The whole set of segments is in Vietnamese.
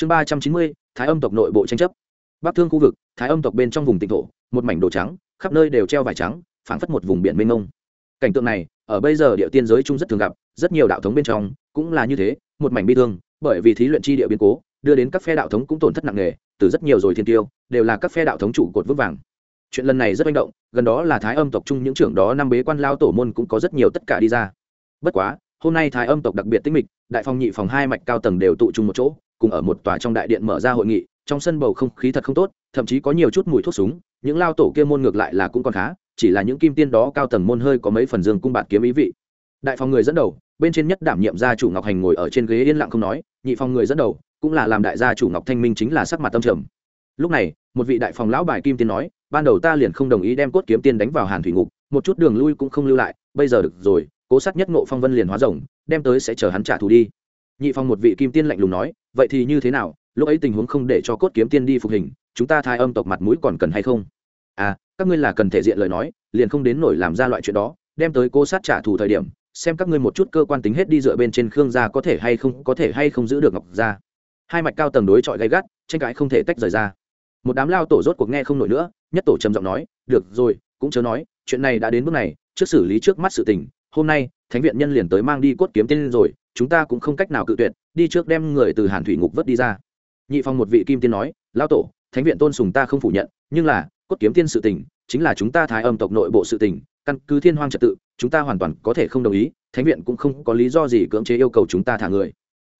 chương ba trăm chín mươi, thái âm tộc nội bộ tranh chấp. Bắc thương khu vực, thái âm tộc bên trong vùng tịnh thổ, một mảnh đồ trắng, khắp nơi đều treo vải trắng, phảng phất một vùng biển mênh mông. Cảnh tượng này, ở bây giờ địa tiên giới chung rất thường gặp, rất nhiều đạo thống bên trong cũng là như thế, một mảnh bi thương, bởi vì thí luyện chi địa biến cố, đưa đến các phe đạo thống cũng tổn thất nặng nề, từ rất nhiều rồi thiên tiêu, đều là các phe đạo thống chủ cột vững vàng. Chuyện lần này rất manh động, gần đó là thái âm tộc chung những trưởng đó năm bế quan lao tổ môn cũng có rất nhiều tất cả đi ra. Bất quá, hôm nay thái âm tộc đặc biệt tinh mịch, đại phòng nhị phòng hai mạch cao tầng đều tụ chung một chỗ cùng ở một tòa trong đại điện mở ra hội nghị, trong sân bầu không khí thật không tốt, thậm chí có nhiều chút mùi thuốc súng, những lao tổ kia môn ngược lại là cũng còn khá, chỉ là những kim tiên đó cao tầng môn hơi có mấy phần dương cung bạt kiếm ý vị. Đại phòng người dẫn đầu, bên trên nhất đảm nhiệm gia chủ ngọc hành ngồi ở trên ghế yên lặng không nói, nhị phòng người dẫn đầu, cũng là làm đại gia chủ ngọc thanh minh chính là sắc mặt tâm trầm. Lúc này, một vị đại phòng lão bài kim tiên nói, ban đầu ta liền không đồng ý đem cốt kiếm tiên đánh vào hàn thủy ngục, một chút đường lui cũng không lưu lại, bây giờ được rồi, cố sát nhất ngộ phong vân liền hóa rồng, đem tới sẽ chờ hắn trả thù đi nhị phong một vị kim tiên lạnh lùng nói, vậy thì như thế nào? Lúc ấy tình huống không để cho cốt kiếm tiên đi phục hình, chúng ta thai âm tộc mặt mũi còn cần hay không? À các ngươi là cần thể diện lời nói, liền không đến nổi làm ra loại chuyện đó, đem tới cô sát trả thù thời điểm, xem các ngươi một chút cơ quan tính hết đi dựa bên trên khương gia có thể hay không, có thể hay không giữ được ngọc gia. Hai mạch cao tầng đối chọi gay gắt, tranh cãi không thể tách rời ra. Một đám lao tổ rốt cuộc nghe không nổi nữa, nhất tổ trầm giọng nói, được rồi, cũng chớ nói, chuyện này đã đến bước này, trước xử lý trước mắt sự tình, hôm nay, thánh viện nhân liền tới mang đi cốt kiếm tiên rồi chúng ta cũng không cách nào cự tuyệt, đi trước đem người từ hàn thủy ngục vớt đi ra. Nhị phong một vị kim tiên nói lao tổ, thánh viện tôn sùng ta không phủ nhận, nhưng là, cốt kiếm tiên sự tình, chính là chúng ta thái âm tộc nội bộ sự tình, căn cứ thiên hoang trật tự, chúng ta hoàn toàn có thể không đồng ý, thánh viện cũng không có lý do gì cưỡng chế yêu cầu chúng ta thả người.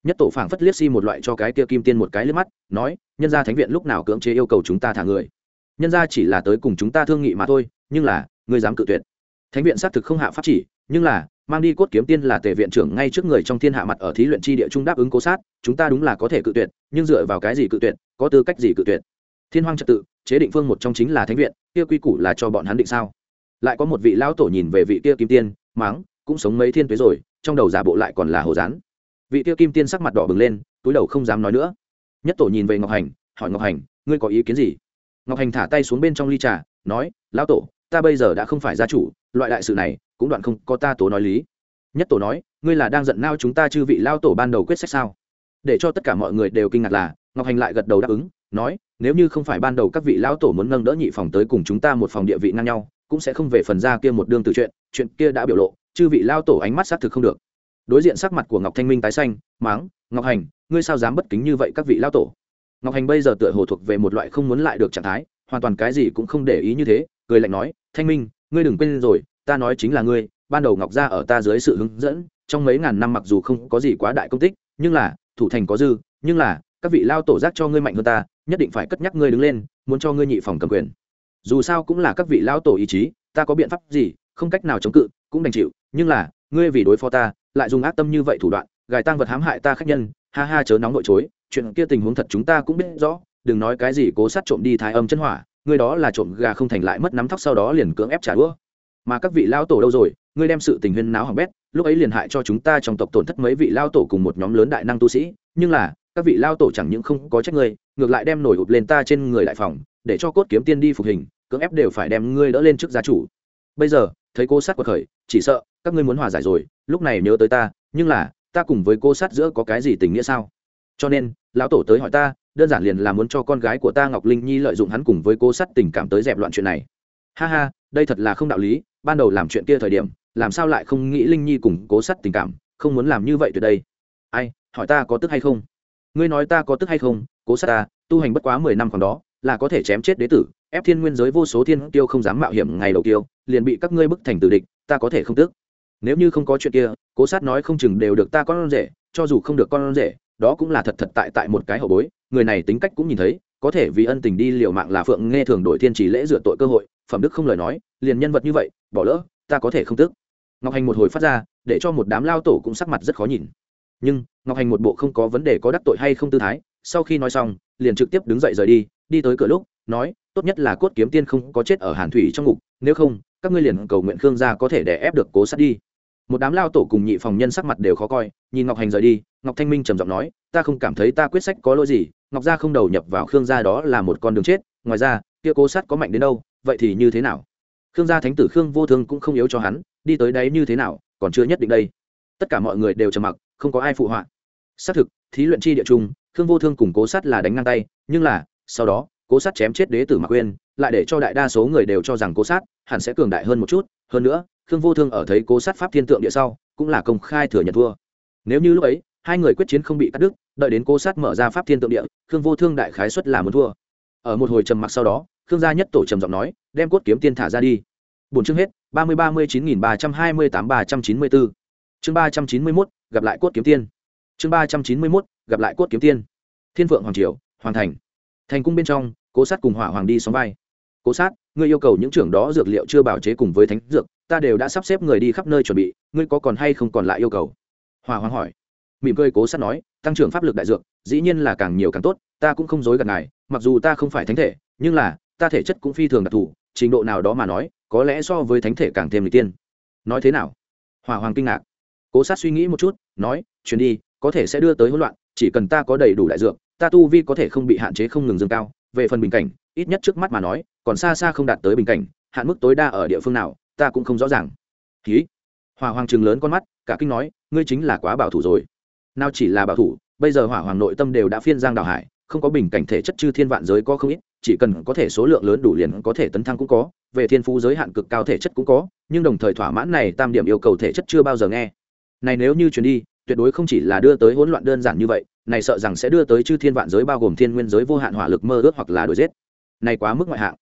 Nhất tổ phảng phất liếc si một loại cho cái kia kim tiên một cái liếc mắt, nói, nhân ra thánh viện lúc nào cưỡng chế yêu cầu chúng ta thả người? Nhân ra chỉ là tới cùng chúng ta thương nghị mà thôi, nhưng là, ngươi dám cự tuyệt. Thánh viện xác thực không hạ pháp chỉ, nhưng là mang đi cốt kiếm tiên là tề viện trưởng ngay trước người trong thiên hạ mặt ở thí luyện chi địa trung đáp ứng cố sát, chúng ta đúng là có thể cự tuyệt, nhưng dựa vào cái gì cự tuyệt, có tư cách gì cự tuyệt? Thiên hoang trật tự, chế định phương một trong chính là thánh viện, kia quy củ là cho bọn hắn định sao? Lại có một vị lão tổ nhìn về vị kia kim tiên máng cũng sống mấy thiên tuế rồi, trong đầu giả bộ lại còn là hồ rán vị kia kim tiên sắc mặt đỏ bừng lên, túi đầu không dám nói nữa. Nhất tổ nhìn về ngọc hành, hỏi ngọc hành, ngươi có ý kiến gì? Ngọc hành thả tay xuống bên trong ly trà, nói, lão tổ, ta bây giờ đã không phải gia chủ, loại đại sự này cũng đoạn không có ta tố nói lý. Nhất tổ nói, ngươi là đang giận nao chúng ta chư vị lao tổ ban đầu quyết sách sao? Để cho tất cả mọi người đều kinh ngạc là, ngọc hành lại gật đầu đáp ứng, nói, nếu như không phải ban đầu các vị lão tổ muốn nâng đỡ nhị phòng tới cùng chúng ta một phòng địa vị ngang nhau, cũng sẽ không về phần ra kia một đương từ chuyện chuyện kia đã biểu lộ, chư vị lao tổ ánh mắt xác thực không được. Đối diện sắc mặt của ngọc thanh minh tái xanh máng ngọc hành, ngươi sao dám bất kính như vậy các vị lao tổ? Ngọc hành bây giờ tựa hồ thuộc về một loại không muốn lại được trạng thái, hoàn toàn cái gì cũng không để ý như thế, cười lạnh nói, thanh minh, ngươi đừng quên rồi ta nói chính là ngươi, ban đầu ngọc gia ở ta dưới sự hướng dẫn, trong mấy ngàn năm mặc dù không có gì quá đại công tích, nhưng là, thủ thành có dư, nhưng là, các vị lao tổ giác cho ngươi mạnh hơn ta, nhất định phải cất nhắc ngươi đứng lên, muốn cho ngươi nhị phòng cầm quyền. Dù sao cũng là các vị lao tổ ý chí, ta có biện pháp gì, không cách nào chống cự, cũng đành chịu, nhưng là, ngươi vì đối phó ta, lại dùng ác tâm như vậy thủ đoạn, gài tang vật hãm hại ta khách nhân, ha ha chớ nóng nội chối, chuyện kia tình huống thật chúng ta cũng biết rõ, đừng nói cái gì cố sát trộm đi thái âm chân hỏa, ngươi đó là trộm gà không thành lại mất nắm thóc sau đó liền cưỡng ép trả đũa mà các vị lao tổ đâu rồi? Ngươi đem sự tình huyên náo hỏng bét, lúc ấy liền hại cho chúng ta trong tộc tổn thất mấy vị lao tổ cùng một nhóm lớn đại năng tu sĩ. Nhưng là, các vị lao tổ chẳng những không có trách ngươi, ngược lại đem nổi ụp lên ta trên người đại phòng, để cho cốt kiếm tiên đi phục hình, cưỡng ép đều phải đem ngươi đỡ lên trước gia chủ. Bây giờ, thấy cô sát quật khởi, chỉ sợ các ngươi muốn hòa giải rồi, lúc này nhớ tới ta, nhưng là, ta cùng với cô sát giữa có cái gì tình nghĩa sao? Cho nên, lão tổ tới hỏi ta, đơn giản liền là muốn cho con gái của ta ngọc linh nhi lợi dụng hắn cùng với cô sát tình cảm tới dẹp loạn chuyện này ha ha, đây thật là không đạo lý, ban đầu làm chuyện kia thời điểm, làm sao lại không nghĩ linh nhi cùng cố sắt tình cảm, không muốn làm như vậy từ đây. Ai, hỏi ta có tức hay không? Ngươi nói ta có tức hay không, cố sát ta, tu hành bất quá mười năm còn đó, là có thể chém chết đế tử, ép thiên nguyên giới vô số thiên tiêu không dám mạo hiểm ngày đầu tiêu liền bị các ngươi bức thành tử địch, ta có thể không tức. Nếu như không có chuyện kia, cố sát nói không chừng đều được ta con rể, cho dù không được con rể, đó cũng là thật thật tại tại một cái hậu bối, người này tính cách cũng nhìn thấy, có thể vì ân tình đi liều mạng là phượng nghe thường đổi thiên chỉ lễ dựa tội cơ hội phẩm đức không lời nói, liền nhân vật như vậy, bỏ lỡ, ta có thể không tức. Ngọc hành một hồi phát ra, để cho một đám lao tổ cũng sắc mặt rất khó nhìn. Nhưng, ngọc hành một bộ không có vấn đề có đắc tội hay không tư thái, sau khi nói xong, liền trực tiếp đứng dậy rời đi đi tới cửa lúc, nói, tốt nhất là cốt kiếm tiên không có chết ở hàn thủy trong ngục, nếu không, các ngươi liền cầu nguyện khương gia có thể đè ép được cố sát đi. Một đám lao tổ cùng nhị phòng nhân sắc mặt đều khó coi, nhìn ngọc hành rời đi, ngọc thanh minh trầm giọng nói, ta không cảm thấy ta quyết sách có lỗi gì, ngọc gia không đầu nhập vào khương gia đó là một con đường chết, ngoài ra, kia cố sát có mạnh đến đâu vậy thì như thế nào? Khương gia thánh tử khương vô thương cũng không yếu cho hắn, đi tới đấy như thế nào, còn chưa nhất định đây. Tất cả mọi người đều trầm mặc, không có ai phụ họa. Xác thực, thí luyện chi địa trung, khương vô thương cùng cố sát là đánh ngang tay, nhưng là, sau đó, cố sát chém chết đế tử mạc quên lại để cho đại đa số người đều cho rằng cố sát hẳn sẽ cường đại hơn một chút. Hơn nữa, khương vô thương ở thấy cố sát pháp thiên tượng địa sau, cũng là công khai thừa nhận thua. Nếu như lúc ấy, hai người quyết chiến không bị cắt đứt, đợi đến cố sát mở ra pháp thiên tượng địa, khương vô thương đại khái xuất là muốn thua. Ở một hồi trầm mặc sau đó khương gia nhất tổ trầm giọng nói, đem cốt kiếm tiên thả ra đi. Bốn chương hết, ba mươi ba mươi chín nghìn ba trăm hai mươi tám ba trăm chín mươi bốn. Chương ba trăm chín mươi mốt, gặp lại cốt kiếm tiên. Chương ba trăm chín mươi mốt, gặp lại cốt kiếm tiên. Thiên vượng hoàng triều, hoàng thành. Thành cung bên trong, cố sát cùng hỏa hoàng đi xóm vai. Cố sát, ngươi yêu cầu những trưởng đó dược liệu chưa bảo chế cùng với thánh dược, ta đều đã sắp xếp người đi khắp nơi chuẩn bị, ngươi có còn hay không còn lại yêu cầu? Hỏa hoàng hỏi. Mỉm cười cố sát nói, tăng trưởng pháp lực đại dược, dĩ nhiên là càng nhiều càng tốt, ta cũng không dối gạt ngài, mặc dù ta không phải thánh thể, nhưng là ta thể chất cũng phi thường đặc thù, trình độ nào đó mà nói, có lẽ so với thánh thể càng thêm lịch tiên. Nói thế nào? Hỏa hoàng kinh ngạc. Cố sát suy nghĩ một chút, nói chuyến đi, có thể sẽ đưa tới hỗn loạn, chỉ cần ta có đầy đủ đại dược, ta tu vi có thể không bị hạn chế không ngừng dâng cao. Về phần bình cảnh, ít nhất trước mắt mà nói, còn xa xa không đạt tới bình cảnh, hạn mức tối đa ở địa phương nào, ta cũng không rõ ràng. Ký hỏa hoàng chừng lớn con mắt, cả kinh nói, ngươi chính là quá bảo thủ rồi. Nào chỉ là bảo thủ, bây giờ hỏa hoàng nội tâm đều đã phiên giang đào hải, không có bình cảnh thể chất chư thiên vạn giới có không ít chỉ cần có thể số lượng lớn đủ liền có thể tấn thăng cũng có, về thiên phú giới hạn cực cao thể chất cũng có, nhưng đồng thời thỏa mãn này tam điểm yêu cầu thể chất chưa bao giờ nghe. Này nếu như chuyến đi, tuyệt đối không chỉ là đưa tới hỗn loạn đơn giản như vậy, này sợ rằng sẽ đưa tới chư thiên vạn giới bao gồm thiên nguyên giới vô hạn hỏa lực mơ ước hoặc là đổi giết. Này quá mức ngoại hạng.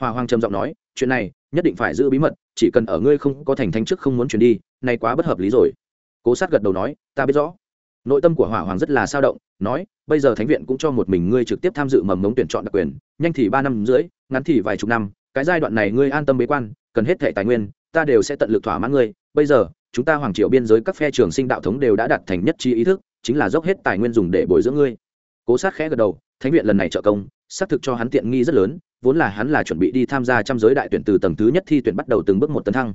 Hòa hoàng trầm giọng nói, chuyện này nhất định phải giữ bí mật, chỉ cần ở ngươi không có thành thanh chức không muốn chuyển đi, này quá bất hợp lý rồi. Cố sát gật đầu nói, ta biết rõ nội tâm của hỏa hoàng rất là sao động, nói, bây giờ thánh viện cũng cho một mình ngươi trực tiếp tham dự mầm mống tuyển chọn đặc quyền, nhanh thì ba năm rưỡi, ngắn thì vài chục năm, cái giai đoạn này ngươi an tâm bế quan, cần hết thẻ tài nguyên, ta đều sẽ tận lực thỏa mãn ngươi. Bây giờ, chúng ta hoàng triều biên giới các phe trường sinh đạo thống đều đã đặt thành nhất trí ý thức, chính là dốc hết tài nguyên dùng để bồi dưỡng ngươi. Cố sát khẽ gật đầu, thánh viện lần này trợ công, xác thực cho hắn tiện nghi rất lớn, vốn là hắn là chuẩn bị đi tham gia trăm giới đại tuyển từ tầng thứ nhất thi tuyển bắt đầu từng bước một tấn thăng.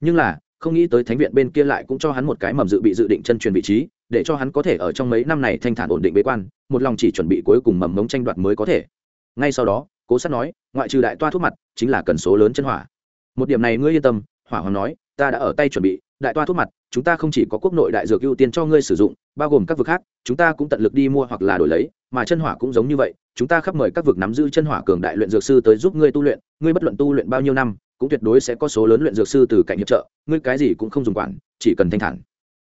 Nhưng là không nghĩ tới thánh viện bên kia lại cũng cho hắn một cái mầm dự bị dự định chân truyền vị trí, để cho hắn có thể ở trong mấy năm này thanh thản ổn định bế quan, một lòng chỉ chuẩn bị cuối cùng mầm mống tranh đoạt mới có thể. Ngay sau đó, cố sát nói, ngoại trừ đại toa thuốc mặt, chính là cần số lớn chân hỏa. Một điểm này ngươi yên tâm, hỏa hoàng nói, ta đã ở tay chuẩn bị, đại toa thuốc mặt, chúng ta không chỉ có quốc nội đại dược ưu tiên cho ngươi sử dụng, bao gồm các vực khác, chúng ta cũng tận lực đi mua hoặc là đổi lấy, mà chân hỏa cũng giống như vậy, chúng ta khắp mời các vực nắm giữ chân hỏa cường đại luyện dược sư tới giúp ngươi tu luyện, ngươi bất luận tu luyện bao nhiêu năm cũng tuyệt đối sẽ có số lớn luyện dược sư từ cạnh hiệp trợ, ngươi cái gì cũng không dùng quản, chỉ cần thanh thản.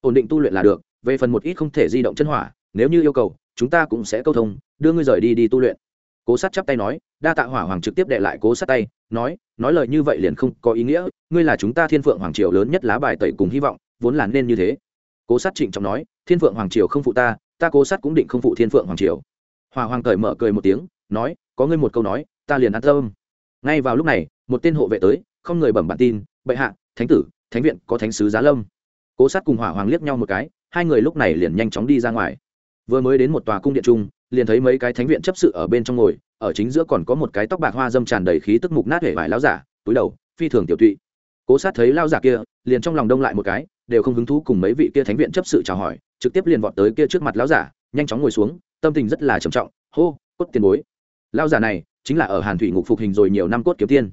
Ổn định tu luyện là được, về phần một ít không thể di động chân hỏa, nếu như yêu cầu, chúng ta cũng sẽ câu thông, đưa ngươi rời đi đi tu luyện. Cố sát chắp tay nói, đa tạ hỏa hoàng trực tiếp đệ lại cố sát tay, nói nói lời như vậy liền không có ý nghĩa, ngươi là chúng ta thiên phượng hoàng triều lớn nhất lá bài tẩy cùng hy vọng, vốn là nên như thế. Cố sát trịnh trọng nói, thiên phượng hoàng triều không phụ ta ta cố sát cũng định không phụ thiên phượng hoàng triều. Hòa hoàng cởi mở cười một tiếng, nói, có ngươi một câu nói, ta liền an tâm. Ngay vào lúc này một tên hộ vệ tới, không người bẩm bản tin, bệ hạ, thánh tử, thánh viện có thánh sứ giá lâm. Cố sát cùng hỏa hoàng liếc nhau một cái, hai người lúc này liền nhanh chóng đi ra ngoài. Vừa mới đến một tòa cung điện trung, liền thấy mấy cái thánh viện chấp sự ở bên trong ngồi, ở chính giữa còn có một cái tóc bạc hoa dâm tràn đầy khí tức mục nát hể vải lao giả, túi đầu, phi thường tiểu tụy. Cố sát thấy lao giả kia, liền trong lòng đông lại một cái, đều không hứng thú cùng mấy vị kia thánh viện chấp sự chào hỏi, trực tiếp liền vọt tới kia trước mặt lão giả, nhanh chóng ngồi xuống, tâm tình rất là trầm trọng, hô, cốt tiền bối. Lão giả này chính là ở hàn thủy ngục phục hình rồi nhiều năm cốt kiếm tiên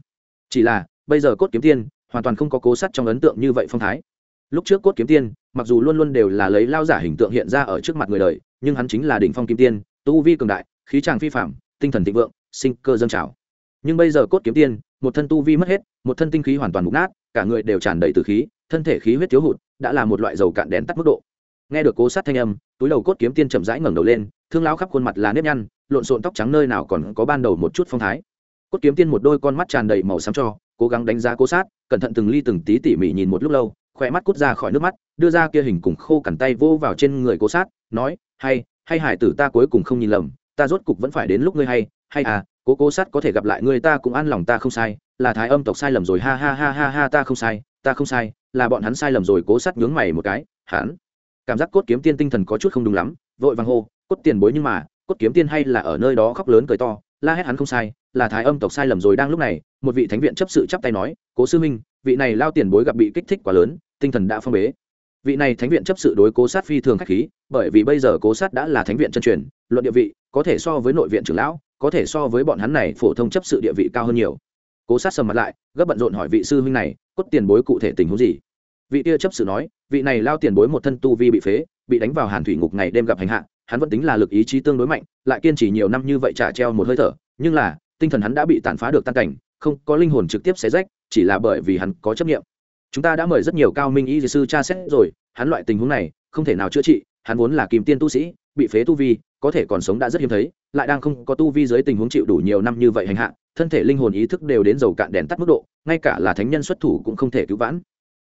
chỉ là, bây giờ cốt kiếm tiên, hoàn toàn không có cố sát trong ấn tượng như vậy phong thái. Lúc trước cốt kiếm tiên, mặc dù luôn luôn đều là lấy lao giả hình tượng hiện ra ở trước mặt người đời, nhưng hắn chính là đỉnh phong kim tiên, tu vi cường đại, khí tràng phi phạm tinh thần thịnh vượng, sinh cơ dâng trào. Nhưng bây giờ cốt kiếm tiên, một thân tu vi mất hết, một thân tinh khí hoàn toàn mục nát, cả người đều tràn đầy từ khí, thân thể khí huyết thiếu hụt, đã là một loại dầu cạn đèn tắt mức độ. Nghe được cố sát thanh âm, túi đầu cốt kiếm tiên chậm rãi ngẩng đầu lên, thương lão khắp khuôn mặt là nếp nhăn, lộn xộn tóc trắng nơi nào còn có ban đầu một chút phong thái cốt kiếm tiên một đôi con mắt tràn đầy màu xám cho, cố gắng đánh giá cố sát, cẩn thận từng ly từng tí tỉ mỉ nhìn một lúc lâu, khỏe mắt cút ra khỏi nước mắt, đưa ra kia hình cùng khô cằn tay vô vào trên người cố sát, nói, hay hay hải tử ta cuối cùng không nhìn lầm, ta rốt cục vẫn phải đến lúc ngươi hay hay à cố cố sát có thể gặp lại ngươi ta cũng an lòng ta không sai, là thái âm tộc sai lầm rồi, ha ha ha ha ha, ta không sai, ta không sai, là bọn hắn sai lầm rồi. Cố sát nhướng mày một cái, hắn, cảm giác cốt kiếm tiên tinh thần có chút không đúng lắm, vội vàng hô, cốt tiền bối nhưng mà, cốt kiếm tiên hay là ở nơi đó khóc lớn cười to la hét hắn không sai, là thái âm tộc sai lầm rồi đang lúc này, một vị thánh viện chấp sự chắp tay nói, cố sư minh vị này lao tiền bối gặp bị kích thích quá lớn, tinh thần đã phong bế. Vị này thánh viện chấp sự đối cố sát phi thường khách khí, bởi vì bây giờ cố sát đã là thánh viện chân truyền, luận địa vị, có thể so với nội viện trưởng lão, có thể so với bọn hắn này phổ thông chấp sự địa vị cao hơn nhiều. Cố sát sầm mặt lại, gấp bận rộn hỏi vị sư huynh này, cốt tiền bối cụ thể tình huống gì? Vị kia chấp sự nói, vị này lao tiền bối một thân tu vi bị phế, bị đánh vào hàn thủy ngục ngày đêm gặp hành hạ hắn vẫn tính là lực ý chí tương đối mạnh, lại kiên trì nhiều năm như vậy trả treo một hơi thở, nhưng là, tinh thần hắn đã bị tàn phá được tan cảnh, không có linh hồn trực tiếp xé rách, chỉ là bởi vì hắn có chấp nghiệm chúng ta đã mời rất nhiều cao minh y sư tra xét rồi, hắn loại tình huống này, không thể nào chữa trị, hắn vốn là kim tiên tu sĩ, bị phế tu vi, có thể còn sống đã rất hiếm thấy, lại đang không có tu vi dưới tình huống chịu đủ nhiều năm như vậy hành hạ, thân thể linh hồn ý thức đều đến dầu cạn đèn tắt mức độ, ngay cả là thánh nhân xuất thủ cũng không thể cứu vãn.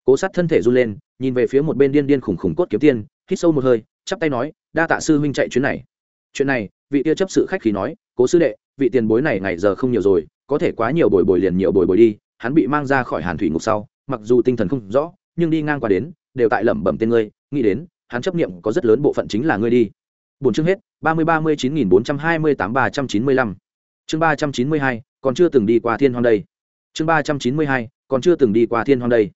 Cố sát thân thể run lên, nhìn về phía một bên điên điên khủng khủng cốt kiếm tiên, hít sâu một hơi chắp tay nói, đa tạ sư huynh chạy chuyến này. Chuyện này, vị tia chấp sự khách khí nói, cố sư đệ, vị tiền bối này ngày giờ không nhiều rồi, có thể quá nhiều bồi bồi liền nhiều bồi bồi đi. Hắn bị mang ra khỏi hàn thủy ngục sau, mặc dù tinh thần không rõ, nhưng đi ngang qua đến, đều tại lẩm bẩm tên ngươi, nghĩ đến, hắn chấp niệm có rất lớn bộ phận chính là ngươi đi. Bốn chương hết, ba mươi ba mươi chín nghìn bốn trăm hai mươi tám ba trăm chín mươi lăm. Chương ba trăm chín mươi hai, còn chưa từng đi qua thiên hoang đây. Chương ba trăm chín mươi hai, còn chưa từng đi qua thiên hoang đây.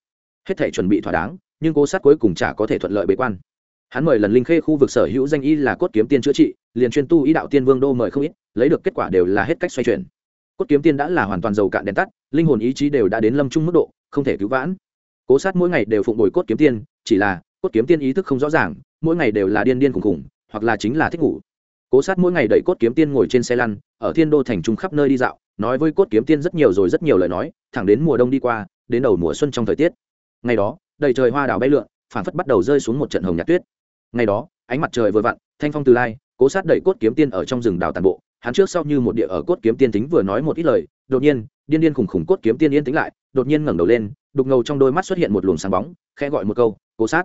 Hết thể chuẩn bị thỏa đáng, nhưng cố sát cuối cùng chả có thể thuận lợi bế quan hắn mời lần linh khê khu vực sở hữu danh y là cốt kiếm tiên chữa trị, liền chuyên tu ý đạo tiên vương đô mời không ít, lấy được kết quả đều là hết cách xoay chuyển. Cốt kiếm tiên đã là hoàn toàn dầu cạn đèn tắt, linh hồn ý chí đều đã đến lâm trung mức độ, không thể cứu vãn. Cố sát mỗi ngày đều phụng bồi cốt kiếm tiên, chỉ là cốt kiếm tiên ý thức không rõ ràng, mỗi ngày đều là điên điên khủng khủng, hoặc là chính là thích ngủ. Cố sát mỗi ngày đẩy cốt kiếm tiên ngồi trên xe lăn, ở thiên đô thành trung khắp nơi đi dạo, nói với cốt kiếm tiên rất nhiều rồi rất nhiều lời nói, thẳng đến mùa đông đi qua, đến đầu mùa xuân trong thời tiết. Ngày đó, đầy trời hoa đào bay lượn phản phất bắt đầu rơi xuống một trận hồng nhạt tuyết ngày đó, ánh mặt trời vừa vặn, thanh phong từ lai, cố sát đẩy cốt kiếm tiên ở trong rừng đào tàn bộ. Hắn trước sau như một địa ở cốt kiếm tiên tính vừa nói một ít lời, đột nhiên, điên điên khủng khủng cốt kiếm tiên yên tĩnh lại, đột nhiên ngẩng đầu lên, đục ngầu trong đôi mắt xuất hiện một luồng sáng bóng, khẽ gọi một câu, cố sát.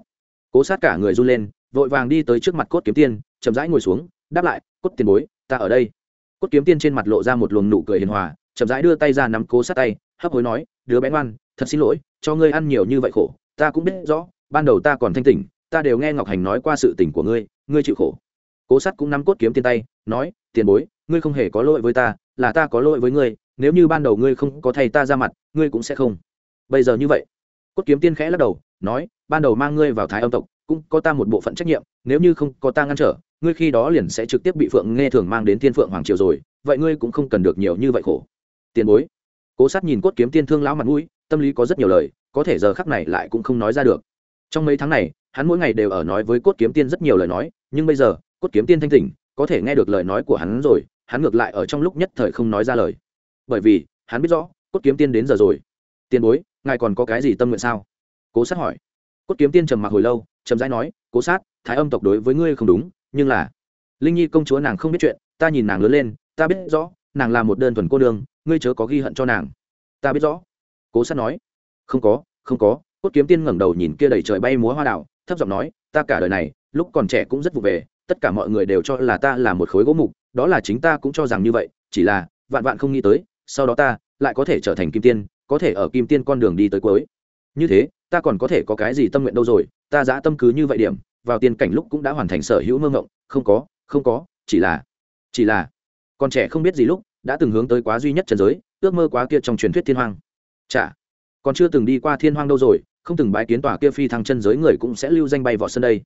Cố sát cả người run lên, vội vàng đi tới trước mặt cốt kiếm tiên, chậm rãi ngồi xuống, đáp lại, cốt tiền bối, ta ở đây. Cốt kiếm tiên trên mặt lộ ra một luồng nụ cười hiền hòa, chậm rãi đưa tay ra nắm cố sát tay, hấp hối nói, đứa bé ngoan, thật xin lỗi, cho ngươi ăn nhiều như vậy khổ, ta cũng biết rõ, ban đầu ta còn thanh tỉnh ta đều nghe ngọc hành nói qua sự tình của ngươi ngươi chịu khổ. Cố sát cũng nắm cốt kiếm tiền tay, nói, tiền bối, ngươi không hề có lỗi với ta, là ta có lỗi với ngươi, nếu như ban đầu ngươi không có thầy ta ra mặt, ngươi cũng sẽ không. Bây giờ như vậy, cốt kiếm tiên khẽ lắc đầu, nói, ban đầu mang ngươi vào thái âm tộc, cũng có ta một bộ phận trách nhiệm, nếu như không có ta ngăn trở, ngươi khi đó liền sẽ trực tiếp bị phượng nghe thường mang đến thiên phượng hoàng triều rồi, vậy ngươi cũng không cần được nhiều như vậy khổ. Tiền bối, cố sát nhìn cốt kiếm tiên thương lão mặt mũi, tâm lý có rất nhiều lời, có thể giờ khắc này lại cũng không nói ra được. Trong mấy tháng này hắn mỗi ngày đều ở nói với cốt kiếm tiên rất nhiều lời nói, nhưng bây giờ, cốt kiếm tiên thanh tỉnh, có thể nghe được lời nói của hắn rồi, hắn ngược lại ở trong lúc nhất thời không nói ra lời. Bởi vì, hắn biết rõ, cốt kiếm tiên đến giờ rồi. Tiền bối, ngài còn có cái gì tâm nguyện sao? Cố sát hỏi. Cốt kiếm tiên trầm mặc hồi lâu trầm rãi nói, cố sát, thái âm tộc đối với ngươi không đúng, nhưng là linh nhi công chúa nàng không biết chuyện, ta nhìn nàng lớn lên, ta biết rõ, nàng là một đơn thuần cô đường ngươi chớ có ghi hận cho nàng. Ta biết rõ. Cố sát nói. Không có không có. Cốt kiếm tiên ngẩng đầu nhìn kia đầy trời bay múa hoa đảo thấp giọng nói, ta cả đời này, lúc còn trẻ cũng rất vụ về, tất cả mọi người đều cho là ta là một khối gỗ mục, đó là chính ta cũng cho rằng như vậy, chỉ là, vạn vạn không nghĩ tới, sau đó ta lại có thể trở thành kim tiên, có thể ở kim tiên con đường đi tới cuối. Như thế, ta còn có thể có cái gì tâm nguyện đâu rồi? Ta giã tâm cứ như vậy điểm, vào tiên cảnh lúc cũng đã hoàn thành sở hữu mơ ngộng không có không có, chỉ là chỉ là con trẻ không biết gì lúc, đã từng hướng tới quá duy nhất trần giới, ước mơ quá kia trong truyền thuyết thiên hoang. Chả còn chưa từng đi qua thiên hoang đâu rồi không từng bái kiến tòa kia phi thăng chân giới người cũng sẽ lưu danh bay vọt sân đây.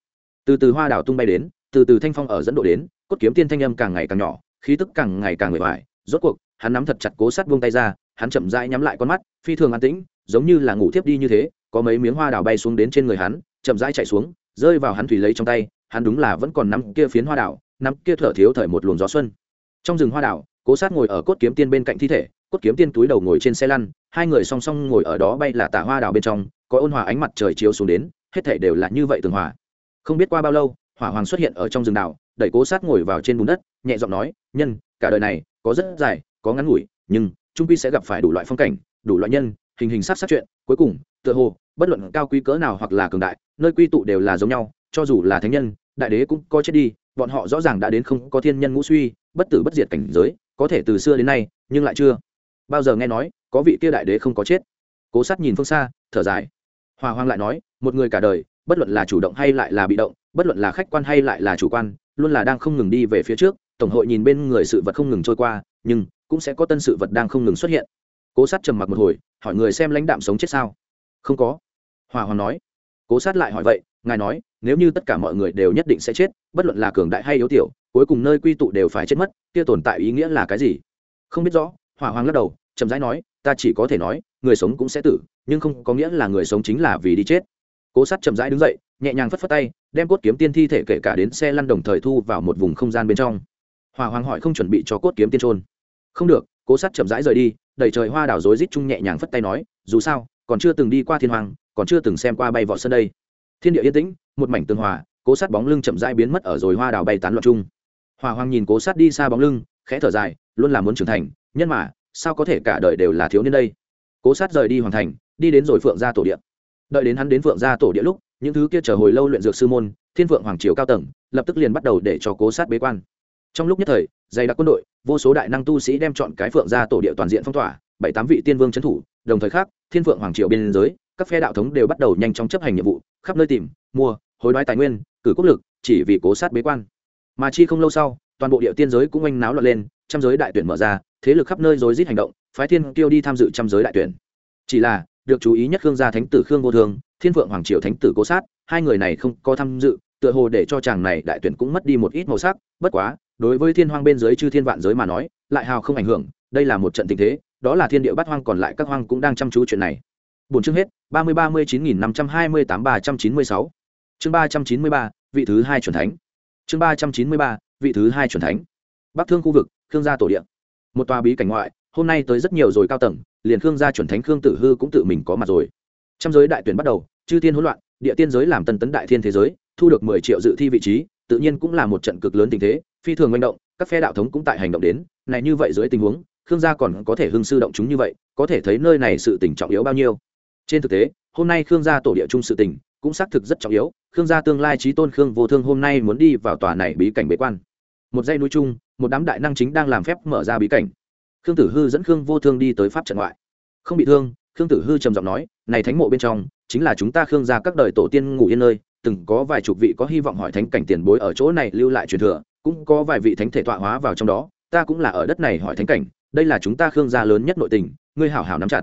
Từ từ hoa đảo tung bay đến, từ từ thanh phong ở dẫn độ đến, cốt kiếm tiên thanh âm càng ngày càng nhỏ, khí tức càng ngày càng người mỏi. Rốt cuộc, hắn nắm thật chặt cố sát buông tay ra, hắn chậm rãi nhắm lại con mắt, phi thường an tĩnh, giống như là ngủ thiếp đi như thế, có mấy miếng hoa đào bay xuống đến trên người hắn, chậm rãi chạy xuống, rơi vào hắn thủy lấy trong tay, hắn đúng là vẫn còn nắm kia phiến hoa đào nắm kia thở thiếu thời một luồng gió xuân. Trong rừng hoa đào cố sát ngồi ở cốt kiếm tiên bên cạnh thi thể, cốt kiếm tiên túi đầu ngồi trên xe lăn, hai người song song ngồi ở đó bay là tả hoa đào bên trong có ôn hòa ánh mặt trời chiếu xuống đến hết thể đều là như vậy tường hòa. Không biết qua bao lâu hỏa hoàng xuất hiện ở trong rừng đảo, đẩy cố sát ngồi vào trên bùn đất nhẹ giọng nói nhân cả đời này có rất dài có ngắn ngủi nhưng trung quy sẽ gặp phải đủ loại phong cảnh đủ loại nhân hình hình sát sát chuyện cuối cùng tựa hồ bất luận cao quý cỡ nào hoặc là cường đại nơi quy tụ đều là giống nhau cho dù là thánh nhân đại đế cũng có chết đi bọn họ rõ ràng đã đến không có thiên nhân ngũ suy bất tử bất diệt cảnh giới có thể từ xưa đến nay nhưng lại chưa bao giờ nghe nói có vị kia đại đế không có chết. Cố sát nhìn phương xa thở dài hòa hoang lại nói, một người cả đời, bất luận là chủ động hay lại là bị động, bất luận là khách quan hay lại là chủ quan, luôn là đang không ngừng đi về phía trước, tổng hội nhìn bên người sự vật không ngừng trôi qua, nhưng cũng sẽ có tân sự vật đang không ngừng xuất hiện. Cố sát trầm mặc một hồi, hỏi người xem lãnh đạm sống chết sao? Không có. Hòa hoàng nói. Cố sát lại hỏi vậy, ngài nói, nếu như tất cả mọi người đều nhất định sẽ chết, bất luận là cường đại hay yếu tiểu, cuối cùng nơi quy tụ đều phải chết mất, kia tồn tại ý nghĩa là cái gì? Không biết rõ. Hỏa hoàng lắc đầu, chậm rãi nói, ta chỉ có thể nói người sống cũng sẽ tử, nhưng không có nghĩa là người sống chính là vì đi chết. Cố sát chậm rãi đứng dậy, nhẹ nhàng phất phất tay, đem cốt kiếm tiên thi thể kể cả đến xe lăn đồng thời thu vào một vùng không gian bên trong. Hòa hoàng hỏi không chuẩn bị cho cốt kiếm tiên trôn không được, cố sát chậm rãi rời đi, đẩy trời hoa đảo rối rít chung nhẹ nhàng phất tay nói, dù sao, còn chưa từng đi qua thiên hoàng, còn chưa từng xem qua bay vọt sân đây. Thiên địa yên tĩnh, một mảnh tương hòa, cố sát bóng lưng chậm rãi biến mất ở rồi hoa đảo bay tán loạn chung. Hòa hoàng nhìn cố sát đi xa bóng lưng, khẽ thở dài, luôn là muốn trưởng thành, nhân mà, sao có thể cả đời đều là thiếu niên đây? Cố sát rời đi hoàn thành, đi đến rồi phượng gia tổ địa. Đợi đến hắn đến phượng gia tổ địa lúc, những thứ kia chờ hồi lâu luyện dược sư môn, thiên phượng hoàng triều cao tầng, lập tức liền bắt đầu để cho cố sát bế quan. Trong lúc nhất thời, dày đặc quân đội, vô số đại năng tu sĩ đem chọn cái phượng gia tổ địa toàn diện phong tỏa, bảy tám vị tiên vương trấn thủ, đồng thời khác, thiên phượng hoàng triều biên giới các phe đạo thống đều bắt đầu nhanh chóng chấp hành nhiệm vụ, khắp nơi tìm, mua, hối đoái tài nguyên, cử quốc lực, chỉ vì cố sát bế quan. Mà chi không lâu sau, toàn bộ địa tiên giới cũng oanh náo loạn lên, trăm giới đại tuyển mở ra, thế lực khắp nơi rối rít hành động phái thiên Kiêu đi tham dự trăm giới đại tuyển. Chỉ là, được chú ý nhất khương gia thánh tử khương vô thương thiên phượng hoàng triều thánh tử cố sát, hai người này không có tham dự, tựa hồ để cho chàng này đại tuyển cũng mất đi một ít màu sắc, bất quá, đối với thiên hoang bên dưới chư thiên vạn giới mà nói, lại hào không ảnh hưởng, đây là một trận tình thế, đó là thiên địa bắt hoang còn lại các hoang cũng đang chăm chú chuyện này. Bốn chương hết, ba mươi ba mươi chín nghìn năm trăm hai mươi tám ba trăm chín mươi sáu. Chương ba trăm chín mươi ba, vị thứ hai chuẩn thánh. Chương ba trăm chín mươi ba, vị thứ hai chuẩn thánh. Bắc thương khu vực, khương gia tổ điện một tòa bí cảnh ngoại hôm nay tới rất nhiều rồi cao tầng, liền khương gia chuẩn thánh khương tử hư cũng tự mình có mặt rồi. Trăm giới đại tuyển bắt đầu, chư thiên hỗn loạn, địa tiên giới làm tân tấn đại thiên thế giới, thu được mười triệu dự thi vị trí, tự nhiên cũng là một trận cực lớn tình thế, phi thường manh động, các phe đạo thống cũng tại hành động đến, này như vậy dưới tình huống, khương gia còn có thể hưng sư động chúng như vậy, có thể thấy nơi này sự tình trọng yếu bao nhiêu. Trên thực tế, hôm nay khương gia tổ địa chung sự tình, cũng xác thực rất trọng yếu, khương gia tương lai trí tôn khương vô thương hôm nay muốn đi vào tòa này bí cảnh bế quan. Một dãy núi chung, một đám đại năng chính đang làm phép mở ra bí cảnh khương tử hư dẫn khương vô thương đi tới pháp trận ngoại. Không bị thương, khương tử hư trầm giọng nói, này thánh mộ bên trong, chính là chúng ta khương gia các đời tổ tiên ngủ yên nơi, từng có vài chục vị có hy vọng hỏi thánh cảnh tiền bối ở chỗ này lưu lại truyền thừa, cũng có vài vị thánh thể tọa hóa vào trong đó, ta cũng là ở đất này hỏi thánh cảnh, đây là chúng ta khương gia lớn nhất nội tình, ngươi hảo hảo nắm chặt.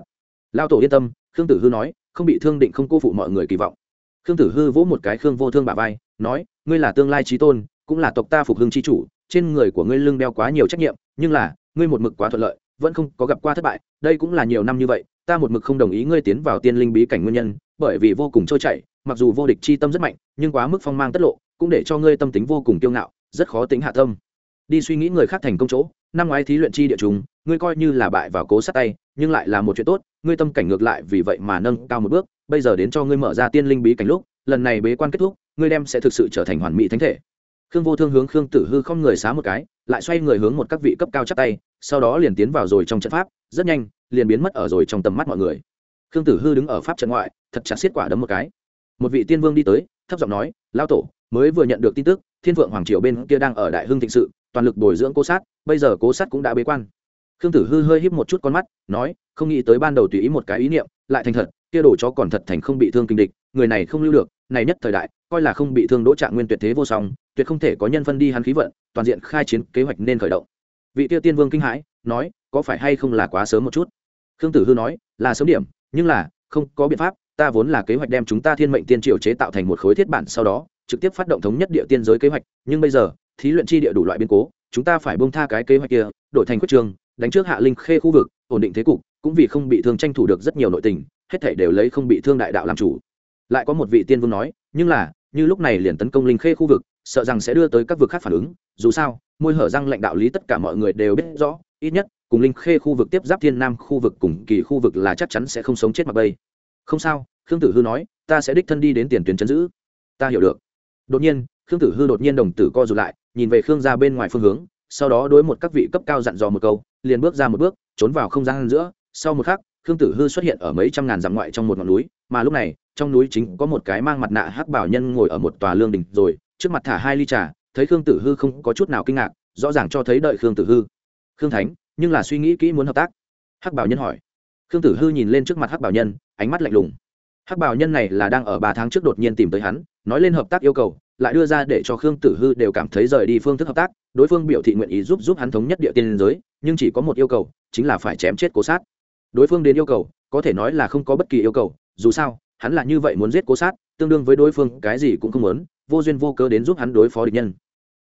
Lao tổ yên tâm, khương tử hư nói, không bị thương định không cô phụ mọi người kỳ vọng. Khương tử hư vỗ một cái khương vô thương bà vai, nói, ngươi là tương lai trí tôn, cũng là tộc ta phục hưng trí chủ, trên người của ngươi lưng đeo quá nhiều trách nhiệm, nhưng là ngươi một mực quá thuận lợi, vẫn không có gặp qua thất bại, đây cũng là nhiều năm như vậy, ta một mực không đồng ý ngươi tiến vào tiên linh bí cảnh nguyên nhân, bởi vì vô cùng trôi chảy, mặc dù vô địch chi tâm rất mạnh, nhưng quá mức phong mang tất lộ, cũng để cho ngươi tâm tính vô cùng kiêu ngạo, rất khó tính hạ tâm. Đi suy nghĩ người khác thành công chỗ, năm ngoái thí luyện chi địa chúng ngươi coi như là bại vào cố sát tay, nhưng lại là một chuyện tốt, ngươi tâm cảnh ngược lại vì vậy mà nâng cao một bước, bây giờ đến cho ngươi mở ra tiên linh bí cảnh lúc, lần này bế quan kết thúc, ngươi đem sẽ thực sự trở thành hoàn mỹ thánh thể khương vô thương hướng khương tử hư không người xá một cái, lại xoay người hướng một các vị cấp cao chắp tay, sau đó liền tiến vào rồi trong trận pháp, rất nhanh, liền biến mất ở rồi trong tầm mắt mọi người. Khương tử hư đứng ở pháp trận ngoại, thật chặt xiết quả đấm một cái. Một vị tiên vương đi tới, thấp giọng nói lao tổ, mới vừa nhận được tin tức, thiên vượng hoàng triều bên kia đang ở đại hưng thịnh sự, toàn lực bồi dưỡng cố sát, bây giờ cố sát cũng đã bế quan. Khương tử hư hơi híp một chút con mắt, nói, không nghĩ tới ban đầu tùy ý một cái ý niệm, lại thành thật, kia đổ chó còn thật thành không bị thương kinh địch, người này không lưu được, này nhất thời đại, coi là không bị thương đỗ trạng nguyên tuyệt thế vô song tuyệt không thể có nhân phân đi hắn khí vận, toàn diện khai chiến kế hoạch nên khởi động. Vị tiêu tiên vương kinh hãi, nói, có phải hay không là quá sớm một chút? Khương tử hư nói, là sớm điểm, nhưng là, không có biện pháp, ta vốn là kế hoạch đem chúng ta thiên mệnh tiên triều chế tạo thành một khối thiết bản sau đó, trực tiếp phát động thống nhất địa tiên giới kế hoạch, nhưng bây giờ, thí luyện chi địa đủ loại biến cố, chúng ta phải bông tha cái kế hoạch kia, đổi thành quyết trường, đánh trước hạ linh khê khu vực, ổn định thế cục, cũng vì không bị thương tranh thủ được rất nhiều nội tình, hết thảy đều lấy không bị thương đại đạo làm chủ. Lại có một vị tiên vương nói, nhưng là, như lúc này liền tấn công linh khê khu vực sợ rằng sẽ đưa tới các vực khác phản ứng, dù sao, môi hở răng lãnh đạo lý tất cả mọi người đều biết rõ, ít nhất, cùng linh khê khu vực tiếp giáp thiên nam khu vực cùng kỳ khu vực là chắc chắn sẽ không sống chết mặc bây không sao, khương tử hư nói, ta sẽ đích thân đi đến tiền tuyến chấn giữ. Ta hiểu được. Đột nhiên, khương tử hư đột nhiên đồng tử co rụt lại, nhìn về khương ra bên ngoài phương hướng, sau đó đối một các vị cấp cao dặn dò một câu, liền bước ra một bước, trốn vào không gian giữa. Sau một khắc, khương tử hư xuất hiện ở mấy trăm ngàn dặm ngoại trong một ngọn núi, mà lúc này, trong núi chính có một cái mang mặt nạ hắc bảo nhân ngồi ở một tòa lương đình rồi trước mặt thả hai ly trà, thấy khương tử hư không có chút nào kinh ngạc, rõ ràng cho thấy đợi khương tử hư. Khương thánh, nhưng là suy nghĩ kỹ muốn hợp tác. Hắc bảo nhân hỏi. Khương tử hư nhìn lên trước mặt hắc bảo nhân, ánh mắt lạnh lùng. Hắc bảo nhân này là đang ở ba tháng trước đột nhiên tìm tới hắn, nói lên hợp tác yêu cầu, lại đưa ra để cho khương tử hư đều cảm thấy rời đi phương thức hợp tác, đối phương biểu thị nguyện ý giúp giúp hắn thống nhất địa tiên giới, nhưng chỉ có một yêu cầu, chính là phải chém chết cố sát. Đối phương đến yêu cầu, có thể nói là không có bất kỳ yêu cầu, dù sao, hắn là như vậy muốn giết cố sát, tương đương với đối phương, cái gì cũng không muốn vô duyên vô cớ đến giúp hắn đối phó địch nhân.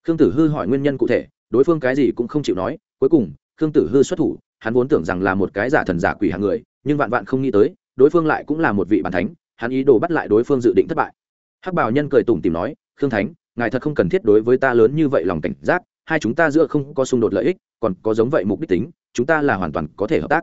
Khương tử hư hỏi nguyên nhân cụ thể, đối phương cái gì cũng không chịu nói, cuối cùng, khương tử hư xuất thủ, hắn vốn tưởng rằng là một cái giả thần giả quỷ hàng người, nhưng vạn vạn không nghĩ tới, đối phương lại cũng là một vị bàn thánh, hắn ý đồ bắt lại đối phương dự định thất bại. Hắc bảo nhân cười tủm tìm nói, khương thánh, ngài thật không cần thiết đối với ta lớn như vậy lòng cảnh giác, hai chúng ta giữa không có xung đột lợi ích, còn có giống vậy mục đích tính, chúng ta là hoàn toàn có thể hợp tác.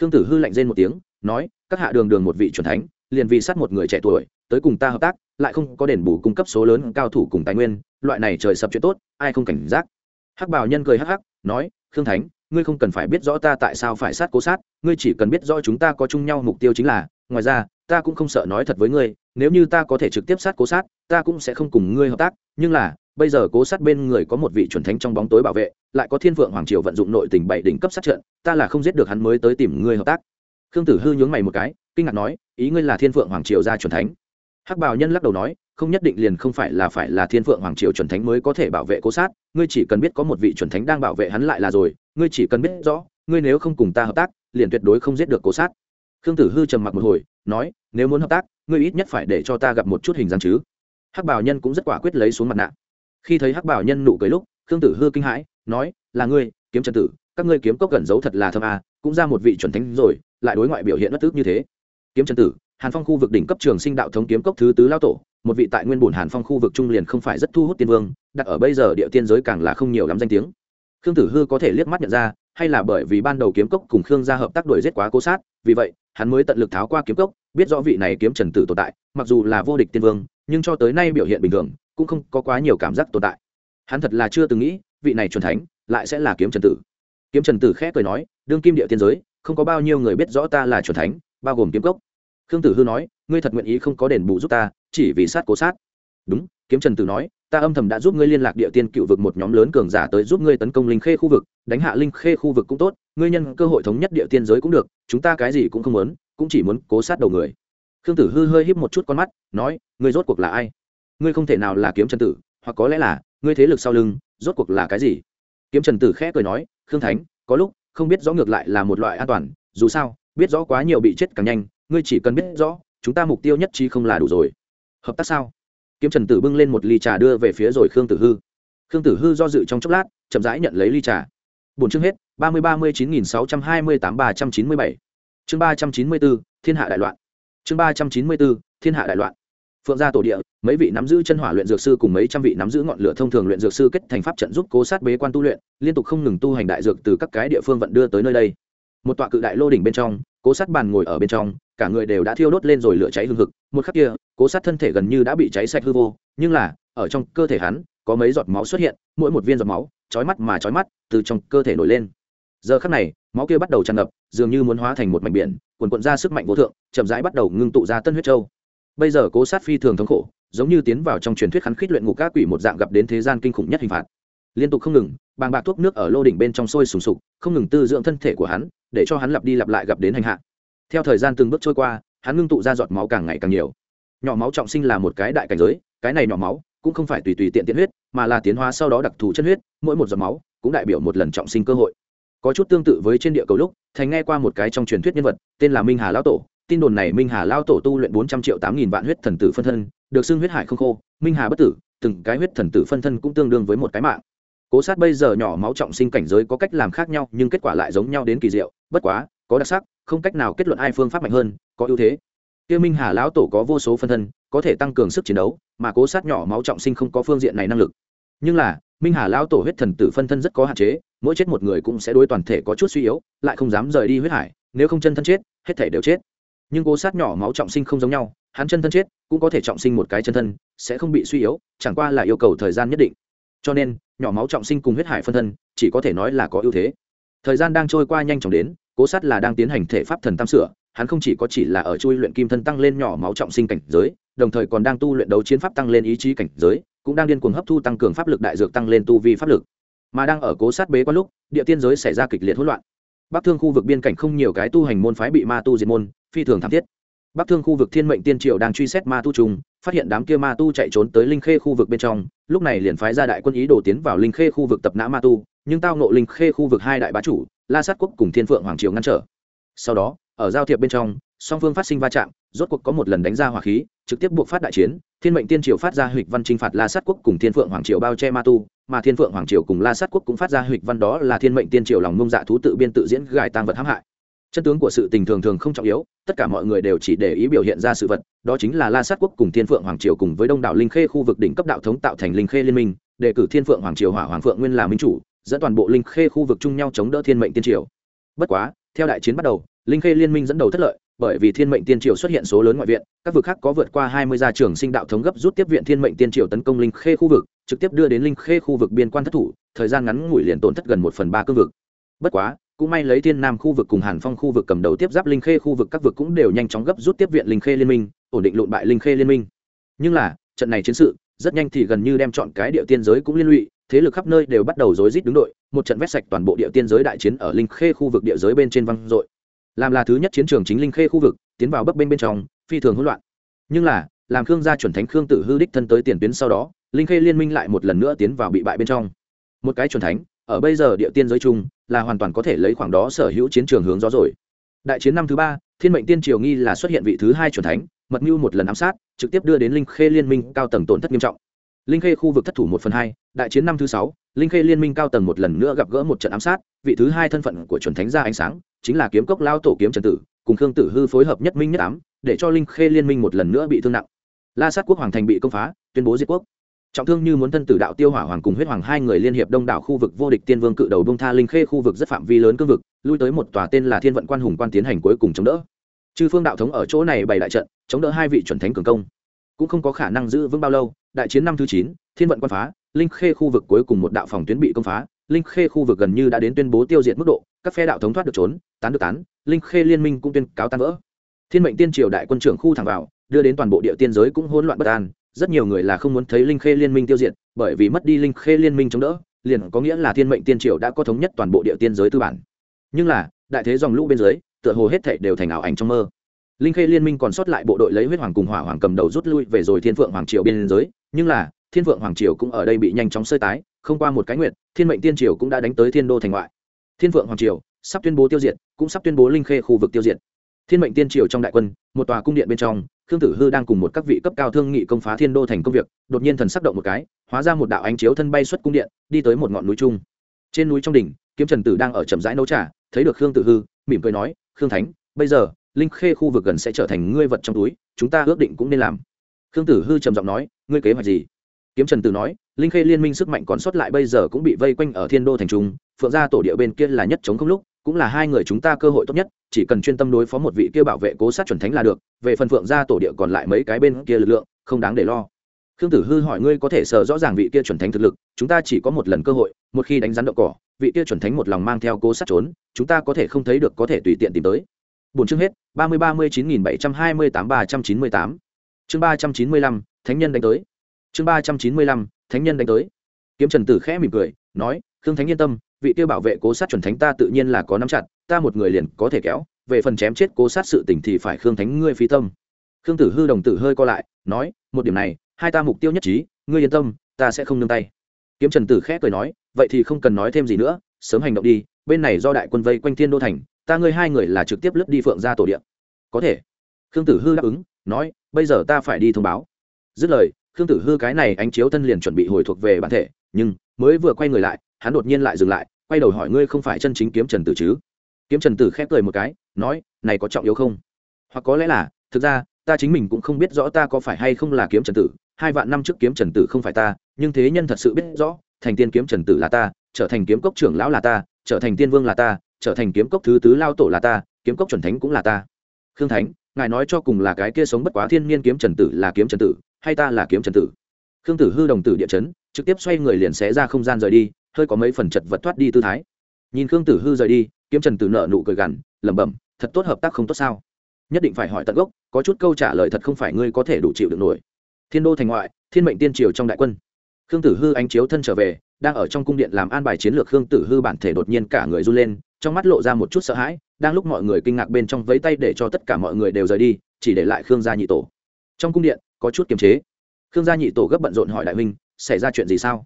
Khương tử hư lạnh rên một tiếng, nói, các hạ đường đường một vị c thánh, liền vì sát một người trẻ tuổi, tới cùng ta hợp tác lại không có đền bù cung cấp số lớn cao thủ cùng tài nguyên, loại này trời sập chuyện tốt, ai không cảnh giác. Hắc bảo nhân cười hắc hắc, nói, khương thánh, ngươi không cần phải biết rõ ta tại sao phải sát cố sát, ngươi chỉ cần biết rõ chúng ta có chung nhau mục tiêu chính là, ngoài ra, ta cũng không sợ nói thật với ngươi, nếu như ta có thể trực tiếp sát cố sát, ta cũng sẽ không cùng ngươi hợp tác, nhưng là, bây giờ cố sát bên người có một vị chuẩn thánh trong bóng tối bảo vệ, lại có thiên vượng hoàng triều vận dụng nội tình bảy đỉnh cấp sát trận, ta là không giết được hắn mới tới tìm ngươi hợp tác. Khương tử hư nhướng mày một cái, kinh ngạc nói, ý ngươi là thiên vượng hoàng triều gia chuẩn thánh? Hắc bào nhân lắc đầu nói không nhất định liền không phải là phải là thiên vượng hoàng triều chuẩn thánh mới có thể bảo vệ cố sát ngươi chỉ cần biết có một vị chuẩn thánh đang bảo vệ hắn lại là rồi ngươi chỉ cần biết rõ ngươi nếu không cùng ta hợp tác liền tuyệt đối không giết được cố sát. Khương tử hư trầm mặc một hồi nói nếu muốn hợp tác ngươi ít nhất phải để cho ta gặp một chút hình dáng chứ. Hắc bảo nhân cũng rất quả quyết lấy xuống mặt nạ. Khi thấy hắc bảo nhân nụ cười lúc khương tử hư kinh hãi nói là ngươi kiếm trần tử các ngươi kiếm cốc gần giấu thật là thâm à, cũng ra một vị chuẩn thánh rồi lại đối ngoại biểu hiện bất tức như thế. Kiếm trần tử hàn phong khu vực đỉnh cấp trường sinh đạo thống kiếm cốc thứ tứ lao tổ, một vị tại nguyên bùn hàn phong khu vực trung liền không phải rất thu hút tiên vương, đặt ở bây giờ địa tiên giới càng là không nhiều lắm danh tiếng. Khương tử hư có thể liếc mắt nhận ra, hay là bởi vì ban đầu kiếm cốc cùng khương gia hợp tác đuổi giết quá cố sát, vì vậy, hắn mới tận lực tháo qua kiếm cốc, biết rõ vị này kiếm trần tử tồn tại, mặc dù là vô địch tiên vương, nhưng cho tới nay biểu hiện bình thường, cũng không có quá nhiều cảm giác tồn tại. Hắn thật là chưa từng nghĩ, vị này chuẩn thánh lại sẽ là kiếm trần tử. Kiếm trần tử khẽ cười nói, đương kim địa tiên giới, không có bao nhiêu người biết rõ ta là chuẩn thánh, bao gồm kiếm cốc khương tử hư nói, ngươi thật nguyện ý không có đền bù giúp ta, chỉ vì sát cố sát. Đúng, kiếm trần tử nói, ta âm thầm đã giúp ngươi liên lạc địa tiên cựu vực một nhóm lớn cường giả tới giúp ngươi tấn công linh khê khu vực, đánh hạ linh khê khu vực cũng tốt, ngươi nhân cơ hội thống nhất địa tiên giới cũng được, chúng ta cái gì cũng không muốn, cũng chỉ muốn cố sát đầu người. Khương tử hư hơi híp một chút con mắt, nói, ngươi rốt cuộc là ai? Ngươi không thể nào là kiếm trần tử, hoặc có lẽ là, ngươi thế lực sau lưng, rốt cuộc là cái gì? Kiếm trần tử khẽ cười nói, khương thánh, có lúc, không biết rõ ngược lại là một loại an toàn, dù sao, biết rõ quá nhiều bị chết càng nhanh ngươi chỉ cần biết rõ, chúng ta mục tiêu nhất trí không là đủ rồi. Hợp tác sao? Kiếm trần tử bưng lên một ly trà đưa về phía rồi khương tử hư. Khương tử hư do dự trong chốc lát, chậm rãi nhận lấy ly trà. Bốn chương hết, ba mươi ba mươi chín nghìn sáu trăm hai mươi tám ba trăm chín mươi bảy. Chương ba trăm chín mươi bốn, thiên hạ đại loạn. Chương ba trăm chín mươi bốn, thiên hạ đại loạn. Phượng gia tổ địa, mấy vị nắm giữ chân hỏa luyện dược sư cùng mấy trăm vị nắm giữ ngọn lửa thông thường luyện dược sư kết thành pháp trận giúp cố sát bế quan tu luyện, liên tục không ngừng tu hành đại dược từ các cái địa phương vận đưa tới nơi đây. Một tọa cự đại lô đỉnh bên trong, cố sát bàn ngồi ở bên trong cả người đều đã thiêu đốt lên rồi lửa cháy hừng hực, một khắc kia, cố sát thân thể gần như đã bị cháy sạch hư vô, nhưng là, ở trong cơ thể hắn, có mấy giọt máu xuất hiện, mỗi một viên giọt máu, chói mắt mà chói mắt, từ trong cơ thể nổi lên. Giờ khắc này, máu kia bắt đầu tràn ngập, dường như muốn hóa thành một mảnh biển, cuồn cuộn ra sức mạnh vô thượng, chậm rãi bắt đầu ngưng tụ ra tân huyết châu. Bây giờ cố sát phi thường thống khổ, giống như tiến vào trong truyền thuyết khắn khít luyện ngục các quỷ một dạng gặp đến thế gian kinh khủng nhất hình phạt. Liên tục không ngừng, bàng bạc thuốc nước ở lô đỉnh bên trong sôi sùng sục, không ngừng tư dưỡng thân thể của hắn, để cho hắn lặp đi lặp lại gặp đến hành hạ theo thời gian từng bước trôi qua, hắn ngưng tụ ra giọt máu càng ngày càng nhiều. Nhỏ máu trọng sinh là một cái đại cảnh giới, cái này nhỏ máu cũng không phải tùy tùy tiện tiện huyết, mà là tiến hóa sau đó đặc thù chân huyết, mỗi một giọt máu cũng đại biểu một lần trọng sinh cơ hội. Có chút tương tự với trên địa cầu lúc, thành nghe qua một cái trong truyền thuyết nhân vật, tên là minh hà lão tổ. Tin đồn này minh hà lao tổ tu luyện bốn trăm triệu tám nghìn vạn huyết thần tử phân thân, được xưng huyết hải không khô, minh hà bất tử, từng cái huyết thần tử phân thân cũng tương đương với một cái mạng. Cố sát bây giờ nhỏ máu trọng sinh cảnh giới có cách làm khác nhau, nhưng kết quả lại giống nhau đến kỳ diệu, bất quá có đặc sắc, không cách nào kết luận ai phương pháp mạnh hơn, có ưu thế. Tiêu minh hà lão tổ có vô số phân thân, có thể tăng cường sức chiến đấu, mà cố sát nhỏ máu trọng sinh không có phương diện này năng lực. Nhưng là, minh hà lão tổ huyết thần tử phân thân rất có hạn chế, mỗi chết một người cũng sẽ đối toàn thể có chút suy yếu, lại không dám rời đi huyết hải, nếu không chân thân chết, hết thể đều chết. Nhưng cố sát nhỏ máu trọng sinh không giống nhau, hắn chân thân chết cũng có thể trọng sinh một cái chân thân, sẽ không bị suy yếu, chẳng qua là yêu cầu thời gian nhất định. Cho nên, nhỏ máu trọng sinh cùng huyết hải phân thân chỉ có thể nói là có ưu thế thời gian đang trôi qua nhanh chóng đến, cố sát là đang tiến hành thể pháp thần tam sửa, hắn không chỉ có chỉ là ở chui luyện kim thân tăng lên nhỏ máu trọng sinh cảnh giới, đồng thời còn đang tu luyện đấu chiến pháp tăng lên ý chí cảnh giới, cũng đang điên cuồng hấp thu tăng cường pháp lực đại dược tăng lên tu vi pháp lực. Mà đang ở cố sát bế quan lúc, địa tiên giới xảy ra kịch liệt hỗn loạn. Bắc thương khu vực biên cảnh không nhiều cái tu hành môn phái bị ma tu diệt môn, phi thường thảm thiết. Bắc thương khu vực thiên mệnh tiên triều đang truy xét ma tu trùng, phát hiện đám kia ma tu chạy trốn tới linh khê khu vực bên trong, lúc này liền phái ra đại quân ý đồ tiến vào linh khê khu vực tập nã ma tu nhưng tao nộ linh khê khu vực hai đại bá chủ, la sát quốc cùng thiên phượng hoàng triều ngăn trở. Sau đó, ở giao thiệp bên trong, song phương phát sinh va chạm, rốt cuộc có một lần đánh ra hỏa khí, trực tiếp buộc phát đại chiến, thiên mệnh tiên triều phát ra hịch văn t phạt la sát quốc cùng thiên phượng hoàng triều bao che ma tu, mà thiên phượng hoàng triều cùng la sát quốc cũng phát ra hịch văn đó là thiên mệnh tiên triều lòng mông dạ thú tự biên tự diễn gài tăng vật hãm hại. Chân tướng của sự tình thường thường không trọng yếu, tất cả mọi người đều chỉ để ý biểu hiện ra sự vật, đó chính là la sát quốc cùng thiên phượng hoàng triều cùng với đông đảo linh khê khu vực đỉnh cấp đạo thống tạo thành linh khê liên minh, đề cử thiên phượng hoàng triều hỏa hoàng phượng nguyên là minh chủ dẫn toàn bộ linh khê khu vực chung nhau chống đỡ thiên mệnh tiên triều. Bất quá, theo đại chiến bắt đầu, linh khê liên minh dẫn đầu thất lợi, bởi vì thiên mệnh tiên triều xuất hiện số lớn ngoại viện, các vực khác có vượt qua hai mươi gia trưởng sinh đạo thống gấp rút tiếp viện thiên mệnh tiên triều tấn công linh khê khu vực, trực tiếp đưa đến linh khê khu vực biên quan thất thủ, thời gian ngắn ngủi liền tổn thất gần một phần ba cương vực. Bất quá, cũng may lấy thiên nam khu vực cùng hàn phong khu vực cầm đầu tiếp giáp linh khê khu vực các vực cũng đều nhanh chóng gấp rút tiếp viện linh khê liên minh, ổn định lộn bại linh khê liên minh. Nhưng là, trận này chiến sự, rất nhanh thì gần như đem chọn cái địa tiên giới cũng liên lụy thế lực khắp nơi đều bắt đầu rối rít đứng đội, một trận vét sạch toàn bộ địa tiên giới đại chiến ở linh khê khu vực địa giới bên trên văng dội. Làm là thứ nhất chiến trường chính linh khê khu vực, tiến vào bấp bên bên trong, phi thường hỗn loạn. Nhưng là, làm khương gia chuẩn thánh khương tử hư đích thân tới tiền tuyến sau đó, linh khê liên minh lại một lần nữa tiến vào bị bại bên trong. Một cái chuẩn thánh, ở bây giờ địa tiên giới chung, là hoàn toàn có thể lấy khoảng đó sở hữu chiến trường hướng gió rồi. Đại chiến năm thứ ba, thiên mệnh tiên triều nghi là xuất hiện vị thứ hai chuẩn thánh, mật mưu một lần ám sát, trực tiếp đưa đến linh khê liên minh cao tầng tổn thất nghiêm trọng linh khê khu vực thất thủ một phần hai, đại chiến năm thứ sáu, linh khê liên minh cao tầng một lần nữa gặp gỡ một trận ám sát, vị thứ hai thân phận của chuẩn thánh gia ánh sáng, chính là kiếm cốc lao tổ kiếm trần tử, cùng khương tử hư phối hợp nhất minh nhất ám, để cho linh khê liên minh một lần nữa bị thương nặng. La sát quốc hoàng thành bị công phá, tuyên bố diệt quốc. Trọng thương như muốn thân tử đạo tiêu hỏa hoàng cùng huyết hoàng hai người liên hiệp đông đảo khu vực vô địch tiên vương cự đầu bông tha linh khê khu vực rất phạm vi lớn cương vực, lui tới một tòa tên là thiên vận quan hùng quan tiến hành cuối cùng chống đỡ. Chư phương đạo thống ở chỗ này bày đại trận, chống đỡ hai vị chuẩn thánh cường công cũng không có khả năng giữ vững bao lâu, đại chiến năm thứ chín, thiên vận quan phá, linh khê khu vực cuối cùng một đạo phòng tuyến bị công phá. Linh khê khu vực gần như đã đến tuyên bố tiêu diệt mức độ, các phe đạo thống thoát được trốn, tán được tán, linh khê liên minh cũng tuyên cáo tan vỡ. Thiên mệnh tiên triều đại quân trưởng khu thẳng vào, đưa đến toàn bộ địa tiên giới cũng hỗn loạn bất an, rất nhiều người là không muốn thấy linh khê liên minh tiêu diệt, bởi vì mất đi linh khê liên minh chống đỡ, liền có nghĩa là thiên mệnh tiên triều đã có thống nhất toàn bộ địa tiên giới tư bản. Nhưng là, đại thế dòng lũ bên dưới, tựa hồ hết thảy đều thành ảo ảnh trong mơ linh khê liên minh còn sót lại bộ đội lấy huyết hoàng cùng hỏa hoàng cầm đầu rút lui về rồi thiên phượng hoàng triều biên giới. Nhưng là, thiên phượng hoàng triều cũng ở đây bị nhanh chóng sơi tái, không qua một cái nguyện thiên mệnh tiên triều cũng đã đánh tới thiên đô thành ngoại. Thiên phượng hoàng triều sắp tuyên bố tiêu diệt, cũng sắp tuyên bố linh khê khu vực tiêu diệt. Thiên mệnh tiên triều trong đại quân, một tòa cung điện bên trong, khương tử hư đang cùng một các vị cấp cao thương nghị công phá thiên đô thành công việc, đột nhiên thần sắc động một cái, hóa ra một đạo ánh chiếu thân bay xuất cung điện, đi tới một ngọn núi trung. Trên núi trong đỉnh, kiếm trần tử đang ở chậm rãi nấu trà, thấy được khương tử hư, mỉm cười nói, khương thánh, bây giờ linh khê khu vực gần sẽ trở thành ngươi vật trong túi, chúng ta ước định cũng nên làm. Khương tử hư trầm giọng nói, ngươi kế hoạch gì? Kiếm trần tử nói, linh khê liên minh sức mạnh còn sót lại bây giờ cũng bị vây quanh ở thiên đô thành trung, phượng gia tổ địa bên kia là nhất chống không lúc, cũng là hai người chúng ta cơ hội tốt nhất, chỉ cần chuyên tâm đối phó một vị kia bảo vệ cố sát chuẩn thánh là được, về phần phượng gia tổ địa còn lại mấy cái bên kia lực lượng, không đáng để lo. Khương tử hư hỏi ngươi có thể sờ rõ ràng vị kia chuẩn thánh thực lực, chúng ta chỉ có một lần cơ hội, một khi đánh rắn đậu cỏ, vị kia chuẩn thánh một lòng mang theo cố sát trốn, chúng ta có thể không thấy được có thể tùy tiện tìm tới. Buổi chương hết, ba mươi ba mươi chín nghìn bảy trăm hai mươi tám ba trăm chín mươi tám. Chương ba trăm chín mươi lăm, thánh nhân đánh tới. Chương ba trăm chín mươi lăm, thánh nhân đánh tới. Kiếm trần tử khẽ mỉm cười, nói, khương thánh yên tâm, vị tiêu bảo vệ cố sát chuẩn thánh ta tự nhiên là có nắm chặt, ta một người liền có thể kéo, về phần chém chết cố sát sự tình thì phải khương thánh ngươi phi tâm. Khương tử hư đồng tử hơi co lại, nói, một điểm này, hai ta mục tiêu nhất trí, ngươi yên tâm, ta sẽ không nương tay. Kiếm trần tử khẽ cười nói, vậy thì không cần nói thêm gì nữa, sớm hành động đi, bên này do đại quân vây quanh thiên đô thành ta ngươi hai người là trực tiếp lướt đi phượng ra tổ điện có thể. Khương tử hư đáp ứng, nói, bây giờ ta phải đi thông báo. Dứt lời, khương tử hư cái này ánh chiếu thân liền chuẩn bị hồi thuộc về bản thể, nhưng, mới vừa quay người lại, hắn đột nhiên lại dừng lại, quay đầu hỏi ngươi không phải chân chính kiếm trần tử chứ? Kiếm trần tử khép cười một cái, nói, này có trọng yếu không? Hoặc có lẽ là, thực ra, ta chính mình cũng không biết rõ ta có phải hay không là kiếm trần tử, hai vạn năm trước kiếm trần tử không phải ta, nhưng thế nhân thật sự biết rõ, thành tiên kiếm trần tử là ta, trở thành kiếm cốc trưởng lão là ta, trở thành tiên vương là ta trở thành kiếm cốc thứ tứ lao tổ là ta, kiếm cốc chuẩn thánh cũng là ta. Khương thánh, ngài nói cho cùng là cái kia sống bất quá thiên niên kiếm trần tử là kiếm trần tử, hay ta là kiếm trần tử? Khương tử hư đồng tử địa chấn, trực tiếp xoay người liền xé ra không gian rời đi, hơi có mấy phần chật vật thoát đi tư thái. Nhìn khương tử hư rời đi, kiếm trần tử nợ nụ cười gằn, lẩm bẩm, thật tốt hợp tác không tốt sao? Nhất định phải hỏi tận gốc, có chút câu trả lời thật không phải ngươi có thể đủ chịu được nổi. Thiên đô thành ngoại, thiên mệnh tiên triều trong đại quân. Khương tử hư ánh chiếu thân trở về, đang ở trong cung điện làm an bài chiến lược, khương tử hư bản thể đột nhiên cả người run lên trong mắt lộ ra một chút sợ hãi, đang lúc mọi người kinh ngạc bên trong vấy tay để cho tất cả mọi người đều rời đi, chỉ để lại khương gia nhị tổ. Trong cung điện, có chút kiềm chế. Khương gia nhị tổ gấp bận rộn hỏi đại huynh, xảy ra chuyện gì sao?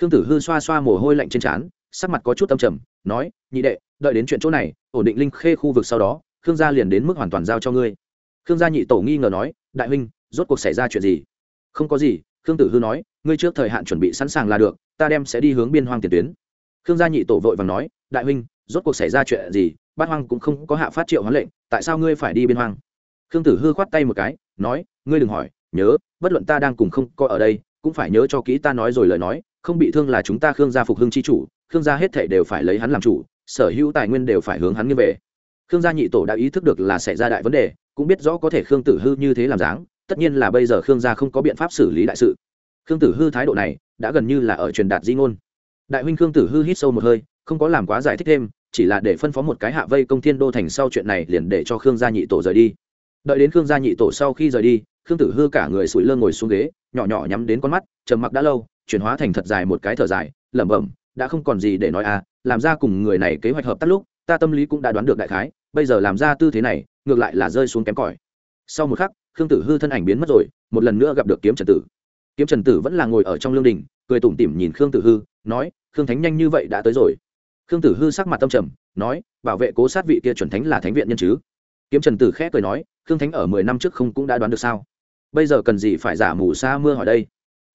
Khương tử hư xoa xoa mồ hôi lạnh trên trán, sắc mặt có chút âm trầm, nói, nhị đệ, đợi đến chuyện chỗ này, ổn định linh khê khu vực sau đó, khương gia liền đến mức hoàn toàn giao cho ngươi. Khương gia nhị tổ nghi ngờ nói, đại huynh, rốt cuộc xảy ra chuyện gì? Không có gì. Khương tử hư nói, ngươi trước thời hạn chuẩn bị sẵn sàng là được, ta đem sẽ đi hướng biên hoang tiền tuyến. Khương gia nhị tổ vội và nói, đại huynh rốt cuộc xảy ra chuyện gì, bát hoang cũng không có hạ phát triệu hoán lệnh, tại sao ngươi phải đi biên hoang? Khương tử hư khoát tay một cái, nói, ngươi đừng hỏi, nhớ, bất luận ta đang cùng không có ở đây, cũng phải nhớ cho kỹ ta nói rồi lời nói, không bị thương là chúng ta khương gia phục hưng chi chủ, khương gia hết thể đều phải lấy hắn làm chủ, sở hữu tài nguyên đều phải hướng hắn như về. Khương gia nhị tổ đã ý thức được là xảy ra đại vấn đề, cũng biết rõ có thể khương tử hư như thế làm dáng, tất nhiên là bây giờ khương gia không có biện pháp xử lý đại sự. Khương tử hư thái độ này, đã gần như là ở truyền đạt di ngôn. Đại huynh khương tử hư hít sâu một hơi, không có làm quá giải thích thêm chỉ là để phân phó một cái hạ vây công thiên đô thành sau chuyện này liền để cho khương gia nhị tổ rời đi. Đợi đến khương gia nhị tổ sau khi rời đi, khương tử hư cả người sủi lơ ngồi xuống ghế, nhỏ nhỏ nhắm đến con mắt, trầm mặc đã lâu, chuyển hóa thành thật dài một cái thở dài, lẩm bẩm, đã không còn gì để nói à làm ra cùng người này kế hoạch hợp tác lúc, ta tâm lý cũng đã đoán được đại khái, bây giờ làm ra tư thế này, ngược lại là rơi xuống kém cỏi. Sau một khắc, khương tử hư thân ảnh biến mất rồi, một lần nữa gặp được kiếm trần tử. Kiếm trần tử vẫn là ngồi ở trong lương đình, cười tủm tỉm nhìn khương tử hư, nói, khương thánh nhanh như vậy đã tới rồi khương tử hư sắc mặt tâm trầm, nói, bảo vệ cố sát vị kia chuẩn thánh là thánh viện nhân chứ? Kiếm trần tử khẽ cười nói, khương thánh ở mười năm trước không cũng đã đoán được sao? Bây giờ cần gì phải giả mù xa mưa hỏi đây?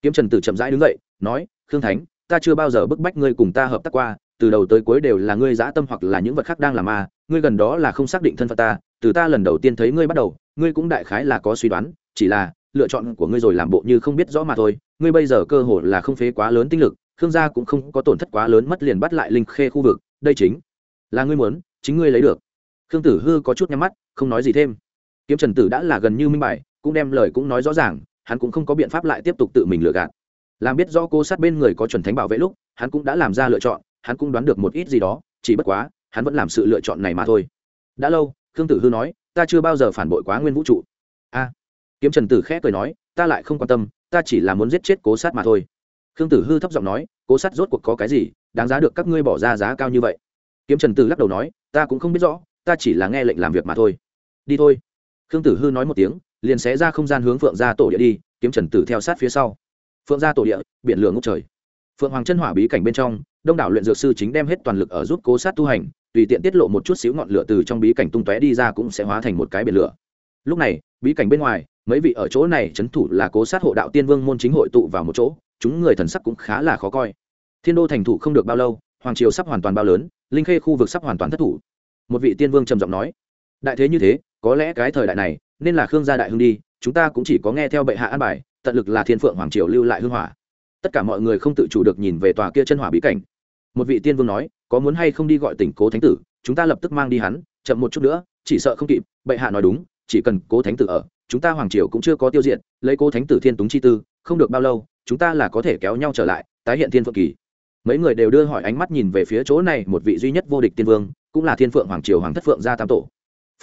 Kiếm trần tử chậm rãi đứng dậy, nói, khương thánh, ta chưa bao giờ bức bách ngươi cùng ta hợp tác qua, từ đầu tới cuối đều là ngươi dã tâm hoặc là những vật khác đang làm ma ngươi gần đó là không xác định thân phận ta, từ ta lần đầu tiên thấy ngươi bắt đầu, ngươi cũng đại khái là có suy đoán, chỉ là lựa chọn của ngươi rồi làm bộ như không biết rõ mà thôi, ngươi bây giờ cơ hội là không phế quá lớn tinh lực khương gia cũng không có tổn thất quá lớn mất liền bắt lại linh khê khu vực, đây chính là ngươi muốn, chính ngươi lấy được. Khương tử hư có chút nhắm mắt, không nói gì thêm. Kiếm trần tử đã là gần như minh bài, cũng đem lời cũng nói rõ ràng, hắn cũng không có biện pháp lại tiếp tục tự mình lựa gạt. Làm biết rõ cô sát bên người có chuẩn thánh bảo vệ lúc, hắn cũng đã làm ra lựa chọn, hắn cũng đoán được một ít gì đó, chỉ bất quá, hắn vẫn làm sự lựa chọn này mà thôi. Đã lâu, khương tử hư nói, ta chưa bao giờ phản bội quá nguyên vũ trụ. A. Kiếm trần tử khẽ cười nói, ta lại không quan tâm, ta chỉ là muốn giết chết cố sát mà thôi khương tử hư thấp giọng nói, cố sát rốt cuộc có cái gì, đáng giá được các ngươi bỏ ra giá cao như vậy? Kiếm trần tử lắc đầu nói, ta cũng không biết rõ, ta chỉ là nghe lệnh làm việc mà thôi. Đi thôi. Khương tử hư nói một tiếng, liền xé ra không gian hướng phượng ra tổ địa đi, kiếm trần tử theo sát phía sau. Phượng ra tổ địa, biển lửa ngốc trời. Phượng hoàng chân hỏa bí cảnh bên trong, đông đảo luyện dược sư chính đem hết toàn lực ở giúp cố sát tu hành, tùy tiện tiết lộ một chút xíu ngọn lửa từ trong bí cảnh tung tóe đi ra cũng sẽ hóa thành một cái biển lửa. Lúc này, bí cảnh bên ngoài, mấy vị ở chỗ này c thủ là cố sát hộ đạo tiên vương môn chính hội tụ vào một chỗ chúng người thần sắc cũng khá là khó coi. Thiên đô thành thủ không được bao lâu, hoàng triều sắp hoàn toàn bao lớn, linh khê khu vực sắp hoàn toàn thất thủ. Một vị tiên vương trầm giọng nói, đại thế như thế, có lẽ cái thời đại này, nên là khương gia đại hưng đi, chúng ta cũng chỉ có nghe theo bệ hạ an bài, tận lực là thiên phượng hoàng triều lưu lại hưng hỏa. Tất cả mọi người không tự chủ được nhìn về tòa kia chân hỏa bí cảnh. Một vị tiên vương nói, có muốn hay không đi gọi tỉnh cố thánh tử, chúng ta lập tức mang đi hắn, chậm một chút nữa, chỉ sợ không kịp, bệ hạ nói đúng, chỉ cần cố thánh tử ở, chúng ta hoàng triều cũng chưa có tiêu diệt, lấy cố thánh tử thiên túng chi tư, không được bao lâu chúng ta là có thể kéo nhau trở lại, tái hiện thiên phượng kỳ. Mấy người đều đưa hỏi ánh mắt nhìn về phía chỗ này, một vị duy nhất vô địch tiên vương, cũng là thiên phượng hoàng triều hoàng thất phượng gia tam tổ.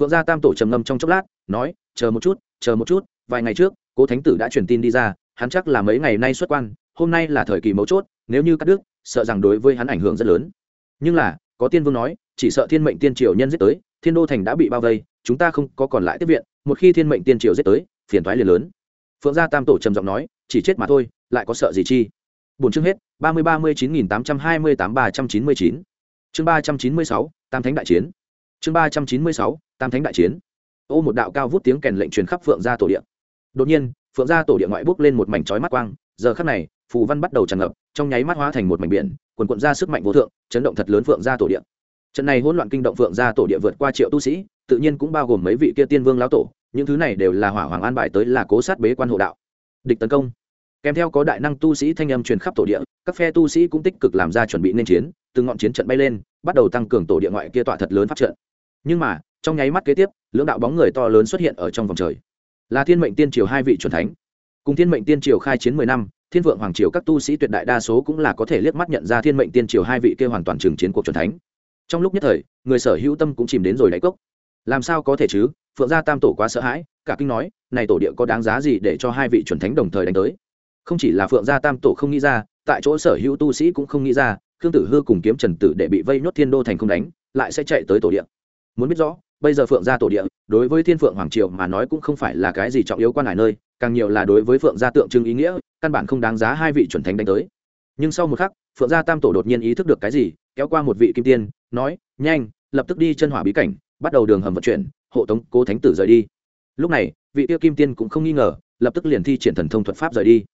Phượng gia tam tổ trầm ngâm trong chốc lát, nói, chờ một chút, chờ một chút, vài ngày trước, cố thánh tử đã truyền tin đi ra, hắn chắc là mấy ngày nay xuất quan, hôm nay là thời kỳ mấu chốt, nếu như cắt đứt, sợ rằng đối với hắn ảnh hưởng rất lớn. Nhưng là, có tiên vương nói, chỉ sợ thiên mệnh tiên triều nhân giết tới, thiên đô thành đã bị bao vây, chúng ta không có còn lại tiếp viện, một khi thiên mệnh tiên triều giết tới, phiền thoái liền lớn. Phượng gia tam tổ trầm giọng nói, chỉ chết mà thôi lại có sợ gì chi? Bốn chương hết, ba mươi ba mươi chín nghìn tám trăm hai mươi tám ba trăm chín mươi chín. Chương ba trăm chín mươi sáu, tam thánh đại chiến. Chương ba trăm chín mươi sáu, tam thánh đại chiến. Ô, một đạo cao vút tiếng kèn lệnh truyền khắp phượng gia tổ điện đột nhiên, phượng gia tổ điện ngoại bốc lên một mảnh chói mắt quang. Giờ khắc này, phù văn bắt đầu tràn ngập, trong nháy mắt hóa thành một mảnh biển, quần quận ra sức mạnh vô thượng, chấn động thật lớn phượng gia tổ điện trận này hỗn loạn kinh động phượng gia tổ địa vượt qua triệu tu sĩ, tự nhiên cũng bao gồm mấy vị kia tiên vương lão tổ, những thứ này đều là hỏa hoàng an bài tới là cố sát bế quan hộ đạo. Địch tấn công kèm theo có đại năng tu sĩ thanh âm truyền khắp tổ địa, các phe tu sĩ cũng tích cực làm ra chuẩn bị nên chiến, từng ngọn chiến trận bay lên, bắt đầu tăng cường tổ địa ngoại kia tọa thật lớn phát trận. Nhưng mà, trong nháy mắt kế tiếp, lưỡng đạo bóng người to lớn xuất hiện ở trong vòng trời. Là thiên mệnh tiên triều hai vị c thánh. Cùng thiên mệnh tiên triều khai chiến mười năm, thiên vượng hoàng triều các tu sĩ tuyệt đại đa số cũng là có thể liếc mắt nhận ra thiên mệnh tiên triều hai vị kia hoàn toàn trường chiến cuộc c thánh. Trong lúc nhất thời, người sở hữu tâm cũng chìm đến rồi đáy cốc. Làm sao có thể chứ? Phượng gia tam tổ quá sợ hãi, cả kinh nói, này tổ địa có đáng giá gì để cho hai vị chuẩn thánh đồng thời đánh tới? Không chỉ là phượng gia tam tổ không nghĩ ra, tại chỗ sở hữu tu sĩ cũng không nghĩ ra, khương tử hư cùng kiếm trần tử để bị vây nhốt thiên đô thành không đánh, lại sẽ chạy tới tổ địa. Muốn biết rõ, bây giờ phượng gia tổ địa, đối với thiên phượng hoàng triều mà nói cũng không phải là cái gì trọng yếu quan hải nơi, càng nhiều là đối với phượng gia tượng trưng ý nghĩa, căn bản không đáng giá hai vị chuẩn thánh đánh tới. Nhưng sau một khắc, phượng gia tam tổ đột nhiên ý thức được cái gì, kéo qua một vị kim tiên, nói, nhanh, lập tức đi chân hỏa bí cảnh, bắt đầu đường hầm vận chuyển, hộ tống cố thánh tử rời đi. Lúc này, vị tiêu kim tiên cũng không nghi ngờ, lập tức liền thi triển thần thông thuật pháp rời đi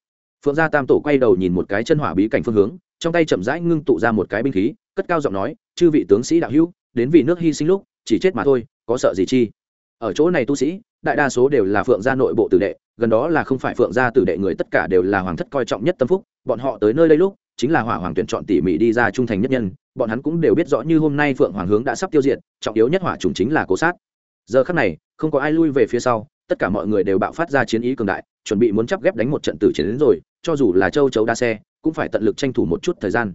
phượng gia tam tổ quay đầu nhìn một cái chân hỏa bí cảnh phương hướng, trong tay chậm rãi ngưng tụ ra một cái binh khí, cất cao giọng nói, chư vị tướng sĩ đạo hữu, đến vì nước hy sinh lúc, chỉ chết mà thôi, có sợ gì chi? Ở chỗ này tu sĩ, đại đa số đều là phượng gia nội bộ tử đệ, gần đó là không phải phượng gia tử đệ người, tất cả đều là hoàng thất coi trọng nhất tâm phúc, bọn họ tới nơi đây lúc, chính là hỏa hoàng tuyển chọn tỉ mỉ đi ra trung thành nhất nhân, bọn hắn cũng đều biết rõ như hôm nay phượng hoàng hướng đã sắp tiêu diệt, trọng yếu nhất hỏa trùng chính là cố sát. Giờ khắc này, không có ai lui về phía sau, tất cả mọi người đều bạo phát ra chiến ý cường đại, chuẩn bị muốn chắp ghép đánh một trận tử chiến đến rồi cho dù là châu chấu đa xe, cũng phải tận lực tranh thủ một chút thời gian.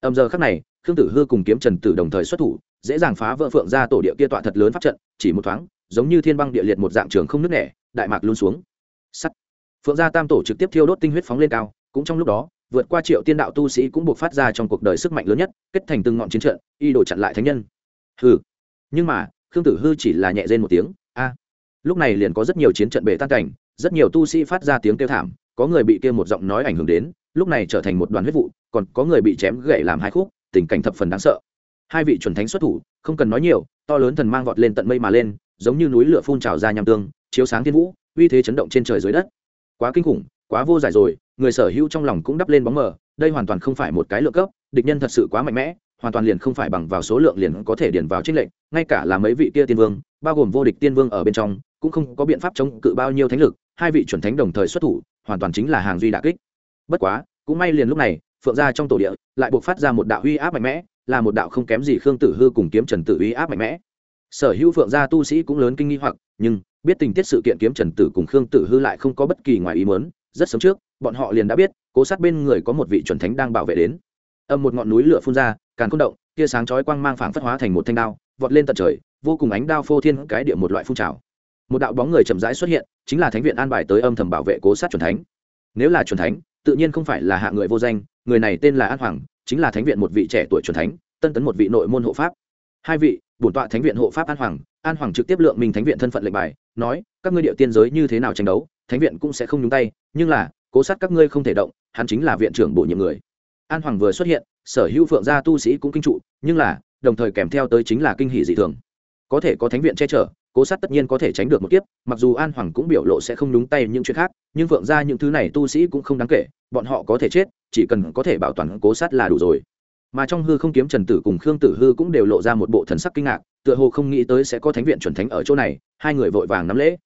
Ầm giờ khắc này, khương tử hư cùng kiếm trần tử đồng thời xuất thủ, dễ dàng phá vỡ phượng ra tổ địa kia tọa thật lớn pháp trận, chỉ một thoáng, giống như thiên băng địa liệt một dạng trường không nứt nẻ, đại mạc luôn xuống. Sắt. Phượng gia tam tổ trực tiếp thiêu đốt tinh huyết phóng lên cao, cũng trong lúc đó, vượt qua triệu tiên đạo tu sĩ cũng buộc phát ra trong cuộc đời sức mạnh lớn nhất, kết thành từng ngọn chiến trận, y đổ chặn lại thánh nhân. Hừ. Nhưng mà, khương tử hư chỉ là nhẹ rên một tiếng, a. Lúc này liền có rất nhiều chiến trận bể tan cảnh, rất nhiều tu sĩ phát ra tiếng kêu thảm có người bị kia một giọng nói ảnh hưởng đến, lúc này trở thành một đoàn huyết vụ, còn có người bị chém gãy làm hai khúc, tình cảnh thập phần đáng sợ. Hai vị chuẩn thánh xuất thủ, không cần nói nhiều, to lớn thần mang vọt lên tận mây mà lên, giống như núi lửa phun trào ra nham tương, chiếu sáng thiên vũ, uy thế chấn động trên trời dưới đất. Quá kinh khủng, quá vô giải rồi, người sở hữu trong lòng cũng đắp lên bóng mờ, đây hoàn toàn không phải một cái lượng cấp, địch nhân thật sự quá mạnh mẽ, hoàn toàn liền không phải bằng vào số lượng liền có thể điền vào trích lệnh ngay cả là mấy vị kia tiên vương, bao gồm vô địch tiên vương ở bên trong, cũng không có biện pháp chống cự bao nhiêu thánh lực, hai vị chuẩn thánh đồng thời xuất thủ hoàn toàn chính là hàng duy đà kích. Bất quá, cũng may liền lúc này, phượng gia trong tổ địa lại buộc phát ra một đạo uy áp mạnh mẽ, là một đạo không kém gì khương tử hư cùng kiếm trần tử uy áp mạnh mẽ. Sở hữu phượng gia tu sĩ cũng lớn kinh nghi hoặc, nhưng biết tình tiết sự kiện kiếm trần tử cùng khương tử hư lại không có bất kỳ ngoài ý mớn rất sớm trước, bọn họ liền đã biết, cố sát bên người có một vị chuẩn thánh đang bảo vệ đến. Âm một ngọn núi lửa phun ra, càn không động, tia sáng chói quang mang phảng phất hóa thành một thanh đao, vọt lên tận trời, vô cùng ánh đao phô thiên cái địa một loại phun trào một đạo bóng người chậm rãi xuất hiện, chính là thánh viện an bài tới âm thầm bảo vệ cố sát chuẩn thánh. Nếu là chuẩn thánh, tự nhiên không phải là hạ người vô danh, người này tên là an hoàng, chính là thánh viện một vị trẻ tuổi chuẩn thánh, tân tấn một vị nội môn hộ pháp. Hai vị, bổn tọa thánh viện hộ pháp an hoàng an hoàng trực tiếp lượng mình thánh viện thân phận lệnh bài, nói, các ngươi địa tiên giới như thế nào tranh đấu, thánh viện cũng sẽ không nhúng tay, nhưng là, cố sát các ngươi không thể động, hắn chính là viện trưởng bổ nhiệm người. An hoàng vừa xuất hiện, sở hữu phượng gia tu sĩ cũng kinh trụ, nhưng là, đồng thời kèm theo tới chính là kinh hỷ dị thường. Có thể có thánh viện che chở cố sát tất nhiên có thể tránh được một kiếp, mặc dù an hoàng cũng biểu lộ sẽ không đúng tay những chuyện khác, nhưng phượng ra những thứ này tu sĩ cũng không đáng kể, bọn họ có thể chết, chỉ cần có thể bảo toàn cố sát là đủ rồi. Mà trong hư không kiếm trần tử cùng khương tử hư cũng đều lộ ra một bộ thần sắc kinh ngạc, tựa hồ không nghĩ tới sẽ có thánh viện chuẩn thánh ở chỗ này, hai người vội vàng nắm lễ.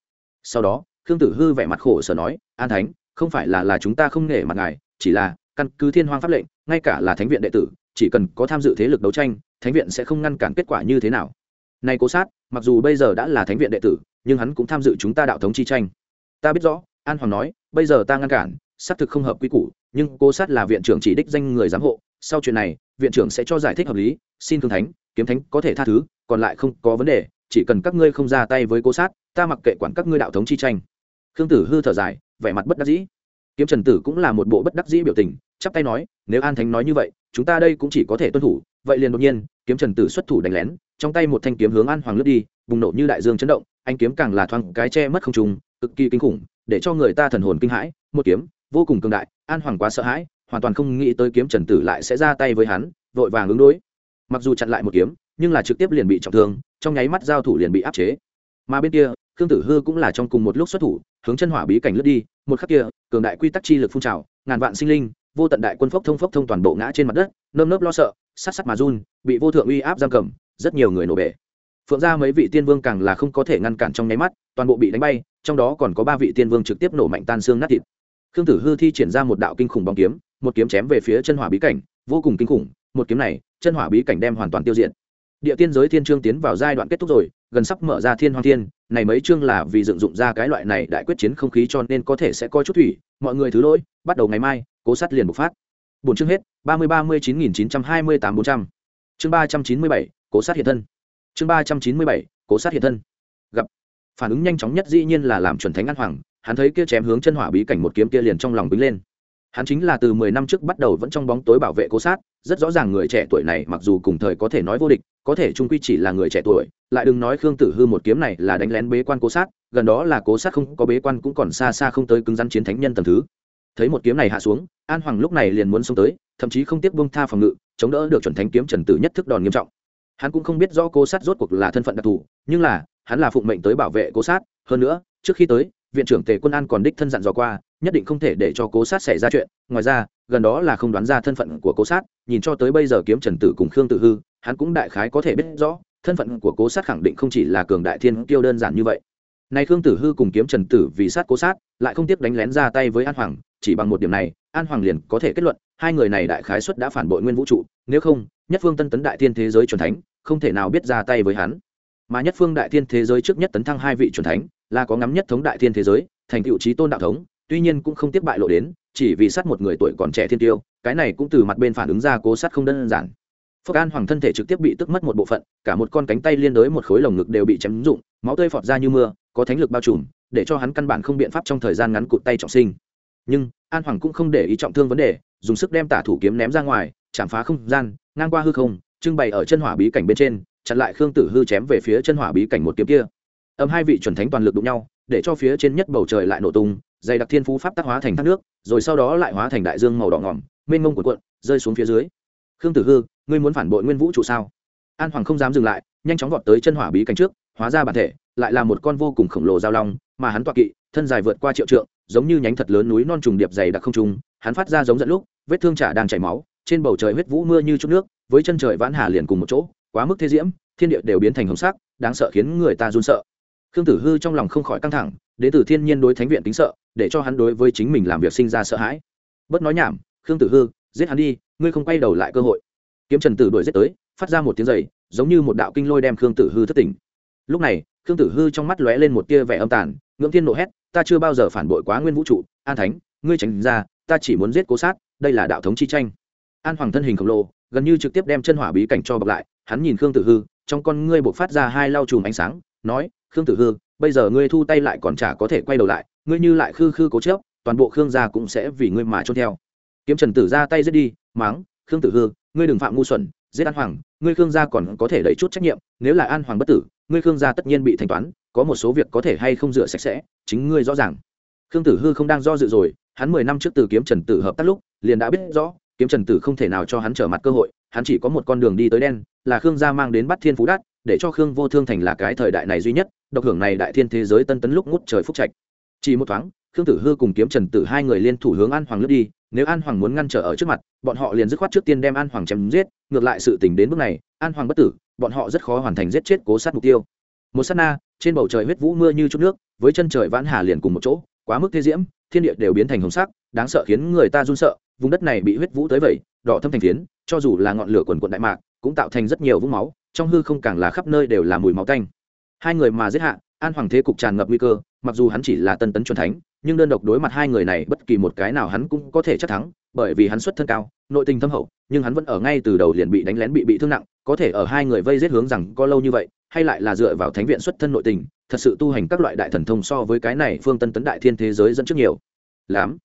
Sau đó, khương tử hư vẻ mặt khổ sở nói, an thánh, không phải là là chúng ta không nể mặt ngài, chỉ là căn cứ thiên hoang pháp lệnh, ngay cả là thánh viện đệ tử, chỉ cần có tham dự thế lực đấu tranh, thánh viện sẽ không ngăn cản kết quả như thế nào. Nay cố sát mặc dù bây giờ đã là thánh viện đệ tử, nhưng hắn cũng tham dự chúng ta đạo thống chi tranh. Ta biết rõ, an hoàng nói, bây giờ ta ngăn cản, xác thực không hợp quy củ, nhưng cô sát là viện trưởng chỉ đích danh người giám hộ. Sau chuyện này, viện trưởng sẽ cho giải thích hợp lý, xin thương thánh, kiếm thánh có thể tha thứ, còn lại không có vấn đề, chỉ cần các ngươi không ra tay với cô sát, ta mặc kệ quản các ngươi đạo thống chi tranh. Khương tử hư thở dài, vẻ mặt bất đắc dĩ. Kiếm trần tử cũng là một bộ bất đắc dĩ biểu tình, chắp tay nói, nếu an thánh nói như vậy, chúng ta đây cũng chỉ có thể tuân thủ vậy liền đột nhiên, kiếm trần tử xuất thủ đánh lén, trong tay một thanh kiếm hướng an hoàng lướt đi, bùng nổ như đại dương chấn động, anh kiếm càng là thoáng cái che mất không trùng cực kỳ kinh khủng, để cho người ta thần hồn kinh hãi, một kiếm, vô cùng cường đại, an hoàng quá sợ hãi, hoàn toàn không nghĩ tới kiếm trần tử lại sẽ ra tay với hắn, vội vàng ứng đối. Mặc dù chặn lại một kiếm, nhưng là trực tiếp liền bị trọng thương, trong nháy mắt giao thủ liền bị áp chế. Mà bên kia, khương tử hư cũng là trong cùng một lúc xuất thủ, hướng chân hỏa bí cảnh lướt đi, một khắc kia, cường đại quy tắc chi lực phun trào, ngàn vạn sinh linh, vô tận đại quân phốc thông phốc thông toàn bộ ngã trên mặt đất, nơm nớp lo sợ sát sát mà run, bị vô thượng uy áp giam cầm, rất nhiều người nổ bể. Phượng ra mấy vị tiên vương càng là không có thể ngăn cản trong nháy mắt, toàn bộ bị đánh bay, trong đó còn có ba vị tiên vương trực tiếp nổ mạnh tan xương nát thịt. Khương tử hư thi triển ra một đạo kinh khủng bóng kiếm, một kiếm chém về phía chân hỏa bí cảnh, vô cùng kinh khủng, một kiếm này, chân hỏa bí cảnh đem hoàn toàn tiêu diệt. Địa tiên giới thiên trương tiến vào giai đoạn kết thúc rồi, gần sắp mở ra thiên hoàng thiên, này mấy chương là vì dựng dụng ra cái loại này đại quyết chiến không khí cho nên có thể sẽ coi chút thủy, mọi người thứ lỗi, bắt đầu ngày mai, cố sát liền bộc phát bốn chương hết, ba mươi ba mươi chín nghìn chín trăm hai mươi tám bốn trăm. Chương ba trăm chín mươi bảy, cố sát hiện thân. Chương ba trăm chín mươi bảy, cố sát hiện thân. Gặp. Phản ứng nhanh chóng nhất dĩ nhiên là làm chuẩn thánh an hoàng, hắn thấy kia chém hướng chân hỏa bí cảnh một kiếm kia liền trong lòng bính lên. Hắn chính là từ mười năm trước bắt đầu vẫn trong bóng tối bảo vệ cố sát, rất rõ ràng người trẻ tuổi này mặc dù cùng thời có thể nói vô địch, có thể trung quy chỉ là người trẻ tuổi, lại đừng nói khương tử hư một kiếm này là đánh lén bế quan cố sát, gần đó là cố sát không có bế quan cũng còn xa xa không tới cứng rắn chiến thánh nhân tầm thứ thấy một kiếm này hạ xuống, an hoàng lúc này liền muốn xông tới, thậm chí không tiếc bông tha phòng ngự, chống đỡ được chuẩn thánh kiếm trần tử nhất thức đòn nghiêm trọng. Hắn cũng không biết rõ cố sát rốt cuộc là thân phận đặc thù, nhưng là, hắn là phụng mệnh tới bảo vệ cố sát. Hơn nữa, trước khi tới, viện trưởng tề quân an còn đích thân dặn dò qua, nhất định không thể để cho cố sát xảy ra chuyện. Ngoài ra, gần đó là không đoán ra thân phận của cố sát, nhìn cho tới bây giờ kiếm trần tử cùng khương tử hư, hắn cũng đại khái có thể biết rõ, thân phận của cố sát khẳng định không chỉ là cường đại thiên kiêu đơn giản như vậy. Nay khương tử hư cùng kiếm trần tử vì sát cố sát, lại không tiếp đánh lén ra tay với an hoàng chỉ bằng một điểm này, an hoàng liền có thể kết luận, hai người này đại khái xuất đã phản bội nguyên vũ trụ, nếu không, nhất phương tân tấn đại thiên thế giới c thánh, không thể nào biết ra tay với hắn. Mà nhất phương đại thiên thế giới trước nhất tấn thăng hai vị c thánh, là có ngắm nhất thống đại thiên thế giới, thành cựu trí tôn đạo thống, tuy nhiên cũng không tiếp bại lộ đến, chỉ vì sát một người tuổi còn trẻ thiên tiêu, cái này cũng từ mặt bên phản ứng ra cố sát không đơn giản. Phước an hoàng thân thể trực tiếp bị tức mất một bộ phận, cả một con cánh tay liên đới một khối lồng ngực đều bị chém rụng, máu tươi phọt ra như mưa, có thánh lực bao trùm, để cho hắn căn bản không biện pháp trong thời gian ngắn cụt tay trọng sinh nhưng, an hoàng cũng không để ý trọng thương vấn đề, dùng sức đem tả thủ kiếm ném ra ngoài, chạm phá không gian, ngang qua hư không, trưng bày ở chân hỏa bí cảnh bên trên, chặn lại khương tử hư chém về phía chân hỏa bí cảnh một kiếm kia. Âm hai vị chuẩn thánh toàn lực đụng nhau, để cho phía trên nhất bầu trời lại nổ tung, dày đặc thiên phú pháp tác hóa thành thác nước, rồi sau đó lại hóa thành đại dương màu đỏ ngỏm, mênh mông cuộn cuộn, rơi xuống phía dưới. Khương tử hư, ngươi muốn phản bội nguyên vũ trụ sao? An hoàng không dám dừng lại, nhanh chóng vọt tới chân hỏa bí cảnh trước, hóa ra bản thể, lại là một con vô cùng khổng lồ giao long, mà hắn toa kỵ, thân dài vượt qua triệu trượng giống như nhánh thật lớn núi non trùng điệp dày đặc không trung, hắn phát ra giống dẫn lúc, vết thương chả đang chảy máu, trên bầu trời huyết vũ mưa như chút nước, với chân trời vãn hà liền cùng một chỗ, quá mức thế diễm, thiên địa đều biến thành hồng sắc, đáng sợ khiến người ta run sợ. Khương tử hư trong lòng không khỏi căng thẳng, đến từ thiên nhiên đối thánh viện kính sợ, để cho hắn đối với chính mình làm việc sinh ra sợ hãi. Bất nói nhảm, khương tử hư, giết hắn đi, ngươi không quay đầu lại cơ hội. Kiếm trần tử đuổi giết tới, phát ra một tiếng giày, giống như một đạo kinh lôi đem khương tử hư thất tỉnh. Lúc này, khương tử hư trong mắt lóe lên một tia vẻ âm tàn, ngưỡng thiên nộ hét ta chưa bao giờ phản bội quá nguyên vũ trụ, an thánh, ngươi tránh ra, ta chỉ muốn giết cố sát, đây là đạo thống chi tranh. An hoàng thân hình khổng lồ, gần như trực tiếp đem chân hỏa bí cảnh cho bọc lại, hắn nhìn khương tử hư, trong con ngươi buộc phát ra hai lau chùm ánh sáng, nói, khương tử hư, bây giờ ngươi thu tay lại còn chả có thể quay đầu lại, ngươi như lại khư khư cố chớp toàn bộ khương gia cũng sẽ vì ngươi mà trôn theo. Kiếm trần tử ra tay giết đi máng khương tử hư, ngươi đừng phạm ngu xuẩn, giết an hoàng, ngươi khương gia còn có thể đẩy chút trách nhiệm, nếu là an hoàng bất tử, ngươi khương gia tất nhiên bị thanh toán có một số việc có thể hay không rửa sạch sẽ, chính ngươi rõ ràng. Khương tử hư không đang do dự rồi, hắn mười năm trước từ kiếm trần tử hợp tác lúc, liền đã biết rõ, kiếm trần tử không thể nào cho hắn trở mặt cơ hội, hắn chỉ có một con đường đi tới đen, là khương gia mang đến bắt thiên phú đát để cho khương vô thương thành là cái thời đại này duy nhất, độc hưởng này đại thiên thế giới tân tấn lúc ngút trời phúc trạch. Chỉ một thoáng, khương tử hư cùng kiếm trần tử hai người liên thủ hướng an hoàng lướt đi, nếu an hoàng muốn ngăn trở ở trước mặt, bọn họ liền dứt khoát trước tiên đem an hoàng chém giết, ngược lại sự tình đến bước này, an hoàng bất tử, bọn họ rất khó hoàn thành giết chết cố sát mục tiêu. Một sát na trên bầu trời huyết vũ mưa như chút nước, với chân trời vãn hà liền cùng một chỗ, quá mức thế diễm, thiên địa đều biến thành hồng sắc, đáng sợ khiến người ta run sợ, vùng đất này bị huyết vũ tới vẩy đỏ thâm thành phiến, cho dù là ngọn lửa quần quận đại mạc, cũng tạo thành rất nhiều vũng máu, trong hư không càng là khắp nơi đều là mùi máu tanh. Hai người mà giết hạ, an hoàng thế cục tràn ngập nguy cơ, mặc dù hắn chỉ là tân tấn c thánh, nhưng đơn độc đối mặt hai người này, bất kỳ một cái nào hắn cũng có thể chắc thắng, bởi vì hắn xuất thân cao, nội tình thâm hậu, nhưng hắn vẫn ở ngay từ đầu liền bị đánh lén bị bị thương nặng, có thể ở hai người vây giết hướng rằng có lâu như vậy hay lại là dựa vào thánh viện xuất thân nội tình, thật sự tu hành các loại đại thần thông so với cái này phương tân tấn đại thiên thế giới dẫn trước nhiều. Lắm.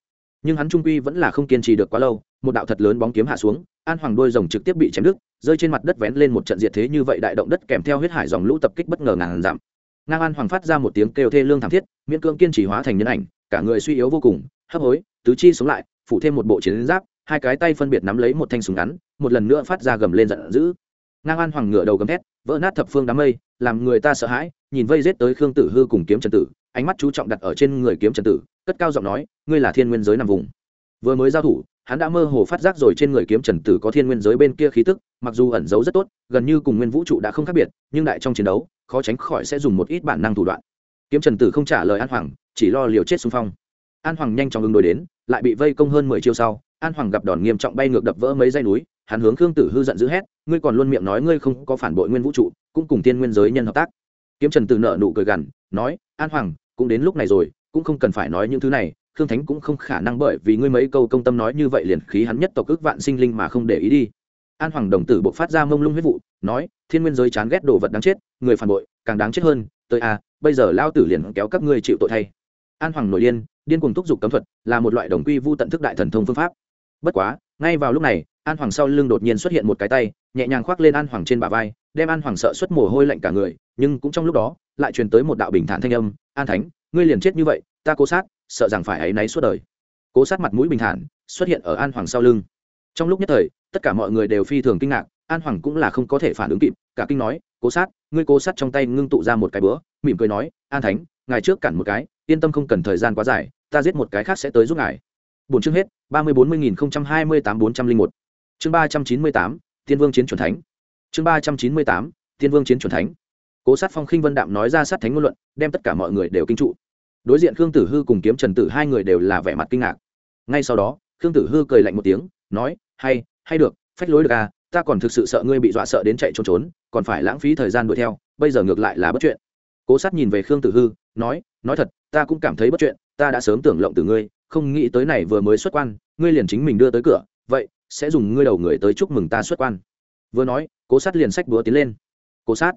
Nhưng hắn trung quy vẫn là không kiên trì được quá lâu, một đạo thật lớn bóng kiếm hạ xuống, an hoàng đôi rồng trực tiếp bị chém đứt, rơi trên mặt đất vén lên một trận diệt thế như vậy đại động đất kèm theo huyết hải dòng lũ tập kích bất ngờ ngàn giảm ngang an hoàng phát ra một tiếng kêu thê lương thảm thiết, miễn cương kiên trì hóa thành nhân ảnh, cả người suy yếu vô cùng, hấp hối, tứ chi sống lại, phủ thêm một bộ chiến giáp, hai cái tay phân biệt nắm lấy một thanh súng ngắn, một lần nữa phát ra gầm lên giận dữ. Ngang an hoàng ngửa đầu gầm thét vỡ nát thập phương đám mây, làm người ta sợ hãi, nhìn vây rết tới khương tử hư cùng kiếm trần tử, ánh mắt chú trọng đặt ở trên người kiếm trần tử, cất cao giọng nói, ngươi là thiên nguyên giới nằm vùng. Vừa mới giao thủ, hắn đã mơ hồ phát giác rồi trên người kiếm trần tử có thiên nguyên giới bên kia khí tức, mặc dù ẩn giấu rất tốt, gần như cùng nguyên vũ trụ đã không khác biệt, nhưng đại trong chiến đấu, khó tránh khỏi sẽ dùng một ít bản năng thủ đoạn. Kiếm trần tử không trả lời an hoàng, chỉ lo liều chết xung phong. An hoàng nhanh chóng ứng đối đến, lại bị vây công hơn mười chiêu sau, an hoàng gặp đòn nghiêm trọng bay ngược đập vỡ mấy dây núi hắn hướng khương tử hư giận dữ hét, ngươi còn luôn miệng nói ngươi không có phản bội nguyên vũ trụ, cũng cùng tiên nguyên giới nhân hợp tác. Kiếm trần tử nợ nụ cười gằn, nói, an hoàng, cũng đến lúc này rồi, cũng không cần phải nói những thứ này, khương thánh cũng không khả năng bởi vì ngươi mấy câu công tâm nói như vậy liền khí hắn nhất tộc ước vạn sinh linh mà không để ý đi. An hoàng đồng tử buộc phát ra mông lung huyết vụ, nói, thiên nguyên giới chán ghét đồ vật đáng chết, người phản bội, càng đáng chết hơn, tới a bây giờ lao tử liền kéo các ngươi chịu tội thay. An hoàng nổi điên điên cùng thúc giục cấm thuật, là một loại đồng quy vu tận thức đại thần thông phương pháp. Bất quá, ngay vào lúc này an hoàng sau lưng đột nhiên xuất hiện một cái tay, nhẹ nhàng khoác lên an hoàng trên bả vai, đem an hoàng sợ xuất mồ hôi lạnh cả người, nhưng cũng trong lúc đó, lại truyền tới một đạo bình thản thanh âm, an thánh, ngươi liền chết như vậy, ta cố sát, sợ rằng phải áy náy suốt đời. Cố sát mặt mũi bình thản, xuất hiện ở an hoàng sau lưng. Trong lúc nhất thời, tất cả mọi người đều phi thường kinh ngạc, an hoàng cũng là không có thể phản ứng kịp, cả kinh nói, cố sát, ngươi cố sát trong tay ngưng tụ ra một cái bữa, mỉm cười nói, an thánh, ngài trước cản một cái, yên tâm không cần thời gian quá dài, ta giết một cái khác sẽ tới giúp ngài. Bốn chương hết, ba mươi bốn mươi nghìn không trăm hai mươi tám bốn trăm linh một chương ba trăm chín mươi tám, tiên vương chiến c thánh. Chương ba trăm chín mươi tám, tiên vương chiến chuẩn thánh. Cố sát phong khinh vân đạm nói ra sát thánh ngôn luận, đem tất cả mọi người đều kinh trụ. Đối diện khương tử hư cùng kiếm trần tử hai người đều là vẻ mặt kinh ngạc. Ngay sau đó, khương tử hư cười lạnh một tiếng, nói, hay hay được, phách lối được à ta còn thực sự sợ ngươi bị dọa sợ đến chạy trốn trốn, còn phải lãng phí thời gian đuổi theo, bây giờ ngược lại là bất chuyện. Cố sát nhìn về khương tử hư, nói nói thật, ta cũng cảm thấy bất chuyện, ta đã sớm tưởng lộng từ ngươi, không nghĩ tới này vừa mới xuất quan, ngươi liền chính mình đưa tới cửa, vậy sẽ dùng ngươi đầu người tới chúc mừng ta xuất quan. Vừa nói, cố sát liền sách búa tiến lên. Cố sát.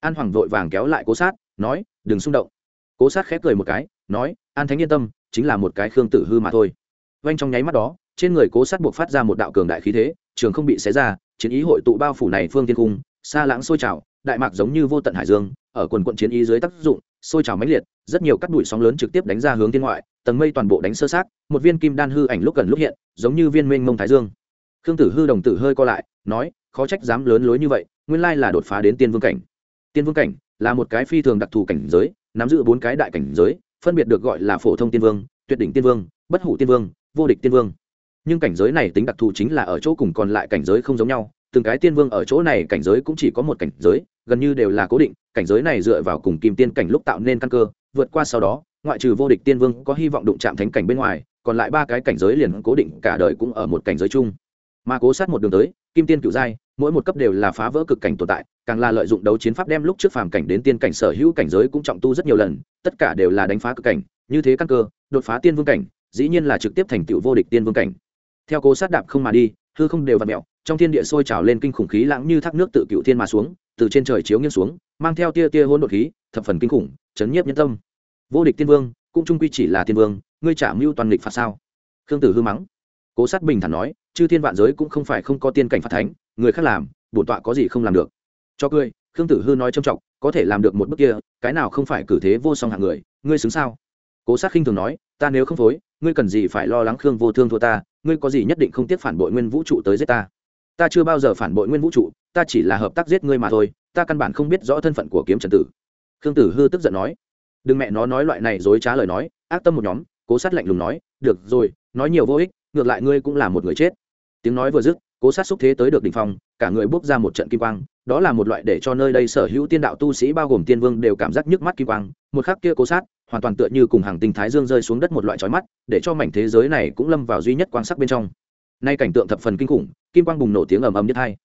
An hoàng vội vàng kéo lại cố sát, nói, đừng xung động. Cố sát khép cười một cái, nói, an thánh yên tâm, chính là một cái khương tử hư mà thôi. Vanh trong nháy mắt đó, trên người cố sát buộc phát ra một đạo cường đại khí thế, trường không bị xé ra, chiến ý hội tụ bao phủ này phương tiên cung, xa lãng sôi trào, đại mạc giống như vô tận hải dương, ở quần quận chiến ý dưới tác dụng, sôi trào mãnh liệt, rất nhiều cắt đùi sóng lớn trực tiếp đánh ra hướng thiên ngoại, tầng mây toàn bộ đánh sơ sát, một viên kim đan hư ảnh lúc gần lúc hiện, giống như viên mênh mông thái dương khương tử hư đồng tử hơi co lại, nói, khó trách dám lớn lối như vậy, nguyên lai là đột phá đến tiên vương cảnh. Tiên vương cảnh là một cái phi thường đặc thù cảnh giới, nắm giữ bốn cái đại cảnh giới, phân biệt được gọi là phổ thông tiên vương, tuyệt đỉnh tiên vương, bất hủ tiên vương, vô địch tiên vương. Nhưng cảnh giới này tính đặc thù chính là ở chỗ cùng còn lại cảnh giới không giống nhau, từng cái tiên vương ở chỗ này cảnh giới cũng chỉ có một cảnh giới, gần như đều là cố định, cảnh giới này dựa vào cùng kim tiên cảnh lúc tạo nên căn cơ, vượt qua sau đó, ngoại trừ vô địch tiên vương có hy vọng đụng chạm thánh cảnh bên ngoài, còn lại ba cái cảnh giới liền cố định cả đời cũng ở một cảnh giới chung mà cố sát một đường tới, kim tiên cựu giai, mỗi một cấp đều là phá vỡ cực cảnh tồn tại, càng là lợi dụng đấu chiến pháp đem lúc trước phàm cảnh đến tiên cảnh sở hữu cảnh giới cũng trọng tu rất nhiều lần, tất cả đều là đánh phá cực cảnh, như thế căn cơ, đột phá tiên vương cảnh, dĩ nhiên là trực tiếp thành tựu vô địch tiên vương cảnh. Theo cố sát đạp không mà đi, hư không đều vặt mẹo trong thiên địa sôi trào lên kinh khủng khí lãng như thác nước tự cựu thiên mà xuống, từ trên trời chiếu nghiêng xuống, mang theo tia tia hôn đột khí, thập phần kinh khủng, chấn nhiếp nhân tâm. Vô địch tiên vương, cũng trung quy chỉ là tiên vương, ngươi trả mưu toàn lịch phạt sao? Khương tử hư mắng. Cố sát bình thản nói chư thiên vạn giới cũng không phải không có tiên cảnh phạt thánh, người khác làm, bổn tọa có gì không làm được. Cho cười, khương tử hư nói trầm trọng, có thể làm được một bước kia, cái nào không phải cử thế vô song hạng người, ngươi xứng sao? Cố sát khinh thường nói, ta nếu không phối, ngươi cần gì phải lo lắng khương vô thương thua ta, ngươi có gì nhất định không tiếc phản bội nguyên vũ trụ tới giết ta? Ta chưa bao giờ phản bội nguyên vũ trụ, ta chỉ là hợp tác giết ngươi mà thôi, ta căn bản không biết rõ thân phận của kiếm trần tử. Khương tử hư tức giận nói, đừng mẹ nó nói loại này dối trá lời nói, ác tâm một nhóm, cố sát lạnh lùng nói, được rồi, nói nhiều vô ích, ngược lại ngươi cũng là một người chết tiếng nói vừa dứt, cố sát xúc thế tới được đ ỉ n h phong, cả người bước ra một trận kim quang, đó là một loại để cho nơi đây sở hữu tiên đạo tu sĩ bao gồm tiên vương đều cảm giác nhức mắt kim quang, một khắc kia cố sát, hoàn toàn tựa như cùng hàng tinh thái dương rơi xuống đất một loại trói mắt, để cho mảnh thế giới này cũng lâm vào duy nhất quan sắc bên trong. Nay cảnh tượng thập phần kinh khủng, kim quang bùng nổ tiếng ầm ầm nhất hai.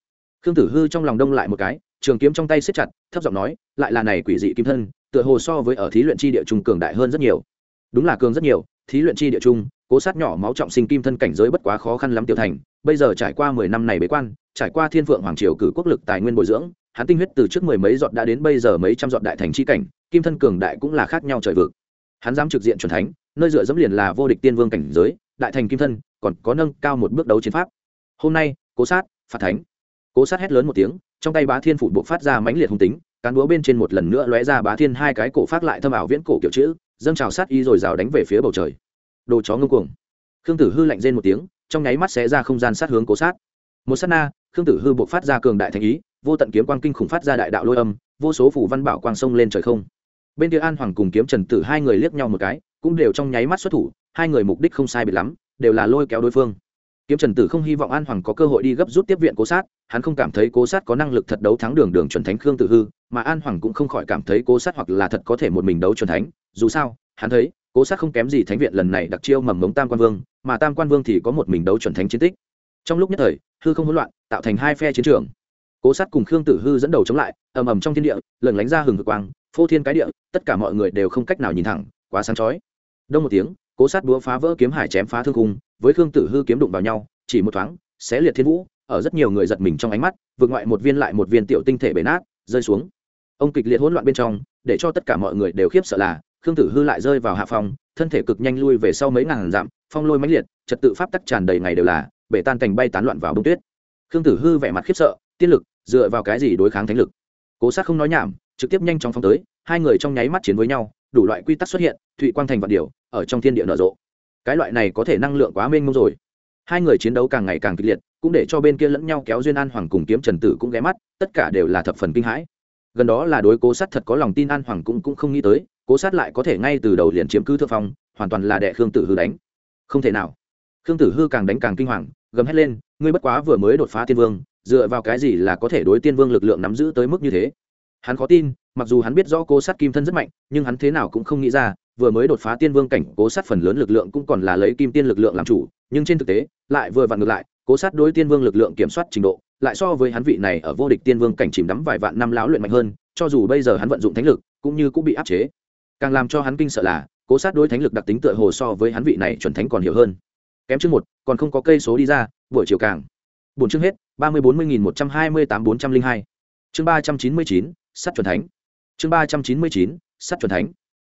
Khương tử hư trong lòng đông lại một cái, trường kiếm trong tay siết chặt, thấp giọng nói, lại là này quỷ dị kim thân, tựa hồ so với ở thí luyện chi địa trung cường đại hơn rất nhiều. Đúng là cường rất nhiều, thí luyện chi địa trung cố sát nhỏ máu trọng sinh kim thân cảnh giới bất quá khó khăn lắm tiểu thành, bây giờ trải qua mười năm này bế quan, trải qua thiên phượng hoàng triều cử quốc lực tài nguyên bồi dưỡng, hắn tinh huyết từ trước mười mấy giọt đã đến bây giờ mấy trăm giọt đại thành chi cảnh, kim thân cường đại cũng là khác nhau trời vực. Hắn dám trực diện chuẩn thánh, nơi dựa dẫm liền là vô địch tiên vương cảnh giới, đại thành kim thân, còn có nâng cao một bước đấu chiến pháp. Hôm nay, cố sát, phạt thánh. Cố sát hét lớn một tiếng, trong tay bá thiên phủ buộc phát ra mãnh liệt hung tính, cán búa bên trên một lần nữa lóe ra bá thiên hai cái cổ phát lại thâm ảo viễn cổ kiểu chữ, dâng trào sát y rồi rào đánh về phía bầu trời đồ chó ngông cuồng. Khương tử hư lạnh rên một tiếng, trong nháy mắt xé ra không gian sát hướng cố sát. Một sát na, khương tử hư buộc phát ra cường đại thành ý, vô tận kiếm quang kinh khủng phát ra đại đạo lôi âm, vô số phủ văn bảo quang sông lên trời không. Bên kia an hoàng cùng kiếm trần tử hai người liếc nhau một cái, cũng đều trong nháy mắt xuất thủ, hai người mục đích không sai biệt lắm, đều là lôi kéo đối phương. Kiếm trần tử không hy vọng an hoàng có cơ hội đi gấp rút tiếp viện cố sát, hắn không cảm thấy cố sát có năng lực thật đấu thắng đường đường chuẩn thánh khương tử hư, mà an hoàng cũng không khỏi cảm thấy cố sát hoặc là thật có thể một mình đấu chuẩn thánh, dù sao hắn thấy, cố sát không kém gì thánh viện lần này đặc chiêu mầm mống tam quan vương, mà tam quan vương thì có một mình đấu chuẩn thánh chiến tích. Trong lúc nhất thời, hư không hỗn loạn, tạo thành hai phe chiến trường. Cố sát cùng khương tử hư dẫn đầu chống lại, ầm ầm trong thiên địa, lần lánh ra hừng cực quang, phô thiên cái địa, tất cả mọi người đều không cách nào nhìn thẳng, quá sáng chói. Đông một tiếng, cố sát búa phá vỡ kiếm hải chém phá thương cung với khương tử hư kiếm đụng vào nhau, chỉ một thoáng, xé liệt thiên vũ, ở rất nhiều người giật mình trong ánh mắt, vượt ngoại một viên lại một viên tiểu tinh thể bể nát, rơi xuống. Ông kịch liệt hỗn loạn bên trong, để cho tất cả mọi người đều khiếp sợ là khương tử hư lại rơi vào hạ phòng thân thể cực nhanh lui về sau mấy ngàn dặm, phong lôi mãnh liệt, trật tự pháp tắc tràn đầy ngày đều là, bể tan cành bay tán loạn vào bông tuyết. Khương tử hư vẻ mặt khiếp sợ, tiên lực, dựa vào cái gì đối kháng thánh lực? Cố sát không nói nhảm, trực tiếp nhanh chóng phóng tới, hai người trong nháy mắt chiến với nhau, đủ loại quy tắc xuất hiện, thụy quang thành vật điều, ở trong thiên địa nở rộ. Cái loại này có thể năng lượng quá mênh mông rồi. Hai người chiến đấu càng ngày càng kịch liệt, cũng để cho bên kia lẫn nhau kéo duyên an hoàng cùng kiếm trần tử cũng ghé mắt, tất cả đều là thập phần kinh hãi. Gần đó là đối cố sát thật có lòng tin an hoàng cũng cũng không nghĩ tới cố sát lại có thể ngay từ đầu liền chiếm cứ thượng phong, hoàn toàn là đệ khương tử hư đánh. Không thể nào. Khương tử hư càng đánh càng kinh hoàng, gầm hét lên, ngươi bất quá vừa mới đột phá tiên vương, dựa vào cái gì là có thể đối tiên vương lực lượng nắm giữ tới mức như thế? Hắn khó tin, mặc dù hắn biết rõ cố sát kim thân rất mạnh, nhưng hắn thế nào cũng không nghĩ ra, vừa mới đột phá tiên vương cảnh, cố sát phần lớn lực lượng cũng còn là lấy kim tiên lực lượng làm chủ, nhưng trên thực tế, lại vừa vặn ngược lại, cố sát đối tiên vương lực lượng kiểm soát trình độ, lại so với hắn vị này ở vô địch tiên vương cảnh chìm đắm vài vạn năm lão luyện mạnh hơn, cho dù bây giờ hắn vận dụng thánh lực, cũng như cũng bị áp chế càng làm cho hắn kinh sợ là, cố sát đối thánh lực đặc tính tựa hồ so với hắn vị này chuẩn thánh còn hiểu hơn. Kém chương một, còn không có cây số đi ra, buổi chiều càng. Bốn chương hết, ba mươi bốn mươi nghìn một trăm hai mươi tám bốn trăm linh hai. Chương ba trăm chín mươi chín sắt chuẩn thánh. Chương ba trăm chín mươi chín sắt chuẩn thánh.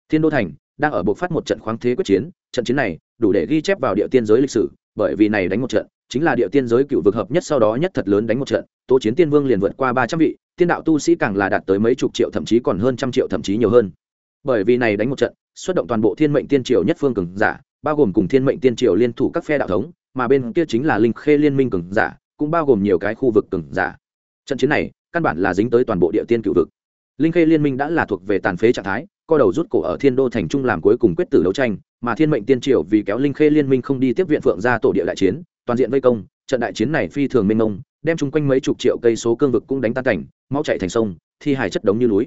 Thiên đô thành đang ở buộc phát một trận khoáng thế quyết chiến, trận chiến này đủ để ghi chép vào địa tiên giới lịch sử, bởi vì này đánh một trận, chính là địa tiên giới cựu vực hợp nhất sau đó nhất thật lớn đánh một trận, tố chiến tiên vương liền vượt qua ba trăm vị, tiên đạo tu sĩ càng là đạt tới mấy chục triệu thậm chí còn hơn trăm triệu thậm chí nhiều hơn bởi vì này đánh một trận xuất động toàn bộ thiên mệnh tiên triều nhất phương cường giả bao gồm cùng thiên mệnh tiên triều liên thủ các phe đạo thống mà bên kia chính là linh khê liên minh cường giả cũng bao gồm nhiều cái khu vực cường giả. Trận chiến này căn bản là dính tới toàn bộ địa tiên cựu vực. Linh khê liên minh đã là thuộc về tàn phế trạng thái co đầu rút cổ ở thiên đô thành trung làm cuối cùng quyết tử đấu tranh mà thiên mệnh tiên triều vì kéo linh khê liên minh không đi tiếp viện phượng ra tổ địa đại chiến toàn diện vây công trận đại chiến này phi thường minh ông, đem chung quanh mấy chục triệu cây số cương vực cũng đánh tan cảnh máu chạy thành sông thi hài chất đống như núi.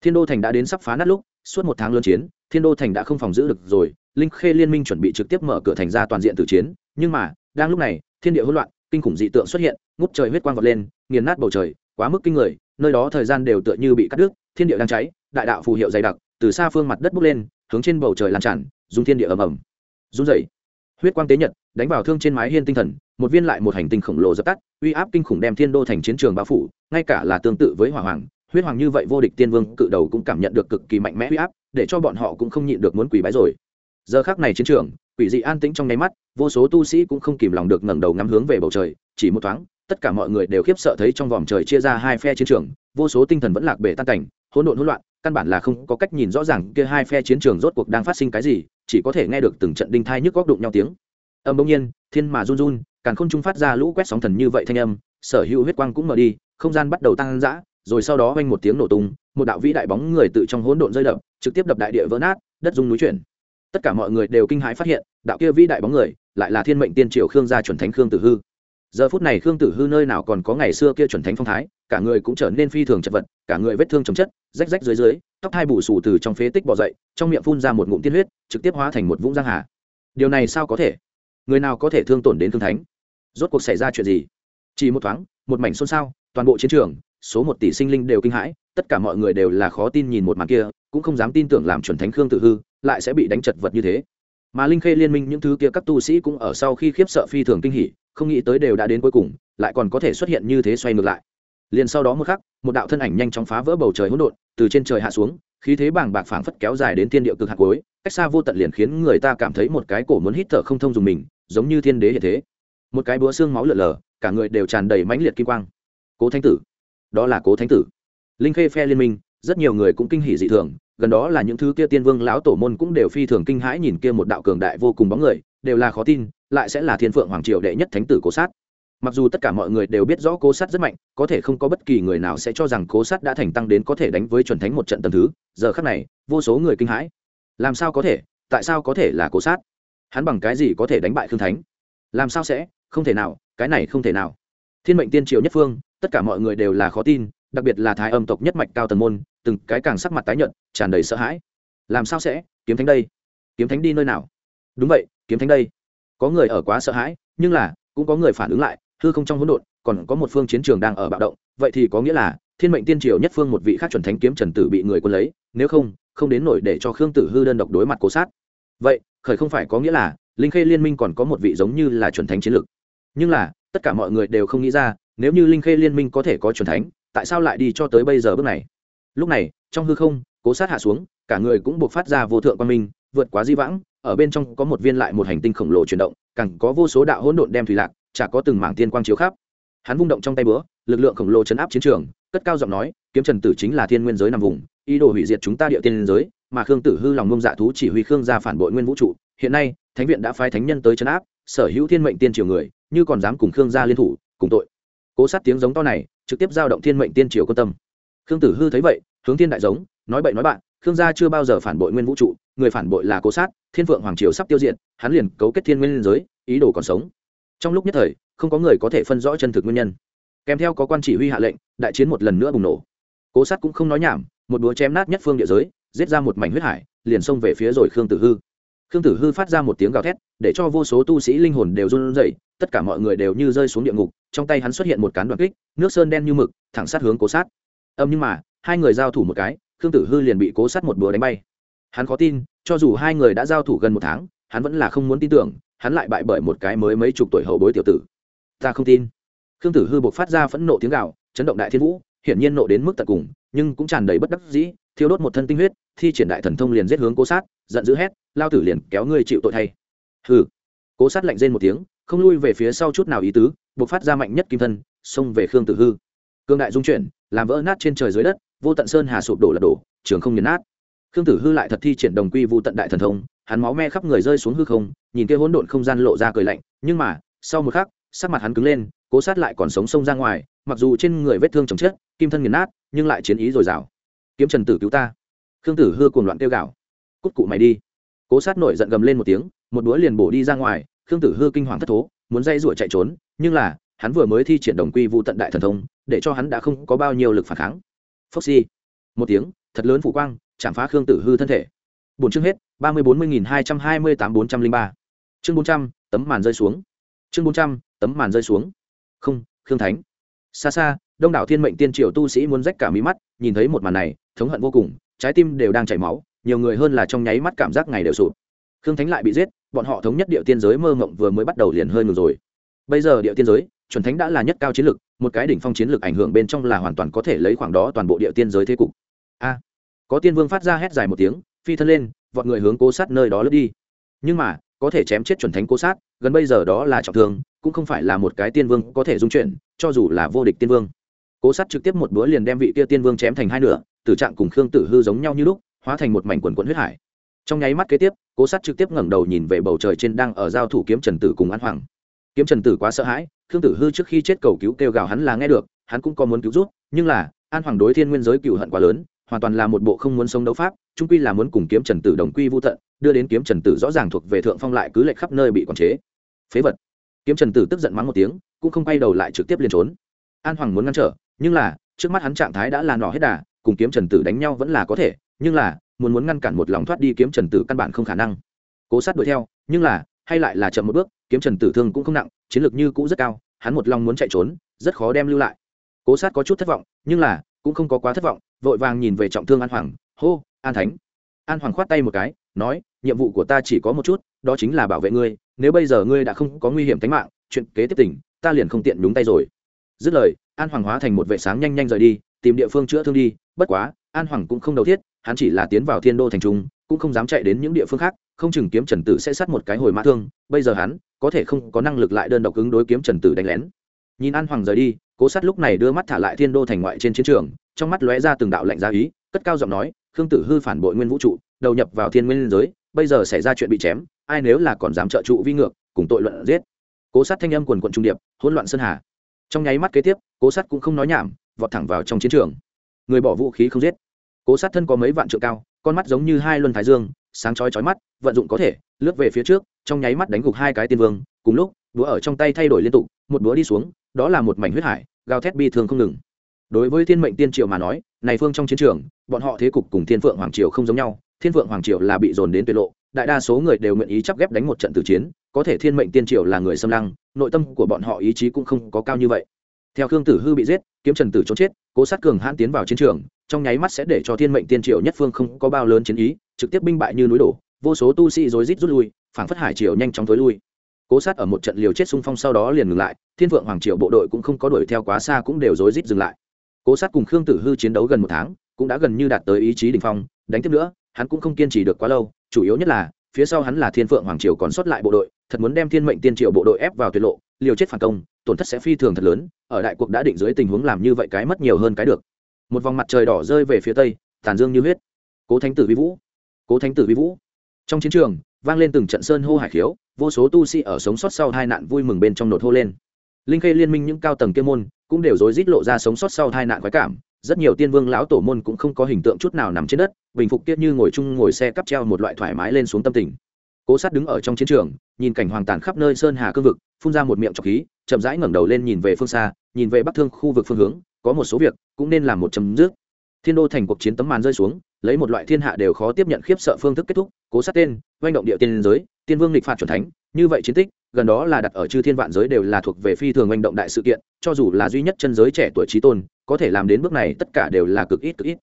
Thiên đô thành đã đến sắp phá nát lúc suốt một tháng lớn chiến, thiên đô thành đã không phòng giữ được rồi, linh khê liên minh chuẩn bị trực tiếp mở cửa thành ra toàn diện tử chiến, nhưng mà, đang lúc này, thiên địa hỗn loạn, kinh khủng dị tượng xuất hiện, ngút trời huyết quang vọt lên, nghiền nát bầu trời, quá mức kinh người, nơi đó thời gian đều tựa như bị cắt đứt, thiên địa đang cháy, đại đạo phù hiệu dày đặc, từ xa phương mặt đất bốc lên, hướng trên bầu trời lan tràn, dùng thiên địa ầm ầm, run rẩy. Huyết quang tế nhật, đánh vào thương trên mái hiên tinh thần, một viên lại một hành tinh khổng lồ dập tắt, uy áp kinh khủng đem thiên đô thành chiến trường bao phủ, ngay cả là tương tự với hỏa hoàng huyết hoàng như vậy vô địch tiên vương cự đầu cũng cảm nhận được cực kỳ mạnh mẽ uy áp, để cho bọn họ cũng không nhịn được muốn quỳ bái rồi. Giờ khác này chiến trường, quỷ dị an tĩnh trong nháy mắt, vô số tu sĩ cũng không kìm lòng được ngẩng đầu ngắm hướng về bầu trời, chỉ một thoáng, tất cả mọi người đều khiếp sợ thấy trong vòm trời chia ra hai phe chiến trường, vô số tinh thần vẫn lạc bể tan cảnh, hỗn độn hỗn loạn, căn bản là không có cách nhìn rõ ràng kia hai phe chiến trường rốt cuộc đang phát sinh cái gì, chỉ có thể nghe được từng trận đinh thai nhức góc đụng nhau tiếng. Âm bỗng nhiên, thiên mà run run càng không trung phát ra lũ quét sóng thần như vậy thanh âm, sở hữu huyết quang cũng mở đi, không gian bắt đầu tăng dã rồi sau đó vang một tiếng nổ tung, một đạo vĩ đại bóng người tự trong hỗn độn rơi đập, trực tiếp đập đại địa vỡ nát, đất rung núi chuyển. Tất cả mọi người đều kinh hãi phát hiện, đạo kia vĩ đại bóng người lại là thiên mệnh tiên triều khương gia chuẩn thánh khương tử hư. Giờ phút này khương tử hư nơi nào còn có ngày xưa kia chuẩn thánh phong thái, cả người cũng trở nên phi thường chật vật, cả người vết thương chồng chất, rách rách dưới dưới, tóc hai bù xù từ trong phế tích bò dậy, trong miệng phun ra một ngụm tiên huyết, trực tiếp hóa thành một vũng giang hà. Điều này sao có thể? Người nào có thể thương tổn đến thương thánh? Rốt cuộc xảy ra chuyện gì? Chỉ một thoáng, một mảnh xôn xao, toàn bộ chiến trường số một tỷ sinh linh đều kinh hãi, tất cả mọi người đều là khó tin nhìn một màn kia, cũng không dám tin tưởng làm chuẩn thánh khương tự hư lại sẽ bị đánh chật vật như thế. Mà linh khê liên minh những thứ kia các tu sĩ cũng ở sau khi khiếp sợ phi thường kinh hỉ, không nghĩ tới đều đã đến cuối cùng, lại còn có thể xuất hiện như thế xoay ngược lại. Liền sau đó một khắc, một đạo thân ảnh nhanh chóng phá vỡ bầu trời hỗn độn, từ trên trời hạ xuống, khí thế bàng bạc phảng phất kéo dài đến thiên địa cực hạt cuối, cách xa vô tận liền khiến người ta cảm thấy một cái cổ muốn hít thở không thông dùng mình, giống như thiên đế hiện thế. Một cái búa xương máu lở lở cả người đều tràn đầy mãnh liệt kim quang. Cố thánh tử đó là cố thánh tử. Linh khê phe liên minh, rất nhiều người cũng kinh hỉ dị thường, gần đó là những thứ kia tiên vương lão tổ môn cũng đều phi thường kinh hãi nhìn kia một đạo cường đại vô cùng bóng người, đều là khó tin, lại sẽ là thiên phượng hoàng triều đệ nhất thánh tử cố sát. Mặc dù tất cả mọi người đều biết rõ cố sát rất mạnh, có thể không có bất kỳ người nào sẽ cho rằng cố sát đã thành tăng đến có thể đánh với chuẩn thánh một trận tầm thứ, giờ khác này, vô số người kinh hãi. Làm sao có thể? Tại sao có thể là cố sát? Hắn bằng cái gì có thể đánh bại khương thánh? Làm sao sẽ? Không thể nào, cái này không thể nào thiên mệnh tiên triều nhất phương, tất cả mọi người đều là khó tin, đặc biệt là thái âm tộc nhất mạch cao tần môn, từng cái càng sắc mặt tái nhợt, tràn đầy sợ hãi. Làm sao sẽ? Kiếm thánh đây. Kiếm thánh đi nơi nào? Đúng vậy, kiếm thánh đây. Có người ở quá sợ hãi, nhưng là, cũng có người phản ứng lại, hư không trong hỗn độn, còn có một phương chiến trường đang ở bạo động, vậy thì có nghĩa là, thiên mệnh tiên triều nhất phương một vị khác chuẩn thánh kiếm trần tử bị người quân lấy, nếu không không đến nổi để cho khương tử hư đơn độc đối mặt cố sát. Vậy, khởi không phải có nghĩa là, linh khê liên minh còn có một vị giống như là chuẩn thánh chiến lực nhưng là tất cả mọi người đều không nghĩ ra, nếu như linh khê liên minh có thể có chuẩn thánh, tại sao lại đi cho tới bây giờ bước này? Lúc này, trong hư không, cố sát hạ xuống, cả người cũng buộc phát ra vô thượng quan minh, vượt quá di vãng, ở bên trong có một viên lại một hành tinh khổng lồ chuyển động, càng có vô số đạo hỗn độn đem thủy lạc, chả có từng mảng tiên quang chiếu khắp. Hắn vung động trong tay bữa lực lượng khổng lồ chấn áp chiến trường, cất cao giọng nói, kiếm trần tử chính là thiên nguyên giới nằm vùng, ý đồ hủy diệt chúng ta địa tiên giới, mà khương tử hư lòng ngông dạ thú chỉ huy khương gia phản bội nguyên vũ trụ, hiện nay, thánh viện đã phái thánh nhân tới chấn áp sở hữu thiên mệnh tiên triều người, như còn dám cùng khương gia liên thủ, cùng tội. Cố sát tiếng giống to này, trực tiếp giao động thiên mệnh tiên triều quan tâm. Khương tử hư thấy vậy, hướng thiên đại giống, nói bậy nói bạn, khương gia chưa bao giờ phản bội nguyên vũ trụ, người phản bội là cố sát, thiên phượng hoàng triều sắp tiêu diệt, hắn liền cấu kết thiên nguyên giới, ý đồ còn sống. Trong lúc nhất thời, không có người có thể phân rõ chân thực nguyên nhân. Kèm theo có quan chỉ huy hạ lệnh, đại chiến một lần nữa bùng nổ. Cố sát cũng không nói nhảm, một búa chém nát nhất phương địa giới, giết ra một mảnh huyết hải, liền xông về phía rồi khương tử hư khương tử hư phát ra một tiếng gào thét, để cho vô số tu sĩ linh hồn đều run rẩy, tất cả mọi người đều như rơi xuống địa ngục, trong tay hắn xuất hiện một cán đoạn kích, nước sơn đen như mực, thẳng sát hướng cố sát. Âm nhưng mà, hai người giao thủ một cái, khương tử hư liền bị cố sát một búa đánh bay. Hắn khó tin, cho dù hai người đã giao thủ gần một tháng, hắn vẫn là không muốn tin tưởng, hắn lại bại bởi một cái mới mấy chục tuổi hậu bối tiểu tử. Ta không tin. Khương tử hư buộc phát ra phẫn nộ tiếng gạo chấn động đại thiên vũ, hiển nhiên nộ đến mức tận cùng, nhưng cũng tràn đầy bất đắc dĩ thiêu đốt một thân tinh huyết, thi triển đại thần thông liền giết hướng cố sát, giận dữ hét, lao tử liền kéo ngươi chịu tội thay. Hừ. Cố sát lạnh rên một tiếng, không lui về phía sau chút nào ý tứ buộc phát ra mạnh nhất kim thân, xông về khương tử hư. Cương đại dung chuyển, làm vỡ nát trên trời dưới đất, vô tận sơn hà sụp đổ lật đổ, trường không nhấn nát. Khương tử hư lại thật thi triển đồng quy vô tận đại thần thông, hắn máu me khắp người rơi xuống hư không, nhìn kia hỗn độn không gian lộ ra cười lạnh, nhưng mà, sau một khắc, sắc mặt hắn cứng lên, cố sát lại còn sống sông ra ngoài, mặc dù trên người vết thương chồng chết, kim thân nghiền nát, nhưng lại chiến ý dồi dào kiếm trần tử cứu ta. Khương tử hư cuồng loạn kêu gạo, cút cụ mày đi. Cố sát nổi giận gầm lên một tiếng một đũa liền bổ đi ra ngoài khương tử hư kinh hoàng thất thố muốn dây rủa chạy trốn nhưng là hắn vừa mới thi triển đồng quy vụ tận đại thần thông để cho hắn đã không có bao nhiêu lực phản kháng. Phốc xi. Một tiếng thật lớn phủ quang chạm phá khương tử hư thân thể. Bốn chương hết ba mươi bốn mươi nghìn hai trăm hai mươi tám bốn trăm linh ba. Chương bốn trăm tấm màn rơi xuống. Chương bốn trăm tấm màn rơi xuống. Không khương thánh xa xa, đông đảo thiên mệnh tiên triều tu sĩ muốn rách cả mí mắt, nhìn thấy một màn này, thống hận vô cùng, trái tim đều đang chảy máu, nhiều người hơn là trong nháy mắt cảm giác ngày đều sụp. Khương thánh lại bị giết, bọn họ thống nhất địa tiên giới mơ mộng vừa mới bắt đầu liền hơi ngừng rồi. Bây giờ địa tiên giới, chuẩn thánh đã là nhất cao chiến lực một cái đỉnh phong chiến lực ảnh hưởng bên trong là hoàn toàn có thể lấy khoảng đó toàn bộ địa tiên giới thế cục. A, có tiên vương phát ra hét dài một tiếng, phi thân lên, vọt người hướng cố sát nơi đó lướt đi. Nhưng mà, có thể chém chết chuẩn thánh cố sát, gần bây giờ đó là trọng thương, cũng không phải là một cái tiên vương có thể dung chuyển cho dù là vô địch tiên vương. Cố sát trực tiếp một búa liền đem vị kia tiên vương chém thành hai nửa, tử trạng cùng khương tử hư giống nhau như lúc, hóa thành một mảnh quần quận huyết hải. Trong nháy mắt kế tiếp, cố sát trực tiếp ngẩng đầu nhìn về bầu trời trên đang ở giao thủ kiếm trần tử cùng an hoàng. Kiếm trần tử quá sợ hãi, khương tử hư trước khi chết cầu cứu kêu gào hắn là nghe được, hắn cũng có muốn cứu rút nhưng là, an hoàng đối thiên nguyên giới cựu hận quá lớn, hoàn toàn là một bộ không muốn sống đấu pháp trung quy là muốn cùng kiếm trần tử đồng quy vô tận, đưa đến kiếm trần tử rõ ràng thuộc về thượng phong lại cứ lệch khắp nơi bị quản chế. Phế vật. Kiếm trần tử tức giận mắng một tiếng cũng không quay đầu lại trực tiếp liền trốn. An hoàng muốn ngăn trở, nhưng là, trước mắt hắn trạng thái đã là nỏ hết đà, cùng kiếm trần tử đánh nhau vẫn là có thể, nhưng là, muốn muốn ngăn cản một lòng thoát đi kiếm trần tử căn bản không khả năng. Cố sát đuổi theo, nhưng là, hay lại là chậm một bước, kiếm trần tử thương cũng không nặng, chiến lược như cũ rất cao, hắn một lòng muốn chạy trốn, rất khó đem lưu lại. Cố sát có chút thất vọng, nhưng là, cũng không có quá thất vọng, vội vàng nhìn về trọng thương an hoàng, hô, an thánh. An hoàng khoát tay một cái, nói, nhiệm vụ của ta chỉ có một chút, đó chính là bảo vệ ngươi, nếu bây giờ ngươi đã không có nguy hiểm tính mạng, chuyện kế tiếp tỉnh ta liền không tiện nhúng tay rồi. Dứt lời, an hoàng hóa thành một vệ sáng nhanh nhanh rời đi, tìm địa phương chữa thương đi, bất quá, an hoàng cũng không đầu thiết, hắn chỉ là tiến vào thiên đô thành trung, cũng không dám chạy đến những địa phương khác, không chừng kiếm trần tử sẽ sát một cái hồi mã thương, bây giờ hắn, có thể không có năng lực lại đơn độc ứng đối kiếm trần tử đánh lén. Nhìn an hoàng rời đi, cố sát lúc này đưa mắt thả lại thiên đô thành ngoại trên chiến trường, trong mắt lóe ra từng đạo lạnh giá ý, cất cao giọng nói, khương tử hư phản bội nguyên vũ trụ, đầu nhập vào thiên nguyên giới, bây giờ xảy ra chuyện bị chém, ai nếu là còn dám trợ trụ vi ngược, cùng tội luận giết cố sát thanh âm quần quận trung điệp, hỗn loạn sơn hà. Trong nháy mắt kế tiếp, cố sát cũng không nói nhảm, vọt thẳng vào trong chiến trường. Người bỏ vũ khí không giết. Cố sát thân có mấy vạn trượng cao, con mắt giống như hai luân thái dương, sáng chói chói mắt, vận dụng có thể, lướt về phía trước, trong nháy mắt đánh gục hai cái tiên vương, cùng lúc đũa ở trong tay thay đổi liên tục, một đũa đi xuống, đó là một mảnh huyết hải, gào thét bi thường không ngừng. Đối với thiên mệnh tiên triều mà nói, này phương trong chiến trường, bọn họ thế cục cùng thiên phượng hoàng triều không giống nhau, thiên phượng hoàng triều là bị dồn đến tuyệt lộ đại đa số người đều nguyện ý chấp ghép đánh một trận tử chiến, có thể thiên mệnh tiên triều là người xâm lăng, nội tâm của bọn họ ý chí cũng không có cao như vậy. Theo khương tử hư bị giết, kiếm trần tử trốn chết, cố sát cường hãn tiến vào chiến trường, trong nháy mắt sẽ để cho thiên mệnh tiên triều nhất phương không có bao lớn chiến ý, trực tiếp binh bại như núi đổ, vô số tu sĩ rối rít rút lui, phảng phất hải triều nhanh chóng tối lui. Cố sát ở một trận liều chết xung phong sau đó liền ngừng lại, thiên vượng hoàng triều bộ đội cũng không có đuổi theo quá xa cũng đều rối rít dừng lại. Cố sát cùng khương tử hư chiến đấu gần một tháng, cũng đã gần như đạt tới ý chí đỉnh phong, đánh tiếp nữa, hắn cũng không kiên trì được quá lâu chủ yếu nhất là, phía sau hắn là thiên phượng hoàng triều còn sót lại bộ đội, thật muốn đem thiên mệnh tiên triều bộ đội ép vào tuyệt lộ, liều chết phản công, tổn thất sẽ phi thường thật lớn, ở đại cuộc đã định dưới tình huống làm như vậy cái mất nhiều hơn cái được. Một vòng mặt trời đỏ rơi về phía tây, tàn dương như huyết. Cố thánh tử vi vũ. Cố thánh tử vi vũ. Trong chiến trường, vang lên từng trận sơn hô hải khiếu, vô số tu sĩ ở sống sót sau hai nạn vui mừng bên trong nột hô lên. Linh khê liên minh những cao tầng kia môn, cũng đều rối rít lộ ra sống sót sau hai nạn quái cảm rất nhiều tiên vương lão tổ môn cũng không có hình tượng chút nào nằm trên đất, bình phục tiết như ngồi chung ngồi xe cắp treo một loại thoải mái lên xuống tâm tình. Cố sát đứng ở trong chiến trường, nhìn cảnh hoàng tàn khắp nơi sơn hà cương vực, phun ra một miệng trọc khí, chậm rãi ngẩng đầu lên nhìn về phương xa, nhìn về bắc thương khu vực phương hướng, có một số việc cũng nên làm một chấm dứt thiên đô thành cuộc chiến tấm màn rơi xuống, lấy một loại thiên hạ đều khó tiếp nhận khiếp sợ phương thức kết thúc, cố sát tên doanh động địa tiên giới, tiên vương lịch phạt chuẩn thánh, như vậy chiến tích, gần đó là đặt ở chư thiên vạn giới đều là thuộc về phi thường manh động đại sự kiện, cho dù là duy nhất chân giới trẻ tuổi trí tôn, có thể làm đến bước này tất cả đều là cực ít cực ít.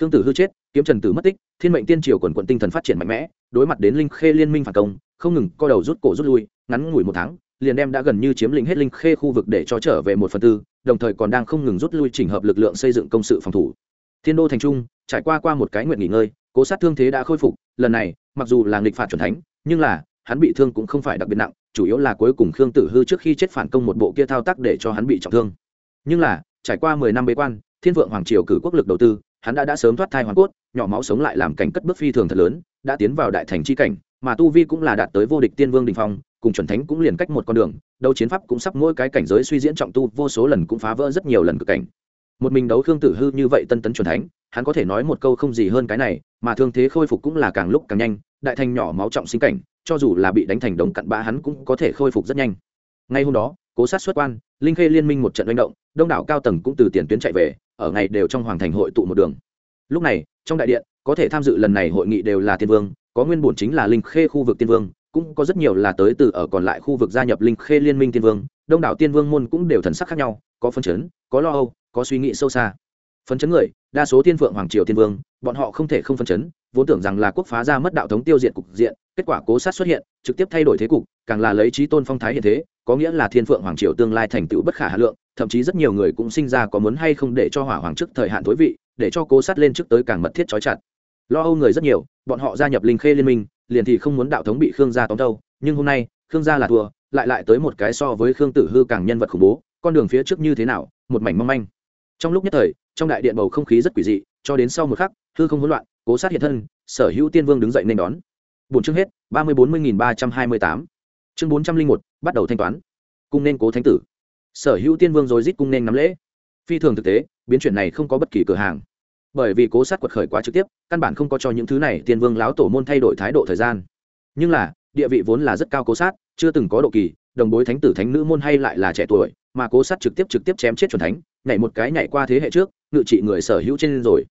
Khương tử hư chết, kiếm trần tử mất tích, thiên mệnh tiên triều quần quận tinh thần phát triển mạnh mẽ, đối mặt đến linh khê liên minh phản công, không ngừng co đầu rút cổ rút lui, ngắn ngủi một tháng, liền đem đã gần như chiếm lĩnh hết linh khê khu vực để cho trở về một phần tư, đồng thời còn đang không ngừng rút lui chỉnh hợp lực lượng xây dựng công sự phòng thủ thiên đô thành trung, trải qua qua một cái nguyện nghỉ ngơi, cố sát thương thế đã khôi phục, lần này, mặc dù là nghịch phạt chuẩn thánh, nhưng là, hắn bị thương cũng không phải đặc biệt nặng, chủ yếu là cuối cùng khương tử hư trước khi chết phản công một bộ kia thao tác để cho hắn bị trọng thương. Nhưng là, trải qua mười năm bế quan, thiên vượng hoàng triều cử quốc lực đầu tư, hắn đã đã sớm thoát thai hoàn cốt, nhỏ máu sống lại làm cảnh cất bước phi thường thật lớn, đã tiến vào đại thành c h i cảnh, mà tu vi cũng là đạt tới vô địch tiên vương đình phong, cùng chuẩn thánh cũng liền cách một con đường, đấu chiến pháp cũng sắp mỗi cái cảnh giới suy diễn trọng tu vô số lần cũng phá vỡ rất nhiều lần cực cảnh một mình đấu khương tử hư như vậy tân tấn chuẩn thánh, hắn có thể nói một câu không gì hơn cái này, mà thương thế khôi phục cũng là càng lúc càng nhanh, đại thành nhỏ máu trọng sinh cảnh, cho dù là bị đánh thành đống cặn bã hắn cũng có thể khôi phục rất nhanh. Ngay hôm đó, cố sát xuất quan, linh khê liên minh một trận manh động, đông đảo cao tầng cũng từ tiền tuyến chạy về, ở ngày đều trong hoàng thành hội tụ một đường. Lúc này, trong đại điện, có thể tham dự lần này hội nghị đều là tiên vương, có nguyên bổn chính là linh khê khu vực tiên vương, cũng có rất nhiều là tới từ ở còn lại khu vực gia nhập linh khê liên minh tiên vương, đông đảo tiên vương môn cũng đều thần sắc khác nhau, có phân chấn, có lo âu có suy nghĩ sâu xa. Phấn chấn người, đa số thiên vượng hoàng triều thiên vương, bọn họ không thể không phấn chấn, vốn tưởng rằng là quốc phá ra mất đạo thống tiêu diệt cục diện, kết quả cố sát xuất hiện, trực tiếp thay đổi thế cục, càng là lấy trí tôn phong thái hiện thế, có nghĩa là thiên phượng hoàng triều tương lai thành tựu bất khả hà lượng, thậm chí rất nhiều người cũng sinh ra có muốn hay không để cho hỏa hoàng trước thời hạn thối vị, để cho cố sát lên trước tới càng mật thiết trói chặt. Lo âu người rất nhiều, bọn họ gia nhập linh khê liên minh, liền thì không muốn đạo thống bị khương gia tóm đâu nhưng hôm nay, khương gia là thua, lại lại tới một cái so với khương tử hư càng nhân vật khủng bố, con đường phía trước như thế nào, một mảnh mong manh trong lúc nhất thời, trong đại điện bầu không khí rất quỷ dị, cho đến sau một khắc, hư không hỗn loạn, cố sát hiện thân, sở hữu tiên vương đứng dậy nên đón. Bốn chương hết, ba mươi bốn mươi nghìn ba trăm hai mươi tám. Chương bốn trăm linh một, bắt đầu thanh toán. Cung nên cố thánh tử. Sở hữu tiên vương rồi rít cung nên nắm lễ. Phi thường thực tế, biến chuyển này không có bất kỳ cửa hàng. Bởi vì cố sát quật khởi quá trực tiếp, căn bản không có cho những thứ này tiên vương láo tổ môn thay đổi thái độ thời gian. Nhưng là, địa vị vốn là rất cao cố sát, chưa từng có độ kỳ đồng bối thánh tử thánh nữ môn hay lại là trẻ tuổi, mà cố sát trực tiếp trực tiếp chém chết chuẩn thánh, nhảy một cái nhảy qua thế hệ trước, ngự trị người sở hữu trên rồi.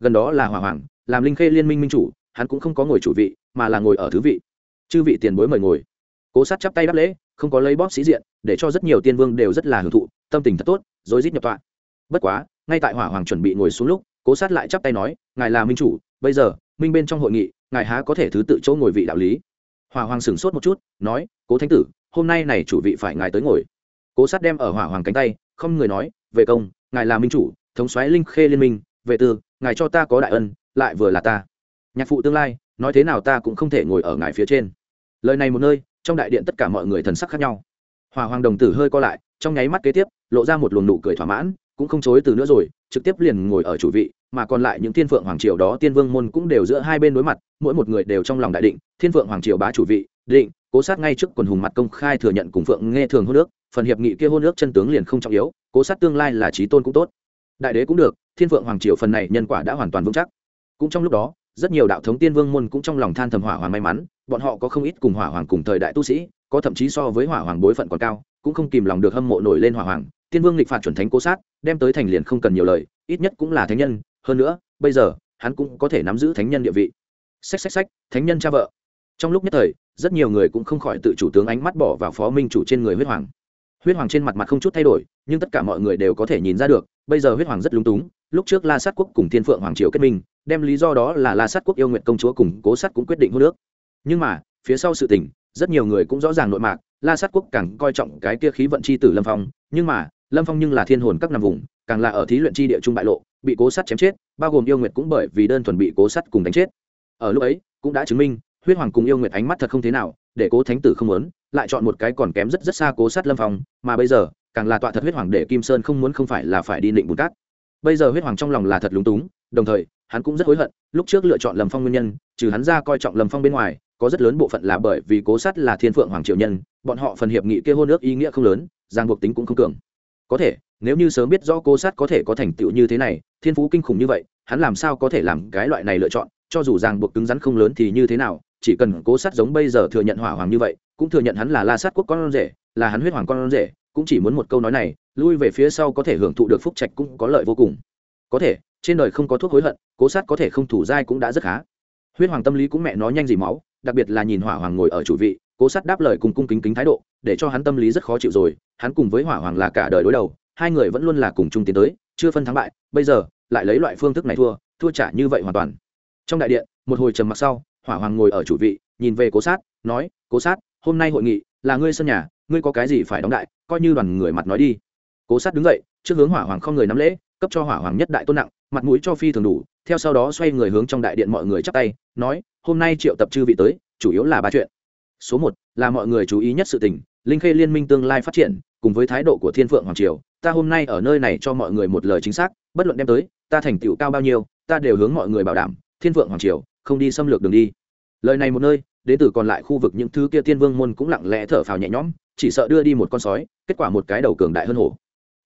Gần đó là hỏa hoàng làm linh khê liên minh minh chủ, hắn cũng không có ngồi chủ vị, mà là ngồi ở thứ vị. Chư vị tiền bối mời ngồi. Cố sát chắp tay đáp lễ, không có lấy bóp sĩ diện, để cho rất nhiều tiên vương đều rất là hưởng thụ, tâm tình thật tốt rồi rít nhập tọa. Bất quá, ngay tại hỏa hoàng chuẩn bị ngồi xuống lúc, cố sát lại chắp tay nói, ngài là minh chủ, bây giờ, minh bên trong hội nghị, ngài há có thể thứ tự chỗ ngồi vị đạo lý. Hỏa hoàng sửng sốt một chút, nói, cố thánh tử hôm nay này chủ vị phải ngài tới ngồi. Cố sát đem ở hỏa hoàng cánh tay, không người nói, về công, ngài là minh chủ, thống soái linh khê liên minh, về tư, ngài cho ta có đại ân, lại vừa là ta. Nhạc phụ tương lai, nói thế nào ta cũng không thể ngồi ở ngài phía trên. Lời này một nơi, trong đại điện tất cả mọi người thần sắc khác nhau. Hòa hoàng đồng tử hơi co lại, trong nháy mắt kế tiếp, lộ ra một luồng nụ cười thỏa mãn, cũng không chối từ nữa rồi, trực tiếp liền ngồi ở chủ vị, mà còn lại những thiên phượng hoàng triều đó tiên vương môn cũng đều giữa hai bên đối mặt, mỗi một người đều trong lòng đại định, thiên phượng hoàng triều bá chủ vị định, cố sát ngay trước quần hùng mặt công khai thừa nhận cùng phượng nghe thường hôn nước phần hiệp nghị kia hôn nước chân tướng liền không trọng yếu, cố sát tương lai là trí tôn cũng tốt. Đại đế cũng được, thiên phượng hoàng triều phần này nhân quả đã hoàn toàn vững chắc. Cũng trong lúc đó, rất nhiều đạo thống tiên vương môn cũng trong lòng than thầm hỏa hoàng may mắn, bọn họ có không ít cùng hỏa hoàng cùng thời đại tu sĩ, có thậm chí so với hỏa hoàng bối phận còn cao, cũng không kìm lòng được hâm mộ nổi lên hỏa hoàng. Tiên vương lịch phạt chuẩn thánh cố sát, đem tới thành liền không cần nhiều lời, ít nhất cũng là thánh nhân. Hơn nữa, bây giờ, hắn cũng có thể nắm giữ thánh nhân địa vị. Sách sách sách thánh nhân cha vợ trong lúc nhất thời, rất nhiều người cũng không khỏi tự chủ tướng ánh mắt bỏ vào phó minh chủ trên người huyết hoàng. Huyết hoàng trên mặt mặt không chút thay đổi, nhưng tất cả mọi người đều có thể nhìn ra được, bây giờ huyết hoàng rất lúng túng, lúc trước la sát quốc cùng thiên phượng hoàng triều kết minh, đem lý do đó là la sát quốc yêu nguyện công chúa cùng cố sát cũng quyết định hô nước nhưng mà, phía sau sự tình, rất nhiều người cũng rõ ràng nội mạc, la sát quốc càng coi trọng cái kia khí vận c h i tử lâm phong, nhưng mà, lâm phong nhưng là thiên hồn các nằm vùng, càng là ở thí luyện c h i địa trung bại lộ, bị cố sát chém chết, bao gồm yêu nguyệt cũng bởi vì đơn thuần bị cố sát cùng đánh chết. Ở lúc ấy, cũng đã chứng minh huyết hoàng cùng yêu nguyệt ánh mắt thật không thế nào, để cố thánh tử không muốn, lại chọn một cái còn kém rất rất xa cố sát lâm phong, mà bây giờ, càng là tọa thật huyết hoàng để kim sơn không muốn không phải là phải đi định bùn cát. Bây giờ huyết hoàng trong lòng là thật lúng túng, đồng thời, hắn cũng rất hối hận, lúc trước lựa chọn lâm phong nguyên nhân, trừ hắn ra coi trọng lâm phong bên ngoài, có rất lớn bộ phận là bởi vì cố sát là thiên phượng hoàng triệu nhân, bọn họ phần hiệp nghị kia hôn ước ý nghĩa không lớn giang buộc tính cũng không cường. Có thể, nếu như sớm biết rõ cố sát có thể có thành tựu như thế này, thiên phú kinh khủng như vậy, hắn làm sao có thể làm cái loại này lựa chọn, cho dù giang buộc cứng rắn không lớn thì như thế nào chỉ cần cố sát giống bây giờ thừa nhận hỏa hoàng như vậy, cũng thừa nhận hắn là la sát quốc con rể, là hắn huyết hoàng con rể, cũng chỉ muốn một câu nói này, lui về phía sau có thể hưởng thụ được phúc trạch cũng có lợi vô cùng. Có thể, trên đời không có thuốc hối hận, cố sát có thể không thủ dai cũng đã rất khá. Huyết hoàng tâm lý cũng mẹ nó nhanh gì máu, đặc biệt là nhìn hỏa hoàng ngồi ở chủ vị, cố sát đáp lời cùng cung kính kính thái độ, để cho hắn tâm lý rất khó chịu rồi, hắn cùng với hỏa hoàng là cả đời đối đầu, hai người vẫn luôn là cùng chung tiến tới, chưa phân thắng bại, bây giờ, lại lấy loại phương thức này thua thua trả như vậy hoàn toàn. Trong đại điện, một hồi trầm mặc sau hỏa hoàng ngồi ở chủ vị, nhìn về cố sát, nói, cố sát, hôm nay hội nghị là ngươi sân nhà, ngươi có cái gì phải đóng đại, coi như đoàn người mặt nói đi. Cố sát đứng dậy, trước hướng hỏa hoàng không người nắm lễ, cấp cho hỏa hoàng nhất đại tôn nặng, mặt mũi cho phi thường đủ, theo sau đó xoay người hướng trong đại điện mọi người chắp tay, nói, hôm nay triệu tập chư vị tới, chủ yếu là ba chuyện. Số một, là mọi người chú ý nhất sự tình, linh khê liên minh tương lai phát triển, cùng với thái độ của thiên phượng hoàng triều, ta hôm nay ở nơi này cho mọi người một lời chính xác, bất luận đem tới, ta thành tựu cao bao nhiêu, ta đều hướng mọi người bảo đảm, thiên phượng hoàng triều không đi xâm lược đường đi. Lời này một nơi, đến từ còn lại khu vực những thứ kia tiên vương môn cũng lặng lẽ thở phào nhẹ nhõm, chỉ sợ đưa đi một con sói, kết quả một cái đầu cường đại hơn hổ.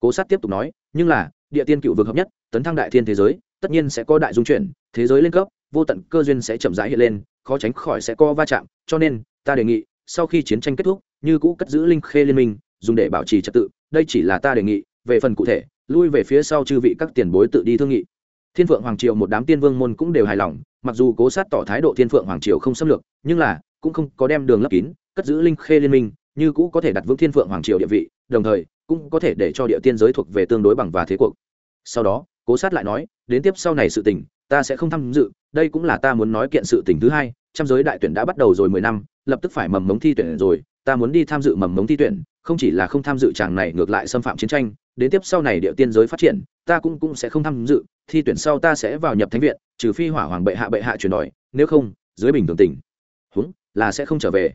Cố sát tiếp tục nói, nhưng là, địa tiên cựu vực hợp nhất, tấn thăng đại thiên thế giới, tất nhiên sẽ có đại dung chuyển, thế giới lên cấp, vô tận cơ duyên sẽ chậm rãi hiện lên, khó tránh khỏi sẽ co va chạm, cho nên, ta đề nghị, sau khi chiến tranh kết thúc, như cũ cất giữ linh khê liên minh, dùng để bảo trì trật tự, đây chỉ là ta đề nghị, về phần cụ thể, lui về phía sau chư vị các tiền bối tự đi thương nghị. Thiên phượng hoàng triều một đám tiên vương môn cũng đều hài lòng mặc dù cố sát tỏ thái độ thiên phượng hoàng triều không xâm lược, nhưng là, cũng không có đem đường lấp kín, cất giữ linh khê liên minh, như cũ có thể đặt vững thiên phượng hoàng triều địa vị, đồng thời, cũng có thể để cho địa tiên giới thuộc về tương đối bằng và thế cuộc. Sau đó, cố sát lại nói, đến tiếp sau này sự tình, ta sẽ không tham dự, đây cũng là ta muốn nói kiện sự tình thứ hai, trăm giới đại tuyển đã bắt đầu rồi mười năm, lập tức phải mầm mống thi tuyển rồi, ta muốn đi tham dự mầm mống thi tuyển, không chỉ là không tham dự chàng này ngược lại xâm phạm chiến tranh đến tiếp sau này địa tiên giới phát triển, ta cũng cũng sẽ không tham dự, thi tuyển sau ta sẽ vào nhập thánh viện, trừ phi hỏa hoàng bệ hạ bệ hạ chuyển đòi nếu không, dưới bình thường tình huống là sẽ không trở về.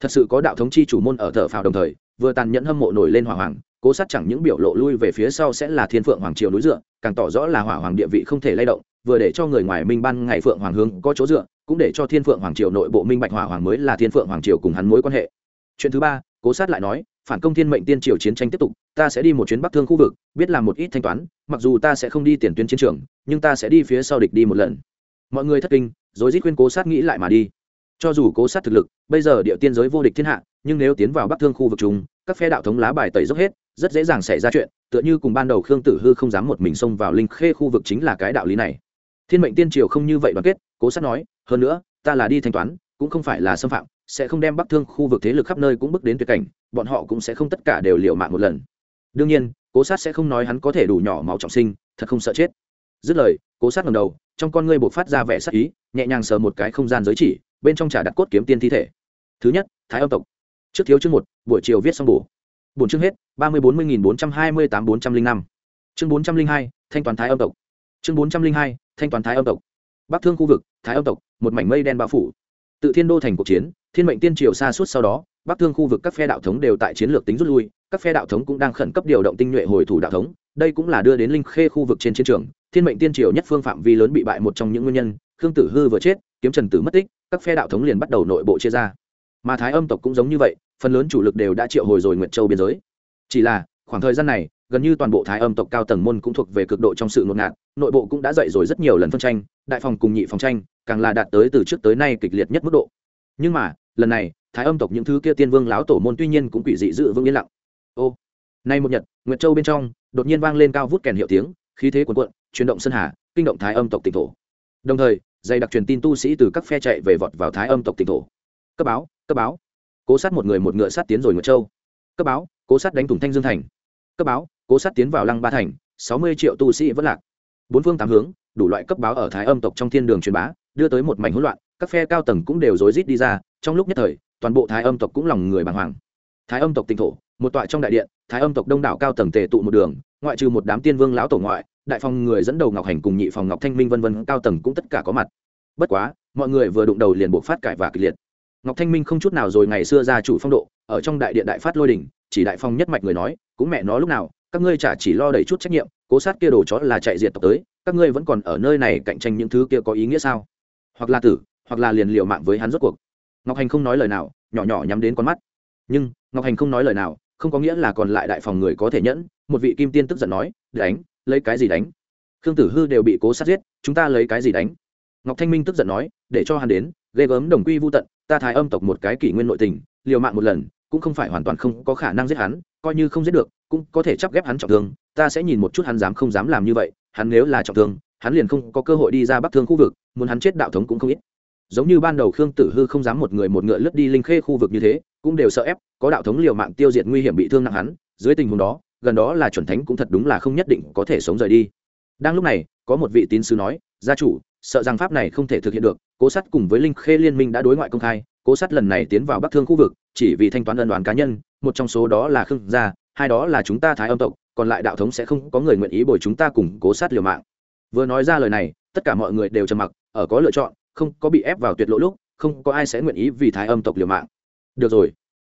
Thật sự có đạo thống chi chủ môn ở thở phào đồng thời, vừa tàn nhẫn hâm mộ nổi lên hỏa hoàng, cố sát chẳng những biểu lộ lui về phía sau sẽ là thiên phượng hoàng triều núi dựa, càng tỏ rõ là hỏa hoàng địa vị không thể lay động, vừa để cho người ngoài minh ban ngày phượng hoàng hướng có chỗ dựa, cũng để cho thiên phượng hoàng triều nội bộ minh bạch hỏa hoàng mới là thiên phượng hoàng triều cùng hắn mối quan hệ. Chuyện thứ ba, cố sát lại nói phản công thiên mệnh tiên triều chiến tranh tiếp tục, ta sẽ đi một chuyến bắc thương khu vực, biết làm một ít thanh toán, mặc dù ta sẽ không đi tiền tuyến chiến trường, nhưng ta sẽ đi phía sau địch đi một lần. Mọi người thất kinh, rồi rít khuyên cố sát nghĩ lại mà đi. Cho dù cố sát thực lực, bây giờ địa tiên giới vô địch thiên hạ, nhưng nếu tiến vào bắc thương khu vực chúng các phe đạo thống lá bài tẩy dốc hết, rất dễ dàng xảy ra chuyện, tựa như cùng ban đầu khương tử hư không dám một mình xông vào linh khê khu vực chính là cái đạo lý này. Thiên mệnh tiên triều không như vậy đoàn kết, cố sát nói, hơn nữa, ta là đi thanh toán cũng không phải là xâm phạm, sẽ không đem bắc thương khu vực thế lực khắp nơi cũng bước đến tuyệt cảnh, bọn họ cũng sẽ không tất cả đều liều mạng một lần. Đương nhiên, cố sát sẽ không nói hắn có thể đủ nhỏ máu trọng sinh, thật không sợ chết. Dứt lời, cố sát ngầm đầu, trong con ngươi buộc phát ra vẻ sắc ý, nhẹ nhàng sờ một cái không gian giới chỉ, bên trong trả đặt cốt kiếm tiên thi thể. Thứ nhất, thái âm tộc. Trước thiếu chương một, buổi chiều viết xong bổ. Bổn chương hết, ba mươi bốn mươi nghìn bốn trăm hai mươi tám bốn trăm linh năm. Chương bốn trăm linh hai, thanh toán thái âm tộc. Chương bốn trăm linh hai, thanh toán thái âm tộc. Bắc thương khu vực, thái âm tộc, một mảnh mây đen bao phủ tự thiên đô thành cuộc chiến, thiên mệnh tiên triều xa suốt sau đó, bắc thương khu vực các phe đạo thống đều tại chiến lược tính rút lui, các phe đạo thống cũng đang khẩn cấp điều động tinh nhuệ hồi thủ đạo thống, đây cũng là đưa đến linh khê khu vực trên chiến trường, thiên mệnh tiên triều nhất phương phạm vi lớn bị bại một trong những nguyên nhân, khương tử hư vừa chết, kiếm trần tử mất tích, các phe đạo thống liền bắt đầu nội bộ chia ra. Mà thái âm tộc cũng giống như vậy, phần lớn chủ lực đều đã triệu hồi rồi nguyệt châu biên giới. Chỉ là, khoảng thời gian này, gần như toàn bộ thái âm tộc cao tầng môn cũng thuộc về cực độ trong sự ngột ngạt, nội bộ cũng đã dậy rồi rất nhiều lần phân tranh, đại phòng cùng nhị phòng tranh càng là đạt tới từ trước tới nay kịch liệt nhất mức độ. Nhưng mà, lần này, thái âm tộc những thứ kia tiên vương láo tổ môn tuy nhiên cũng quỷ dị dự vững yên lặng. Ô, nay một nhật, nguyệt châu bên trong, đột nhiên vang lên cao vút kèn hiệu tiếng, khí thế cuồn cuộn, chuyển động sơn hà, kinh động thái âm tộc tỉnh thổ. Đồng thời, dày đặc truyền tin tu sĩ từ các phe chạy về vọt vào thái âm tộc tỉnh thổ. Cấp báo cấp báo. Cố sát một người một ngựa sát tiến rồi nguyệt châu. Cấp báo, cố sát đánh thủng thanh dương thành. Cấp báo, cố sát tiến vào lăng ba thành, sáu mươi triệu tu sĩ vẫn lạc. Bốn phương tám hướng, đủ loại cấp báo ở thái âm tộc trong thiên đường truyền bá đưa tới một mảnh hỗn loạn, các phe cao tầng cũng đều rối rít đi ra, trong lúc nhất thời, toàn bộ thái âm tộc cũng lòng người bàng hoàng. Thái âm tộc tỉnh thổ, một tọa trong đại điện, thái âm tộc đông đảo cao tầng tề tụ một đường, ngoại trừ một đám tiên vương lão tổ ngoại, đại phòng người dẫn đầu ngọc hành cùng nhị phòng ngọc thanh minh vân vân cao tầng cũng tất cả có mặt. Bất quá, mọi người vừa đụng đầu liền buộc phát cải và kịch liệt. Ngọc thanh minh không chút nào rồi ngày xưa ra chủ phong độ, ở trong đại điện đại phát lôi đình, chỉ đại phong nhất mạch người nói, cũng mẹ nó lúc nào, các ngươi chả chỉ lo đầy chút trách nhiệm, cố sát kia đồ chó là chạy diệt tộc tới, các ngươi vẫn còn ở nơi này cạnh tranh những thứ kia có ý nghĩa sao? Hoặc là tử, hoặc là liền liệu mạng với hắn rốt cuộc. Ngọc hành không nói lời nào, nhỏ nhỏ nhắm đến con mắt. Nhưng, ngọc hành không nói lời nào, không có nghĩa là còn lại đại phòng người có thể nhẫn, một vị kim tiên tức giận nói, đánh, lấy cái gì đánh? Khương tử hư đều bị cố sát giết, chúng ta lấy cái gì đánh? Ngọc thanh minh tức giận nói, để cho hắn đến, ghê gớm đồng quy vô tận, ta thái âm tộc một cái kỷ nguyên nội tình, liều mạng một lần, cũng không phải hoàn toàn không có khả năng giết hắn, coi như không giết được, cũng có thể chắp ghép hắn trọng thương, ta sẽ nhìn một chút hắn dám không dám làm như vậy hắn nếu là trọng thương, hắn liền không có cơ hội đi ra bắc thương khu vực, muốn hắn chết đạo thống cũng không ít. Giống như ban đầu khương tử hư không dám một người một ngựa lướt đi linh khê khu vực như thế, cũng đều sợ ép, có đạo thống liều mạng tiêu diệt nguy hiểm bị thương nặng hắn, dưới tình huống đó, gần đó là chuẩn thánh cũng thật đúng là không nhất định có thể sống rời đi. Đang lúc này, có một vị tín sứ nói, gia chủ, sợ rằng pháp này không thể thực hiện được, cố sát cùng với linh khê liên minh đã đối ngoại công khai, cố sát lần này tiến vào bắc thương khu vực, chỉ vì thanh toán ân đoàn cá nhân, một trong số đó là khương gia, hai đó là chúng ta thái âm tộc còn lại đạo thống sẽ không có người nguyện ý bồi chúng ta cùng cố sát liều mạng. Vừa nói ra lời này, tất cả mọi người đều trầm mặc, ở có lựa chọn, không có bị ép vào tuyệt lộ lúc, không có ai sẽ nguyện ý vì thái âm tộc liều mạng. Được rồi.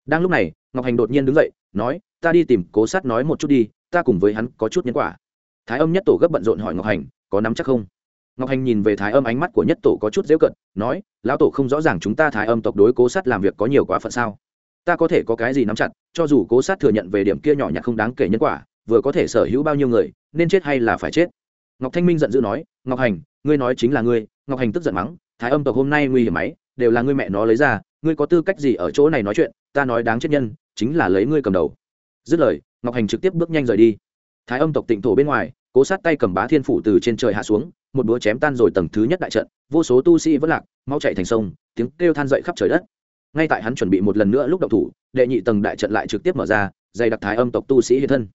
Đang lúc này, ngọc hành đột nhiên đứng dậy, nói, ta đi tìm cố sát nói một chút đi, ta cùng với hắn có chút nhân quả. Thái âm nhất tổ gấp bận rộn hỏi ngọc hành, có nắm chắc không? Ngọc hành nhìn về thái âm ánh mắt của nhất tổ có chút dễu cận, nói, lão tổ không rõ ràng chúng ta thái âm tộc đối cố sát làm việc có nhiều quá phận sao? Ta có thể có cái gì nắm chặt, cho dù cố sát thừa nhận về điểm kia nhỏ nhặt không đáng kể nhân quả vừa có thể sở hữu bao nhiêu người, nên chết hay là phải chết? Ngọc thanh minh giận dữ nói, ngọc hành, ngươi nói chính là ngươi. Ngọc hành tức giận mắng, thái âm tộc hôm nay nguy hiểm máy đều là ngươi mẹ nó lấy ra, ngươi có tư cách gì ở chỗ này nói chuyện? Ta nói đáng chết nhân, chính là lấy ngươi cầm đầu. Dứt lời, ngọc hành trực tiếp bước nhanh rời đi. Thái âm tộc tịnh thổ bên ngoài, cố sát tay cầm bá thiên phủ từ trên trời hạ xuống, một búa chém tan rồi tầng thứ nhất đại trận, vô số tu sĩ vẫn lạc, mau chạy thành sông, tiếng kêu than dậy khắp trời đất. Ngay tại hắn chuẩn bị một lần nữa lúc động thủ, đệ nhị tầng đại trận lại trực tiếp mở ra, dày đặc thái âm tộc tu sĩ hiện thân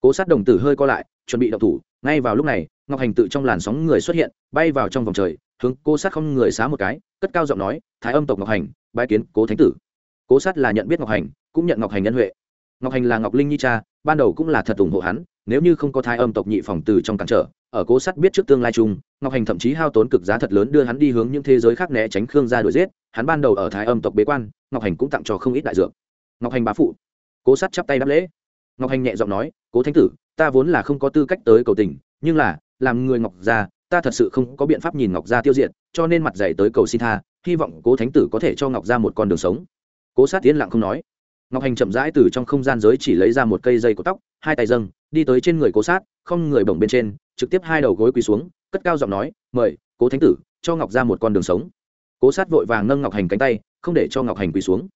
cố sát đồng tử hơi co lại, chuẩn bị động thủ, ngay vào lúc này, ngọc hành tự trong làn sóng người xuất hiện, bay vào trong vòng trời, hướng cố sát không người xá một cái, cất cao giọng nói, thái âm tộc ngọc hành, bái kiến cố thánh tử. Cố sát là nhận biết ngọc hành, cũng nhận ngọc hành nhân huệ. Ngọc hành là ngọc linh nhi cha, ban đầu cũng là thật ủng hộ hắn, nếu như không có thái âm tộc nhị phòng từ trong cản trở, ở cố sát biết trước tương lai chung, ngọc hành thậm chí hao tốn cực giá thật lớn đưa hắn đi hướng những thế giới khác né tránh khương ra đuổi giết, hắn ban đầu ở thái âm tộc bế quan, ngọc hành cũng tặng cho không ít đại dược. Ngọc hành bá phụ. Cố sát chắp tay đáp lễ ngọc hành nhẹ giọng nói, cố thánh tử, ta vốn là không có tư cách tới cầu tình, nhưng là, làm người ngọc gia, ta thật sự không có biện pháp nhìn ngọc gia tiêu diệt, cho nên mặt dày tới cầu xin tha, hy vọng cố thánh tử có thể cho ngọc gia một con đường sống. Cố sát tiến lặng không nói. Ngọc hành chậm rãi từ trong không gian giới chỉ lấy ra một cây dây của tóc, hai tay dâng, đi tới trên người cố sát, không người bổng bên trên, trực tiếp hai đầu gối quỳ xuống, cất cao giọng nói, mời, cố thánh tử, cho ngọc gia một con đường sống. Cố sát vội vàng nâng ngọc hành cánh tay, không để cho ngọc hành quỳ xuống.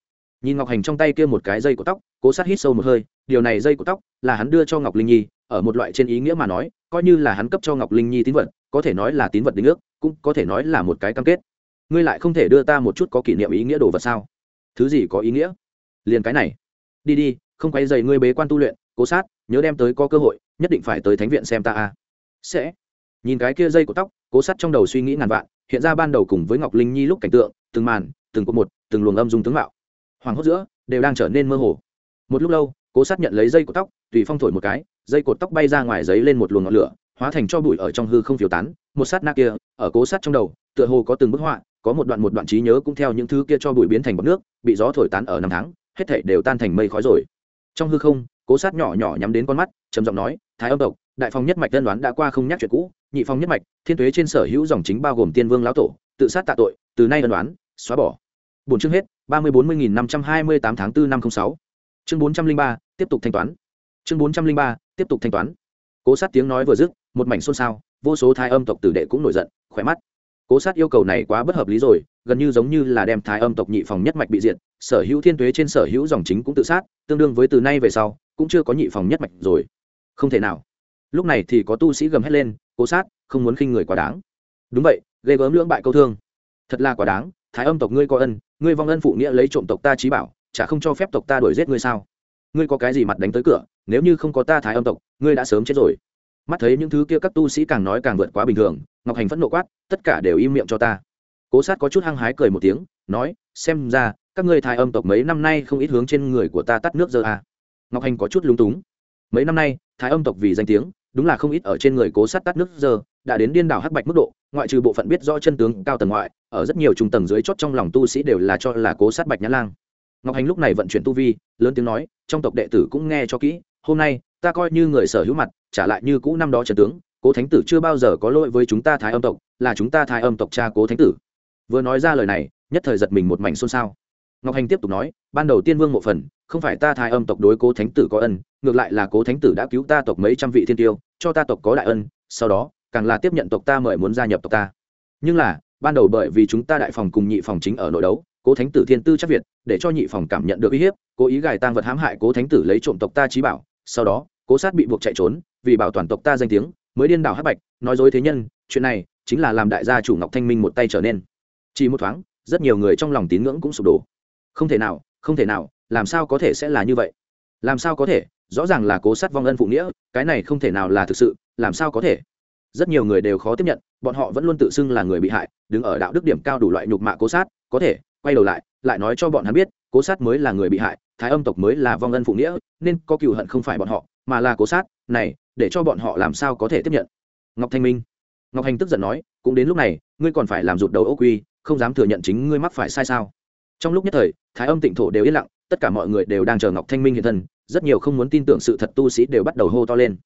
Nhìn ngọc hành trong tay kia một cái dây của tóc cố sát hít sâu một hơi, điều này dây của tóc là hắn đưa cho ngọc linh nhi, ở một loại trên ý nghĩa mà nói, coi như là hắn cấp cho ngọc linh nhi tín vật, có thể nói là tín vật đính ước, cũng có thể nói là một cái cam kết. Ngươi lại không thể đưa ta một chút có kỷ niệm ý nghĩa đồ vật sao? Thứ gì có ý nghĩa? Liền cái này. Đi đi, không quay dày ngươi bế quan tu luyện, cố sát, nhớ đem tới có cơ hội, nhất định phải tới thánh viện xem ta a. Sẽ. Nhìn cái kia dây của tóc, cố sát trong đầu suy nghĩ ngàn vạn, hiện ra ban đầu cùng với ngọc linh nhi lúc cảnh tượng, từng màn, từng cột một, từng luồng âm dung tướng mạo. Hoàng hốt giữa, đều đang trở nên mơ hồ một lúc lâu, cố sát nhận lấy dây cột tóc, tùy phong thổi một cái, dây cột tóc bay ra ngoài giấy lên một luồng ngọn lửa, hóa thành cho bụi ở trong hư không phiếu tán. Một sát na kia, ở cố sát trong đầu, tựa hồ có từng bức họa, có một đoạn một đoạn trí nhớ cũng theo những thứ kia cho bụi biến thành bọc nước, bị gió thổi tán ở năm tháng, hết thảy đều tan thành mây khói rồi. Trong hư không, cố sát nhỏ nhỏ nhắm đến con mắt, trầm giọng nói, thái âm tộc, đại phong nhất mạch tân đoán đã qua không nhắc chuyện cũ, nhị phong nhất mạch, thiên tuế trên sở hữu dòng chính bao gồm tiên vương lão tổ, tự sát tạ tội, từ nay ân đoán, xóa bỏ. Bốn chương hết, ba mươi bốn mươi nghìn năm trăm hai mươi tám tháng bốn năm không sáu chương bốn trăm linh ba, tiếp tục thanh toán. Chương bốn trăm linh ba, tiếp tục thanh toán. Cố sát tiếng nói vừa dứt, một mảnh xôn xao, vô số thái âm tộc tử đệ cũng nổi giận, khỏe mắt. Cố sát yêu cầu này quá bất hợp lý rồi, gần như giống như là đem thái âm tộc nhị phòng nhất mạch bị diệt, sở hữu thiên tuế trên sở hữu dòng chính cũng tự sát, tương đương với từ nay về sau, cũng chưa có nhị phòng nhất mạch rồi. Không thể nào. Lúc này thì có tu sĩ gầm hét lên, cố sát, không muốn khinh người quá đáng. Đúng vậy, ghê gớm lưỡng bại câu thương. Thật là quá đáng, thái âm tộc ngươi có ân, ngươi vong ân phụ nghĩa lấy trộm tộc ta trí bảo chả không cho phép tộc ta đuổi giết ngươi sao? Ngươi có cái gì mặt đánh tới cửa? Nếu như không có ta thái âm tộc, ngươi đã sớm chết rồi. Mắt thấy những thứ kia các tu sĩ càng nói càng vượt quá bình thường, ngọc hành phẫn nộ quát, tất cả đều im miệng cho ta. Cố sát có chút hăng hái cười một tiếng, nói, xem ra, các ngươi thái âm tộc mấy năm nay không ít hướng trên người của ta tắt nước giờ à. ngọc hành có chút lúng túng. Mấy năm nay, thái âm tộc vì danh tiếng, đúng là không ít ở trên người cố sát tắt nước giờ đã đến điên đảo hắc bạch mức độ, ngoại trừ bộ phận biết rõ chân tướng cao tầng ngoại, ở rất nhiều trung tầng dưới chót trong lòng tu sĩ đều là cho là cố sát bạch nhã lang ngọc hành lúc này vận chuyển tu vi, lớn tiếng nói, trong tộc đệ tử cũng nghe cho kỹ, hôm nay, ta coi như người sở hữu mặt, trả lại như cũ năm đó trần tướng, cố thánh tử chưa bao giờ có lỗi với chúng ta thái âm tộc, là chúng ta thái âm tộc cha cố thánh tử. Vừa nói ra lời này, nhất thời giật mình một mảnh xôn xao. Ngọc hành tiếp tục nói, ban đầu tiên vương một phần, không phải ta thái âm tộc đối cố thánh tử có ân, ngược lại là cố thánh tử đã cứu ta tộc mấy trăm vị thiên tiêu, cho ta tộc có đại ân, sau đó, càng là tiếp nhận tộc ta mời muốn gia nhập tộc ta. Nhưng là, ban đầu bởi vì chúng ta đại phòng cùng nhị phòng chính ở nội đấu cố thánh tử thiên tư chắc việt, để cho nhị phòng cảm nhận được uy hiếp, cố ý gài tang vật hãm hại cố thánh tử lấy trộm tộc ta trí bảo, sau đó, cố sát bị buộc chạy trốn, vì bảo toàn tộc ta danh tiếng, mới điên đảo hắc bạch, nói dối thế nhân, chuyện này chính là làm đại gia chủ ngọc thanh minh một tay trở nên. Chỉ một thoáng, rất nhiều người trong lòng tín ngưỡng cũng sụp đổ. Không thể nào, không thể nào, làm sao có thể sẽ là như vậy? Làm sao có thể? Rõ ràng là cố sát vong ân phụ nghĩa, cái này không thể nào là thực sự, làm sao có thể? Rất nhiều người đều khó tiếp nhận, bọn họ vẫn luôn tự xưng là người bị hại, đứng ở đạo đức điểm cao đủ loại nhục mạ cố sát, có thể quay đầu lại lại nói cho bọn hắn biết, cố sát mới là người bị hại, thái âm tộc mới là vong ân phụ nghĩa, nên có cựu hận không phải bọn họ, mà là cố sát, này, để cho bọn họ làm sao có thể tiếp nhận. Ngọc thanh minh. Ngọc hành tức giận nói, cũng đến lúc này, ngươi còn phải làm rụt đầu ô quy, không dám thừa nhận chính ngươi mắc phải sai sao. Trong lúc nhất thời, thái âm tịnh thổ đều yên lặng, tất cả mọi người đều đang chờ ngọc thanh minh hiện thân, rất nhiều không muốn tin tưởng sự thật tu sĩ đều bắt đầu hô to lên.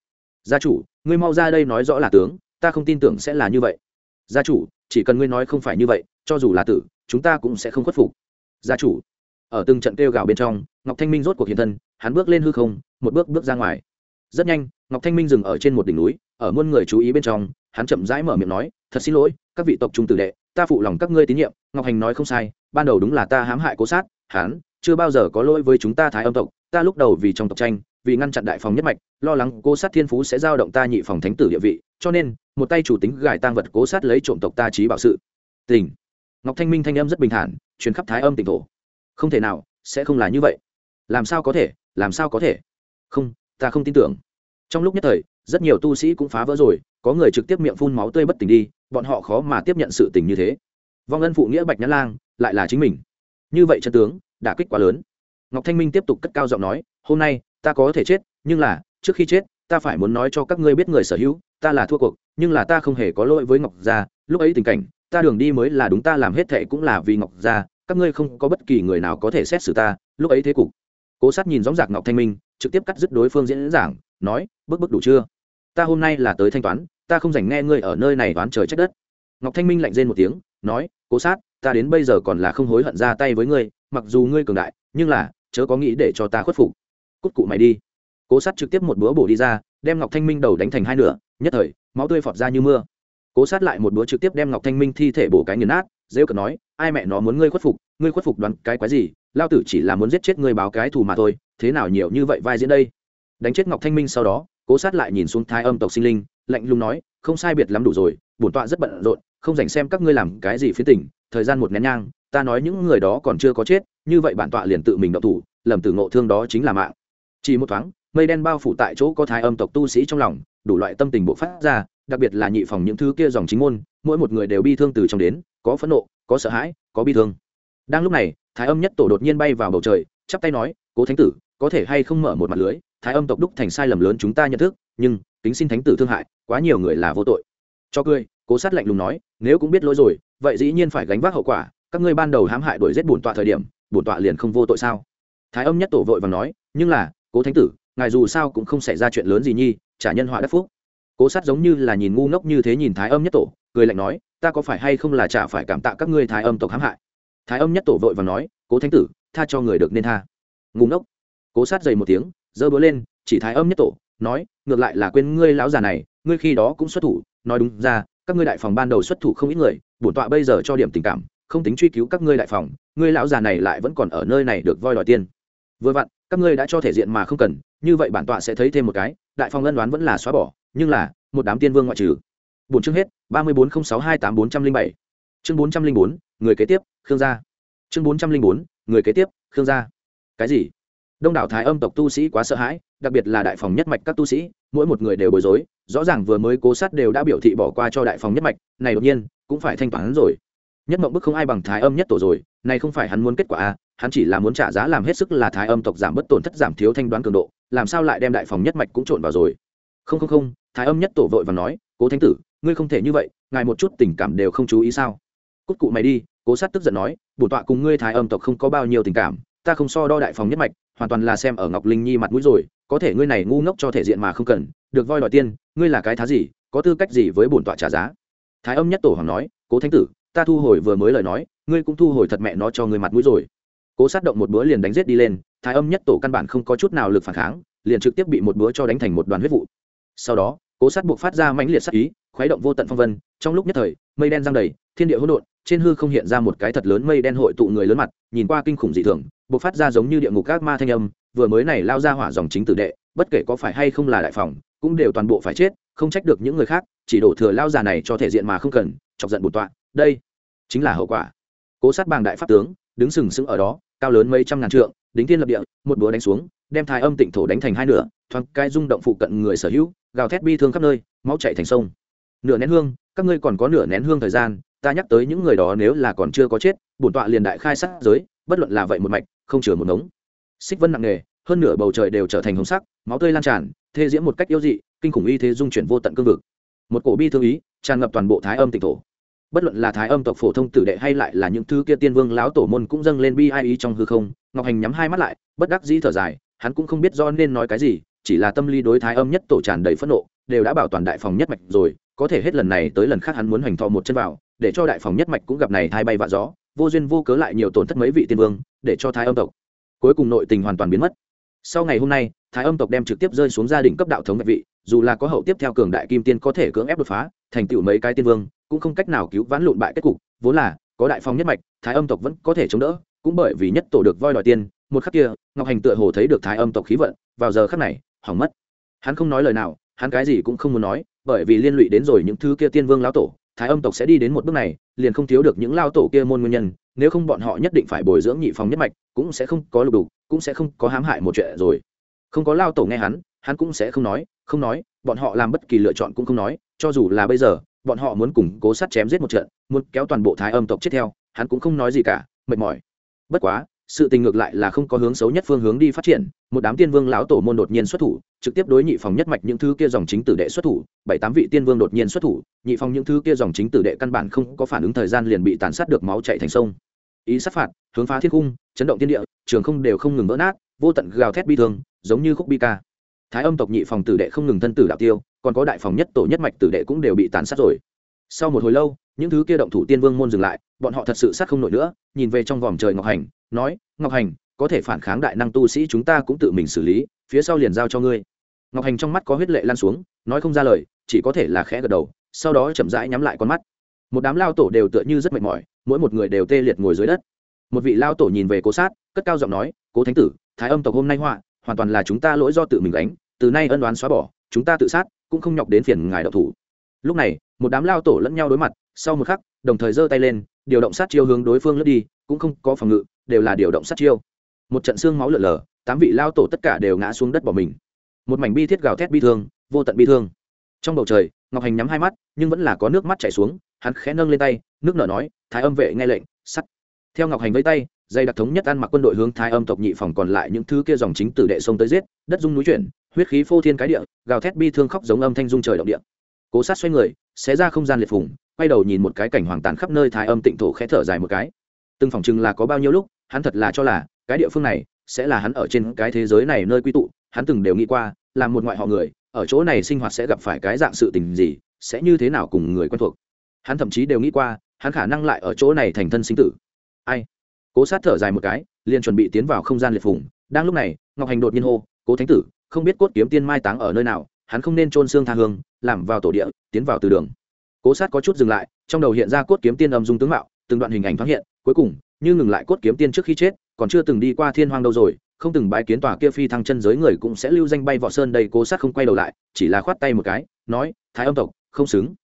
Gia chủ, ngươi mau ra đây nói rõ là tướng, ta không tin tưởng sẽ là như vậy. Gia chủ, chỉ cần ngươi nói không phải như vậy, cho dù là tử chúng ta cũng sẽ không khuất phục. Gia chủ. Ở từng trận kêu gào bên trong, ngọc thanh minh rốt cuộc hiện thân, hắn bước lên hư không, một bước bước ra ngoài. Rất nhanh, ngọc thanh minh dừng ở trên một đỉnh núi, ở muôn người chú ý bên trong, hắn chậm rãi mở miệng nói, thật xin lỗi, các vị tộc trung tử đệ, ta phụ lòng các ngươi tín nhiệm, ngọc hành nói không sai, ban đầu đúng là ta hãm hại cố sát, hắn chưa bao giờ có lỗi với chúng ta thái âm tộc, ta lúc đầu vì trong tộc tranh, vì ngăn chặn đại phòng nhất mạch, lo lắng cố sát thiên phú sẽ giao động ta nhị phòng thánh tử địa vị, cho nên, một tay chủ tính gài tang vật cố sát lấy trộm tộc ta trí bảo sự. Tình ngọc thanh minh thanh âm rất bình thản chuyến khắp thái âm tỉnh thổ. Không thể nào, sẽ không là như vậy. Làm sao có thể, làm sao có thể? Không, ta không tin tưởng. Trong lúc nhất thời, rất nhiều tu sĩ cũng phá vỡ rồi, có người trực tiếp miệng phun máu tươi bất tỉnh đi, bọn họ khó mà tiếp nhận sự tình như thế. Vong ân phụ nghĩa bạch nhã lang, lại là chính mình. Như vậy chân tướng đã kích quá lớn. Ngọc thanh minh tiếp tục cất cao giọng nói, hôm nay, ta có thể chết, nhưng là, trước khi chết, ta phải muốn nói cho các ngươi biết người sở hữu, ta là thua cuộc, nhưng là ta không hề có lỗi với ngọc gia, lúc ấy tình cảnh ta đường đi mới là đúng, ta làm hết thệ cũng là vì ngọc gia, các ngươi không có bất kỳ người nào có thể xét xử ta, lúc ấy thế cục. Cố sát nhìn dóng dạc ngọc thanh minh, trực tiếp cắt dứt đối phương diễn giảng, nói bức bức đủ chưa? Ta hôm nay là tới thanh toán, ta không dành nghe ngươi ở nơi này đoán trời trách đất. Ngọc thanh minh lạnh rên một tiếng, nói, cố sát, ta đến bây giờ còn là không hối hận ra tay với ngươi, mặc dù ngươi cường đại, nhưng là, chớ có nghĩ để cho ta khuất phục. Cút cụ mày đi. Cố sát trực tiếp một búa bổ đi ra, đem ngọc thanh minh đầu đánh thành hai nửa, nhất thời, máu tươi phọt ra như mưa cố sát lại một búa trực tiếp đem ngọc thanh minh thi thể bổ cái nghiền nát, rêu cờ nói, ai mẹ nó muốn ngươi khuất phục, ngươi khuất phục đoán cái quái gì? Lao tử chỉ là muốn giết chết ngươi báo cái thù mà thôi, thế nào nhiều như vậy vai diễn đây? Đánh chết ngọc thanh minh sau đó, cố sát lại nhìn xuống thái âm tộc sinh linh, lạnh lùng nói, không sai biệt lắm đủ rồi, bổn tọa rất bận rộn, không dành xem các ngươi làm cái gì phía tỉnh thời gian một nén nhang, ta nói những người đó còn chưa có chết, như vậy bản tọa liền tự mình động thủ, lầm tử ngộ thương đó chính là mạng. Chỉ một thoáng, mây đen bao phủ tại chỗ có thái âm tộc tu sĩ trong lòng, đủ loại tâm tình bộ phát ra đặc biệt là nhị phòng những thứ kia dòng chính môn, mỗi một người đều bi thương từ trong đến, có phẫn nộ, có sợ hãi, có bi thương. Đang lúc này, thái âm nhất tổ đột nhiên bay vào bầu trời, chắp tay nói, cố thánh tử, có thể hay không mở một mặt lưới? Thái âm tộc đúc thành sai lầm lớn chúng ta nhận thức, nhưng tính xin thánh tử thương hại, quá nhiều người là vô tội. Cho cười, cố sát lạnh lùng nói, nếu cũng biết lỗi rồi, vậy dĩ nhiên phải gánh vác hậu quả, các ngươi ban đầu hãm hại đuổi giết bổn tọa thời điểm, bổn tọa liền không vô tội sao? Thái âm nhất tổ vội và nói, nhưng là, cố thánh tử, ngài dù sao cũng không xảy ra chuyện lớn gì nhi, trả nhân họa đất phúc cố sát giống như là nhìn ngu ngốc như thế nhìn thái âm nhất tổ, cười lạnh nói, ta có phải hay không là chả phải cảm tạ các ngươi thái âm tộc hãm hại? Thái âm nhất tổ vội và nói, cố thánh tử, tha cho người được nên tha. Ngu ngốc. Cố sát dày một tiếng, giơ búa lên, chỉ thái âm nhất tổ, nói, ngược lại là quên ngươi lão già này, ngươi khi đó cũng xuất thủ, nói đúng ra, các ngươi đại phòng ban đầu xuất thủ không ít người, bổn tọa bây giờ cho điểm tình cảm, không tính truy cứu các ngươi đại phòng, ngươi lão già này lại vẫn còn ở nơi này được voi đòi tiên vừa vặn, các ngươi đã cho thể diện mà không cần, như vậy bản tọa sẽ thấy thêm một cái, đại phòng ân đoán vẫn là xóa bỏ nhưng là, một đám tiên vương ngoại trừ. Bốn chương hết, ba mươi bốn không sáu hai tám bốn trăm linh bảy. Chương bốn trăm linh bốn, người kế tiếp, khương gia. Chương bốn trăm linh bốn, người kế tiếp, khương gia. Cái gì? Đông đảo thái âm tộc tu sĩ quá sợ hãi, đặc biệt là đại phòng nhất mạch các tu sĩ, mỗi một người đều bối rối, rõ ràng vừa mới cố sát đều đã biểu thị bỏ qua cho đại phòng nhất mạch, này đột nhiên, cũng phải thanh toán rồi. Nhất mộng bức không ai bằng thái âm nhất tổ rồi, này không phải hắn muốn kết quả à hắn chỉ là muốn trả giá làm hết sức là thái âm tộc giảm bất tổn thất giảm thiếu thanh đoán cường độ, làm sao lại đem đại phòng nhất mạch cũng trộn vào rồi? Không không không thái âm nhất tổ vội và nói, cố thánh tử, ngươi không thể như vậy, ngài một chút tình cảm đều không chú ý sao? Cút cụ mày đi, cố sát tức giận nói, bổn tọa cùng ngươi thái âm tộc không có bao nhiêu tình cảm, ta không so đo đại phòng nhất mạch, hoàn toàn là xem ở ngọc linh nhi mặt mũi rồi, có thể ngươi này ngu ngốc cho thể diện mà không cần, được voi đòi tiên, ngươi là cái thá gì, có tư cách gì với bổn tọa trả giá? Thái âm nhất tổ hoàng nói, cố thánh tử, ta thu hồi vừa mới lời nói, ngươi cũng thu hồi thật mẹ nó cho ngươi mặt mũi rồi. Cố sát động một bữa liền đánh giết đi lên, thái âm nhất tổ căn bản không có chút nào lực phản kháng, liền trực tiếp bị một bữa cho đánh thành một đoàn huyết vụ. Sau đó cố sát buộc phát ra mãnh liệt sát ý, khuấy động vô tận phong vân, trong lúc nhất thời, mây đen giăng đầy, thiên địa hỗn độn, trên hư không hiện ra một cái thật lớn mây đen hội tụ người lớn mặt, nhìn qua kinh khủng dị thường, buộc phát ra giống như địa ngục các ma thanh âm, vừa mới này lao ra hỏa dòng chính tử đệ, bất kể có phải hay không là đại phòng, cũng đều toàn bộ phải chết, không trách được những người khác, chỉ đổ thừa lao già này cho thể diện mà không cần, chọc giận bổn tọa, đây chính là hậu quả. Cố sát bàng đại pháp tướng, đứng sừng sững ở đó, cao lớn mấy trăm ngàn trượng đính thiên lập địa, một búa đánh xuống, đem thái âm tịnh thổ đánh thành hai nửa thoáng cái rung động phụ cận người sở hữu, gào thét bi thương khắp nơi, máu chạy thành sông. Nửa nén hương, các ngươi còn có nửa nén hương thời gian, ta nhắc tới những người đó nếu là còn chưa có chết, bổn tọa liền đại khai sát giới, bất luận là vậy một mạch, không chừa một ngống. Xích vân nặng nề, hơn nửa bầu trời đều trở thành hồng sắc, máu tươi lan tràn, thê diễm một cách yếu dị, kinh khủng y thế dung chuyển vô tận cương vực. Một cổ bi thương ý, tràn ngập toàn bộ thái âm tịnh thổ. Bất luận là thái âm tộc phổ thông tử đệ hay lại là những thứ kia tiên vương lão tổ môn cũng dâng lên bi ai ý trong hư không, ngọc hành nhắm hai mắt lại, bất đắc dĩ thở dài, hắn cũng không biết do nên nói cái gì chỉ là tâm lý đối thái âm nhất tổ tràn đầy phẫn nộ, đều đã bảo toàn đại phòng nhất mạch rồi, có thể hết lần này tới lần khác hắn muốn hoành thọ một chân vào, để cho đại phòng nhất mạch cũng gặp này thai bay vạ gió, vô duyên vô cớ lại nhiều tổn thất mấy vị tiên vương, để cho thái âm tộc cuối cùng nội tình hoàn toàn biến mất. Sau ngày hôm nay, thái âm tộc đem trực tiếp rơi xuống gia đình cấp đạo thống mạch vị, dù là có hậu tiếp theo cường đại kim tiên có thể cưỡng ép đột phá, thành tựu mấy cái tiên vương, cũng không cách nào cứu vãn lụn bại kết cục, vốn là, có đại phong nhất mạch, thái âm tộc vẫn có thể chống đỡ, cũng bởi vì nhất tổ được voi đòi tiên, một khắc kia, ngọc hành tựa hồ thấy được thái âm tộc khí vận, vào giờ khắc này hỏng mất. Hắn không nói lời nào, hắn cái gì cũng không muốn nói, bởi vì liên lụy đến rồi những thứ kia tiên vương lão tổ, thái âm tộc sẽ đi đến một bước này, liền không thiếu được những lao tổ kia môn nguyên nhân, nếu không bọn họ nhất định phải bồi dưỡng nhị phòng nhất mạch, cũng sẽ không có lục đủ cũng sẽ không có hãm hại một chuyện rồi. Không có lao tổ nghe hắn hắn cũng sẽ không nói không nói, bọn họ làm bất kỳ lựa chọn cũng không nói, cho dù là bây giờ, bọn họ muốn củng cố sát chém giết một trận, muốn kéo toàn bộ thái âm tộc chết theo, hắn cũng không nói gì cả, mệt mỏi. Bất quá sự tình ngược lại là không có hướng xấu nhất phương hướng đi phát triển, một đám tiên vương lão tổ môn đột nhiên xuất thủ, trực tiếp đối nhị phòng nhất mạch những thứ kia dòng chính tử đệ xuất thủ, bảy tám vị tiên vương đột nhiên xuất thủ, nhị phòng những thứ kia dòng chính tử đệ căn bản không có phản ứng thời gian liền bị tàn sát được máu chạy thành sông. Ý sát phạt, hướng phá thiên cung, chấn động thiên địa, trường không đều không ngừng vỡ nát, vô tận gào thét bi thương, giống như khúc bi ca. Thái âm tộc nhị phòng tử đệ không ngừng thân tử đạo tiêu, còn có đại phòng nhất tổ nhất mạch tử đệ cũng đều bị tàn sát rồi. Sau một hồi lâu, những thứ kia động thủ tiên vương môn dừng lại, bọn họ thật sự sát không nổi nữa, nhìn về trong vòm trời ngọc hành nói, ngọc hành, có thể phản kháng đại năng tu sĩ chúng ta cũng tự mình xử lý, phía sau liền giao cho ngươi. Ngọc hành trong mắt có huyết lệ lan xuống, nói không ra lời, chỉ có thể là khẽ gật đầu, sau đó chậm rãi nhắm lại con mắt. Một đám lao tổ đều tựa như rất mệt mỏi, mỗi một người đều tê liệt ngồi dưới đất. Một vị lao tổ nhìn về cố sát, cất cao giọng nói, cố thánh tử, thái âm tộc hôm nay họa, hoàn toàn là chúng ta lỗi do tự mình đánh từ nay ân đoán xóa bỏ, chúng ta tự sát, cũng không nhọc đến phiền ngài đậu thủ. Lúc này, một đám lao tổ lẫn nhau đối mặt, sau một khắc, đồng thời giơ tay lên, điều động sát chiêu hướng đối phương lướt đi, cũng không có phòng ngự đều là điều động sát chiêu. Một trận xương máu lở lở, tám vị lao tổ tất cả đều ngã xuống đất bỏ mình. Một mảnh bi thiết gào thét bi thương, vô tận bi thương. Trong bầu trời, ngọc hành nhắm hai mắt, nhưng vẫn là có nước mắt chảy xuống, hắn khẽ nâng lên tay, nước nở nói, thái âm vệ nghe lệnh, sắt. Theo ngọc hành với tay, dây đặc thống nhất ăn mặc quân đội hướng thái âm tộc nhị phòng còn lại những thứ kia dòng chính tử đệ sông tới giết, đất dung núi chuyển, huyết khí phô thiên cái địa, gào thét bi thương khóc giống âm thanh dung trời động địa. Cố sát xoay người, xé ra không gian liệt phùng, quay đầu nhìn một cái cảnh hoàng tàn khắp nơi thái âm tịnh thổ khẽ thở dài một cái. Từng phòng chừng là có bao nhiêu lúc hắn thật là cho là, cái địa phương này sẽ là hắn ở trên cái thế giới này nơi quy tụ, hắn từng đều nghĩ qua, là một ngoại họ người, ở chỗ này sinh hoạt sẽ gặp phải cái dạng sự tình gì, sẽ như thế nào cùng người quen thuộc. Hắn thậm chí đều nghĩ qua, hắn khả năng lại ở chỗ này thành thân sinh tử. Ai? Cố sát thở dài một cái, liền chuẩn bị tiến vào không gian liệt phủng đang lúc này, ngọc hành đột nhiên hô, cố thánh tử, không biết cốt kiếm tiên mai táng ở nơi nào, hắn không nên trôn xương tha hương, làm vào tổ địa, tiến vào từ đường. Cố sát có chút dừng lại, trong đầu hiện ra cốt kiếm tiên âm dung tướng mạo, từng đoạn hình ảnh thoáng hiện, cuối cùng như ngừng lại cốt kiếm tiên trước khi chết, còn chưa từng đi qua thiên hoang đâu rồi, không từng bái kiến tòa kia phi thăng chân giới người cũng sẽ lưu danh bay võ sơn đây, cố sát không quay đầu lại, chỉ là khoát tay một cái, nói, thái âm tộc, không xứng.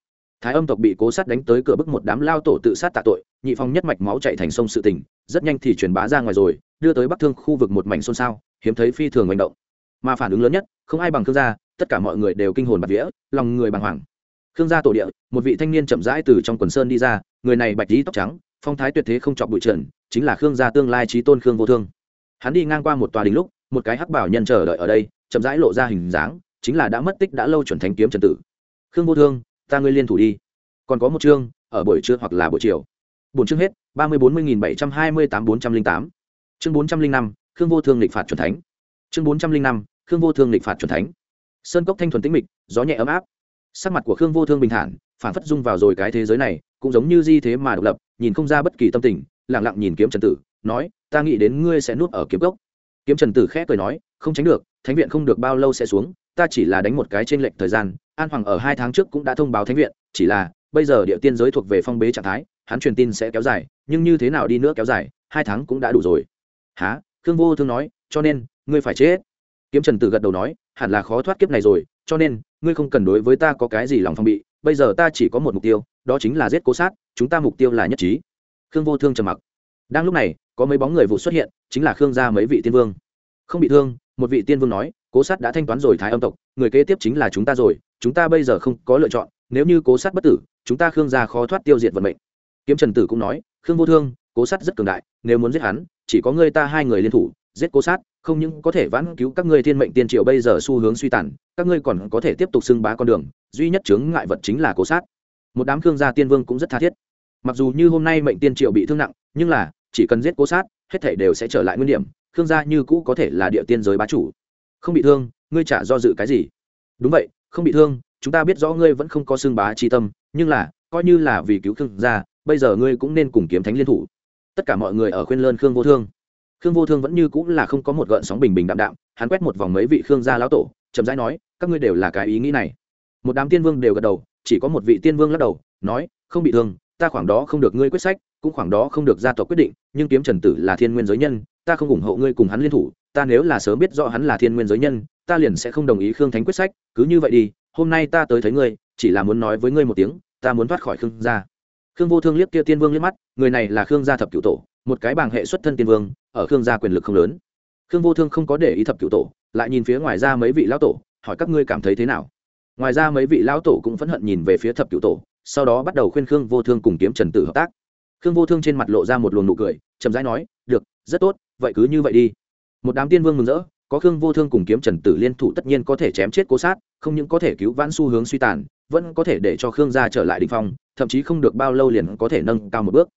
Thái âm tộc bị cố sát đánh tới cửa bức một đám lao tổ tự sát tạ tội, nhị phong nhất mạch máu chạy thành sông sự tình, rất nhanh thì truyền bá ra ngoài rồi, đưa tới bắc thương khu vực một mảnh xôn xao, hiếm thấy phi thường manh động. Mà phản ứng lớn nhất, không ai bằng thương gia, tất cả mọi người đều kinh hồn bạt vía, lòng người bàng hoàng. Khương gia tổ địa, một vị thanh niên chậm rãi từ trong quần sơn đi ra, người này bạch lý tóc trắng phong thái tuyệt thế không chọc bụi trần, chính là khương gia tương lai trí tôn khương vô thương. Hắn đi ngang qua một tòa đình lúc, một cái hắc bảo nhân chờ đợi ở đây, chậm rãi lộ ra hình dáng, chính là đã mất tích đã lâu chuẩn thánh kiếm trần tử. Khương vô thương, ta ngươi liên thủ đi. Còn có một chương, ở buổi trưa hoặc là buổi chiều. Bốn chương hết, ba mươi bốn mươi nghìn bảy trăm hai mươi tám bốn trăm linh tám. Chương bốn trăm linh năm, khương vô thương lịch phạt chuẩn thánh. Chương bốn trăm linh năm, khương vô thương lịch phạt chuẩn thánh. Sơn cốc thanh thuần tĩnh mịch, gió nhẹ ấm áp. Sắc mặt của khương vô thương bình thản phản phất dung vào rồi cái thế giới này, cũng giống như di thế mà độc lập, nhìn không ra bất kỳ tâm tình lẳng lặng nhìn kiếm trần tử, nói, ta nghĩ đến ngươi sẽ nuốt ở kiếm gốc. Kiếm trần tử khẽ cười nói, không tránh được, thánh viện không được bao lâu sẽ xuống, ta chỉ là đánh một cái trên lệnh thời gian, an hoàng ở hai tháng trước cũng đã thông báo thánh viện, chỉ là, bây giờ địa tiên giới thuộc về phong bế trạng thái, hắn truyền tin sẽ kéo dài, nhưng như thế nào đi nữa kéo dài, hai tháng cũng đã đủ rồi. Há khương vô thương nói, cho nên, ngươi phải chết. Kiếm trần tử gật đầu nói, hẳn là khó thoát kiếp này rồi, cho nên, ngươi không cần đối với ta có cái gì lòng phong bị bây giờ ta chỉ có một mục tiêu, đó chính là giết cố sát, chúng ta mục tiêu là nhất trí. Khương vô thương trầm mặc. Đang lúc này, có mấy bóng người vụ xuất hiện, chính là khương gia mấy vị tiên vương. Không bị thương, một vị tiên vương nói, cố sát đã thanh toán rồi thái âm tộc, người kế tiếp chính là chúng ta rồi, chúng ta bây giờ không có lựa chọn, nếu như cố sát bất tử, chúng ta khương gia khó thoát tiêu diệt vận mệnh. Kiếm trần tử cũng nói, khương vô thương, cố sát rất cường đại, nếu muốn giết hắn, chỉ có ngươi ta hai người liên thủ, giết cố sát không những có thể vãn cứu các ngươi thiên mệnh tiên triều bây giờ xu hướng suy tàn, các ngươi còn có thể tiếp tục xưng bá con đường, duy nhất chướng ngại vật chính là cố sát. Một đám khương gia tiên vương cũng rất tha thiết. Mặc dù như hôm nay mệnh tiên triều bị thương nặng, nhưng là, chỉ cần giết cố sát, hết thể đều sẽ trở lại nguyên điểm, khương gia như cũ có thể là địa tiên giới bá chủ. Không bị thương, ngươi trả do dự cái gì. Đúng vậy, không bị thương, chúng ta biết rõ ngươi vẫn không có xương bá chi tâm, nhưng là, coi như là vì cứu khương gia, bây giờ ngươi cũng nên cùng kiếm thánh liên thủ. Tất cả mọi người ở khuyên lơn khương vô thương khương vô thương vẫn như cũng là không có một gợn sóng bình bình đạm đạm, hắn quét một vòng mấy vị khương gia lão tổ, chậm rãi nói, các ngươi đều là cái ý nghĩ này. Một đám tiên vương đều gật đầu, chỉ có một vị tiên vương lắc đầu, nói, không bị thương, ta khoảng đó không được ngươi quyết sách, cũng khoảng đó không được gia tộc quyết định, nhưng kiếm trần tử là thiên nguyên giới nhân, ta không ủng hộ ngươi cùng hắn liên thủ, ta nếu là sớm biết rõ hắn là thiên nguyên giới nhân, ta liền sẽ không đồng ý khương thánh quyết sách, cứ như vậy đi, hôm nay ta tới thấy ngươi, chỉ là muốn nói với ngươi một tiếng, ta muốn thoát khỏi khương gia. Khương vô thương liếc kia tiên vương liếc mắt, người này là khương gia thập cửu tổ, một cái bảng hệ xuất thân tiên vương ở khương gia quyền lực không lớn. Khương vô thương không có để ý thập cửu tổ, lại nhìn phía ngoài ra mấy vị lão tổ, hỏi các ngươi cảm thấy thế nào? Ngoài ra mấy vị lão tổ cũng phẫn hận nhìn về phía thập cửu tổ, sau đó bắt đầu khuyên khương vô thương cùng kiếm trần tử hợp tác. Khương vô thương trên mặt lộ ra một luồng nụ cười, chậm rãi nói, được, rất tốt, vậy cứ như vậy đi. Một đám tiên vương mừng rỡ, có khương vô thương cùng kiếm trần tử liên thủ tất nhiên có thể chém chết cố sát, không những có thể cứu vãn xu hướng suy tàn, vẫn có thể để cho khương gia trở lại đ ỉ n h phong, thậm chí không được bao lâu liền có thể nâng cao một bước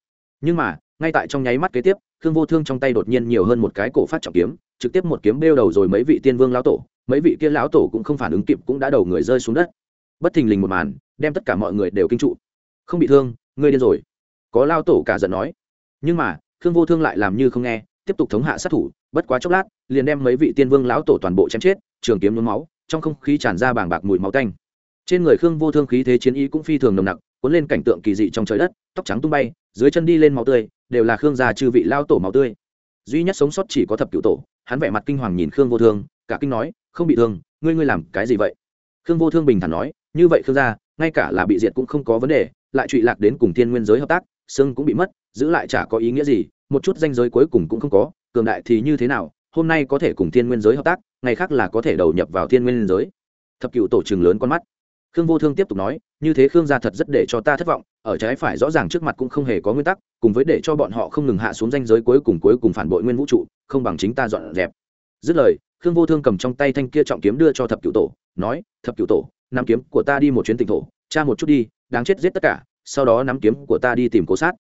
nhưng mà, ngay tại trong nháy mắt kế tiếp, khương vô thương trong tay đột nhiên nhiều hơn một cái cổ phát trọng kiếm, trực tiếp một kiếm bêu đầu rồi mấy vị tiên vương lão tổ, mấy vị kia lão tổ cũng không phản ứng kịp cũng đã đầu người rơi xuống đất. Bất thình lình một màn, đem tất cả mọi người đều kinh trụ. Không bị thương, ngươi điên rồi. Có lao tổ cả giận nói. Nhưng mà, khương vô thương lại làm như không nghe, tiếp tục thống hạ sát thủ, bất quá chốc lát, liền đem mấy vị tiên vương lão tổ toàn bộ chém chết, trường kiếm nhuốm máu, trong không khí tràn ra bàng bạc mùi máu tanh. Trên người khương vô thương khí thế chiến ý cũng phi thường nồng nặc, cuốn lên cảnh tượng kỳ dị trong trời đất, tóc trắng tung bay dưới chân đi lên máu tươi, đều là khương gia chư vị lao tổ máu tươi. Duy nhất sống sót chỉ có thập cựu tổ, hắn vẻ mặt kinh hoàng nhìn khương vô thương, cả kinh nói, không bị thương, ngươi ngươi làm cái gì vậy? Khương vô thương bình thản nói, như vậy khương gia, ngay cả là bị diệt cũng không có vấn đề, lại trụy lạc đến cùng thiên nguyên giới hợp tác, xương cũng bị mất, giữ lại chả có ý nghĩa gì, một chút danh giới cuối cùng cũng không có, cường đại thì như thế nào, hôm nay có thể cùng thiên nguyên giới hợp tác, ngày khác là có thể đầu nhập vào thiên nguyên giới. Thập cựu tổ trường lớn con mắt khương vô thương tiếp tục nói, như thế khương gia thật rất để cho ta thất vọng, ở trái phải rõ ràng trước mặt cũng không hề có nguyên tắc, cùng với để cho bọn họ không ngừng hạ xuống danh giới cuối cùng cuối cùng phản bội nguyên vũ trụ, không bằng chính ta dọn dẹp. Dứt lời, khương vô thương cầm trong tay thanh kia trọng kiếm đưa cho thập cựu tổ, nói, thập cựu tổ, nắm kiếm của ta đi một chuyến tỉnh thổ cha một chút đi, đáng chết giết tất cả, sau đó nắm kiếm của ta đi tìm cố sát.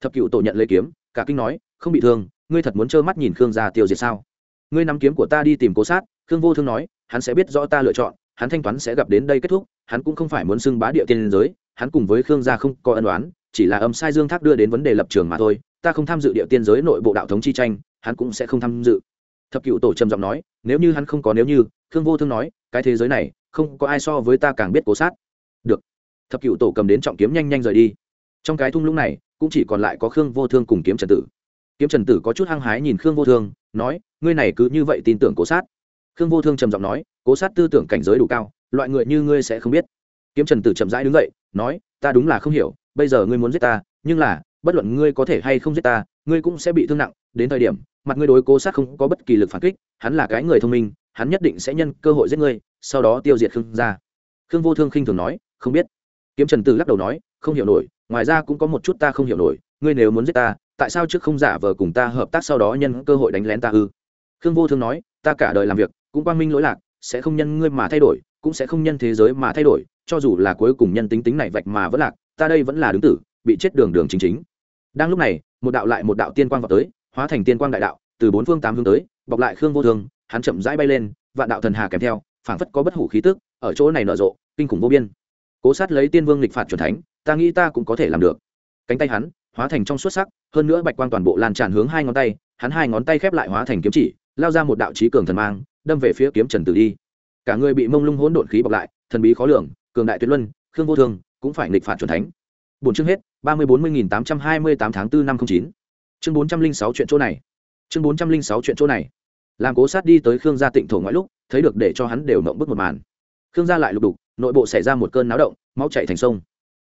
Thập cựu tổ nhận lấy kiếm, cả kinh nói, không bị thương, ngươi thật muốn trơ mắt nhìn khương gia tiêu diệt sao? Ngươi nắm kiếm của ta đi tìm cố sát. Khương vô thương nói, hắn sẽ biết rõ ta lựa chọn hắn thanh toán sẽ gặp đến đây kết thúc, hắn cũng không phải muốn xưng bá địa tiên giới, hắn cùng với khương gia không có ân đoán chỉ là âm sai dương thác đưa đến vấn đề lập trường mà thôi, ta không tham dự địa tiên giới nội bộ đạo thống chi tranh, hắn cũng sẽ không tham dự. Thập cựu tổ trầm giọng nói, nếu như hắn không có, nếu như, khương vô thương nói, cái thế giới này, không có ai so với ta càng biết cố sát. Được. Thập cựu tổ cầm đến trọng kiếm nhanh nhanh rời đi. Trong cái thung lũng này, cũng chỉ còn lại có khương vô thương cùng kiếm trần tử. Kiếm trần tử có chút hăng hái nhìn khương vô thương, nói, ngươi này cứ như vậy tin tưởng cố sát khương vô thương trầm giọng nói, cố sát tư tưởng cảnh giới đủ cao, loại người như ngươi sẽ không biết. Kiếm trần tử chậm rãi đứng dậy, nói, ta đúng là không hiểu, bây giờ ngươi muốn giết ta, nhưng là, bất luận ngươi có thể hay không giết ta, ngươi cũng sẽ bị thương nặng. Đến thời điểm, mặt ngươi đối cố sát không có bất kỳ lực phản kích, hắn là cái người thông minh, hắn nhất định sẽ nhân cơ hội giết ngươi, sau đó tiêu diệt khương gia. Khương vô thương khinh thường nói, không biết. Kiếm trần tử lắc đầu nói, không hiểu nổi, ngoài ra cũng có một chút ta không hiểu nổi, ngươi nếu muốn giết ta, tại sao trước không giả vờ cùng ta hợp tác sau đó nhân cơ hội đánh lén ta ư? Khương vô thương nói, ta cả đời làm việc cũng quang minh lỗi lạc, sẽ không nhân ngươi mà thay đổi, cũng sẽ không nhân thế giới mà thay đổi, cho dù là cuối cùng nhân tính tính này vạch mà vẫn lạc, ta đây vẫn là đứng tử, bị chết đường đường chính chính. Đang lúc này, một đạo lại một đạo tiên quang vào tới, hóa thành tiên quang đại đạo, từ bốn phương tám hướng tới, bọc lại khương vô thương hắn chậm rãi bay lên, vạn đạo thần hà kèm theo, phảng phất có bất hủ khí tức, ở chỗ này nở rộ, kinh khủng vô biên. Cố sát lấy tiên vương lịch phạt chuẩn thánh, ta nghĩ ta cũng có thể làm được. Cánh tay hắn, hóa thành trong xuất sắc, hơn nữa bạch quang toàn bộ lan tràn hướng hai ngón tay, hắn hai ngón tay khép lại hóa thành kiếm chỉ, lao ra một đạo trí cường thần mang đâm về phía kiếm trần tử đi. Cả người bị mông lung hỗn độn khí bọc lại, thần bí khó lường, cường đại tuyệt luân, khương vô thương cũng phải nghịch phạt chuẩn thánh. Bốn chương hết, ba mươi bốn mươi nghìn tám trăm hai mươi tám tháng bốn năm không chín. Chương bốn trăm linh sáu chuyện chỗ này. Chương bốn trăm linh sáu chuyện chỗ này. Làm cố sát đi tới khương gia tịnh thổ ngoại lúc, thấy được để cho hắn đều mộng bức một màn. Khương gia lại lục đục, nội bộ xảy ra một cơn náo động, máu chạy thành sông.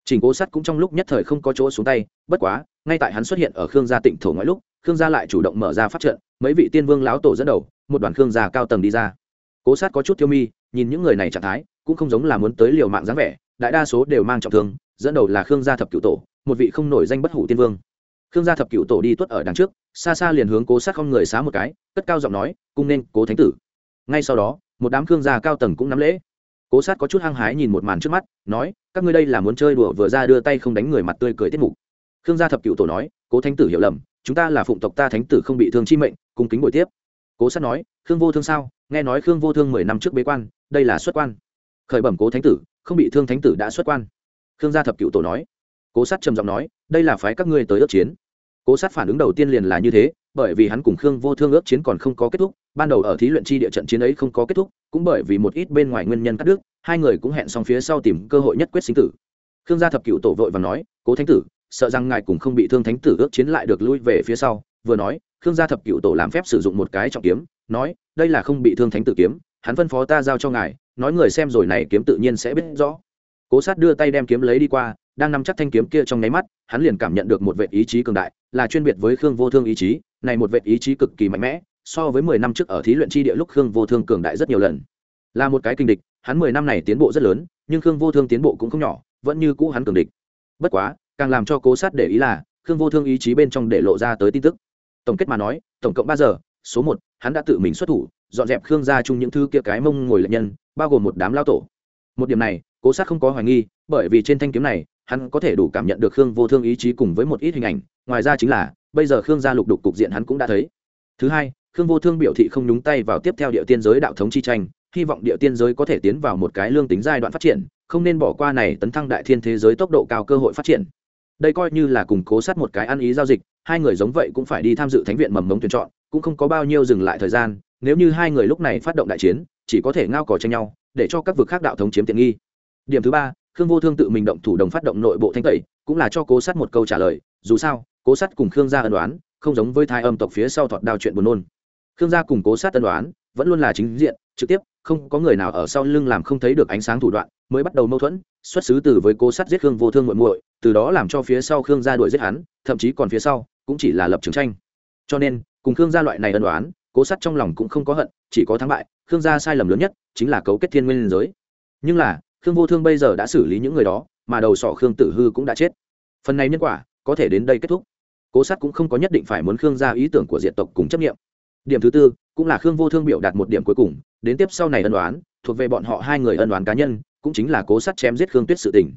Trình cố sát cũng trong lúc nhất thời không có chỗ xuống tay, bất quá, ngay tại hắn xuất hiện ở khương gia tịnh thổ ngoại lúc, khương gia lại chủ động mở ra phát trận, mấy vị tiên vương lão tổ dẫn đầu một đoàn khương gia cao tầng đi ra. Cố sát có chút tiêu mi, nhìn những người này trạng thái, cũng không giống là muốn tới liều mạng dáng vẻ, đại đa số đều mang trọng thương, dẫn đầu là khương gia thập cửu tổ, một vị không nổi danh bất hủ tiên vương. Khương gia thập cửu tổ đi tuất ở đằng trước, xa xa liền hướng cố sát không người xá một cái, cất cao giọng nói, cung nên cố thánh tử. Ngay sau đó, một đám khương gia cao tầng cũng nắm lễ. Cố sát có chút hăng hái nhìn một màn trước mắt, nói, các ngươi đây là muốn chơi đùa vừa ra đưa tay không đánh người mặt tươi cười tiết mục. Khương gia thập cửu tổ nói, cố thánh tử hiểu lầm, chúng ta là phụng tộc ta thánh tử không bị thương chi mệnh, cung kính buổi tiếp cố sát nói, khương vô thương sao? Nghe nói khương vô thương mười năm trước bế quan, đây là xuất quan. Khởi bẩm cố thánh tử, không bị thương thánh tử đã xuất quan. Khương gia thập cựu tổ nói. Cố sát trầm giọng nói, đây là phái các ngươi tới ước chiến. Cố sát phản ứng đầu tiên liền là như thế, bởi vì hắn cùng khương vô thương ước chiến còn không có kết thúc, ban đầu ở thí luyện chi địa trận chiến ấy không có kết thúc, cũng bởi vì một ít bên ngoài nguyên nhân cắt đứt, hai người cũng hẹn xong phía sau tìm cơ hội nhất quyết sinh tử. Khương gia thập cựu tổ vội và nói, cố thánh tử, sợ rằng ngài cùng không bị thương thánh tử ước chiến lại được lui về phía sau vừa nói, khương gia thập cựu tổ làm phép sử dụng một cái trọng kiếm, nói, đây là không bị thương thánh tử kiếm, hắn phân phó ta giao cho ngài, nói người xem rồi này kiếm tự nhiên sẽ biết rõ. Cố sát đưa tay đem kiếm lấy đi qua, đang nắm chắc thanh kiếm kia trong nháy mắt, hắn liền cảm nhận được một vệ ý chí cường đại, là chuyên biệt với khương vô thương ý chí, này một vệ ý chí cực kỳ mạnh mẽ, so với mười năm trước ở thí luyện chi địa lúc khương vô thương cường đại rất nhiều lần. Là một cái kinh địch, hắn mười năm này tiến bộ rất lớn, nhưng khương vô thương tiến bộ cũng không nhỏ, vẫn như cũ hắn cường địch. Bất quá, càng làm cho cố sát để ý là, khương vô thương ý chí bên trong để lộ ra tới tin tức tổng kết mà nói, tổng cộng ba giờ, số một, hắn đã tự mình xuất thủ, dọn dẹp khương gia chung những thứ kia cái mông ngồi lệnh nhân, bao gồm một đám lao tổ. Một điểm này, cố sát không có hoài nghi, bởi vì trên thanh kiếm này, hắn có thể đủ cảm nhận được khương vô thương ý chí cùng với một ít hình ảnh, ngoài ra chính là, bây giờ khương gia lục đục cục diện hắn cũng đã thấy. Thứ hai, khương vô thương biểu thị không nhúng tay vào tiếp theo địa tiên giới đạo thống chi tranh, hy vọng địa tiên giới có thể tiến vào một cái lương tính giai đoạn phát triển, không nên bỏ qua này tấn thăng đại thiên thế giới tốc độ cao cơ hội phát triển đây coi như là củng cố sát một cái ăn ý giao dịch, hai người giống vậy cũng phải đi tham dự thánh viện mầm mống tuyển chọn, cũng không có bao nhiêu dừng lại thời gian, nếu như hai người lúc này phát động đại chiến, chỉ có thể ngao cò tranh nhau, để cho các vực khác đạo thống chiếm tiện nghi. Điểm thứ ba, khương vô thương tự mình động thủ đồng phát động nội bộ thanh tẩy, cũng là cho cố sát một câu trả lời, dù sao, cố sát cùng khương gia ân đoán không giống với thai âm tộc phía sau thọt đao chuyện buồn nôn. Khương gia cùng cố sát ân đoán vẫn luôn là chính diện, trực tiếp, không có người nào ở sau lưng làm không thấy được ánh sáng thủ đoạn, mới bắt đầu mâu thuẫn, xuất xứ từ với cố sát giết khương vô thương muội muội từ đó làm cho phía sau khương gia đuổi giết hắn, thậm chí còn phía sau cũng chỉ là lập trường tranh. Cho nên, cùng khương gia loại này ân đoán cố sắt trong lòng cũng không có hận, chỉ có thắng bại, khương gia sai lầm lớn nhất chính là cấu kết thiên nguyên giới. Nhưng là, khương vô thương bây giờ đã xử lý những người đó, mà đầu sỏ khương tử hư cũng đã chết. Phần này nhân quả có thể đến đây kết thúc. Cố sát cũng không có nhất định phải muốn khương gia ý tưởng của diện tộc cùng chấp nghiệm điểm thứ tư cũng là khương vô thương biểu đạt một điểm cuối cùng, đến tiếp sau này ân đoán thuộc về bọn họ hai người ân đoán cá nhân, cũng chính là cố sát chém giết khương tuyết sự tình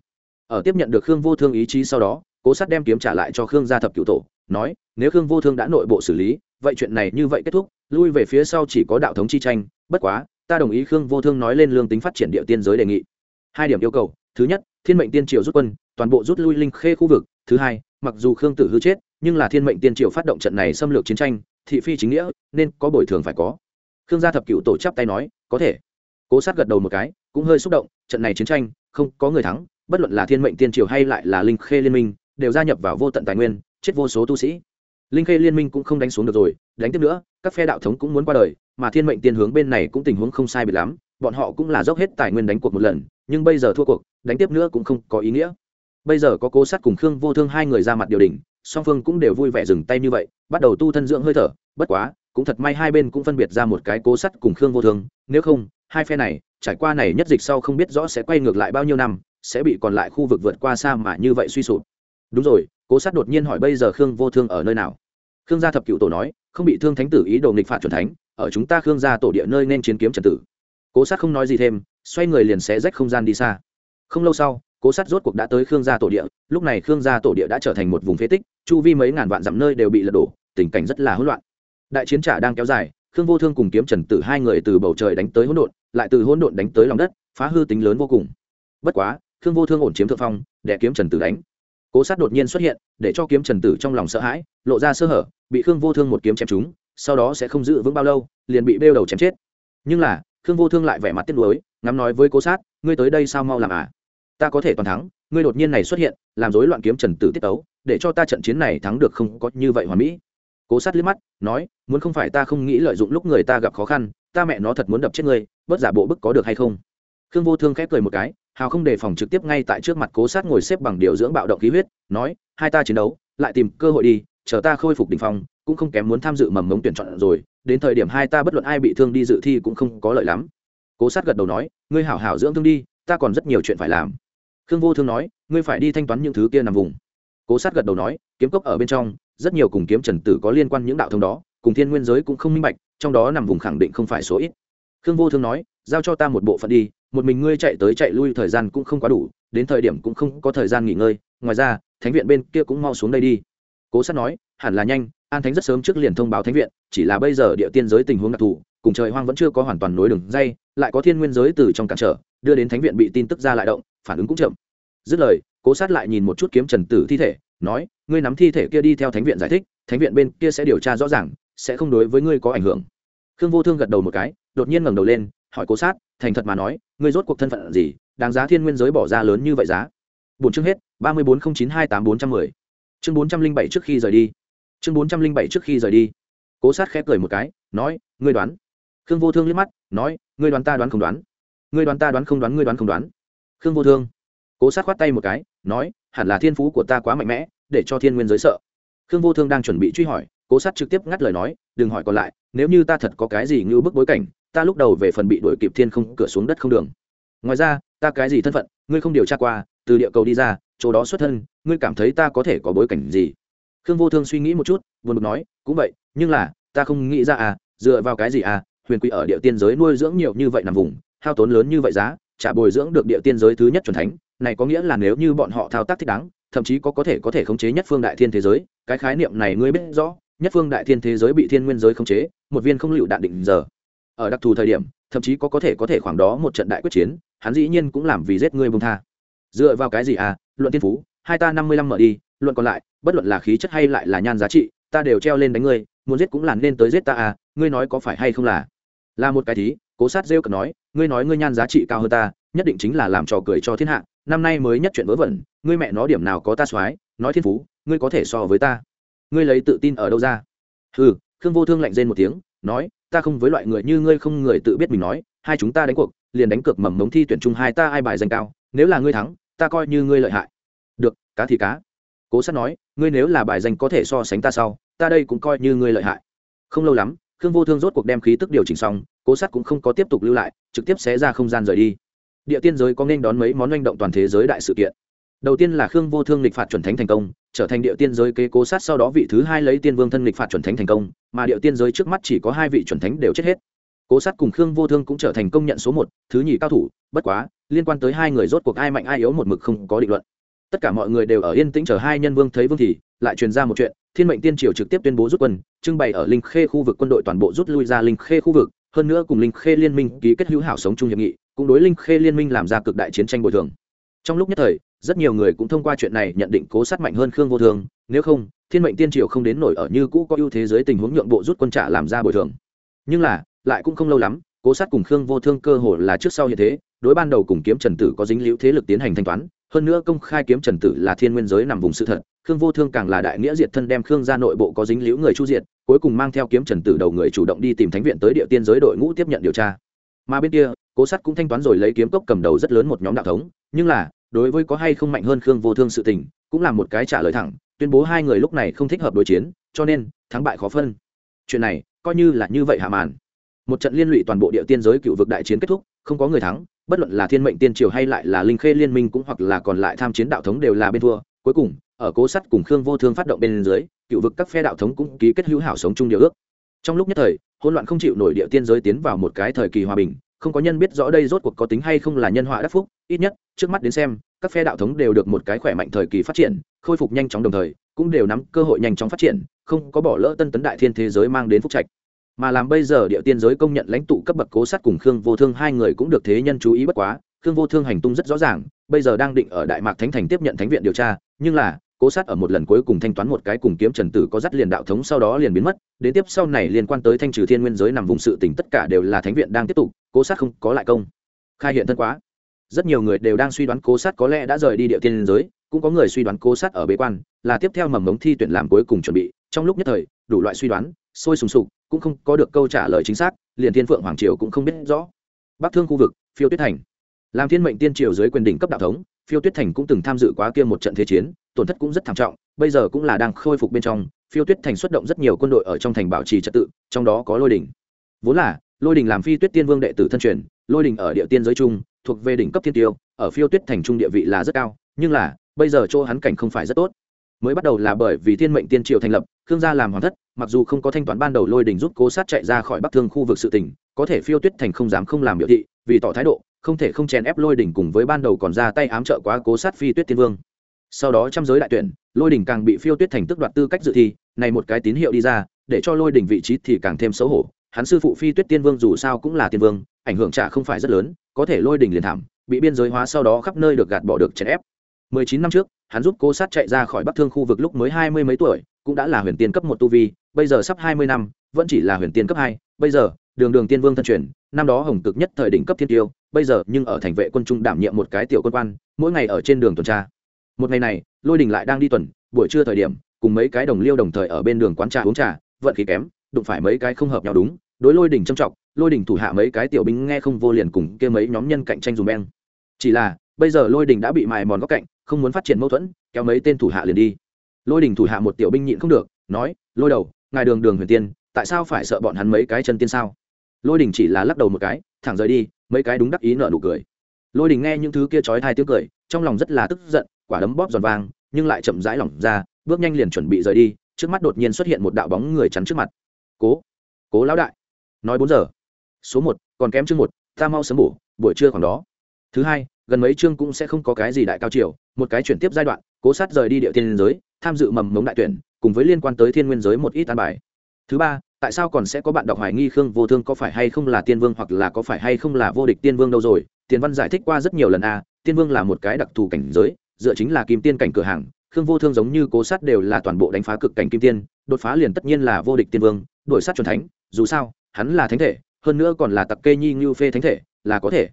ở tiếp nhận được khương vô thương ý chí sau đó, cố sát đem kiếm trả lại cho khương gia thập cựu tổ, nói, nếu khương vô thương đã nội bộ xử lý, vậy chuyện này như vậy kết thúc, lui về phía sau chỉ có đạo thống chi tranh, bất quá, ta đồng ý khương vô thương nói lên lương tính phát triển địa tiên giới đề nghị. Hai điểm yêu cầu, thứ nhất, thiên mệnh tiên triều rút quân, toàn bộ rút lui linh khê khu vực, thứ hai, mặc dù khương tử hư chết, nhưng là thiên mệnh tiên triều phát động trận này xâm lược chiến tranh, thị phi chính nghĩa, nên có bồi thường phải có. Khương gia thập cựu tổ chắp tay nói, có thể. Cố sát gật đầu một cái, cũng hơi xúc động, trận này chiến tranh, không có người thắng bất luận là thiên mệnh tiên triều hay lại là linh khê liên minh, đều gia nhập vào vô tận tài nguyên, chết vô số tu sĩ. Linh khê liên minh cũng không đánh xuống được rồi, đánh tiếp nữa, các phe đạo thống cũng muốn qua đời, mà thiên mệnh tiên hướng bên này cũng tình huống không sai biệt lắm, bọn họ cũng là dốc hết tài nguyên đánh cuộc một lần, nhưng bây giờ thua cuộc, đánh tiếp nữa cũng không có ý nghĩa. Bây giờ có cố sát cùng khương vô thương hai người ra mặt điều đình song phương cũng đều vui vẻ dừng tay như vậy, bắt đầu tu thân dưỡng hơi thở, bất quá, cũng thật may hai bên cũng phân biệt ra một cái cố sắt cùng khương vô thương, nếu không, hai phe này, trải qua này nhất dịch sau không biết rõ sẽ quay ngược lại bao nhiêu năm sẽ bị còn lại khu vực vượt qua xa mà như vậy suy sụp. Đúng rồi, cố sát đột nhiên hỏi bây giờ khương vô thương ở nơi nào? Khương gia thập cựu tổ nói, không bị thương thánh tử ý đồ nghịch phạt chuẩn thánh, ở chúng ta khương gia tổ địa nơi nên chiến kiếm trần tử. Cố sát không nói gì thêm, xoay người liền xé rách không gian đi xa. Không lâu sau, cố sát rốt cuộc đã tới khương gia tổ địa, lúc này khương gia tổ địa đã trở thành một vùng phế tích, chu vi mấy ngàn vạn dặm nơi đều bị lật đổ, tình cảnh rất là hỗn loạn. Đại chiến trả đang kéo dài, khương vô thương cùng kiếm trần tử hai người từ bầu trời đánh tới hỗn độn, lại từ hỗn độn đánh tới lòng đất, phá hư tính lớn vô cùng. Bất quá Thương vô thương ổn chiếm thượng phong để kiếm trần tử đánh. Cố sát đột nhiên xuất hiện, để cho kiếm trần tử trong lòng sợ hãi, lộ ra sơ hở, bị khương vô thương một kiếm chém trúng, sau đó sẽ không giữ vững bao lâu, liền bị bêu đầu chém chết. Nhưng là, khương vô thương lại vẻ mặt tiếc nuối, ngắm nói với cố sát, ngươi tới đây sao mau làm à? Ta có thể toàn thắng, ngươi đột nhiên này xuất hiện, làm rối loạn kiếm trần tử tiết tấu, để cho ta trận chiến này thắng được không có như vậy hoàn mỹ. Cố sát liếc mắt, nói, muốn không phải ta không nghĩ lợi dụng lúc người ta gặp khó khăn, ta mẹ nó thật muốn đập chết ngươi, bớt giả bộ bức có được hay không? Khương vô thương khép cười một cái hào không đề phòng trực tiếp ngay tại trước mặt cố sát ngồi xếp bằng điều dưỡng bạo động khí huyết, nói, hai ta chiến đấu, lại tìm cơ hội đi, chờ ta khôi phục đ ỉ n h phong, cũng không kém muốn tham dự mầm mống tuyển chọn rồi, đến thời điểm hai ta bất luận ai bị thương đi dự thi cũng không có lợi lắm. Cố sát gật đầu nói, ngươi hảo hảo dưỡng thương đi, ta còn rất nhiều chuyện phải làm. Khương vô thương nói, ngươi phải đi thanh toán những thứ kia nằm vùng. Cố sát gật đầu nói, kiếm cốc ở bên trong, rất nhiều cùng kiếm trần tử có liên quan những đạo thông đó, cùng thiên nguyên giới cũng không minh bạch, trong đó nằm vùng khẳng định không phải số ít. Khương vô thương nói giao cho ta một bộ phận đi, một mình ngươi chạy tới chạy lui thời gian cũng không quá đủ, đến thời điểm cũng không có thời gian nghỉ ngơi, ngoài ra, thánh viện bên kia cũng mau xuống đây đi. Cố sát nói, hẳn là nhanh, an thánh rất sớm trước liền thông báo thánh viện, chỉ là bây giờ địa tiên giới tình huống đặc thù, cùng trời hoang vẫn chưa có hoàn toàn nối đường dây, lại có thiên nguyên giới từ trong cản trở, đưa đến thánh viện bị tin tức ra lại động, phản ứng cũng chậm. Dứt lời, cố sát lại nhìn một chút kiếm trần tử thi thể, nói, ngươi nắm thi thể kia đi theo thánh viện giải thích, thánh viện bên kia sẽ điều tra rõ ràng, sẽ không đối với ngươi có ảnh hưởng. Khương vô thương gật đầu một cái, đột nhiên ngẩng đầu lên hỏi cố sát, thành thật mà nói, ngươi rốt cuộc thân phận gì, đáng giá thiên nguyên giới bỏ ra lớn như vậy giá? Bốn chương hết, ba mươi bốn không chín hai tám bốn trăm mười. Chương bốn trăm linh bảy trước khi rời đi. Chương bốn trăm linh bảy trước khi rời đi. Cố sát khép cười một cái, nói, ngươi đoán. Khương vô thương liếc mắt, nói, ngươi đoán ta đoán không đoán? Ngươi đoán ta đoán không đoán, ngươi đoán không đoán? Khương vô thương. Cố sát khoát tay một cái, nói, hẳn là thiên phú của ta quá mạnh mẽ, để cho thiên nguyên giới sợ. Khương vô thương đang chuẩn bị truy hỏi, cố sát trực tiếp ngắt lời nói, đừng hỏi còn lại, nếu như ta thật có cái gì ngưu bức bối cảnh ta lúc đầu về phần bị đuổi kịp thiên không, cửa xuống đất không đường. Ngoài ra, ta cái gì thân phận, ngươi không điều tra qua, từ địa cầu đi ra, chỗ đó xuất thân, ngươi cảm thấy ta có thể có bối cảnh gì? Khương vô thương suy nghĩ một chút, buồn bực nói, cũng vậy, nhưng là, ta không nghĩ ra à dựa vào cái gì à huyền quỷ ở địa tiên giới nuôi dưỡng nhiều như vậy nằm vùng, hao tốn lớn như vậy giá trả bồi dưỡng được địa tiên giới thứ nhất c thánh, này có nghĩa là nếu như bọn họ thao tác thích đáng, thậm chí có có thể có thể khống chế nhất phương đại thiên thế giới, cái khái niệm này ngươi biết rõ, nhất phương đại thiên thế giới bị thiên nguyên giới khống chế, một viên không lựu đạn định giờ ở đặc thù thời điểm, thậm chí có có thể có thể khoảng đó một trận đại quyết chiến, hắn dĩ nhiên cũng làm vì giết ngươi bông tha. Dựa vào cái gì à? Luận tiên phú, hai ta năm mươi lăm mở đi, luận còn lại, bất luận là khí chất hay lại là nhan giá trị, ta đều treo lên đánh ngươi, muốn giết cũng là nên tới giết ta à ngươi nói có phải hay không là? Là một cái thí, cố sát rêu cực nói, ngươi nói ngươi nhan giá trị cao hơn ta, nhất định chính là làm trò cười cho thiên hạ, năm nay mới nhất chuyện vớ vẩn, ngươi mẹ nó điểm nào có ta soái, nói thiên phú, ngươi có thể so với ta. Ngươi lấy tự tin ở đâu ra? Ừ khương vô thương lạnh rên một tiếng, nói ta không với loại người như ngươi không người tự biết mình nói, hai chúng ta đánh cuộc, liền đánh cược mầm mống thi tuyển chung hai ta ai bài danh cao, nếu là ngươi thắng, ta coi như ngươi lợi hại. Được, cá thì cá. Cố sát nói, ngươi nếu là bài danh có thể so sánh ta sau, ta đây cũng coi như ngươi lợi hại. Không lâu lắm, khương vô thương rốt cuộc đem khí tức điều chỉnh xong, cố sát cũng không có tiếp tục lưu lại, trực tiếp xé ra không gian rời đi. Địa tiên giới có nên đón mấy món manh động toàn thế giới đại sự kiện? Đầu tiên là khương vô thương lịch phạt chuẩn thánh thành công, trở thành địa tiên giới kế cố sát, sau đó vị thứ hai lấy tiên vương thân lịch phạt chuẩn thánh thành công, mà địa tiên giới trước mắt chỉ có hai vị chuẩn thánh đều chết hết. Cố sát cùng khương vô thương cũng trở thành công nhận số một, thứ nhì cao thủ, bất quá, liên quan tới hai người rốt cuộc ai mạnh ai yếu một mực không có định luận. Tất cả mọi người đều ở yên tĩnh chờ hai nhân vương thấy vương thì, lại truyền ra một chuyện, thiên mệnh tiên triều trực tiếp tuyên bố rút quân, trưng bày ở linh khê khu vực quân đội toàn bộ rút lui ra linh khê khu vực, hơn nữa cùng linh khê liên minh ký kết hữu hảo sống chung hiệp nghị, cũng đối linh khê liên minh làm ra cực đại chiến tranh bồi thường. Trong lúc nhất thời rất nhiều người cũng thông qua chuyện này nhận định cố sát mạnh hơn khương vô thường, nếu không, thiên mệnh tiên triều không đến nổi ở như cũ có ưu thế giới tình huống nhượng bộ rút quân trả làm ra bồi thường. Nhưng là, lại cũng không lâu lắm, cố sát cùng khương vô thương cơ hồ là trước sau như thế, đối ban đầu cùng kiếm trần tử có dính liễu thế lực tiến hành thanh toán, hơn nữa công khai kiếm trần tử là thiên nguyên giới nằm vùng sự thật, khương vô thương càng là đại nghĩa diệt thân đem khương ra nội bộ có dính liễu người chu diệt, cuối cùng mang theo kiếm trần tử đầu người chủ động đi tìm thánh viện tới địa tiên giới đội ngũ tiếp nhận điều tra. Mà bên kia, cố sát cũng thanh toán rồi lấy kiếm cốc cầm đầu rất lớn một nhóm đạo thống, nhưng là đối với có hay không mạnh hơn khương vô thương sự tình, cũng là một cái trả lời thẳng, tuyên bố hai người lúc này không thích hợp đối chiến, cho nên, thắng bại khó phân. Chuyện này, coi như là như vậy hạ màn. Một trận liên lụy toàn bộ địa tiên giới cựu vực đại chiến kết thúc, không có người thắng, bất luận là thiên mệnh tiên triều hay lại là linh khê liên minh cũng hoặc là còn lại tham chiến đạo thống đều là bên thua. Cuối cùng, ở cố sắt cùng khương vô thương phát động bên dưới, cựu vực các phe đạo thống cũng ký kết hữu hảo sống chung điều ước. Trong lúc nhất thời, hỗn loạn không chịu nổi địa tiên giới tiến vào một cái thời kỳ hòa bình, không có nhân biết rõ đây rốt cuộc có tính hay không là nhân họa đắc phúc ít nhất, trước mắt đến xem, các phe đạo thống đều được một cái khỏe mạnh thời kỳ phát triển, khôi phục nhanh chóng đồng thời, cũng đều nắm cơ hội nhanh chóng phát triển, không có bỏ lỡ tân tấn đại thiên thế giới mang đến phúc trạch. Mà làm bây giờ địa tiên giới công nhận lãnh tụ cấp bậc cố sát cùng khương vô thương hai người cũng được thế nhân chú ý bất quá, khương vô thương hành tung rất rõ ràng, bây giờ đang định ở đại mạc thánh thành tiếp nhận thánh viện điều tra, nhưng là, cố sát ở một lần cuối cùng thanh toán một cái cùng kiếm trần tử có dắt liền đạo thống sau đó liền biến mất, đến tiếp sau này liên quan tới thanh trừ thiên nguyên giới nằm vùng sự tỉnh tất cả đều là thánh viện đang tiếp tục, cố sát không có lại công. Khai hiện thân quá rất nhiều người đều đang suy đoán cố sát có lẽ đã rời đi địa tiên giới, cũng có người suy đoán cố sát ở bế quan, là tiếp theo mầm mống thi tuyển làm cuối cùng chuẩn bị. Trong lúc nhất thời, đủ loại suy đoán, sôi sùng sục, cũng không có được câu trả lời chính xác, liền thiên phượng hoàng triều cũng không biết rõ. Bắc thương khu vực, phiêu tuyết thành. Làm thiên mệnh tiên triều dưới quyền đỉnh cấp đạo thống, phiêu tuyết thành cũng từng tham dự quá kia một trận thế chiến, tổn thất cũng rất thảm trọng, bây giờ cũng là đang khôi phục bên trong. Phiêu tuyết thành xuất động rất nhiều quân đội ở trong thành bảo trì trật tự, trong đó có lôi đình. Vốn là, lôi đình làm phi tuyết tiên vương đệ tử thân truyền, lôi đình ở địa tiên giới chung thuộc về đỉnh cấp thiên tiêu, ở phiêu tuyết thành trung địa vị là rất cao, nhưng là, bây giờ chỗ hắn cảnh không phải rất tốt. Mới bắt đầu là bởi vì thiên mệnh tiên triều thành lập, khương gia làm hoàn thất, mặc dù không có thanh toán ban đầu lôi đình giúp cố sát chạy ra khỏi bắc thương khu vực sự tỉnh có thể phiêu tuyết thành không dám không làm biểu thị, vì tỏ thái độ, không thể không chèn ép lôi đỉnh cùng với ban đầu còn ra tay ám trợ quá cố sát phi tuyết tiên vương. Sau đó trăm giới đại tuyển, lôi đỉnh càng bị phiêu tuyết thành tức đoạt tư cách dự thi, này một cái tín hiệu đi ra, để cho lôi đỉnh vị trí thì càng thêm xấu hổ. Hắn sư phụ phi tuyết tiên vương dù sao cũng là tiên vương ảnh hưởng trả không phải rất lớn, có thể lôi đình liền thảm, bị biên giới hóa sau đó khắp nơi được gạt bỏ được chèn ép. Mười chín năm trước, hắn giúp cố sát chạy ra khỏi bắc thương khu vực lúc mới hai mươi mấy tuổi, cũng đã là huyền tiên cấp một tu vi, bây giờ sắp hai mươi năm, vẫn chỉ là huyền tiên cấp hai. Bây giờ, đường đường tiên vương thân truyền, năm đó hồng cực nhất thời đỉnh cấp thiên tiêu, bây giờ nhưng ở thành vệ quân trung đảm nhiệm một cái tiểu quân quan, mỗi ngày ở trên đường tuần tra. Một ngày này, lôi đình lại đang đi tuần, buổi trưa thời điểm, cùng mấy cái đồng liêu đồng thời ở bên đường quán trà uống trà, vận khí kém, đụng phải mấy cái không hợp nhau đúng, đối lôi đình trầm trọng lôi đình thủ hạ mấy cái tiểu binh nghe không vô liền cùng kia mấy nhóm nhân cạnh tranh dùm beng. Chỉ là, bây giờ lôi đình đã bị mài mòn góc cạnh, không muốn phát triển mâu thuẫn, kéo mấy tên thủ hạ liền đi. Lôi đình thủ hạ một tiểu binh nhịn không được, nói, lôi đầu, ngài đường đường huyền tiên, tại sao phải sợ bọn hắn mấy cái chân tiên sao? Lôi đình chỉ là lắc đầu một cái, thẳng rời đi, mấy cái đúng đắc ý nợ nụ cười. Lôi đình nghe những thứ kia trói thai tiếng cười, trong lòng rất là tức giận, quả đấm bóp giòn vang nhưng lại chậm rãi lỏng ra, bước nhanh liền chuẩn bị rời đi, trước mắt đột nhiên xuất hiện một đạo bóng người chắn trước mặt. Cố cố lão đại. Nói bốn giờ số một, còn kém chương một, ta mau sớm bổ, buổi trưa khoảng đó. Thứ hai, gần mấy chương cũng sẽ không có cái gì đại cao chiều, một cái chuyển tiếp giai đoạn, cố sát rời đi địa tiên giới, tham dự mầm mống đại tuyển, cùng với liên quan tới thiên nguyên giới một ít an bài. Thứ ba, tại sao còn sẽ có bạn đọc hoài nghi khương vô thương có phải hay không là tiên vương hoặc là có phải hay không là vô địch tiên vương đâu rồi? Tiền văn giải thích qua rất nhiều lần a, tiên vương là một cái đặc thù cảnh giới, dựa chính là kim tiên cảnh cửa hàng, khương vô thương giống như cố sát đều là toàn bộ đánh phá cực cảnh kim tiên, đột phá liền tất nhiên là vô địch tiên vương đổi sát chuẩn thánh, dù sao, hắn là thánh thể hơn nữa còn là tặc kê nhi ngưu phê thánh thể, là có thể.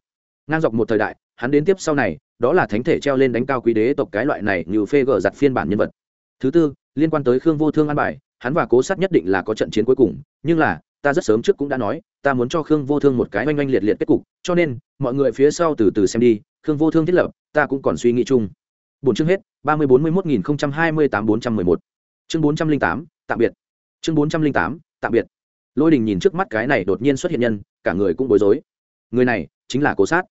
Ngang dọc một thời đại, hắn đến tiếp sau này, đó là thánh thể treo lên đánh cao quý đế tộc cái loại này như phê gờ giặt phiên bản nhân vật. Thứ tư, liên quan tới khương vô thương an bài, hắn và cố sát nhất định là có trận chiến cuối cùng, nhưng là, ta rất sớm trước cũng đã nói, ta muốn cho khương vô thương một cái oanh oanh liệt liệt kết cục, cho nên, mọi người phía sau từ từ xem đi, khương vô thương thiết lập, ta cũng còn suy nghĩ chung. Bốn chương hết, ba mươi bốn mươi một nghìn hai mươi tám bốn trăm mười một. Chương bốn trăm linh tám, tạm biệt. Chương bốn trăm linh tám, tạm biệt lôi đình nhìn trước mắt cái này đột nhiên xuất hiện nhân, cả người cũng bối rối. Người này chính là cố sát.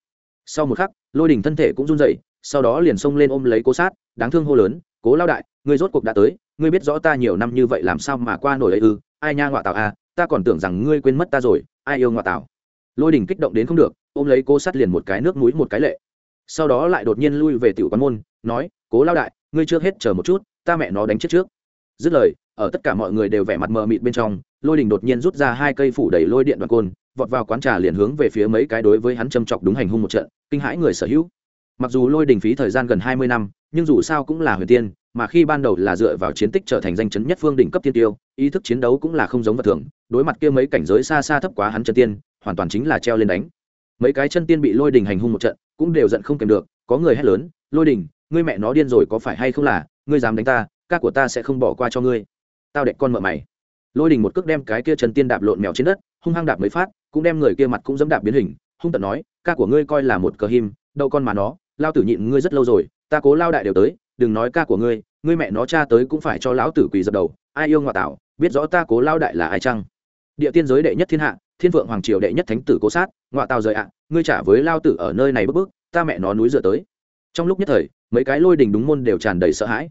Sau một khắc, lôi đình thân thể cũng run dậy sau đó liền xông lên ôm lấy cố sát, đáng thương hô lớn, cố lao đại, ngươi rốt cuộc đã tới, ngươi biết rõ ta nhiều năm như vậy làm sao mà qua nổi ấy ư? Ai nha ngoại tạo à ta còn tưởng rằng ngươi quên mất ta rồi, ai yêu ngoại tạo lôi đình kích động đến không được, ôm lấy cố sát liền một cái nước mũi một cái lệ. Sau đó lại đột nhiên lui về tiểu quán môn, nói, cố lao đại, ngươi chưa hết chờ một chút, ta mẹ nó đánh chết trước dứt lời, ở tất cả mọi người đều vẻ mặt mờ mịt bên trong, lôi đình đột nhiên rút ra hai cây phủ đầy lôi điện đoạn côn, vọt vào quán trà liền hướng về phía mấy cái đối với hắn châm chọc đúng hành hung một trận, kinh hãi người sở hữu. Mặc dù lôi đình phí thời gian gần hai mươi năm, nhưng dù sao cũng là huyền tiên, mà khi ban đầu là dựa vào chiến tích trở thành danh chấn nhất phương đỉnh cấp tiên tiêu, ý thức chiến đấu cũng là không giống vật thường, đối mặt kia mấy cảnh giới xa xa thấp quá hắn chân tiên, hoàn toàn chính là treo lên đánh. Mấy cái chân tiên bị lôi đình hành hung một trận, cũng đều giận không kèm được, có người hét lớn, lôi đình, ngươi mẹ nó điên rồi có phải hay không là, ngươi dám đánh ta ca của ta sẽ không bỏ qua cho ngươi. Tao đệ con mợ mày. Lôi đình một cước đem cái kia trần tiên đạp lộn mèo trên đất, hung hăng đạp mới phát, cũng đem người kia mặt cũng dẫm đạp biến hình, hung tận nói, ca của ngươi coi là một cờ him, đâu con mà nó, lao tử nhịn ngươi rất lâu rồi, ta cố lao đại đều tới, đừng nói ca của ngươi ngươi mẹ nó cha tới cũng phải cho lão tử quỳ dập đầu, ai yêu ngoại tạo biết rõ ta cố lao đại là ai chăng? Địa tiên giới đệ nhất thiên hạ, thiên vượng hoàng triều đệ nhất thánh tử cố sát, ngoại tàu rời ạ, ngươi trả với lao tử ở nơi này bức bức ta mẹ nó núi dựa tới. Trong lúc nhất thời, mấy cái lôi đình đúng môn đều tràn đầy sợ hãi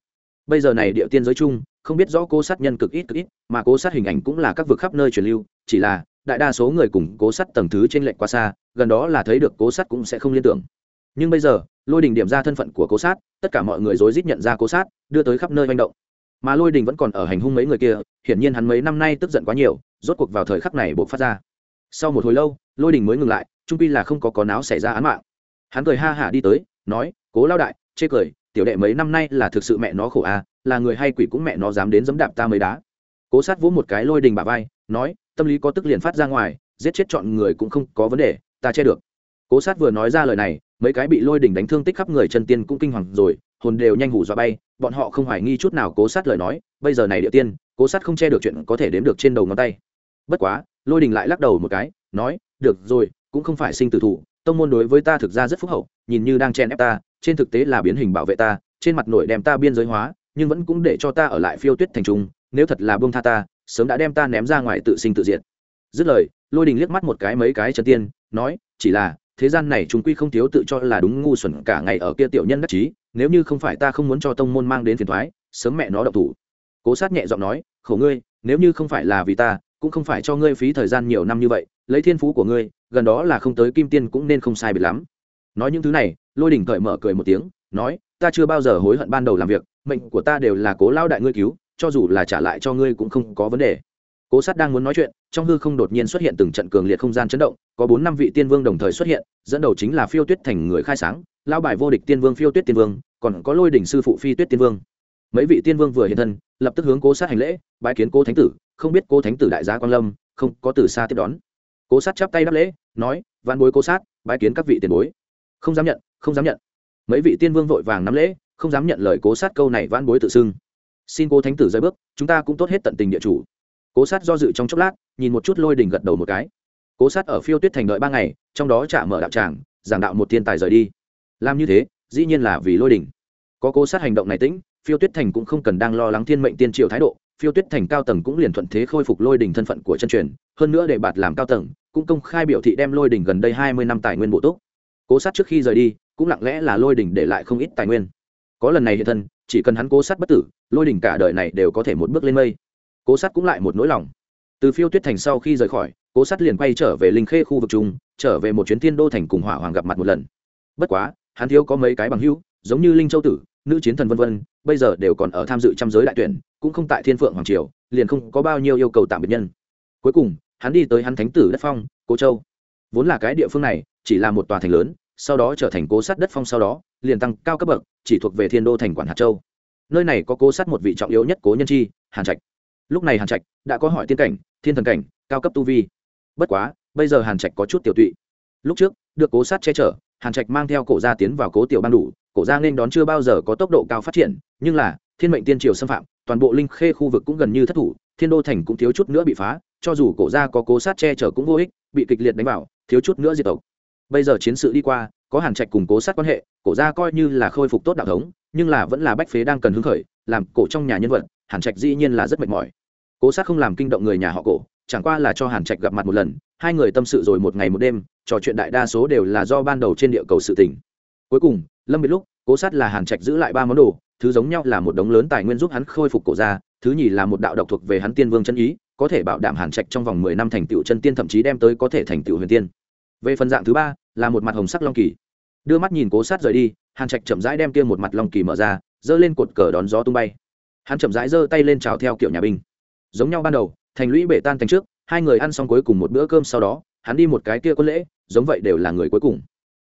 bây giờ này địa tiên giới chung, không biết rõ cố sát nhân cực ít cực ít, mà cố sát hình ảnh cũng là các vực khắp nơi truyền lưu, chỉ là đại đa số người cùng cố sát tầng thứ trên lệnh quá xa, gần đó là thấy được cố sát cũng sẽ không liên tưởng. Nhưng bây giờ, lôi đình điểm ra thân phận của cố sát, tất cả mọi người rối rít nhận ra cố sát, đưa tới khắp nơi manh động. Mà lôi đình vẫn còn ở hành hung mấy người kia, hiển nhiên hắn mấy năm nay tức giận quá nhiều, rốt cuộc vào thời khắc này buộc phát ra. Sau một hồi lâu, lôi đình mới ngừng lại trung pi là không có có náo xảy ra án mạng. Hắn cười ha hả đi tới, nói, cố lao đại, chê cười tiểu đệ mấy năm nay là thực sự mẹ nó khổ à là người hay quỷ cũng mẹ nó dám đến dẫm đạp ta mới đá. Cố sát vỗ một cái lôi đình bà vai, nói, tâm lý có tức liền phát ra ngoài, giết chết chọn người cũng không có vấn đề, ta che được. Cố sát vừa nói ra lời này, mấy cái bị lôi đình đánh thương tích khắp người chân tiên cũng kinh hoàng rồi, hồn đều nhanh hủ dọa bay, bọn họ không hoài nghi chút nào cố sát lời nói, bây giờ này địa tiên, cố sát không che được chuyện có thể đếm được trên đầu ngón tay. Bất quá, lôi đình lại lắc đầu một cái, nói, được rồi, cũng không phải sinh tử thủ, tông môn đối với ta thực ra rất phúc hậu, nhìn như đang chen ép ta trên thực tế là biến hình bảo vệ ta, trên mặt nổi đem ta biên giới hóa, nhưng vẫn cũng để cho ta ở lại phiêu tuyết thành trung, nếu thật là buông tha ta, sớm đã đem ta ném ra ngoài tự sinh tự diệt. Dứt lời, lôi đình liếc mắt một cái mấy cái chân tiên, nói, chỉ là, thế gian này chúng quy không thiếu tự cho là đúng ngu xuẩn cả ngày ở kia tiểu nhân đắc chí, nếu như không phải ta không muốn cho tông môn mang đến phiền thoái, sớm mẹ nó độc thủ. Cố sát nhẹ giọng nói, khổ ngươi, nếu như không phải là vì ta, cũng không phải cho ngươi phí thời gian nhiều năm như vậy, lấy thiên phú của ngươi, gần đó là không tới kim tiên cũng nên không sai biệt lắm. Nói những thứ này lôi đình cởi mở cười một tiếng, nói, ta chưa bao giờ hối hận ban đầu làm việc, mệnh của ta đều là cố lao đại ngươi cứu, cho dù là trả lại cho ngươi cũng không có vấn đề. Cố sát đang muốn nói chuyện, trong hư không đột nhiên xuất hiện từng trận cường liệt không gian chấn động, có bốn năm vị tiên vương đồng thời xuất hiện, dẫn đầu chính là phiêu tuyết thành người khai sáng lao bài vô địch tiên vương phiêu tuyết tiên vương, còn có lôi đỉnh sư phụ phi tuyết tiên vương. Mấy vị tiên vương vừa hiện thân, lập tức hướng cố sát hành lễ, bái kiến cố thánh tử, không biết cố thánh tử đại gia quan lâm, không có từ xa tiếp đón. Cố sát chắp tay đáp lễ, nói văn bối cố sát, bái kiến các vị tiền bối. Không dám nhận không dám nhận. Mấy vị tiên vương vội vàng nắm lễ, không dám nhận lời cố sát câu này vãn bối tự xưng. Xin cố thánh tử rơi bước, chúng ta cũng tốt hết tận tình địa chủ. Cố sát do dự trong chốc lát, nhìn một chút lôi đình gật đầu một cái. Cố sát ở phiêu tuyết thành đợi ba ngày, trong đó trả mở đạo tràng, giảng đạo một thiên tài rời đi. Làm như thế, dĩ nhiên là vì lôi đình. Có cố sát hành động này tĩnh, phiêu tuyết thành cũng không cần đang lo lắng thiên mệnh tiên triều thái độ. Phiêu tuyết thành cao tầng cũng liền thuận thế khôi phục lôi đình thân phận của chân truyền, hơn nữa để bạt làm cao tầng, cũng công khai biểu thị đem lôi đình gần đây hai mươi năm tài nguyên bổ túc. Cố sát trước khi rời đi cũng lặng lẽ là lôi đỉnh để lại không ít tài nguyên. Có lần này hiện thân, chỉ cần hắn cố sát bất tử, lôi đỉnh cả đời này đều có thể một bước lên mây. Cố sát cũng lại một nỗi lòng. Từ phiêu tuyết thành sau khi rời khỏi, cố sát liền quay trở về linh khê khu vực trung, trở về một chuyến thiên đô thành cùng hỏa hoàng gặp mặt một lần. Bất quá, hắn thiếu có mấy cái bằng hữu, giống như linh châu tử, nữ chiến thần vân vân, bây giờ đều còn ở tham dự trăm giới đại tuyển, cũng không tại thiên phượng hoàng triều, liền không có bao nhiêu yêu cầu tạm biệt nhân. Cuối cùng, hắn đi tới hắn thánh tử đất phong, cố châu. Vốn là cái địa phương này, chỉ là một tòa thành lớn sau đó trở thành cố sát đất phong sau đó, liền tăng cao cấp bậc, chỉ thuộc về thiên đô thành quản hạt châu. Nơi này có cố sát một vị trọng yếu nhất cố nhân chi, hàn trạch. Lúc này hàn trạch đã có hỏi tiên cảnh, thiên thần cảnh, cao cấp tu vi. Bất quá, bây giờ hàn trạch có chút tiểu tụy. Lúc trước, được cố sát che chở, hàn trạch mang theo cổ gia tiến vào cố tiểu ban đủ, cổ gia nên đón chưa bao giờ có tốc độ cao phát triển, nhưng là, thiên mệnh tiên triều xâm phạm, toàn bộ linh khê khu vực cũng gần như thất thủ, thiên đô thành cũng thiếu chút nữa bị phá, cho dù cổ gia có cố sát che chở cũng vô ích, bị kịch liệt đánh vào, thiếu chút nữa diệt tộc bây giờ chiến sự đi qua, có hàn trạch củng cố sát quan hệ, cổ gia coi như là khôi phục tốt đạo thống, nhưng là vẫn là bách phế đang cần hứng khởi, làm cổ trong nhà nhân vật, hàn trạch dĩ nhiên là rất mệt mỏi. Cố sát không làm kinh động người nhà họ cổ, chẳng qua là cho hàn trạch gặp mặt một lần, hai người tâm sự rồi một ngày một đêm, trò chuyện đại đa số đều là do ban đầu trên địa cầu sự tỉnh cuối cùng, lâm biệt lúc, cố sát là hàn trạch giữ lại ba món đồ, thứ giống nhau là một đống lớn tài nguyên giúp hắn khôi phục cổ ra thứ nhì là một đạo độc thuộc về hắn tiên vương chân ý, có thể bảo đảm hàn trạch trong vòng mười năm thành tựu chân tiên, thậm chí đem tới có thể thành tựu huyền tiên về phần dạng thứ ba, là một mặt hồng sắc long kỳ. Đưa mắt nhìn cố sát rời đi, hàn trạch chậm rãi đem kia một mặt long kỳ mở ra, giơ lên cột cờ đón gió tung bay. Hắn chậm rãi giơ tay lên trào theo kiểu nhà binh. Giống nhau ban đầu, thành lũy bể tan thành trước, hai người ăn xong cuối cùng một bữa cơm sau đó, hắn đi một cái kia có lễ, giống vậy đều là người cuối cùng.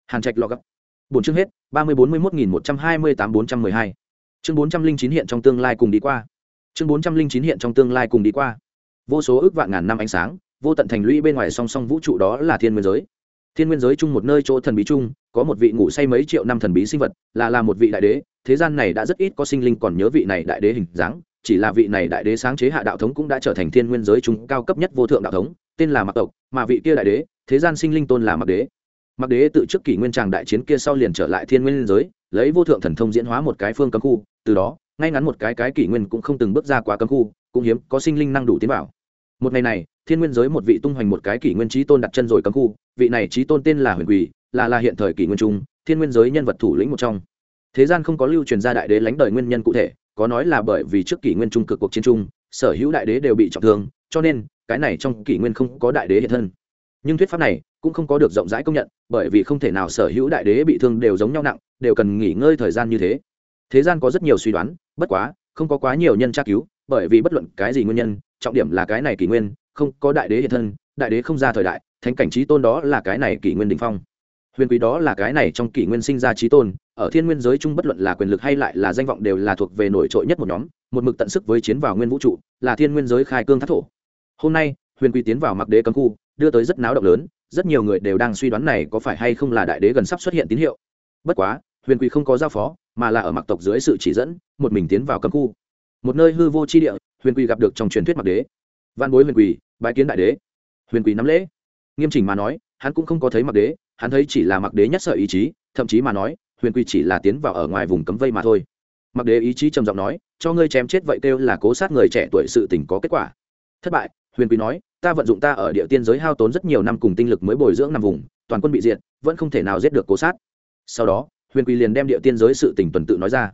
Hàn trạch lọ gấp. Bốn chương hết, ba mươi bốn mươi một nghìn một trăm hai mươi tám bốn trăm mười hai. Chương bốn trăm linh chín hiện trong tương lai cùng đi qua. Chương bốn trăm linh chín hiện trong tương lai cùng đi qua. Vô số ước vạn ngàn năm ánh sáng, vô tận thành lũy bên ngoài song song vũ trụ đó là thiên nguyên giới thiên nguyên giới chung một nơi chỗ thần bí chung, có một vị ngủ say mấy triệu năm thần bí sinh vật, là là một vị đại đế, thế gian này đã rất ít có sinh linh còn nhớ vị này đại đế hình dáng, chỉ là vị này đại đế sáng chế hạ đạo thống cũng đã trở thành thiên nguyên giới chúng cao cấp nhất vô thượng đạo thống, tên là mặc tộc, mà vị kia đại đế, thế gian sinh linh tôn là mặc đế. Mặc đế tự trước kỷ nguyên tràng đại chiến kia sau liền trở lại thiên nguyên giới, lấy vô thượng thần thông diễn hóa một cái phương cấm khu, từ đó, ngay ngắn một cái cái kỷ nguyên cũng không từng bước ra qua cấm khu, cũng hiếm có sinh linh năng đủ tiến vào một ngày này, thiên nguyên giới một vị tung hoành một cái kỷ nguyên trí tôn đặt chân rồi cấm khu. Vị này trí tôn tên là huyền quỳ, là là hiện thời kỷ nguyên trung, thiên nguyên giới nhân vật thủ lĩnh một trong. Thế gian không có lưu truyền ra đại đế lánh đời nguyên nhân cụ thể, có nói là bởi vì trước kỷ nguyên trung cực cuộc chiến trung, sở hữu đại đế đều bị trọng thương, cho nên, cái này trong kỷ nguyên không có đại đế hiện thân. Nhưng thuyết pháp này cũng không có được rộng rãi công nhận, bởi vì không thể nào sở hữu đại đế bị thương đều giống nhau nặng, đều cần nghỉ ngơi thời gian như thế. Thế gian có rất nhiều suy đoán, bất quá, không có quá nhiều nhân tra cứu bởi vì bất luận cái gì nguyên nhân, trọng điểm là cái này kỷ nguyên, không có đại đế hiện thân, đại đế không ra thời đại, thánh cảnh trí tôn đó là cái này kỷ nguyên đình phong. Huyền quý đó là cái này trong kỷ nguyên sinh ra trí tôn, ở thiên nguyên giới chung bất luận là quyền lực hay lại là danh vọng đều là thuộc về nổi trội nhất một nhóm, một mực tận sức với chiến vào nguyên vũ trụ, là thiên nguyên giới khai cương thác thổ. Hôm nay, huyền quý tiến vào mặc đế cấm khu, đưa tới rất náo động lớn, rất nhiều người đều đang suy đoán này có phải hay không là đại đế gần sắp xuất hiện tín hiệu. Bất quá, huyền quý không có giao phó, mà là ở mặc tộc dưới sự chỉ dẫn, một mình tiến vào cấm khu một nơi hư vô chi địa, huyền quý gặp được trong truyền thuyết mặc đế. Văn bối huyền quý bái kiến đại đế. Huyền quý nắm lễ. Nghiêm chỉnh mà nói, hắn cũng không có thấy mặc đế, hắn thấy chỉ là mặc đế nhất sợ ý chí, thậm chí mà nói, huyền quỳ chỉ là tiến vào ở ngoài vùng cấm vây mà thôi. Mặc đế ý chí trầm giọng nói, cho ngươi chém chết vậy kêu là cố sát người trẻ tuổi sự tình có kết quả. Thất bại, huyền quỳ nói, ta vận dụng ta ở địa tiên giới hao tốn rất nhiều năm cùng tinh lực mới bồi dưỡng nằm vùng, toàn quân bị diệt, vẫn không thể nào giết được cố sát. Sau đó, huyền quỳ liền đem địa tiên giới sự tình tuần tự nói ra.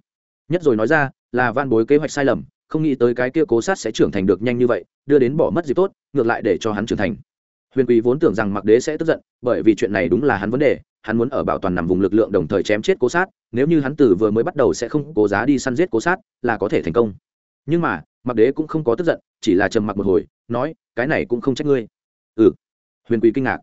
Nhất rồi nói ra là van bối kế hoạch sai lầm, không nghĩ tới cái kia cố sát sẽ trưởng thành được nhanh như vậy, đưa đến bỏ mất dịp tốt, ngược lại để cho hắn trưởng thành. Huyền quý vốn tưởng rằng mặc đế sẽ tức giận, bởi vì chuyện này đúng là hắn vấn đề, hắn muốn ở bảo toàn nằm vùng lực lượng đồng thời chém chết cố sát, nếu như hắn từ vừa mới bắt đầu sẽ không cố giá đi săn giết cố sát, là có thể thành công. Nhưng mà mặc đế cũng không có tức giận, chỉ là trầm mặc một hồi, nói, cái này cũng không trách ngươi. Ừ. Huyền quý kinh ngạc.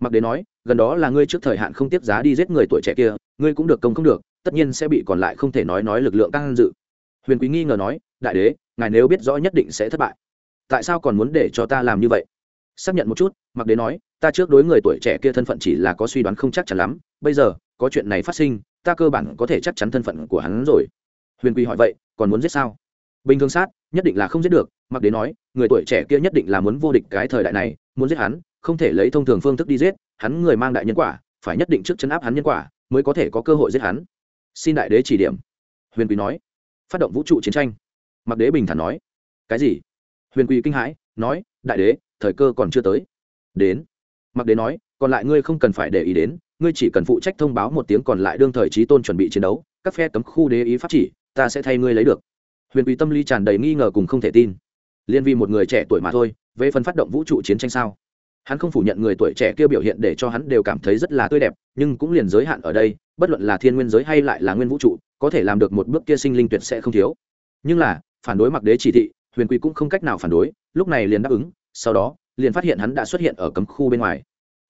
Mặc đế nói, gần đó là ngươi trước thời hạn không tiếp giá đi giết người tuổi trẻ kia, ngươi cũng được công không được, tất nhiên sẽ bị còn lại không thể nói nói lực lượng căng dự huyền quý nghi ngờ nói, đại đế, ngài nếu biết rõ nhất định sẽ thất bại. Tại sao còn muốn để cho ta làm như vậy? Xác nhận một chút, mặc đế nói, ta trước đối người tuổi trẻ kia thân phận chỉ là có suy đoán không chắc chắn lắm. Bây giờ, có chuyện này phát sinh, ta cơ bản có thể chắc chắn thân phận của hắn rồi. Huyền Quý hỏi, vậy, còn muốn giết sao? Bình thường sát, nhất định là không giết được. Mặc đế nói, người tuổi trẻ kia nhất định là muốn vô địch cái thời đại này, muốn giết hắn, không thể lấy thông thường phương thức đi giết. Hắn người mang đại nhân quả, phải nhất định trước chấn áp hắn nhân quả, mới có thể có cơ hội giết hắn. Xin đại đế chỉ điểm. Huyền quý nói phát động vũ trụ chiến tranh. Mặc đế bình thản nói. Cái gì? Huyền quỳ kinh hãi, nói, đại đế, thời cơ còn chưa tới. Đến. Mặc đế nói, còn lại ngươi không cần phải để ý đến, ngươi chỉ cần phụ trách thông báo một tiếng còn lại đương thời trí tôn chuẩn bị chiến đấu, các phe cấm khu đế ý pháp chỉ, ta sẽ thay ngươi lấy được. Huyền quỳ tâm lý tràn đầy nghi ngờ cùng không thể tin. Liên vi một người trẻ tuổi mà thôi, về phần phát động vũ trụ chiến tranh sao? Hắn không phủ nhận người tuổi trẻ kia biểu hiện để cho hắn đều cảm thấy rất là tươi đẹp, nhưng cũng liền giới hạn ở đây bất luận là thiên nguyên giới hay lại là nguyên vũ trụ, có thể làm được một bước kia sinh linh tuyệt sẽ không thiếu. Nhưng là, phản đối mặc đế chỉ thị, huyền quý cũng không cách nào phản đối, lúc này liền đáp ứng, sau đó, liền phát hiện hắn đã xuất hiện ở cấm khu bên ngoài.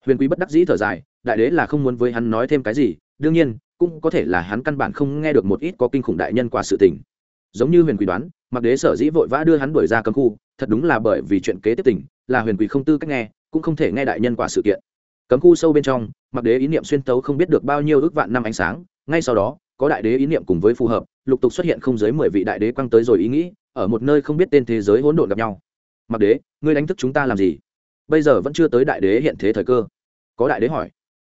Huyền quý bất đắc dĩ thở dài, đại đế là không muốn với hắn nói thêm cái gì, đương nhiên, cũng có thể là hắn căn bản không nghe được một ít có kinh khủng đại nhân qua sự tình. Giống như huyền quý đoán, mặc đế sở dĩ vội vã đưa hắn đuổi ra cấm khu, thật đúng là bởi vì chuyện kế tiếp tình, là huyền quý không tư cách nghe, cũng không thể nghe đại nhân quả sự kiện cấm khu sâu bên trong mặc đế ý niệm xuyên tấu không biết được bao nhiêu ước vạn năm ánh sáng, ngay sau đó, có đại đế ý niệm cùng với phù hợp, lục tục xuất hiện không dưới mười vị đại đế quăng tới rồi ý nghĩ, ở một nơi không biết tên thế giới hỗn độn gặp nhau. Mặc đế, ngươi đánh thức chúng ta làm gì? Bây giờ vẫn chưa tới đại đế hiện thế thời cơ. Có đại đế hỏi.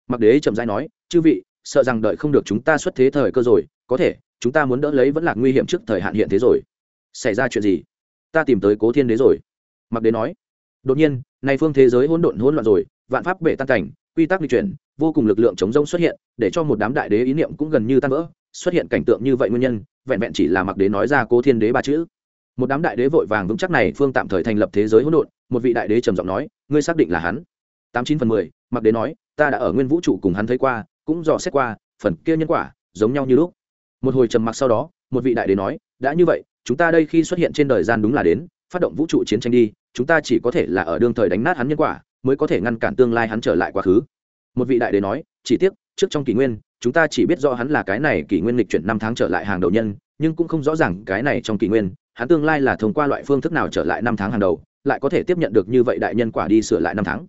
Mặc đế chậm dãi nói, chư vị, sợ rằng đợi không được chúng ta xuất thế thời cơ rồi, có thể, chúng ta muốn đỡ lấy vẫn là nguy hiểm trước thời hạn hiện thế rồi. Xảy ra chuyện gì? Ta tìm tới cố thiên đế rồi. Mặc đế nói. Đột nhiên, nay phương thế giới hỗn độn hỗn loạn rồi vạn pháp bể tan cảnh, quy tắc di chuyển, vô cùng lực lượng chống rông xuất hiện, để cho một đám đại đế ý niệm cũng gần như tan vỡ. Xuất hiện cảnh tượng như vậy nguyên nhân, vẹn vẹn chỉ là mặc đế nói ra cố thiên đế ba chữ. Một đám đại đế vội vàng vững chắc này, phương tạm thời thành lập thế giới hỗn độn, một vị đại đế trầm giọng nói, ngươi xác định là hắn? Tám chín phần mười, mặc đế nói, ta đã ở nguyên vũ trụ cùng hắn thấy qua, cũng dò xét qua, phần kia nhân quả, giống nhau như lúc. Một hồi trầm mặc sau đó, một vị đại đế nói, đã như vậy, chúng ta đây khi xuất hiện trên đời gian đúng là đến, phát động vũ trụ chiến tranh đi, chúng ta chỉ có thể là ở đương thời đánh nát hắn nhân quả mới có thể ngăn cản tương lai hắn trở lại quá khứ. Một vị đại đế nói, chỉ tiếc, trước trong kỷ nguyên, chúng ta chỉ biết rõ hắn là cái này kỷ nguyên lịch chuyển năm tháng trở lại hàng đầu nhân, nhưng cũng không rõ ràng cái này trong kỷ nguyên, hắn tương lai là thông qua loại phương thức nào trở lại năm tháng hàng đầu, lại có thể tiếp nhận được như vậy đại nhân quả đi sửa lại năm tháng.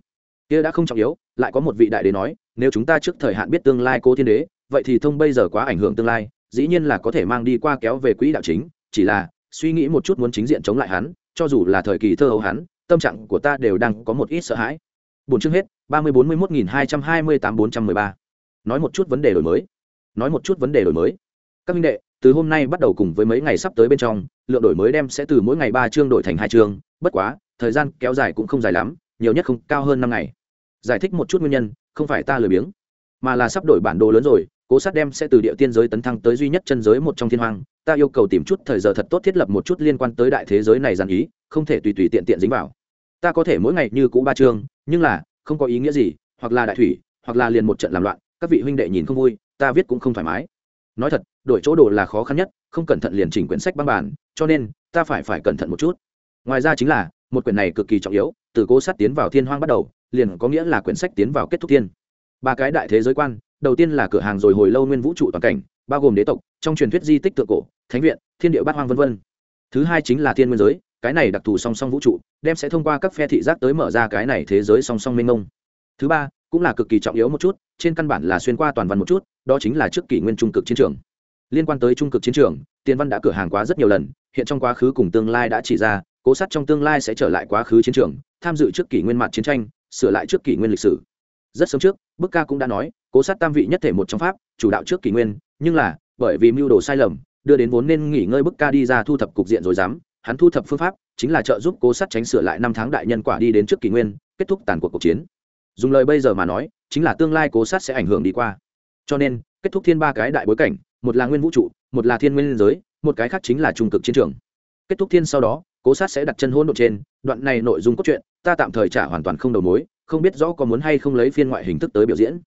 Kia đã không trọng yếu, lại có một vị đại đế nói, nếu chúng ta trước thời hạn biết tương lai cố thiên đế, vậy thì thông bây giờ quá ảnh hưởng tương lai, dĩ nhiên là có thể mang đi qua kéo về quỹ đạo chính, chỉ là, suy nghĩ một chút muốn chính diện chống lại hắn, cho dù là thời kỳ thơ hấu hắn, tâm trạng của ta đều đang có một ít sợ hãi bốn chương hết, ba mươi bốn mươi một nghìn hai trăm hai mươi tám bốn trăm mười ba. Nói một chút vấn đề đổi mới. Nói một chút vấn đề đổi mới. Các minh đệ, từ hôm nay bắt đầu cùng với mấy ngày sắp tới bên trong, lượng đổi mới đem sẽ từ mỗi ngày ba chương đổi thành hai chương. Bất quá, thời gian kéo dài cũng không dài lắm, nhiều nhất không cao hơn năm ngày. Giải thích một chút nguyên nhân, không phải ta lười biếng, mà là sắp đổi bản đồ lớn rồi, cố sát đem sẽ từ địa tiên giới tấn thăng tới duy nhất chân giới một trong thiên hoàng ta yêu cầu tìm chút thời giờ thật tốt thiết lập một chút liên quan tới đại thế giới này dàn ý, không thể tùy tùy tiện tiện dính vào. Ta có thể mỗi ngày như cũ ba chương nhưng là, không có ý nghĩa gì, hoặc là đại thủy, hoặc là liền một trận làm loạn, các vị huynh đệ nhìn không vui, ta viết cũng không thoải mái. Nói thật, đổi chỗ đồ là khó khăn nhất, không cẩn thận liền chỉnh quyển sách băng bản, cho nên, ta phải phải cẩn thận một chút. Ngoài ra chính là, một quyển này cực kỳ trọng yếu, từ cố sát tiến vào thiên hoang bắt đầu, liền có nghĩa là quyển sách tiến vào kết thúc thiên. Ba cái đại thế giới quan, đầu tiên là cửa hàng rồi hồi lâu nguyên vũ trụ toàn cảnh, bao gồm đế tộc, trong truyền thuyết di tích tượng cổ, thánh viện, thiên địa bát hoang v v thứ hai chính là thiên nguyên giới cái này đặc thù song song vũ trụ, đem sẽ thông qua các phe thị giác tới mở ra cái này thế giới song song mênh mông. Thứ ba, cũng là cực kỳ trọng yếu một chút, trên căn bản là xuyên qua toàn văn một chút, đó chính là trước kỷ nguyên trung cực chiến trường. Liên quan tới trung cực chiến trường, tiền văn đã cửa hàng quá rất nhiều lần, hiện trong quá khứ cùng tương lai đã chỉ ra, cố sát trong tương lai sẽ trở lại quá khứ chiến trường, tham dự trước kỷ nguyên mặt chiến tranh, sửa lại trước kỷ nguyên lịch sử. Rất sớm trước, bức ca cũng đã nói, cố sát tam vị nhất thể một trong pháp, chủ đạo trước kỷ nguyên, nhưng là, bởi vì mưu đồ sai lầm, đưa đến vốn nên nghỉ ngơi bức ca đi ra thu thập cục diện rồi dám hắn thu thập phương pháp, chính là trợ giúp cố sát tránh sửa lại năm tháng đại nhân quả đi đến trước kỷ nguyên, kết thúc tàn cuộc cuộc chiến. Dùng lời bây giờ mà nói, chính là tương lai cố sát sẽ ảnh hưởng đi qua. Cho nên, kết thúc thiên ba cái đại bối cảnh, một là nguyên vũ trụ, một là thiên nguyên giới, một cái khác chính là trung cực chiến trường. Kết thúc thiên sau đó, cố sát sẽ đặt chân hôn đ ộ trên, đoạn này nội dung cốt truyện, ta tạm thời trả hoàn toàn không đầu mối, không biết rõ có muốn hay không lấy phiên ngoại hình thức tới biểu diễn.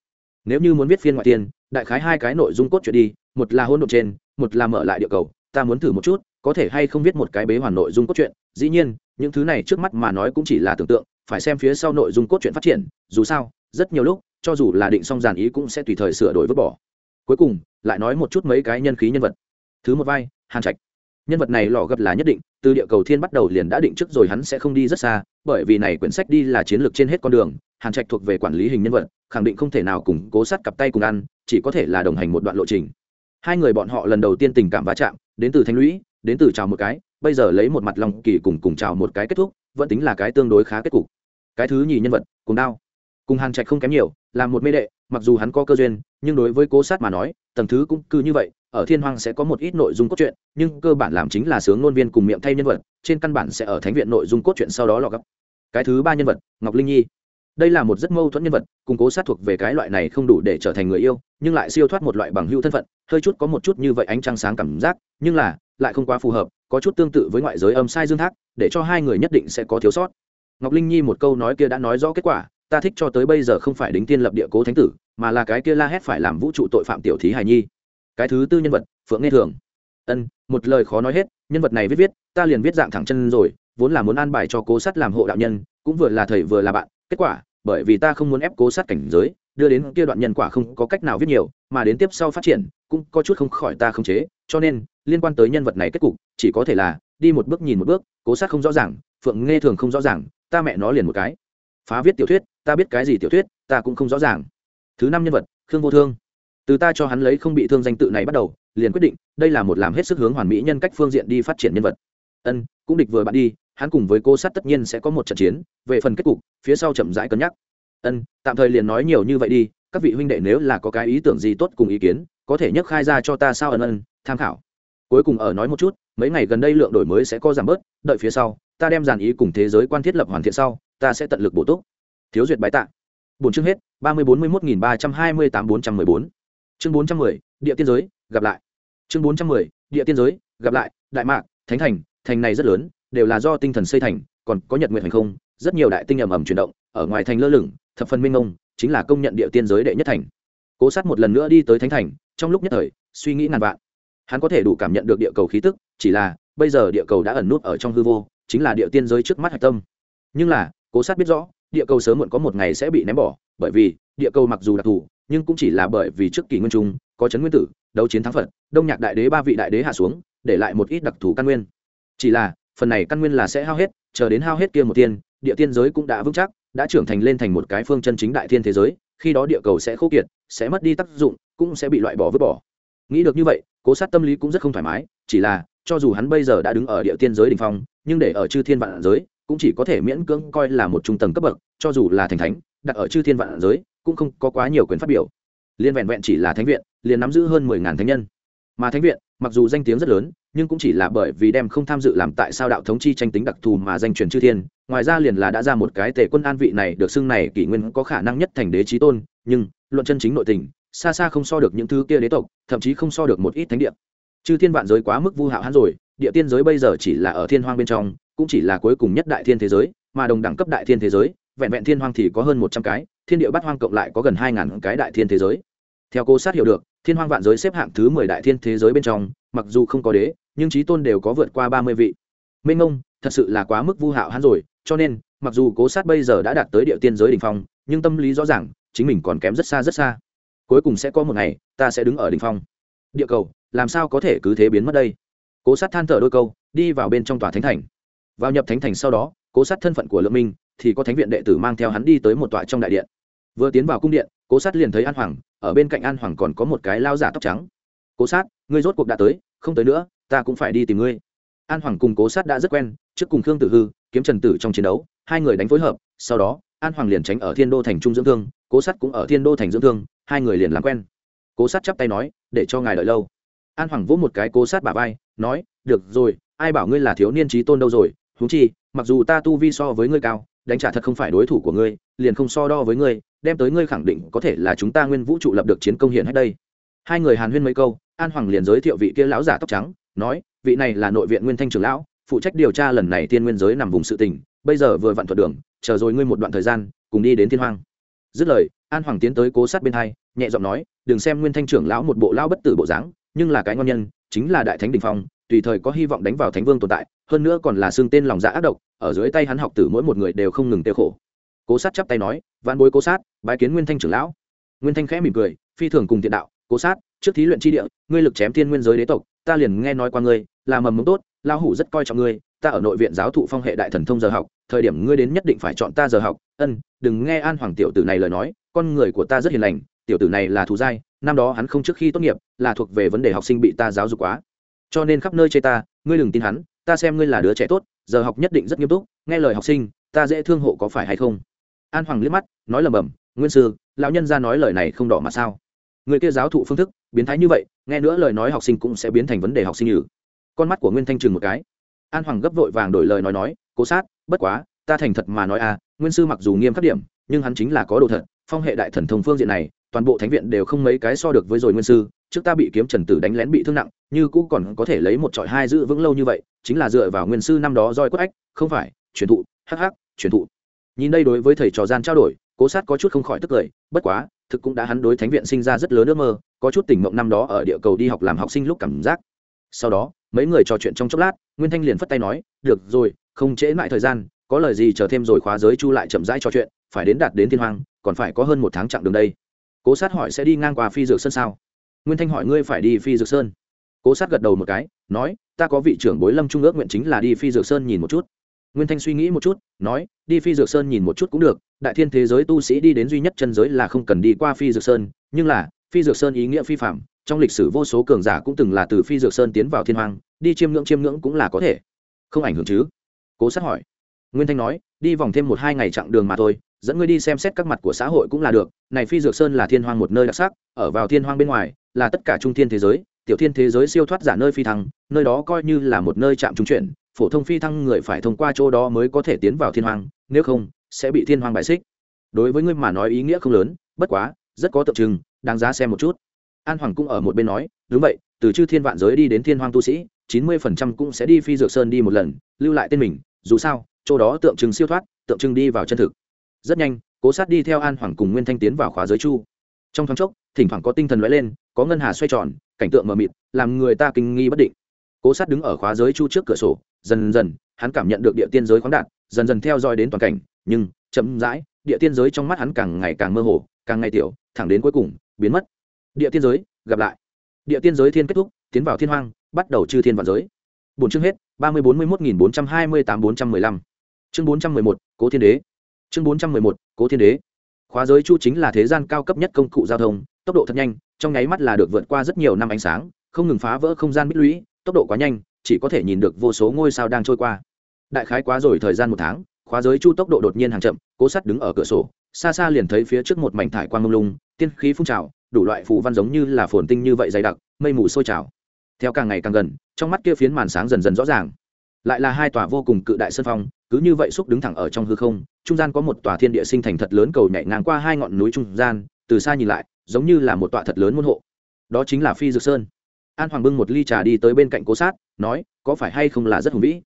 Nếu như muốn viết phiên ngoại tiên, đại khái hai cái nội dung cốt truyện đi, một là hôn đ ộ trên, một là mở lại địa cầu, ta muốn thử một chút có thể hay không viết một cái bế hoàn nội dung cốt truyện, dĩ nhiên, những thứ này trước mắt mà nói cũng chỉ là tưởng tượng, phải xem phía sau nội dung cốt truyện phát triển, dù sao, rất nhiều lúc, cho dù là định xong giàn ý cũng sẽ tùy thời sửa đổi vứt bỏ. Cuối cùng, lại nói một chút mấy cái nhân khí nhân vật. Thứ một vai, hàn trạch. Nhân vật này lò gập là nhất định, từ địa cầu thiên bắt đầu liền đã định trước rồi hắn sẽ không đi rất xa, bởi vì này quyển sách đi là chiến lược trên hết con đường, hàn trạch thuộc về quản lý hình nhân vật, khẳng định không thể nào cùng cố sát cặp tay cùng ăn, chỉ có thể là đồng hành một đoạn lộ trình. Hai người bọn họ lần đầu tiên tình cảm va chạm, đến từ thanh lũy đến từ chào một cái, bây giờ lấy một mặt lòng kỳ cùng cùng chào một cái kết thúc, vẫn tính là cái tương đối khá kết cục. Cái thứ nhì nhân vật, cùng đao. Cùng hàn trạch không kém nhiều, là một mê đệ, mặc dù hắn có cơ duyên, nhưng đối với cố sát mà nói, tầng thứ cũng cứ như vậy, ở thiên hoàng sẽ có một ít nội dung cốt truyện, nhưng cơ bản làm chính là sướng ngôn viên cùng miệng thay nhân vật, trên căn bản sẽ ở thánh viện nội dung cốt truyện sau đó lọ gấp. Cái thứ ba nhân vật, ngọc linh nhi. Đây là một rất mâu thuẫn nhân vật, cùng cố sát thuộc về cái loại này không đủ để trở thành người yêu, nhưng lại siêu thoát một loại bằng hữu thân phận, hơi chút có một chút như vậy ánh trăng sáng cảm giác, nhưng là lại không quá phù hợp, có chút tương tự với ngoại giới âm sai dương thác, để cho hai người nhất định sẽ có thiếu sót. Ngọc linh nhi một câu nói kia đã nói rõ kết quả, ta thích cho tới bây giờ không phải đính tiên lập địa cố thánh tử, mà là cái kia la hét phải làm vũ trụ tội phạm tiểu thí hài nhi. Cái thứ tư nhân vật, phượng nghe thường. Ân, một lời khó nói hết, nhân vật này viết viết, ta liền viết dạng thẳng chân rồi, vốn là muốn an bài cho cố sát làm hộ đạo nhân, cũng vừa là thầy vừa là bạn, kết quả, bởi vì ta không muốn ép cố sát cảnh giới đưa đến kia đoạn nhân quả không có cách nào viết nhiều, mà đến tiếp sau phát triển, cũng có chút không khỏi ta không chế, cho nên, liên quan tới nhân vật này kết cục, chỉ có thể là, đi một bước nhìn một bước, cố sát không rõ ràng, phượng nghe thường không rõ ràng, ta mẹ nó liền một cái. Phá viết tiểu thuyết, ta biết cái gì tiểu thuyết, ta cũng không rõ ràng. Thứ năm nhân vật, khương vô thương. Từ ta cho hắn lấy không bị thương danh tự này bắt đầu, liền quyết định, đây là một làm hết sức hướng hoàn mỹ nhân cách phương diện đi phát triển nhân vật. Ân, cũng địch vừa bạn đi, hắn cùng với cô sát tất nhiên sẽ có một trận chiến, về phần kết cục, phía sau chậm rãi cân nhắc ân, tạm thời liền nói nhiều như vậy đi, các vị huynh đệ nếu là có cái ý tưởng gì tốt cùng ý kiến, có thể nhắc khai ra cho ta sao ân ân, tham khảo. Cuối cùng ở nói một chút, mấy ngày gần đây lượng đổi mới sẽ có giảm bớt, đợi phía sau, ta đem dàn ý cùng thế giới quan thiết lập hoàn thiện sau, ta sẽ tận lực bổ túc. Thiếu duyệt bái tạ. Bốn chương hết, ba mươi bốn mươi một nghìn ba trăm hai mươi tám bốn trăm mười bốn. Chương bốn trăm mười, địa tiên giới, gặp lại. Chương bốn trăm mười, địa tiên giới, gặp lại, đại mạc, thánh thành thành này rất lớn, đều là do tinh thần xây thành, còn có nhật nguyện hành không, rất nhiều đại tinh ầm ầm chuyển động, ở ngoài thành lơ lửng thập phần minh ông chính là công nhận địa tiên giới đệ nhất thành. Cố sát một lần nữa đi tới thánh thành, trong lúc nhất thời, suy nghĩ ngàn vạn. Hắn có thể đủ cảm nhận được địa cầu khí tức, chỉ là, bây giờ địa cầu đã ẩn nút ở trong hư vô, chính là địa tiên giới trước mắt hạch tâm. Nhưng là, cố sát biết rõ, địa cầu sớm muộn có một ngày sẽ bị ném bỏ, bởi vì, địa cầu mặc dù đặc thù, nhưng cũng chỉ là bởi vì trước kỷ nguyên trung, có chấn nguyên tử, đấu chiến thắng phật, đông nhạc đại đế ba vị đại đế hạ xuống, để lại một ít đặc thù căn nguyên. Chỉ là, phần này căn nguyên là sẽ hao hết, chờ đến hao hết kia một tiên, địa tiên giới cũng đã vững chắc đã trưởng thành lên thành một cái phương chân chính đại thiên thế giới, khi đó địa cầu sẽ khô kiệt, sẽ mất đi tác dụng, cũng sẽ bị loại bỏ vứt bỏ. Nghĩ được như vậy, cố sát tâm lý cũng rất không thoải mái, chỉ là, cho dù hắn bây giờ đã đứng ở địa tiên giới đ ỉ n h phong, nhưng để ở chư thiên vạn giới, cũng chỉ có thể miễn cưỡng coi là một trung tầng cấp bậc, cho dù là thành thánh, đặt ở chư thiên vạn giới, cũng không có quá nhiều quyền phát biểu. Liên vẹn vẹn chỉ là thánh viện, liền nắm giữ hơn mười ngàn thánh nhân. Mà thánh viện, mặc dù danh tiếng rất lớn nhưng cũng chỉ là bởi vì đem không tham dự làm tại sao đạo thống chi tranh tính đặc thù mà danh truyền chư thiên, ngoài ra liền là đã ra một cái tề quân an vị này được xưng này kỷ nguyên có khả năng nhất thành đế trí tôn, nhưng, luận chân chính nội tình, xa xa không so được những thứ kia đế tộc, thậm chí không so được một ít thánh địa. Chư thiên vạn giới quá mức vu hạo hắn rồi, địa tiên giới bây giờ chỉ là ở thiên hoang bên trong, cũng chỉ là cuối cùng nhất đại thiên thế giới, mà đồng đẳng cấp đại thiên thế giới, vẹn vẹn thiên hoang thì có hơn một trăm cái, thiên địa bát hoang cộng lại có gần hai ngàn cái đại thiên thế giới. Theo cô sát hiểu được, thiên hoang vạn giới xếp hạng thứ mười đại thiên thế giới bên trong mặc dù không có đế, nhưng trí tôn đều có vượt qua ba mươi vị. Minh ngông, thật sự là quá mức vu hạo hắn rồi, cho nên, mặc dù cố sát bây giờ đã đạt tới địa tiên giới đ ỉ n h phong, nhưng tâm lý rõ ràng, chính mình còn kém rất xa rất xa. Cuối cùng sẽ có một ngày, ta sẽ đứng ở đ ỉ n h phong. Địa cầu, làm sao có thể cứ thế biến mất đây? Cố sát than thở đôi câu, đi vào bên trong tòa thánh thành. Vào nhập thánh thành sau đó, cố sát thân phận của lượng minh thì có thánh viện đệ tử mang theo hắn đi tới một tòa trong đại điện. Vừa tiến vào cung điện, cố sát liền thấy an hoàng, ở bên cạnh an hoàng còn có một cái lao giả tóc trắng. Cố sát ngươi rốt cuộc đã tới, không tới nữa, ta cũng phải đi tìm ngươi. An hoàng cùng cố sát đã rất quen, trước cùng khương tử hư, kiếm trần tử trong chiến đấu, hai người đánh phối hợp, sau đó, an hoàng liền tránh ở thiên đô thành trung dưỡng thương, cố sát cũng ở thiên đô thành dưỡng thương, hai người liền làm quen. Cố sát chắp tay nói, để cho ngài đợi lâu. An hoàng vỗ một cái cố sát bả vai, nói, được rồi, ai bảo ngươi là thiếu niên trí tôn đâu rồi húng chi, mặc dù ta tu vi so với ngươi cao, đánh trả thật không phải đối thủ của ngươi, liền không so đo với ngươi, đem tới ngươi khẳng định có thể là chúng ta nguyên vũ trụ lập được chiến công hiển hết đây. Hai người hàn huyên mấy câu an hoàng liền giới thiệu vị kia lão giả tóc trắng, nói, vị này là nội viện nguyên thanh trưởng lão, phụ trách điều tra lần này tiên nguyên giới nằm vùng sự tình, bây giờ vừa vặn thuật đường, chờ rồi ngươi một đoạn thời gian, cùng đi đến thiên hoang. Dứt lời, an hoàng tiến tới cố sát bên hai, nhẹ giọng nói, đừng xem nguyên thanh trưởng lão một bộ lao bất tử bộ dáng, nhưng là cái ngon nhân, chính là đại thánh đình phong, tùy thời có hy vọng đánh vào thánh vương tồn tại, hơn nữa còn là xương tên lòng dạ ác độc, ở dưới tay hắn học tử mỗi một người đều không ngừng tiêu khổ. Cố sát chắp tay nói văn bối cố sát, bái kiến nguyên thanh trưởng lão. Nguyên thanh khẽ mỉm cười, phi thường cùng tiện đạo, cố sát trước thí luyện chi địa ngươi lực chém thiên nguyên giới đế tộc ta liền nghe nói qua ngươi là mầm mống tốt lao hủ rất coi trọng ngươi ta ở nội viện giáo thụ phong hệ đại thần thông giờ học thời điểm ngươi đến nhất định phải chọn ta giờ học ân đừng nghe an hoàng tiểu tử này lời nói con người của ta rất hiền lành tiểu tử này là thù giai, năm đó hắn không trước khi tốt nghiệp là thuộc về vấn đề học sinh bị ta giáo dục quá. Cho nên khắp nơi chê ta ngươi đừng tin hắn ta xem ngươi là đứa trẻ tốt giờ học nhất định rất nghiêm túc nghe lời học sinh ta dễ thương hộ có phải hay không? An hoàng liếc mắt nói lầm bầm nguyên sư lão nhân ra nói lời này không đỏ mà sao? Người kia giáo thụ phương thức biến thái như vậy, nghe nữa lời nói học sinh cũng sẽ biến thành vấn đề học sinh nhử. Con mắt của nguyên thanh trừng một cái. An hoàng gấp vội vàng đổi lời nói nói, cố sát, bất quá, ta thành thật mà nói à nguyên sư mặc dù nghiêm khắc điểm, nhưng hắn chính là có đồ thật, phong hệ đại thần thông phương diện này, toàn bộ thánh viện đều không mấy cái so được với rồi nguyên sư, trước ta bị kiếm trần tử đánh lén bị thương nặng, như cũ còn có thể lấy một trọi hai giữ vững lâu như vậy, chính là dựa vào nguyên sư năm đó roi quất ách, không phải, truyền thụ hh truyền thụ. Nhìn đây đối với thầy trò gian trao đổi, cố sát có chút không khỏi tức cười, bất quá, thực cũng đã hắn đối thánh viện sinh ra rất lớn ước mơ có chút tỉnh mộng năm đó ở địa cầu đi học làm học sinh lúc cảm giác. Sau đó, mấy người trò chuyện trong chốc lát, nguyên thanh liền phất tay nói, được rồi, không trễ lại thời gian, có lời gì chờ thêm rồi khóa giới chu lại chậm rãi trò chuyện, phải đến đạt đến thiên hoàng còn phải có hơn một tháng chặng đường đây. Cố sát hỏi, sẽ đi ngang qua phi dược sơn sao? Nguyên thanh hỏi, ngươi phải đi phi dược sơn. Cố sát gật đầu một cái, nói, ta có vị trưởng bối lâm trung ước nguyện chính là đi phi dược sơn nhìn một chút. Nguyên thanh suy nghĩ một chút, nói, đi phi dược sơn nhìn một chút cũng được, đại thiên thế giới tu sĩ đi đến duy nhất chân giới là không cần đi qua phi dược sơn, nhưng là phi dược sơn ý nghĩa phi phạm trong lịch sử vô số cường giả cũng từng là từ phi dược sơn tiến vào thiên hoàng đi chiêm ngưỡng chiêm ngưỡng cũng là có thể. Không ảnh hưởng chứ? Cố sát hỏi. Nguyên thanh nói, đi vòng thêm một hai ngày chặng đường mà thôi, dẫn ngươi đi xem xét các mặt của xã hội cũng là được. Này phi dược sơn là thiên hoang một nơi đặc sắc, ở vào thiên hoang bên ngoài, là tất cả trung thiên thế giới, tiểu thiên thế giới siêu thoát giả nơi phi thăng, nơi đó coi như là một nơi chạm trung chuyển, phổ thông phi thăng người phải thông qua chỗ đó mới có thể tiến vào thiên hoang, nếu không, sẽ bị thiên hoang bại xích. Đối với ngươi mà nói ý nghĩa không lớn, bất quá, rất có tượng trưng đáng giá xem một chút. An hoàng cũng ở một bên nói, đúng vậy, từ chư thiên vạn giới đi đến thiên hoang tu sĩ, chín mươi phần trăm cũng sẽ đi phi dược sơn đi một lần, lưu lại tên mình, dù sao, chỗ đó tượng trưng siêu thoát, tượng trưng đi vào chân thực. Rất nhanh, cố sát đi theo an hoàng cùng nguyên thanh tiến vào khóa giới chu. Trong thoáng chốc, thỉnh thoảng có tinh thần lóe lên, có ngân hà xoay tròn, cảnh tượng mờ mịt, làm người ta kinh nghi bất định. Cố sát đứng ở khóa giới chu trước cửa sổ, dần dần, hắn cảm nhận được địa tiên giới khoáng đạt, dần dần theo dõi đến toàn cảnh, nhưng chậm rãi, địa tiên giới trong mắt hắn càng ngày càng mơ hồ, càng ngày tiểu, thẳng đến cuối cùng biến mất. Địa tiên giới, gặp lại. Địa tiên giới thiên kết thúc, tiến vào thiên hoang, bắt đầu chư thiên vạn giới. Bốn chương hết, ba mươi bốn mươi một nghìn bốn trăm hai mươi tám bốn trăm mười lăm. Chương bốn trăm mười một, cố thiên đế. Chương bốn trăm mười một, cố thiên đế. Khóa giới chu chính là thế gian cao cấp nhất công cụ giao thông, tốc độ thật nhanh, trong nháy mắt là được vượt qua rất nhiều năm ánh sáng, không ngừng phá vỡ không gian bích lũy, tốc độ quá nhanh, chỉ có thể nhìn được vô số ngôi sao đang trôi qua. Đại khái quá rồi thời gian một tháng, khóa giới chu tốc độ đột nhiên hàng chậm, cố sắt đứng ở cửa sổ, xa xa liền thấy phía trước một mảnh thải quang mông lung tiên khí phun trào, đủ loại phù văn giống như là phồn tinh như vậy dày đặc, mây mù sôi trào. Theo càng ngày càng gần, trong mắt kia phiến màn sáng dần dần rõ ràng. Lại là hai tòa vô cùng cự đại sân phong, cứ như vậy xúc đứng thẳng ở trong hư không, trung gian có một tòa thiên địa sinh thành thật lớn cầu nhảy ngang qua hai ngọn núi trung gian, từ xa nhìn lại, giống như là một tòa thật lớn môn hộ. Đó chính là phi dược sơn. An hoàng bưng một ly trà đi tới bên cạnh cố sát, nói, có phải hay không là rất hùng vĩ?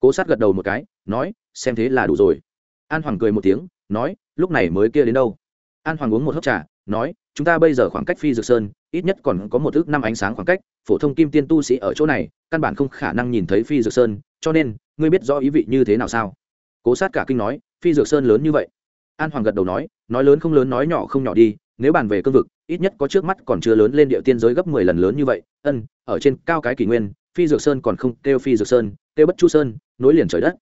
Cố sát gật đầu một cái, nói, xem thế là đủ rồi. An hoàng cười một tiếng, nói, lúc này mới kia đến đâu? An hoàng uống một hớp trà nói, chúng ta bây giờ khoảng cách phi dược sơn, ít nhất còn có một ước năm ánh sáng khoảng cách, phổ thông kim tiên tu sĩ ở chỗ này, căn bản không khả năng nhìn thấy phi dược sơn, cho nên, ngươi biết rõ ý vị như thế nào sao? Cố sát cả kinh nói, phi dược sơn lớn như vậy? An hoàng gật đầu nói nói lớn không lớn, nói nhỏ không nhỏ đi, nếu bàn về cương vực, ít nhất có trước mắt còn chưa lớn lên địa tiên giới gấp mười lần lớn như vậy, ân, ở trên cao cái kỷ nguyên, phi dược sơn còn không kêu phi dược sơn, kêu bất chu sơn, nối liền trời đất.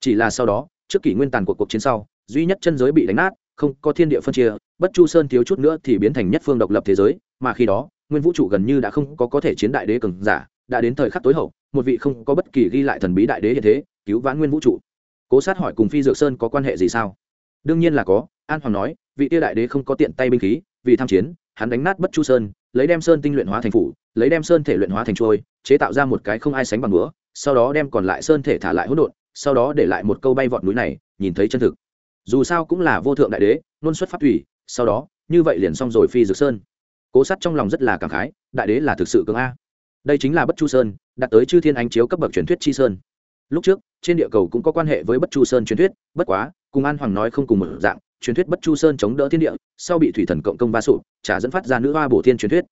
Chỉ là sau đó, trước kỷ nguyên tàn cuộc cuộc chiến sau, duy nhất chân giới bị đánh nát không có thiên địa phân chia, bất chu sơn thiếu chút nữa thì biến thành nhất phương độc lập thế giới, mà khi đó, nguyên vũ trụ gần như đã không có có thể chiến đại đế cường giả, đã đến thời khắc tối hậu, một vị không có bất kỳ ghi lại thần bí đại đế hiện thế, cứu vãn nguyên vũ trụ. Cố sát hỏi cùng phi dược sơn có quan hệ gì sao? Đương nhiên là có, an hoàng nói, vị tiêu đại đế không có tiện tay binh khí, vì tham chiến, hắn đánh nát bất chu sơn, lấy đem sơn tinh luyện hóa thành phủ, lấy đem sơn thể luyện hóa thành trôi, chế tạo ra một cái không ai sánh bằng búa, sau đó đem còn lại sơn thể thả lại hỗn độn, sau đó để lại một câu bay vọt núi này, nhìn thấy chân thực dù sao cũng là vô thượng đại đế, luôn xuất phát thủy, sau đó, như vậy liền xong rồi phi dược sơn. Cố sắt trong lòng rất là cảm khái, đại đế là thực sự cường a. Đây chính là bất chu sơn, đạt tới chư thiên ánh chiếu cấp bậc truyền thuyết chi sơn. Lúc trước, trên địa cầu cũng có quan hệ với bất chu sơn truyền thuyết, bất quá, cùng an hoàng nói không cùng một dạng, truyền thuyết bất chu sơn chống đỡ thiên địa, sau bị thủy thần cộng công va sụp trả dẫn phát ra nữ hoa bổ thiên truyền thuyết.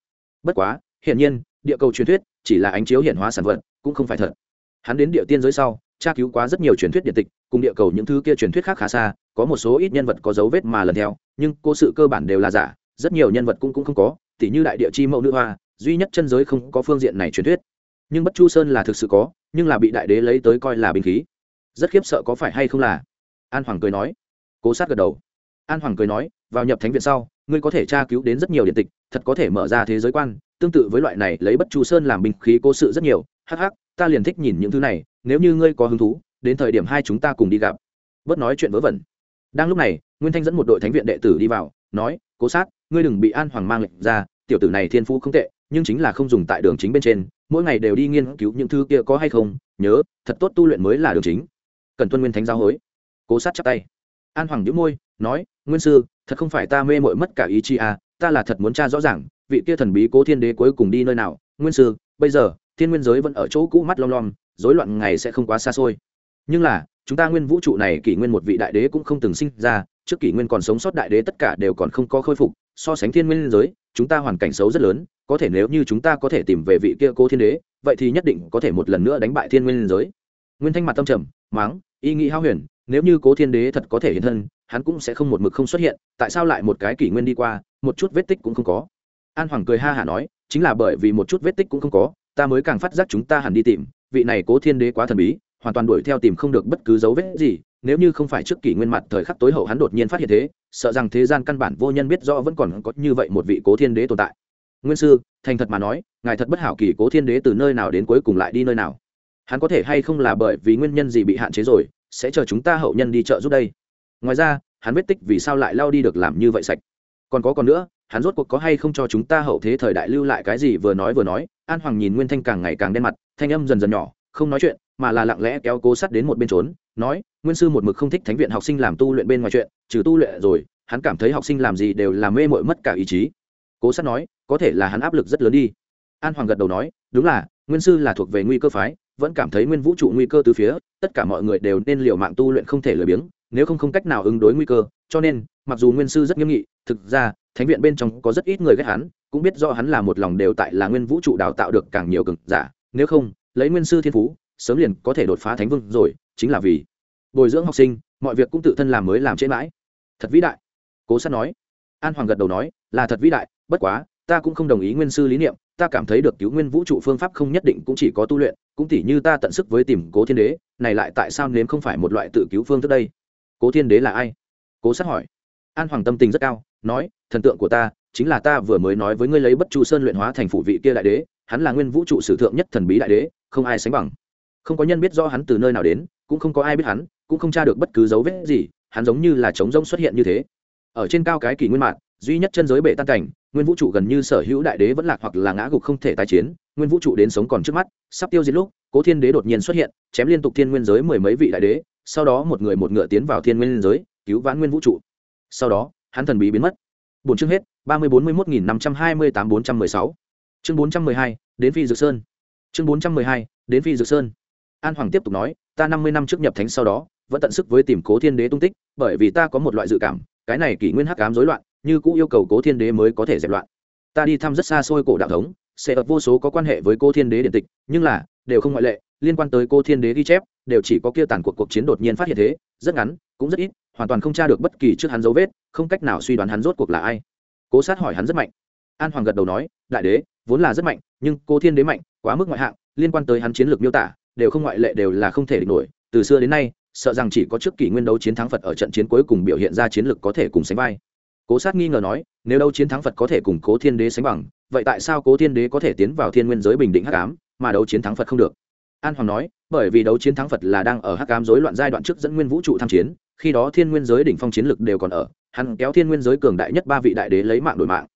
Bất quá, hiển nhiên, địa cầu truyền thuyết chỉ là ánh chiếu hiển hóa sản vật, cũng không phải thật. Hắn đến địa tiên giới sau tra cứu quá rất nhiều truyền thuyết điện tịch, cùng địa cầu những thứ kia truyền thuyết khác khá xa, có một số ít nhân vật có dấu vết mà lần theo, nhưng cô sự cơ bản đều là giả, rất nhiều nhân vật cũng cũng không có, tỉ như đại địa chi mẫu nữ hoa, duy nhất chân giới không có phương diện này truyền thuyết. Nhưng bất chu sơn là thực sự có, nhưng là bị đại đế lấy tới coi là binh khí. Rất khiếp sợ có phải hay không là? An hoàng cười nói. Cố sát gật đầu. An hoàng cười nói, vào nhập thánh viện sau, ngươi có thể tra cứu đến rất nhiều điện tịch, thật có thể mở ra thế giới quan, tương tự với loại này lấy bất chu sơn làm binh khí cố sự rất nhiều. Hắc hắc, ta liền thích nhìn những thứ này nếu như ngươi có hứng thú, đến thời điểm hai chúng ta cùng đi gặp. Bớt nói chuyện vớ vẩn. Đang lúc này, nguyên thanh dẫn một đội thánh viện đệ tử đi vào, nói, cố sát, ngươi đừng bị an hoàng mang lệnh ra, tiểu tử này thiên phú không tệ, nhưng chính là không dùng tại đường chính bên trên, mỗi ngày đều đi nghiên cứu những thứ kia có hay không, nhớ, thật tốt tu luyện mới là đường chính. Cần tuân nguyên thánh giáo hối. Cố sát chắp tay. An hoàng nhíu môi, nói, nguyên sư, thật không phải ta mê mội mất cả ý chi à ta là thật muốn tra rõ ràng, vị kia thần bí cố thiên đế cuối cùng đi nơi nào. Nguyên sư, bây giờ, thiên nguyên giới vẫn ở chỗ cũ mắt long long rối loạn ngày sẽ không quá xa xôi. Nhưng là, chúng ta nguyên vũ trụ này kỷ nguyên một vị đại đế cũng không từng sinh ra, trước kỷ nguyên còn sống sót đại đế tất cả đều còn không có khôi phục, so sánh thiên nguyên giới, chúng ta hoàn cảnh xấu rất lớn, có thể nếu như chúng ta có thể tìm về vị kia cố thiên đế, vậy thì nhất định có thể một lần nữa đánh bại thiên nguyên giới. Nguyên thanh mặt tâm trầm máng ý nghĩ hao huyền, nếu như cố thiên đế thật có thể hiện thân, hắn cũng sẽ không một mực không xuất hiện, tại sao lại một cái kỷ nguyên đi qua, một chút vết tích cũng không có. An hoàng cười ha hả nói, chính là bởi vì một chút vết tích cũng không có, ta mới càng phát giác chúng ta hẳn đi tìm vị này cố thiên đế quá thần bí, hoàn toàn đuổi theo tìm không được bất cứ dấu vết gì, nếu như không phải trước kỷ nguyên mặt thời khắc tối hậu hắn đột nhiên phát hiện thế, sợ rằng thế gian căn bản vô nhân biết rõ vẫn còn có như vậy một vị cố thiên đế tồn tại. Nguyên sư, thành thật mà nói, ngài thật bất hảo kỳ cố thiên đế từ nơi nào đến cuối cùng lại đi nơi nào? Hắn có thể hay không là bởi vì nguyên nhân gì bị hạn chế rồi, sẽ chờ chúng ta hậu nhân đi chợ giúp đây? Ngoài ra, hắn vết tích vì sao lại lao đi được làm như vậy sạch? Còn có còn nữa, hắn rốt cuộc có hay không cho chúng ta hậu thế thời đại lưu lại cái gì vừa nói vừa nói an hoàng nhìn nguyên thanh càng ngày càng đen mặt, thanh âm dần dần nhỏ, không nói chuyện, mà là lặng lẽ kéo cố sắt đến một bên trốn, nói, nguyên sư một mực không thích thánh viện học sinh làm tu luyện bên ngoài chuyện, trừ tu luyện rồi, hắn cảm thấy học sinh làm gì đều làm mê mội mất cả ý chí. Cố sắt nói, có thể là hắn áp lực rất lớn đi. An hoàng gật đầu nói, đúng là, nguyên sư là thuộc về nguy cơ phái, vẫn cảm thấy nguyên vũ trụ nguy cơ từ phía, tất cả mọi người đều nên liều mạng tu luyện không thể lười biếng, nếu không không cách nào ứng đối nguy cơ, cho nên, mặc dù nguyên sư rất nghiêm nghị, thực ra, thánh viện bên trong có rất ít người ghét hắn cũng biết do hắn là một lòng đều tại là nguyên vũ trụ đào tạo được càng nhiều cực giả, nếu không, lấy nguyên sư thiên phú, sớm liền có thể đột phá thánh vương rồi, chính là vì bồi dưỡng học sinh, mọi việc cũng tự thân làm mới làm trên mãi. Thật vĩ đại. Cố sát nói. An hoàng gật đầu nói, là thật vĩ đại, bất quá, ta cũng không đồng ý nguyên sư lý niệm, ta cảm thấy được cứu nguyên vũ trụ phương pháp không nhất định cũng chỉ có tu luyện, cũng tỉ như ta tận sức với tìm cố thiên đế, này lại tại sao nếm không phải một loại tự cứu phương thức đây? Cố thiên đế là ai? Cố sát hỏi. An hoàng tâm tình rất cao, nói, thần tượng của ta chính là ta vừa mới nói với ngươi lấy bất chu sơn luyện hóa thành phủ vị kia đại đế, hắn là nguyên vũ trụ sử thượng nhất thần bí đại đế, không ai sánh bằng. Không có nhân biết do hắn từ nơi nào đến, cũng không có ai biết hắn, cũng không tra được bất cứ dấu vết gì, hắn giống như là trống rông xuất hiện như thế. Ở trên cao cái kỷ nguyên mạng duy nhất chân giới bể tan cảnh, nguyên vũ trụ gần như sở hữu đại đế vẫn lạc hoặc là ngã gục không thể tái chiến, nguyên vũ trụ đến sống còn trước mắt, sắp tiêu diệt lúc, cố thiên đế đột nhiên xuất hiện, chém liên tục thiên nguyên giới mười mấy vị đại đế, sau đó một người một ngựa tiến vào thiên nguyên giới, cứu vãn nguyên vũ trụ. Sau đó, hắn thần bí biến mất. Bốn chương hết ba mươi bốn mươi một nghìn năm trăm hai mươi tám bốn trăm mười sáu. Chương bốn trăm mười hai, đến phi dược sơn. Chương bốn trăm mười hai, đến phi dược sơn. An hoàng tiếp tục nói, ta năm mươi năm trước nhập thánh sau đó, vẫn tận sức với tìm cố thiên đế tung tích, bởi vì ta có một loại dự cảm, cái này kỷ nguyên hắc ám rối loạn, như cũ yêu cầu cố thiên đế mới có thể dẹp loạn. Ta đi thăm rất xa xôi cổ đạo thống, sẽ ập vô số có quan hệ với cô thiên đế điện tịch, nhưng là, đều không ngoại lệ, liên quan tới cô thiên đế ghi chép, đều chỉ có kia tàn cuộc cuộc chiến đột nhiên phát hiện thế, rất ngắn, cũng rất ít, hoàn toàn không tra được bất kỳ trước hắn dấu vết, không cách nào suy đoán hắn rốt cuộc là ai cố sát hỏi hắn rất mạnh. An hoàng gật đầu nói, đại đế, vốn là rất mạnh, nhưng Cố thiên đế mạnh, quá mức ngoại hạng, liên quan tới hắn chiến lược miêu tả, đều không ngoại lệ đều là không thể địch nổi. Từ xưa đến nay, sợ rằng chỉ có trước kỷ nguyên đấu chiến thắng phật ở trận chiến cuối cùng biểu hiện ra chiến lược có thể cùng sánh vai. Cố sát nghi ngờ nói, nếu đấu chiến thắng phật có thể cùng cố thiên đế sánh bằng, vậy tại sao cố thiên đế có thể tiến vào thiên nguyên giới bình định hắc ám, mà đấu chiến thắng phật không được? An hoàng nói, bởi vì đấu chiến thắng phật là đang ở hắc ám rối loạn giai đoạn trước dẫn nguyên vũ trụ tham chiến, khi đó thiên nguyên giới đỉnh phong chiến lực đều còn ở hắn kéo thiên nguyên giới cường đại nhất ba vị đại đế lấy mạng đổi mạng.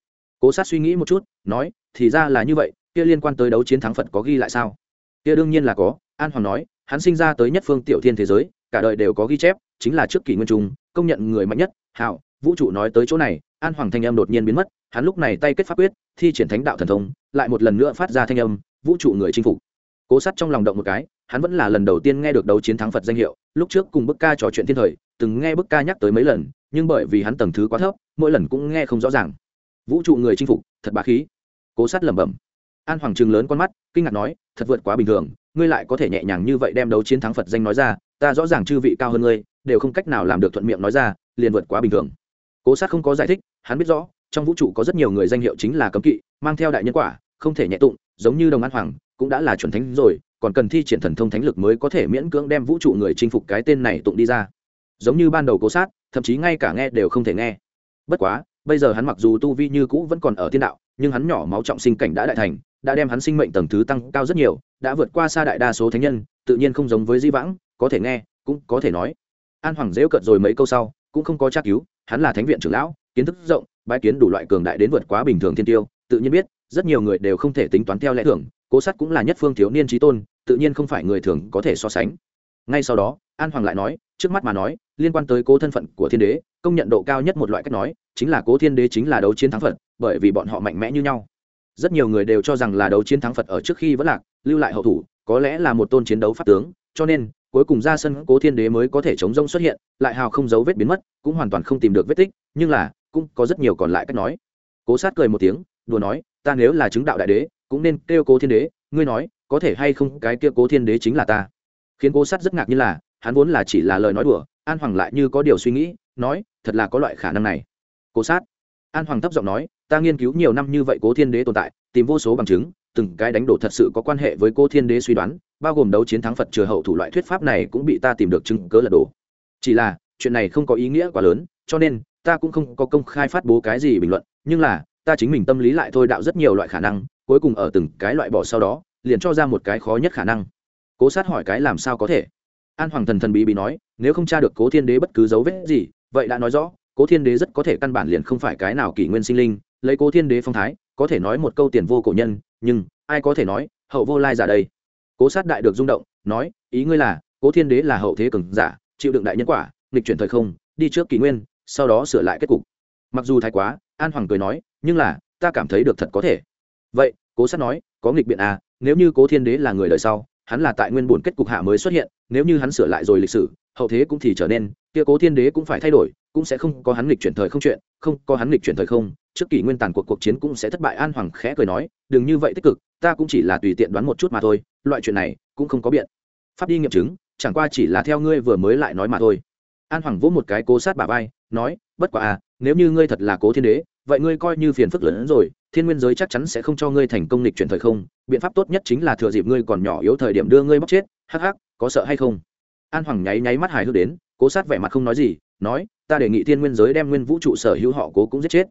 Cố sát suy nghĩ một chút, nói, thì ra là như vậy, kia liên quan tới đấu chiến thắng phật có ghi lại sao? Kia đương nhiên là có, an hoàng nói, hắn sinh ra tới nhất phương tiểu thiên thế giới, cả đời đều có ghi chép, chính là trước kỷ nguyên trung, công nhận người mạnh nhất hảo vũ trụ nói tới chỗ này, an hoàng thanh âm đột nhiên biến mất, hắn lúc này tay kết pháp quyết, thi triển thánh đạo thần thông, lại một lần nữa phát ra thanh âm, vũ trụ người chinh phục. Cố sát trong lòng động một cái hắn vẫn là lần đầu tiên nghe được đấu chiến thắng phật danh hiệu, lúc trước cùng bức ca trò chuyện thiên thời, từng nghe bức ca nhắc tới mấy lần, nhưng bởi vì hắn tầng thứ quá thấp, mỗi lần cũng nghe không rõ ràng. Vũ trụ người chinh phục, thật bá khí. Cố sát lẩm bẩm. An hoàng trừng lớn con mắt, kinh ngạc nói, thật vượt quá bình thường, ngươi lại có thể nhẹ nhàng như vậy đem đấu chiến thắng phật danh nói ra, ta rõ ràng chư vị cao hơn ngươi, đều không cách nào làm được thuận miệng nói ra, liền vượt quá bình thường. Cố sát không có giải thích, hắn biết rõ, trong vũ trụ có rất nhiều người danh hiệu chính là cấm kỵ, mang theo đại nhân quả, không thể nhẹ tụng, giống như đồng an hoàng, cũng đã là chuẩn thánh rồi còn cần thi triển thần thông thánh lực mới có thể miễn cưỡng đem vũ trụ người chinh phục cái tên này tụng đi ra. Giống như ban đầu cố sát, thậm chí ngay cả nghe đều không thể nghe. Bất quá, bây giờ hắn mặc dù tu vi như cũ vẫn còn ở thiên đạo, nhưng hắn nhỏ máu trọng sinh cảnh đã đại thành, đã đem hắn sinh mệnh tầng thứ tăng cao rất nhiều, đã vượt qua xa đại đa số thánh nhân, tự nhiên không giống với di vãng, có thể nghe, cũng có thể nói. An hoàng dễu cận rồi mấy câu sau, cũng không có tra cứu, hắn là thánh viện trưởng lão, kiến thức rộng bãi kiến đủ loại cường đại đến vượt quá bình thường thiên tiêu, tự nhiên biết, rất nhiều người đều không thể tính toán theo lẽ thường, cố sát cũng là nhất phương thiếu niên trí tôn tự nhiên không phải người thường có thể so sánh. Ngay sau đó, an hoàng lại nói, trước mắt mà nói, liên quan tới cố thân phận của thiên đế, công nhận độ cao nhất một loại cách nói, chính là cố thiên đế chính là đấu chiến thắng phật, bởi vì bọn họ mạnh mẽ như nhau. Rất nhiều người đều cho rằng là đấu chiến thắng phật ở trước khi vẫn lạc, lưu lại hậu thủ, có lẽ là một tôn chiến đấu pháp tướng, cho nên, cuối cùng ra sân cố thiên đế mới có thể chống rông xuất hiện, lại hào không dấu vết biến mất, cũng hoàn toàn không tìm được vết tích, nhưng là, cũng có rất nhiều còn lại cách nói. Cố sát cười một tiếng, đùa nói, ta nếu là chứng đạo đại đế, cũng nên kêu cố thiên đế, ngươi nói có thể hay không cái kia cố thiên đế chính là ta? Khiến cố sát rất ngạc như là, hắn vốn là chỉ là lời nói đùa, an hoàng lại như có điều suy nghĩ, nói, thật là có loại khả năng này. Cố sát. An hoàng thấp giọng nói, ta nghiên cứu nhiều năm như vậy cố thiên đế tồn tại, tìm vô số bằng chứng, từng cái đánh đổ thật sự có quan hệ với cố thiên đế suy đoán, bao gồm đấu chiến thắng phật chừa hậu thủ loại thuyết pháp này cũng bị ta tìm được chứng cớ là đổ. Chỉ là, chuyện này không có ý nghĩa quá lớn, cho nên, ta cũng không có công khai phát bố cái gì bình luận, nhưng là, ta chính mình tâm lý lại thôi đạo rất nhiều loại khả năng, cuối cùng ở từng cái loại bỏ sau đó liền cho ra một cái khó nhất khả năng. Cố sát hỏi cái làm sao có thể? An hoàng thần thần bí bí nói, nếu không tra được cố thiên đế bất cứ dấu vết gì, vậy đã nói rõ, cố thiên đế rất có thể căn bản liền không phải cái nào kỷ nguyên sinh linh, lấy cố thiên đế phong thái, có thể nói một câu tiền vô cổ nhân, nhưng, ai có thể nói, hậu vô lai giả đây. Cố sát đại được rung động, nói, ý ngươi là, cố thiên đế là hậu thế cường giả, chịu đựng đại nhân quả, nghịch chuyển thời không, đi trước kỷ nguyên, sau đó sửa lại kết cục. Mặc dù thái quá, an hoàng cười nói, nhưng là, ta cảm thấy được thật có thể. Vậy cố sát nói, có nghịch biện à nếu như cố thiên đế là người đời sau, hắn là tại nguyên bổn kết cục hạ mới xuất hiện, nếu như hắn sửa lại rồi lịch sử, hậu thế cũng thì trở nên, kia cố thiên đế cũng phải thay đổi, cũng sẽ không có hắn lịch chuyển thời không chuyện, không có hắn lịch chuyển thời không, trước kỷ nguyên tàn cuộc cuộc chiến cũng sẽ thất bại. An hoàng khẽ cười nói, đừng như vậy tích cực, ta cũng chỉ là tùy tiện đoán một chút mà thôi, loại chuyện này cũng không có biện. Pháp đi nghiệm chứng, chẳng qua chỉ là theo ngươi vừa mới lại nói mà thôi. An hoàng vỗ một cái cố sát bà vai, nói, bất quá à nếu như ngươi thật là cố thiên đế, vậy ngươi coi như phiền phức lớn hơn rồi thiên nguyên giới chắc chắn sẽ không cho ngươi thành công lịch chuyển thời không, biện pháp tốt nhất chính là thừa dịp ngươi còn nhỏ yếu thời điểm đưa ngươi bóc chết, hắc hắc, có sợ hay không? An hoàng nháy nháy mắt hài hước đến, cố sát vẻ mặt không nói gì, nói, ta đề nghị thiên nguyên giới đem nguyên vũ trụ sở hữu họ cố cũng giết chết.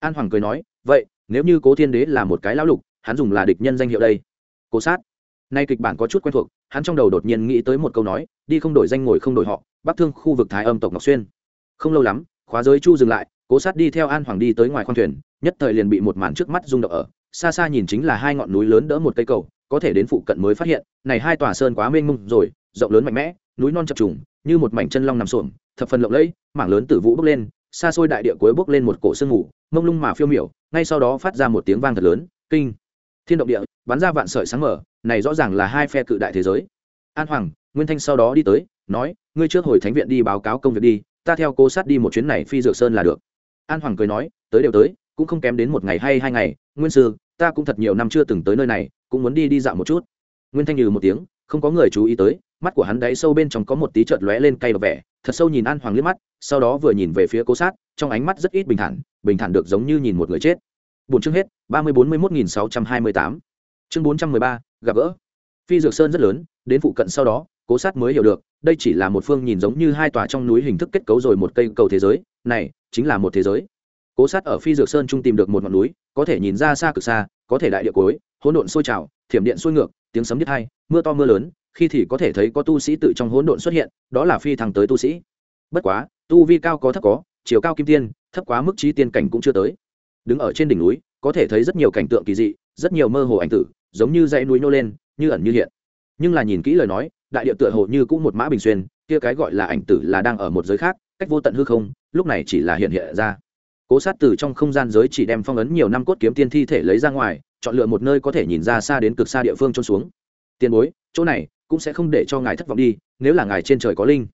An hoàng cười nói, vậy, nếu như cố thiên đế là một cái lão lục, hắn dùng là địch nhân danh hiệu đây. Cố sát. Nay kịch bản có chút quen thuộc, hắn trong đầu đột nhiên nghĩ tới một câu nói, đi không đổi danh ngồi không đổi họ, bắc thương khu vực thái âm tộc ngọc xuyên. Không lâu lắm, khóa giới chu dừng lại cố sát đi theo an hoàng đi tới ngoài khoang thuyền, nhất thời liền bị một màn trước mắt rung động ở. Xa xa nhìn chính là hai ngọn núi lớn đỡ một cây cầu, có thể đến phụ cận mới phát hiện, này hai tòa sơn quá mênh mông rồi, rộng lớn mạnh mẽ, núi non chập trùng, như một mảnh chân long nằm xuồng thập phần lộng lẫy, mảng lớn tử vũ bốc lên, xa xôi đại địa cuối bốc lên một cổ sương mù, mông lung mà phiêu miểu, ngay sau đó phát ra một tiếng vang thật lớn, kinh. Thiên động địa, bắn ra vạn sợi sáng mở này rõ ràng là hai phe cự đại thế giới. An hoàng, nguyên thanh sau đó đi tới, nói, ngươi trước hồi thánh viện đi báo cáo công việc đi, ta theo cô sát đi một chuyến này phi dược sơn là được an hoàng cười nói, tới đều tới, cũng không kém đến một ngày hay hai ngày. Nguyên sư, ta cũng thật nhiều năm chưa từng tới nơi này, cũng muốn đi đi dạo một chút. Nguyên thanh nhừ một tiếng, không có người chú ý tới, mắt của hắn đáy sâu bên trong có một tí trợt lóe lên cay và vẻ, thật sâu nhìn an hoàng liếc mắt, sau đó vừa nhìn về phía cố sát, trong ánh mắt rất ít bình thản bình thản được giống như nhìn một người chết. Bốn chương hết, ba mươi bốn mươi một nghìn sáu trăm hai mươi tám. Chương bốn trăm mười ba, gặp gỡ. Phi dược sơn rất lớn, đến phụ cận sau đó, cố sát mới hiểu được đây chỉ là một phương nhìn giống như hai tòa trong núi hình thức kết cấu rồi một cây cầu thế giới, này, chính là một thế giới. Cố sát ở phi dược sơn trung tìm được một ngọn núi, có thể nhìn ra xa cực xa, có thể đại địa cối hỗn độn sôi trào, thiểm điện sôi ngược, tiếng sấm đít hai, mưa to mưa lớn, khi thì có thể thấy có tu sĩ tự trong hỗn độn xuất hiện, đó là phi thăng tới tu sĩ. Bất quá, tu vi cao có thấp có, chiều cao kim tiên, thấp quá mức trí tiên cảnh cũng chưa tới. Đứng ở trên đỉnh núi, có thể thấy rất nhiều cảnh tượng kỳ dị, rất nhiều mơ hồ ảnh tử, giống như dãy núi nô lên, như ẩn như hiện. Nhưng là nhìn kỹ lời nói đại địa tựa hồ như cũng một mã bình xuyên, kia cái gọi là ảnh tử là đang ở một giới khác, cách vô tận hư không, lúc này chỉ là hiện hiện ra. Cố sát từ trong không gian giới chỉ đem phong ấn nhiều năm cốt kiếm tiên thi thể lấy ra ngoài, chọn lựa một nơi có thể nhìn ra xa đến cực xa địa phương trôn xuống. Tiền bối, chỗ này cũng sẽ không để cho ngài thất vọng đi, nếu là ngài trên trời có linh.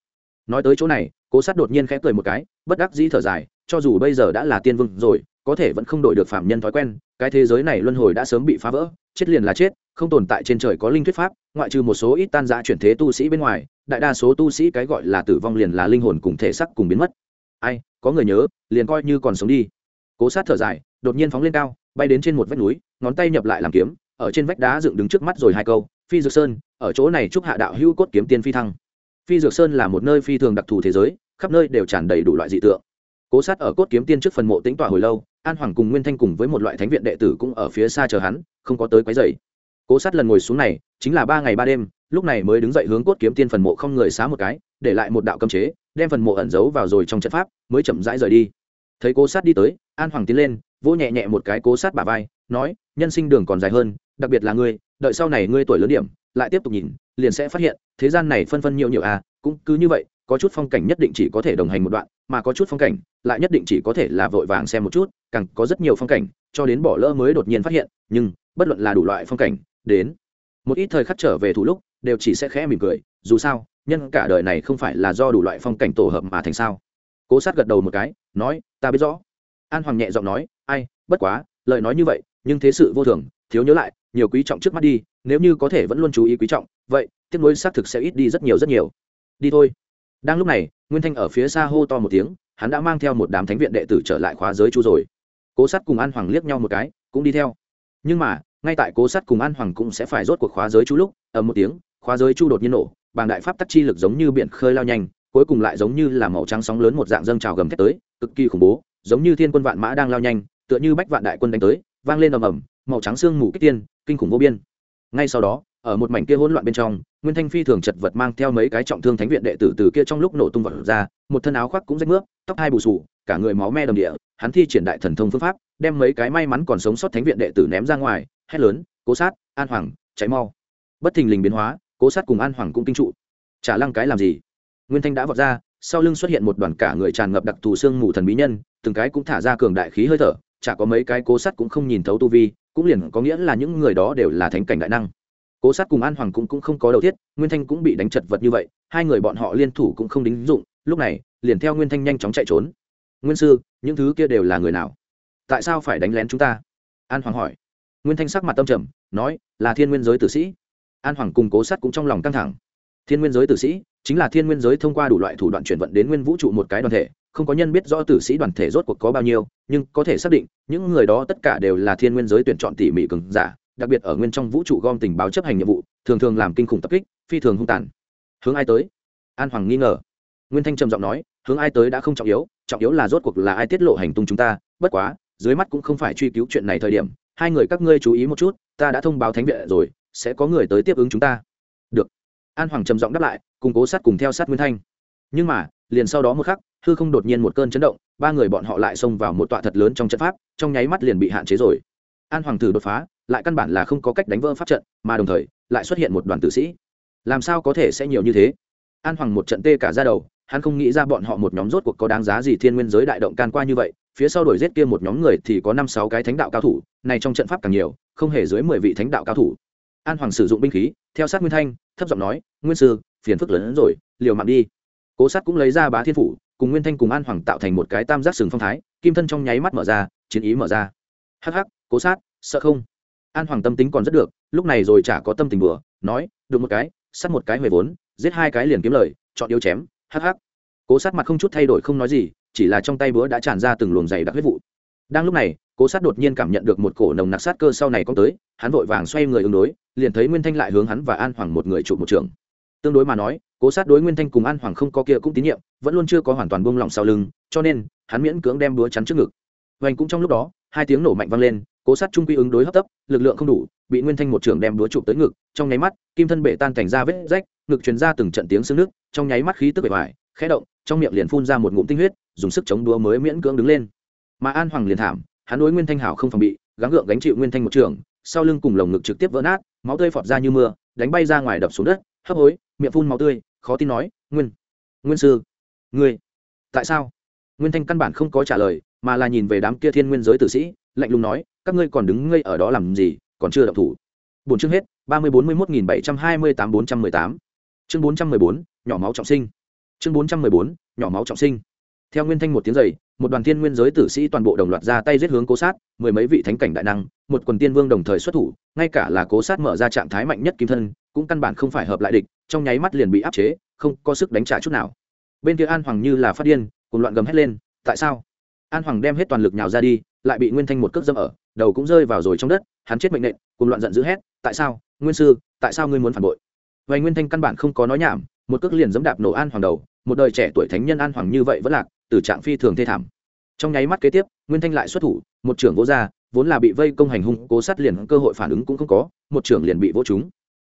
Nói tới chỗ này, cố sát đột nhiên khẽ cười một cái, bất đắc dĩ thở dài, cho dù bây giờ đã là tiên vương rồi, có thể vẫn không đổi được phạm nhân thói quen, cái thế giới này luân hồi đã sớm bị phá vỡ, chết liền là chết không tồn tại trên trời có linh thuyết pháp, ngoại trừ một số ít tan giã chuyển thế tu sĩ bên ngoài, đại đa số tu sĩ cái gọi là tử vong liền là linh hồn cùng thể sắc cùng biến mất. Ai, có người nhớ, liền coi như còn sống đi. Cố sát thở dài, đột nhiên phóng lên cao, bay đến trên một vách núi, ngón tay nhập lại làm kiếm, ở trên vách đá dựng đứng trước mắt rồi hai câu, phi dược sơn, ở chỗ này chúc hạ đạo hữu cốt kiếm tiên phi thăng. Phi dược sơn là một nơi phi thường đặc thù thế giới, khắp nơi đều tràn đầy đủ loại dị tượng. Cố sát ở cốt kiếm tiên trước phần mộ tính tỏa hồi lâu, an hoàng cùng nguyên thanh cùng với một loại thánh viện đệ tử cũng ở phía xa chờ hắn, không có tới quấy dày cố sát lần ngồi xuống này, chính là ba ngày ba đêm, lúc này mới đứng dậy hướng cốt kiếm tiên phần mộ không người xá một cái, để lại một đạo cấm chế, đem phần mộ ẩn giấu vào rồi trong trận pháp, mới chậm rãi rời đi. Thấy cố sát đi tới, an hoàng tiến lên, vỗ nhẹ nhẹ một cái cố sát bả vai, nói, nhân sinh đường còn dài hơn, đặc biệt là ngươi, đợi sau này ngươi tuổi lớn điểm, lại tiếp tục nhìn, liền sẽ phát hiện, thế gian này phân phân nhiều nhiều à cũng cứ như vậy, có chút phong cảnh nhất định chỉ có thể đồng hành một đoạn, mà có chút phong cảnh, lại nhất định chỉ có thể là vội vàng xem một chút, càng có rất nhiều phong cảnh, cho đến bỏ lỡ mới đột nhiên phát hiện, nhưng, bất luận là đủ loại phong cảnh đến. Một ít thời khắc trở về thủ lúc, đều chỉ sẽ khẽ mỉm cười, dù sao, nhân cả đời này không phải là do đủ loại phong cảnh tổ hợp mà thành sao. Cố sát gật đầu một cái, nói, ta biết rõ. An hoàng nhẹ giọng nói, ai, bất quá, lời nói như vậy, nhưng thế sự vô thường, thiếu nhớ lại, nhiều quý trọng trước mắt đi, nếu như có thể vẫn luôn chú ý quý trọng, vậy, tiếc nuối xác thực sẽ ít đi rất nhiều rất nhiều. Đi thôi. Đang lúc này, nguyên thanh ở phía xa hô to một tiếng, hắn đã mang theo một đám thánh viện đệ tử trở lại khóa giới chu rồi. Cố sát cùng an hoàng liếc nhau một cái, cũng đi theo. Nhưng mà ngay tại cố sát cùng an hoàng cũng sẽ phải rốt cuộc khóa giới chu lúc ở một tiếng, khóa giới chu đột nhiên nổ, bàng đại pháp tắc chi lực giống như biển khơi lao nhanh, cuối cùng lại giống như là màu trắng sóng lớn một dạng dâng trào gầm thét tới, cực kỳ khủng bố, giống như thiên quân vạn mã đang lao nhanh, tựa như bách vạn đại quân đánh tới, vang lên ầm ầm, màu trắng xương mù kích tiên, kinh khủng vô biên. Ngay sau đó, ở một mảnh kia hỗn loạn bên trong, nguyên thanh phi thường chật vật mang theo mấy cái trọng thương thánh viện đệ tử từ kia trong lúc nổ tung vật ra, một thân áo khoác cũng rách nước tóc hai bù sù cả người máu me đầm địa, hắn thi triển đại thần thông phương pháp, đem mấy cái may mắn còn sống sót thánh viện đệ tử ném ra ngoài hét lớn cố sát an hoàng cháy mau. Bất thình lình biến hóa cố sát cùng an hoàng cũng kinh trụ. Chả lăng cái làm gì? Nguyên thanh đã vọt ra sau lưng xuất hiện một đoàn cả người tràn ngập đặc thù xương mù thần bí nhân từng cái cũng thả ra cường đại khí hơi thở chả có mấy cái cố sát cũng không nhìn thấu tu vi cũng liền có nghĩa là những người đó đều là thánh cảnh đại năng. Cố sát cùng an hoàng cũng, cũng không có đầu thiết nguyên thanh cũng bị đánh chật vật như vậy hai người bọn họ liên thủ cũng không đính dụng lúc này liền theo nguyên thanh nhanh chóng chạy trốn. Nguyên sư những thứ kia đều là người nào? Tại sao phải đánh lén chúng ta? An hoàng hỏi nguyên thanh sắc mặt tâm trầm, nói, là thiên nguyên giới tử sĩ. An hoàng cùng cố sát cũng trong lòng căng thẳng. Thiên nguyên giới tử sĩ chính là thiên nguyên giới thông qua đủ loại thủ đoạn chuyển vận đến nguyên vũ trụ một cái đoàn thể, không có nhân biết rõ tử sĩ đoàn thể rốt cuộc có bao nhiêu, nhưng có thể xác định, những người đó tất cả đều là thiên nguyên giới tuyển chọn tỉ mỉ cường giả, đặc biệt ở nguyên trong vũ trụ gom tình báo chấp hành nhiệm vụ, thường thường làm kinh khủng tập kích, phi thường hung tàn. Hướng ai tới? An hoàng nghi ngờ. Nguyên thanh trầm giọng nói, hướng ai tới đã không trọng yếu trọng yếu là rốt cuộc là ai tiết lộ hành tung chúng ta, bất quá, dưới mắt cũng không phải truy cứu chuyện này thời điểm hai người các ngươi chú ý một chút, ta đã thông báo thánh viện rồi, sẽ có người tới tiếp ứng chúng ta. Được. An hoàng trầm giọng đáp lại, cùng cố sát cùng theo sát nguyên thanh. Nhưng mà, liền sau đó một khắc, hư không đột nhiên một cơn chấn động, ba người bọn họ lại xông vào một tọa thật lớn trong trận pháp, trong nháy mắt liền bị hạn chế rồi. An hoàng thử đột phá, lại căn bản là không có cách đánh vỡ pháp trận, mà đồng thời, lại xuất hiện một đoàn tử sĩ. Làm sao có thể sẽ nhiều như thế? An hoàng một trận tê cả ra đầu, hắn không nghĩ ra bọn họ một nhóm rốt cuộc có đáng giá gì thiên nguyên giới đại động can qua như vậy phía sau đổi giết kia một nhóm người thì có năm sáu cái thánh đạo cao thủ, này trong trận pháp càng nhiều, không hề dưới mười vị thánh đạo cao thủ. An hoàng sử dụng binh khí, theo sát nguyên thanh, thấp giọng nói, nguyên sư, phiền phức lớn hơn rồi, liều mạng đi. Cố sát cũng lấy ra bá thiên phủ, cùng nguyên thanh cùng an hoàng tạo thành một cái tam giác sừng phong thái, kim thân trong nháy mắt mở ra, chiến ý mở ra. Hắc hắc, cố sát, sợ không? An hoàng tâm tính còn rất được, lúc này rồi chả có tâm tình bừa, nói, được một cái, sát một cái huề vốn, giết hai cái liền kiếm lời, chọn yếu chém, hắc hắc. Cố sát mặt không chút thay đổi không nói gì chỉ là trong tay búa đã tràn ra từng luồng dày đặc huyết vụ. Đang lúc này, cố sát đột nhiên cảm nhận được một cổ nồng nặc sát cơ sau này có tới, hắn vội vàng xoay người ứng đối, liền thấy nguyên thanh lại hướng hắn và an hoàng một người chụp một trường. Tương đối mà nói, cố sát đối nguyên thanh cùng an hoàng không có kia cũng tín nhiệm, vẫn luôn chưa có hoàn toàn buông lỏng sau lưng, cho nên, hắn miễn cưỡng đem búa chắn trước ngực. Vành cũng trong lúc đó, hai tiếng nổ mạnh vang lên, cố sát trung quy ứng đối hấp tấp, lực lượng không đủ, bị nguyên thanh một trường đem búa chụp tới ngực, trong nháy mắt, kim thân bể tan thành ra vết rách, ngực truyền ra từng trận tiếng xương nước, trong nháy mắt khí tức bể vải khẽ động trong miệng liền phun ra một ngụm tinh huyết, dùng sức chống đúa mới miễn cưỡng đứng lên. Mà an hoàng liền thảm, hắn đối nguyên thanh hảo không phòng bị, gắng gượng gánh chịu nguyên thanh một trường, sau lưng cùng lồng ngực trực tiếp vỡ nát, máu tươi phọt ra như mưa, đánh bay ra ngoài đập xuống đất, hấp hối, miệng phun máu tươi, khó tin nói, nguyên nguyên sư, ngươi, tại sao? Nguyên thanh căn bản không có trả lời, mà là nhìn về đám kia thiên nguyên giới tử sĩ, lạnh lùng nói, các ngươi còn đứng ngây ở đó làm gì, còn chưa động thủ. Bốn chương hết, ba mươi bốn mươi một nghìn bảy trăm hai mươi tám bốn trăm mười tám. Chương bốn trăm mười bốn, nhỏ máu trọng sinh chương bốn trăm mười bốn, nhỏ máu trọng sinh. Theo nguyên thanh một tiếng giày một đoàn thiên nguyên giới tử sĩ toàn bộ đồng loạt ra tay giết hướng cố sát, mười mấy vị thánh cảnh đại năng, một quần tiên vương đồng thời xuất thủ, ngay cả là cố sát mở ra trạng thái mạnh nhất kim thân, cũng căn bản không phải hợp lại địch, trong nháy mắt liền bị áp chế, không có sức đánh trả chút nào. Bên kia an hoàng như là phát điên cùng loạn gầm hét lên, tại sao? An hoàng đem hết toàn lực nhào ra đi, lại bị nguyên thanh một cước dâm ở, đầu cũng rơi vào rồi trong đất, hắn chết mệnh nện cùng loạn giận dữ hét, tại sao, nguyên sư, tại sao ngươi muốn phản bội? Vậy nguyên thanh căn bản không có nói nhảm một cước liền dẫm đạp nổ an hoàng đầu, một đời trẻ tuổi thánh nhân an hoàng như vậy vẫn lạc từ trạng phi thường thê thảm. Trong nháy mắt kế tiếp, nguyên thanh lại xuất thủ, một trưởng vỗ ra, vốn là bị vây công hành hung, cố sát liền cơ hội phản ứng cũng không có, một trưởng liền bị vỗ trúng.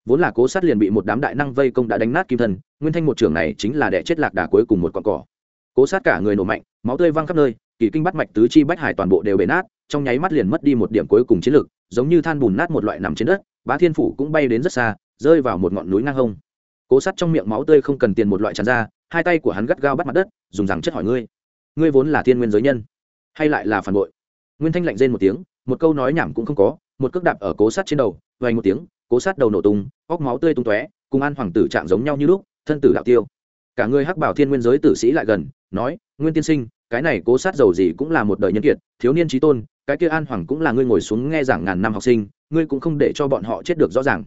Vốn là cố sát liền bị một đám đại năng vây công đã đánh nát kim thân, nguyên thanh một trưởng này chính là đẻ chết lạc đà cuối cùng một con cỏ. Cố sát cả người nổ mạnh, máu tươi văng khắp nơi, kỳ kinh bắt mạch tứ chi bách hải toàn bộ đều bể nát, trong nháy mắt liền mất đi một điểm cuối cùng chiến lược giống như than bùn nát một loại nằm trên đất, bá thiên phủ cũng bay đến rất xa, rơi vào một ngọn núi ngang hông cố sát trong miệng máu tươi không cần tiền một loại tràn ra, hai tay của hắn gắt gao bắt mặt đất, dùng rằng chất hỏi ngươi ngươi vốn là thiên nguyên giới nhân, hay lại là phản bội? Nguyên thanh lạnh rên một tiếng, một câu nói nhảm cũng không có, một cước đạp ở cố sát trên đầu vay một tiếng, cố sát đầu nổ tung, óc máu tươi tung tóe, cùng an hoàng tử trạng giống nhau như lúc, thân tử đạo tiêu. Cả người hắc bảo thiên nguyên giới tử sĩ lại gần, nói, nguyên tiên sinh, cái này cố sát giàu gì cũng là một đời nhân kiệt, thiếu niên trí tôn, cái kia an hoàng cũng là ngươi ngồi xuống nghe giảng ngàn năm học sinh, ngươi cũng không để cho bọn họ chết được rõ ràng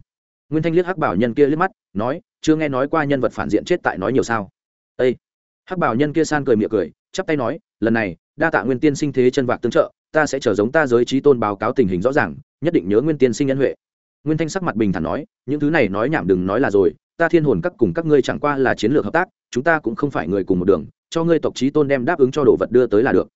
nguyên thanh liếc hắc bảo nhân kia liếc mắt, nói, chưa nghe nói qua nhân vật phản diện chết tại nói nhiều sao? Ây hắc bảo nhân kia san cười miệng cười, chắp tay nói, lần này, đa tạ nguyên tiên sinh thế chân vạc tương trợ, ta sẽ chờ giống ta giới trí tôn báo cáo tình hình rõ ràng, nhất định nhớ nguyên tiên sinh nhân huệ. Nguyên thanh sắc mặt bình thản nói, những thứ này nói nhảm đừng nói là rồi, ta thiên hồn các cùng các ngươi chẳng qua là chiến lược hợp tác, chúng ta cũng không phải người cùng một đường, cho ngươi tộc trí tôn đem đáp ứng cho đồ vật đưa tới là được.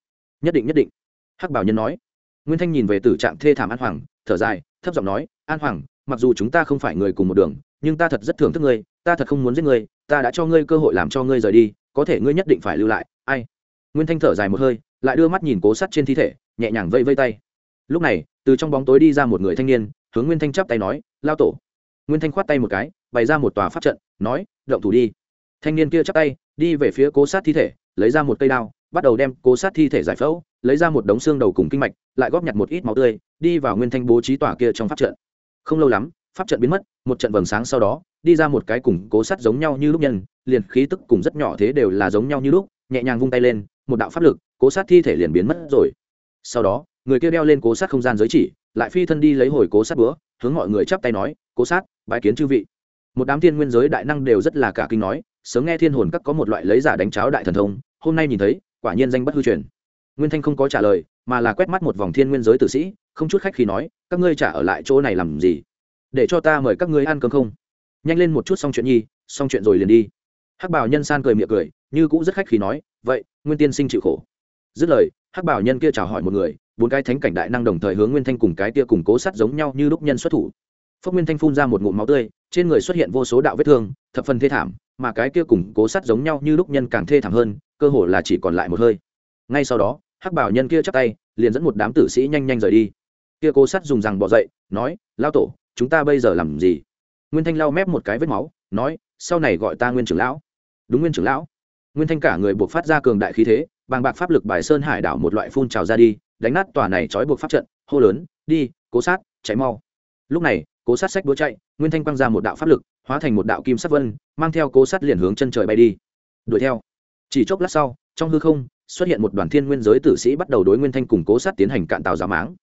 Nhất định nhất định. Hắc bảo nhân nói. Nguyên thanh nhìn về tử trạng thê thảm an hoàng, thở dài, thấp giọng nói, an hoàng mặc dù chúng ta không phải người cùng một đường, nhưng ta thật rất thưởng thức ngươi, ta thật không muốn giết ngươi, ta đã cho ngươi cơ hội làm cho ngươi rời đi, có thể ngươi nhất định phải lưu lại, ai? Nguyên thanh thở dài một hơi, lại đưa mắt nhìn cố sắt trên thi thể, nhẹ nhàng vây vây tay. Lúc này, từ trong bóng tối đi ra một người thanh niên, hướng nguyên thanh chắp tay nói, lao tổ. Nguyên thanh khoát tay một cái, bày ra một tòa pháp trận, nói, động thủ đi. Thanh niên kia chắp tay, đi về phía cố sát thi thể, lấy ra một cây đao, bắt đầu đem cố sát thi thể giải phẫu, lấy ra một đống xương đầu cùng kinh mạch, lại góp nhặt một ít máu tươi, đi vào nguyên thanh bố trí tòa kia trong pháp trận không lâu lắm, pháp trận biến mất, một trận vầng sáng sau đó, đi ra một cái cùng cố sát giống nhau như lúc nhân, liền khí tức cùng rất nhỏ thế đều là giống nhau như lúc, nhẹ nhàng vung tay lên, một đạo pháp lực, cố sát thi thể liền biến mất rồi. Sau đó, người kia đeo lên cố sát không gian giới chỉ, lại phi thân đi lấy hồi cố sát bữa hướng mọi người chắp tay nói, cố sát bái kiến chư vị. Một đám thiên nguyên giới đại năng đều rất là cả kinh nói, sớm nghe thiên hồn các có một loại lấy giả đánh cháo đại thần thông, hôm nay nhìn thấy, quả nhiên danh bất hư truyền. Nguyên thanh không có trả lời, mà là quét mắt một vòng thiên nguyên giới tử sĩ không chút khách khi nói, các ngươi trả ở lại chỗ này làm gì? Để cho ta mời các ngươi ăn cơm không? Nhanh lên một chút xong chuyện nhi, xong chuyện rồi liền đi. Hắc bảo nhân san cười miệng cười, như cũ rất khách khi nói, vậy, nguyên tiên sinh chịu khổ. Dứt lời, hắc bảo nhân kia chào hỏi một người, bốn cái thánh cảnh đại năng đồng thời hướng nguyên thanh cùng cái kia cùng cố sắt giống nhau như lúc nhân xuất thủ. Phước nguyên thanh phun ra một ngụm máu tươi, trên người xuất hiện vô số đạo vết thương, thập phần thê thảm, mà cái kia cùng cố sắt giống nhau như lúc nhân càng thê thảm hơn, cơ hồ là chỉ còn lại một hơi. Ngay sau đó, hắc bảo nhân kia chắp tay, liền dẫn một đám tử sĩ nhanh nhanh rời đi kia cố sắt dùng rằng bỏ dậy, nói lao tổ, chúng ta bây giờ làm gì? Nguyên thanh lau mép một cái vết máu, nói, sau này gọi ta nguyên trưởng lão. Đúng nguyên trưởng lão. Nguyên thanh cả người buộc phát ra cường đại khí thế, bàng bạc pháp lực bài sơn hải đảo một loại phun trào ra đi, đánh nát tòa này trói buộc pháp trận, hô lớn, đi, cố sát, chạy mau. Lúc này, cố sát sách đũa chạy, nguyên thanh quăng ra một đạo pháp lực, hóa thành một đạo kim sắc vân, mang theo cố sát liền hướng chân trời bay đi. Đuổi theo. Chỉ chốc lát sau, trong hư không, xuất hiện một đoàn thiên nguyên giới tử sĩ bắt đầu đối nguyên thanh cùng cố sát tiến hành cạn tàu giả máng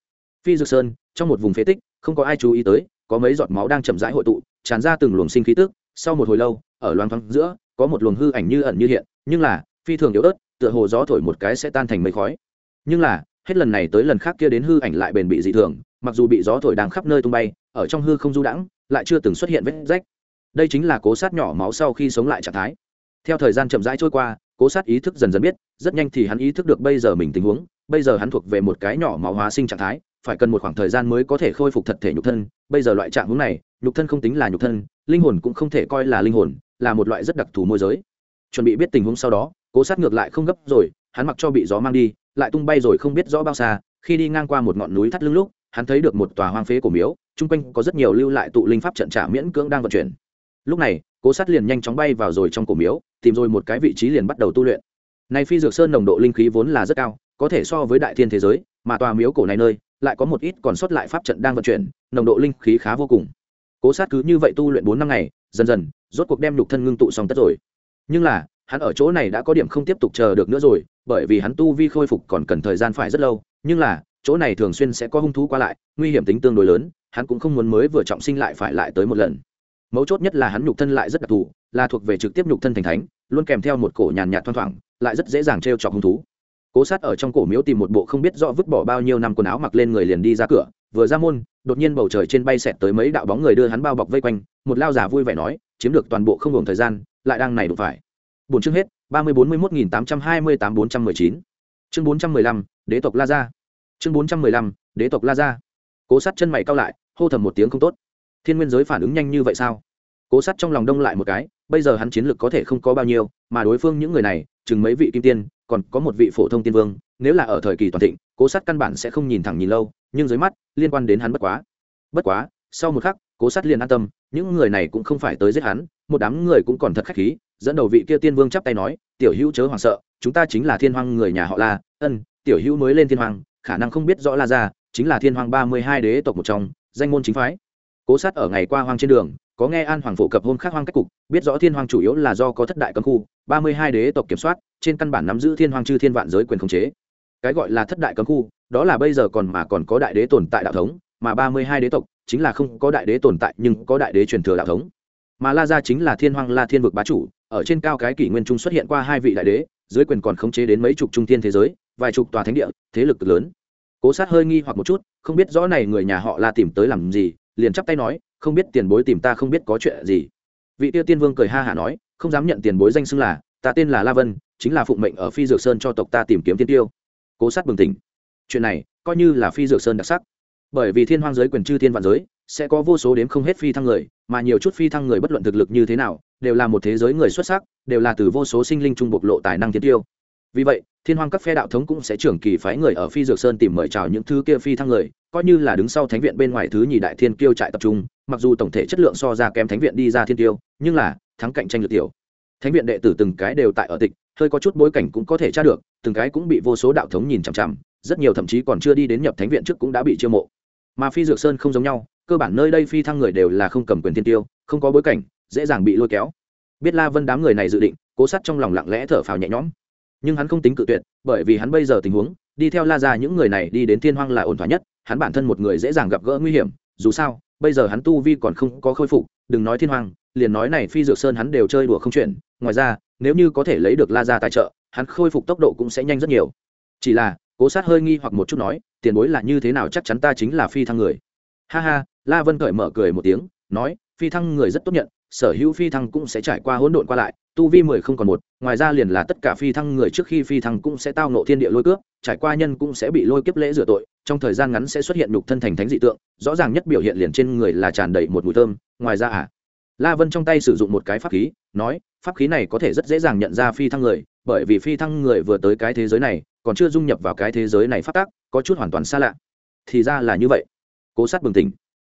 phi dược sơn, trong một vùng phế tích, không có ai chú ý tới, có mấy giọt máu đang chậm rãi hội tụ, tràn ra từng luồng sinh khí tức. Sau một hồi lâu, ở loang thoáng giữa, có một luồng hư ảnh như ẩn như hiện, nhưng là, phi thường yếu ớt, tựa hồ gió thổi một cái sẽ tan thành mây khói. Nhưng là, hết lần này tới lần khác kia đến hư ảnh lại bền bị dị thường, mặc dù bị gió thổi đang khắp nơi tung bay, ở trong hư không du đãng, lại chưa từng xuất hiện vết rách. Đây chính là cố sát nhỏ máu sau khi sống lại trạng thái. Theo thời gian chậm rãi trôi qua, cố sát ý thức dần dần biết, rất nhanh thì hắn ý thức được bây giờ mình tình huống, bây giờ hắn thuộc về một cái nhỏ máu hóa sinh trạng thái phải cần một khoảng thời gian mới có thể khôi phục thật thể nhục thân. Bây giờ loại trạng huống này, nhục thân không tính là nhục thân, linh hồn cũng không thể coi là linh hồn, là một loại rất đặc thù môi giới. Chuẩn bị biết tình huống sau đó, cố sát ngược lại không gấp rồi, hắn mặc cho bị gió mang đi, lại tung bay rồi không biết rõ bao xa. Khi đi ngang qua một ngọn núi thắt lưng lúc, hắn thấy được một tòa hoang phế cổ miếu, chung quanh có rất nhiều lưu lại tụ linh pháp trận trả miễn cưỡng đang vận chuyển. Lúc này, cố sát liền nhanh chóng bay vào rồi trong cổ miếu, tìm rồi một cái vị trí liền bắt đầu tu luyện. Này phi dược sơn nồng độ linh khí vốn là rất cao, có thể so với đại thiên thế giới, mà tòa miếu cổ này nơi lại có một ít còn sót lại pháp trận đang vận chuyển, nồng độ linh khí khá vô cùng. Cố sát cứ như vậy tu luyện bốn năm ngày, dần dần, rốt cuộc đem lục thân ngưng tụ xong tất rồi. Nhưng là, hắn ở chỗ này đã có điểm không tiếp tục chờ được nữa rồi, bởi vì hắn tu vi khôi phục còn cần thời gian phải rất lâu. Nhưng là, chỗ này thường xuyên sẽ có hung thú qua lại, nguy hiểm tính tương đối lớn, hắn cũng không muốn mới vừa trọng sinh lại phải lại tới một lần. Mấu chốt nhất là hắn nhục thân lại rất đặc thù, là thuộc về trực tiếp nhục thân thành thánh, luôn kèm theo một cổ nhàn nhạt thoang thoảng, lại rất dễ dàng t r e o chọc hung thú cố sát ở trong cổ miếu tìm một bộ không biết rõ vứt bỏ bao nhiêu năm quần áo mặc lên người liền đi ra cửa, vừa ra môn, đột nhiên bầu trời trên bay xẹt tới mấy đạo bóng người đưa hắn bao bọc vây quanh, một lao giả vui vẻ nói, chiếm được toàn bộ không ngừng thời gian, lại đang này đụng phải. Bốn chương hết, ba mươi bốn mươi một nghìn tám trăm hai mươi tám bốn trăm mười chín. Chương bốn trăm mười lăm, đế tộc la gia. Chương bốn trăm mười lăm, đế tộc la gia. Cố sát chân mày cao lại, hô thầm một tiếng không tốt. Thiên nguyên giới phản ứng nhanh như vậy sao? Cố sát trong lòng đông lại một cái, bây giờ hắn chiến lược có thể không có bao nhiêu, mà đối phương những người này, chừng mấy vị kim tiên còn có một vị phổ thông tiên vương, nếu là ở thời kỳ toàn thịnh, cố sát căn bản sẽ không nhìn thẳng nhìn lâu, nhưng dưới mắt, liên quan đến hắn bất quá. Bất quá, sau một khắc, cố sát liền an tâm, những người này cũng không phải tới giết hắn, một đám người cũng còn thật khách khí, dẫn đầu vị kia tiên vương chắp tay nói, tiểu hữu chớ hoảng sợ, chúng ta chính là thiên hoang người nhà họ la, ân, tiểu hữu mới lên thiên hoàng khả năng không biết rõ la ra chính là thiên hoàng ba mươi hai đế tộc một trong, danh môn chính phái. Cố sát ở ngày qua hoang trên đường có nghe an hoàng phổ cập hôm khác hoang cách cục, biết rõ thiên hoàng chủ yếu là do có thất đại cấm khu, ba mươi hai đế tộc kiểm soát, trên căn bản nắm giữ thiên hoàng chư thiên vạn giới quyền khống chế. Cái gọi là thất đại cấm khu, đó là bây giờ còn mà còn có đại đế tồn tại đạo thống, mà ba mươi hai đế tộc chính là không có đại đế tồn tại nhưng có đại đế truyền thừa đạo thống. Mà la gia chính là thiên hoàng la thiên vực bá chủ, ở trên cao cái kỷ nguyên trung xuất hiện qua hai vị đại đế, dưới quyền còn khống chế đến mấy chục trung thiên thế giới, vài chục tòa thánh địa, thế lực lớn. Cố sát hơi nghi hoặc một chút, không biết rõ này người nhà họ la tìm tới làm gì liền chắp tay nói, không biết tiền bối tìm ta không biết có chuyện gì. Vị tiêu tiên vương cười ha hả nói, không dám nhận tiền bối danh xưng là, ta tên là la vân, chính là phụng mệnh ở phi dược sơn cho tộc ta tìm kiếm tiên tiêu. Cố sát bừng tỉnh. Chuyện này, coi như là phi dược sơn đặc sắc. Bởi vì thiên hoang giới quyền chư thiên vạn giới, sẽ có vô số đếm không hết phi thăng người, mà nhiều chút phi thăng người bất luận thực lực như thế nào, đều là một thế giới người xuất sắc, đều là từ vô số sinh linh trung bộc lộ tài năng tiến tiêu vì vậy, thiên hoang các phe đạo thống cũng sẽ trưởng kỳ phái người ở phi dược sơn tìm mời chào những thứ kia phi thăng người, coi như là đứng sau thánh viện bên ngoài thứ nhì đại thiên kiêu trại tập trung, mặc dù tổng thể chất lượng so ra kém thánh viện đi ra thiên tiêu nhưng là, thắng cạnh tranh lực tiểu. Thánh viện đệ tử từng cái đều tại ở tịch, hơi có chút bối cảnh cũng có thể tra được, từng cái cũng bị vô số đạo thống nhìn chằm chằm, rất nhiều thậm chí còn chưa đi đến nhập thánh viện trước cũng đã bị chiêu mộ. Mà phi dược sơn không giống nhau, cơ bản nơi đây phi thăng người đều là không cầm quyền thiên tiêu không có bối cảnh, dễ dàng bị lôi kéo. Biết la vân đám người này dự định, cố sát trong lòng lặng lẽ thở phào nhẹ nhõm nhưng hắn không tính cự tuyệt, bởi vì hắn bây giờ tình huống, đi theo la ra những người này đi đến thiên hoang là ổn thỏa nhất, hắn bản thân một người dễ dàng gặp gỡ nguy hiểm, dù sao, bây giờ hắn tu vi còn không có khôi phục, đừng nói thiên hoang, liền nói này phi dược sơn hắn đều chơi đùa không chuyển ngoài ra, nếu như có thể lấy được la ra tài trợ, hắn khôi phục tốc độ cũng sẽ nhanh rất nhiều. Chỉ là, cố sát hơi nghi hoặc một chút nói, tiền bối là như thế nào chắc chắn ta chính là phi thăng người? Ha ha, la vân cởi mở cười một tiếng, nói, phi thăng người rất tốt nhận sở hữu phi thăng cũng sẽ trải qua hỗn độn qua lại, tu vi mười không còn một, ngoài ra liền là tất cả phi thăng người trước khi phi thăng cũng sẽ tao nộ thiên địa lôi cướp trải qua nhân cũng sẽ bị lôi kiếp lễ rửa tội, trong thời gian ngắn sẽ xuất hiện nhục thân thành thánh dị tượng, rõ ràng nhất biểu hiện liền trên người là tràn đầy một mùi thơm, ngoài ra à. La vân trong tay sử dụng một cái pháp khí, nói, pháp khí này có thể rất dễ dàng nhận ra phi thăng người, bởi vì phi thăng người vừa tới cái thế giới này, còn chưa dung nhập vào cái thế giới này phát tác, có chút hoàn toàn xa lạ. Thì ra là như vậy. Cố sát bừng tỉnh.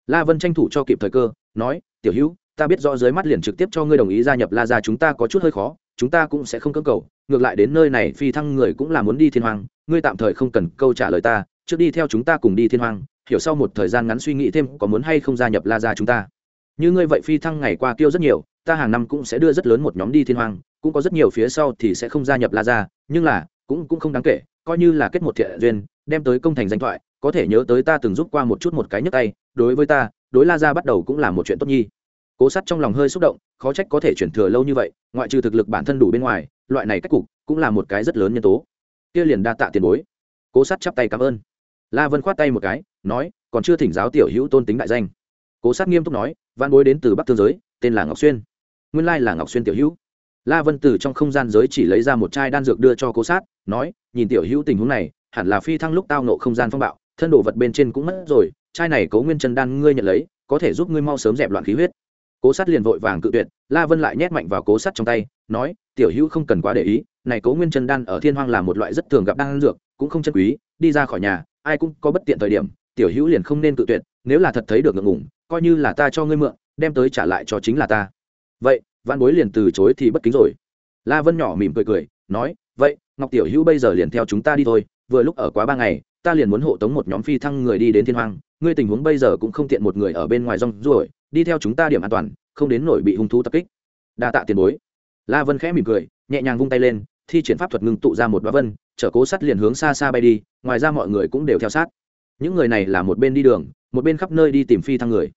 La vân tranh thủ cho kịp thời cơ, nói, tiểu hữu ta biết rõ dưới mắt liền trực tiếp cho ngươi đồng ý gia nhập la gia, chúng ta có chút hơi khó, chúng ta cũng sẽ không cưỡng cầu. Ngược lại đến nơi này, phi thăng người cũng là muốn đi thiên hoàng ngươi tạm thời không cần câu trả lời ta, trước đi theo chúng ta cùng đi thiên hoàng hiểu sau một thời gian ngắn suy nghĩ thêm có muốn hay không gia nhập la gia chúng ta. Như ngươi vậy phi thăng ngày qua tiêu rất nhiều, ta hàng năm cũng sẽ đưa rất lớn một nhóm đi thiên hoàng cũng có rất nhiều phía sau thì sẽ không gia nhập la gia, nhưng là, cũng cũng không đáng kể, coi như là kết một thiện duyên, đem tới công thành danh thoại, có thể nhớ tới ta từng giúp qua một chút một cái nhấc tay, đối với ta, đối la gia bắt đầu cũng là một chuyện tốt nhi cố sắt trong lòng hơi xúc động, khó trách có thể chuyển thừa lâu như vậy, ngoại trừ thực lực bản thân đủ bên ngoài, loại này cách cục cũng là một cái rất lớn nhân tố. Kia liền đa tạ tiền bối. Cố sắt chắp tay cảm ơn. La vân khoát tay một cái, nói, còn chưa thỉnh giáo tiểu hữu tôn tính đại danh. Cố sát nghiêm túc nói văn bối đến từ bắc thương giới, tên là ngọc xuyên. Nguyên lai là ngọc xuyên tiểu hữu. La vân từ trong không gian giới chỉ lấy ra một chai đan dược đưa cho cố sát, nói, nhìn tiểu hữu tình huống này, hẳn là phi thăng lúc tao nộ không gian phong bạo, thân đồ vật bên trên cũng mất rồi, chai này cố nguyên chân đan ngươi nhận lấy, có thể giúp ngươi mau sớm dẹp loạn khí huyết cố sát liền vội vàng cự tuyệt, la vân lại nhét mạnh vào cố sát trong tay, nói, tiểu hữu không cần quá để ý, này cố nguyên chân đan ở thiên hoang là một loại rất thường gặp đan dược, cũng không chân quý, đi ra khỏi nhà, ai cũng có bất tiện thời điểm, tiểu hữu liền không nên tự tuyệt, nếu là thật thấy được ngượng ngủng coi như là ta cho ngươi mượn, đem tới trả lại cho chính là ta. Vậy văn bối liền từ chối thì bất kính rồi. La vân nhỏ mỉm cười cười, nói, vậy, ngọc tiểu hữu bây giờ liền theo chúng ta đi thôi, vừa lúc ở quá ba ngày, ta liền muốn hộ tống một nhóm phi thăng người đi đến thiên hoang, ngươi tình huống bây giờ cũng không tiện một người ở bên ngoài rong ruổi đi theo chúng ta điểm an toàn, không đến nổi bị hung thú tập kích. Đa tạ tiền bối. La vân khẽ mỉm cười, nhẹ nhàng vung tay lên, thi triển pháp thuật ngưng tụ ra một đoá vân, chở cố sắt liền hướng xa xa bay đi, ngoài ra mọi người cũng đều theo sát. Những người này là một bên đi đường, một bên khắp nơi đi tìm phi thăng người.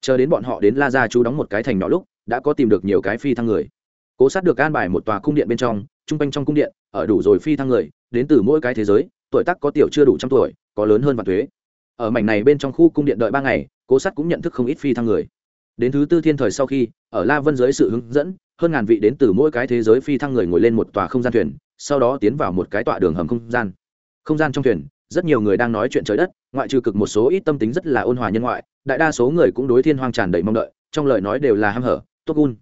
Chờ đến bọn họ đến la gia chú đóng một cái thành nhỏ lúc, đã có tìm được nhiều cái phi thăng người. Cố sát được an bài một tòa cung điện bên trong, trung quanh trong cung điện, ở đủ rồi phi thăng người, đến từ mỗi cái thế giới, tuổi tác có tiểu chưa đủ trăm tuổi, có lớn hơn vạn thuế ở mảnh này bên trong khu cung điện đợi ba ngày, cố sát cũng nhận thức không ít phi thăng người đến thứ tư thiên thời sau khi, ở la vân dưới sự hướng dẫn, hơn ngàn vị đến từ mỗi cái thế giới phi thăng người ngồi lên một tòa không gian thuyền, sau đó tiến vào một cái tọa đường hầm không gian. Không gian trong thuyền, rất nhiều người đang nói chuyện trời đất, ngoại trừ cực một số ít tâm tính rất là ôn hòa nhân ngoại, đại đa số người cũng đối thiên hoang tràn đầy mong đợi, trong lời nói đều là ham hở, tốt gun.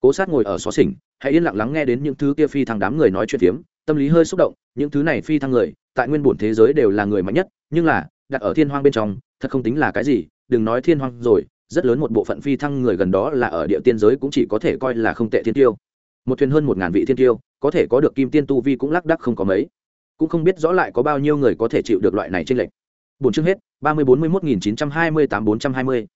Cố sát ngồi ở xó xỉnh, hãy yên lặng lắng nghe đến những thứ kia phi thăng đám người nói chuyện phiếm, tâm lý hơi xúc động, những thứ này phi thăng người, tại nguyên bổn thế giới đều là người mạnh nhất, nhưng là, đặt ở thiên hoang bên trong, thật không tính là cái gì, đừng nói thiên hoang rồi rất lớn một bộ phận phi thăng người gần đó là ở địa tiên giới cũng chỉ có thể coi là không tệ thiên tiêu. Một thuyền hơn một ngàn vị thiên tiêu, có thể có được kim tiên tu vi cũng lác đắc không có mấy. Cũng không biết rõ lại có bao nhiêu người có thể chịu được loại này trên lệnh bốn chương hết, ba mươi bốn mươi một nghìn chín trăm hai mươi tám bốn trăm hai mươi.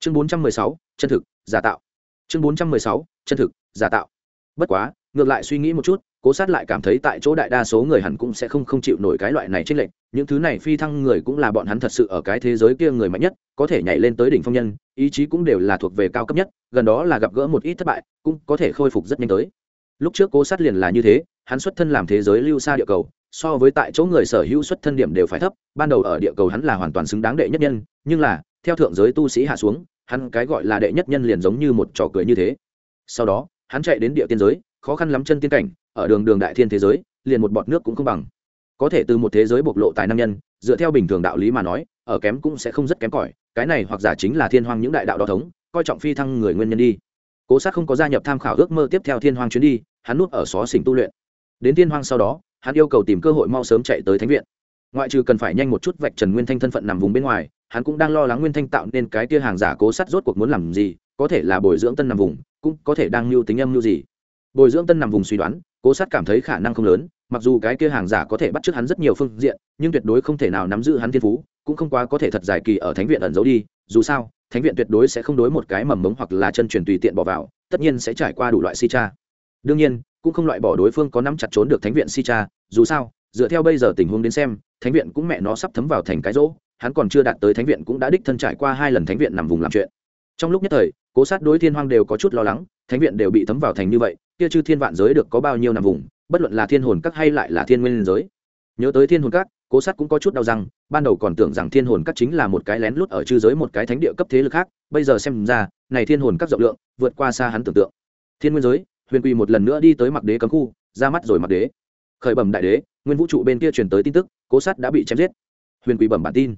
Chương bốn trăm mười sáu, chân thực, giả tạo. Chương bốn trăm mười sáu, chân thực, giả tạo. Bất quá, ngược lại suy nghĩ một chút cố sát lại cảm thấy tại chỗ đại đa số người hẳn cũng sẽ không không chịu nổi cái loại này trên lệnh những thứ này phi thăng người cũng là bọn hắn thật sự ở cái thế giới kia người mạnh nhất, có thể nhảy lên tới đỉnh phong nhân, ý chí cũng đều là thuộc về cao cấp nhất, gần đó là gặp gỡ một ít thất bại, cũng có thể khôi phục rất nhanh tới. Lúc trước cố sát liền là như thế, hắn xuất thân làm thế giới lưu xa địa cầu, so với tại chỗ người sở hữu xuất thân điểm đều phải thấp, ban đầu ở địa cầu hắn là hoàn toàn xứng đáng đệ nhất nhân, nhưng là, theo thượng giới tu sĩ hạ xuống, hắn cái gọi là đệ nhất nhân liền giống như một trò cười như thế. Sau đó, hắn chạy đến địa tiên giới, khó khăn lắm chân tiên cảnh ở đường đường đại thiên thế giới, liền một bọt nước cũng không bằng. Có thể từ một thế giới bộc lộ tài năng nhân, dựa theo bình thường đạo lý mà nói, ở kém cũng sẽ không rất kém cỏi, cái này hoặc giả chính là thiên hoang những đại đạo đo thống, coi trọng phi thăng người nguyên nhân đi. Cố sát không có gia nhập tham khảo ước mơ tiếp theo thiên hoang chuyến đi, hắn nuốt ở xó xỉnh tu luyện. Đến thiên hoang sau đó, hắn yêu cầu tìm cơ hội mau sớm chạy tới thánh viện. Ngoại trừ cần phải nhanh một chút vạch trần nguyên thanh thân phận nằm vùng bên ngoài, hắn cũng đang lo lắng nguyên thanh tạo nên cái tia hàng giả cố sát rốt cuộc muốn làm gì, có thể là bồi dưỡng tân nằm vùng, cũng có thể đang lưu tính âm lưu gì. Bồi dưỡng tân nằm vùng suy đoán cố sát cảm thấy khả năng không lớn, mặc dù cái kia hàng giả có thể bắt chước hắn rất nhiều phương diện, nhưng tuyệt đối không thể nào nắm giữ hắn thiên phú, cũng không quá có thể thật dài kỳ ở thánh viện ẩn giấu đi, dù sao, thánh viện tuyệt đối sẽ không đối một cái mầm mống hoặc là chân truyền tùy tiện bỏ vào, tất nhiên sẽ trải qua đủ loại si cha. Đương nhiên, cũng không loại bỏ đối phương có nắm chặt trốn được thánh viện si cha, dù sao, dựa theo bây giờ tình huống đến xem, thánh viện cũng mẹ nó sắp thấm vào thành cái rỗ, hắn còn chưa đạt tới thánh viện cũng đã đích thân trải qua hai lần thánh viện nằm vùng làm chuyện. Trong lúc nhất thời, cố sát đối thiên hoang đều có chút lo lắng, thánh viện đều bị thấm vào thành như vậy kia chư thiên vạn giới được có bao nhiêu nằm vùng, bất luận là thiên hồn các hay lại là thiên nguyên giới. Nhớ tới thiên hồn các, cố sát cũng có chút đau răng. ban đầu còn tưởng rằng thiên hồn các chính là một cái lén lút ở chư giới một cái thánh địa cấp thế lực khác, bây giờ xem ra, này thiên hồn các rộng lượng, vượt qua xa hắn tưởng tượng. Thiên nguyên giới, huyền quỳ một lần nữa đi tới mặc đế cấm khu, ra mắt rồi mặc đế. Khởi bẩm đại đế, nguyên vũ trụ bên kia truyền tới tin tức, cố sát đã bị chém giết. Huyền quỳ bẩm bản tin.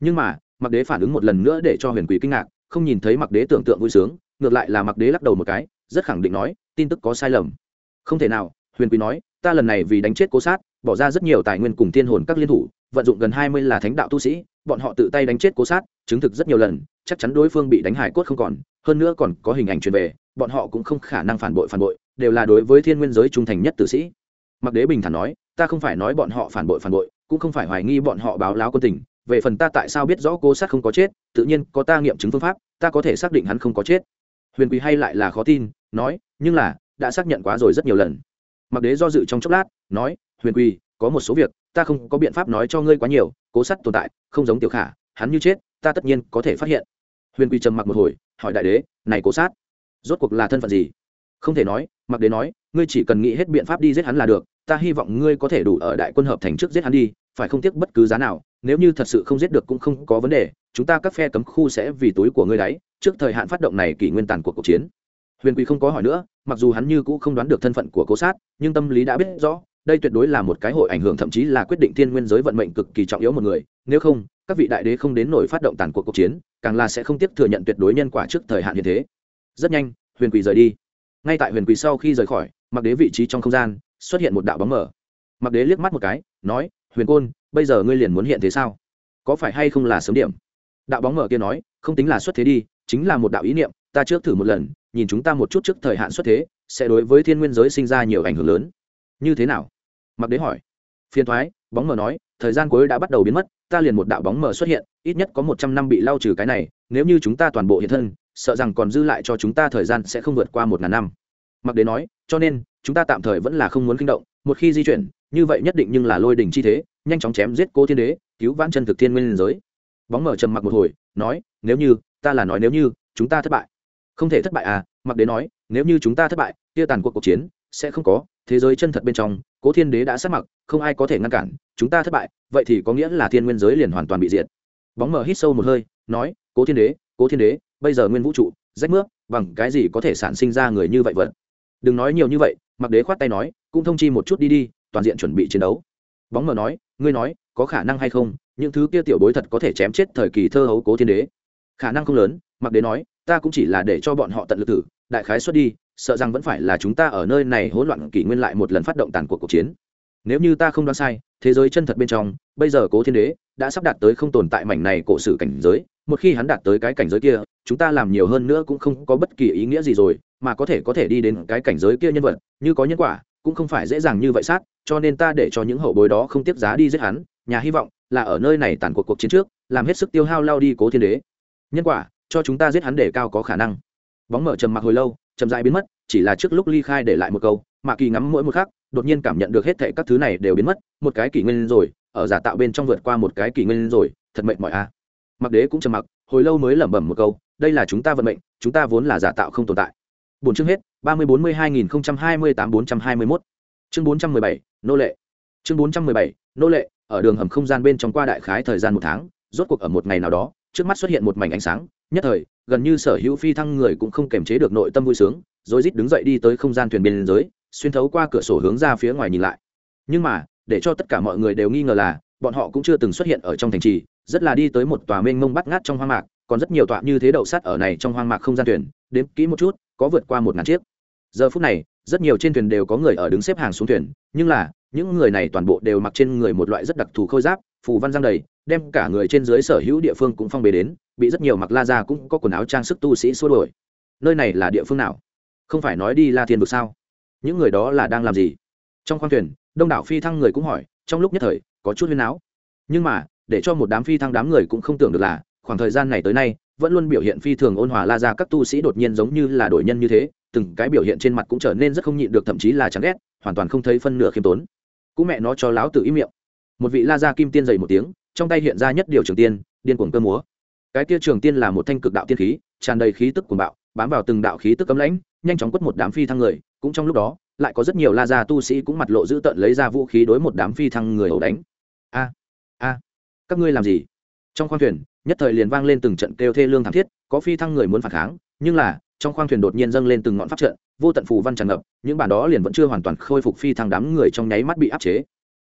Nhưng mà, mặc đế phản ứng một lần nữa để cho huyền quỳ kinh ngạc, không nhìn thấy mặc đế tưởng tượng vui sướng, ngược lại là mặc đế lắc đầu một cái rất khẳng định nói, tin tức có sai lầm. Không thể nào, huyền quý nói, ta lần này vì đánh chết cố sát, bỏ ra rất nhiều tài nguyên cùng thiên hồn các liên thủ, vận dụng gần hai mươi là thánh đạo tu sĩ, bọn họ tự tay đánh chết cố sát, chứng thực rất nhiều lần, chắc chắn đối phương bị đánh hải cốt không còn, hơn nữa còn có hình ảnh truyền về, bọn họ cũng không khả năng phản bội phản bội, đều là đối với thiên nguyên giới trung thành nhất tử sĩ. Mặc đế bình thản nói, ta không phải nói bọn họ phản bội phản bội, cũng không phải hoài nghi bọn họ báo láo quân tình, về phần ta tại sao biết rõ cố sát không có chết, tự nhiên có ta nghiệm chứng phương pháp, ta có thể xác định hắn không có chết huyền quý hay lại là khó tin, nói, nhưng là, đã xác nhận quá rồi rất nhiều lần. Mặc đế do dự trong chốc lát, nói, huyền quý có một số việc, ta không có biện pháp nói cho ngươi quá nhiều, cố sắt tồn tại, không giống tiểu khả, hắn như chết, ta tất nhiên có thể phát hiện. Huyền quý trầm mặc một hồi, hỏi đại đế, này cố sát, rốt cuộc là thân phận gì? Không thể nói. Mặc đế nói, ngươi chỉ cần nghĩ hết biện pháp đi giết hắn là được, ta hy vọng ngươi có thể đủ ở đại quân hợp thành trước giết hắn đi, phải không tiếc bất cứ giá nào, nếu như thật sự không giết được cũng không có vấn đề chúng ta các phe cấm khu sẽ vì túi của ngươi đấy, trước thời hạn phát động này kỷ nguyên tàn cuộc cuộc chiến. Huyền quý không có hỏi nữa, mặc dù hắn như cũ không đoán được thân phận của cố sát, nhưng tâm lý đã biết rõ, đây tuyệt đối là một cái hội ảnh hưởng thậm chí là quyết định thiên nguyên giới vận mệnh cực kỳ trọng yếu một người. Nếu không, các vị đại đế không đến nổi phát động tàn cuộc cuộc chiến, càng là sẽ không tiếp thừa nhận tuyệt đối nhân quả trước thời hạn như thế. Rất nhanh, huyền quỳ rời đi. Ngay tại huyền quỳ sau khi rời khỏi mặc đế vị trí trong không gian, xuất hiện một đạo bóng mở mặc đế liếc mắt một cái, nói, huyền côn, bây giờ ngươi liền muốn hiện thế sao? Có phải hay không là sớm điểm? Đạo bóng mở kia nói, không tính là xuất thế đi, chính là một đạo ý niệm, ta trước thử một lần, nhìn chúng ta một chút trước thời hạn xuất thế, sẽ đối với thiên nguyên giới sinh ra nhiều ảnh hưởng lớn. Như thế nào? Mặc đế hỏi. Phiền thoái, bóng mờ nói, thời gian cuối đã bắt đầu biến mất, ta liền một đạo bóng mờ xuất hiện, ít nhất có một trăm năm bị lau trừ cái này, nếu như chúng ta toàn bộ hiện thân, sợ rằng còn dư lại cho chúng ta thời gian sẽ không vượt qua một ngàn năm. Mặc đế nói, cho nên, chúng ta tạm thời vẫn là không muốn kinh động, một khi di chuyển, như vậy nhất định nhưng là lôi đình chi thế, nhanh chóng chém giết cô thiên đế, cứu vãn chân thực thiên nguyên giới bóng mở trầm mặc một hồi, nói, nếu như, ta là nói nếu như, chúng ta thất bại. Không thể thất bại à mặc đế nói, nếu như chúng ta thất bại kia tàn cuộc cuộc chiến sẽ không có, thế giới chân thật bên trong, cố thiên đế đã sát mặc, không ai có thể ngăn cản, chúng ta thất bại, vậy thì có nghĩa là thiên nguyên giới liền hoàn toàn bị diệt. Bóng mở hít sâu một hơi, nói, cố thiên đế, cố thiên đế, bây giờ nguyên vũ trụ, rách nước bằng cái gì có thể sản sinh ra người như vậy vật? Đừng nói nhiều như vậy, mặc đế khoát tay nói, cũng thông chi một chút đi đi, toàn diện chuẩn bị chiến đấu. Bóng mở nói, ngươi nói, có khả năng hay không những thứ kia tiểu bối thật có thể chém chết thời kỳ thơ hấu cố thiên đế. Khả năng không lớn, mặc đế nói, ta cũng chỉ là để cho bọn họ tận lực tử đại khái xuất đi, sợ rằng vẫn phải là chúng ta ở nơi này hỗn loạn kỷ nguyên lại một lần phát động tàn cuộc cuộc chiến. Nếu như ta không đoán sai, thế giới chân thật bên trong, bây giờ cố thiên đế đã sắp đạt tới không tồn tại mảnh này cổ sử cảnh giới, một khi hắn đạt tới cái cảnh giới kia, chúng ta làm nhiều hơn nữa cũng không có bất kỳ ý nghĩa gì rồi, mà có thể có thể đi đến cái cảnh giới kia nhân vật, như có nhân quả, cũng không phải dễ dàng như vậy sát, cho nên ta để cho những hậu bối đó không tiếp giá đi giết hắn, nhà hy vọng là ở nơi này tàn cuộc cuộc chiến trước, làm hết sức tiêu hao lao đi cố thiên đế. Nhân quả, cho chúng ta giết hắn để cao có khả năng. Bóng mở trầm mặc hồi lâu, chậm dại biến mất, chỉ là trước lúc ly khai để lại một câu, mà kỳ ngắm mỗi một khắc, đột nhiên cảm nhận được hết thệ các thứ này đều biến mất, một cái kỷ nguyên rồi, ở giả tạo bên trong vượt qua một cái kỷ nguyên rồi, thật mệnh mọi a à. mặc đế cũng trầm mặc, hồi lâu mới lẩm bẩm một câu, đây là chúng ta vận mệnh, chúng ta vốn là giả tạo không tồn tại. Bốn chương hết, ba mươi bốn mươi hai nghìn hai mươi tám bốn trăm hai mươi mốt. Chương bốn trăm mười bảy, nô lệ. Chương bốn trăm mười bảy, nô lệ ở đường hầm không gian bên trong qua đại khái thời gian một tháng, rốt cuộc ở một ngày nào đó, trước mắt xuất hiện một mảnh ánh sáng, nhất thời, gần như sở hữu phi thăng người cũng không kềm chế được nội tâm vui sướng, rồi rít đứng dậy đi tới không gian thuyền biên giới, xuyên thấu qua cửa sổ hướng ra phía ngoài nhìn lại. Nhưng mà, để cho tất cả mọi người đều nghi ngờ là, bọn họ cũng chưa từng xuất hiện ở trong thành trì, rất là đi tới một tòa mênh mông bắt ngát trong hoang mạc, còn rất nhiều tọa như thế đậu sắt ở này trong hoang mạc không gian thuyền, đếm kỹ một chút, có vượt qua một ngàn chiếc. Giờ phút này, rất nhiều trên thuyền đều có người ở đứng xếp hàng xuống thuyền, nhưng là những người này toàn bộ đều mặc trên người một loại rất đặc thù khôi giáp, phù văn giang đầy, đem cả người trên dưới sở hữu địa phương cũng phong bế đến, bị rất nhiều mặc la ra cũng có quần áo trang sức tu sĩ xua đổi nơi này là địa phương nào? Không phải nói đi la thiên vực sao? Những người đó là đang làm gì? Trong khoang thuyền, đông đảo phi thăng người cũng hỏi, trong lúc nhất thời, có chút huyên áo nhưng mà, để cho một đám phi thăng đám người cũng không tưởng được là, khoảng thời gian này tới nay, vẫn luôn biểu hiện phi thường ôn hòa la ra các tu sĩ đột nhiên giống như là đổi nhân như thế, từng cái biểu hiện trên mặt cũng trở nên rất không nhịn được, thậm chí là chẳng ghét, hoàn toàn không thấy phân nửa khiêm tốn cũng mẹ nó cho láo tự ý miệng. Một vị la gia kim tiên dày một tiếng, trong tay hiện ra nhất điều trường tiên, điên cuồng cơ múa. Cái kia trường tiên là một thanh cực đạo tiên khí, tràn đầy khí tức cuồng bạo, bám vào từng đạo khí tức cấm lãnh, nhanh chóng quất một đám phi thăng người, cũng trong lúc đó, lại có rất nhiều la gia tu sĩ cũng mặt lộ dữ tợn lấy ra vũ khí đối một đám phi thăng người ẩu đánh. A a, các ngươi làm gì? Trong khoang thuyền, nhất thời liền vang lên từng trận kêu thê lương thảm thiết, có phi thăng người muốn phản kháng, nhưng là trong khoang thuyền đột nhiên dâng lên từng ngọn pháp trận, vô tận phù văn tràn ngập, những bản đó liền vẫn chưa hoàn toàn khôi phục phi thăng đám người trong nháy mắt bị áp chế.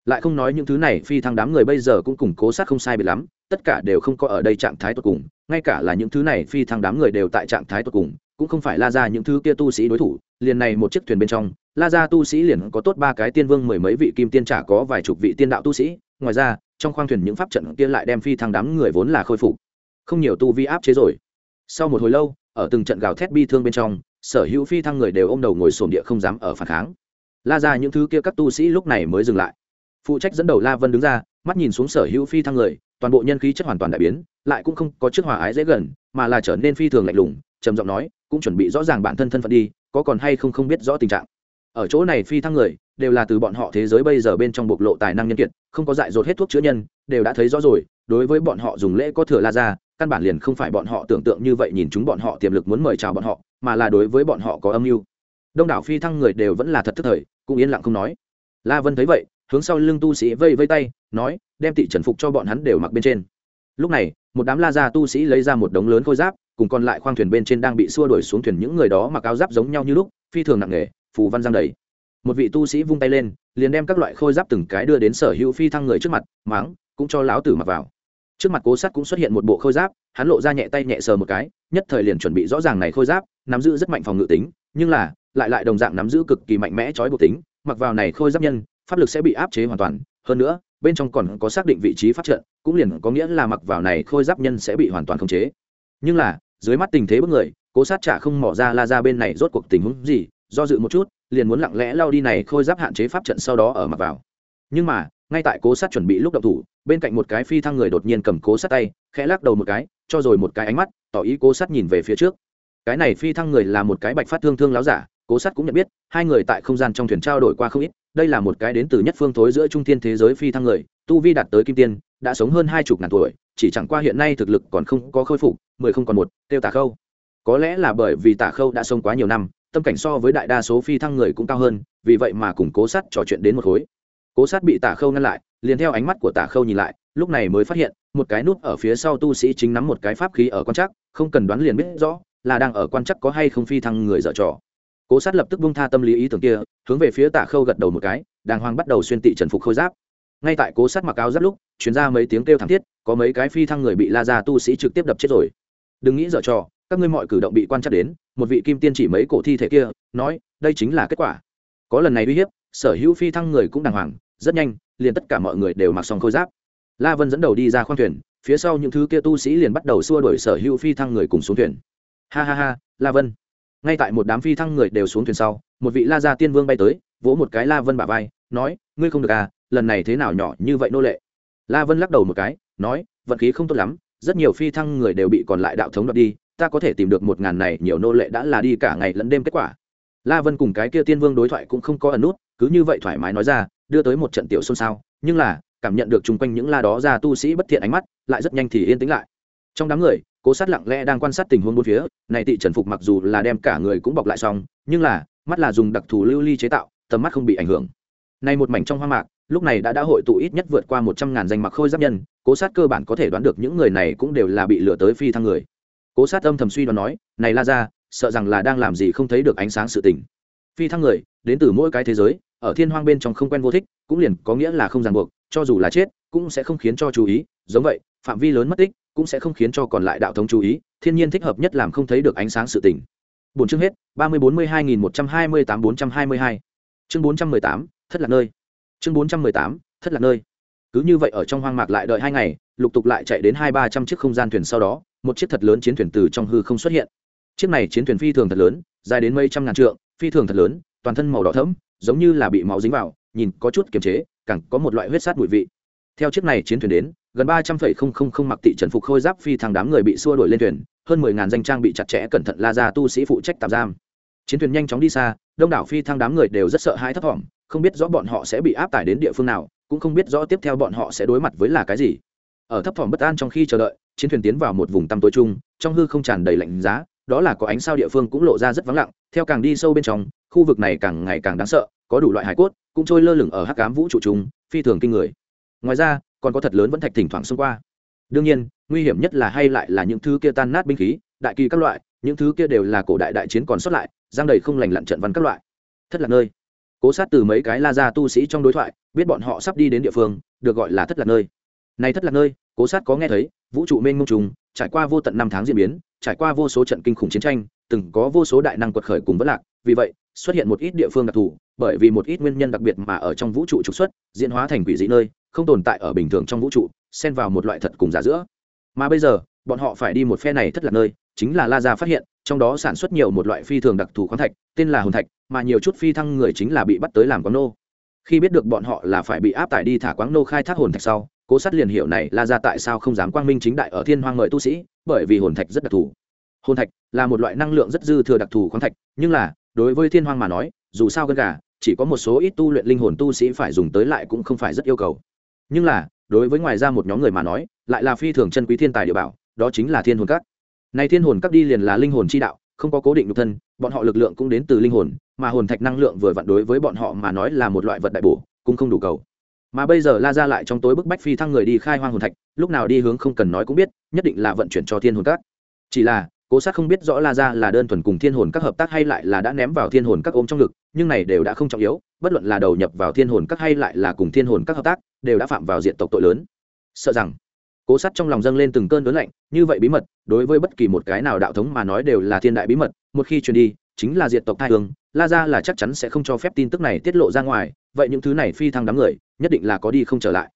Lại không nói những thứ này, phi thăng đám người bây giờ cũng củng cố sát không sai bị lắm, tất cả đều không có ở đây trạng thái tột cùng, ngay cả là những thứ này phi thăng đám người đều tại trạng thái tột cùng, cũng không phải la ra những thứ kia tu sĩ đối thủ, liền này một chiếc thuyền bên trong, la ra tu sĩ liền có tốt ba cái tiên vương mười mấy vị kim tiên trả có vài chục vị tiên đạo tu sĩ, ngoài ra, trong khoang thuyền những pháp trận kia lại đem phi thăng đám người vốn là khôi phục. Không nhiều tu vi áp chế rồi. Sau một hồi lâu ở từng trận gào thét bi thương bên trong, sở hữu phi thăng người đều ôm đầu ngồi sổm địa không dám ở phản kháng. La ra những thứ kia các tu sĩ lúc này mới dừng lại. Phụ trách dẫn đầu la vân đứng ra, mắt nhìn xuống sở hữu phi thăng người, toàn bộ nhân khí chất hoàn toàn đại biến, lại cũng không có chức hòa ái dễ gần, mà là trở nên phi thường lạnh lùng, trầm giọng nói, cũng chuẩn bị rõ ràng bản thân thân phận đi, có còn hay không không biết rõ tình trạng. Ở chỗ này phi thăng người, đều là từ bọn họ thế giới bây giờ bên trong bộc lộ tài năng nhân kiệt, không có dại dột hết thuốc chữa nhân, đều đã thấy rõ rồi, đối với bọn họ dùng lễ có thừa la ra căn bản liền không phải bọn họ tưởng tượng như vậy nhìn chúng bọn họ tiềm lực muốn mời chào bọn họ, mà là đối với bọn họ có âm mưu. Đông đảo phi thăng người đều vẫn là thật thức thời, cũng yên lặng không nói. La vân thấy vậy, hướng sau lưng tu sĩ vây vây tay, nói, đem tị trần phục cho bọn hắn đều mặc bên trên. Lúc này, một đám la gia tu sĩ lấy ra một đống lớn khôi giáp, cùng còn lại khoang thuyền bên trên đang bị xua đuổi xuống thuyền những người đó mặc áo giáp giống nhau như lúc, phi thường nặng nề, phù văn giang đầy. Một vị tu sĩ vung tay lên, liền đem các loại khôi giáp từng cái đưa đến sở hữu phi thăng người trước mặt máng cũng cho lão tử mặc vào trước mặt cố sát cũng xuất hiện một bộ khôi giáp, hắn lộ ra nhẹ tay nhẹ sờ một cái, nhất thời liền chuẩn bị rõ ràng này khôi giáp, nắm giữ rất mạnh phòng ngự tính, nhưng là, lại lại đồng dạng nắm giữ cực kỳ mạnh mẽ trói buộc tính, mặc vào này khôi giáp nhân, pháp lực sẽ bị áp chế hoàn toàn. Hơn nữa, bên trong còn có xác định vị trí phát trận, cũng liền có nghĩa là mặc vào này khôi giáp nhân sẽ bị hoàn toàn khống chế. Nhưng là, dưới mắt tình thế bất người, cố sát trả không mỏ ra la ra bên này rốt cuộc tình huống gì, do dự một chút, liền muốn lặng lẽ lao đi này khôi giáp hạn chế pháp trận sau đó ở mặc vào. Nhưng mà ngay tại cố sát chuẩn bị lúc động thủ, bên cạnh một cái phi thăng người đột nhiên cầm cố sát tay, khẽ lắc đầu một cái, cho rồi một cái ánh mắt, tỏ ý cố sát nhìn về phía trước. Cái này phi thăng người là một cái bạch phát thương thương láo giả, cố sát cũng nhận biết, hai người tại không gian trong thuyền trao đổi qua không ít, đây là một cái đến từ nhất phương thối giữa trung thiên thế giới phi thăng người, tu vi đạt tới kim tiên, đã sống hơn hai chục ngàn tuổi, chỉ chẳng qua hiện nay thực lực còn không có khôi phục, mười không còn một, tiêu tả khâu. Có lẽ là bởi vì tả khâu đã sống quá nhiều năm, tâm cảnh so với đại đa số phi thăng người cũng cao hơn, vì vậy mà cùng cố sát trò chuyện đến một khối cố sát bị tả khâu ngăn lại, liền theo ánh mắt của tả khâu nhìn lại, lúc này mới phát hiện, một cái nút ở phía sau tu sĩ chính nắm một cái pháp khí ở quan chắc không cần đoán liền biết rõ là đang ở quan chắc có hay không phi thăng người dở trò. Cố sát lập tức bung tha tâm lý ý tưởng kia, hướng về phía tả khâu gật đầu một cái, đàng hoàng bắt đầu xuyên tị trần phục khôi giáp. Ngay tại cố sát mặc áo giáp lúc chuyến ra mấy tiếng kêu thảm thiết, có mấy cái phi thăng người bị la ra tu sĩ trực tiếp đập chết rồi. Đừng nghĩ dở trò, các ngươi mọi cử động bị quan trắc đến, một vị kim tiên chỉ mấy cổ thi thể kia, nói, đây chính là kết quả. Có lần này uy hiếp, sở hữu phi thăng người cũng đàng hoàng rất nhanh, liền tất cả mọi người đều mặc xong khôi giáp. La vân dẫn đầu đi ra khoang thuyền, phía sau những thứ kia tu sĩ liền bắt đầu xua đuổi sở hữu phi thăng người cùng xuống thuyền. Ha ha ha, la vân. Ngay tại một đám phi thăng người đều xuống thuyền sau, một vị la gia tiên vương bay tới, vỗ một cái la vân bả vai, nói, ngươi không được à lần này thế nào nhỏ như vậy nô lệ? La vân lắc đầu một cái, nói, vận khí không tốt lắm, rất nhiều phi thăng người đều bị còn lại đạo thống đoạt đi, ta có thể tìm được một ngàn này, nhiều nô lệ đã là đi cả ngày lẫn đêm kết quả. La vân cùng cái kia tiên vương đối thoại cũng không có ẩn nút, cứ như vậy thoải mái nói ra đưa tới một trận tiểu xôn xao, nhưng là, cảm nhận được chung quanh những la đó ra tu sĩ bất thiện ánh mắt, lại rất nhanh thì yên tĩnh lại. Trong đám người, cố sát lặng lẽ đang quan sát tình huống bốn phía, này tị trần phục mặc dù là đem cả người cũng bọc lại xong, nhưng là, mắt là dùng đặc thù lưu ly chế tạo, tầm mắt không bị ảnh hưởng. Nay một mảnh trong hoang mạc, lúc này đã đã hội tụ ít nhất vượt qua một trăm ngàn danh mặc khôi giáp nhân, cố sát cơ bản có thể đoán được những người này cũng đều là bị lừa tới phi thăng người. Cố sát âm thầm suy đoán nói, này la ra sợ rằng là đang làm gì không thấy được ánh sáng sự tình. Phi thăng người, đến từ mỗi cái thế giới ở thiên hoang bên trong không quen vô thích, cũng liền có nghĩa là không ràng buộc, cho dù là chết, cũng sẽ không khiến cho chú ý. Giống vậy, phạm vi lớn mất tích, cũng sẽ không khiến cho còn lại đạo thống chú ý. Thiên nhiên thích hợp nhất làm không thấy được ánh sáng sự tình. Bốn chương hết, ba mươi bốn mươi hai nghìn một trăm hai mươi tám bốn trăm hai mươi hai. Chương bốn trăm mười tám, thất lạc nơi. Chương bốn trăm mười tám, thất lạc nơi. Cứ như vậy ở trong hoang mạc lại đợi hai ngày, lục tục lại chạy đến hai ba trăm chiếc không gian thuyền sau đó, một chiếc thật lớn chiến thuyền từ trong hư không xuất hiện. Chiếc này chiến thuyền phi thường thật lớn, dài đến mấy trăm ngàn trượng, phi thường thật lớn, toàn thân màu đỏ thẫm giống như là bị máu dính vào, nhìn có chút kiềm chế, càng có một loại huyết sát mùi vị. Theo chiếc này chiến thuyền đến, gần ba trăm phẩy không không không mặc tị trần phục khôi giáp phi thăng đám người bị xua đuổi lên thuyền, hơn mười ngàn danh trang bị chặt chẽ cẩn thận la ra tu sĩ phụ trách tạm giam. Chiến thuyền nhanh chóng đi xa, đông đảo phi thăng đám người đều rất sợ hãi thấp thỏm, không biết rõ bọn họ sẽ bị áp tải đến địa phương nào, cũng không biết rõ tiếp theo bọn họ sẽ đối mặt với là cái gì. Ở thấp thỏm bất an trong khi chờ đợi, chiến thuyền tiến vào một vùng tăm tối chung, trong hư không tràn đầy lạnh giá, đó là có ánh sao địa phương cũng lộ ra rất vắng lặng theo càng đi sâu bên trong, khu vực này càng ngày càng đáng sợ, có đủ loại hải cốt, cũng trôi lơ lửng ở hắc cám vũ trụ chung phi thường kinh người. Ngoài ra, còn có thật lớn vẫn thạch thỉnh thoảng xông qua. Đương nhiên, nguy hiểm nhất là hay lại là những thứ kia tan nát binh khí, đại kỳ các loại, những thứ kia đều là cổ đại đại chiến còn sót lại, giang đầy không lành lặn trận văn các loại. Thất lạc nơi. Cố sát từ mấy cái la ra tu sĩ trong đối thoại, biết bọn họ sắp đi đến địa phương, được gọi là thất lạc nơi. Này thất lạc nơi, cố sát có nghe thấy, vũ trụ mênh mông trùng, trải qua vô tận năm tháng diễn biến, trải qua vô số trận kinh khủng chiến tranh từng có vô số đại năng quật khởi cùng vất lạc, vì vậy, xuất hiện một ít địa phương đặc thù, bởi vì một ít nguyên nhân đặc biệt mà ở trong vũ trụ trục xuất, diễn hóa thành quỷ dị nơi, không tồn tại ở bình thường trong vũ trụ, xen vào một loại thật cùng giả giữa. Mà bây giờ, bọn họ phải đi một phe này thất lạc nơi, chính là la gia phát hiện, trong đó sản xuất nhiều một loại phi thường đặc thù khoáng thạch, tên là hồn thạch, mà nhiều chút phi thăng người chính là bị bắt tới làm quán nô. Khi biết được bọn họ là phải bị áp tải đi thả quáng nô khai thác hồn thạch sau, cố sát liền hiểu này la ra tại sao không dám quang minh chính đại ở thiên hoang mời tu sĩ, bởi vì hồn thạch rất đặc thù hồn thạch là một loại năng lượng rất dư thừa đặc thù khoáng thạch, nhưng là, đối với thiên hoang mà nói, dù sao gân gà, chỉ có một số ít tu luyện linh hồn tu sĩ phải dùng tới lại cũng không phải rất yêu cầu. Nhưng là, đối với ngoài ra một nhóm người mà nói, lại là phi thường chân quý thiên tài địa bảo, đó chính là thiên hồn các. Này thiên hồn các đi liền là linh hồn chi đạo, không có cố định nhục thân, bọn họ lực lượng cũng đến từ linh hồn, mà hồn thạch năng lượng vừa vặn đối với bọn họ mà nói là một loại vật đại bổ, cũng không đủ cầu. Mà bây giờ la ra lại trong tối bức bách phi thăng người đi khai hoang hồn thạch, lúc nào đi hướng không cần nói cũng biết, nhất định là vận chuyển cho thiên hồn các. Chỉ là cố sát không biết rõ la ra là đơn thuần cùng thiên hồn các hợp tác hay lại là đã ném vào thiên hồn các ôm trong ngực, nhưng này đều đã không trọng yếu, bất luận là đầu nhập vào thiên hồn các hay lại là cùng thiên hồn các hợp tác, đều đã phạm vào diện tộc tội lớn. Sợ rằng, cố sát trong lòng dâng lên từng cơn lớn lạnh, như vậy bí mật, đối với bất kỳ một cái nào đạo thống mà nói đều là thiên đại bí mật, một khi truyền đi, chính là diện tộc thai hương, la ra là chắc chắn sẽ không cho phép tin tức này tiết lộ ra ngoài, vậy những thứ này phi thăng đám người, nhất định là có đi không trở lại.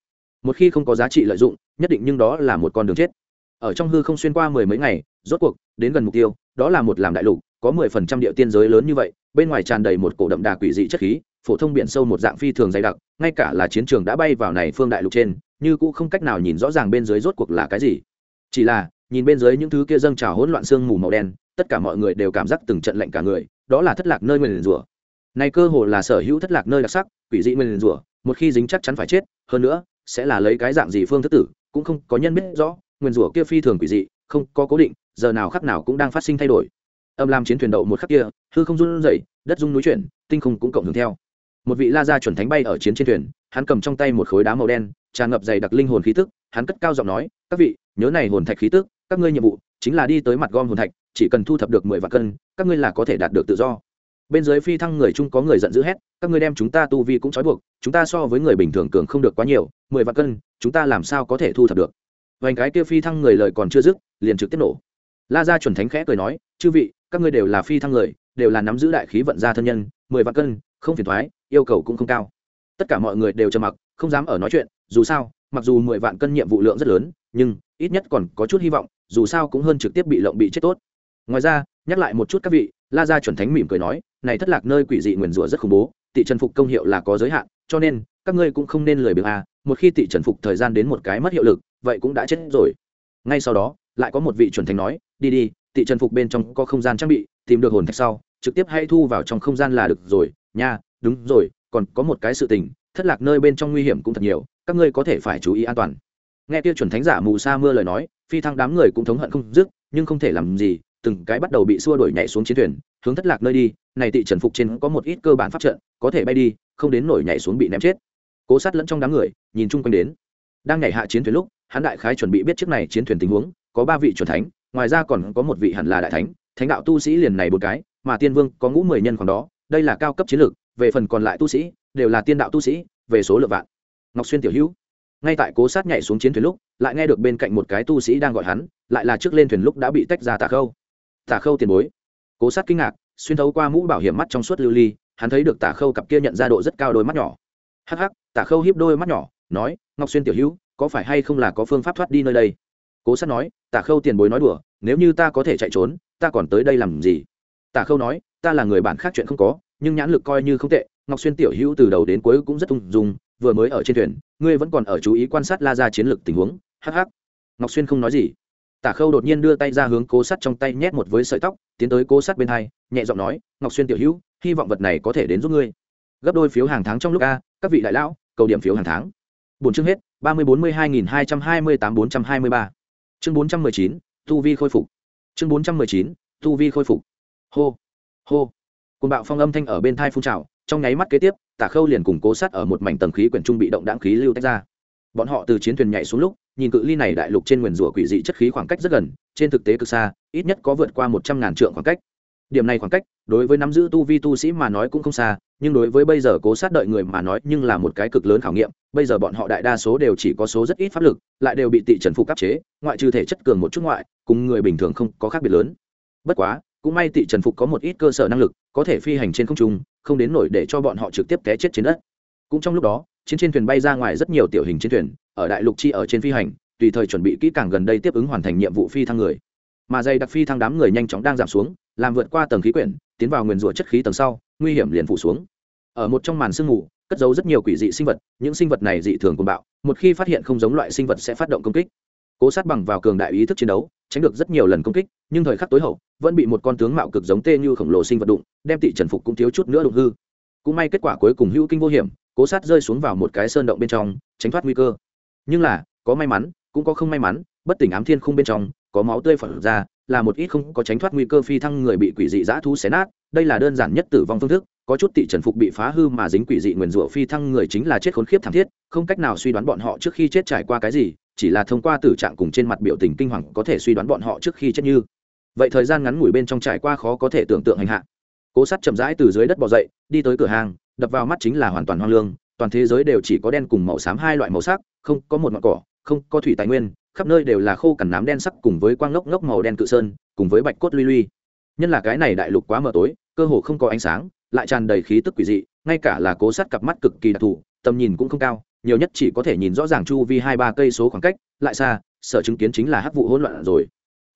Một khi không có giá trị lợi dụng, nhất định nhưng đó là một con đường chết ở trong hư không xuyên qua mười mấy ngày, rốt cuộc, đến gần mục tiêu, đó là một làm đại lục, có mười phần trăm địa tiên giới lớn như vậy, bên ngoài tràn đầy một cổ đậm đà quỷ dị chất khí, phổ thông biển sâu một dạng phi thường dày đặc, ngay cả là chiến trường đã bay vào này phương đại lục trên, như cũng không cách nào nhìn rõ ràng bên dưới rốt cuộc là cái gì. Chỉ là, nhìn bên dưới những thứ kia dâng trào hỗn loạn sương mù màu đen, tất cả mọi người đều cảm giác từng trận lạnh cả người, đó là thất lạc nơi nguyền rủa. Này cơ hồ là sở hữu thất lạc nơi đặc sắc, quỷ dị nguyền rủa, một khi dính chắc chắn phải chết, hơn nữa, sẽ là lấy cái dạng gì phương thức tử, cũng không có nhân biết rõ nguyền rủa kia phi thường quỷ dị, không có cố định, giờ nào khắc nào cũng đang phát sinh thay đổi. Âm làm chiến thuyền đậu một khắc kia, hư không run rẩy, đất rung núi chuyển, tinh không cũng cộng hưởng theo. Một vị la gia chuẩn thánh bay ở chiến trên thuyền, hắn cầm trong tay một khối đá màu đen, tràn ngập dày đặc linh hồn khí tức, hắn cất cao giọng nói, các vị, nhớ này hồn thạch khí tức, các ngươi nhiệm vụ chính là đi tới mặt gom hồn thạch, chỉ cần thu thập được mười vạn cân, các ngươi là có thể đạt được tự do. Bên dưới phi thăng người chung có người giận dữ hét, các ngươi đem chúng ta tu vi cũng trói buộc, chúng ta so với người bình thường cường không được quá nhiều, mười vạn cân, chúng ta làm sao có thể thu thập được? Vành cái kia phi thăng người lời còn chưa dứt, liền trực tiếp nổ. La gia chuẩn thánh khẽ cười nói, chư vị, các ngươi đều là phi thăng người, đều là nắm giữ đại khí vận gia thân nhân, mười vạn cân, không phiền thoái, yêu cầu cũng không cao. Tất cả mọi người đều trầm mặc, không dám ở nói chuyện, dù sao, mặc dù mười vạn cân nhiệm vụ lượng rất lớn, nhưng ít nhất còn có chút hy vọng, dù sao cũng hơn trực tiếp bị lộng bị chết tốt. Ngoài ra, nhắc lại một chút các vị, la gia chuẩn thánh mỉm cười nói, này thất lạc nơi quỷ dị nguyền rủa rất khủng bố tị trần phục công hiệu là có giới hạn, cho nên các ngươi cũng không nên lười biếng a một khi tị trần phục thời gian đến một cái mất hiệu lực vậy cũng đã chết rồi. Ngay sau đó, lại có một vị chuẩn thánh nói, đi đi tị trần phục bên trong có không gian trang bị, tìm được hồn thạch sau, trực tiếp hãy thu vào trong không gian là được rồi. Nha, đúng rồi, còn có một cái sự tình, thất lạc nơi bên trong nguy hiểm cũng thật nhiều, các ngươi có thể phải chú ý an toàn. Nghe kia chuẩn thánh giả mù sa mưa lời nói, phi thăng đám người cũng thống hận không dứt, nhưng không thể làm gì, từng cái bắt đầu bị xua đuổi nhảy xuống chiến thuyền, hướng thất lạc nơi đi, này tị trần phục trên có một ít cơ bản pháp trận, có thể bay đi, không đến nổi nhảy xuống bị ném chết. Cố sát lẫn trong đám người, nhìn chung quanh đến. Đang nhảy hạ chiến thuyền lúc hắn đại khái chuẩn bị biết trước này chiến thuyền tình huống, có ba vị chuẩn thánh, ngoài ra còn có một vị hẳn là đại thánh thánh đạo tu sĩ liền này một cái, mà tiên vương có ngũ mười nhân khoảng đó, đây là cao cấp chiến lược, về phần còn lại tu sĩ, đều là tiên đạo tu sĩ, về số lượng vạn. Ngọc xuyên tiểu hữu, ngay tại cố sát nhảy xuống chiến thuyền lúc, lại nghe được bên cạnh một cái tu sĩ đang gọi hắn, lại là trước lên thuyền lúc đã bị tách ra tả khâu. Tả khâu tiền bối. Cố sát kinh ngạc, xuyên thấu qua mũ bảo hiểm mắt trong suốt lưu ly, hắn thấy được tả khâu cặp kia nhận ra độ rất cao đôi mắt nhỏ. Hắc hắc tả khâu hiếp đôi mắt nhỏ, nói, ngọc xuyên tiểu hữu có phải hay không là có phương pháp thoát đi nơi đây? Cố sát nói, Tả khâu tiền bối nói đùa, nếu như ta có thể chạy trốn, ta còn tới đây làm gì? Tả khâu nói, ta là người bạn khác chuyện không có, nhưng nhãn lực coi như không tệ, ngọc xuyên tiểu hữu từ đầu đến cuối cũng rất ung dung, vừa mới ở trên thuyền, ngươi vẫn còn ở chú ý quan sát la ra chiến lược tình huống hh ngọc xuyên không nói gì. Tả khâu đột nhiên đưa tay ra hướng cố sắt trong tay nhét một với sợi tóc, tiến tới cố sắt bên hai, nhẹ giọng nói, ngọc xuyên tiểu hữu, hy vọng vật này có thể đến giúp ngươi. Gấp đôi phiếu hàng tháng trong lúc a, các vị đại lão, cầu điểm phiếu hàng tháng. Bốn chương hết ba mươi bốn mươi hai nghìn hai trăm hai mươi tám bốn trăm hai mươi ba. Chương bốn trăm mười chín, tu vi khôi phục. Chương bốn trăm mười chín, tu vi khôi phục. Hô hô. Côn bạo phong âm thanh ở bên thai phun trào, trong nháy mắt kế tiếp, tả khâu liền cùng cố sát ở một mảnh tầng khí quyển trung bị động đãng khí lưu tách ra. Bọn họ từ chiến thuyền nhảy xuống lúc, nhìn cự ly này đại lục trên nguyền rủa quỷ dị chất khí khoảng cách rất gần, trên thực tế cực xa, ít nhất có vượt qua một trăm ngàn trượng khoảng cách. Điểm này khoảng cách, đối với nắm giữ tu vi tu sĩ mà nói cũng không xa nhưng đối với bây giờ cố sát đợi người mà nói nhưng là một cái cực lớn khảo nghiệm, bây giờ bọn họ đại đa số đều chỉ có số rất ít pháp lực, lại đều bị tị trần phục áp chế, ngoại trừ thể chất cường một chút ngoại, cùng người bình thường không có khác biệt lớn. Bất quá, cũng may tị trần phục có một ít cơ sở năng lực, có thể phi hành trên không trung, không đến nổi để cho bọn họ trực tiếp té chết trên đất. Cũng trong lúc đó, chiến trên thuyền bay ra ngoài rất nhiều tiểu hình trên thuyền, ở đại lục chi ở trên phi hành, tùy thời chuẩn bị kỹ càng gần đây tiếp ứng hoàn thành nhiệm vụ phi thăng người. Mà dây đặc phi thăng đám người nhanh chóng đang giảm xuống, làm vượt qua tầng khí quyển, tiến vào nguyền rủa chất khí tầng sau nguy hiểm liền phủ xuống. Ở một trong màn sương mù, cất giấu rất nhiều quỷ dị sinh vật, những sinh vật này dị thường cuồng bạo, một khi phát hiện không giống loại sinh vật sẽ phát động công kích. Cố sát bằng vào cường đại ý thức chiến đấu, tránh được rất nhiều lần công kích, nhưng thời khắc tối hậu, vẫn bị một con tướng mạo cực giống tê như khổng lồ sinh vật đụng, đem tị trần phục cũng thiếu chút nữa đụng hư. Cũng may kết quả cuối cùng hữu kinh vô hiểm, cố sát rơi xuống vào một cái sơn động bên trong, tránh thoát nguy cơ. Nhưng là, có may mắn, cũng có không may mắn, bất tỉnh ám thiên khung bên trong có máu tươi phật ra, là một ít không có tránh thoát nguy cơ phi thăng người bị quỷ dị giã thú xé nát, đây là đơn giản nhất tử vong phương thức, có chút tị trần phục bị phá hư mà dính quỷ dị nguyền rủa phi thăng người chính là chết khốn khiếp thảm thiết, không cách nào suy đoán bọn họ trước khi chết trải qua cái gì, chỉ là thông qua tử trạng cùng trên mặt biểu tình kinh hoàng có thể suy đoán bọn họ trước khi chết như. Vậy thời gian ngắn ngủi bên trong trải qua khó có thể tưởng tượng hành hạ. Cố sắt chậm rãi từ dưới đất bò dậy, đi tới cửa hàng, đập vào mắt chính là hoàn toàn hoang lương, toàn thế giới đều chỉ có đen cùng màu xám hai loại màu sắc, không có một ngọn cỏ, không có thủy tài nguyên khắp nơi đều là khô cằn nám đen sắc cùng với quang ngốc ngốc màu đen cự sơn, cùng với bạch cốt luy luy nhân là cái này đại lục quá mờ tối, cơ hồ không có ánh sáng, lại tràn đầy khí tức quỷ dị, ngay cả là cố sát cặp mắt cực kỳ đặc thù, tầm nhìn cũng không cao, nhiều nhất chỉ có thể nhìn rõ ràng chu vi hai ba cây số khoảng cách, lại xa, sở chứng kiến chính là hắc vụ hỗn loạn rồi.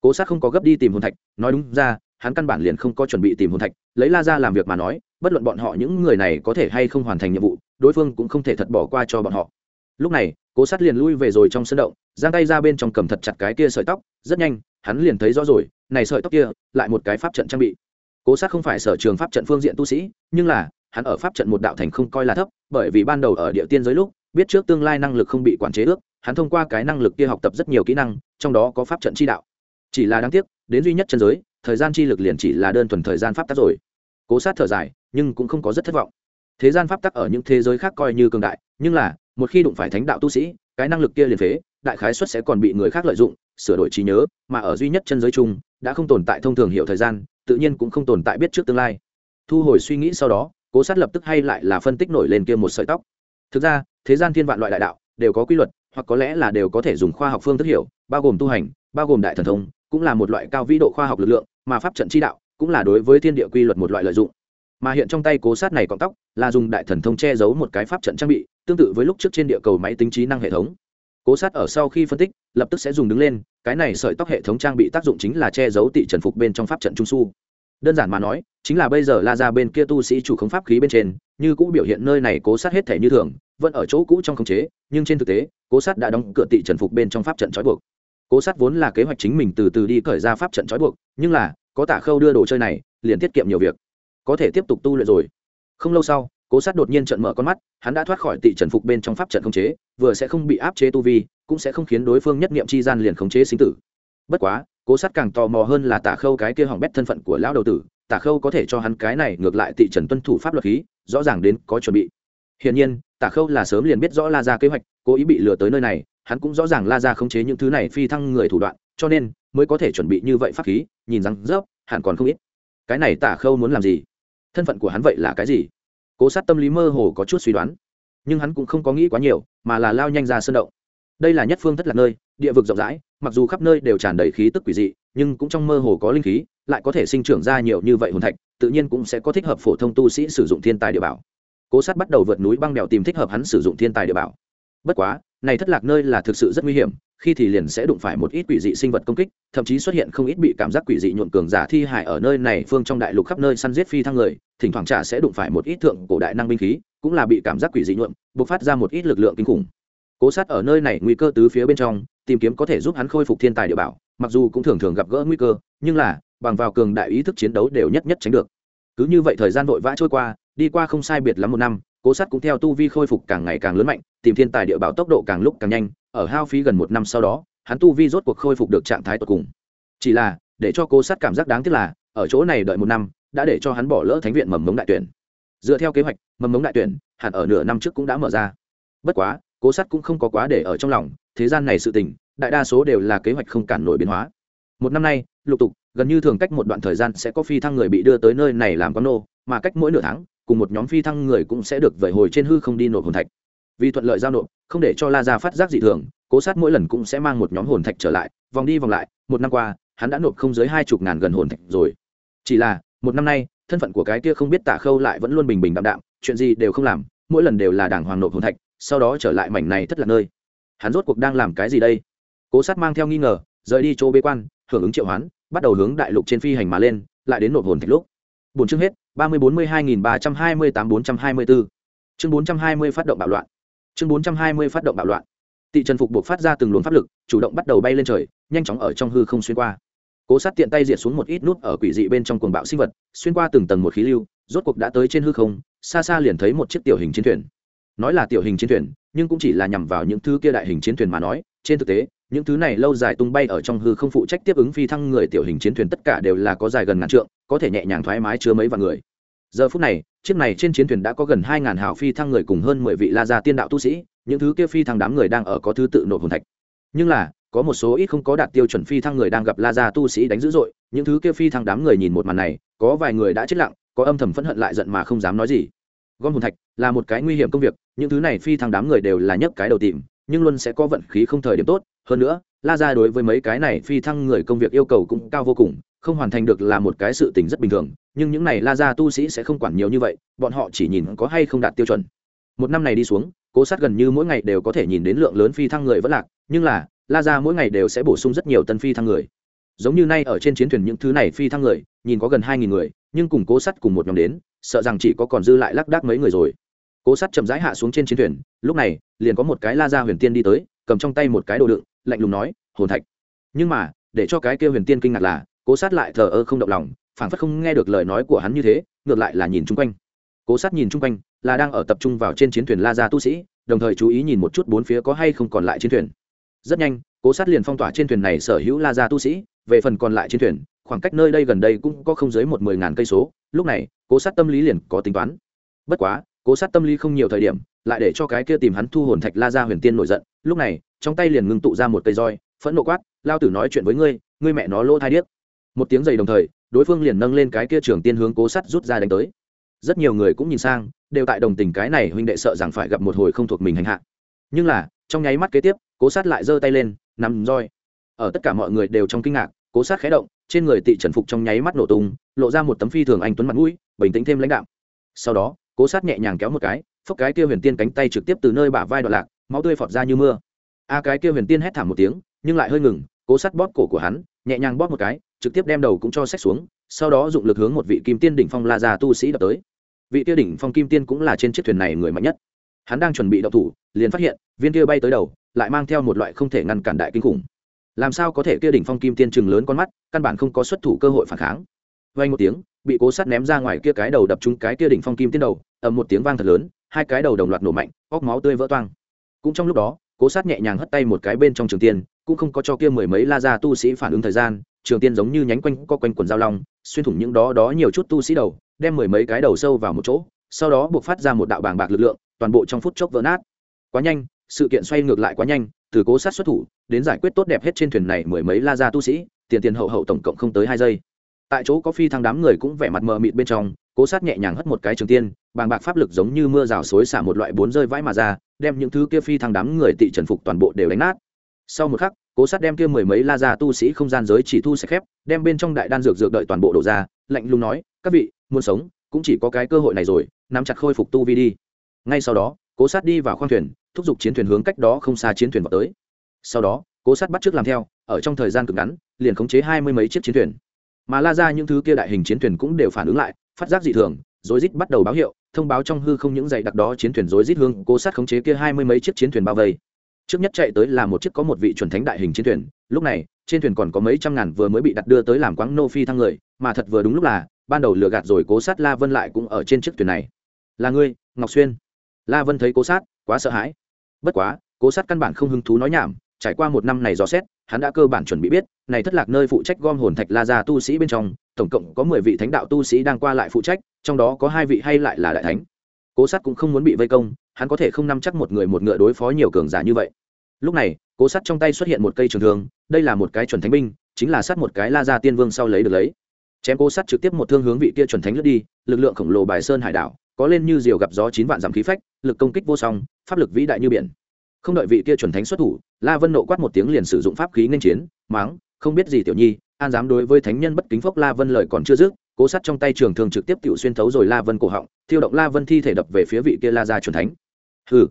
Cố sát không có gấp đi tìm hồn thạch, nói đúng ra, hắn căn bản liền không có chuẩn bị tìm hồn thạch, lấy la ra làm việc mà nói, bất luận bọn họ những người này có thể hay không hoàn thành nhiệm vụ, đối phương cũng không thể thật bỏ qua cho bọn họ lúc này, cố sát liền lui về rồi trong sân động, giang tay ra bên trong cầm thật chặt cái kia sợi tóc, rất nhanh, hắn liền thấy rõ rồi, này sợi tóc kia, lại một cái pháp trận trang bị. Cố sát không phải sở trường pháp trận phương diện tu sĩ, nhưng là, hắn ở pháp trận một đạo thành không coi là thấp, bởi vì ban đầu ở địa tiên giới lúc, biết trước tương lai năng lực không bị quản chế ước, hắn thông qua cái năng lực kia học tập rất nhiều kỹ năng, trong đó có pháp trận chi đạo. Chỉ là đáng tiếc, đến duy nhất chân giới, thời gian chi lực liền chỉ là đơn thuần thời gian pháp tắc rồi. Cố sát thở dài, nhưng cũng không có rất thất vọng. Thế gian pháp tắc ở những thế giới khác coi như cường đại, nhưng là một khi đụng phải thánh đạo tu sĩ, cái năng lực kia liền phế, đại khái xuất sẽ còn bị người khác lợi dụng, sửa đổi trí nhớ, mà ở duy nhất chân giới chung, đã không tồn tại thông thường hiểu thời gian, tự nhiên cũng không tồn tại biết trước tương lai. Thu hồi suy nghĩ sau đó, cố sát lập tức hay lại là phân tích nổi lên kia một sợi tóc. Thực ra, thế gian thiên vạn loại đại đạo, đều có quy luật, hoặc có lẽ là đều có thể dùng khoa học phương thức hiểu, bao gồm tu hành, bao gồm đại thần thông, cũng là một loại cao vĩ độ khoa học lực lượng, mà pháp trận chi đạo, cũng là đối với thiên địa quy luật một loại lợi dụng. Mà hiện trong tay cố sát này cọng tóc, là dùng đại thần thông che giấu một cái pháp trận trang bị tương tự với lúc trước trên địa cầu máy tính trí năng hệ thống. Cố sát ở sau khi phân tích, lập tức sẽ dùng đứng lên, cái này sợi tóc hệ thống trang bị tác dụng chính là che giấu tị trần phục bên trong pháp trận trung su. Đơn giản mà nói, chính là bây giờ la ra bên kia tu sĩ chủ khống pháp khí bên trên, như cũ biểu hiện nơi này cố sát hết thể như thường, vẫn ở chỗ cũ trong khống chế, nhưng trên thực tế, cố sát đã đóng cửa tị trần phục bên trong pháp trận trói buộc. Cố sát vốn là kế hoạch chính mình từ từ đi khởi ra pháp trận trói buộc, nhưng là, có tả khâu đưa đồ chơi này, liền tiết kiệm nhiều việc. Có thể tiếp tục tu luyện rồi. Không lâu sau cố sát đột nhiên trận mở con mắt, hắn đã thoát khỏi tị trần phục bên trong pháp trận khống chế, vừa sẽ không bị áp chế tu vi, cũng sẽ không khiến đối phương nhất nghiệm chi gian liền khống chế sinh tử. Bất quá, cố sát càng tò mò hơn là tả khâu cái kia hỏng bét thân phận của lão đầu tử, tả khâu có thể cho hắn cái này ngược lại tị trần tuân thủ pháp luật khí, rõ ràng đến có chuẩn bị. Hiển nhiên, tả khâu là sớm liền biết rõ la ra kế hoạch, cố ý bị lừa tới nơi này, hắn cũng rõ ràng la ra khống chế những thứ này phi thăng người thủ đoạn, cho nên mới có thể chuẩn bị như vậy pháp khí, nhìn rằng rớp, hẳn còn không ít. Cái này tả khâu muốn làm gì? Thân phận của hắn vậy là cái gì? Cố sát tâm lý mơ hồ có chút suy đoán. Nhưng hắn cũng không có nghĩ quá nhiều, mà là lao nhanh ra sân động. Đây là nhất phương thất lạc nơi, địa vực rộng rãi, mặc dù khắp nơi đều tràn đầy khí tức quỷ dị, nhưng cũng trong mơ hồ có linh khí, lại có thể sinh trưởng ra nhiều như vậy hồn thạch, tự nhiên cũng sẽ có thích hợp phổ thông tu sĩ sử dụng thiên tài địa bảo. Cố sát bắt đầu vượt núi băng đèo tìm thích hợp hắn sử dụng thiên tài địa bảo. Bất quá, này thất lạc nơi là thực sự rất nguy hiểm khi thì liền sẽ đụng phải một ít quỷ dị sinh vật công kích, thậm chí xuất hiện không ít bị cảm giác quỷ dị nhuộn cường giả thi hại ở nơi này phương trong đại lục khắp nơi săn giết phi thăng người, thỉnh thoảng trả sẽ đụng phải một ít thượng cổ đại năng binh khí, cũng là bị cảm giác quỷ dị nhuộm, bộc phát ra một ít lực lượng kinh khủng. Cố sát ở nơi này nguy cơ tứ phía bên trong, tìm kiếm có thể giúp hắn khôi phục thiên tài địa bảo, mặc dù cũng thường thường gặp gỡ nguy cơ, nhưng là, bằng vào cường đại ý thức chiến đấu đều nhất nhất tránh được. Cứ như vậy thời gian vội vã trôi qua, đi qua không sai biệt lắm một năm, cố sát cũng theo tu vi khôi phục càng ngày càng lớn mạnh, tìm thiên tài địa bảo tốc độ càng lúc càng nhanh ở hao phí gần một năm sau đó, hắn tu vi rốt cuộc khôi phục được trạng thái tột cùng. Chỉ là, để cho cố sát cảm giác đáng tiếc là, ở chỗ này đợi một năm, đã để cho hắn bỏ lỡ thánh viện mầm mống đại tuyển. Dựa theo kế hoạch, mầm mống đại tuyển, hẳn ở nửa năm trước cũng đã mở ra. Bất quá, cố sát cũng không có quá để ở trong lòng, thế gian này sự tình, đại đa số đều là kế hoạch không cản nổi biến hóa. Một năm nay, lục tục, gần như thường cách một đoạn thời gian sẽ có phi thăng người bị đưa tới nơi này làm con nô, mà cách mỗi nửa tháng, cùng một nhóm phi thăng người cũng sẽ được vẩy hồi trên hư không đi nộp hồn thạch vì thuận lợi giao nộp, không để cho la ra phát giác dị thường, cố sát mỗi lần cũng sẽ mang một nhóm hồn thạch trở lại, vòng đi vòng lại, một năm qua, hắn đã nộp không dưới hai chục ngàn gần hồn thạch rồi. Chỉ là, một năm nay, thân phận của cái kia không biết tả khâu lại vẫn luôn bình bình đạm đạm, chuyện gì đều không làm, mỗi lần đều là đảng hoàng nộp hồn thạch, sau đó trở lại mảnh này thất lạc nơi. Hắn rốt cuộc đang làm cái gì đây? Cố sát mang theo nghi ngờ, rời đi chỗ bế quan, hưởng ứng triệu hoán, bắt đầu hướng đại lục trên phi hành mà lên, lại đến nộp hồn thạch lúc. Bốn chương hết, ba mươi bốn mươi hai nghìn ba trăm hai mươi tám bốn trăm hai mươi bốn chương bốn trăm hai mươi phát động bạo loạn chương bốn trăm hai mươi phát động bạo loạn. Tị trần phục buộc phát ra từng luồng pháp lực, chủ động bắt đầu bay lên trời, nhanh chóng ở trong hư không xuyên qua. Cố sát tiện tay diệt xuống một ít nút ở quỷ dị bên trong cuồng bạo sinh vật, xuyên qua từng tầng một khí lưu, rốt cuộc đã tới trên hư không, xa xa liền thấy một chiếc tiểu hình chiến thuyền. Nói là tiểu hình chiến thuyền, nhưng cũng chỉ là nhằm vào những thứ kia đại hình chiến thuyền mà nói, trên thực tế, những thứ này lâu dài tung bay ở trong hư không phụ trách tiếp ứng phi thăng người tiểu hình chiến thuyền tất cả đều là có dài gần ngàn trượng, có thể nhẹ nhàng thoải mái chứa mấy vạn người. Giờ phút này chiếc này trên chiến thuyền đã có gần hai ngàn hào phi thăng người cùng hơn mười vị la gia tiên đạo tu sĩ, những thứ kia phi thăng đám người đang ở có thứ tự nộp hồn thạch. Nhưng là, có một số ít không có đạt tiêu chuẩn phi thăng người đang gặp la gia tu sĩ đánh dữ dội, những thứ kia phi thăng đám người nhìn một màn này, có vài người đã chết lặng, có âm thầm phẫn hận lại giận mà không dám nói gì. Gom hồn thạch là một cái nguy hiểm công việc, những thứ này phi thăng đám người đều là nhấc cái đầu tìm, nhưng luôn sẽ có vận khí không thời điểm tốt. Hơn nữa, la gia đối với mấy cái này phi thăng người công việc yêu cầu cũng cao vô cùng, không hoàn thành được là một cái sự tình rất bình thường nhưng những này la ra tu sĩ sẽ không quản nhiều như vậy, bọn họ chỉ nhìn có hay không đạt tiêu chuẩn. Một năm này đi xuống, cố sát gần như mỗi ngày đều có thể nhìn đến lượng lớn phi thăng người vẫn lạc, nhưng là, la ra mỗi ngày đều sẽ bổ sung rất nhiều tân phi thăng người. Giống như nay ở trên chiến thuyền những thứ này phi thăng người, nhìn có gần hai nghìn người, nhưng cùng cố sắt cùng một nhóm đến, sợ rằng chỉ có còn dư lại lác đác mấy người rồi. Cố sắt chậm rãi hạ xuống trên chiến thuyền, lúc này, liền có một cái la ra huyền tiên đi tới, cầm trong tay một cái đồ đựng, lạnh lùng nói, hồn thạch. Nhưng mà, để cho cái kia huyền tiên kinh ngạc là, cố sát lại thờ ơ không động lòng phảng phất không nghe được lời nói của hắn như thế, ngược lại là nhìn chung quanh. Cố sát nhìn chung quanh, là đang ở tập trung vào trên chiến thuyền la ra tu sĩ, đồng thời chú ý nhìn một chút bốn phía có hay không còn lại chiến thuyền. Rất nhanh, cố sát liền phong tỏa trên thuyền này sở hữu la ra tu sĩ, về phần còn lại chiến thuyền, khoảng cách nơi đây gần đây cũng có không dưới một mười ngàn cây số, lúc này, cố sát tâm lý liền có tính toán. Bất quá, cố sát tâm lý không nhiều thời điểm, lại để cho cái kia tìm hắn thu hồn thạch la ra huyền tiên nổi giận, lúc này, trong tay liền ngưng tụ ra một cây roi, phẫn nộ quát, lao tử nói chuyện với ngươi ngươi mẹ nó lỗ thai điếc. Một tiếng giày đồng thời đối phương liền nâng lên cái kia trường tiên hướng cố sắt rút ra đánh tới. Rất nhiều người cũng nhìn sang, đều tại đồng tình cái này huynh đệ sợ rằng phải gặp một hồi không thuộc mình hành hạ. Nhưng là, trong nháy mắt kế tiếp, cố sát lại giơ tay lên nằm roi. Ở tất cả mọi người đều trong kinh ngạc, cố sát khé động, trên người tị trần phục trong nháy mắt nổ tung, lộ ra một tấm phi thường anh tuấn mặt mũi, bình tĩnh thêm lãnh đạo sau đó, cố sát nhẹ nhàng kéo một cái, phốc cái kia huyền tiên cánh tay trực tiếp từ nơi bả vai đoạn lạc, máu tươi phọt ra như mưa. A cái kia huyền tiên hét thảm một tiếng, nhưng lại hơi ngừng, cố sát bóp cổ của hắn, nhẹ nhàng bóp một cái trực tiếp đem đầu cũng cho sách xuống, sau đó dụng lực hướng một vị kim tiên đỉnh phong la già tu sĩ đập tới. Vị kia đỉnh phong kim tiên cũng là trên chiếc thuyền này người mạnh nhất. Hắn đang chuẩn bị đậu thủ, liền phát hiện, viên kia bay tới đầu, lại mang theo một loại không thể ngăn cản đại kinh khủng. Làm sao có thể kia đỉnh phong kim tiên chừng lớn con mắt, căn bản không có xuất thủ cơ hội phản kháng. Vay một tiếng, bị cố sát ném ra ngoài kia cái đầu đập trúng cái kia đỉnh phong kim tiên đầu, ầm một tiếng vang thật lớn, hai cái đầu đồng loạt nổ mạnh, óc máu tươi vỡ toang. Cũng trong lúc đó, cố sát nhẹ nhàng hất tay một cái bên trong trường tiên, cũng không có cho kia mười mấy la gia tu sĩ phản ứng thời gian trường tiên giống như nhánh quanh có quanh quần dao long, xuyên thủng những đó đó nhiều chút tu sĩ đầu, đem mười mấy cái đầu sâu vào một chỗ, sau đó buộc phát ra một đạo bàng bạc lực lượng, toàn bộ trong phút chốc vỡ nát. Quá nhanh, sự kiện xoay ngược lại quá nhanh, từ cố sát xuất thủ, đến giải quyết tốt đẹp hết trên thuyền này mười mấy la ra tu sĩ, tiền tiền hậu hậu tổng cộng không tới hai giây. Tại chỗ có phi thăng đám người cũng vẻ mặt mờ mịt bên trong, cố sát nhẹ nhàng hất một cái trường tiên, bàng bạc pháp lực giống như mưa rào xối xả một loại bốn rơi vãi mà ra, đem những thứ kia phi thăng đám người tị trần phục toàn bộ đều đánh nát. Sau một khắc cố sát đem kia mười mấy la ra tu sĩ không gian giới chỉ thu sạch khép, đem bên trong đại đan dược dược đợi toàn bộ đổ ra, lạnh lùng nói, các vị, muốn sống, cũng chỉ có cái cơ hội này rồi, nắm chặt khôi phục tu vi đi. Ngay sau đó, cố sát đi vào khoang thuyền, thúc giục chiến thuyền hướng cách đó không xa chiến thuyền vào tới. Sau đó, cố sát bắt trước làm theo, ở trong thời gian cực ngắn, liền khống chế hai mươi mấy chiếc chiến thuyền. Mà la ra những thứ kia đại hình chiến thuyền cũng đều phản ứng lại, phát giác dị thường, rối rít bắt đầu báo hiệu, thông báo trong hư không những dạy đặc đó chiến thuyền rối rít hương cố sát khống chế kia hai mươi mấy chiếc chiến thuyền bao vây trước nhất chạy tới là một chiếc có một vị chuẩn thánh đại hình chiến thuyền, lúc này, trên thuyền còn có mấy trăm ngàn vừa mới bị đặt đưa tới làm quáng nô phi thăng người, mà thật vừa đúng lúc là, ban đầu lừa gạt rồi cố sát la vân lại cũng ở trên chiếc thuyền này. Là ngươi, ngọc xuyên. La vân thấy cố sát, quá sợ hãi. Bất quá, cố sát căn bản không hứng thú nói nhảm, trải qua một năm này dò xét, hắn đã cơ bản chuẩn bị biết, này thất lạc nơi phụ trách gom hồn thạch la ra tu sĩ bên trong, tổng cộng có mười vị thánh đạo tu sĩ đang qua lại phụ trách, trong đó có hai vị hay lại là đại thánh. Cố sát cũng không muốn bị vây công hắn có thể không nắm chắc một người một ngựa đối phó nhiều cường giả như vậy. Lúc này, cố sát trong tay xuất hiện một cây trường thương, đây là một cái chuẩn thánh binh, chính là sát một cái la ra tiên vương sau lấy được lấy. Chém cố sát trực tiếp một thương hướng vị kia chuẩn thánh lướt đi, lực lượng khổng lồ bài sơn hải đảo, có lên như diều gặp gió chín vạn giảm khí phách, lực công kích vô song, pháp lực vĩ đại như biển. Không đợi vị kia chuẩn thánh xuất thủ, la vân nộ quát một tiếng liền sử dụng pháp khí nên chiến, máng, không biết gì tiểu nhi, an dám đối với thánh nhân bất kính phốc la vân lời còn chưa dứt, cố sát trong tay trường thường trực tiếp tự xuyên thấu rồi la vân cổ họng, thiêu động la vân thi thể đập về phía vị kia la gia chuẩn thánh hừ.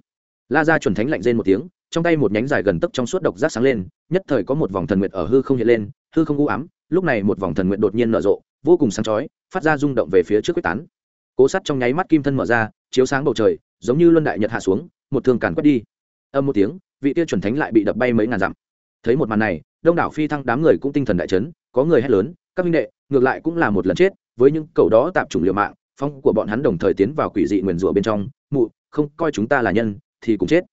La gia chuẩn thánh lạnh rên một tiếng, trong tay một nhánh dài gần tấc trong suốt độc giác sáng lên, nhất thời có một vòng thần nguyệt ở hư không hiện lên, hư không u ám, lúc này một vòng thần nguyệt đột nhiên nở rộ, vô cùng sáng chói, phát ra rung động về phía trước quyết tán. Cố sắt trong nháy mắt kim thân mở ra, chiếu sáng bầu trời, giống như luân đại nhật hạ xuống, một thương càn quét đi. Âm một tiếng, vị tiêu chuẩn thánh lại bị đập bay mấy ngàn dặm. Thấy một màn này, đông đảo phi thăng đám người cũng tinh thần đại chấn, có người hét lớn, các minh đệ, ngược lại cũng là một lần chết, với những cầu đó tạp chủng liều mạng, phong của bọn hắn đồng thời tiến vào quỷ dị nguyền rủa bên trong, mụ không coi chúng ta là nhân, thì cũng chết.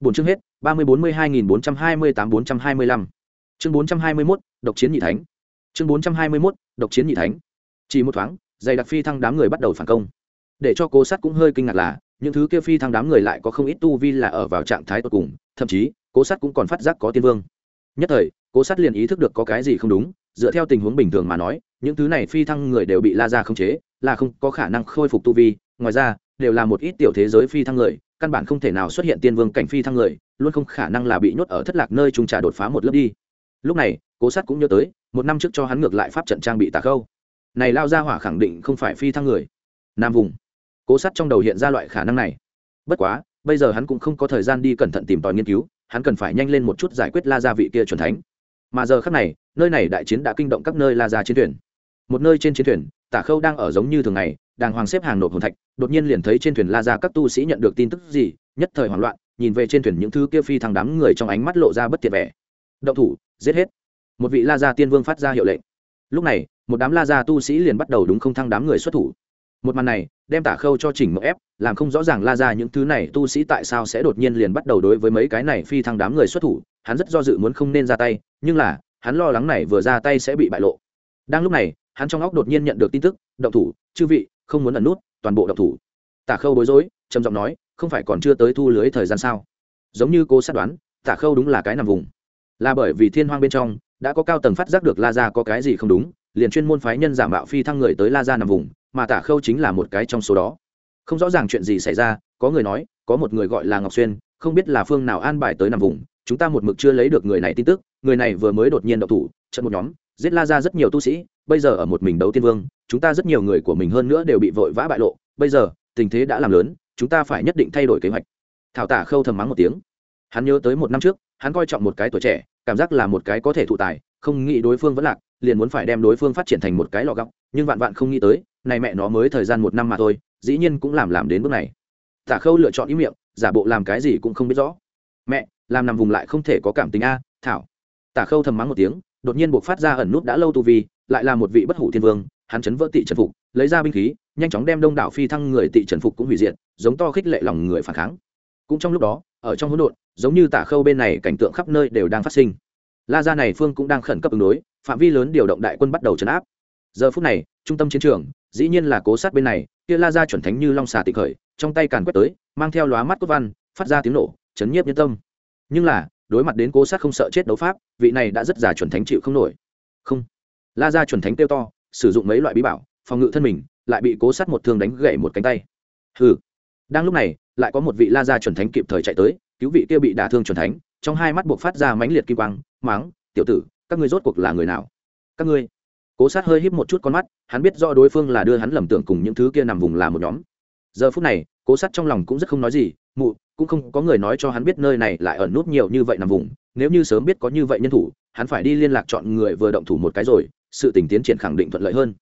Bốn chương hết, ba mươi bốn mươi hai nghìn bốn trăm hai mươi tám bốn trăm hai mươi lăm. Chương bốn trăm hai mươi mốt, độc chiến nhị thánh. Chương bốn trăm hai mươi mốt, độc chiến nhị thánh. Chỉ một thoáng, dày đặc phi thăng đám người bắt đầu phản công. Để cho cố sát cũng hơi kinh ngạc là, những thứ kia phi thăng đám người lại có không ít tu vi là ở vào trạng thái tột cùng, thậm chí, cố sát cũng còn phát giác có tiên vương. Nhất thời, cố sát liền ý thức được có cái gì không đúng, dựa theo tình huống bình thường mà nói, những thứ này phi thăng người đều bị la ra không chế, là không có khả năng khôi phục tu vi. Ngoài ra đều là một ít tiểu thế giới phi thăng người, căn bản không thể nào xuất hiện tiên vương cảnh phi thăng người, luôn không khả năng là bị nhốt ở thất lạc nơi trung trà đột phá một lớp đi. Lúc này, cố sát cũng nhớ tới, một năm trước cho hắn ngược lại pháp trận trang bị tà khâu. Này lao ra hỏa khẳng định không phải phi thăng người. Nam vùng. Cố sát trong đầu hiện ra loại khả năng này. Bất quá, bây giờ hắn cũng không có thời gian đi cẩn thận tìm tòi nghiên cứu, hắn cần phải nhanh lên một chút giải quyết la gia vị kia c thánh. Mà giờ khác này, nơi này đại chiến đã kinh động các nơi la gia chiến thuyền. Một nơi trên chiến thuyền tả khâu đang ở giống như thường ngày đàng hoàng xếp hàng nộp hồn thạch, đột nhiên liền thấy trên thuyền la gia các tu sĩ nhận được tin tức gì, nhất thời hoảng loạn, nhìn về trên thuyền những thứ kia phi thăng đám người trong ánh mắt lộ ra bất tiện vẻ. Động thủ, giết hết. Một vị la gia tiên vương phát ra hiệu lệnh. Lúc này, một đám la gia tu sĩ liền bắt đầu đúng không thăng đám người xuất thủ. Một màn này, đem tả khâu cho chỉnh mậu ép, làm không rõ ràng la ra những thứ này tu sĩ tại sao sẽ đột nhiên liền bắt đầu đối với mấy cái này phi thăng đám người xuất thủ, hắn rất do dự muốn không nên ra tay, nhưng là, hắn lo lắng này vừa ra tay sẽ bị bại lộ. Đang lúc này hắn trong óc đột nhiên nhận được tin tức, động thủ, chư vị, không muốn ẩn nút, toàn bộ động thủ. Tả khâu bối rối, trầm giọng nói, không phải còn chưa tới thu lưới thời gian sao? Giống như cô sát đoán, tả khâu đúng là cái nằm vùng. Là bởi vì thiên hoang bên trong, đã có cao tầng phát giác được la ra có cái gì không đúng, liền chuyên môn phái nhân giả mạo phi thăng người tới la ra nằm vùng, mà tả khâu chính là một cái trong số đó. Không rõ ràng chuyện gì xảy ra, có người nói, có một người gọi là ngọc xuyên, không biết là phương nào an bài tới nằm vùng, chúng ta một mực chưa lấy được người này tin tức, người này vừa mới đột nhiên độc thủ, trận một nhóm, giết la ra rất nhiều tu sĩ bây giờ ở một mình đấu tiên vương, chúng ta rất nhiều người của mình hơn nữa đều bị vội vã bại lộ, bây giờ, tình thế đã làm lớn, chúng ta phải nhất định thay đổi kế hoạch. Thảo tả khâu thầm mắng một tiếng. Hắn nhớ tới một năm trước, hắn coi trọng một cái tuổi trẻ, cảm giác là một cái có thể thụ tài, không nghĩ đối phương vẫn lạc, liền muốn phải đem đối phương phát triển thành một cái lò góc nhưng vạn vạn không nghĩ tới, này mẹ nó mới thời gian một năm mà thôi, dĩ nhiên cũng làm làm đến bước này. Tả khâu lựa chọn ý miệng, giả bộ làm cái gì cũng không biết rõ. Mẹ, làm nằm vùng lại không thể có cảm tình a, thảo. Tả khâu thầm mắng một tiếng, đột nhiên buộc phát ra ẩn nút đã lâu tu vi lại là một vị bất hủ thiên vương, hắn chấn vỡ tị trần phục, lấy ra binh khí, nhanh chóng đem đông đảo phi thăng người tị trần phục cũng hủy diệt, giống to khích lệ lòng người phản kháng. Cũng trong lúc đó, ở trong hỗn độn, giống như tả khâu bên này cảnh tượng khắp nơi đều đang phát sinh. La gia này phương cũng đang khẩn cấp ứng đối, phạm vi lớn điều động đại quân bắt đầu chấn áp. Giờ phút này, trung tâm chiến trường, dĩ nhiên là cố sát bên này, kia la ra chuẩn thánh như long xà tịch khởi, trong tay càn quét tới, mang theo lóa mắt cốt văn, phát ra tiếng nổ, chấn nhiếp nhân tâm. Nhưng là, đối mặt đến cố sát không sợ chết đấu pháp, vị này đã rất già chuẩn thánh chịu không nổi. Không la ra chuẩn thánh tiêu to, sử dụng mấy loại bí bảo, phòng ngự thân mình, lại bị cố sát một thương đánh gãy một cánh tay. Hừ. Đang lúc này, lại có một vị la gia chuẩn thánh kịp thời chạy tới, cứu vị kia bị đả thương chuẩn thánh, trong hai mắt buộc phát ra mãnh liệt kim quang, máng, tiểu tử, các ngươi rốt cuộc là người nào? Các ngươi. Cố sát hơi híp một chút con mắt, hắn biết do đối phương là đưa hắn lầm tưởng cùng những thứ kia nằm vùng là một nhóm. Giờ phút này, cố sát trong lòng cũng rất không nói gì, mụ, cũng không có người nói cho hắn biết nơi này lại ẩn nút nhiều như vậy nằm vùng, nếu như sớm biết có như vậy nhân thủ, hắn phải đi liên lạc chọn người vừa động thủ một cái rồi sự tình tiến triển khẳng định thuận lợi hơn.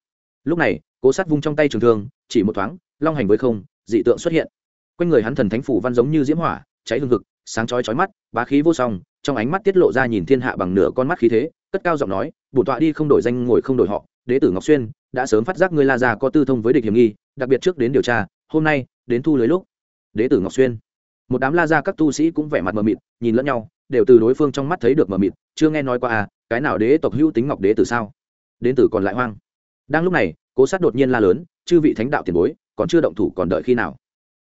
Lúc này, cố sát vung trong tay trường thương, chỉ một thoáng, long hành với không, dị tượng xuất hiện. Quanh người hắn thần thánh phủ văn giống như diễm hỏa, cháy hương hực, sáng chói chói mắt, bá khí vô song, trong ánh mắt tiết lộ ra nhìn thiên hạ bằng nửa con mắt khí thế, cất cao giọng nói bổn tọa đi không đổi danh ngồi không đổi họ, đế tử ngọc xuyên, đã sớm phát giác ngươi la già có tư thông với địch hiểm nghi, đặc biệt trước đến điều tra, hôm nay, đến thu lưới lúc. Đế tử ngọc xuyên. Một đám la gia các tu sĩ cũng vẻ mặt mờ mịt, nhìn lẫn nhau, đều từ đối phương trong mắt thấy được mờ mịt, chưa nghe nói qua à cái nào đế tộc hữu tính ngọc đế tử sao? Đến tử còn lại hoang. Đang lúc này, cố sát đột nhiên la lớn, chư vị thánh đạo tiền bối, còn chưa động thủ còn đợi khi nào?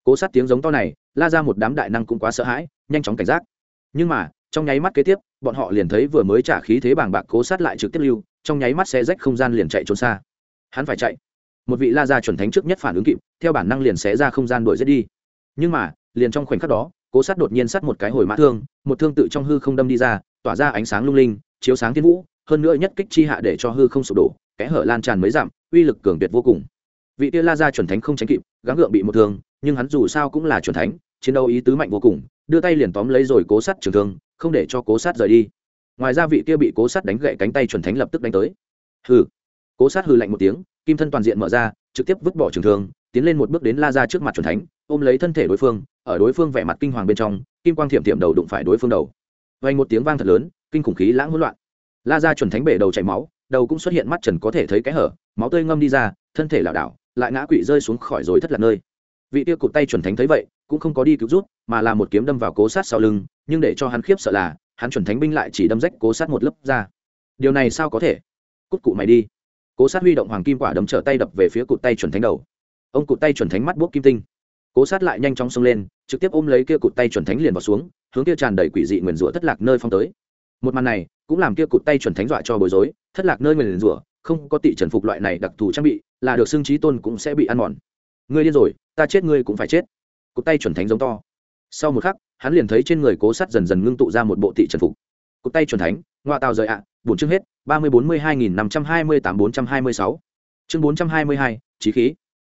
Cố sát tiếng giống to này, la ra một đám đại năng cũng quá sợ hãi, nhanh chóng cảnh giác. Nhưng mà, trong nháy mắt kế tiếp, bọn họ liền thấy vừa mới trả khí thế bàng bạc cố sát lại trực tiếp lưu, trong nháy mắt xe rách không gian liền chạy trốn xa. Hắn phải chạy. Một vị la gia chuẩn thánh trước nhất phản ứng kịp, theo bản năng liền xé ra không gian đuổi giết đi. Nhưng mà, liền trong khoảnh khắc đó, cố sát đột nhiên sát một cái hồi mã thương, một thương tự trong hư không đâm đi ra, tỏa ra ánh sáng lung linh, chiếu sáng thiên vũ hơn nữa nhất kích chi hạ để cho hư không sụp đổ, kẽ hở lan tràn mấy dặm, uy lực cường tuyệt vô cùng. Vị tia la gia chuẩn thánh không tránh kịp, gắng gượng bị một thương, nhưng hắn dù sao cũng là chuẩn thánh, chiến đấu ý tứ mạnh vô cùng, đưa tay liền tóm lấy rồi cố sát trường thương, không để cho cố sát rời đi. Ngoài ra vị kia bị cố sát đánh gậy cánh tay chuẩn thánh lập tức đánh tới. Hừ. Cố sát hừ lạnh một tiếng, kim thân toàn diện mở ra, trực tiếp vứt bỏ trường thương, tiến lên một bước đến la ra trước mặt chuẩn thánh, ôm lấy thân thể đối phương, ở đối phương vẻ mặt kinh hoàng bên trong, kim quang thiểm thiểm đầu đụng phải đối phương đầu. Vang một tiếng vang thật lớn, kinh khủng khí lãng hỗn loạn la ra chuẩn thánh bể đầu chảy máu, đầu cũng xuất hiện mắt trần có thể thấy cái hở, máu tươi ngâm đi ra, thân thể lảo đảo, lại ngã quỵ rơi xuống khỏi rồi thất lạc nơi. Vị tiêu cụt tay chuẩn thánh thấy vậy, cũng không có đi cứu rút mà là một kiếm đâm vào cố sát sau lưng, nhưng để cho hắn khiếp sợ là, hắn chuẩn thánh binh lại chỉ đâm rách cố sát một lớp ra. Điều này sao có thể? Cút cụ mày đi. Cố sát huy động hoàng kim quả đấm trở tay đập về phía cụt tay chuẩn thánh đầu. Ông cụt tay chuẩn thánh mắt buốc kim tinh. Cố sát lại nhanh chóng xông lên, trực tiếp ôm lấy kia cụt tay chuẩn thánh liền vào xuống, hướng kia tràn đầy quỷ dị nguyền rủa thất lạc nơi phong tới một màn này cũng làm kia cụt tay chuẩn thánh dọa cho bối rối thất lạc nơi nguyền rủa không có tị trần phục loại này đặc thù trang bị là được xưng trí tôn cũng sẽ bị ăn mòn. Ngươi điên rồi ta chết ngươi cũng phải chết. Cụt tay chuẩn thánh giống to. Sau một khắc hắn liền thấy trên người cố sắt dần dần ngưng tụ ra một bộ tị trần phục. Cụt tay chuẩn thánh ngoại tàu rời ạ à, bổn chương hết ba mươi bốn mươi hai nghìn năm trăm hai mươi tám bốn trăm hai mươi sáu. Chương bốn trăm hai mươi hai trí khí.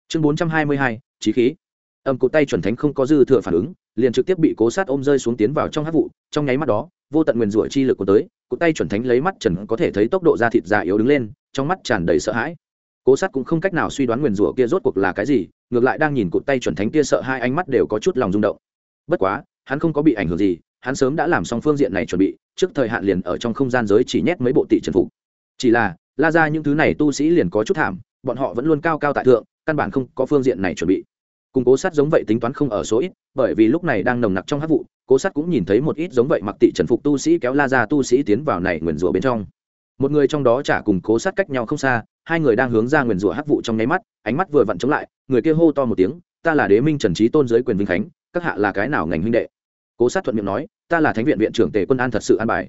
Chương bốn trăm hai mươi hai trí khí. Âm cụt tay chuẩn thánh không có dư thừa phản ứng liền trực tiếp bị cố sát ôm rơi xuống tiến vào trong hát vụ trong nháy mắt đó vô tận nguyền rủa chi lực của tới cột tay chuẩn thánh lấy mắt trần có thể thấy tốc độ da thịt già yếu đứng lên, trong mắt tràn đầy sợ hãi. Cố sát cũng không cách nào suy đoán nguyền rủa kia rốt cuộc là cái gì, ngược lại đang nhìn cột tay chuẩn thánh kia sợ hai ánh mắt đều có chút lòng rung động. Bất quá, hắn không có bị ảnh hưởng gì, hắn sớm đã làm xong phương diện này chuẩn bị, trước thời hạn liền ở trong không gian giới chỉ nhét mấy bộ tị trần phục. Chỉ là, la ra những thứ này tu sĩ liền có chút thảm, bọn họ vẫn luôn cao cao tại thượng, căn bản không có phương diện này chuẩn bị. Cùng cố sát giống vậy tính toán không ở số ít, bởi vì lúc này đang nồng nặc trong hát vụ cố sát cũng nhìn thấy một ít giống vậy mặc tị trần phục tu sĩ kéo la ra tu sĩ tiến vào này nguyền rủa bên trong. Một người trong đó chả cùng cố sát cách nhau không xa, hai người đang hướng ra nguyền rủa hắc vụ trong nháy mắt, ánh mắt vừa vặn chống lại, người kia hô to một tiếng, ta là đế minh trần trí tôn giới quyền vinh khánh, các hạ là cái nào ngành huynh đệ? Cố sát thuận miệng nói, ta là thánh viện viện trưởng tề quân an thật sự an bài.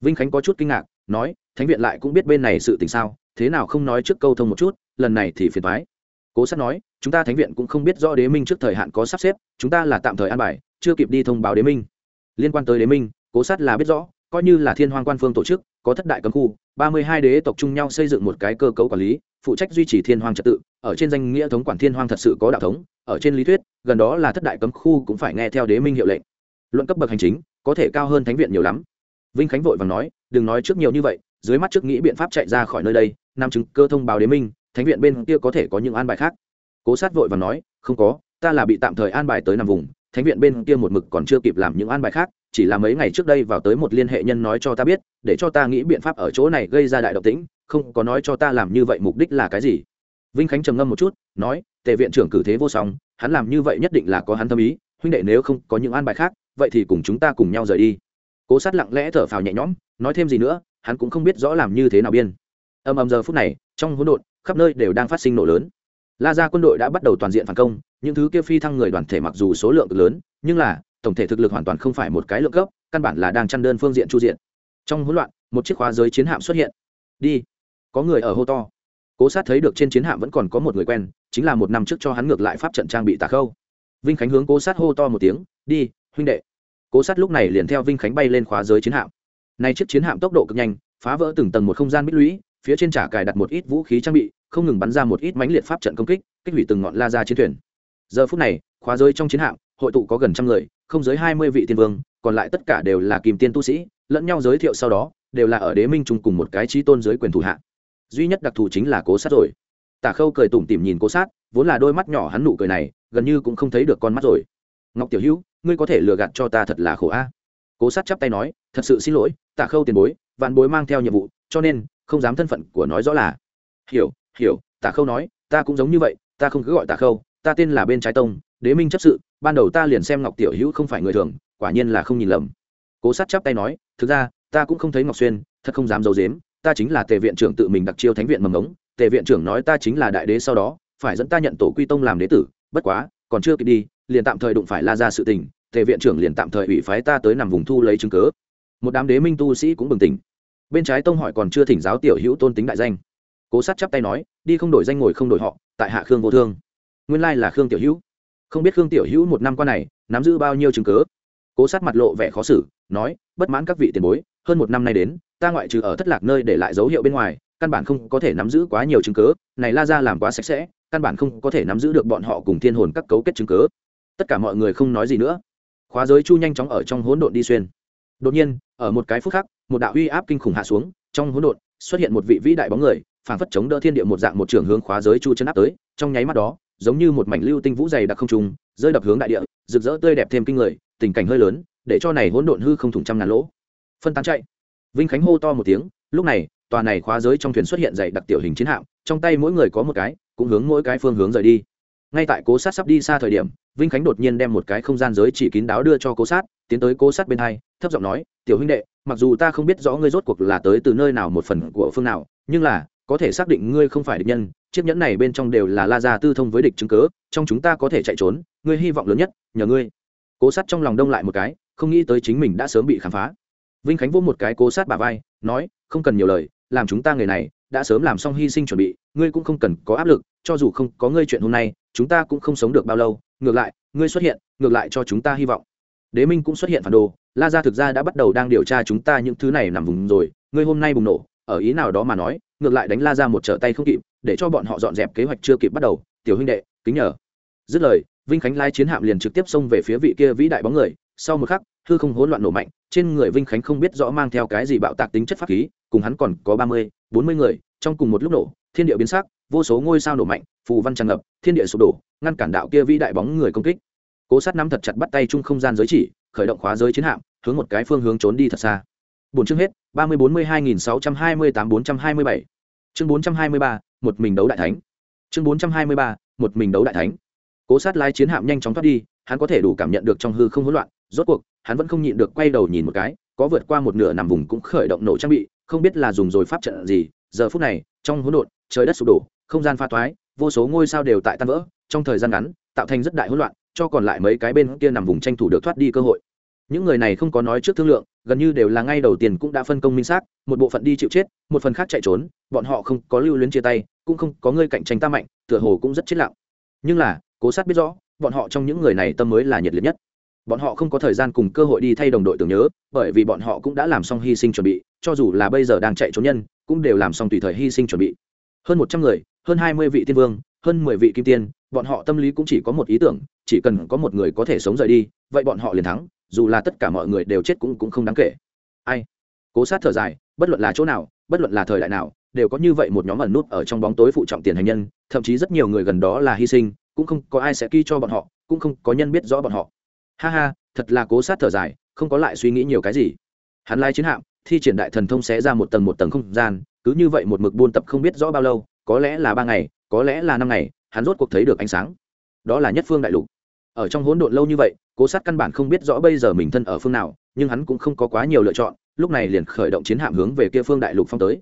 Vinh khánh có chút kinh ngạc, nói, thánh viện lại cũng biết bên này sự tình sao, thế nào không nói trước câu thông một chút, lần này thì phiền thoái cố sát nói, chúng ta thánh viện cũng không biết rõ đế minh trước thời hạn có sắp xếp, chúng ta là tạm thời an bài, chưa kịp đi thông báo đế minh. Liên quan tới đế minh, cố sát là biết rõ, coi như là thiên hoang quan phương tổ chức, có thất đại cấm khu, ba mươi hai đế tộc chung nhau xây dựng một cái cơ cấu quản lý, phụ trách duy trì thiên hoang trật tự, ở trên danh nghĩa thống quản thiên hoang thật sự có đạo thống, ở trên lý thuyết, gần đó là thất đại cấm khu cũng phải nghe theo đế minh hiệu lệnh. Luận cấp bậc hành chính, có thể cao hơn thánh viện nhiều lắm. Vinh khánh vội và nói, đừng nói trước nhiều như vậy, dưới mắt trước nghĩ biện pháp chạy ra khỏi nơi đây nam chứng cơ thông báo đế minh thánh viện bên kia có thể có những an bài khác. Cố sát vội và nói, không có, ta là bị tạm thời an bài tới nằm vùng, thánh viện bên kia một mực còn chưa kịp làm những an bài khác, chỉ là mấy ngày trước đây vào tới một liên hệ nhân nói cho ta biết, để cho ta nghĩ biện pháp ở chỗ này gây ra đại động tĩnh, không có nói cho ta làm như vậy mục đích là cái gì. Vinh khánh trầm ngâm một chút, nói, tề viện trưởng cử thế vô song, hắn làm như vậy nhất định là có hắn tâm ý, huynh đệ nếu không có những an bài khác, vậy thì cùng chúng ta cùng nhau rời đi. Cố sát lặng lẽ thở phào nhẹ nhõm, nói thêm gì nữa, hắn cũng không biết rõ làm như thế nào biên. Âm âm giờ phút này, trong hỗn độn khắp nơi đều đang phát sinh nổ lớn. La ra quân đội đã bắt đầu toàn diện phản công, những thứ kia phi thăng người đoàn thể mặc dù số lượng lớn, nhưng là, tổng thể thực lực hoàn toàn không phải một cái lượng cấp, căn bản là đang chăn đơn phương diện chu diện. Trong hỗn loạn, một chiếc khóa giới chiến hạm xuất hiện. Đi. Có người ở hô to. Cố sát thấy được trên chiến hạm vẫn còn có một người quen, chính là một năm trước cho hắn ngược lại pháp trận trang bị tà khâu. Vinh khánh hướng cố sát hô to một tiếng, đi, huynh đệ. Cố sát lúc này liền theo vinh khánh bay lên khóa giới chiến hạm. Nay chiếc chiến hạm tốc độ cực nhanh, phá vỡ từng tầng một không gian bích lũy, phía trên trả cài đặt một ít vũ khí trang bị không ngừng bắn ra một ít mãnh liệt pháp trận công kích kích hủy từng ngọn la ra chiến thuyền. Giờ phút này, khóa giới trong chiến hạm, hội tụ có gần trăm người, không dưới hai mươi vị tiên vương, còn lại tất cả đều là kìm tiên tu sĩ, lẫn nhau giới thiệu sau đó, đều là ở đế minh chung cùng một cái trí tôn giới quyền thủ hạ. Duy nhất đặc thù chính là cố sát rồi. Tả khâu cười tủm tỉm nhìn cố sát, vốn là đôi mắt nhỏ hắn nụ cười này, gần như cũng không thấy được con mắt rồi. Ngọc tiểu hữu, ngươi có thể lừa gạt cho ta thật là khổ a. Cố sát chắp tay nói, thật sự xin lỗi, tả khâu tiền bối, vạn bối mang theo nhiệm vụ, cho nên, không dám thân phận của nói rõ là. Hiểu hiểu, tả khâu nói, ta cũng giống như vậy, ta không cứ gọi tả khâu, ta tên là bên trái tông, đế minh chấp sự, ban đầu ta liền xem ngọc tiểu hữu không phải người thường, quả nhiên là không nhìn lầm. Cố sát chắp tay nói, thực ra, ta cũng không thấy ngọc xuyên, thật không dám d i ấ u dếm ta chính là tề viện trưởng tự mình đặc chiêu thánh viện mầm ống tề viện trưởng nói ta chính là đại đế sau đó, phải dẫn ta nhận tổ quy tông làm đế tử, bất quá, còn chưa kịp đi, liền tạm thời đụng phải la ra sự tình, tề viện trưởng liền tạm thời ủy phái ta tới nằm vùng thu lấy chứng cớ một đám đế minh tu sĩ cũng bừng tỉnh. Bên trái tông hỏi còn chưa thỉnh giáo tiểu hữu tôn tính đại danh cố sát chắp tay nói đi không đổi danh ngồi không đổi họ tại hạ khương vô thương. Nguyên lai là khương tiểu hữu. Không biết khương tiểu hữu một năm qua này nắm giữ bao nhiêu chứng cớ cố sát mặt lộ vẻ khó xử nói bất mãn các vị tiền bối hơn một năm nay đến ta ngoại trừ ở thất lạc nơi để lại dấu hiệu bên ngoài căn bản không có thể nắm giữ quá nhiều chứng cớ này la ra làm quá sạch sẽ căn bản không có thể nắm giữ được bọn họ cùng thiên hồn các cấu kết chứng cớ tất cả mọi người không nói gì nữa. Khóa giới chu nhanh chóng ở trong hỗn độn đi xuyên. Đột nhiên ở một cái phút khác, một đạo uy áp kinh khủng hạ xuống trong hỗn độn xuất hiện một vị vĩ đại bóng người phảng phất chống đỡ thiên địa một dạng một trường hướng khóa giới chu chân áp tới trong nháy mắt đó giống như một mảnh lưu tinh vũ dày đặc không trùng, rơi đập hướng đại địa rực rỡ tươi đẹp thêm kinh người tình cảnh hơi lớn để cho này hỗn độn hư không thủng trăm ngàn lỗ. Phân tán chạy. Vinh khánh hô to một tiếng lúc này tòa này khóa giới trong thuyền xuất hiện dày đặc tiểu hình chiến hạm trong tay mỗi người có một cái cũng hướng mỗi cái phương hướng rời đi. Ngay tại cố sát sắp đi xa thời điểm vinh khánh đột nhiên đem một cái không gian giới chỉ kín đáo đưa cho cố sát tiến tới cố sát bên hai thấp giọng nói tiểu huynh đệ mặc dù ta không biết rõ ngươi rốt cuộc là tới từ nơi nào một phần của phương nào nhưng là có thể xác định ngươi không phải địch nhân, chiếc nhẫn này bên trong đều là la gia tư thông với địch chứng cớ trong chúng ta có thể chạy trốn, ngươi hy vọng lớn nhất, nhờ ngươi. Cố sát trong lòng đông lại một cái, không nghĩ tới chính mình đã sớm bị khám phá. Vinh khánh vô một cái cố sát bà vai, nói, không cần nhiều lời, làm chúng ta người này, đã sớm làm xong hy sinh chuẩn bị, ngươi cũng không cần có áp lực, cho dù không có ngươi chuyện hôm nay, chúng ta cũng không sống được bao lâu, ngược lại, ngươi xuất hiện, ngược lại cho chúng ta hy vọng. Đế minh cũng xuất hiện phản đồ, la gia thực ra đã bắt đầu đang điều tra chúng ta những thứ này nằm vùng rồi, ngươi hôm nay bùng nổ, ở ý nào đó mà nói ngược lại đánh la ra một trở tay không kịp, để cho bọn họ dọn dẹp kế hoạch chưa kịp bắt đầu. Tiểu huynh đệ, kính nhờ. Dứt lời, vinh khánh lai chiến hạm liền trực tiếp xông về phía vị kia vĩ đại bóng người. Sau một khắc, hư không hỗn loạn nổ mạnh, trên người vinh khánh không biết rõ mang theo cái gì bạo tạc tính chất pháp khí, cùng hắn còn có ba mươi, bốn mươi người, trong cùng một lúc nổ, thiên địa biến sắc, vô số ngôi sao nổ mạnh, phù văn tràn ngập, thiên địa sụp đổ, ngăn cản đạo kia vĩ đại bóng người công kích. Cố sát nắm thật chặt bắt tay chung không gian giới chỉ, khởi động khóa giới chiến hạm, hướng một cái phương hướng trốn đi thật xa. Bốn chương hết ba mươi bốn mươi hai nghìn sáu trăm hai mươi tám bốn trăm hai mươi bảy. Chương bốn trăm hai mươi ba, một mình đấu đại thánh. Chương bốn trăm hai mươi ba, một mình đấu đại thánh. Cố sát lái chiến hạm nhanh chóng thoát đi, hắn có thể đủ cảm nhận được trong hư không hỗn loạn, rốt cuộc, hắn vẫn không nhịn được quay đầu nhìn một cái, có vượt qua một nửa nằm vùng cũng khởi động nổ trang bị, không biết là dùng rồi pháp trận gì, giờ phút này, trong hỗn độn, trời đất sụp đổ, không gian pha toái, vô số ngôi sao đều tại tan vỡ, trong thời gian ngắn, tạo thành rất đại hỗn loạn, cho còn lại mấy cái bên kia nằm vùng tranh thủ được thoát đi cơ hội. Những người này không có nói trước thương lượng gần như đều là ngay đầu tiên cũng đã phân công minh xác, một bộ phận đi chịu chết, một phần khác chạy trốn, bọn họ không có lưu luyến chia tay, cũng không có người cạnh tranh ta mạnh, tựa hồ cũng rất chết lặng. Nhưng là, cố sát biết rõ, bọn họ trong những người này tâm mới là nhiệt liệt nhất. Bọn họ không có thời gian cùng cơ hội đi thay đồng đội tưởng nhớ, bởi vì bọn họ cũng đã làm xong hy sinh chuẩn bị, cho dù là bây giờ đang chạy trốn nhân, cũng đều làm xong tùy thời hy sinh chuẩn bị. Hơn một trăm người, hơn hai mươi vị tiên vương, hơn mười vị kim tiên, bọn họ tâm lý cũng chỉ có một ý tưởng, chỉ cần có một người có thể sống rời đi, vậy bọn họ liền thắng dù là tất cả mọi người đều chết cũng cũng không đáng kể. Ai? Cố sát thở dài, bất luận là chỗ nào, bất luận là thời đại nào, đều có như vậy một nhóm ẩn nút ở trong bóng tối phụ trọng tiền hành nhân, thậm chí rất nhiều người gần đó là hy sinh, cũng không có ai sẽ ghi cho bọn họ, cũng không có nhân biết rõ bọn họ. Ha ha, thật là cố sát thở dài, không có lại suy nghĩ nhiều cái gì. Hắn lai chiến hạm, thi triển đại thần thông sẽ ra một tầng một tầng không gian, cứ như vậy một mực buôn tập không biết rõ bao lâu, có lẽ là ba ngày, có lẽ là năm ngày, hắn rốt cuộc thấy được ánh sáng. Đó là nhất phương đại lục. Ở trong hỗn độn lâu như vậy cố sát căn bản không biết rõ bây giờ mình thân ở phương nào, nhưng hắn cũng không có quá nhiều lựa chọn, lúc này liền khởi động chiến hạm hướng về kia phương đại lục phong tới.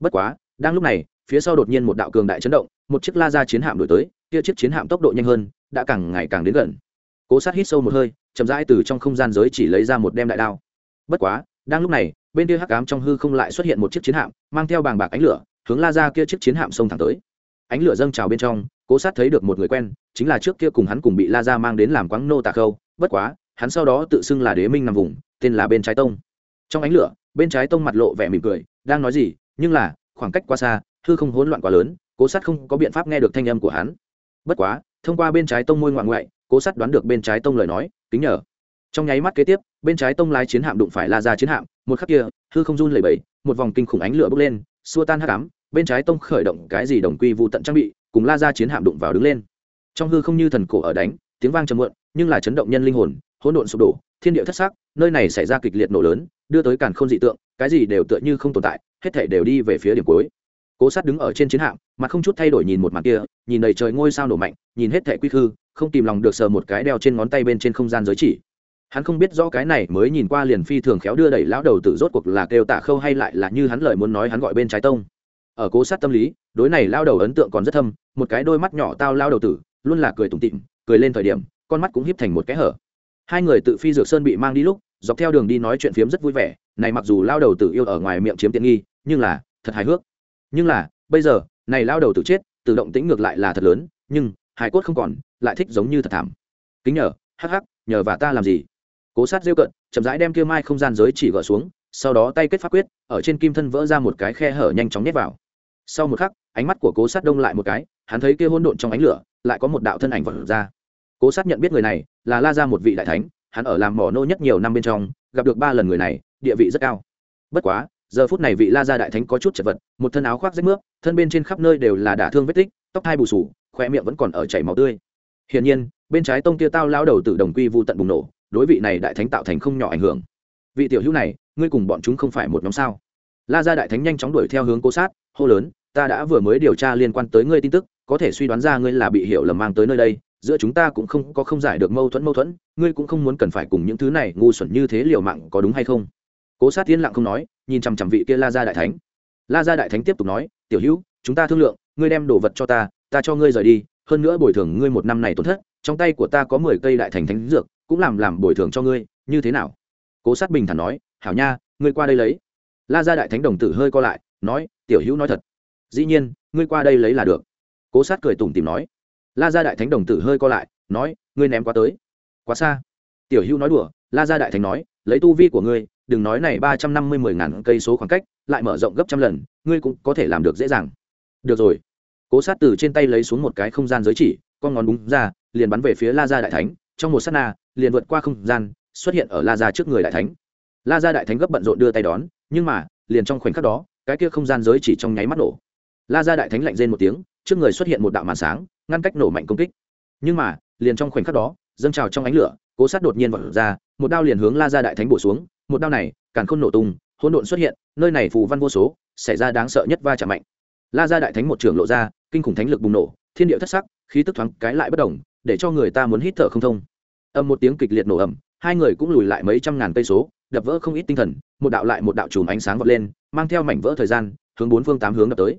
Bất quá, đang lúc này, phía sau đột nhiên một đạo cường đại chấn động, một chiếc la ra chiến hạm đổi tới, kia chiếc chiến hạm tốc độ nhanh hơn, đã càng ngày càng đến gần. Cố sát hít sâu một hơi, chậm rãi từ trong không gian giới chỉ lấy ra một đem đại đao. Bất quá, đang lúc này, bên kia hắc ám trong hư không lại xuất hiện một chiếc chiến hạm, mang theo bàng bạc ánh lửa, hướng la ra kia chiếc chiến hạm xông thẳng tới. Ánh lửa dâng trào bên trong, cố sát thấy được một người quen, chính là trước kia cùng hắn cùng bị la ra mang đến làm quáng nô tà khâu bất quá, hắn sau đó tự xưng là đế minh nằm vùng, tên là bên trái tông. Trong ánh lửa, bên trái tông mặt lộ vẻ mỉm cười, đang nói gì, nhưng là, khoảng cách quá xa thư không hỗn loạn quá lớn, cố sát không có biện pháp nghe được thanh âm của hắn. Bất quá, thông qua bên trái tông môi ngoạn ngoại, cố sát đoán được bên trái tông lời nói, kính nhờ. Trong nháy mắt kế tiếp, bên trái tông lái chiến hạm đụng phải la ra chiến hạm, một khắc kia, hư không run lẩy bẩy, một vòng kinh khủng ánh lửa bốc lên, xua tan hắc ám, bên trái tông khởi động cái gì đồng quy vụ tận trang bị, cùng la ra chiến hạm đụng vào đứng lên. Trong hư không như thần cổ ở đánh, tiếng vang trầm muộn nhưng là chấn động nhân linh hồn, hỗn độn sụp đổ, thiên địa thất sắc nơi này xảy ra kịch liệt nổ lớn, đưa tới càn khôn dị tượng, cái gì đều tựa như không tồn tại, hết thể đều đi về phía điểm cuối. Cố sát đứng ở trên chiến hạm, mà không chút thay đổi nhìn một mặt kia, nhìn đầy trời ngôi sao nổ mạnh, nhìn hết thể quy khư, không tìm lòng được sờ một cái đeo trên ngón tay bên trên không gian giới chỉ. Hắn không biết rõ cái này mới nhìn qua liền phi thường khéo đưa đẩy lão đầu tử rốt cuộc là kêu tạ khâu hay lại là như hắn lời muốn nói hắn gọi bên trái tông. Ở cố sát tâm lý, đối này lao đầu ấn tượng còn rất thâm, một cái đôi mắt nhỏ tao lao đầu tử, luôn là cười tủm tịm cười lên thời điểm con mắt cũng híp thành một cái hở. Hai người tự phi dược sơn bị mang đi lúc, dọc theo đường đi nói chuyện phiếm rất vui vẻ, này mặc dù lao đầu tử yêu ở ngoài miệng chiếm tiện nghi, nhưng là, thật hài hước. Nhưng là, bây giờ, này lao đầu tử chết, tự động tĩnh ngược lại là thật lớn, nhưng, hài cốt không còn, lại thích giống như thật thảm. Kính nhờ, hắc hắc, nhờ và ta làm gì? Cố sát rêu cận, chậm rãi đem kia mai không gian giới chỉ gỡ xuống, sau đó tay kết pháp quyết, ở trên kim thân vỡ ra một cái khe hở nhanh chóng nhét vào. Sau một khắc, ánh mắt của cố sát đông lại một cái, hắn thấy kia hôn độn trong ánh lửa, lại có một đạo thân ảnh vật ra cố sát nhận biết người này là la ra một vị đại thánh hắn ở làm mỏ nô nhất nhiều năm bên trong gặp được ba lần người này địa vị rất cao bất quá giờ phút này vị la gia đại thánh có chút chật vật một thân áo khoác rách nước thân bên trên khắp nơi đều là đả thương vết tích tóc hai bù sù khoe miệng vẫn còn ở chảy máu tươi hiển nhiên bên trái tông kia tao lao đầu từ đồng quy vu tận bùng nổ đối vị này đại thánh tạo thành không nhỏ ảnh hưởng vị tiểu hữu này ngươi cùng bọn chúng không phải một nhóm sao la gia đại thánh nhanh chóng đuổi theo hướng cố sát hô lớn ta đã vừa mới điều tra liên quan tới ngươi tin tức có thể suy đoán ra ngươi là bị hiểu lầm mang tới nơi đây giữa chúng ta cũng không có không giải được mâu thuẫn mâu thuẫn, ngươi cũng không muốn cần phải cùng những thứ này ngu xuẩn như thế liều mạng, có đúng hay không? Cố sát yên lặng không nói, nhìn chằm chằm vị kia la gia đại thánh. La gia đại thánh tiếp tục nói, tiểu hữu, chúng ta thương lượng, ngươi đem đồ vật cho ta ta cho ngươi rời đi, hơn nữa bồi thường ngươi một năm này tổn thất, trong tay của ta có mười cây đại thành thánh dược, cũng làm làm bồi thường cho ngươi, như thế nào? Cố sát bình thản nói, hảo nha, ngươi qua đây lấy. La gia đại thánh đồng tử hơi co lại, nói, tiểu hữu nói thật. Dĩ nhiên, ngươi qua đây lấy là được. Cố sát cười tủm tìm nói la gia đại thánh đồng tử hơi co lại, nói, ngươi ném quá tới. Quá xa. Tiểu hữu nói đùa, la gia đại thánh nói, lấy tu vi của ngươi, đừng nói này ba trăm năm mươi mười ngàn cây số khoảng cách, lại mở rộng gấp trăm lần, ngươi cũng có thể làm được dễ dàng. Được rồi. Cố sát từ trên tay lấy xuống một cái không gian giới chỉ, con ngón búng ra, liền bắn về phía la gia đại thánh. Trong một s á t na, liền vượt qua không gian, xuất hiện ở la gia trước người đại thánh. La gia đại thánh gấp bận rộn đưa tay đón, nhưng mà, liền trong khoảnh khắc đó, cái kia không gian giới chỉ trong nháy mắt nổ. La gia đại thánh lạnh rên một tiếng, trước người xuất hiện một đạo màn sáng ngăn cách nổ mạnh công kích. Nhưng mà, liền trong khoảnh khắc đó, dâng trào trong ánh lửa, cố sát đột nhiên vọt ra, một đao liền hướng la gia đại thánh bổ xuống, một đao này càng khôn nổ tung, hỗn độn xuất hiện, nơi này phù văn vô số, xảy ra đáng sợ nhất va chạm mạnh. La gia đại thánh một trường lộ ra, kinh khủng thánh lực bùng nổ, thiên địa thất sắc, khí tức thoáng cái lại bất đồng để cho người ta muốn hít thở không thông. Âm một tiếng kịch liệt nổ ầm, hai người cũng lùi lại mấy trăm ngàn cây số, đập vỡ không ít tinh thần, một đạo lại một đạo chùm ánh sáng vọt lên, mang theo mảnh vỡ thời gian, hướng bốn phương tám hướng đập tới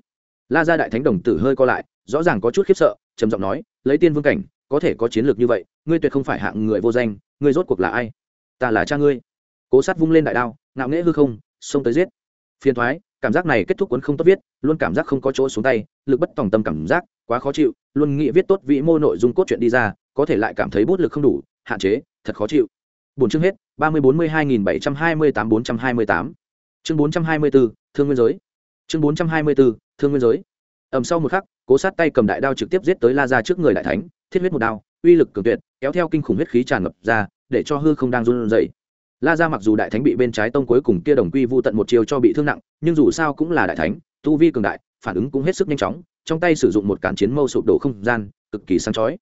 la gia đại thánh đồng tử hơi co lại, rõ ràng có chút khiếp sợ, trầm giọng nói, lấy tiên vương cảnh, có thể có chiến lược như vậy, ngươi tuyệt không phải hạng người vô danh, ngươi rốt cuộc là ai? Ta là cha ngươi. Cố sát vung lên đại đao, ngạo nghễ hư không, xông tới giết. Phiền thoái cảm giác này kết thúc cuốn không tốt viết, luôn cảm giác không có chỗ xuống tay, lực bất tòng tâm cảm giác, quá khó chịu, luôn nghĩ viết tốt vĩ mô nội dung cốt truyện đi ra, có thể lại cảm thấy bút lực không đủ, hạn chế, thật khó chịu. Bốn chương hết, ba mươi bốn mươi hai nghìn bảy trăm hai mươi tám bốn trăm hai mươi tám. Chương bốn trăm hai mươi bốn, thương nguyên giới chương bốn trăm hai mươi bốn, thương nguyên giới. Ầm sau một khắc, cố sát tay cầm đại đao trực tiếp giết tới la ra trước người đại thánh, thiết huyết một đao, uy lực cường tuyệt, kéo theo kinh khủng huyết khí tràn ngập ra, để cho hư không đang run rẩy. La ra mặc dù đại thánh bị bên trái tông cuối cùng kia đồng quy vu tận một chiều cho bị thương nặng, nhưng dù sao cũng là đại thánh, tu vi cường đại, phản ứng cũng hết sức nhanh chóng, trong tay sử dụng một cản chiến mâu sụp đổ không gian, cực kỳ sáng chói.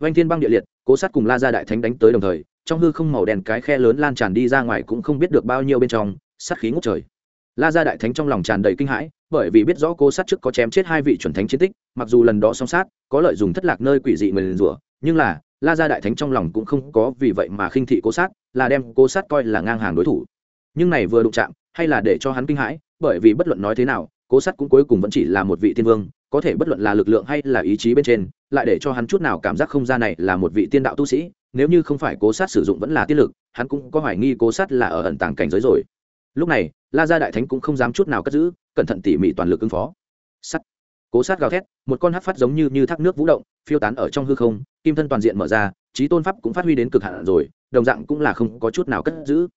Vanh thiên băng địa liệt, cố sát cùng la ra đại thánh đánh tới đồng thời, trong hư không màu đen cái khe lớn lan tràn đi ra ngoài cũng không biết được bao nhiêu bên trong, sát khí ngút trời la gia đại thánh trong lòng tràn đầy kinh hãi, bởi vì biết rõ cô sát trước có chém chết hai vị chuẩn thánh chiến tích, mặc dù lần đó song sát, có lợi dùng thất lạc nơi quỷ dị người rủa, nhưng là, la gia đại thánh trong lòng cũng không có vì vậy mà khinh thị cố sát, là đem cố sát coi là ngang hàng đối thủ. Nhưng này vừa đụng chạm, hay là để cho hắn kinh hãi, bởi vì bất luận nói thế nào cố sát cũng cuối cùng vẫn chỉ là một vị tiên vương, có thể bất luận là lực lượng hay là ý chí bên trên, lại để cho hắn chút nào cảm giác không gian này là một vị tiên đạo tu sĩ, nếu như không phải cố sát sử dụng vẫn là tiên lực, hắn cũng có hoài nghi cố sát là ở ẩn tàng cảnh giới rồi lúc này, la gia đại thánh cũng không dám chút nào cất giữ, cẩn thận tỉ mỉ toàn lực ứng phó. Sắt. Cố sát gào thét, một con hát phát giống như như thác nước vũ động, phiêu tán ở trong hư không, kim thân toàn diện mở ra trí tôn pháp cũng phát huy đến cực hạn rồi, đồng dạng cũng là không có chút nào cất giữ.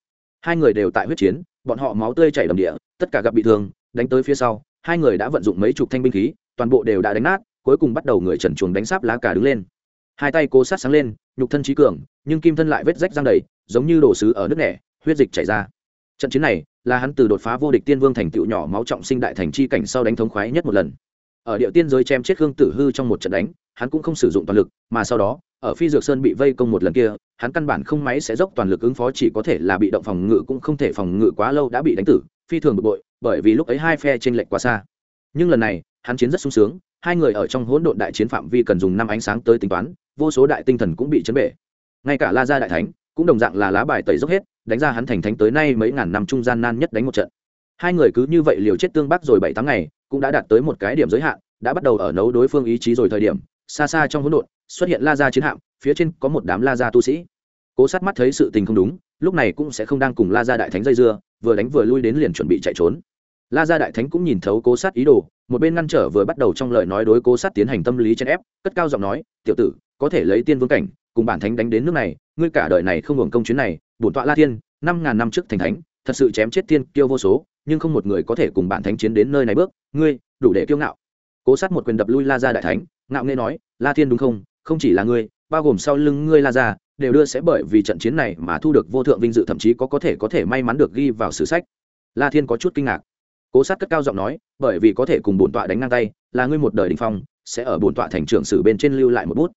Hai người đều tại huyết chiến, bọn họ máu tươi chảy đầm địa, tất cả gặp bị thương, đánh tới phía sau, hai người đã vận dụng mấy chục thanh binh khí, toàn bộ đều đã đánh nát, cuối cùng bắt đầu người trần chuồng đánh sáp lá cả đứng lên. Hai tay cố sát sáng lên, nhục thân trí cường, nhưng kim thân lại vết rách răng đầy, giống như đồ sứ ở nước nẻ, huyết dịch chảy ra trận chiến này là hắn từ đột phá vô địch tiên vương thành tựu nhỏ máu trọng sinh đại thành chi cảnh sau đánh thống khoái nhất một lần. Ở địa tiên giới chém chết hương tử hư trong một trận đánh, hắn cũng không sử dụng toàn lực, mà sau đó, ở phi dược sơn bị vây công một lần kia, hắn căn bản không máy sẽ dốc toàn lực ứng phó, chỉ có thể là bị động phòng ngự cũng không thể phòng ngự quá lâu đã bị đánh tử, phi thường bực bội, bởi vì lúc ấy hai phe trên lệch quá xa. Nhưng lần này, hắn chiến rất sung sướng, hai người ở trong hỗn độn đại chiến phạm vi cần dùng năm ánh sáng tới tính toán, vô số đại tinh thần cũng bị chấn bể. Ngay cả la gia đại thánh cũng đồng dạng là lá bài tẩy dốc hết đánh ra hắn thành thánh tới nay mấy ngàn năm trung gian nan nhất đánh một trận. Hai người cứ như vậy liều chết tương bắc rồi bảy tháng ngày, cũng đã đạt tới một cái điểm giới hạn, đã bắt đầu ở nấu đối phương ý chí rồi thời điểm, xa xa trong hỗn độn, xuất hiện la gia chiến hạm, phía trên có một đám la gia tu sĩ. Cố sát mắt thấy sự tình không đúng, lúc này cũng sẽ không đang cùng la gia đại thánh dây dưa, vừa đánh vừa lui đến liền chuẩn bị chạy trốn. La gia đại thánh cũng nhìn thấu cố sát ý đồ, một bên ngăn trở vừa bắt đầu trong lời nói đối cố sát tiến hành tâm lý chèn ép, cất cao giọng nói, tiểu tử, có thể lấy tiên vương cảnh, cùng bản thánh đánh đến nước này, ngươi cả đời này không hưởng công chuyến này bổn tọa la Thiên, năm ngàn năm trước thành thánh thật sự chém chết tiên kiêu vô số nhưng không một người có thể cùng bản thánh chiến đến nơi này bước. Ngươi đủ để kiêu ngạo. Cố sát một quyền đập lui la gia đại thánh ngạo nghê nói la thiên đúng không? Không chỉ là ngươi bao gồm sau lưng ngươi la gia đều đưa sẽ bởi vì trận chiến này mà thu được vô thượng vinh dự thậm chí có có thể có thể may mắn được ghi vào sử sách. La thiên có chút kinh ngạc. Cố sát cất cao giọng nói bởi vì có thể cùng bổn tọa đánh ngang tay là ngươi một đời đình phong sẽ ở bổn tọa thành trưởng sử bên trên lưu lại một bút.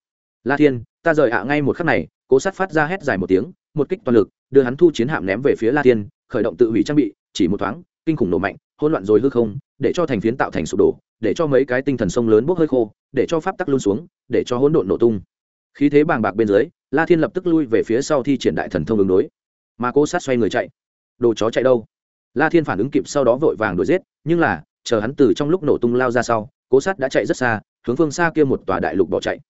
La thiên ta rời hạ ngay một khắc này cố sát phát ra hét dài một tiếng, một kích toàn lực, đưa hắn thu chiến hạm ném về phía la thiên, khởi động tự hủy trang bị, chỉ một thoáng, kinh khủng nổ mạnh, hỗn loạn rồi hư không, để cho thành phiến tạo thành sụp đổ, để cho mấy cái tinh thần sông lớn bốc hơi khô, để cho pháp tắc luôn xuống, để cho hỗn độn nổ tung. Khí thế bàng bạc bên dưới, la thiên lập tức lui về phía sau thi triển đại thần thông ứng đối. Mà cố sát xoay người chạy. Đồ chó chạy đâu? La thiên phản ứng kịp sau đó vội vàng đuổi giết, nhưng là, chờ hắn từ trong lúc nổ tung lao ra sau, cố sát đã chạy rất xa, hướng phương xa kia một tòa đại lục bỏ chạy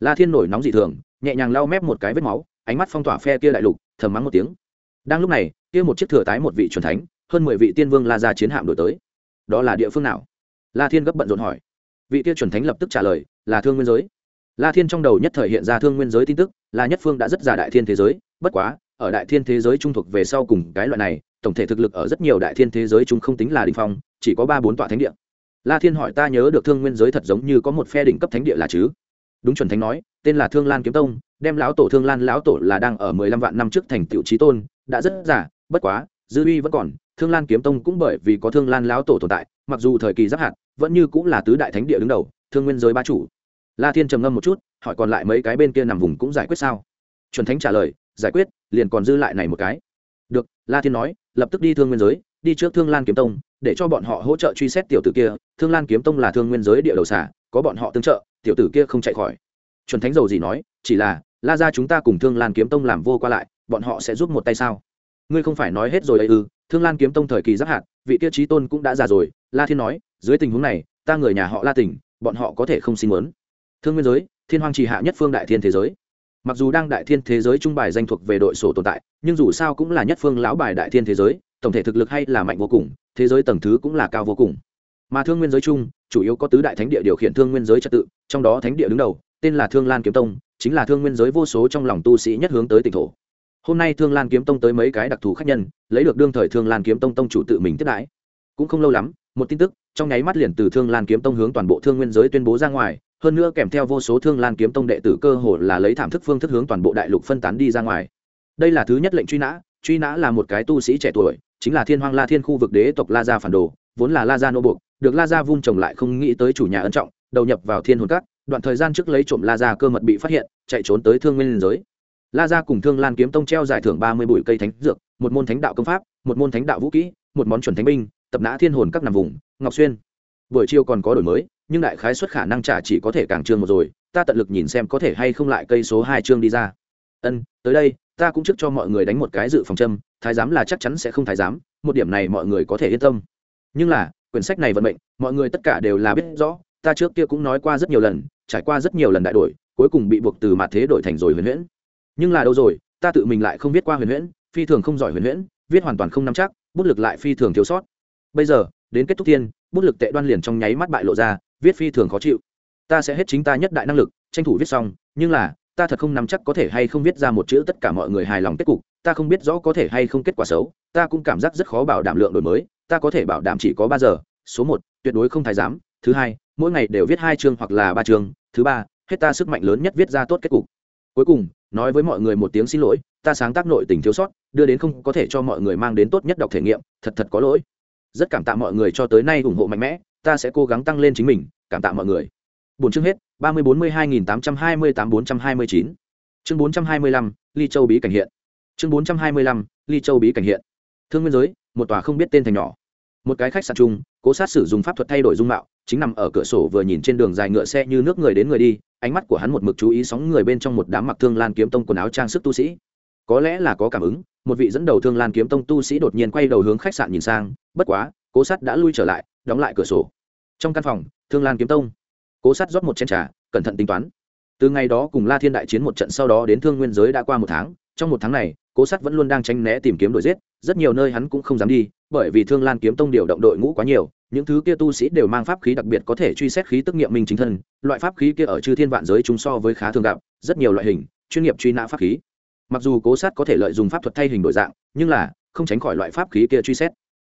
la thiên nổi nóng dị thường, nhẹ nhàng lau mép một cái vết máu, ánh mắt phong tỏa phe kia đại lục, thầm mắng một tiếng. Đang lúc này, kia một chiếc thừa tái một vị c thánh, hơn mười vị tiên vương la ra chiến hạm đổi tới. Đó là địa phương nào? La thiên gấp bận rộn hỏi. Vị kia chuẩn thánh lập tức trả lời, là thương nguyên giới. La thiên trong đầu nhất thời hiện ra thương nguyên giới tin tức, là nhất phương đã rất già đại thiên thế giới, bất quá, ở đại thiên thế giới trung thuộc về sau cùng cái loại này, tổng thể thực lực ở rất nhiều đại thiên thế giới chúng không tính là đ ỉ n h phong, chỉ có ba bốn tọa thánh địa. La thiên hỏi ta nhớ được thương nguyên giới thật giống như có một phe đỉnh cấp thánh địa là chứ? Đúng chuẩn thánh nói, tên là thương lan kiếm tông, đem lão tổ thương lan, lão tổ là đang ở mười lăm vạn năm trước thành tựu trí tôn, đã rất giả bất quá, dư uy vẫn còn, thương lan kiếm tông cũng bởi vì có thương lan, lão tổ tồn tại, mặc dù thời kỳ giáp hạt, vẫn như cũng là tứ đại thánh địa đứng đầu, thương nguyên giới ba chủ. La thiên trầm ngâm một chút, hỏi còn lại mấy cái bên kia nằm vùng cũng giải quyết sao? Chuẩn thánh trả lời, giải quyết, liền còn dư lại này một cái. Được, la thiên nói, lập tức đi thương nguyên giới, đi trước thương lan kiếm tông để cho bọn họ hỗ trợ truy xét tiểu tử kia, thương lan kiếm tông là thương nguyên giới địa đầu xả, có bọn họ tương trợ, tiểu tử kia không chạy khỏi. Chuẩn thánh dầu gì nói, chỉ là, la ra chúng ta cùng thương lan kiếm tông làm vô qua lại, bọn họ sẽ giúp một tay sao? Ngươi không phải nói hết rồi ấy ư? Thương lan kiếm tông thời kỳ giáp hạt, vị tiêu chí tôn cũng đã già rồi, la thiên nói, dưới tình huống này, ta người nhà họ la tỉnh, bọn họ có thể không xin muốn. Thương nguyên giới, thiên hoàng trì hạ nhất phương đại thiên thế giới. Mặc dù đang đại thiên thế giới trung bài danh thuộc về đội sổ tồn tại, nhưng dù sao cũng là nhất phương lão bài đại thiên thế giới tổng thể thực lực hay là mạnh vô cùng, thế giới tầng thứ cũng là cao vô cùng. Mà thương nguyên giới chung chủ yếu có tứ đại thánh địa điều khiển thương nguyên giới trật tự, trong đó thánh địa đứng đầu, tên là thương lan kiếm tông, chính là thương nguyên giới vô số trong lòng tu sĩ nhất hướng tới tỉnh thổ. Hôm nay thương lan kiếm tông tới mấy cái đặc thù khác nhân, lấy được đương thời thương lan kiếm tông tông chủ tự mình tiếp đãi. Cũng không lâu lắm, một tin tức, trong nháy mắt liền từ thương lan kiếm tông hướng toàn bộ thương nguyên giới tuyên bố ra ngoài, hơn nữa kèm theo vô số thương lan kiếm tông đệ tử cơ hồ là lấy thảm thức phương thức hướng toàn bộ đại lục phân tán đi ra ngoài. Đây là thứ nhất lệnh truy nã truy nã là một cái tu sĩ trẻ tuổi chính là thiên hoàng la thiên khu vực đế tộc la gia phản đồ, vốn là la gia nô buộc, được la gia vun trồng lại không nghĩ tới chủ nhà ân trọng, đầu nhập vào thiên hồn cát đoạn thời gian trước lấy trộm la gia cơ mật bị phát hiện, chạy trốn tới thương nguyên giới. La gia cùng thương lan kiếm tông treo giải thưởng ba mươi bụi cây thánh dược, một môn thánh đạo công pháp, một môn thánh đạo vũ kỹ, một món chuẩn thánh binh, tập nã thiên hồn các nằm vùng, ngọc xuyên. Buổi chiều còn có đổi mới, nhưng đại khái xuất khả năng trả chỉ có thể càng chương một rồi, ta tận lực nhìn xem có thể hay không lại cây số hai chương đi ra. Ân, tới đây ta cũng trước cho mọi người đánh một cái dự phòng châm, thái giám là chắc chắn sẽ không thái giám, một điểm này mọi người có thể yên tâm. Nhưng là, quyển sách này vận mệnh, mọi người tất cả đều là biết rõ, ta trước kia cũng nói qua rất nhiều lần, trải qua rất nhiều lần đại đổi, cuối cùng bị buộc từ mặt thế đổi thành rồi huyền huyễn. Nhưng là đâu rồi, ta tự mình lại không viết qua huyền huyễn, phi thường không giỏi huyền huyễn, viết hoàn toàn không nắm chắc, bút lực lại phi thường thiếu sót. Bây giờ, đến kết thúc thiên, bút lực tệ đoan liền trong nháy mắt bại lộ ra, viết phi thường khó chịu. Ta sẽ hết chính ta nhất đại năng lực, tranh thủ viết xong, nhưng là ta thật không nắm chắc có thể hay không viết ra một chữ tất cả mọi người hài lòng kết cục, ta không biết rõ có thể hay không kết quả xấu, ta cũng cảm giác rất khó bảo đảm lượng đổi mới, ta có thể bảo đảm chỉ có ba giờ, số một, tuyệt đối không thái giám, thứ hai, mỗi ngày đều viết hai chương hoặc là ba chương, thứ ba, hết ta sức mạnh lớn nhất viết ra tốt kết cục. Cuối cùng, nói với mọi người một tiếng xin lỗi, ta sáng tác nội tình thiếu sót, đưa đến không có thể cho mọi người mang đến tốt nhất đọc thể nghiệm, thật thật có lỗi. Rất cảm tạ mọi người cho tới nay ủng hộ mạnh mẽ, ta sẽ cố gắng tăng lên chính mình, cảm tạ mọi người bốn chương hết, ba mươi bốn mươi hai nghìn tám trăm hai mươi tám bốn trăm hai mươi chín. Chương bốn trăm hai mươi lăm, ly châu bí cảnh hiện. Chương bốn trăm hai mươi lăm, ly châu bí cảnh hiện. Thương nguyên giới, một tòa không biết tên thành nhỏ. Một cái khách sạn chung, cố sát sử dụng pháp thuật thay đổi dung mạo, chính nằm ở cửa sổ vừa nhìn trên đường dài ngựa xe như nước người đến người đi, ánh mắt của hắn một mực chú ý sóng người bên trong một đám mặc thương lan kiếm tông quần áo trang sức tu sĩ. Có lẽ là có cảm ứng, một vị dẫn đầu thương lan kiếm tông tu sĩ đột nhiên quay đầu hướng khách sạn nhìn sang, bất quá, cố sát đã lui trở lại, đóng lại cửa sổ. Trong căn phòng, thương lan kiếm tông cố sát rót một chén trà, cẩn thận tính toán. Từ ngày đó cùng la thiên đại chiến một trận sau đó đến thương nguyên giới đã qua một tháng, trong một tháng này, cố sát vẫn luôn đang tranh né tìm kiếm đuổi giết, rất nhiều nơi hắn cũng không dám đi, bởi vì thương lan kiếm tông điều động đội ngũ quá nhiều, những thứ kia tu sĩ đều mang pháp khí đặc biệt có thể truy xét khí tức nghiệm minh chính thân, loại pháp khí kia ở chư thiên vạn giới chúng so với khá thường gặp, rất nhiều loại hình, chuyên nghiệp truy nã pháp khí. Mặc dù cố sát có thể lợi dụng pháp thuật thay hình đổi dạng, nhưng là, không tránh khỏi loại pháp khí kia truy xét.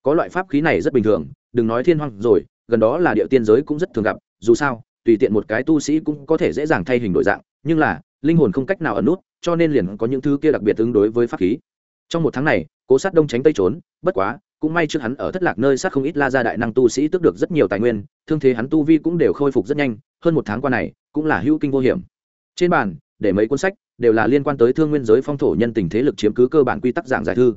Có loại pháp khí này rất bình thường, đừng nói thiên hoang rồi, gần đó là địa tiên giới cũng rất thường gặp, dù sao tùy tiện một cái tu sĩ cũng có thể dễ dàng thay hình đổi dạng, nhưng là, linh hồn không cách nào ẩn nút, cho nên liền có những thứ kia đặc biệt ứng đối với pháp khí. Trong một tháng này, cố sát đông tránh tây trốn, bất quá, cũng may trước hắn ở thất lạc nơi sát không ít la ra đại năng tu sĩ tước được rất nhiều tài nguyên, thương thế hắn tu vi cũng đều khôi phục rất nhanh, hơn một tháng qua này, cũng là hữu kinh vô hiểm. Trên bàn, để mấy cuốn sách, đều là liên quan tới thương nguyên giới phong thổ nhân tình thế lực chiếm cứ cơ bản quy tắc dạng giải thư.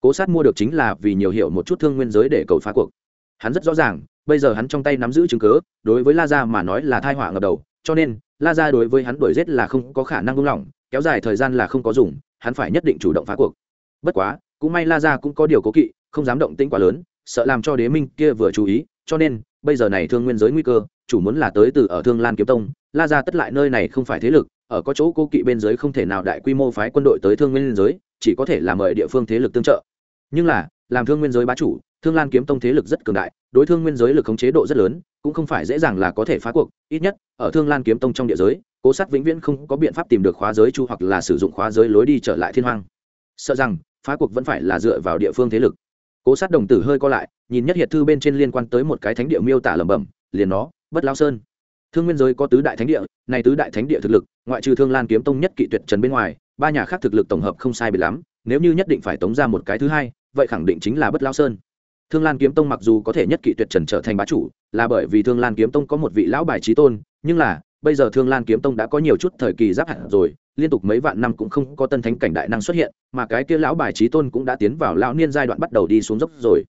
Cố sát mua được chính là vì nhiều hiểu một chút thương nguyên giới để cầu phá cuộc hắn rất rõ ràng, bây giờ hắn trong tay nắm giữ chứng cớ đối với la gia mà nói là thai họa ngập đầu, cho nên la gia đối với hắn đuổi giết là không có khả năng buông lỏng, kéo dài thời gian là không có dùng, hắn phải nhất định chủ động phá cuộc. Bất quá, cũng may la gia cũng có điều cố kỵ, không dám động tĩnh quá lớn, sợ làm cho đế minh kia vừa chú ý, cho nên, bây giờ này thương nguyên giới nguy cơ, chủ muốn là tới từ ở thương lan kiếm tông, la gia tất lại nơi này không phải thế lực, ở có chỗ cố kỵ bên giới không thể nào đại quy mô phái quân đội tới thương nguyên giới, chỉ có thể là mời địa phương thế lực tương trợ. Nhưng là, làm thương nguyên giới bá chủ thương lan kiếm tông thế lực rất cường đại, đối thương nguyên giới lực khống chế độ rất lớn, cũng không phải dễ dàng là có thể phá cuộc, ít nhất, ở thương lan kiếm tông trong địa giới, cố sát vĩnh viễn không có biện pháp tìm được khóa giới chu hoặc là sử dụng khóa giới lối đi trở lại thiên hoang. Sợ rằng, phá cuộc vẫn phải là dựa vào địa phương thế lực. Cố sát đồng tử hơi co lại, nhìn nhất hiệt thư bên trên liên quan tới một cái thánh địa miêu tả lẩm bẩm, liền nó, bất lao sơn. Thương nguyên giới có tứ đại thánh địa, này tứ đại thánh địa thực lực, ngoại trừ thương lan kiếm tông nhất kỵ tuyệt trần bên ngoài, ba nhà khác thực lực tổng hợp không sai biệt lắm, nếu như nhất định phải tống ra một cái thứ hai, vậy khẳng định chính là bất lao sơn thương lan kiếm tông mặc dù có thể nhất kỵ tuyệt trần trở thành bá chủ, là bởi vì thương lan kiếm tông có một vị lão bài trí tôn, nhưng là, bây giờ thương lan kiếm tông đã có nhiều chút thời kỳ giáp hạn rồi, liên tục mấy vạn năm cũng không có tân thánh cảnh đại năng xuất hiện, mà cái kia lão bài trí tôn cũng đã tiến vào lão niên giai đoạn bắt đầu đi xuống dốc rồi.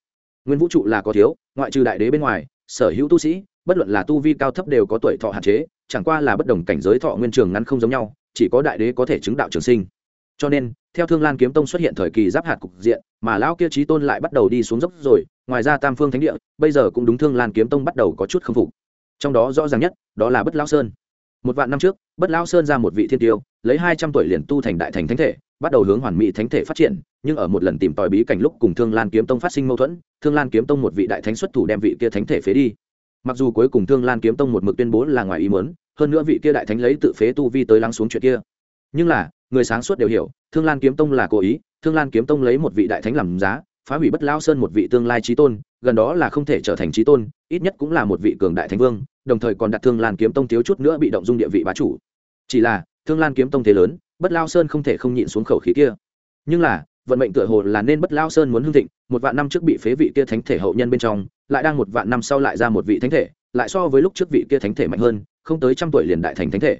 Nguyên vũ trụ là có thiếu, ngoại trừ đại đế bên ngoài, sở hữu tu sĩ, bất luận là tu vi cao thấp đều có tuổi thọ hạn chế, chẳng qua là bất đồng cảnh giới thọ nguyên trường ngắn không giống nhau, chỉ có đại đế có thể chứng đạo trường sinh cho nên, theo thương lan kiếm tông xuất hiện thời kỳ giáp hạt cục diện, mà lão kia trí tôn lại bắt đầu đi xuống dốc rồi, ngoài ra tam phương thánh địa, bây giờ cũng đúng thương lan kiếm tông bắt đầu có chút k phục. Trong đó rõ ràng nhất, đó là bất lão sơn. Một vạn năm trước, bất lão sơn ra một vị thiên tiêu, lấy hai trăm tuổi liền tu thành đại thành thánh thể, bắt đầu hướng hoàn mỹ thánh thể phát triển, nhưng ở một lần tìm tòi bí cảnh lúc cùng thương lan kiếm tông phát sinh mâu thuẫn, thương lan kiếm tông một vị đại thánh xuất thủ đem vị kia thánh thể phế đi. Mặc dù cuối cùng thương lan kiếm tông một mực tuyên bố là ngoài ý muốn, hơn nữa vị kia đại thánh lấy tự phế tu vi tới lắng xuống chuyện kia. Nhưng là người sáng suốt đều hiểu, thương lan kiếm tông là cố ý, thương lan kiếm tông lấy một vị đại thánh làm giá, phá hủy bất lao sơn một vị tương lai trí tôn, gần đó là không thể trở thành trí tôn, ít nhất cũng là một vị cường đại thánh vương, đồng thời còn đặt thương lan kiếm tông thiếu chút nữa bị động dung địa vị bá chủ. Chỉ là, thương lan kiếm tông thế lớn, bất lao sơn không thể không nhịn xuống khẩu khí kia. Nhưng là, vận mệnh tựa hồ là nên bất lao sơn muốn hưng thịnh, một vạn năm trước bị phế vị kia thánh thể hậu nhân bên trong, lại đang một vạn năm sau lại ra một vị thánh thể, lại so với lúc trước vị kia thánh thể mạnh hơn, không tới trăm tuổi liền đại thành thánh thể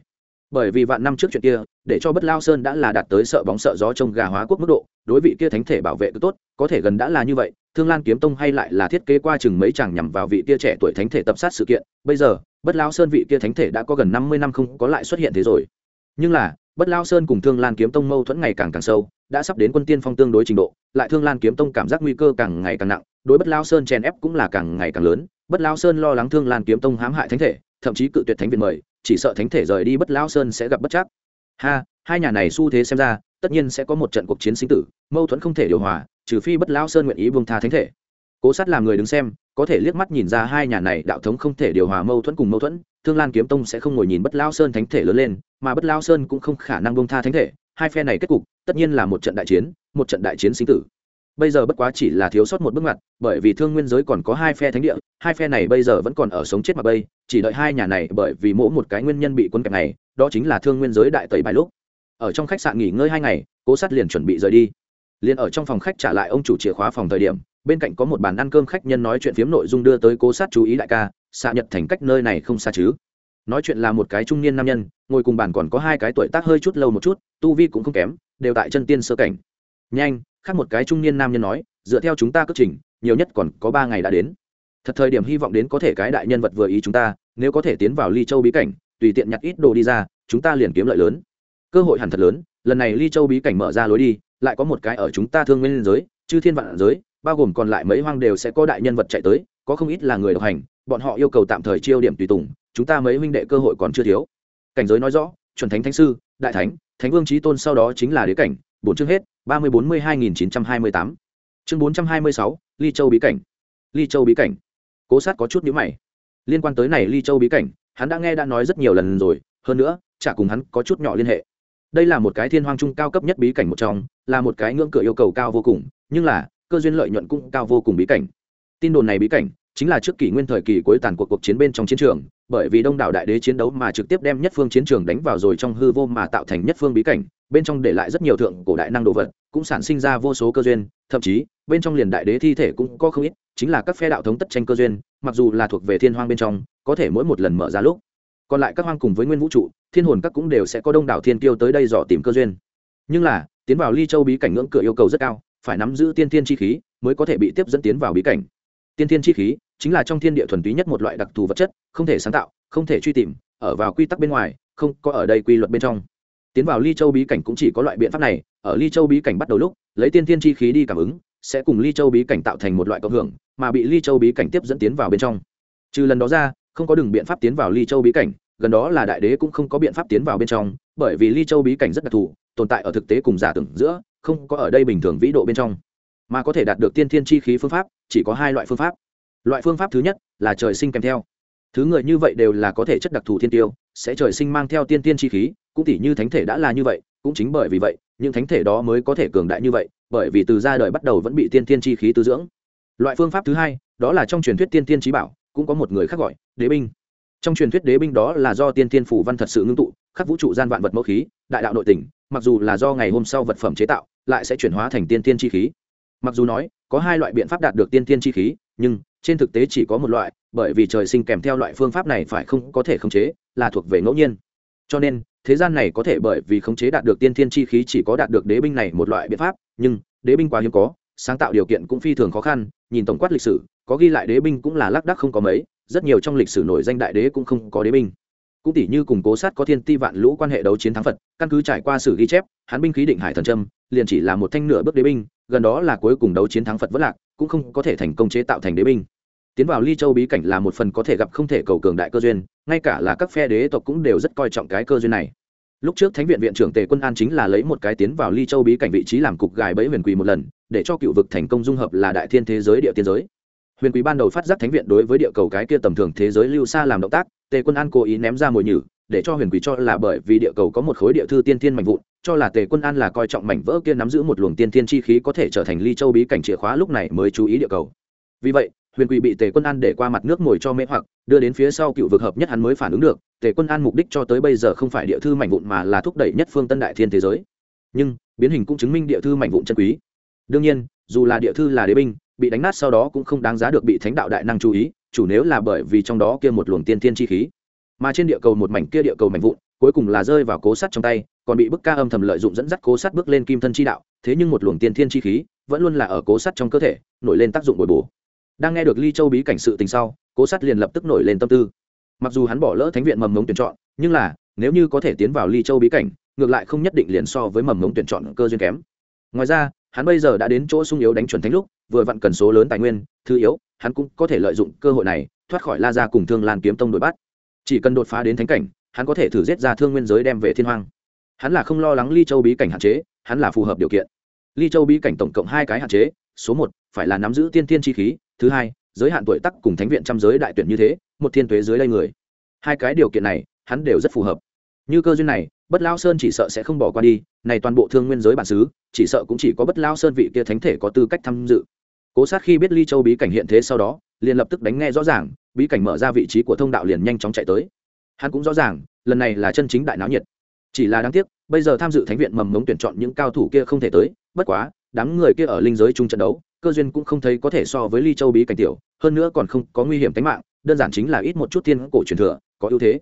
bởi vì vạn năm trước chuyện kia, để cho bất lao sơn đã là đạt tới sợ bóng sợ gió trong gà hóa quốc mức độ, đối vị kia thánh thể bảo vệ cứ tốt, có thể gần đã là như vậy, thương lan kiếm tông hay lại là thiết kế qua chừng mấy chàng nhằm vào vị kia trẻ tuổi thánh thể tập sát sự kiện, bây giờ, bất lao sơn vị kia thánh thể đã có gần năm mươi năm không có lại xuất hiện thế rồi. Nhưng là, bất lao sơn cùng thương lan kiếm tông mâu thuẫn ngày càng càng sâu, đã sắp đến quân tiên phong tương đối trình độ, lại thương lan kiếm tông cảm giác nguy cơ càng ngày càng nặng, đối bất lao sơn chèn ép cũng là càng ngày càng lớn, bất lao sơn lo lắng thương lan kiếm tông hãm hại thánh thể thậm chí cự tuyệt thánh viện mời, chỉ sợ thánh thể rời đi bất lao sơn sẽ gặp bất chắc. Ha, hai nhà này xu thế xem ra, tất nhiên sẽ có một trận cuộc chiến sinh tử, mâu thuẫn không thể điều hòa, trừ phi bất lao sơn nguyện ý buông tha thánh thể. Cố sát làm người đứng xem, có thể liếc mắt nhìn ra hai nhà này đạo thống không thể điều hòa mâu thuẫn cùng mâu thuẫn, thương lan kiếm tông sẽ không ngồi nhìn bất lao sơn thánh thể lớn lên, mà bất lao sơn cũng không khả năng buông tha thánh thể, hai phe này kết cục, tất nhiên là một trận đại chiến, một trận đại chiến sinh tử bây giờ bất quá chỉ là thiếu sót một bước ngoặt, bởi vì thương nguyên giới còn có hai phe thánh địa, hai phe này bây giờ vẫn còn ở sống chết mà bây, chỉ đợi hai nhà này bởi vì mỗi một cái nguyên nhân bị quân kẹp này, đó chính là thương nguyên giới đại tẩy bài lúc. Ở trong khách sạn nghỉ ngơi hai ngày, cố sát liền chuẩn bị rời đi. Liền ở trong phòng khách trả lại ông chủ chìa khóa phòng thời điểm, bên cạnh có một bàn ăn cơm khách nhân nói chuyện phiếm nội dung đưa tới cố sát chú ý đại ca, xạ nhật thành cách nơi này không xa chứ. Nói chuyện là một cái trung niên nam nhân, ngồi cùng bàn còn có hai cái tuổi tác hơi chút lâu một chút, tu vi cũng không kém, đều tại chân tiên sơ cảnh. Nhanh khác một cái trung niên nam nhân nói, dựa theo chúng ta cất trình, nhiều nhất còn có ba ngày đã đến. Thật thời điểm hy vọng đến có thể cái đại nhân vật vừa ý chúng ta, nếu có thể tiến vào ly châu bí cảnh, tùy tiện nhặt ít đồ đi ra, chúng ta liền kiếm lợi lớn. Cơ hội hẳn thật lớn, lần này ly châu bí cảnh mở ra lối đi, lại có một cái ở chúng ta thương nguyên giới chứ thiên vạn giới, bao gồm còn lại mấy hoang đều sẽ có đại nhân vật chạy tới, có không ít là người độc hành, bọn họ yêu cầu tạm thời chiêu điểm tùy tùng, chúng ta mấy huynh đệ cơ hội còn chưa thiếu. Cảnh giới nói rõ, chuẩn thánh thánh sư, đại thánh thánh vương trí tôn sau đó chính là đế cảnh bổn chương hết ba mươi bốn mươi hai nghìn chín trăm hai mươi tám. Chương bốn trăm hai mươi sáu, ly châu bí cảnh. Ly châu bí cảnh. Cố sát có chút nhữ mày. Liên quan tới này ly châu bí cảnh, hắn đã nghe đã nói rất nhiều lần rồi, hơn nữa, chả cùng hắn có chút nhỏ liên hệ. Đây là một cái thiên hoang trung cao cấp nhất bí cảnh một trong, là một cái ngưỡng cửa yêu cầu cao vô cùng, nhưng là, cơ duyên lợi nhuận cũng cao vô cùng bí cảnh. Tin đồn này bí cảnh chính là trước kỷ nguyên thời kỳ cuối tàn cuộc cuộc chiến bên trong chiến trường, bởi vì đông đảo đại đế chiến đấu mà trực tiếp đem nhất phương chiến trường đánh vào rồi trong hư vô mà tạo thành nhất phương bí cảnh, bên trong để lại rất nhiều thượng cổ đại năng đồ vật, cũng sản sinh ra vô số cơ duyên, thậm chí, bên trong liền đại đế thi thể cũng có không ít, chính là các phe đạo thống tất tranh cơ duyên, mặc dù là thuộc về thiên hoang bên trong, có thể mỗi một lần mở ra lúc, còn lại các hoang cùng với nguyên vũ trụ, thiên hồn các cũng đều sẽ có đông đảo thiên tiêu tới đây dò tìm cơ duyên. Nhưng là, tiến vào ly châu bí cảnh ngưỡng cửa yêu cầu rất cao, phải nắm giữ tiên thiên chi khí mới có thể bị tiếp dẫn tiến vào bí cảnh. Tiên thiên chi khí chính là trong thiên địa thuần túy nhất một loại đặc thù vật chất, không thể sáng tạo, không thể truy tìm, ở vào quy tắc bên ngoài, không có ở đây quy luật bên trong. Tiến vào ly châu bí cảnh cũng chỉ có loại biện pháp này, ở ly châu bí cảnh bắt đầu lúc, lấy tiên thiên chi khí đi cảm ứng, sẽ cùng ly châu bí cảnh tạo thành một loại cộng hưởng, mà bị ly châu bí cảnh tiếp dẫn tiến vào bên trong. Trừ lần đó ra, không có đường biện pháp tiến vào ly châu bí cảnh, gần đó là đại đế cũng không có biện pháp tiến vào bên trong, bởi vì ly châu bí cảnh rất đặc thù, tồn tại ở thực tế cùng giả tưởng giữa, không có ở đây bình thường vĩ độ bên trong. Mà có thể đạt được tiên thiên chi khí phương pháp, chỉ có hai loại phương pháp loại phương pháp thứ nhất là trời sinh kèm theo. Thứ người như vậy đều là có thể chất đặc thù thiên tiêu, sẽ trời sinh mang theo tiên tiên chi khí, cũng tỉ như thánh thể đã là như vậy, cũng chính bởi vì vậy, những thánh thể đó mới có thể cường đại như vậy, bởi vì từ ra đời bắt đầu vẫn bị tiên tiên chi khí tư dưỡng. Loại phương pháp thứ hai, đó là trong truyền thuyết tiên tiên trí bảo, cũng có một người khác gọi, đế binh. Trong truyền thuyết đế binh đó là do tiên tiên phủ văn thật sự ngưng tụ, khắc vũ trụ gian vạn vật mẫu khí, đại đạo nội tình, mặc dù là do ngày hôm sau vật phẩm chế tạo, lại sẽ chuyển hóa thành tiên tiên chi khí. Mặc dù nói, có hai loại biện pháp đạt được tiên tiên chi khí, nhưng trên thực tế chỉ có một loại, bởi vì trời sinh kèm theo loại phương pháp này phải không có thể khống chế, là thuộc về ngẫu nhiên. Cho nên, thế gian này có thể bởi vì khống chế đạt được tiên thiên chi khí chỉ có đạt được đế binh này một loại biện pháp, nhưng, đế binh quá hiếm có, sáng tạo điều kiện cũng phi thường khó khăn, nhìn tổng quát lịch sử, có ghi lại đế binh cũng là lác đác không có mấy, rất nhiều trong lịch sử nổi danh đại đế cũng không có đế binh. Cũng tỷ như củng cố sát có thiên ti vạn lũ quan hệ đấu chiến thắng phật, căn cứ trải qua sử ghi chép, hắn binh khí định hải thần trâm liền chỉ là một thanh nửa bước đế binh, gần đó là cuối cùng đấu chiến thắng phật vất lạc cũng không có thể thành công chế tạo thành đế binh. Tiến vào ly châu bí cảnh là một phần có thể gặp không thể cầu cường đại cơ duyên, ngay cả là các phe đế tộc cũng đều rất coi trọng cái cơ duyên này. Lúc trước thánh viện viện trưởng tề quân an chính là lấy một cái tiến vào ly châu bí cảnh vị trí làm cục gài bẫy huyền quỳ một lần, để cho cựu vực thành công dung hợp là đại thiên thế giới địa tiên giới. Huyền quý ban đầu phát giác thánh viện đối với địa cầu cái kia tầm thường thế giới lưu xa làm động tác, tề quân an cố ý ném ra mồi nhử để cho huyền quý cho là bởi vì địa cầu có một khối địa thư tiên thiên mạnh vụn, cho là tề quân an là coi trọng mảnh vỡ kia nắm giữ một luồng tiên thiên chi khí có thể trở thành ly châu bí cảnh chìa khóa lúc này mới chú ý địa cầu. Vì vậy, huyền quỷ bị tề quân an để qua mặt nước ngồi cho mễ hoặc, đưa đến phía sau cựu vực hợp nhất hắn mới phản ứng được, tề quân an mục đích cho tới bây giờ không phải địa thư mạnh vụn mà là thúc đẩy nhất phương tân đại thiên thế giới. Nhưng, biến hình cũng chứng minh địa thư mạnh vụn chân quý. Đương nhiên, dù là địa thư là đế binh, bị đánh nát sau đó cũng không đáng giá được bị thánh đạo đại năng chú ý, chủ nếu là bởi vì trong đó kia một luồng tiên thiên chi khí mà trên địa cầu một mảnh kia địa cầu mảnh vụn, cuối cùng là rơi vào cố sắt trong tay, còn bị bức ca âm thầm lợi dụng dẫn dắt cố sắt bước lên kim thân chi đạo, thế nhưng một luồng tiên thiên chi khí vẫn luôn là ở cố sắt trong cơ thể, nổi lên tác dụng bồi bổ. Đang nghe được ly châu bí cảnh sự tình sau, cố sắt liền lập tức nổi lên tâm tư. Mặc dù hắn bỏ lỡ thánh viện mầm mống tuyển chọn, nhưng là, nếu như có thể tiến vào ly châu bí cảnh, ngược lại không nhất định liền so với mầm mống tuyển chọn cơ duyên kém. Ngoài ra, hắn bây giờ đã đến chỗ sung yếu đánh chuẩn thánh lúc, vừa vặn cần số lớn tài nguyên, thứ yếu, hắn cũng có thể lợi dụng cơ hội này, thoát khỏi la ra cùng thương lan kiếm tông đuổi bắt chỉ cần đột phá đến thánh cảnh, hắn có thể thử giết ra thương nguyên giới đem về thiên hoang. Hắn là không lo lắng ly châu bí cảnh hạn chế, hắn là phù hợp điều kiện. Ly châu bí cảnh tổng cộng hai cái hạn chế, số một, phải là nắm giữ tiên tiên chi khí, thứ hai, giới hạn tuổi tắc cùng thánh viện trăm giới đại tuyển như thế, một thiên tuế dưới đây người. Hai cái điều kiện này, hắn đều rất phù hợp. Như cơ duyên này, bất lao sơn chỉ sợ sẽ không bỏ qua đi, này toàn bộ thương nguyên giới bản xứ, chỉ sợ cũng chỉ có bất lao sơn vị kia thánh thể có tư cách tham dự. Cố sát khi biết ly châu bí cảnh hiện thế sau đó liền lập tức đánh nghe rõ ràng, bí cảnh mở ra vị trí của thông đạo liền nhanh chóng chạy tới. Hắn cũng rõ ràng, lần này là chân chính đại náo nhiệt. Chỉ là đáng tiếc, bây giờ tham dự thánh viện mầm mống tuyển chọn những cao thủ kia không thể tới, bất quá, đám người kia ở linh giới chung trận đấu, cơ duyên cũng không thấy có thể so với ly châu bí cảnh tiểu, hơn nữa còn không có nguy hiểm tính mạng, đơn giản chính là ít một chút thiên cổ truyền thừa, có ưu thế.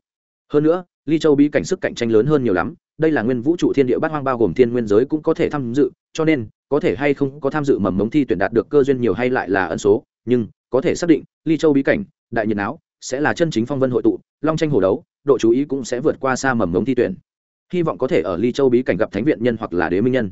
Hơn nữa, ly châu bí cảnh sức cạnh tranh lớn hơn nhiều lắm, đây là nguyên vũ trụ thiên địa bát hoang bao gồm thiên nguyên giới cũng có thể tham dự, cho nên, có thể hay không có tham dự mầm mống thi tuyển đạt được cơ duyên nhiều hay lại là ẩn số, nhưng có thể xác định, ly châu bí cảnh, đại nhiệt áo sẽ là chân chính phong vân hội tụ, long tranh hồ đấu, độ chú ý cũng sẽ vượt qua xa mầm mống thi tuyển. Hy vọng có thể ở ly châu bí cảnh gặp thánh viện nhân hoặc là đế minh nhân.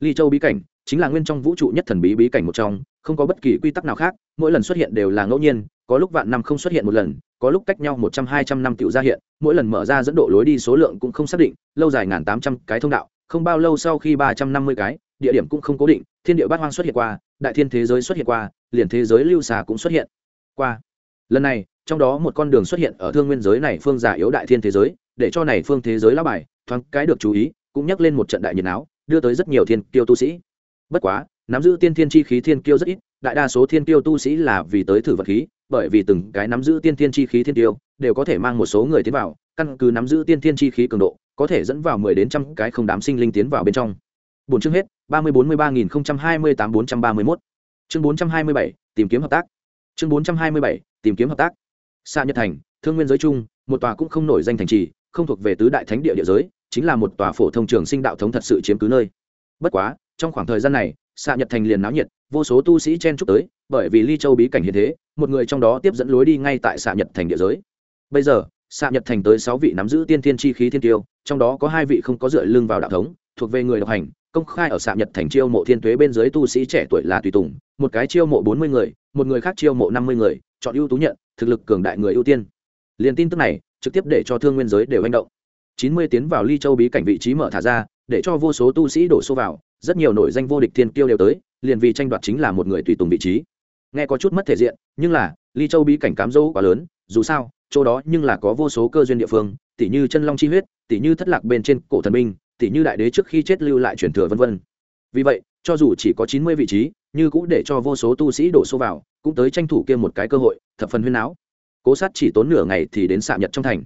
Ly châu bí cảnh chính là nguyên trong vũ trụ nhất thần bí bí cảnh một trong, không có bất kỳ quy tắc nào khác, mỗi lần xuất hiện đều là ngẫu nhiên, có lúc vạn năm không xuất hiện một lần, có lúc cách nhau một trăm, hai trăm năm tựu ra hiện, mỗi lần mở ra dẫn độ lối đi số lượng cũng không xác định, lâu dài ngàn tám trăm cái thông đạo, không bao lâu sau khi ba trăm năm mươi cái, địa điểm cũng không cố định, thiên địa bát hoang xuất hiện qua, đại thiên thế giới xuất hiện qua liền thế giới lưu xà cũng xuất hiện. Qua, lần này, trong đó một con đường xuất hiện ở thương nguyên giới này phương giả yếu đại thiên thế giới, để cho này phương thế giới lá bài, thoáng cái được chú ý, cũng nhắc lên một trận đại nhiệt áo đưa tới rất nhiều thiên kiêu tu sĩ. Bất quá, nắm giữ tiên thiên chi khí thiên kiêu rất ít, đại đa số thiên kiêu tu sĩ là vì tới thử vật khí, bởi vì từng cái nắm giữ tiên thiên chi khí thiên kiêu, đều có thể mang một số người tiến vào, căn cứ nắm giữ tiên thiên chi khí cường độ, có thể dẫn vào mười đến trăm cái không đám sinh linh tiến vào bên trong. Bốn chương hết, ba mươi bốn mươi ba nghìn không trăm hai mươi tám bốn trăm ba mươi mốt chương bốn trăm hai mươi bảy, tìm kiếm hợp tác. Chương bốn trăm hai mươi bảy, tìm kiếm hợp tác. Xa nhật thành, thương nguyên giới chung một tòa cũng không nổi danh thành trì, không thuộc về tứ đại thánh địa địa giới, chính là một tòa phổ thông trường sinh đạo thống thật sự chiếm cứ nơi. Bất quá, trong khoảng thời gian này xạ nhật thành liền náo nhiệt, vô số tu sĩ chen chúc tới, bởi vì ly châu bí cảnh hiện thế, một người trong đó tiếp dẫn lối đi ngay tại xạ nhật thành địa giới. Bây giờ xạ nhật thành tới sáu vị nắm giữ tiên thiên chi khí thiên tiêu, trong đó có hai vị không có dựa lưng vào đạo thống, thuộc về người độc hành công khai ở xạ nhật thành chiêu mộ thiên tuế bên dưới tu sĩ trẻ tuổi là tùy tùng, một cái chiêu mộ bốn mươi người, một người khác chiêu mộ năm mươi người, chọn ưu tú nhận, thực lực cường đại người ưu tiên. Liền tin tức này, trực tiếp để cho thương nguyên giới đều hành động. Chín mươi tiến vào ly châu bí cảnh vị trí mở thả ra, để cho vô số tu sĩ đổ xô vào, rất nhiều nổi danh vô địch thiên kiêu đều tới, liền vì tranh đoạt chính là một người tùy tùng vị trí. Nghe có chút mất thể diện, nhưng là, ly châu bí cảnh cám dỗ quá lớn, dù sao, chỗ đó nhưng là có vô số cơ duyên địa phương tỷ như chân long chi huyết tỷ như thất lạc bên trên cổ thần minh tỉ như đại đế trước khi chết lưu lại truyền thừa vân vân vì vậy, cho dù chỉ có chín mươi vị trí, như cũng để cho vô số tu sĩ đổ xô vào, cũng tới tranh thủ kia một cái cơ hội, thập phần huyên náo. cố sát chỉ tốn nửa ngày thì đến xạ nhật trong thành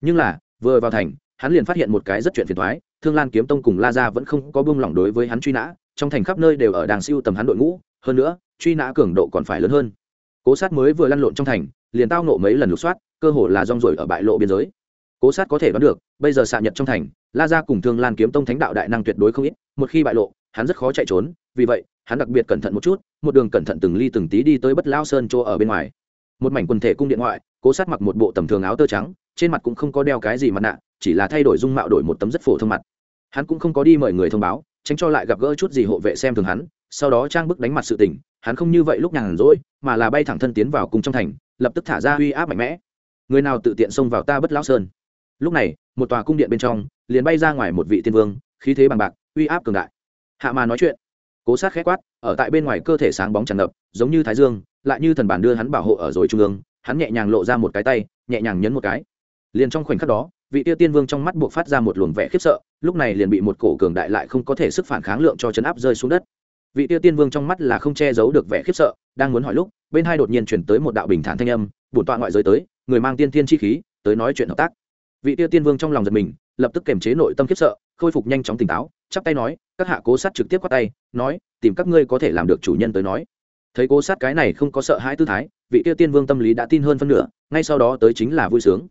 nhưng là, vừa vào thành, hắn liền phát hiện một cái rất chuyện phiền toái. thương lan kiếm tông cùng la gia vẫn không có buông lỏng đối với hắn truy nã, trong thành khắp nơi đều ở đàng siêu tầm hắn đội ngũ, hơn nữa, truy nã cường độ còn phải lớn hơn cố sát mới vừa lăn lộn trong thành, liền tao nộ mấy lần lục soát, cơ hồ là rong rổi ở bại lộ biên giới cố sát có thể đoán được, bây giờ xạ nhật trong thành, la ra cùng thương lan kiếm tông thánh đạo đại năng tuyệt đối không ít, một khi bại lộ, hắn rất khó chạy trốn, vì vậy, hắn đặc biệt cẩn thận một chút, một đường cẩn thận từng ly từng tí đi tới bất lao sơn chỗ ở bên ngoài. Một mảnh quần thể cung điện ngoại, cố sát mặc một bộ tầm thường áo tơ trắng, trên mặt cũng không có đeo cái gì mặt nạ, chỉ là thay đổi dung mạo đổi một tấm rất phổ thông mặt. Hắn cũng không có đi mời người thông báo, tránh cho lại gặp gỡ chút gì hộ vệ xem thường hắn, sau đó trang bức đánh mặt sự tình, hắn không như vậy lúc nhàn rỗi, mà là bay thẳng thân tiến vào cùng trong thành, lập tức thả ra uy áp mạnh mẽ. Người nào tự tiện xông vào ta bất lão sơn? Lúc này, một tòa cung điện bên trong, liền bay ra ngoài một vị tiên vương, khí thế bằng bạc, uy áp cường đại. Hạ mà nói chuyện. Cố sát khẽ quát, ở tại bên ngoài cơ thể sáng bóng tràn ngập, giống như thái dương, lại như thần bản đưa hắn bảo hộ ở rồi trung ương, hắn nhẹ nhàng lộ ra một cái tay, nhẹ nhàng nhấn một cái. Liền trong khoảnh khắc đó, vị tiêu tiên vương trong mắt buộc phát ra một luồng vẻ khiếp sợ, lúc này liền bị một cổ cường đại lại không có thể sức phản kháng lượng cho chấn áp rơi xuống đất. Vị tiêu tiên vương trong mắt là không che giấu được vẻ khiếp sợ, đang muốn hỏi lúc, bên hai đột nhiên chuyển tới một đạo bình thản thanh âm, bổn tọa ngoại giới tới, người mang tiên thiên chi khí, tới nói chuyện hợp tác vị tiêu tiên vương trong lòng giật mình, lập tức kềm chế nội tâm khiếp sợ, khôi phục nhanh chóng tỉnh táo, chắp tay nói, các hạ cố sát trực tiếp qua tay, nói, tìm các ngươi có thể làm được chủ nhân tới nói. Thấy cố sát cái này không có sợ hãi tư thái, vị tiêu tiên vương tâm lý đã tin hơn phân nửa, ngay sau đó tới chính là vui sướng.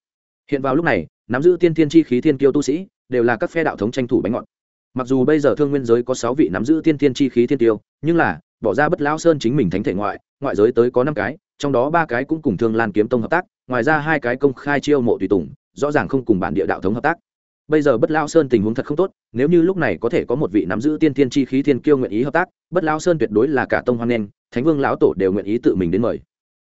Hiện vào lúc này, nắm giữ tiên Thiên chi khí thiên kiêu tu sĩ, đều là các phe đạo thống tranh thủ bánh ngọt. Mặc dù bây giờ thương nguyên giới có sáu vị nắm giữ tiên Thiên chi khí thiên tiêu nhưng là, bỏ ra bất lão sơn chính mình thánh thể ngoại ngoại giới tới có năm cái, trong đó ba cái cũng cùng thương lan kiếm tông hợp tác, ngoài ra hai cái công khai chiêu mộ tùy tùng rõ ràng không cùng bản địa đạo thống hợp tác. Bây giờ bất lao sơn tình huống thật không tốt, nếu như lúc này có thể có một vị nắm giữ tiên tiên chi khí thiên kiêu nguyện ý hợp tác, bất lao sơn tuyệt đối là cả tông hoan nghênh, thánh vương lão tổ đều nguyện ý tự mình đến mời.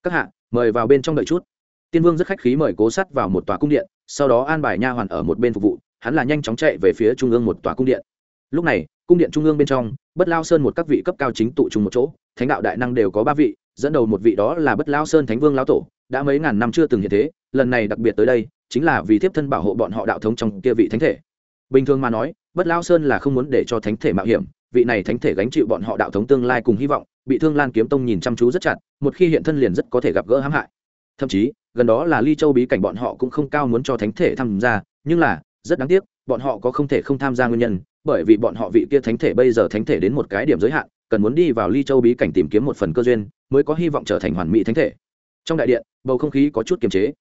Các hạ, mời vào bên trong đợi chút. Tiên vương rất khách khí mời cố sắt vào một tòa cung điện, sau đó an bài nha hoàn ở một bên phục vụ, hắn là nhanh chóng chạy về phía trung ương một tòa cung điện. Lúc này, cung điện trung ương bên trong, bất lao sơn một các vị cấp cao chính tụ chung một chỗ, thánh đạo đại năng đều có ba vị, dẫn đầu một vị đó là bất lao sơn thánh vương lão tổ, đã mấy ngàn năm chưa từng hiện thế, lần này đặc biệt tới đây chính là vì tiếp thân bảo hộ bọn họ đạo thống trong kia vị thánh thể. Bình thường mà nói, bất lao sơn là không muốn để cho thánh thể mạo hiểm, vị này thánh thể gánh chịu bọn họ đạo thống tương lai cùng hy vọng, bị thương lan kiếm tông nhìn chăm chú rất chặt, một khi hiện thân liền rất có thể gặp gỡ hãm hại. Thậm chí, gần đó là ly châu bí cảnh bọn họ cũng không cao muốn cho thánh thể tham gia, nhưng là, rất đáng tiếc, bọn họ có không thể không tham gia nguyên nhân, bởi vì bọn họ vị kia thánh thể bây giờ thánh thể đến một cái điểm giới hạn, cần muốn đi vào ly châu bí cảnh tìm kiếm một phần cơ duyên, mới có hy vọng trở thành hoàn mỹ thánh thể. Trong đại điện, bầu không khí có chút kiềm chế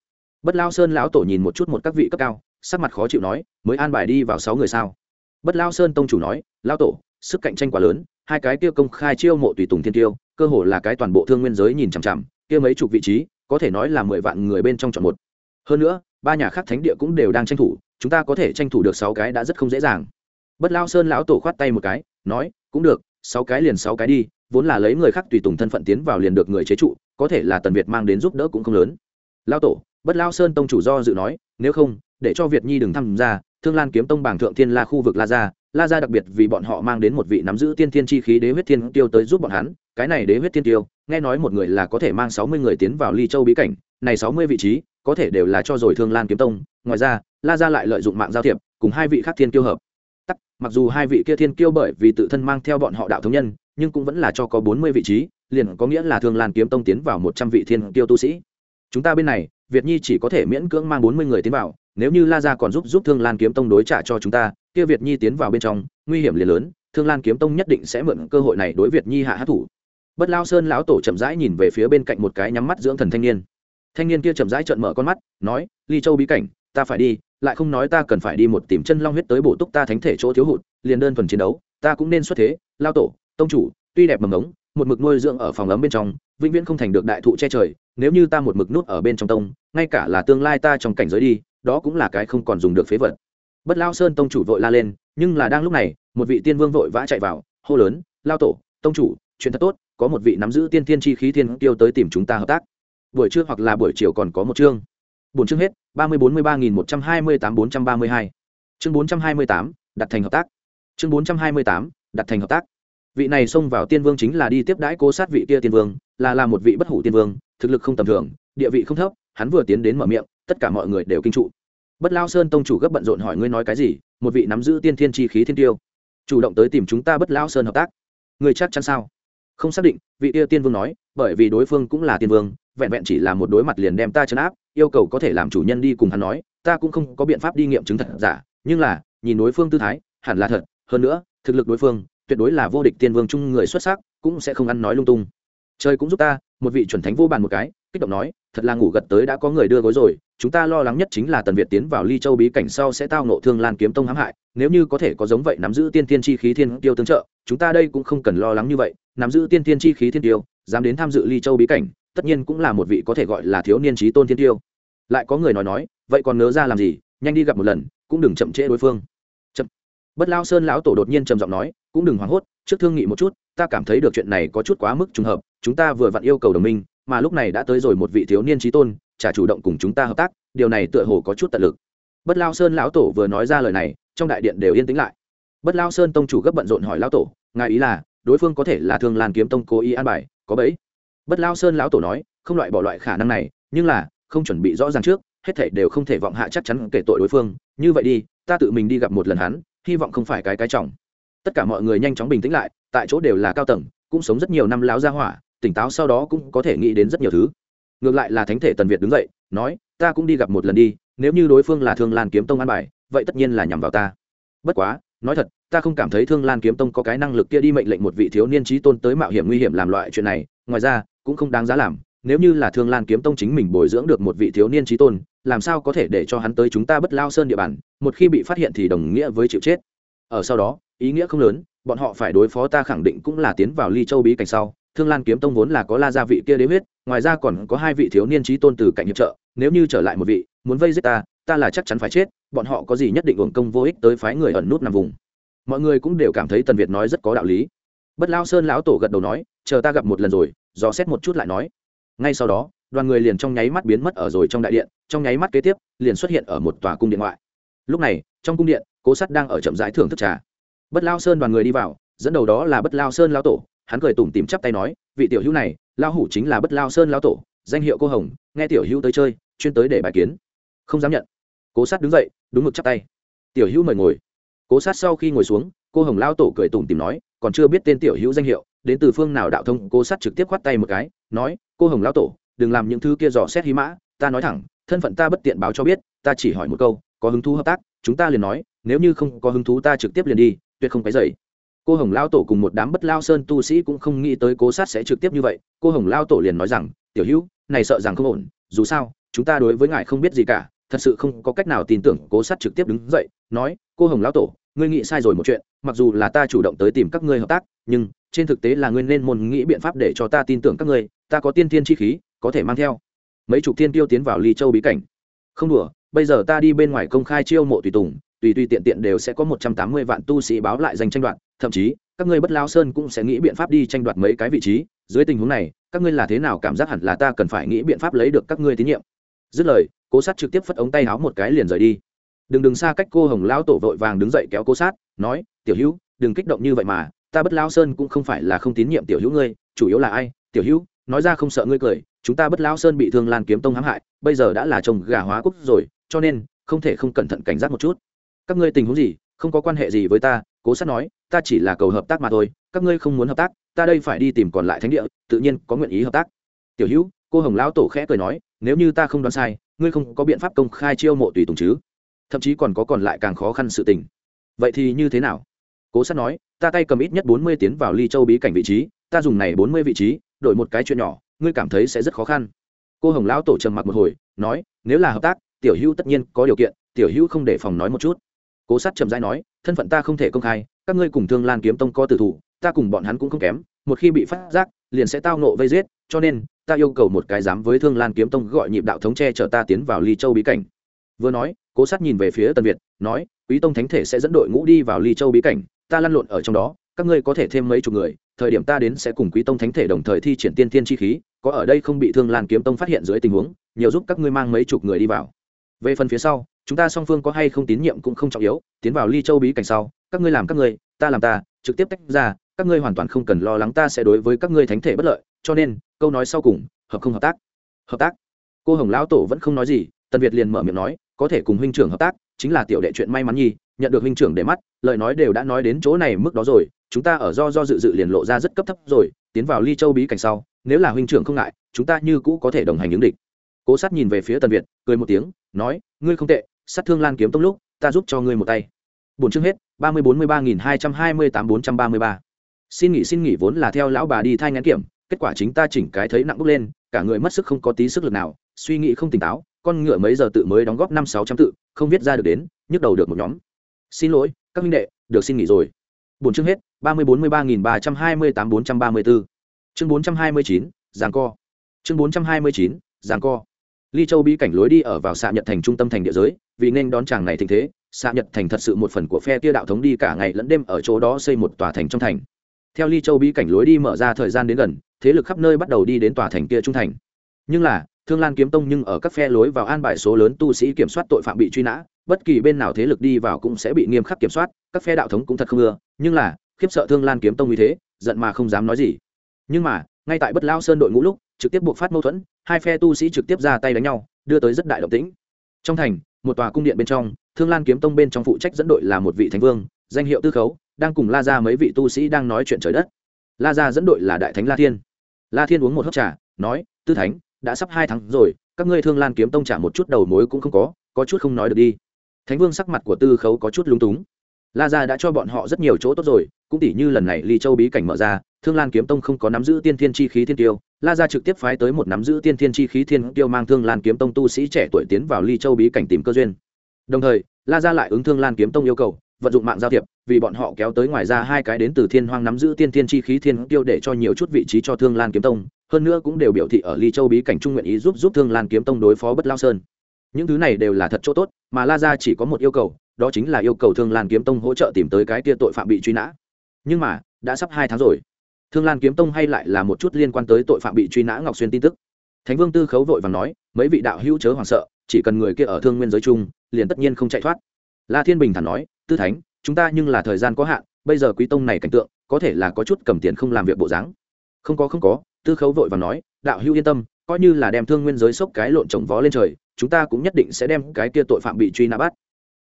bất lao sơn lão tổ nhìn một chút một các vị cấp cao, sắc mặt khó chịu nói, mới an bài đi vào sáu người sao? Bất lao sơn tông chủ nói, lão tổ, sức cạnh tranh quá lớn, hai cái kia công khai chiêu mộ tùy tùng thiên tiêu, cơ hồ là cái toàn bộ thương nguyên giới nhìn chằm chằm, kia mấy chục vị trí, có thể nói là mười vạn người bên trong chọn một. Hơn nữa, ba nhà khác thánh địa cũng đều đang tranh thủ, chúng ta có thể tranh thủ được sáu cái đã rất không dễ dàng. Bất lao sơn lão tổ khoát tay một cái, nói, cũng được, sáu cái liền sáu cái đi, vốn là lấy người khác tùy tùng thân phận tiến vào liền được người chế trụ, có thể là tần việt mang đến giúp đỡ cũng không lớn. Lao tổ bất lao sơn tông chủ do dự nói, nếu không, để cho việt nhi đừng tham gia, thương lan kiếm tông bảng thượng thiên la khu vực la gia la gia đặc biệt vì bọn họ mang đến một vị nắm giữ tiên thiên chi khí đế huyết thiên tiêu tới giúp bọn hắn, cái này đế huyết thiên tiêu, nghe nói một người là có thể mang sáu mươi người tiến vào ly châu bí cảnh, này sáu mươi vị trí, có thể đều là cho rồi thương lan kiếm tông, ngoài ra, la gia lại lợi dụng mạng giao thiệp, cùng hai vị khác thiên tiêu hợp. Tắc, mặc dù hai vị kia thiên Tiêu bởi vì tự thân mang theo bọn họ đạo thống nhân, nhưng cũng vẫn là cho có bốn mươi vị trí, liền có nghĩa là thương lan kiếm tông tiến vào một trăm vị thiên Tiêu tu sĩ. Chúng ta bên này việt nhi chỉ có thể miễn cưỡng mang bốn mươi người tiến vào, nếu như la gia còn giúp giúp thương lan kiếm tông đối trả cho chúng ta, kia việt nhi tiến vào bên trong, nguy hiểm liền lớn, thương lan kiếm tông nhất định sẽ mượn cơ hội này đối việt nhi hạ hát thủ. Bất lao sơn lão tổ chậm rãi nhìn về phía bên cạnh một cái nhắm mắt dưỡng thần thanh niên. Thanh niên kia chậm rãi trợn mở con mắt, nói, ly châu bí cảnh, ta phải đi, lại không nói ta cần phải đi một tìm chân long huyết tới bổ túc ta thánh thể chỗ thiếu hụt, liền đơn thuần chiến đấu, ta cũng nên xuất thế, lao tổ, tông chủ, tuy đẹp mầm ống một mực nuôi dưỡng ở phòng ấm bên trong, vĩnh viễn không thành được đại thụ che trời, nếu như ta một mực nút ở bên trong tông, ngay cả là tương lai ta trong cảnh giới đi, đó cũng là cái không còn dùng được phế vật. Bất lao sơn tông chủ vội la lên, nhưng là đang lúc này, một vị tiên vương vội vã chạy vào, hô lớn, lao tổ, tông chủ, chuyện thật tốt, có một vị nắm giữ tiên tiên chi khí thiên tiêu tới tìm chúng ta hợp tác. Buổi trưa hoặc là buổi chiều còn có một chương. Bốn chương hết, ba mươi bốn mươi ba nghìn một trăm hai mươi tám bốn trăm ba mươi hai. Chương bốn trăm hai mươi tám, đặt thành hợp tác. Chương bốn trăm hai mươi tám, đặt thành hợp tác vị này xông vào tiên vương chính là đi tiếp đãi cố sát vị kia tiên vương, là là một vị bất hủ tiên vương, thực lực không tầm thường, địa vị không thấp, hắn vừa tiến đến mở miệng, tất cả mọi người đều kinh trụ. Bất lao sơn tông chủ gấp bận rộn hỏi ngươi nói cái gì, một vị nắm giữ tiên thiên chi khí thiên tiêu, chủ động tới tìm chúng ta bất lao sơn hợp tác. Ngươi chắc chắn sao? Không xác định, vị kia tiên vương nói, bởi vì đối phương cũng là tiên vương, vẹn vẹn chỉ là một đối mặt liền đem ta chấn áp, yêu cầu có thể làm chủ nhân đi cùng hắn nói, ta cũng không có biện pháp đi nghiệm chứng thật giả, nhưng là, nhìn đối phương tư thái, hẳn là thật, hơn nữa, thực lực đối phương tuyệt đối là vô địch tiên vương chung người xuất sắc, cũng sẽ không ăn nói lung tung. Trời cũng giúp ta, một vị chuẩn thánh vô bàn một cái, kích động nói, thật là ngủ gật tới đã có người đưa gối rồi, chúng ta lo lắng nhất chính là tần việt tiến vào ly châu bí cảnh sau sẽ tao nộ thương lan kiếm tông hãm hại, nếu như có thể có giống vậy nắm giữ tiên tiên chi khí thiên tiêu tương trợ, chúng ta đây cũng không cần lo lắng như vậy, nắm giữ tiên tiên chi khí thiên tiêu, dám đến tham dự ly châu bí cảnh, tất nhiên cũng là một vị có thể gọi là thiếu niên trí tôn thiên tiêu. Lại có người nói nói, vậy còn nớ ra làm gì, nhanh đi gặp một lần, cũng đừng chậm trễ đối phương. Chậm. Bất lao sơn lão tổ đột nhiên trầm giọng nói cũng đừng hoảng hốt, trước thương nghị một chút, ta cảm thấy được chuyện này có chút quá mức trùng hợp, chúng ta vừa vặn yêu cầu đồng minh, mà lúc này đã tới rồi một vị thiếu niên trí tôn trả chủ động cùng chúng ta hợp tác, điều này tựa hồ có chút tận lực. Bất lao sơn lão tổ vừa nói ra lời này, trong đại điện đều yên tĩnh lại. Bất lao sơn tông chủ gấp bận rộn hỏi lão tổ, ngài ý là, đối phương có thể là thương lan kiếm tông cố ý an bài, có bẫy? Bất lao sơn lão tổ nói, không loại bỏ loại khả năng này, nhưng là, không chuẩn bị rõ ràng trước, hết thể đều không thể vọng hạ chắc chắn kể tội đối phương, như vậy đi, ta tự mình đi gặp một lần hắn, hy vọng không phải cái cái trọng tất cả mọi người nhanh chóng bình tĩnh lại, tại chỗ đều là cao tầng, cũng sống rất nhiều năm láo gia hỏa, tỉnh táo sau đó cũng có thể nghĩ đến rất nhiều thứ. Ngược lại là thánh thể tần việt đứng dậy, nói, ta cũng đi gặp một lần đi, nếu như đối phương là thương lan kiếm tông an bài, vậy tất nhiên là nhằm vào ta. Bất quá, nói thật, ta không cảm thấy thương lan kiếm tông có cái năng lực kia đi mệnh lệnh một vị thiếu niên trí tôn tới mạo hiểm nguy hiểm làm loại chuyện này, ngoài ra, cũng không đáng giá làm, nếu như là thương lan kiếm tông chính mình bồi dưỡng được một vị thiếu niên trí tôn, làm sao có thể để cho hắn tới chúng ta bất lao sơn địa bàn, một khi bị phát hiện thì đồng nghĩa với chịu chết ở sau đó, ý nghĩa không lớn, bọn họ phải đối phó ta khẳng định cũng là tiến vào ly châu bí cảnh sau. Thương lan kiếm tông vốn là có la gia vị kia đế huyết, ngoài ra còn có hai vị thiếu niên trí tôn từ cạnh hiệp trợ. Nếu như trở lại một vị, muốn vây giết ta ta là chắc chắn phải chết, bọn họ có gì nhất định uổng công vô ích tới phái người ẩn nút nằm vùng. Mọi người cũng đều cảm thấy tần việt nói rất có đạo lý. Bất lao sơn lão tổ gật đầu nói, chờ ta gặp một lần rồi, dò xét một chút lại nói. Ngay sau đó, đoàn người liền trong nháy mắt biến mất ở rồi trong đại điện, trong nháy mắt kế tiếp, liền xuất hiện ở một tòa cung điện ngoại. Lúc này, trong cung điện cố sắt đang ở chậm rãi thưởng thức trà. Bất lao sơn đoàn người đi vào, dẫn đầu đó là bất lao sơn lão tổ, hắn cười tủm tìm chắp tay nói, vị tiểu hữu này lao hủ chính là bất lao sơn lão tổ, danh hiệu cô hồng, nghe tiểu hữu tới chơi, chuyên tới để bài kiến. Không dám nhận. Cố sát đứng dậy, đúng mực chắp tay. Tiểu hữu mời ngồi. Cố sát sau khi ngồi xuống, cô hồng lao tổ cười tủm tìm nói, còn chưa biết tên tiểu hữu danh hiệu, đến từ phương nào đạo thông? Cố sát trực tiếp khoát tay một cái, nói, cô hồng lao tổ, đừng làm những thứ kia dò xét hí mã, ta nói thẳng, thân phận ta bất tiện báo cho biết, ta chỉ hỏi một câu, có hứng thú hợp tác? Chúng ta liền nói nếu như không có hứng thú ta trực tiếp liền đi, tuyệt không phải dậy cô hồng lao tổ cùng một đám bất lao sơn tu sĩ cũng không nghĩ tới cố sát sẽ trực tiếp như vậy. Cô hồng lao tổ liền nói rằng, tiểu hữu, này sợ rằng không ổn, dù sao, chúng ta đối với ngài không biết gì cả, thật sự không có cách nào tin tưởng cố sát trực tiếp đứng dậy, nói, cô hồng lao tổ, ngươi nghĩ sai rồi một chuyện, mặc dù là ta chủ động tới tìm các ngươi hợp tác, nhưng trên thực tế là ngươi nên môn nghĩ biện pháp để cho ta tin tưởng các ngươi, ta có tiên thiên chi khí, có thể mang theo. Mấy chục thiên tiêu tiến vào ly châu bí cảnh. Không đùa, bây giờ ta đi bên ngoài công khai chiêu mộ tùy tùng tùy tùy tiện tiện đều sẽ có một trăm tám mươi vạn tu sĩ báo lại danh tranh đoạt, thậm chí, các ngươi bất lao sơn cũng sẽ nghĩ biện pháp đi tranh đoạt mấy cái vị trí. Dưới tình huống này, các ngươi là thế nào cảm giác hẳn là ta cần phải nghĩ biện pháp lấy được các ngươi tín nhiệm? Dứt lời, cố sát trực tiếp phất ống tay áo một cái liền rời đi. Đừng đừng xa cách cô hồng lão tổ vội vàng đứng dậy kéo cố sát, nói, tiểu hữu, đừng kích động như vậy mà, ta bất lao sơn cũng không phải là không tín nhiệm tiểu hữu ngươi, chủ yếu là ai? Tiểu hữu, nói ra không sợ ngươi cười, chúng ta bất lao sơn bị thương lan kiếm tông hãm hại, bây giờ đã là chồng gà hóa quốc rồi, cho nên không thể không cẩn thận cảnh giác một chút các ngươi tình huống gì? Không có quan hệ gì với ta, cố sát nói, ta chỉ là cầu hợp tác mà thôi, các ngươi không muốn hợp tác, ta đây phải đi tìm còn lại thánh địa, tự nhiên có nguyện ý hợp tác. Tiểu hữu, cô hồng lão tổ khẽ cười nói, nếu như ta không đoán sai, ngươi không có biện pháp công khai chiêu mộ tùy tùng chứ? Thậm chí còn có còn lại càng khó khăn sự tình. Vậy thì như thế nào? Cố sát nói, ta tay cầm ít nhất bốn mươi tiến vào ly châu bí cảnh vị trí, ta dùng này bốn mươi vị trí, đổi một cái chuyện nhỏ, ngươi cảm thấy sẽ rất khó khăn. Cô hồng lão tổ trầm mặc một hồi, nói, nếu là hợp tác, tiểu hữu tất nhiên có điều kiện, tiểu hữu không để phòng nói một chút cố sát trầm rãi nói, thân phận ta không thể công khai, các ngươi cùng thương lan kiếm tông có tử thủ, ta cùng bọn hắn cũng không kém, một khi bị phát giác, liền sẽ tao nộ vây giết, cho nên, ta yêu cầu một cái dám với thương lan kiếm tông gọi nhịp đạo thống che chở ta tiến vào ly châu bí cảnh. Vừa nói, cố sát nhìn về phía tần việt, nói, quý tông thánh thể sẽ dẫn đội ngũ đi vào ly châu bí cảnh, ta lăn lộn ở trong đó, các ngươi có thể thêm mấy chục người, thời điểm ta đến sẽ cùng quý tông thánh thể đồng thời thi triển tiên tiên chi khí, có ở đây không bị thương lan kiếm tông phát hiện dưới tình huống, nhiều giúp các ngươi mang mấy chục người đi vào. Về phần phía sau chúng ta song phương có hay không tín nhiệm cũng không trọng yếu, tiến vào ly châu bí cảnh sau, các ngươi làm các ngươi, ta làm ta, trực tiếp tách ra, các ngươi hoàn toàn không cần lo lắng ta sẽ đối với các ngươi thánh thể bất lợi, cho nên, câu nói sau cùng, hợp không hợp tác? Hợp tác? Cô hồng lão tổ vẫn không nói gì, tần việt liền mở miệng nói, có thể cùng huynh trưởng hợp tác, chính là tiểu đệ chuyện may mắn nhi, nhận được huynh trưởng để mắt, lời nói đều đã nói đến chỗ này mức đó rồi, chúng ta ở do do dự dự liền lộ ra rất cấp thấp rồi, tiến vào ly châu bí cảnh sau, nếu là huynh trưởng không ngại, chúng ta như cũ có thể đồng hành những địch. Cố sát nhìn về phía tần việt, cười một tiếng, nói, ngươi không tệ sát thương lan kiếm tông lúc, ta giúp cho ngươi một tay. Bốn chương hết, ba mươi bốn mươi ba nghìn hai trăm hai mươi tám bốn trăm ba mươi ba. Xin nghỉ xin nghỉ vốn là theo lão bà đi thai ngán kiểm, kết quả chính ta chỉnh cái thấy nặng bốc lên, cả người mất sức không có tí sức lực nào, suy nghĩ không tỉnh táo, con ngựa mấy giờ tự mới đóng góp năm sáu trăm tự, không viết ra được đến, nhức đầu được một nhóm. Xin lỗi, các minh đệ, được xin nghỉ rồi. Bốn chương hết, ba mươi bốn mươi ba nghìn ba trăm hai mươi tám bốn trăm ba mươi bốn. Chương bốn trăm hai mươi chín giảng co. Chương bốn trăm hai mươi chín giảng co ly châu bí cảnh lối đi ở vào xạ nhật thành trung tâm thành địa giới, vì nên đón chàng này tình thế, xạ nhật thành thật sự một phần của phe kia đạo thống đi cả ngày lẫn đêm ở chỗ đó xây một tòa thành trong thành. Theo ly châu bí cảnh lối đi mở ra thời gian đến gần, thế lực khắp nơi bắt đầu đi đến tòa thành kia trung thành. Nhưng là, thương lan kiếm tông nhưng ở các phe lối vào an bài số lớn tu sĩ kiểm soát tội phạm bị truy nã, bất kỳ bên nào thế lực đi vào cũng sẽ bị nghiêm khắc kiểm soát, các phe đạo thống cũng thật không ưa, nhưng là, khiếp sợ thương lan kiếm tông như thế, giận mà không dám nói gì. Nhưng mà, ngay tại bất lao sơn đội ngũ lúc trực tiếp buộc phát mâu thuẫn, hai phe tu sĩ trực tiếp ra tay đánh nhau, đưa tới rất đại động tĩnh. Trong thành, một tòa cung điện bên trong, thương lan kiếm tông bên trong phụ trách dẫn đội là một vị thánh vương, danh hiệu tư khấu, đang cùng la ra mấy vị tu sĩ đang nói chuyện trời đất. La ra dẫn đội là đại thánh la thiên. La thiên uống một hớp trà, nói, tư thánh, đã sắp hai tháng rồi, các ngươi thương lan kiếm tông trả một chút đầu mối cũng không có có chút không nói được đi. Thánh vương sắc mặt của tư khấu có chút lúng túng la gia đã cho bọn họ rất nhiều chỗ tốt rồi, cũng tỷ như lần này ly châu bí cảnh mở ra, thương lan kiếm tông không có nắm giữ tiên thiên chi khí thiên tiêu. La gia trực tiếp phái tới một nắm giữ tiên thiên chi khí thiên tiêu mang thương lan kiếm tông tu sĩ trẻ tuổi tiến vào ly châu bí cảnh tìm cơ duyên. Đồng thời, la gia lại ứng thương lan kiếm tông yêu cầu, vận dụng mạng giao thiệp, vì bọn họ kéo tới ngoài ra hai cái đến từ thiên hoang nắm giữ tiên thiên chi khí thiên tiêu để cho nhiều chút vị trí cho thương lan kiếm tông, hơn nữa cũng đều biểu thị ở ly châu bí cảnh trung nguyện ý giúp giúp thương lan kiếm tông đối phó bất lao sơn. Những thứ này đều là thật chỗ tốt, mà la gia chỉ có một yêu cầu đó chính là yêu cầu thương lan kiếm tông hỗ trợ tìm tới cái tia tội phạm bị truy nã. Nhưng mà, đã sắp hai tháng rồi. Thương lan kiếm tông hay lại là một chút liên quan tới tội phạm bị truy nã ngọc xuyên tin tức. Thánh vương tư khấu vội và nói, mấy vị đạo hữu chớ hoảng sợ, chỉ cần người kia ở thương nguyên giới chung liền tất nhiên không chạy thoát. La thiên bình thản nói, tư thánh, chúng ta nhưng là thời gian có hạn, bây giờ quý tông này cảnh tượng, có thể là có chút cầm tiền không làm việc bộ dáng. Không có không có, tư khấu vội và nói, đạo hữu yên tâm, coi như là đem thương nguyên giới sốc cái lộn trồng vó lên trời, chúng ta cũng nhất định sẽ đem cái kia tội phạm bị truy nã bắt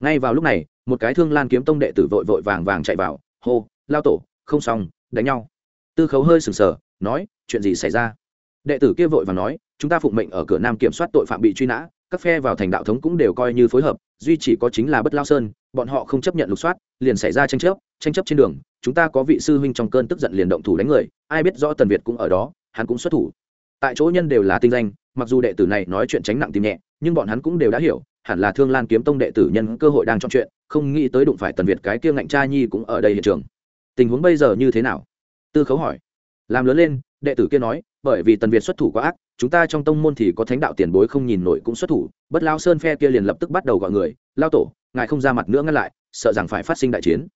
ngay vào lúc này, một cái thương lan kiếm tông đệ tử vội vội vàng vàng chạy vào, hô, lao tổ, không xong, đánh nhau. Tư khấu hơi sừng sờ, nói, chuyện gì xảy ra? Đệ tử kia vội vàng nói, chúng ta phụng mệnh ở cửa nam kiểm soát tội phạm bị truy nã, các phe vào thành đạo thống cũng đều coi như phối hợp, duy chỉ có chính là bất lao sơn, bọn họ không chấp nhận lục soát, liền xảy ra tranh chấp tranh chấp trên đường, chúng ta có vị sư huynh trong cơn tức giận liền động thủ đánh người, ai biết rõ tần việt cũng ở đó, hắn cũng xuất thủ. Tại chỗ nhân đều là tinh danh, mặc dù đệ tử này nói chuyện tránh nặng tìm nhẹ, nhưng bọn hắn cũng đều đã hiểu hẳn là thương lan kiếm tông đệ tử nhân cơ hội đang trong chuyện, không nghĩ tới đụng phải tần việt cái kia ngạnh cha nhi cũng ở đây hiện trường. Tình huống bây giờ như thế nào? Tư khấu hỏi. Làm lớn lên, đệ tử kia nói, bởi vì tần việt xuất thủ quá ác, chúng ta trong tông môn thì có thánh đạo tiền bối không nhìn nổi cũng xuất thủ, bất lao sơn phe kia liền lập tức bắt đầu gọi người, lao tổ, ngài không ra mặt nữa ngăn lại, sợ rằng phải phát sinh đại chiến.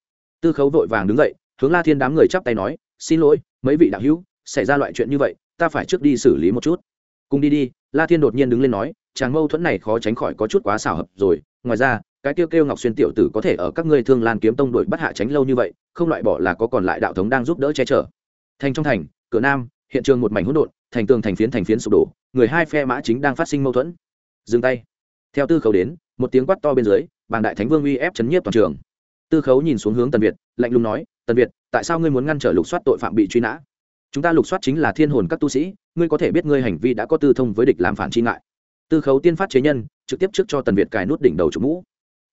Tư khấu vội vàng đứng dậy, hướng la thiên đám người chắp tay nói, xin lỗi, mấy vị đạo hữu, xảy ra loại chuyện như vậy, ta phải trước đi xử lý một chút. Cùng đi đi. La thiên đột nhiên đứng lên nói chàng mâu thuẫn này khó tránh khỏi có chút quá xảo hợp rồi. Ngoài ra, cái kêu kêu ngọc xuyên tiểu tử có thể ở các ngươi thương lan kiếm tông đội bắt hạ tránh lâu như vậy, không loại bỏ là có còn lại đạo thống đang giúp đỡ che chở. Thành trong thành, cửa nam, hiện trường một mảnh hỗn độn, thành tường thành phiến thành phiến sụp đổ, người hai phe mã chính đang phát sinh mâu thuẫn. Dừng tay. Theo tư khấu đến, một tiếng quát to bên dưới, bàng đại thánh vương uy ép chấn nhiếp toàn trường. Tư khấu nhìn xuống hướng tần việt, lạnh lùng nói, tần việt, tại sao ngươi muốn ngăn trở lục soát tội phạm bị truy nã? Chúng ta lục soát chính là thiên hồn các tu sĩ, ngươi có thể biết ngươi hành vi đã có tư thông với địch làm phản chi ngại tư khấu tiên phát chế nhân, trực tiếp trước cho tần việt cài nút đỉnh đầu chủ mũ.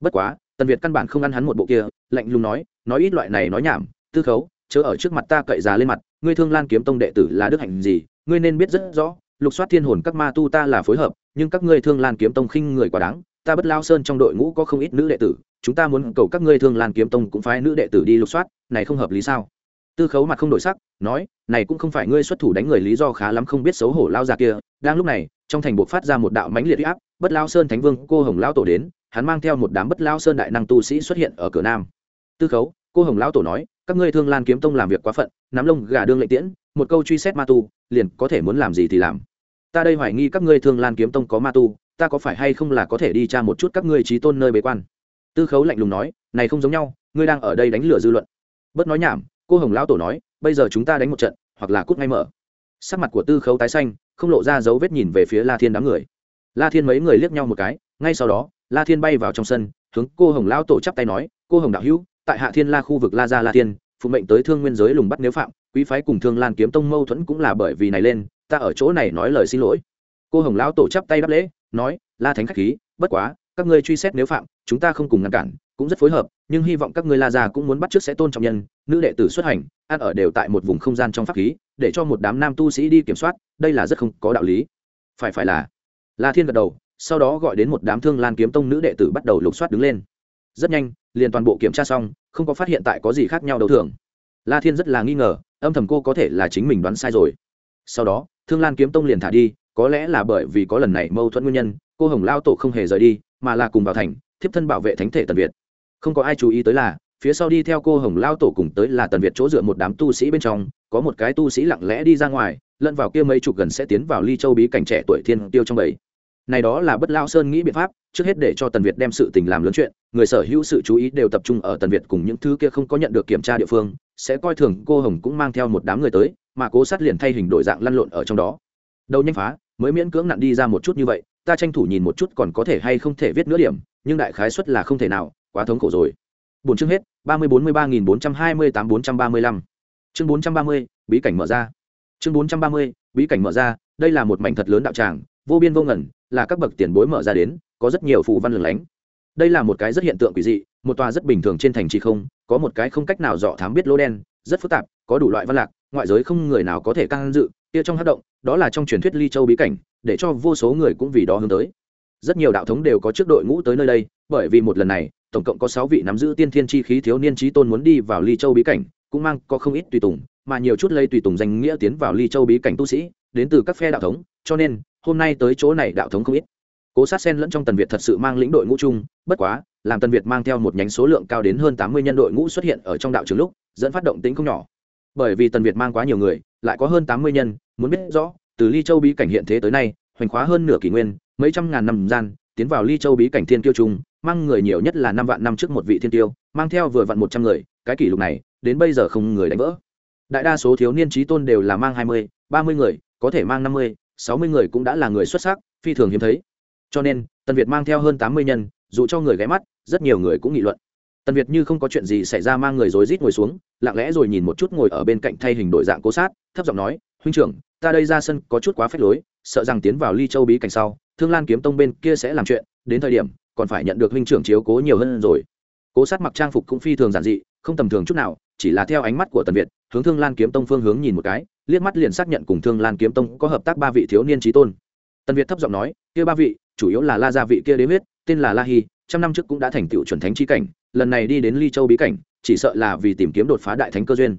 Bất quá, tần việt căn bản không ăn hắn một bộ kia, lạnh lùng nói nói ít loại này nói nhảm, tư khấu, chớ ở trước mặt ta cậy già lên mặt, ngươi thương lan kiếm tông đệ tử là đức hạnh gì, ngươi nên biết rất rõ, lục soát thiên hồn các ma tu ta là phối hợp, nhưng các ngươi thương lan kiếm tông khinh người quá đáng, ta bất lao sơn trong đội ngũ có không ít nữ đệ tử, chúng ta muốn cầu các ngươi thương lan kiếm tông cũng phái nữ đệ tử đi lục soát, này không hợp lý sao? Tư khấu mặt không đổi sắc, nói, này cũng không phải ngươi xuất thủ đánh người lý do khá lắm không biết xấu hổ lao ra kia. Đang lúc này, trong thành buộc phát ra một đạo mãnh liệt áp, bất lao sơn thánh vương, cô hồng lao tổ đến, hắn mang theo một đám bất lao sơn đại năng tu sĩ xuất hiện ở cửa nam. Tư khấu, cô hồng lao tổ nói, các ngươi thương lan kiếm tông làm việc quá phận, nắm lông gà đương lệnh tiễn, một câu truy xét ma tu, liền có thể muốn làm gì thì làm. Ta đây hoài nghi các ngươi thương lan kiếm tông có ma tu, ta có phải hay không là có thể đi tra một chút các ngươi trí tôn nơi bế quan? Tư khấu lạnh lùng nói, này không giống nhau, ngươi đang ở đây đánh lửa dư luận. Bất nói nhảm cô hồng lão tổ nói, bây giờ chúng ta đánh một trận, hoặc là cút ngay mở. Sắc mặt của tư khấu tái xanh, không lộ ra dấu vết nhìn về phía la thiên đám người. La thiên mấy người liếc nhau một cái, ngay sau đó, la thiên bay vào trong sân, hướng cô hồng lão tổ chắp tay nói, cô hồng đạo hữu, tại hạ thiên la khu vực la gia la thiên, phụ mệnh tới thương nguyên giới lùng bắt nếu phạm, quý phái cùng thương lan kiếm tông mâu thuẫn cũng là bởi vì này lên, ta ở chỗ này nói lời xin lỗi. Cô hồng lão tổ chắp tay đáp lễ, nói, la thánh khách khí, bất quá, các ngươi truy xét nếu phạm, chúng ta không cùng ngăn cản cũng rất phối hợp, nhưng hy vọng các ngươi la già cũng muốn bắt trước sẽ tôn trọng nhân, nữ đệ tử xuất hành, ăn ở đều tại một vùng không gian trong pháp khí, để cho một đám nam tu sĩ đi kiểm soát, đây là rất không có đạo lý. Phải phải là. La thiên gật đầu, sau đó gọi đến một đám thương lan kiếm tông nữ đệ tử bắt đầu lục soát đứng lên. Rất nhanh, liền toàn bộ kiểm tra xong, không có phát hiện tại có gì khác nhau đâu thường. La thiên rất là nghi ngờ, âm thầm cô có thể là chính mình đoán sai rồi. Sau đó, thương lan kiếm tông liền thả đi, có lẽ là bởi vì có lần này mâu thuẫn nguyên nhân, cô hồng lao tổ không hề rời đi, mà là cùng vào thành, thiếp thân bảo vệ thánh thể tần việt không có ai chú ý tới là, phía sau đi theo cô hồng lao tổ cùng tới là tần việt chỗ dựa một đám tu sĩ bên trong, có một cái tu sĩ lặng lẽ đi ra ngoài, lẫn vào kia mấy chục gần sẽ tiến vào ly châu bí cảnh trẻ tuổi thiên tiêu trong bầy. Này đó là bất lao sơn nghĩ biện pháp, trước hết để cho tần việt đem sự tình làm lớn chuyện, người sở hữu sự chú ý đều tập trung ở tần việt cùng những thứ kia không có nhận được kiểm tra địa phương, sẽ coi thường cô hồng cũng mang theo một đám người tới, mà cố sát liền thay hình đổi dạng lăn lộn ở trong đó. Đầu nhanh phá, mới miễn cưỡng nặn đi ra một chút như vậy, ta tranh thủ nhìn một chút còn có thể hay không thể viết nữa điểm, nhưng đại khái suất là không thể nào quá thống khổ rồi. Bốn chương hết, ba mươi bốn mươi ba nghìn bốn trăm hai mươi tám bốn trăm ba mươi lăm. Chương bốn trăm ba mươi, bí cảnh mở ra. Chương bốn trăm ba mươi, bí cảnh mở ra, đây là một mảnh thật lớn đạo tràng, vô biên vô ngẩn là các bậc tiền bối mở ra đến, có rất nhiều phù văn lửng lánh. Đây là một cái rất hiện tượng quỷ dị, một tòa rất bình thường trên thành trì không, có một cái không cách nào dọ thám biết lỗ đen, rất phức tạp, có đủ loại văn lạc, ngoại giới không người nào có thể can dự, kia trong hát động, đó là trong truyền thuyết ly châu bí cảnh, để cho vô số người cũng vì đó hướng tới. Rất nhiều đạo thống đều có trước đội ngũ tới nơi đây, bởi vì một lần này tổng cộng có sáu vị nắm giữ tiên thiên chi khí thiếu niên trí tôn muốn đi vào ly châu bí cảnh, cũng mang có không ít tùy tùng, mà nhiều chút lây tùy tùng danh nghĩa tiến vào ly châu bí cảnh tu sĩ, đến từ các phe đạo thống, cho nên, hôm nay tới chỗ này đạo thống không ít. Cố sát sen lẫn trong tần việt thật sự mang lĩnh đội ngũ chung, bất quá, làm tần việt mang theo một nhánh số lượng cao đến hơn tám mươi nhân đội ngũ xuất hiện ở trong đạo trường lúc, dẫn phát động tính không nhỏ. Bởi vì tần việt mang quá nhiều người, lại có hơn tám mươi nhân, muốn biết rõ, từ ly châu bí cảnh hiện thế tới nay, hoành khóa hơn nửa kỷ nguyên, mấy trăm ngàn năm gian, tiến vào ly châu bí cảnh thiên tiêu trung mang người nhiều nhất là năm vạn năm trước một vị thiên tiêu, mang theo vừa vặn một trăm người, cái kỷ lục này, đến bây giờ không người đánh vỡ. Đại đa số thiếu niên trí tôn đều là mang hai mươi, ba mươi người, có thể mang năm mươi, sáu mươi người cũng đã là người xuất sắc, phi thường hiếm thấy. Cho nên, tần việt mang theo hơn tám mươi nhân, dù cho người ghé mắt, rất nhiều người cũng nghị luận. Tần việt như không có chuyện gì xảy ra mang người rối rít ngồi xuống, lặng lẽ rồi nhìn một chút ngồi ở bên cạnh thay hình đổi dạng cố sát, thấp giọng nói, huynh trưởng, ta đây ra sân có chút quá phép lối, sợ rằng tiến vào ly châu bí cảnh sau, thương lan kiếm tông bên kia sẽ làm chuyện, đến thời điểm còn phải nhận được huynh trưởng chiếu cố nhiều hơn rồi. Cố sát mặc trang phục cũng phi thường giản dị, không tầm thường chút nào, chỉ là theo ánh mắt của tần việt, hướng thương lan kiếm tông phương hướng nhìn một cái, liếc mắt liền xác nhận cùng thương lan kiếm tông có hợp tác ba vị thiếu niên trí tôn. Tần việt thấp giọng nói, kia ba vị, chủ yếu là la gia vị kia đế huyết, tên là la hy trăm năm trước cũng đã thành tựu chuẩn thánh trí cảnh, lần này đi đến ly châu bí cảnh, chỉ sợ là vì tìm kiếm đột phá đại thánh cơ duyên.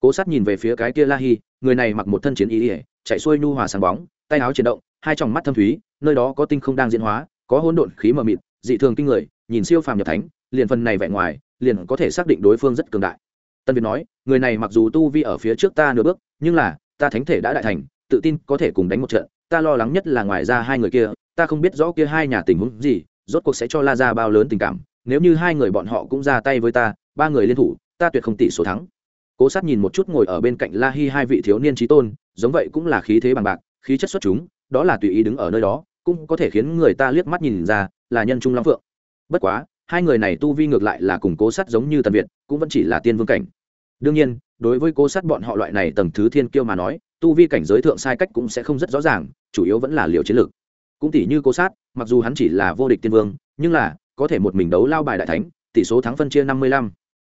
Cố sát nhìn về phía cái kia la hy người này mặc một thân chiến ý ỉa chạy xuôi nhu hòa sáng bóng, tay áo chuyển động, hai tròng mắt thâm thúy, nơi đó có tinh không đang diễn hóa, có hỗn độn khí mờ mịt dị thường kinh người, nhìn siêu phàm nhập thánh, liền phần này vẻ ngoài, liền có thể xác định đối phương rất cường đại. Tân việt nói, người này mặc dù tu vi ở phía trước ta nửa bước, nhưng là, ta thánh thể đã đại thành, tự tin có thể cùng đánh một trận, ta lo lắng nhất là ngoài ra hai người kia, ta không biết rõ kia hai nhà tình huống gì, rốt cuộc sẽ cho la ra bao lớn tình cảm, nếu như hai người bọn họ cũng ra tay với ta, ba người liên thủ, ta tuyệt không tỷ số thắng. Cố sát nhìn một chút ngồi ở bên cạnh la hi hai vị thiếu niên trí tôn, giống vậy cũng là khí thế bằng bạc, khí chất xuất chúng, đó là tùy ý đứng ở nơi đó, cũng có thể khiến người ta liếc mắt nhìn ra là nhân trung long phượng. Bất quá, hai người này tu vi ngược lại là cùng cố sát giống như tần việt, cũng vẫn chỉ là tiên vương cảnh. Đương nhiên, đối với cố sát bọn họ loại này tầng thứ thiên kiêu mà nói, tu vi cảnh giới thượng sai cách cũng sẽ không rất rõ ràng, chủ yếu vẫn là liều chiến lược. Cũng tỷ như cố sát mặc dù hắn chỉ là vô địch tiên vương, nhưng là, có thể một mình đấu lao bài đại thánh, tỷ số thắng phân chia năm mươi lăm.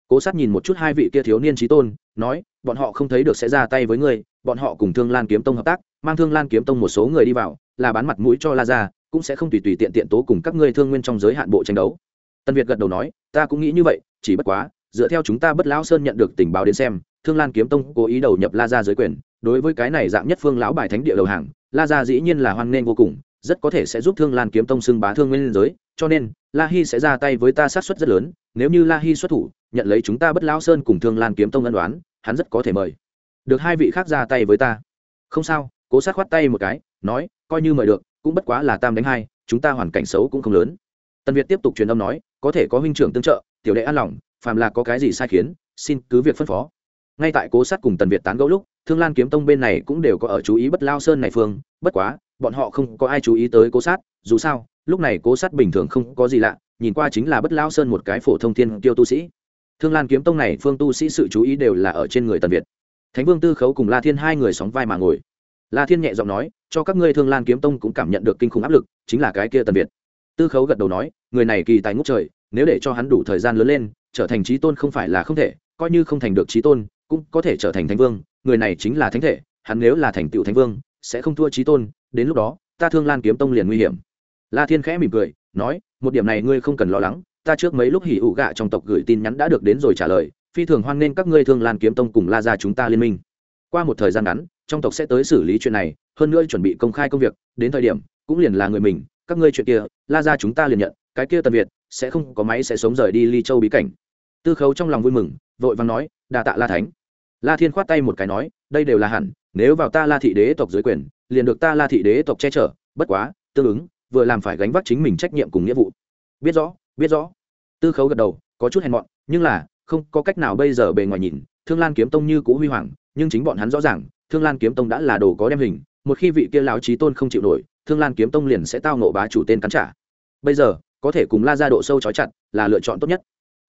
Cố sát nhìn một chút hai vị kia thiếu niên trí tôn, nói, bọn họ không thấy được sẽ ra tay với ngươi, bọn họ cùng thương lan kiếm tông hợp tác, mang thương lan kiếm tông một số người đi vào, là bán mặt mũi cho la ra cũng sẽ không tùy tùy tiện tiện tố cùng các ngươi thương nguyên trong giới hạn bộ tranh đấu. Tân việt gật đầu nói, ta cũng nghĩ như vậy, chỉ bất quá, dựa theo chúng ta bất lão sơn nhận được tình báo đến xem, thương lan kiếm tông cố ý đầu nhập la ra giới quyền, đối với cái này dạng nhất phương lão bài thánh địa đầu hàng, la ra dĩ nhiên là hoan nghênh vô cùng, rất có thể sẽ giúp thương lan kiếm tông xưng bá thương nguyên giới, cho nên, la hi sẽ ra tay với ta sát suất rất lớn, nếu như la hi xuất thủ, nhận lấy chúng ta bất lão sơn cùng thương lan kiếm tông ân đoán hắn rất có thể mời. Được hai vị khác ra tay với ta. Không sao, cố sát khoát tay một cái, nói, coi như mời được cũng bất quá là tam đánh hai, chúng ta hoàn cảnh xấu cũng không lớn. Tần việt tiếp tục truyền âm nói, có thể có huynh trưởng tương trợ, tiểu đệ an lòng, phàm là có cái gì sai khiến, xin cứ việc phân phó. Ngay tại cố sát cùng tần việt tán gẫu lúc, thương lan kiếm tông bên này cũng đều có ở chú ý bất lao sơn này phương, bất quá, bọn họ không có ai chú ý tới cố sát, dù sao, lúc này cố sát bình thường không có gì lạ, nhìn qua chính là bất lao sơn một cái phổ thông thiên tiêu tu sĩ. Thương lan kiếm tông này phương tu sĩ sự chú ý đều là ở trên người tần việt. Thánh vương tư khấu cùng la thiên hai người sóng vai mà ngồi la thiên nhẹ giọng nói, cho các ngươi thương lan kiếm tông cũng cảm nhận được kinh khủng áp lực, chính là cái kia tần việt. Tư khấu gật đầu nói, người này kỳ tài ngút trời, nếu để cho hắn đủ thời gian lớn lên, trở thành trí tôn không phải là không thể, coi như không thành được trí tôn, cũng có thể trở thành thánh vương, người này chính là thánh thể, hắn nếu là thành tựu thánh vương, sẽ không thua trí tôn, đến lúc đó, ta thương lan kiếm tông liền nguy hiểm. La thiên khẽ mỉm cười, nói, một điểm này ngươi không cần lo lắng, ta trước mấy lúc hỉ ủ gạ trong tộc gửi tin nhắn đã được đến rồi trả lời, phi thường hoan nghênh các ngươi thương lan kiếm tông cùng la ra chúng ta liên minh. Qua một thời gian ngắn trong tộc sẽ tới xử lý chuyện này, hơn nữa chuẩn bị công khai công việc, đến thời điểm, cũng liền là người mình, các ngươi chuyện kia, la ra chúng ta liền nhận, cái kia tần việt, sẽ không có máy sẽ sống rời đi ly châu bí cảnh. Tư khấu trong lòng vui mừng, vội vàng nói đà tạ la thánh. La thiên khoát tay một cái nói, đây đều là hẳn, nếu vào ta la thị đế tộc dưới quyền, liền được ta la thị đế tộc che chở, bất quá, tương ứng, vừa làm phải gánh vác chính mình trách nhiệm cùng nghĩa vụ. Biết rõ biết rõ. Tư khấu gật đầu, có chút hèn mọn, nhưng là, không có cách nào bây giờ bề ngoài nhìn, thương lan kiếm tông như cũ huy hoàng, nhưng chính bọn hắn rõ ràng thương lan kiếm tông đã là đồ có đem hình, một khi vị kia lão trí tôn không chịu nổi, thương lan kiếm tông liền sẽ tao nộ bá chủ tên cắn trả. Bây giờ, có thể cùng la ra độ sâu trói chặt là lựa chọn tốt nhất.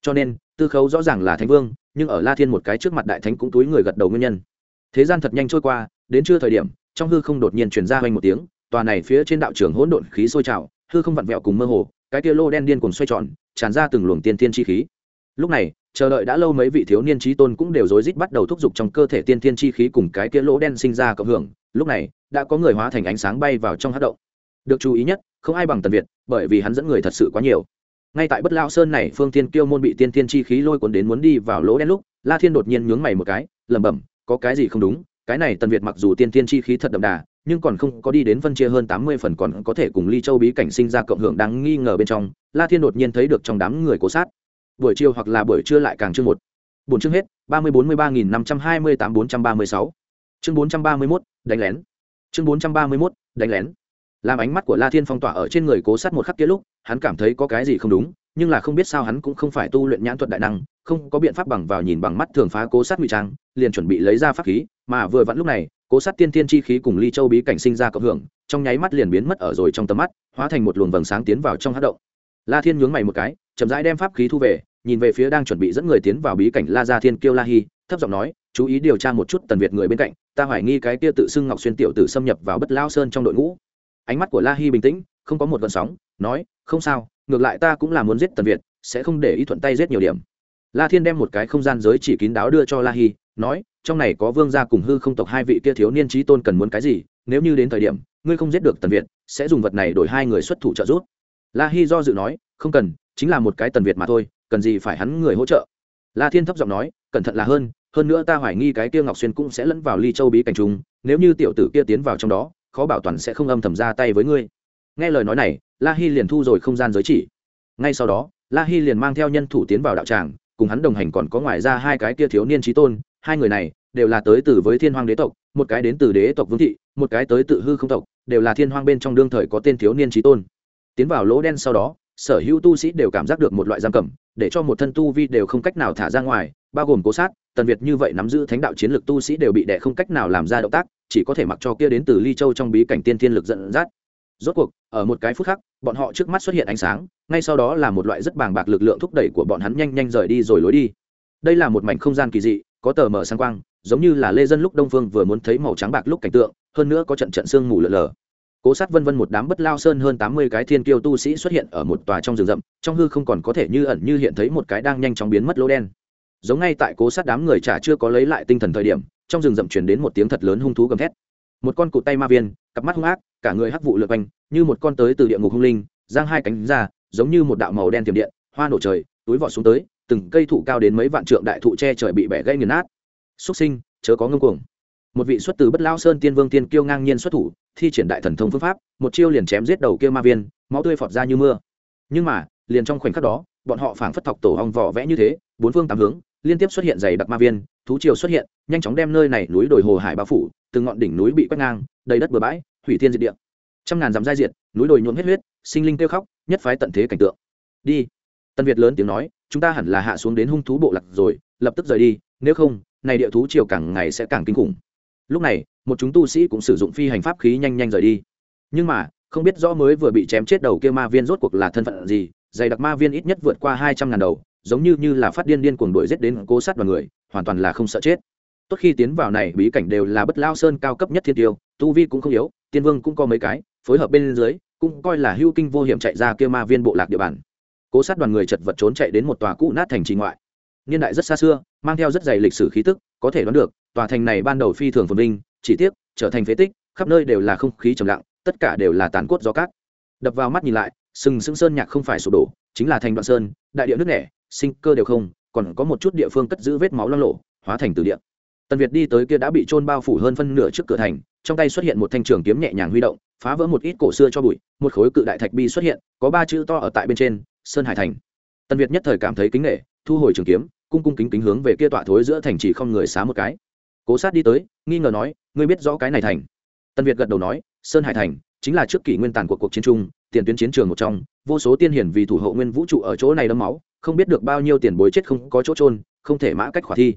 Cho nên, tư khấu rõ ràng là thánh vương, nhưng ở la thiên một cái trước mặt đại thánh cũng túi người gật đầu nguyên nhân. Thế gian thật nhanh trôi qua, đến trưa thời điểm, trong hư không đột nhiên chuyển ra hoành một tiếng, tòa này phía trên đạo trường hỗn độn khí sôi trào, hư không vặn vẹo cùng mơ hồ, cái kia lô đen điên cùng xoay tròn, tràn ra từng luồng tiên tiên chi khí. Lúc này chờ đợi đã lâu mấy vị thiếu niên trí tôn cũng đều rối rít bắt đầu thúc giục trong cơ thể tiên thiên chi khí cùng cái kia lỗ đen sinh ra cộng hưởng. Lúc này, đã có người hóa thành ánh sáng bay vào trong hát động. Được chú ý nhất, không ai bằng tần việt, bởi vì hắn dẫn người thật sự quá nhiều. Ngay tại bất lao sơn này, phương tiên kiêu môn bị tiên thiên chi khí lôi cuốn đến muốn đi vào lỗ đen lúc, la thiên đột nhiên nhướng mày một cái, lẩm bẩm, có cái gì không đúng? Cái này tần việt mặc dù tiên thiên chi khí thật đậm đà, nhưng còn không có đi đến phân chia hơn tám mươi phần còn có thể cùng ly châu bí cảnh sinh ra cộng hưởng đáng nghi ngờ bên trong. La thiên đột nhiên thấy được trong đám người cố sát buổi chiều hoặc là buổi trưa lại càng chương một. Bốn chương hết, ba mươi bốn mươi ba nghìn năm trăm hai mươi tám bốn trăm ba mươi sáu. Chương bốn trăm ba mươi mốt, đánh lén. Chương bốn trăm ba mươi mốt, đánh lén. Làm ánh mắt của la thiên phong tỏa ở trên người cố sát một khắc kia lúc, hắn cảm thấy có cái gì không đúng, nhưng là không biết sao hắn cũng không phải tu luyện nhãn thuật đại năng, không có biện pháp bằng vào nhìn bằng mắt thường phá cố sát ngụy trang, liền chuẩn bị lấy ra pháp khí, mà vừa vặn lúc này, cố sát tiên tiên chi khí cùng ly châu bí cảnh sinh ra cộng hưởng, trong nháy mắt liền biến mất ở rồi trong tầm mắt, hóa thành một luồng vầng sáng tiến vào trong hát động. La thiên nhướng mày một cái, chậm rãi đem pháp khí thu về nhìn về phía đang chuẩn bị dẫn người tiến vào bí cảnh la gia thiên kiêu la hi, thấp giọng nói, chú ý điều tra một chút tần việt người bên cạnh, ta hoài nghi cái kia tự xưng ngọc xuyên tiểu tử xâm nhập vào bất lao sơn trong đội ngũ. Ánh mắt của la hi bình tĩnh, không có một vận sóng, nói, không sao, ngược lại ta cũng là muốn giết tần việt, sẽ không để ý thuận tay giết nhiều điểm. La thiên đem một cái không gian giới chỉ kín đáo đưa cho la hi, nói, trong này có vương gia cùng hư không tộc hai vị kia thiếu niên trí tôn cần muốn cái gì, nếu như đến thời điểm, ngươi không giết được tần việt, sẽ dùng vật này đổi hai người xuất thủ trợ giúp. La hi do dự nói, không cần, chính là một cái tần việt mà thôi cần gì phải hắn người hỗ trợ? La thiên thấp giọng nói cẩn thận là hơn hơn nữa ta hoài nghi cái kia ngọc xuyên cũng sẽ lẫn vào ly châu bí cảnh chúng, nếu như tiểu tử kia tiến vào trong đó khó bảo toàn sẽ không âm thầm ra tay với ngươi. Nghe lời nói này la hi liền thu rồi không gian giới chỉ. Ngay sau đó la hi liền mang theo nhân thủ tiến vào đạo tràng cùng hắn đồng hành còn có ngoài ra hai cái kia thiếu niên trí tôn hai người này đều là tới từ với thiên hoàng đế tộc một cái đến từ đế tộc vương thị một cái tới tự hư không tộc đều là thiên hoàng bên trong đương thời có tên thiếu niên trí tôn. Tiến vào lỗ đen sau đó sở hữu tu sĩ đều cảm giác được một loại giam cầm, để cho một thân tu vi đều không cách nào thả ra ngoài, bao gồm cố sát, tần việt như vậy nắm giữ thánh đạo chiến lược tu sĩ đều bị đẻ không cách nào làm ra động tác, chỉ có thể mặc cho kia đến từ ly châu trong bí cảnh tiên thiên lực dẫn dắt. Rốt cuộc, ở một cái phút khắc, bọn họ trước mắt xuất hiện ánh sáng, ngay sau đó là một loại rất bàng bạc lực lượng thúc đẩy của bọn hắn nhanh nhanh rời đi rồi lối đi. Đây là một mảnh không gian kỳ dị, có tờ mở sáng quang, giống như là lê dân lúc đông phương vừa muốn thấy màu trắng bạc lúc cảnh tượng, hơn nữa có trận trận sương mù lờ lờ cố sát vân vân một đám bất lao sơn hơn tám mươi cái thiên kiêu tu sĩ xuất hiện ở một tòa trong rừng rậm, trong hư không còn có thể như ẩn như hiện thấy một cái đang nhanh chóng biến mất lỗ đen. Giống ngay tại cố sát đám người chả chưa có lấy lại tinh thần thời điểm, trong rừng rậm chuyển đến một tiếng thật lớn hung thú gầm thét. Một con cụt tay ma viên, cặp mắt hung ác, cả người hắc vụ lượt quanh, như một con tới từ địa ngục hung linh, giang hai cánh ra, giống như một đạo màu đen tiềm điện, hoa nổ trời, túi vọt xuống tới, từng cây thụ cao đến mấy vạn trượng đại thụ che trời bị bẻ gãy nghiền nát. Xuất sinh, chớ có ngông cuồng. Một vị xuất từ bất lao sơn tiên vương tiên kiêu ngang nhiên xuất thủ thi triển đại thần thông phương pháp, một chiêu liền chém giết đầu kia ma viên, máu tươi phọt ra như mưa. Nhưng mà, liền trong khoảnh khắc đó, bọn họ phảng phất thọc tổ hong vỏ vẽ như thế, bốn phương tám hướng, liên tiếp xuất hiện dày đặc ma viên, thú triều xuất hiện, nhanh chóng đem nơi này núi đồi hồ hải bao phủ, từng ngọn đỉnh núi bị quét ngang, đầy đất bừa bãi, hủy thiên diệt địa. Trăm ngàn dặm giai diệt, núi đồi nhuộm hết huyết, sinh linh kêu khóc, nhất phái tận thế cảnh tượng. Đi. Tân việt lớn tiếng nói, chúng ta hẳn là hạ xuống đến hung thú bộ lạc rồi, lập tức rời đi, nếu không, này địa thú triều càng ngày sẽ càng kinh khủng. Lúc này một chúng tu sĩ cũng sử dụng phi hành pháp khí nhanh nhanh rời đi. Nhưng mà, không biết rõ mới vừa bị chém chết đầu kia ma viên rốt cuộc là thân phận gì, dày đặc ma viên ít nhất vượt qua hai trăm ngàn đầu, giống như như là phát điên điên cuồng đuổi giết đến cố sát đoàn người, hoàn toàn là không sợ chết. Tốt khi tiến vào này, bí cảnh đều là bất lao sơn cao cấp nhất thiên tiêu, tu vi cũng không yếu, tiên vương cũng có mấy cái, phối hợp bên dưới, cũng coi là hưu kinh vô hiểm chạy ra kia ma viên bộ lạc địa bàn. Cố sát đoàn người chật vật trốn chạy đến một tòa cũ nát thành trì ngoại. Niên đại rất xa xưa, mang theo rất dày lịch sử khí tức, có thể đoán được, tòa thành này ban đầu phi thường phồn vinh chỉ tiếc, trở thành phế tích, khắp nơi đều là không khí trầm lặng, tất cả đều là tàn cốt gió cát. Đập vào mắt nhìn lại, sừng sững sơn nhạc không phải sụp đổ, chính là thành đoạn sơn, đại địa nước nẻ, sinh cơ đều không, còn có một chút địa phương cất giữ vết máu loang lộ hóa thành từ địa. Tần việt đi tới kia đã bị trôn bao phủ hơn phân nửa trước cửa thành, trong tay xuất hiện một thanh trường kiếm nhẹ nhàng huy động, phá vỡ một ít cổ xưa cho bụi, một khối cự đại thạch bi xuất hiện, có ba chữ to ở tại bên trên, sơn hải thành. Tần việt nhất thời cảm thấy kính nghệ thu hồi trường kiếm, cung cung kính kính hướng về kia tọa thối giữa thành chỉ không người xá một cái cố sát đi tới, nghi ngờ nói, ngươi biết rõ cái này thành? Tần việt gật đầu nói, sơn hải thành chính là trước kỷ nguyên tàn của cuộc chiến trung tiền tuyến chiến trường một trong, vô số tiên hiển vì thủ hộ nguyên vũ trụ ở chỗ này đấm máu, không biết được bao nhiêu tiền bối chết không có chỗ trôn không thể mã cách khỏa thi.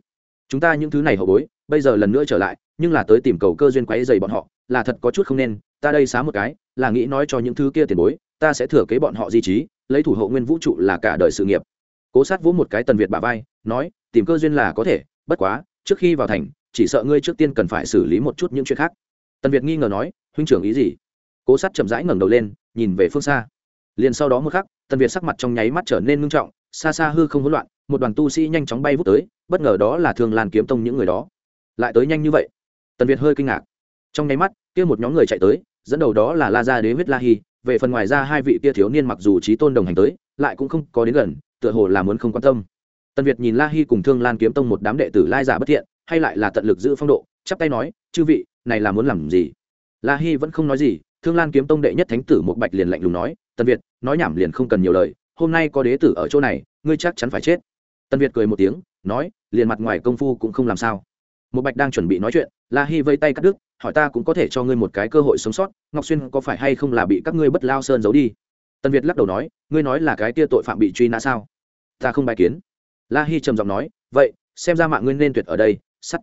Chúng ta những thứ này hậu bối, bây giờ lần nữa trở lại, nhưng là tới tìm cầu cơ duyên quấy dày bọn họ, là thật có chút không nên, ta đây xá một cái, là nghĩ nói cho những thứ kia tiền bối, ta sẽ thừa kế bọn họ di trí, lấy thủ hộ nguyên vũ trụ là cả đời sự nghiệp. Cố sát vỗ một cái tần việt bà vai, nói, tìm cơ duyên là có thể, bất quá, trước khi vào thành chỉ sợ ngươi trước tiên cần phải xử lý một chút những chuyện khác. Tần việt nghi ngờ nói, huynh trưởng ý gì? Cố sát chậm rãi ngẩng đầu lên, nhìn về phương xa. Liền sau đó một khắc, tần việt sắc mặt trong nháy mắt trở nên ngưng trọng, xa xa hư không hỗn loạn, một đoàn tu sĩ nhanh chóng bay vút tới, bất ngờ đó là thường lan kiếm tông những người đó. Lại tới nhanh như vậy? Tần việt hơi kinh ngạc. Trong nháy mắt, kia một nhóm người chạy tới, dẫn đầu đó là la gia đế huyết la hi, về phần ngoài ra hai vị kia thiếu niên mặc dù trí tôn đồng hành tới, lại cũng không có đến gần, tựa hồ là muốn không quan tâm. Tần việt nhìn la hi cùng thương lan kiếm tông một đám đệ tử lai giả bất thiện hay lại là tận lực giữ phong độ, chắp tay nói, chư vị, này là muốn làm gì? La hi vẫn không nói gì, thương lan kiếm tông đệ nhất thánh tử một bạch liền lạnh lùng nói, tần việt, nói nhảm liền không cần nhiều lời, hôm nay có đế tử ở chỗ này, ngươi chắc chắn phải chết. Tần việt cười một tiếng, nói, liền mặt ngoài công phu cũng không làm sao. Một bạch đang chuẩn bị nói chuyện, la hi vây tay cắt đứt, hỏi ta cũng có thể cho ngươi một cái cơ hội sống sót, ngọc xuyên có phải hay không là bị các ngươi bất lao sơn giấu đi? Tần việt lắc đầu nói, ngươi nói là cái tia tội phạm bị truy nã sao? Ta không bài kiến. La hi trầm giọng nói, vậy, xem ra mạng ngươi nên tuyệt ở đây sắt.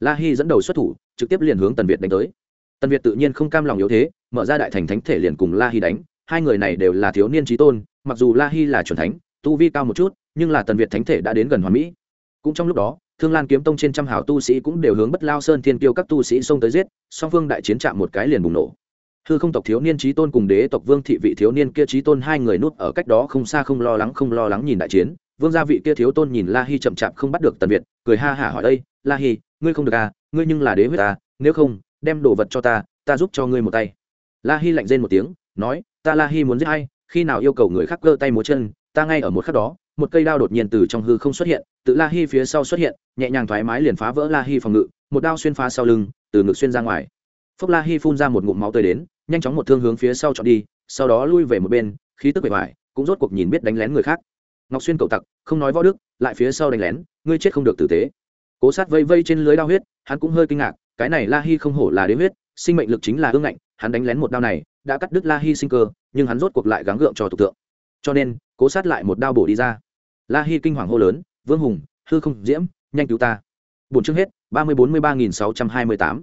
La hi dẫn đầu xuất thủ, trực tiếp liền hướng tần việt đánh tới. Tần việt tự nhiên không cam lòng yếu thế, mở ra đại thành thánh thể liền cùng la hi đánh. Hai người này đều là thiếu niên trí tôn, mặc dù la hi là c thánh, tu vi cao một chút, nhưng là tần việt thánh thể đã đến gần hoàn mỹ. Cũng trong lúc đó, thương lan kiếm tông trên trăm hào tu sĩ cũng đều hướng bất lao sơn thiên tiêu các tu sĩ xông tới giết, song phương đại chiến chạm một cái liền bùng nổ. Hư không tộc thiếu niên trí tôn cùng đế tộc vương thị vị thiếu niên kia trí tôn hai người nút ở cách đó không xa không lo lắng không lo lắng nhìn đại chiến vương gia vị kia thiếu tôn nhìn la hi chậm chạp không bắt được tần việt, cười ha hả hỏi đây la hi, ngươi không được à ngươi nhưng là đế huyết ta, nếu không, đem đồ vật cho ta ta giúp cho ngươi một tay. La hi lạnh rên một tiếng, nói, ta la hi muốn giết hay khi nào yêu cầu người khác cơ tay múa chân, ta ngay ở một khắc đó, một cây đao đột nhiên từ trong hư không xuất hiện, tự la hi phía sau xuất hiện, nhẹ nhàng thoải mái liền phá vỡ la hi phòng ngự, một đao xuyên phá sau lưng, từ ngực xuyên ra ngoài. Phúc la hi phun ra một ngụm máu tươi đến, nhanh chóng một thương hướng phía sau chọn đi, sau đó lui về một bên, khí tức bề ngoài cũng rốt cuộc nhìn biết đánh lén người khác ngọc xuyên cầu tặc, không nói võ đức, lại phía sau đánh lén, ngươi chết không được tử tế. Cố sát vây vây trên lưới đao huyết, hắn cũng hơi kinh ngạc, cái này la hi không hổ là đế huyết, sinh mệnh lực chính là ương ngạnh, hắn đánh lén một đao này, đã cắt đứt la hi sinh cơ, nhưng hắn rốt cuộc lại gắng gượng cho tục tượng cho nên, cố sát lại một đao bổ đi ra. La hi kinh hoàng hô lớn, vương hùng, hư không diễm, nhanh cứu ta. Bốn chương hết, ba mươi bốn mươi ba nghìn sáu trăm hai mươi tám.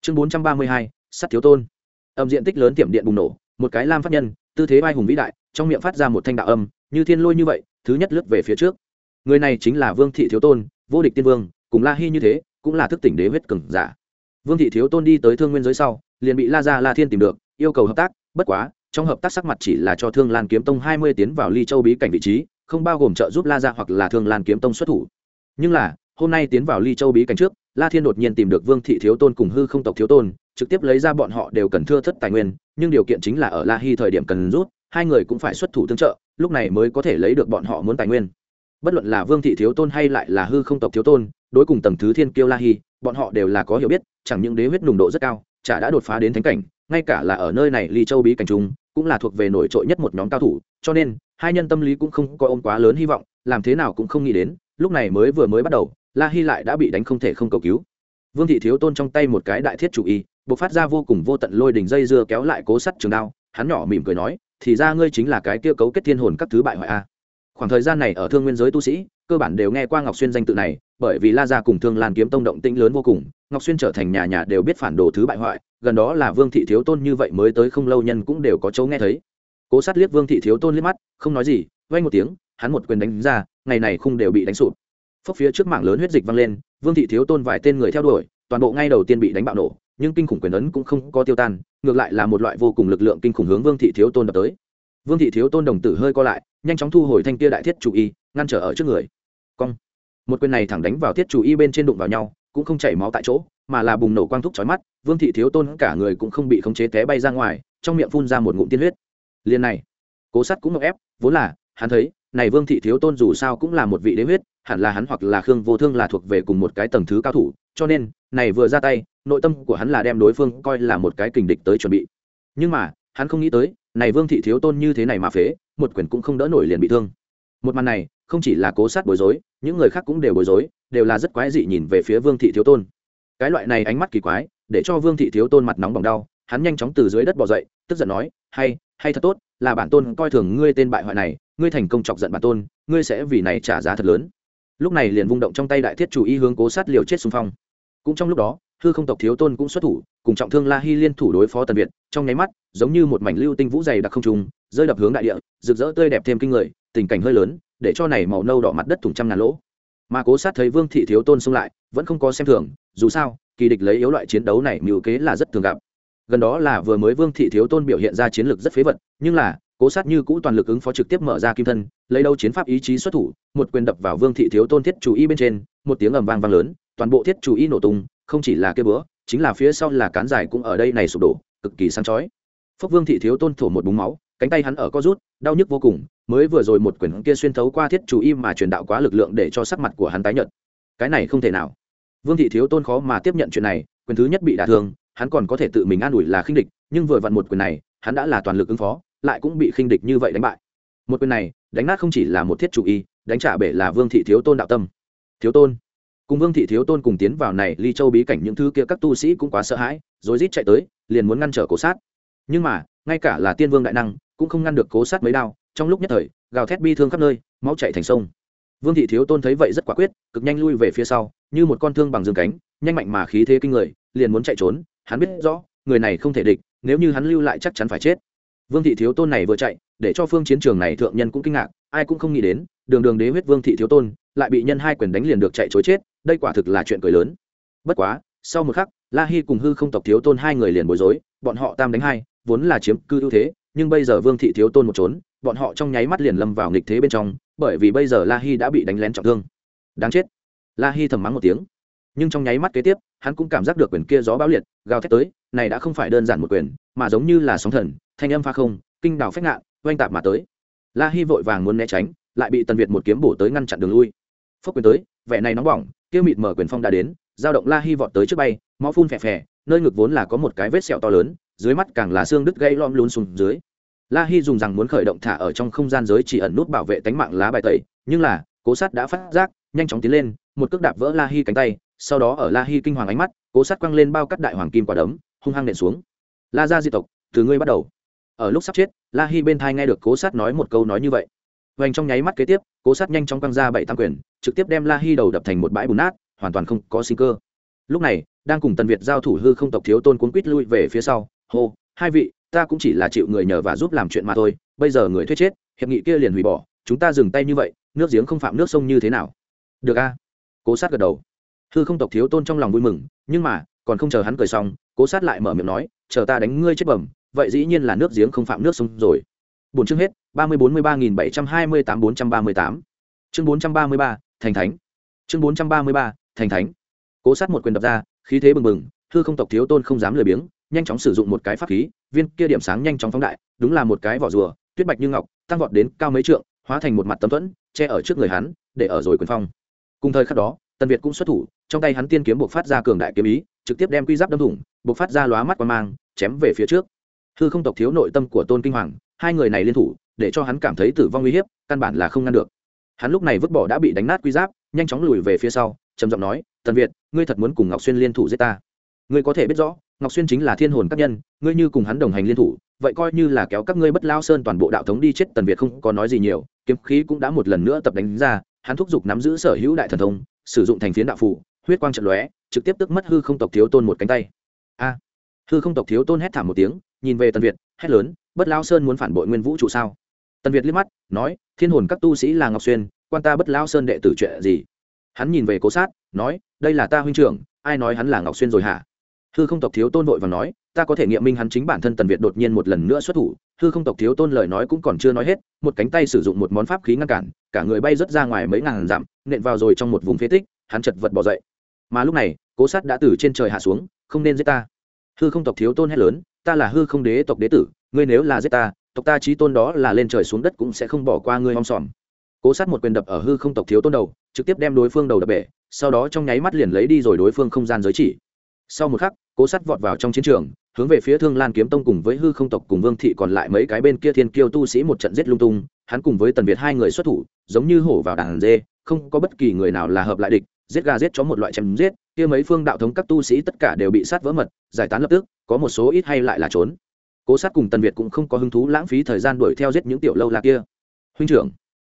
Chương bốn trăm ba mươi hai sắt thiếu tôn. Âm diện tích lớn tiệm điện bùng nổ, một cái lam phát nhân tư thế vai hùng vĩ đại, trong miệng phát ra một thanh đạo âm, như thiên lôi như vậy, thứ nhất lướt về phía trước. Người này chính là vương thị thiếu tôn, vô địch tiên vương, cùng la hi như thế, cũng là thức tỉnh đế huyết cừng giả. Vương thị thiếu tôn đi tới thương nguyên giới sau, liền bị la gia la thiên tìm được, yêu cầu hợp tác, bất quá, trong hợp tác sắc mặt chỉ là cho thương lan kiếm tông hai mươi tiến vào ly châu bí cảnh vị trí, không bao gồm trợ giúp la gia hoặc là thương lan kiếm tông xuất thủ. Nhưng là, hôm nay tiến vào ly châu bí cảnh trước la thiên đột nhiên tìm được vương thị thiếu tôn cùng hư không tộc thiếu tôn, trực tiếp lấy ra bọn họ đều cần thưa thất tài nguyên, nhưng điều kiện chính là ở la hy thời điểm cần rút, hai người cũng phải xuất thủ tương trợ, lúc này mới có thể lấy được bọn họ muốn tài nguyên. Bất luận là vương thị thiếu tôn hay lại là hư không tộc thiếu tôn, đối cùng tầng thứ thiên kiêu la hy bọn họ đều là có hiểu biết, chẳng những đế huyết nồng độ rất cao, chả đã đột phá đến thánh cảnh, ngay cả là ở nơi này ly châu bí cảnh trung cũng là thuộc về nổi trội nhất một nhóm cao thủ, cho nên, hai nhân tâm lý cũng không có ôm quá lớn hy vọng, làm thế nào cũng không nghĩ đến, lúc này mới vừa mới bắt đầu la hy lại đã bị đánh không thể không cầu cứu. Vương thị thiếu tôn trong tay một cái đại thiết chủ y b ộ c phát ra vô cùng vô tận lôi đỉnh dây dưa kéo lại cố sắt trường đao. Hắn nhỏ mỉm cười nói, thì ra ngươi chính là cái kia cấu kết thiên hồn các thứ bại hoại a. Khoảng thời gian này ở thương nguyên giới tu sĩ, cơ bản đều nghe qua ngọc xuyên danh tự này, bởi vì la gia cùng thương lan kiếm tông động tĩnh lớn vô cùng, ngọc xuyên trở thành nhà nhà đều biết phản đồ thứ bại hoại, gần đó là vương thị thiếu tôn như vậy mới tới không lâu nhân cũng đều có chỗ nghe thấy. Cố sát liếc vương thị thiếu tôn liếc mắt, không nói gì vay một tiếng, hắn một quyền đánh ra, ngày này không đều bị đánh sụp phốc phía trước mạng lớn huyết dịch văng lên, vương thị thiếu tôn vài tên người theo đuổi, toàn bộ ngay đầu tiên bị đánh bạo nổ, nhưng kinh khủng quyền ấn cũng không có tiêu tan, ngược lại là một loại vô cùng lực lượng kinh khủng hướng vương thị thiếu tôn đập tới. Vương thị thiếu tôn đồng tử hơi co lại, nhanh chóng thu hồi thanh kia đại thiết chủ y, ngăn trở ở trước người. Cong. Một quyền này thẳng đánh vào thiết chủ y bên trên đụng vào nhau, cũng không chảy máu tại chỗ, mà là bùng nổ quang thúc chói mắt, vương thị thiếu tôn cả người cũng không bị khống chế té bay ra ngoài, trong miệng phun ra một ngụm tiên huyết. Liền này, cố sắt cũng ngọc ép, vốn là, hắn thấy, này vương thị thiếu tôn dù sao cũng là một vị đế huyết hẳn là hắn hoặc là khương vô thương là thuộc về cùng một cái tầng thứ cao thủ, cho nên, này vừa ra tay, nội tâm của hắn là đem đối phương coi là một cái kình địch tới chuẩn bị. Nhưng mà, hắn không nghĩ tới, này vương thị thiếu tôn như thế này mà phế, một quyền cũng không đỡ nổi liền bị thương. Một màn này, không chỉ là cố sát bối rối, những người khác cũng đều bối rối, đều là rất quái dị nhìn về phía vương thị thiếu tôn. Cái loại này ánh mắt kỳ quái, để cho vương thị thiếu tôn mặt nóng bỏng đau, hắn nhanh chóng từ dưới đất bỏ dậy, tức giận nói, hay hay thật tốt, là bản tôn coi thường ngươi tên bại hoại này, ngươi thành công chọc giận bản tôn, ngươi sẽ vì này trả giá thật lớn lúc này liền vung động trong tay đại thiết chủ y hướng cố sát liều chết xung phong. Cũng trong lúc đó, hư không tộc thiếu tôn cũng xuất thủ, cùng trọng thương la hy liên thủ đối phó tần việt, trong nháy mắt, giống như một mảnh lưu tinh vũ dày đặc không trùng rơi đập hướng đại địa, rực rỡ tươi đẹp thêm kinh người, tình cảnh hơi lớn, để cho này màu nâu đỏ mặt đất thủng trăm ngàn lỗ. Mà cố sát thấy vương thị thiếu tôn xung lại, vẫn không có xem thường, dù sao, kỳ địch lấy yếu loại chiến đấu này mưu kế là rất thường gặp. Gần đó là vừa mới vương thị thiếu tôn biểu hiện ra chiến lược rất phế vật, nhưng là cố sát như cũ toàn lực ứng phó trực tiếp mở ra kim thân, lấy đâu chiến pháp ý chí xuất thủ, một quyền đập vào vương thị thiếu tôn thiết chủ y bên trên, một tiếng ầm vang vang lớn, toàn bộ thiết chủ y nổ tung, không chỉ là kia bữa, chính là phía sau là cán dài cũng ở đây này sụp đổ, cực kỳ sáng chói. Phúc vương thị thiếu tôn thổ một búng máu, cánh tay hắn ở có rút, đau nhức vô cùng, mới vừa rồi một quyền kia xuyên thấu qua thiết chủ y mà truyền đạo quá lực lượng để cho sắc mặt của hắn tái nhợt. Cái này không thể nào. Vương thị thiếu tôn khó mà tiếp nhận chuyện này, quyền thứ nhất bị đả thương, hắn còn có thể tự mình an ủi là khinh địch, nhưng vừa vặn một quyền này, hắn đã là toàn lực ứng phó lại cũng bị khinh địch như vậy đánh bại. Một quyền này, đánh nát không chỉ là một thiết chủ y, đánh trả bể là vương thị thiếu tôn đạo tâm. Thiếu tôn. Cùng vương thị thiếu tôn cùng tiến vào này ly châu bí cảnh những thứ kia các tu sĩ cũng quá sợ hãi rồi rít chạy tới, liền muốn ngăn trở cố sát. Nhưng mà, ngay cả là tiên vương đại năng, cũng không ngăn được cố sát mấy đao, trong lúc nhất thời, gào thét bi thương khắp nơi, máu chạy thành sông. Vương thị thiếu tôn thấy vậy rất quả quyết, cực nhanh lui về phía sau, như một con thương bằng dương cánh, nhanh mạnh mà khí thế kinh người, liền muốn chạy trốn, hắn biết rõ, người này không thể địch, nếu như hắn lưu lại chắc chắn phải chết vương thị thiếu tôn này vừa chạy, để cho phương chiến trường này thượng nhân cũng kinh ngạc, ai cũng không nghĩ đến, đường đường đế huyết vương thị thiếu tôn lại bị nhân hai quyền đánh liền được chạy chối chết, đây quả thực là chuyện cười lớn. Bất quá, sau một khắc, la hy cùng hư không tộc thiếu tôn hai người liền bối rối, bọn họ tam đánh hai, vốn là chiếm cư ưu thế, nhưng bây giờ vương thị thiếu tôn một trốn, bọn họ trong nháy mắt liền lâm vào nghịch thế bên trong, bởi vì bây giờ la hy đã bị đánh lén trọng thương. Đáng chết. La hy thầm mắng một tiếng. Nhưng trong nháy mắt kế tiếp, hắn cũng cảm giác được quyền kia gió bão liệt, gào thét tới, này đã không phải đơn giản một quyền, mà giống như là sóng thần thanh âm pha không, kinh đào phách ngạn, oanh tạp mà tới. La hy vội vàng muốn né tránh, lại bị tần việt một kiếm bổ tới ngăn chặn đường lui. Phốc quyền tới, vẻ này nóng bỏng, kia mịt mở quyền phong đã đến, dao động la hy vọt tới trước bay mó phun phè phè, nơi ngực vốn là có một cái vết sẹo to lớn, dưới mắt càng là xương đứt gây lom lún xuống dưới. La hy dùng rằng muốn khởi động thả ở trong không gian giới chỉ ẩn nút bảo vệ tánh mạng lá bài tẩy, nhưng là, cố sát đã phát giác, nhanh chóng tiến lên, một cước đạp vỡ la hy cánh tay, sau đó ở la hy kinh hoàng ánh mắt, cố sát quăng lên bao cắt đại hoàng kim quả đấm, hung hăng nện xuống. La ra di tộc, từ ngươi bắt đầu ở lúc sắp chết, la Hi bên thai nghe được cố sát nói một câu nói như vậy. Vành trong nháy mắt kế tiếp, cố sát nhanh chóng quăng ra bảy tam quyền, trực tiếp đem la Hi đầu đập thành một bãi bùn nát, hoàn toàn không có sinh cơ. Lúc này, đang cùng tần việt giao thủ hư không tộc thiếu tôn cuốn quýt lui về phía sau, hô, hai vị, ta cũng chỉ là chịu người nhờ và giúp làm chuyện mà thôi, bây giờ người thuê chết, hiệp nghị kia liền hủy bỏ, chúng ta dừng tay như vậy, nước giếng không phạm nước sông như thế nào? Được a. Cố sát gật đầu. Hư không tộc thiếu tôn trong lòng vui mừng, nhưng mà, còn không chờ hắn cười xong, cố sát lại mở miệng nói, chờ ta đánh ngươi chết bẩm vậy dĩ nhiên là nước giếng không phạm nước sông rồi. Bốn chương hết, ba mươi bốn mươi ba nghìn bảy trăm hai mươi tám bốn trăm ba mươi tám. Chương bốn trăm ba mươi ba, thành thánh. Chương bốn trăm ba mươi ba, thành thánh. Cố sát một quyền đập ra, khí thế bừng bừng, hư không tộc thiếu tôn không dám lười biếng, nhanh chóng sử dụng một cái pháp khí, viên kia điểm sáng nhanh chóng phóng đại, đúng là một cái vỏ rùa, tuyết bạch như ngọc, tăng vọt đến cao mấy trượng, hóa thành một mặt tấm thuẫn, che ở trước người hắn, để ở rồi quyền phong. Cùng thời khắc đó, tần việt cũng xuất thủ, trong tay hắn tiên kiếm buộc phát ra cường đại kiếm ý, trực tiếp đem quy giáp đâm thủng, buộc phát ra lóa mắt qua mang, chém về phía trước. Thư không tộc thiếu nội tâm của tôn kinh hoàng, hai người này liên thủ, để cho hắn cảm thấy tử vong uy hiếp, căn bản là không ngăn được. Hắn lúc này vứt bỏ đã bị đánh nát quy giáp, nhanh chóng lùi về phía sau, trầm giọng nói, tần việt, ngươi thật muốn cùng ngọc xuyên liên thủ giết ta? Ngươi có thể biết rõ, ngọc xuyên chính là thiên hồn các nhân, ngươi như cùng hắn đồng hành liên thủ, vậy coi như là kéo các ngươi bất lao sơn toàn bộ đạo thống đi chết, tần việt không có nói gì nhiều, kiếm khí cũng đã một lần nữa tập đánh ra, hắn thúc giục nắm giữ sở hữu đại thần thông, sử dụng thành phiến đạo phủ huyết quang trận lóe, trực tiếp tức mất hư không tộc thiếu tôn một cánh tay. A. Hư không tộc thiếu tôn hét thảm một tiếng nhìn về tần việt, hét lớn, bất lao sơn muốn phản bội nguyên vũ trụ sao? Tần việt liếc mắt, nói, thiên hồn các tu sĩ là ngọc xuyên, quan ta bất lao sơn đệ tử chuyện gì? Hắn nhìn về cố sát, nói, đây là ta huynh trưởng, ai nói hắn là ngọc xuyên rồi hả? Hư không tộc thiếu tôn vội và nói, ta có thể nghiệm minh hắn chính bản thân tần việt đột nhiên một lần nữa xuất thủ. Hư không tộc thiếu tôn lời nói cũng còn chưa nói hết, một cánh tay sử dụng một món pháp khí ngăn cản, cả người bay rớt ra ngoài mấy ngàn dặm, nện vào rồi trong một vùng phế tích, hắn chật vật bỏ dậy. Mà lúc này, cố sát đã từ trên trời hạ xuống, không nên giết ta. Hư không tộc thiếu tôn hét lớn ta là hư không đế tộc đế tử, ngươi nếu là giết ta, tộc ta trí tôn đó là lên trời xuống đất cũng sẽ không bỏ qua ngươi om sòm. Cố sát một quyền đập ở hư không tộc thiếu tôn đầu, trực tiếp đem đối phương đầu đập bể, sau đó trong nháy mắt liền lấy đi rồi đối phương không gian giới chỉ. Sau một khắc, cố sát vọt vào trong chiến trường, hướng về phía thương lan kiếm tông cùng với hư không tộc cùng vương thị còn lại mấy cái bên kia thiên kiêu tu sĩ một trận giết lung tung, hắn cùng với tần việt hai người xuất thủ, giống như hổ vào đàn dê, không có bất kỳ người nào là hợp lại địch, giết gà giết chó một loại chém giết, kia mấy phương đạo thống các tu sĩ tất cả đều bị sát vỡ mật, giải tán lập tức có một số ít hay lại là trốn. Cố sát cùng tần việt cũng không có hứng thú lãng phí thời gian đuổi theo giết những tiểu lâu la kia. Huynh trưởng,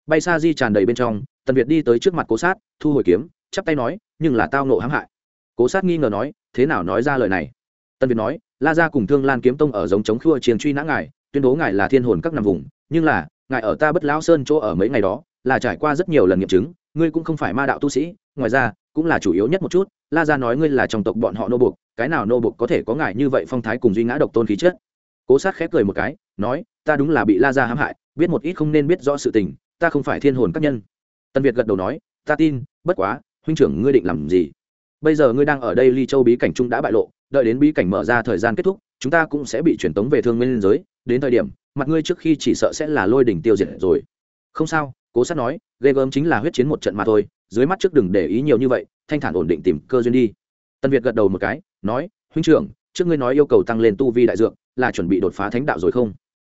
bay xa di tràn đầy bên trong, tần việt đi tới trước mặt cố sát, thu hồi kiếm, chắp tay nói, nhưng là tao nộ hãm hại. Cố sát nghi ngờ nói, thế nào nói ra lời này? Tần việt nói, la ra cùng thương lan kiếm tông ở giống chống khua chiến truy nã ngài, tuyên bố ngài là thiên hồn các nằm vùng, nhưng là, ngài ở ta bất lão sơn chỗ ở mấy ngày đó, là trải qua rất nhiều lần nghiệm chứng, ngươi cũng không phải ma đạo tu sĩ, ngoài ra, cũng là chủ yếu nhất một chút, la ra nói ngươi là trong tộc bọn họ nô buộc cái nào nô bộc có thể có ngài như vậy phong thái cùng duy ngã độc tôn khí chết cố sát khép cười một cái, nói, ta đúng là bị la ra hãm hại, biết một ít không nên biết rõ sự tình, ta không phải thiên hồn các nhân. Tân việt gật đầu nói, ta tin, bất quá, huynh trưởng ngươi định làm gì? Bây giờ ngươi đang ở đây ly châu bí cảnh trung đã bại lộ, đợi đến bí cảnh mở ra thời gian kết thúc, chúng ta cũng sẽ bị truyền tống về thương nguyên giới, đến thời điểm, mặt ngươi trước khi chỉ sợ sẽ là lôi đỉnh tiêu diệt rồi. Không sao, cố sát nói, ghê gớm chính là huyết chiến một trận mà thôi, dưới mắt trước đừng để ý nhiều như vậy, thanh thản ổn định tìm cơ duyên đi. Tân việt gật đầu một cái nói, huynh trưởng, trước ngươi nói yêu cầu tăng lên tu vi đại dược, là chuẩn bị đột phá thánh đạo rồi không?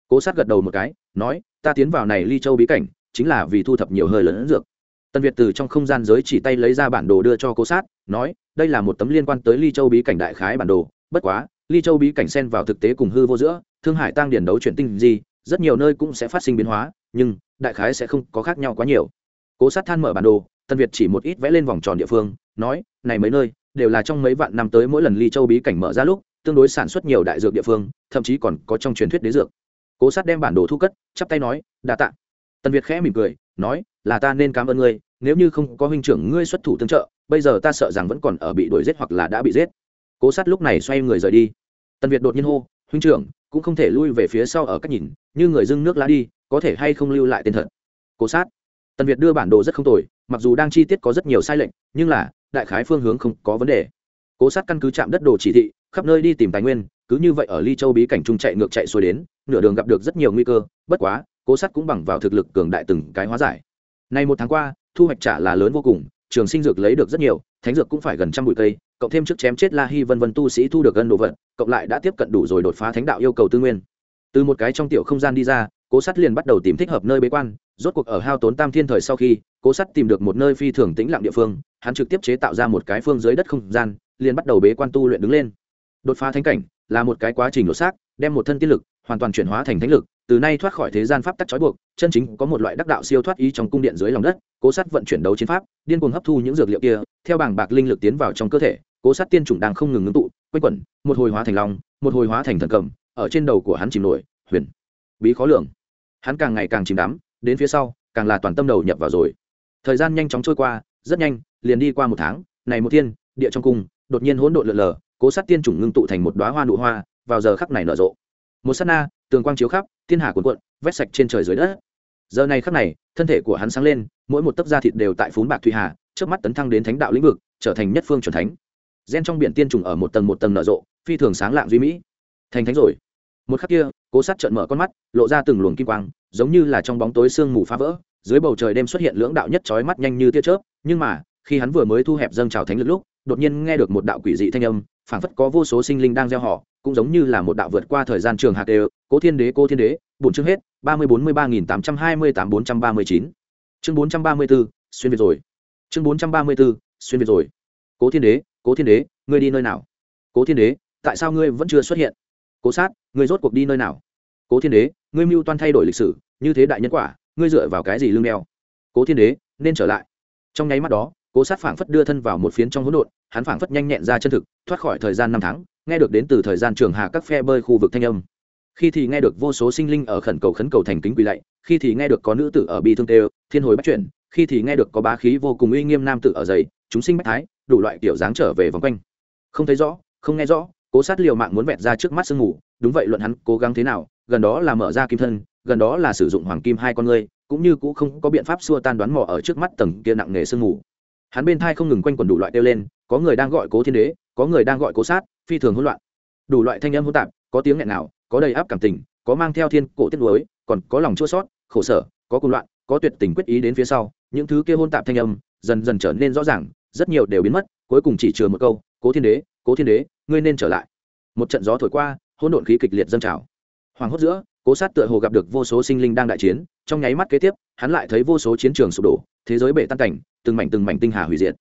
Cố sát gật đầu một cái, nói, ta tiến vào này ly châu bí cảnh, chính là vì thu thập nhiều hơi lớn dược. Tân việt từ trong không gian giới chỉ tay lấy ra bản đồ đưa cho cố sát, nói, đây là một tấm liên quan tới ly châu bí cảnh đại khái bản đồ, bất quá, ly châu bí cảnh xen vào thực tế cùng hư vô giữa, thương hải tăng điển đấu chuyển tinh gì rất nhiều nơi cũng sẽ phát sinh biến hóa, nhưng đại khái sẽ không có khác nhau quá nhiều. Cố sát than mở bản đồ tân việt chỉ một ít vẽ lên vòng tròn địa phương, nói, này mấy nơi đều là trong mấy vạn năm tới mỗi lần ly châu bí cảnh mở ra lúc, tương đối sản xuất nhiều đại dược địa phương, thậm chí còn có trong truyền thuyết đế dược. Cố sát đem bản đồ thu cất, chắp tay nói, đa tạ. Tần việt khẽ mỉm cười, nói, là ta nên cảm ơn ngươi, nếu như không có huynh trưởng ngươi xuất thủ tương trợ, bây giờ ta sợ rằng vẫn còn ở bị đuổi giết hoặc là đã bị giết. Cố sát lúc này xoay người rời đi. Tần việt đột nhiên hô, huynh trưởng, cũng không thể lui về phía sau ở cách nhìn, như người dưng nước lá đi, có thể hay không lưu lại tên thật? Cố sát. Tần việt đưa bản đồ rất không tồi, mặc dù đang chi tiết có rất nhiều sai lệch, nhưng là đại khái phương hướng không có vấn đề. Cố sát căn cứ chạm đất đồ chỉ thị, khắp nơi đi tìm tài nguyên, cứ như vậy ở ly châu bí cảnh trung chạy ngược chạy xuôi đến, nửa đường gặp được rất nhiều nguy cơ, bất quá, cố sát cũng bằng vào thực lực cường đại từng cái hóa giải. Nay một tháng qua, thu hoạch trả là lớn vô cùng, trường sinh dược lấy được rất nhiều, thánh dược cũng phải gần trăm bụi cây, cộng thêm trước chém chết la hi vân vân tu sĩ thu được gân đồ vật, cộng lại đã tiếp cận đủ rồi đột phá thánh đạo yêu cầu tư nguyên. Từ một cái trong tiểu không gian đi ra cố Sắt liền bắt đầu tìm thích hợp nơi bế quan, rốt cuộc ở hao tốn tam thiên thời sau khi, cố Sắt tìm được một nơi phi thường tĩnh lặng địa phương, hắn trực tiếp chế tạo ra một cái phương dưới đất không gian, liền bắt đầu bế quan tu luyện đứng lên. Đột phá thánh cảnh, là một cái quá trình đột xác, đem một thân tiên lực, hoàn toàn chuyển hóa thành thánh lực, từ nay thoát khỏi thế gian pháp tắc trói buộc, chân chính có một loại đắc đạo siêu thoát ý trong cung điện dưới lòng đất, cố Sắt vận chuyển đấu chiến pháp, điên cuồng hấp thu những dược liệu kia, theo bảng bạc linh lực tiến vào trong cơ thể, cố sát tiên chủng đang không ngừng ngưng tụ, quanh quẩn, một hồi hóa thành long, một hồi hóa thành thần cầm, ở trên đầu của hắn chìm nổi, huyền bí khó lường. Hắn càng ngày càng chìm đắm, đến phía sau, càng là toàn tâm đầu nhập vào rồi. Thời gian nhanh chóng trôi qua, rất nhanh, liền đi qua một tháng, này một thiên, địa trong cung, đột nhiên hỗn độn lượn lờ, cố sát tiên chủng ngưng tụ thành một đoá hoa nụ hoa, vào giờ khắc này nở rộ. Một sát na, tường quang chiếu khắp, thiên hà cuồn cuộn, vét sạch trên trời dưới đất. Giờ này khắc này, thân thể của hắn sáng lên, mỗi một tấc da thịt đều tại phún bạc thủy hà trước mắt tấn thăng đến thánh đạo lĩnh vực, trở thành nhất phương c thánh. Gen trong biển tiên trùng ở một tầng một tầng nở rộ, phi thường sáng lạng duy mỹ. Thành thánh rồi một khắc kia, cố sát trợn mở con mắt, lộ ra từng luồng kim quang, giống như là trong bóng tối sương mù phá vỡ, dưới bầu trời đêm xuất hiện lưỡng đạo nhất chói mắt nhanh như tia chớp, nhưng mà, khi hắn vừa mới thu hẹp dâng trào thánh lực lúc, đột nhiên nghe được một đạo quỷ dị thanh âm, phảng phất có vô số sinh linh đang gieo họ, cũng giống như là một đạo vượt qua thời gian trường hạt đều, cố thiên đế, cố thiên đế, bổn chương hết, ba mươi bốn mươi ba nghìn tám trăm hai mươi tám bốn trăm ba mươi chín. Chương bốn trăm ba mươi b xuyên việt rồi. Chương bốn trăm ba mươi b xuyên việt rồi. Cố thiên đế, cố thiên đế, ngươi đi nơi nào? Cố thiên đế, tại sao ngươi vẫn chưa xuất hiện? Cố sát, ngươi rốt cuộc đi nơi nào? Cố thiên đế, ngươi mưu toan thay đổi lịch sử, như thế đại nhân quả, ngươi dựa vào cái gì lương đeo? Cố thiên đế, nên trở lại. Trong nháy mắt đó, cố sát phảng phất đưa thân vào một phiến trong hỗn độn, hắn phảng phất nhanh nhẹn ra chân thực, thoát khỏi thời gian năm tháng, nghe được đến từ thời gian trường hạ các phe bơi khu vực thanh âm. Khi thì nghe được vô số sinh linh ở khẩn cầu khấn cầu thành kính quỳ lạy, khi thì nghe được có nữ tử ở bi thương tê thiên hồi bắt chuyển, khi thì nghe được có bá khí vô cùng uy nghiêm nam tử ở dày chúng sinh bách thái, đủ loại kiểu dáng trở về vòng quanh. Không thấy rõ, không nghe rõ cố sát liều mạng muốn vẹt ra trước mắt sương mù, đúng vậy luận hắn cố gắng thế nào, gần đó là mở ra kim thân, gần đó là sử dụng hoàng kim hai con ngươi, cũng như cũng không có biện pháp xua tan đoán mò ở trước mắt tầng kia nặng nghề sương mù. Hắn bên thai không ngừng quanh quẩn đủ loại đeo lên, có người đang gọi cố thiên đế, có người đang gọi cố sát, phi thường hỗn loạn. Đủ loại thanh âm hỗn tạp, có tiếng nghẹn nào có đầy áp cảm tình, có mang theo thiên cổ tiết lối còn có lòng chua sót khổ sở, có cùng loạn, có tuyệt tình quyết ý đến phía sau, những thứ kia hôn tạp thanh âm dần dần trở nên rõ ràng, rất nhiều đều biến mất, cuối cùng chỉ chừa một câu, cố thiên đế, cố thiên đế ngươi nên trở lại. Một trận gió thổi qua, hỗn độn khí kịch liệt dâng trào. Hoàng hốt giữa, cố sát tựa hồ gặp được vô số sinh linh đang đại chiến, trong nháy mắt kế tiếp, hắn lại thấy vô số chiến trường sụp đổ, thế giới bể tan cảnh, từng mảnh từng mảnh tinh hà hủy diệt.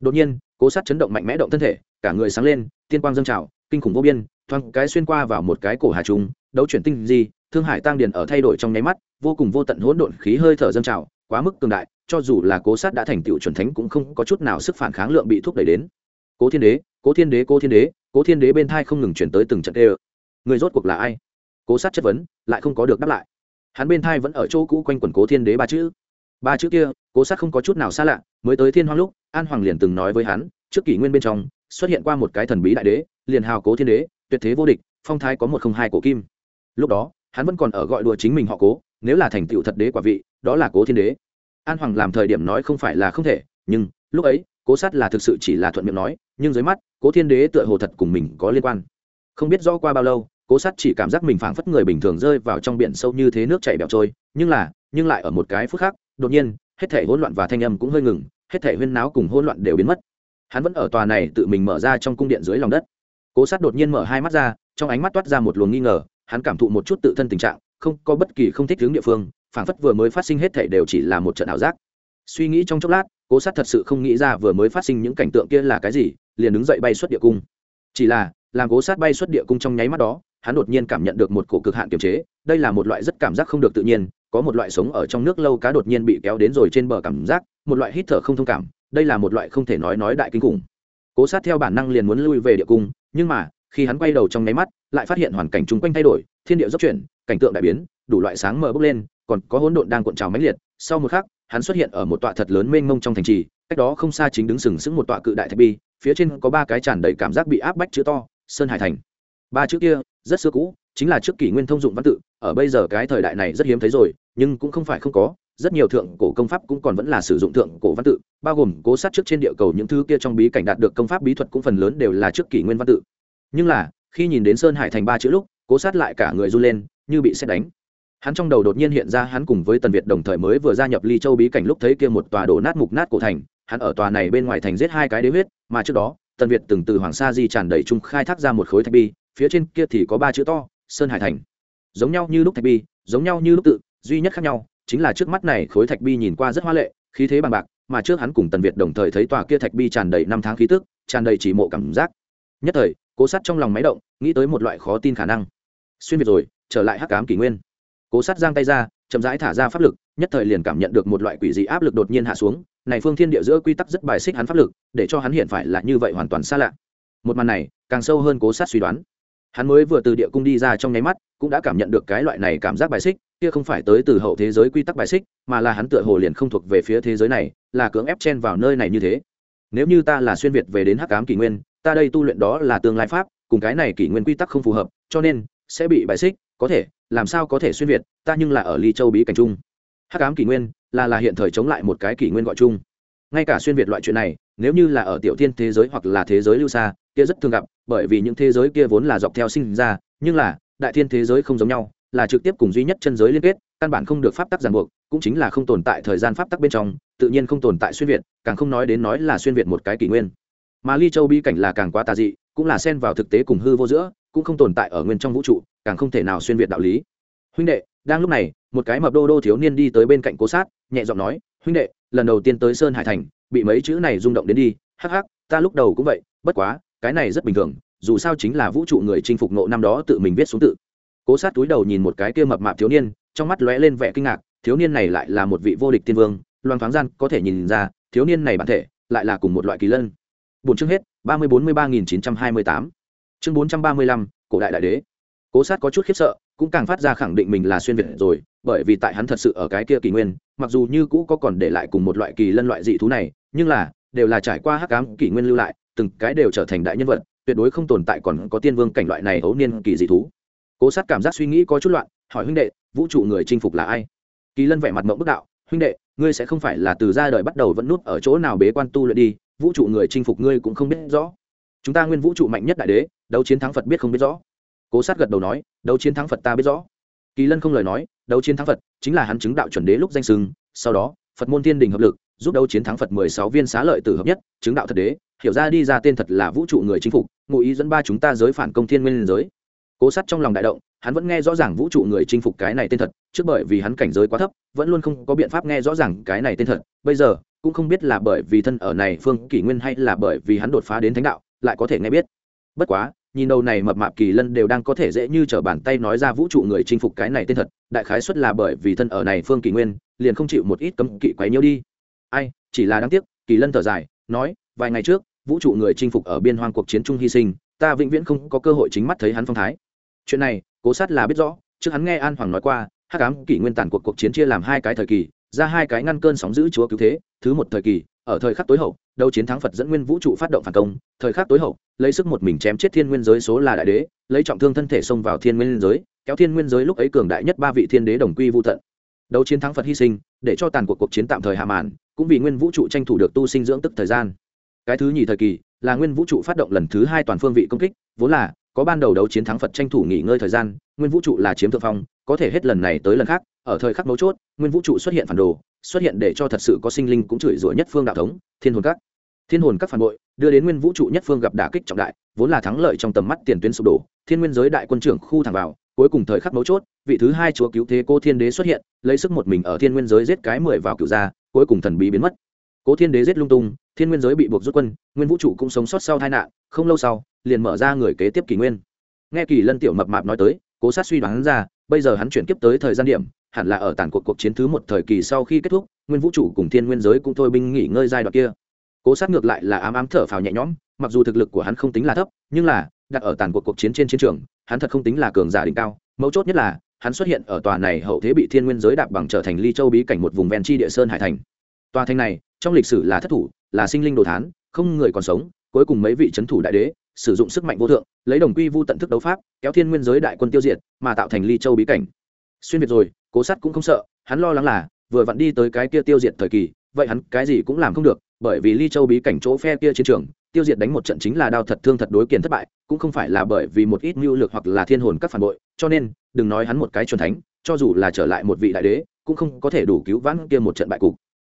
Đột nhiên, cố sát chấn động mạnh mẽ động thân thể, cả người sáng lên, tiên quang dâng trào, kinh khủng vô biên, thoáng cái xuyên qua vào một cái cổ hà trùng đấu chuyển tinh di, thương hải tăng điền ở thay đổi trong nháy mắt, vô cùng vô tận hỗn độn khí hơi thở dâng trào, quá mức cường đại, cho dù là cố sát đã thành tựu chuẩn thánh cũng không có chút nào sức phản kháng lượng bị thúc đẩy đến. Cố thiên đế, cố thiên đế, cố thiên đế cố thiên đế bên thai không ngừng chuyển tới từng trận đê ơ người rốt cuộc là ai? Cố sát chất vấn, lại không có được đáp lại. Hắn bên thai vẫn ở chỗ cũ quanh quần cố thiên đế ba chữ. Ba chữ kia, cố sát không có chút nào xa lạ, mới tới thiên hoang lúc, an hoàng liền từng nói với hắn, trước kỷ nguyên bên trong, xuất hiện qua một cái thần bí đại đế, liền hào cố thiên đế, tuyệt thế vô địch, phong thái có một không hai cổ kim. Lúc đó, hắn vẫn còn ở gọi đùa chính mình họ cố, nếu là thành tựu thật đế quả vị, đó là cố thiên đế. An hoàng làm thời điểm nói không phải là không thể, nhưng, lúc ấy cố sát là thực sự chỉ là thuận miệng nói, nhưng dưới mắt, cố thiên đế tựa hồ thật cùng mình có liên quan. Không biết rõ qua bao lâu, cố sát chỉ cảm giác mình phảng phất người bình thường rơi vào trong biển sâu như thế nước chảy bẹo trôi, nhưng là, nhưng lại ở một cái phút khác, đột nhiên, hết thể hỗn loạn và thanh âm cũng hơi ngừng, hết thể huyên náo cùng hỗn loạn đều biến mất. Hắn vẫn ở tòa này tự mình mở ra trong cung điện dưới lòng đất. Cố sát đột nhiên mở hai mắt ra, trong ánh mắt toát ra một luồng nghi ngờ, hắn cảm thụ một chút tự thân tình trạng, không có bất kỳ không thích hướng địa phương, phảng phất vừa mới phát sinh hết thể đều chỉ là một trận ảo giác. Suy nghĩ trong chốc lát cố sát thật sự không nghĩ ra vừa mới phát sinh những cảnh tượng kia là cái gì, liền đứng dậy bay xuất địa cung. Chỉ là, làm cố sát bay xuất địa cung trong nháy mắt đó, hắn đột nhiên cảm nhận được một cổ cực hạn kiềm chế, đây là một loại rất cảm giác không được tự nhiên, có một loại sống ở trong nước lâu cá đột nhiên bị kéo đến rồi trên bờ cảm giác, một loại hít thở không thông cảm, đây là một loại không thể nói nói đại kinh khủng. Cố sát theo bản năng liền muốn lui về địa cung, nhưng mà, khi hắn quay đầu trong nháy mắt, lại phát hiện hoàn cảnh chung quanh thay đổi, thiên địa dốc chuyển, cảnh tượng đại biến, đủ loại sáng mờ bốc lên, còn có hỗn độn đang cuộn trào mãnh liệt. Sau một khắc hắn xuất hiện ở một tọa thật lớn mênh mông trong thành trì, cách đó không xa chính đứng sừng sững một tọa cự đại thạch bi, phía trên có ba cái tràn đầy cảm giác bị áp bách chữ to, sơn hải thành. Ba chữ kia, rất xưa cũ, chính là trước kỷ nguyên thông dụng văn tự, ở bây giờ cái thời đại này rất hiếm thấy rồi, nhưng cũng không phải không có, rất nhiều thượng cổ công pháp cũng còn vẫn là sử dụng thượng cổ văn tự, bao gồm cố sát trước trên địa cầu những thứ kia trong bí cảnh đạt được công pháp bí thuật cũng phần lớn đều là trước kỷ nguyên văn tự. Nhưng là, khi nhìn đến sơn hải thành ba chữ lúc, cố sát lại cả người run lên, như bị xét đánh hắn trong đầu đột nhiên hiện ra hắn cùng với tần việt đồng thời mới vừa gia nhập ly châu bí cảnh lúc thấy kia một tòa đổ nát mục nát cổ thành. Hắn ở tòa này bên ngoài thành giết hai cái đế huyết, mà trước đó, tần việt từng từ hoàng sa di tràn đầy trung khai thác ra một khối thạch bi, phía trên kia thì có ba chữ to, sơn hải thành. Giống nhau như lúc thạch bi, giống nhau như lúc tự, duy nhất khác nhau, chính là trước mắt này khối thạch bi nhìn qua rất hoa lệ, khí thế bằng bạc, mà trước hắn cùng tần việt đồng thời thấy tòa kia thạch bi tràn đầy năm tháng khí tức, tràn đầy chỉ mộ cảm giác. Nhất thời, cố sát trong lòng máy động, nghĩ tới một loại khó tin khả năng. Xuyên việt rồi, trở lại hắc cám kỷ nguyên cố sát giang tay ra, chậm rãi thả ra pháp lực, nhất thời liền cảm nhận được một loại quỷ dị áp lực đột nhiên hạ xuống. Này phương thiên địa giữa quy tắc rất bài xích hắn pháp lực, để cho hắn hiện phải là như vậy hoàn toàn xa lạ. Một màn này, càng sâu hơn cố sát suy đoán. Hắn mới vừa từ địa cung đi ra trong nháy mắt, cũng đã cảm nhận được cái loại này cảm giác bài xích, kia không phải tới từ hậu thế giới quy tắc bài xích, mà là hắn tựa hồ liền không thuộc về phía thế giới này, là cưỡng ép chen vào nơi này như thế. Nếu như ta là xuyên việt về đến hắc ám kỷ nguyên, ta đây tu luyện đó là tương lai pháp, cùng cái này kỷ nguyên quy tắc không phù hợp, cho nên sẽ bị bài xích có thể, làm sao có thể xuyên việt, ta nhưng là ở ly châu bí cảnh chung. Hắc ám kỷ nguyên, là là hiện thời chống lại một cái kỷ nguyên gọi chung. Ngay cả xuyên việt loại chuyện này, nếu như là ở tiểu thiên thế giới hoặc là thế giới lưu xa, kia rất thường gặp, bởi vì những thế giới kia vốn là dọc theo sinh ra, nhưng là, đại thiên thế giới không giống nhau, là trực tiếp cùng duy nhất chân giới liên kết, căn bản không được pháp tắc ràng buộc, cũng chính là không tồn tại thời gian pháp tắc bên trong, tự nhiên không tồn tại xuyên việt, càng không nói đến nói là xuyên việt một cái kỷ nguyên. Mà ly châu bi cảnh là càng quá tà dị, cũng là xen vào thực tế cùng hư vô giữa, cũng không tồn tại ở nguyên trong vũ trụ càng không thể nào xuyên việt đạo lý. Huynh đệ, đang lúc này, một cái mập đô đô thiếu niên đi tới bên cạnh cố sát, nhẹ giọng nói, huynh đệ, lần đầu tiên tới sơn hải thành, bị mấy chữ này rung động đến đi. Hắc hắc, ta lúc đầu cũng vậy, bất quá, cái này rất bình thường, dù sao chính là vũ trụ người chinh phục nộ năm đó tự mình viết xuống tự. Cố sát túi đầu nhìn một cái kia mập mạp thiếu niên, trong mắt lóe lên vẻ kinh ngạc, thiếu niên này lại là một vị vô địch tiên vương loan thoáng gian có thể nhìn ra, thiếu niên này bản thể lại là cùng một loại kỳ lân. Bốn chương hết, ba mươi bốn mươi ba nghìn chín trăm hai mươi tám. Chương bốn trăm ba mươi lăm, cổ đại đại đế cố sát có chút khiếp sợ, cũng càng phát ra khẳng định mình là xuyên việt rồi, bởi vì tại hắn thật sự ở cái kia kỳ nguyên, mặc dù như cũ có còn để lại cùng một loại kỳ lân loại dị thú này, nhưng là, đều là trải qua hắc ám kỷ nguyên lưu lại, từng cái đều trở thành đại nhân vật, tuyệt đối không tồn tại còn có tiên vương cảnh loại này hấu niên kỳ dị thú. Cố sát cảm giác suy nghĩ có chút loạn, hỏi huynh đệ, vũ trụ người chinh phục là ai? Kỳ lân vẻ mặt mộng bức đạo, huynh đệ, ngươi sẽ không phải là từ ra đời bắt đầu vẫn nút ở chỗ nào bế quan tu luyện đi, vũ trụ người chinh phục ngươi cũng không biết rõ. Chúng ta nguyên vũ trụ mạnh nhất đại đế, đấu chiến thắng phật biết không biết rõ cố sát gật đầu nói, đấu chiến thắng phật ta biết rõ. Kỳ lân không lời nói, đấu chiến thắng phật chính là hắn chứng đạo chuẩn đế lúc danh sưng sau đó, phật môn thiên đình hợp lực, giúp đấu chiến thắng phật mười sáu viên xá lợi tử hợp nhất, chứng đạo thật đế, hiểu ra đi ra tên thật là vũ trụ người chính phục, ngụ ý dẫn ba chúng ta giới phản công thiên nguyên giới. Cố sát trong lòng đại động, hắn vẫn nghe rõ ràng vũ trụ người chinh phục cái này tên thật, trước bởi vì hắn cảnh giới quá thấp, vẫn luôn không có biện pháp nghe rõ ràng cái này tên thật, bây giờ, cũng không biết là bởi vì thân ở này phương kỷ nguyên hay là bởi vì hắn đột phá đến thánh đạo, lại có thể nghe biết. Bất quá nhìn đầu này mập mạp kỳ lân đều đang có thể dễ như t r ở bàn tay nói ra vũ trụ người chinh phục cái này tên thật, đại khái xuất là bởi vì thân ở này phương kỷ nguyên, liền không chịu một ít cấm kỵ quấy nhiêu đi. Ai, chỉ là đáng tiếc, kỳ lân thở dài, nói, vài ngày trước, vũ trụ người chinh phục ở biên hoang cuộc chiến trung hy sinh, ta vĩnh viễn không có cơ hội chính mắt thấy hắn phong thái. Chuyện này, cố sát là biết rõ, trước hắn nghe an hoàng nói qua hát cám kỷ nguyên tản cuộc cuộc chiến chia làm hai cái thời kỳ, ra hai cái ngăn cơn sóng giữ chúa cứu thế, thứ một thời kỳ, ở thời khắc tối hậu đấu chiến thắng phật dẫn nguyên vũ trụ phát động phản công, thời khắc tối hậu, lấy sức một mình chém chết thiên nguyên giới số là đại đế, lấy trọng thương thân thể xông vào thiên nguyên giới, kéo thiên nguyên giới lúc ấy cường đại nhất ba vị thiên đế đồng quy vô tận. Đấu chiến thắng phật hy sinh, để cho tàn cuộc cuộc chiến tạm thời hạ màn, cũng vì nguyên vũ trụ tranh thủ được tu sinh dưỡng tức thời gian. Cái thứ nhì thời kỳ, là nguyên vũ trụ phát động lần thứ hai toàn phương vị công kích, vốn là, có ban đầu đấu chiến thắng phật tranh thủ nghỉ ngơi thời gian, nguyên vũ trụ là chiếm thượng phong, có thể hết lần này tới lần khác, ở thời khắc mấu chốt, nguyên vũ trụ xuất hiện phản đồ xuất hiện để cho thật sự có sinh linh cũng chửi rủa nhất phương đạo thống, thiên hồn các. Thiên hồn các phản bội, đưa đến nguyên vũ trụ nhất phương gặp đả kích trọng đại, vốn là thắng lợi trong tầm mắt tiền tuyến sụp đổ, thiên nguyên giới đại quân trưởng khu thẳng vào, cuối cùng thời khắc mấu chốt, vị thứ hai chúa cứu thế cô thiên đế xuất hiện, lấy sức một mình ở thiên nguyên giới giết cái mười vào cựu gia, cuối cùng thần bí biến mất. Cố thiên đế giết lung tung, thiên nguyên giới bị buộc rút quân, nguyên vũ trụ cũng sống sót sau tai nạn, không lâu sau, liền mở ra người kế tiếp kỷ nguyên. Nghe kỳ lân tiểu mập mạp nói tới, cố sát suy đoán ra, bây giờ hắn chuyển kiếp tới thời gian điểm hẳn là ở tàn cuộc cuộc chiến thứ một thời kỳ sau khi kết thúc, nguyên vũ trụ cùng thiên nguyên giới cũng thôi binh nghỉ ngơi giai đoạn kia. Cố sát ngược lại là ám ám thở phào nhẹ nhõm, mặc dù thực lực của hắn không tính là thấp, nhưng là, đặt ở tàn cuộc cuộc chiến trên chiến trường, hắn thật không tính là cường giả đỉnh cao. Mấu chốt nhất là, hắn xuất hiện ở tòa này hậu thế bị thiên nguyên giới đạp bằng trở thành ly châu bí cảnh một vùng ven chi địa sơn hải thành. Tòa thành này, trong lịch sử là thất thủ, là sinh linh đồ thán, không người còn sống, cuối cùng mấy vị c h ấ n thủ đại đế, sử dụng sức mạnh vô thượng, lấy đồng quy vu tận thức đấu pháp, kéo thiên nguyên giới đại quân tiêu diệt, mà tạo thành ly châu bí cảnh. Xuyên việt rồi cố sắt cũng không sợ, hắn lo lắng là, vừa vặn đi tới cái kia tiêu diệt thời kỳ, vậy hắn cái gì cũng làm không được, bởi vì ly châu bí cảnh chỗ phe kia chiến trường, tiêu diệt đánh một trận chính là đao thật thương thật đối kiển thất bại, cũng không phải là bởi vì một ít mưu lược hoặc là thiên hồn các phản bội, cho nên, đừng nói hắn một cái c thánh, cho dù là trở lại một vị đại đế, cũng không có thể đủ cứu vãn kia một trận bại cục.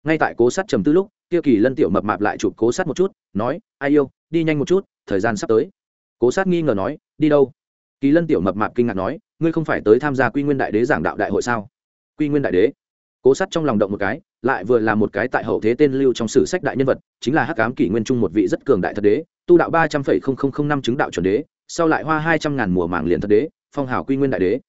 Ngay tại cố sát trầm tư lúc, kia kỳ lân tiểu mập mạp lại chụp cố sát một chút, nói, ai yêu, đi nhanh một chút, thời gian sắp tới. Cố sát nghi ngờ nói, đi đâu? Kỳ lân tiểu mập mạp kinh ngạc nói ngươi không phải tới tham gia quy nguyên đại đế giảng đạo đại hội sao? Quy nguyên đại đế? Cố sát trong lòng động một cái, lại vừa là một cái tại hậu thế tên lưu trong sử sách đại nhân vật, chính là hắc ám kỷ nguyên trung một vị rất cường đại thật đế, tu đạo ba trăm phẩy không không không năm chứng đạo chuẩn đế, sau lại hoa hai trăm ngàn mùa màng liền thật đế, phong hào quy nguyên đại đế.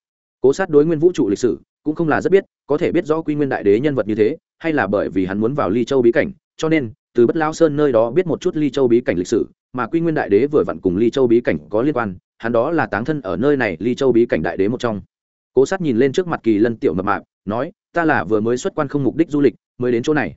Cố sát đối nguyên vũ trụ lịch sử, cũng không là rất biết, có thể biết rõ quy nguyên đại đế nhân vật như thế, hay là bởi vì hắn muốn vào ly châu bí cảnh, cho nên, từ bất lao sơn nơi đó biết một chút ly châu bí cảnh lịch sử, mà quy nguyên đại đế vừa vặn cùng ly châu bí cảnh có liên quan hắn đó là táng thân ở nơi này, ly châu bí cảnh đại đế một trong. Cố sát nhìn lên trước mặt kỳ lân tiểu mập mạp, nói, ta là vừa mới xuất quan không mục đích du lịch, mới đến chỗ này.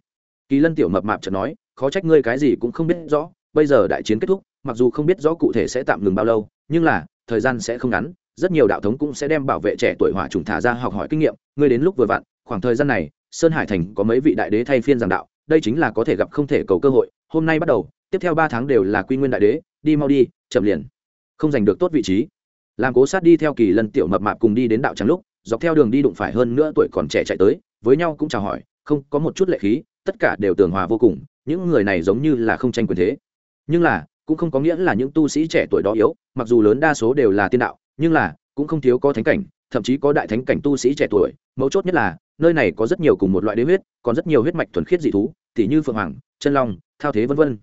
Kỳ lân tiểu mập mạp chợt nói, khó trách ngươi cái gì cũng không biết rõ, bây giờ đại chiến kết thúc, mặc dù không biết rõ cụ thể sẽ tạm ngừng bao lâu, nhưng là, thời gian sẽ không ngắn, rất nhiều đạo thống cũng sẽ đem bảo vệ trẻ tuổi hỏa trùng thả ra học hỏi kinh nghiệm, ngươi đến lúc vừa vặn, khoảng thời gian này, sơn hải thành có mấy vị đại đế thay phiên giảng đạo, đây chính là có thể gặp không thể cầu cơ hội, hôm nay bắt đầu, tiếp theo ba tháng đều là quy nguyên đại đế, đi mau đi, chậm liền không giành được tốt vị trí. Làm cố sát đi theo kỳ lân tiểu mập mạp cùng đi đến đạo trắng lúc, dọc theo đường đi đụng phải hơn nữa tuổi còn trẻ chạy tới, với nhau cũng chào hỏi, không, có một chút lệ khí, tất cả đều tường hòa vô cùng, những người này giống như là không tranh quyền thế. Nhưng là, cũng không có nghĩa là những tu sĩ trẻ tuổi đó yếu, mặc dù lớn đa số đều là tiên đạo, nhưng là, cũng không thiếu có thánh cảnh, thậm chí có đại thánh cảnh tu sĩ trẻ tuổi, mấu chốt nhất là, nơi này có rất nhiều cùng một loại đế huyết, còn rất nhiều huyết mạch thuần khiết dị thú, tỉ như phượng hoàng, chân long, thao thế vân vân.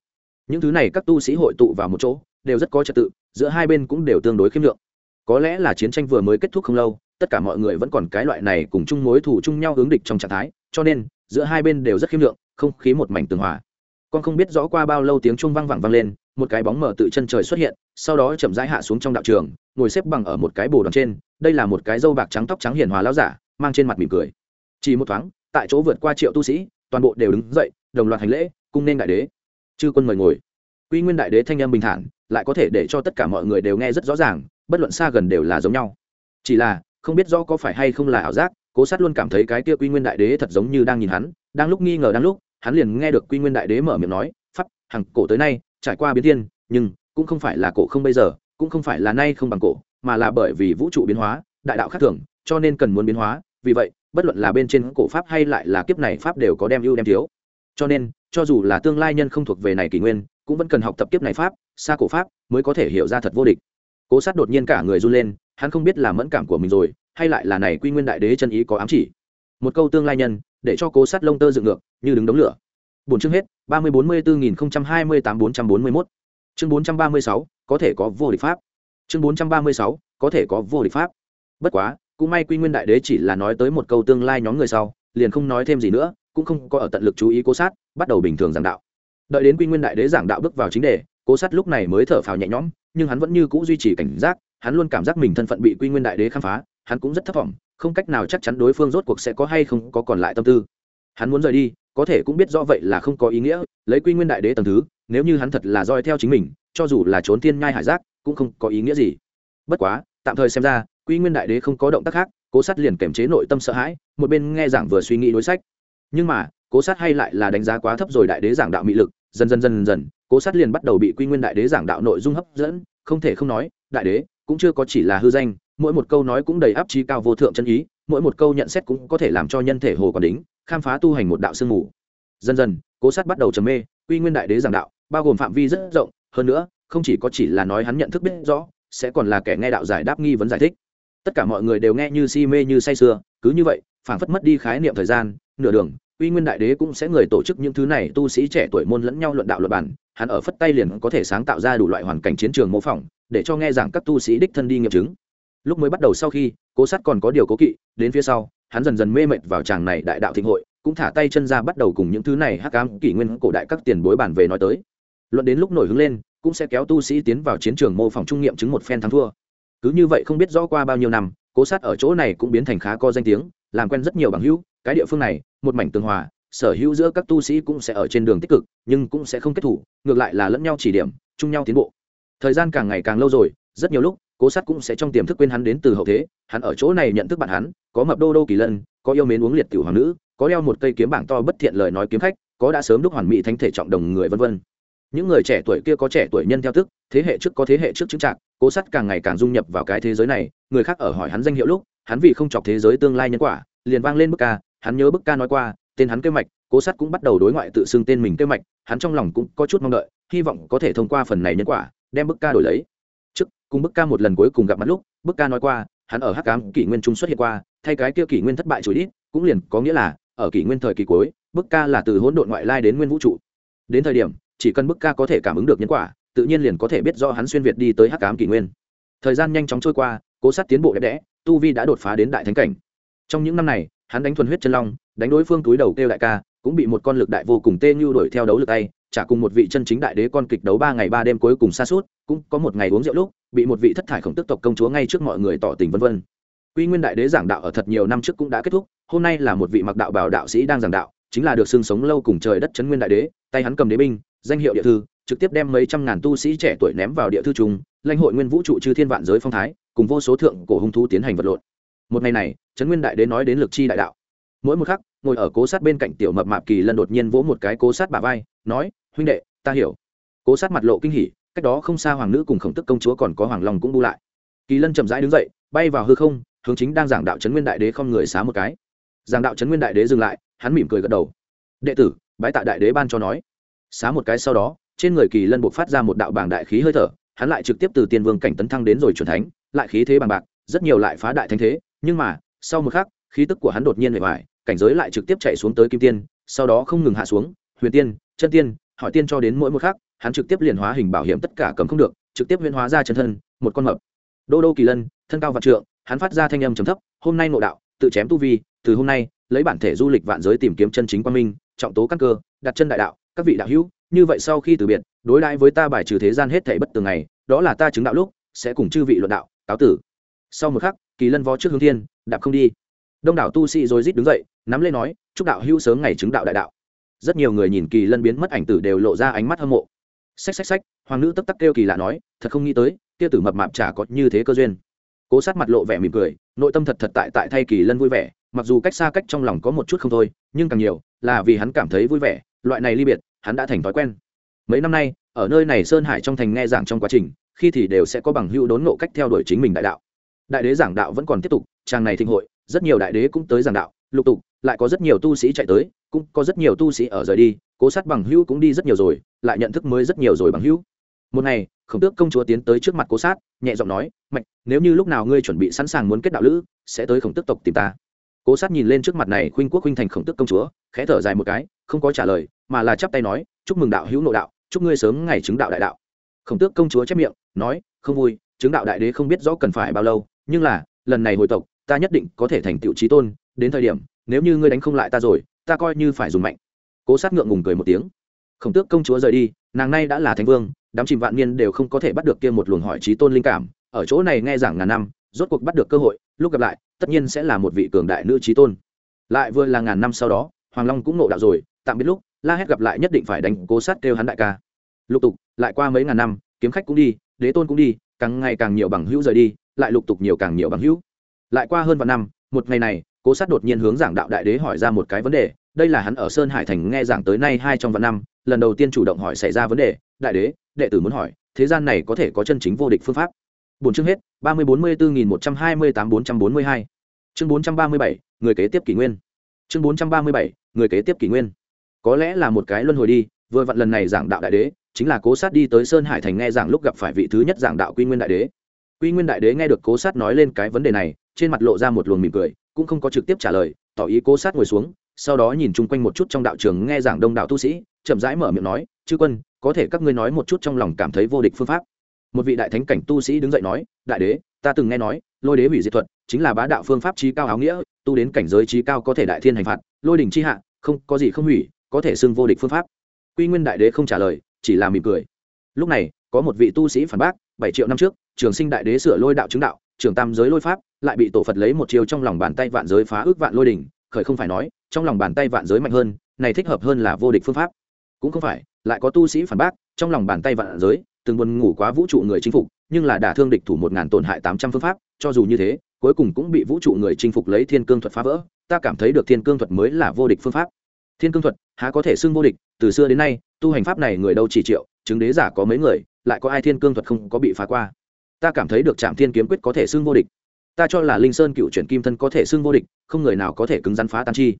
Những thứ này các tu sĩ hội tụ vào một chỗ đều rất có trật tự, giữa hai bên cũng đều tương đối khiêm lượng. Có lẽ là chiến tranh vừa mới kết thúc không lâu, tất cả mọi người vẫn còn cái loại này cùng chung mối thủ chung nhau hướng địch trong trạng thái, cho nên, giữa hai bên đều rất khiêm lượng, không khí một mảnh tường hòa. Con không biết rõ qua bao lâu tiếng chuông vang vẳng vang lên, một cái bóng mở tự chân trời xuất hiện, sau đó chậm rãi hạ xuống trong đạo trường, ngồi xếp bằng ở một cái bồ đòn trên, đây là một cái dâu bạc trắng tóc trắng hiền hòa lao giả, mang trên mặt mỉm cười. Chỉ một thoáng, tại chỗ vượt qua triệu tu sĩ, toàn bộ đều đứng dậy, đồng loạt hành lễ, cung nên đại đế. Chư quân mời ngồi. Quy nguyên đại đế thanh em bình thản lại có thể để cho tất cả mọi người đều nghe rất rõ ràng, bất luận xa gần đều là giống nhau. Chỉ là, không biết rõ có phải hay không là ảo giác, cố sát luôn cảm thấy cái kia quy nguyên đại đế thật giống như đang nhìn hắn, đang lúc nghi ngờ đang lúc, hắn liền nghe được quy nguyên đại đế mở miệng nói, pháp, hằng cổ tới nay, trải qua biến thiên, nhưng cũng không phải là cổ không bây giờ, cũng không phải là nay không bằng cổ, mà là bởi vì vũ trụ biến hóa, đại đạo khác thường, cho nên cần muốn biến hóa, vì vậy, bất luận là bên trên cổ pháp hay lại là kiếp này pháp đều có đem ưu đem thiếu. Cho nên, cho dù là tương lai nhân không thuộc về này kỷ nguyên cũng vẫn cần học tập kiếp này pháp, xa cổ pháp mới có thể hiểu ra thật vô địch. Cố sát đột nhiên cả người run lên, hắn không biết là mẫn cảm của mình rồi, hay lại là này quy nguyên đại đế chân ý có ám chỉ. Một câu tương lai nhân, để cho cố sát lông tơ dựng ngược, như đứng đống lửa. Bốn chương hết, ba mươi bốn mươi bốn nghìn hai mươi tám bốn trăm bốn mươi mốt. Chương bốn trăm ba mươi sáu, có thể có vô địch pháp. Chương bốn trăm ba mươi sáu, có thể có vô địch pháp. Bất quá, cũng may quy nguyên đại đế chỉ là nói tới một câu tương lai nhóm người sau, liền không nói thêm gì nữa, cũng không có ở tận lực chú ý cố sát, bắt đầu bình thường giảng đạo đợi đến quy nguyên đại đế giảng đạo bước vào chính đề, cố sát lúc này mới thở phào nhẹ nhõm, nhưng hắn vẫn như c ũ duy trì cảnh giác, hắn luôn cảm giác mình thân phận bị quy nguyên đại đế khám phá, hắn cũng rất thất vọng, không cách nào chắc chắn đối phương rốt cuộc sẽ có hay không có còn lại tâm tư. Hắn muốn rời đi, có thể cũng biết rõ vậy là không có ý nghĩa, lấy quy nguyên đại đế tầng thứ, nếu như hắn thật là roi theo chính mình, cho dù là trốn thiên nhai hải giác, cũng không có ý nghĩa gì. Bất quá, tạm thời xem ra, quy nguyên đại đế không có động tác khác, cố sát liền kềm chế nội tâm sợ hãi, một bên nghe giảng vừa suy nghĩ đối sách. Nhưng mà, cố sát hay lại là đánh giá quá thấp rồi đại đế giảng đạo mị lực dần dần dần dần, cố sát liền bắt đầu bị quy nguyên đại đế giảng đạo nội dung hấp dẫn, không thể không nói, đại đế cũng chưa có chỉ là hư danh, mỗi một câu nói cũng đầy áp trí cao vô thượng chân ý, mỗi một câu nhận xét cũng có thể làm cho nhân thể hồ còn đính, khám phá tu hành một đạo sương mù. Dần dần, cố sát bắt đầu trầm mê, quy nguyên đại đế giảng đạo, bao gồm phạm vi rất rộng, hơn nữa, không chỉ có chỉ là nói hắn nhận thức biết rõ, sẽ còn là kẻ nghe đạo giải đáp nghi vấn giải thích. Tất cả mọi người đều nghe như si mê như say sưa, cứ như vậy, phảng phất mất đi khái niệm thời gian, nửa đường uy nguyên đại đế cũng sẽ người tổ chức những thứ này, tu sĩ trẻ tuổi môn lẫn nhau luận đạo luật bản hắn ở phất tay liền có thể sáng tạo ra đủ loại hoàn cảnh chiến trường mô phỏng, để cho nghe rằng các tu sĩ đích thân đi nghiệm chứng. Lúc mới bắt đầu sau khi, cố sát còn có điều cố kỵ, đến phía sau, hắn dần dần mê mệt vào tràng này đại đạo thịnh hội, cũng thả tay chân ra bắt đầu cùng những thứ này hắc ám kỷ nguyên cổ đại các tiền bối bản về nói tới. Luận đến lúc nổi hứng lên, cũng sẽ kéo tu sĩ tiến vào chiến trường mô phỏng trung nghiệm chứng một phen thắng thua. Cứ như vậy không biết rõ qua bao nhiêu năm, cố sát ở chỗ này cũng biến thành khá co danh tiếng, làm quen rất nhiều bằng hữu, cái địa phương này một mảnh tường hòa, sở hữu giữa các tu sĩ cũng sẽ ở trên đường tích cực, nhưng cũng sẽ không kết thủ, ngược lại là lẫn nhau chỉ điểm, chung nhau tiến bộ. Thời gian càng ngày càng lâu rồi, rất nhiều lúc, cố sát cũng sẽ trong tiềm thức quên hắn đến từ hậu thế, hắn ở chỗ này nhận thức bạn hắn, có mập đô đô kỳ lân, có yêu mến uống liệt tiểu hoàng nữ, có đeo một cây kiếm bảng to bất thiện lời nói kiếm khách, có đã sớm đúc hoàn mỹ thánh thể trọng đồng người vân vân. Những người trẻ tuổi kia có trẻ tuổi nhân theo thức, thế hệ trước có thế hệ trước chứng trạng cố sát càng ngày càng dung nhập vào cái thế giới này, người khác ở hỏi hắn danh hiệu lúc, hắn vì không chọc thế giới tương lai nhân quả, liền vang lên bức ca hắn nhớ bức ca nói qua, tên hắn kế mạch, cố sắt cũng bắt đầu đối ngoại tự xưng tên mình kế mạch, hắn trong lòng cũng có chút mong đợi, hy vọng có thể thông qua phần này nhân quả, đem bức ca đổi lấy. Trước, cùng bức ca một lần cuối cùng gặp mặt lúc, bức ca nói qua, hắn ở hắc cám kỷ nguyên trung xuất hiện qua, thay cái kia kỷ nguyên thất bại chối ít cũng liền có nghĩa là, ở kỷ nguyên thời kỳ cuối, bức ca là từ hỗn độn ngoại lai đến nguyên vũ trụ. Đến thời điểm, chỉ cần bức ca có thể cảm ứng được nhân quả, tự nhiên liền có thể biết do hắn xuyên việt đi tới hắc cám kỷ nguyên. Thời gian nhanh chóng trôi qua, cố sát tiến bộ đẹp đẽ, tu vi đã đột phá đến đại thánh cảnh. Trong những năm này hắn đánh thuần huyết chân long, đánh đối phương túi đầu kêu đại ca, cũng bị một con lực đại vô cùng tê như đuổi theo đấu lực tay trả cùng một vị chân chính đại đế con kịch đấu ba ngày ba đêm cuối cùng xa suốt, cũng có một ngày uống rượu lúc, bị một vị thất thải khổng tức tộc công chúa ngay trước mọi người tỏ tình vân vân. Quy nguyên đại đế giảng đạo ở thật nhiều năm trước cũng đã kết thúc, hôm nay là một vị mặc đạo bảo đạo sĩ đang giảng đạo, chính là được xương sống lâu cùng trời đất chấn nguyên đại đế, tay hắn cầm đế binh, danh hiệu địa thư, trực tiếp đem mấy trăm ngàn tu sĩ trẻ tuổi ném vào địa thư trùng, lãnh hội nguyên vũ trụ chư thiên vạn giới phong thái, cùng vô số thượng cổ hung thú tiến hành vật lộn một ngày này, trấn nguyên đại đế nói đến lực chi đại đạo. Mỗi một khắc, ngồi ở cố sát bên cạnh tiểu mập mạp kỳ lân đột nhiên vỗ một cái cố sát bà vai, nói, huynh đệ, ta hiểu. Cố sát mặt lộ kinh hỉ, cách đó không xa hoàng nữ cùng khổng tức công chúa còn có hoàng long cũng bu lại. Kỳ lân chậm rãi đứng dậy, bay vào hư không, hướng chính đang giảng đạo trấn nguyên đại đế không người xá một cái. Giảng đạo trấn nguyên đại đế dừng lại, hắn mỉm cười gật đầu. Đệ tử, bái tạ đại đế ban cho nói. Xá một cái sau đó, trên người kỳ lân buộc phát ra một đạo bảng đại khí hơi thở, hắn lại trực tiếp từ tiên vương cảnh tấn thăng đến rồi c thánh, lại khí thế bằng bạc, rất nhiều lại phá đại thánh thế nhưng mà, sau một khắc, khí tức của hắn đột nhiên bề ngoài cảnh giới lại trực tiếp chạy xuống tới kim tiên, sau đó không ngừng hạ xuống, huyền tiên, chân tiên, hỏi tiên cho đến mỗi một khắc, hắn trực tiếp liền hóa hình bảo hiểm tất cả cầm không được, trực tiếp huyễn hóa ra chân thân, một con mập. Đô đô kỳ lân, thân cao vạn trượng, hắn phát ra thanh âm trầm thấp, hôm nay ngộ đạo, tự chém tu vi, từ hôm nay, lấy bản thể du lịch vạn giới tìm kiếm chân chính quan minh, trọng tố căn cơ, đặt chân đại đạo, các vị đạo hữu, như vậy sau khi từ biệt, đối đãi với ta bài trừ thế gian hết thảy bất tường này, đó là ta chứng đạo lúc, sẽ cùng chư vị luận đạo, cáo tử. Sau một khắc kỳ lân vó trước hướng thiên, đạp không đi. Đông đảo tu sĩ rồi rít đứng dậy, nắm lên nói, chúc đạo hữu sớm ngày chứng đạo đại đạo. Rất nhiều người nhìn kỳ lân biến mất ảnh tử đều lộ ra ánh mắt hâm mộ. Xách xách xách, hoàng nữ tấp tắc kêu kỳ lạ nói, thật không nghĩ tới, kia tử mập mạp chả có như thế cơ duyên. Cố sát mặt lộ vẻ mỉm cười, nội tâm thật thật tại tại thay kỳ lân vui vẻ, mặc dù cách xa cách trong lòng có một chút không thôi, nhưng càng nhiều là vì hắn cảm thấy vui vẻ, loại này ly biệt, hắn đã thành thói quen. Mấy năm nay, ở nơi này sơn hải trong thành nghe giảng trong quá trình, khi thì đều sẽ có bằng hữu đốn nộ cách theo đuổi chính mình đại đạo đại đế giảng đạo vẫn còn tiếp tục trang này thịnh hội, rất nhiều đại đế cũng tới giảng đạo, lục tục, lại có rất nhiều tu sĩ chạy tới, cũng có rất nhiều tu sĩ ở rời đi, cố sát bằng hữu cũng đi rất nhiều rồi, lại nhận thức mới rất nhiều rồi bằng hữu. Một ngày, khổng tước công chúa tiến tới trước mặt cố sát, nhẹ giọng nói mạnh nếu như lúc nào ngươi chuẩn bị sẵn sàng muốn kết đạo lữ, sẽ tới khổng tước tộc tìm ta. Cố sát nhìn lên trước mặt này khuynh quốc khuynh thành khổng tước công chúa, khẽ thở dài một cái, không có trả lời, mà là chắp tay nói, chúc mừng đạo hữu nội đạo, chúc ngươi sớm ngày chứng đạo đại đạo. Khổng tước công chúa chép miệng, nói, không vui, chứng đạo đại đế không biết rõ cần phải bao lâu nhưng là, lần này hồi tộc, ta nhất định có thể thành tựu trí tôn, đến thời điểm, nếu như ngươi đánh không lại ta rồi, ta coi như phải dùng mạnh. Cố sát ngượng ngùng cười một tiếng. Khổng tước công chúa rời đi, nàng nay đã là thánh vương, đám chìm vạn niên đều không có thể bắt được kia một luồng hỏi trí tôn linh cảm, ở chỗ này nghe giảng ngàn năm, rốt cuộc bắt được cơ hội, lúc gặp lại, tất nhiên sẽ là một vị cường đại nữ trí tôn. Lại vừa là ngàn năm sau đó, hoàng long cũng nộ đạo rồi, tạm biết lúc, la hét gặp lại nhất định phải đánh cố sát kêu hắn đại ca. Lục tục, lại qua mấy ngàn năm, kiếm khách cũng đi, đế tôn cũng đi, càng ngày càng nhiều bằng hữu rời đi lại lục tục nhiều càng nhiều bằng hữu. Lại qua hơn vạn năm, một ngày này, cố sát đột nhiên hướng giảng đạo đại đế hỏi ra một cái vấn đề, đây là hắn ở sơn hải thành nghe giảng tới nay hai trong vạn năm, lần đầu tiên chủ động hỏi xảy ra vấn đề, đại đế, đệ tử muốn hỏi, thế gian này có thể có chân chính vô địch phương pháp. Bốn chương hết, ba mươi bốn mươi bốn nghìn một trăm hai mươi tám bốn trăm bốn mươi hai. Chương bốn trăm ba mươi bảy, người kế tiếp kỷ nguyên. Chương bốn trăm ba mươi bảy, người kế tiếp kỷ nguyên. Có lẽ là một cái luân hồi đi, vừa vặn lần này giảng đạo đại đế, chính là cố sát đi tới sơn hải thành nghe giảng lúc gặp phải vị thứ nhất giảng đạo quy nguyên đại đế quy nguyên đại đế nghe được cố sát nói lên cái vấn đề này, trên mặt lộ ra một luồng mỉm cười, cũng không có trực tiếp trả lời, tỏ ý cố sát ngồi xuống, sau đó nhìn chung quanh một chút trong đạo trường nghe giảng đông đạo tu sĩ, chậm rãi mở miệng nói, chư quân, có thể các ngươi nói một chút trong lòng cảm thấy vô địch phương pháp. Một vị đại thánh cảnh tu sĩ đứng dậy nói, đại đế, ta từng nghe nói, lôi đế hủy diệt thuật, chính là bá đạo phương pháp trí cao áo nghĩa, tu đến cảnh giới trí cao có thể đại thiên hành phạt, lôi đình chi hạ, không, có gì không hủy, có thể xưng vô địch phương pháp. Quy nguyên đại đế không trả lời, chỉ là mỉm cười. Lúc này, có một vị tu sĩ phản bác, bảy triệu năm trước trường sinh đại đế sửa lôi đạo chứng đạo, trường tam giới lôi pháp, lại bị tổ phật lấy một chiều trong lòng bàn tay vạn giới phá ước vạn lôi đỉnh, khởi không phải nói, trong lòng bàn tay vạn giới mạnh hơn, này thích hợp hơn là vô địch phương pháp. Cũng không phải, lại có tu sĩ phản bác, trong lòng bàn tay vạn giới, từng buồn ngủ quá vũ trụ người chinh phục, nhưng là đả thương địch thủ một ngàn tổn hại tám trăm phương pháp, cho dù như thế, cuối cùng cũng bị vũ trụ người chinh phục lấy thiên cương thuật phá vỡ, ta cảm thấy được thiên cương thuật mới là vô địch phương pháp. Thiên cương thuật, há có thể xưng vô địch, từ xưa đến nay, tu hành pháp này người đâu chỉ triệu, chứng đế giả có mấy người, lại có ai thiên cương thuật không có bị phá qua ta cảm thấy được trạm thiên kiếm quyết có thể xưng vô địch. Ta cho là linh sơn cựu chuyển kim thân có thể xưng vô địch, không người nào có thể cứng rắn phá tan chi.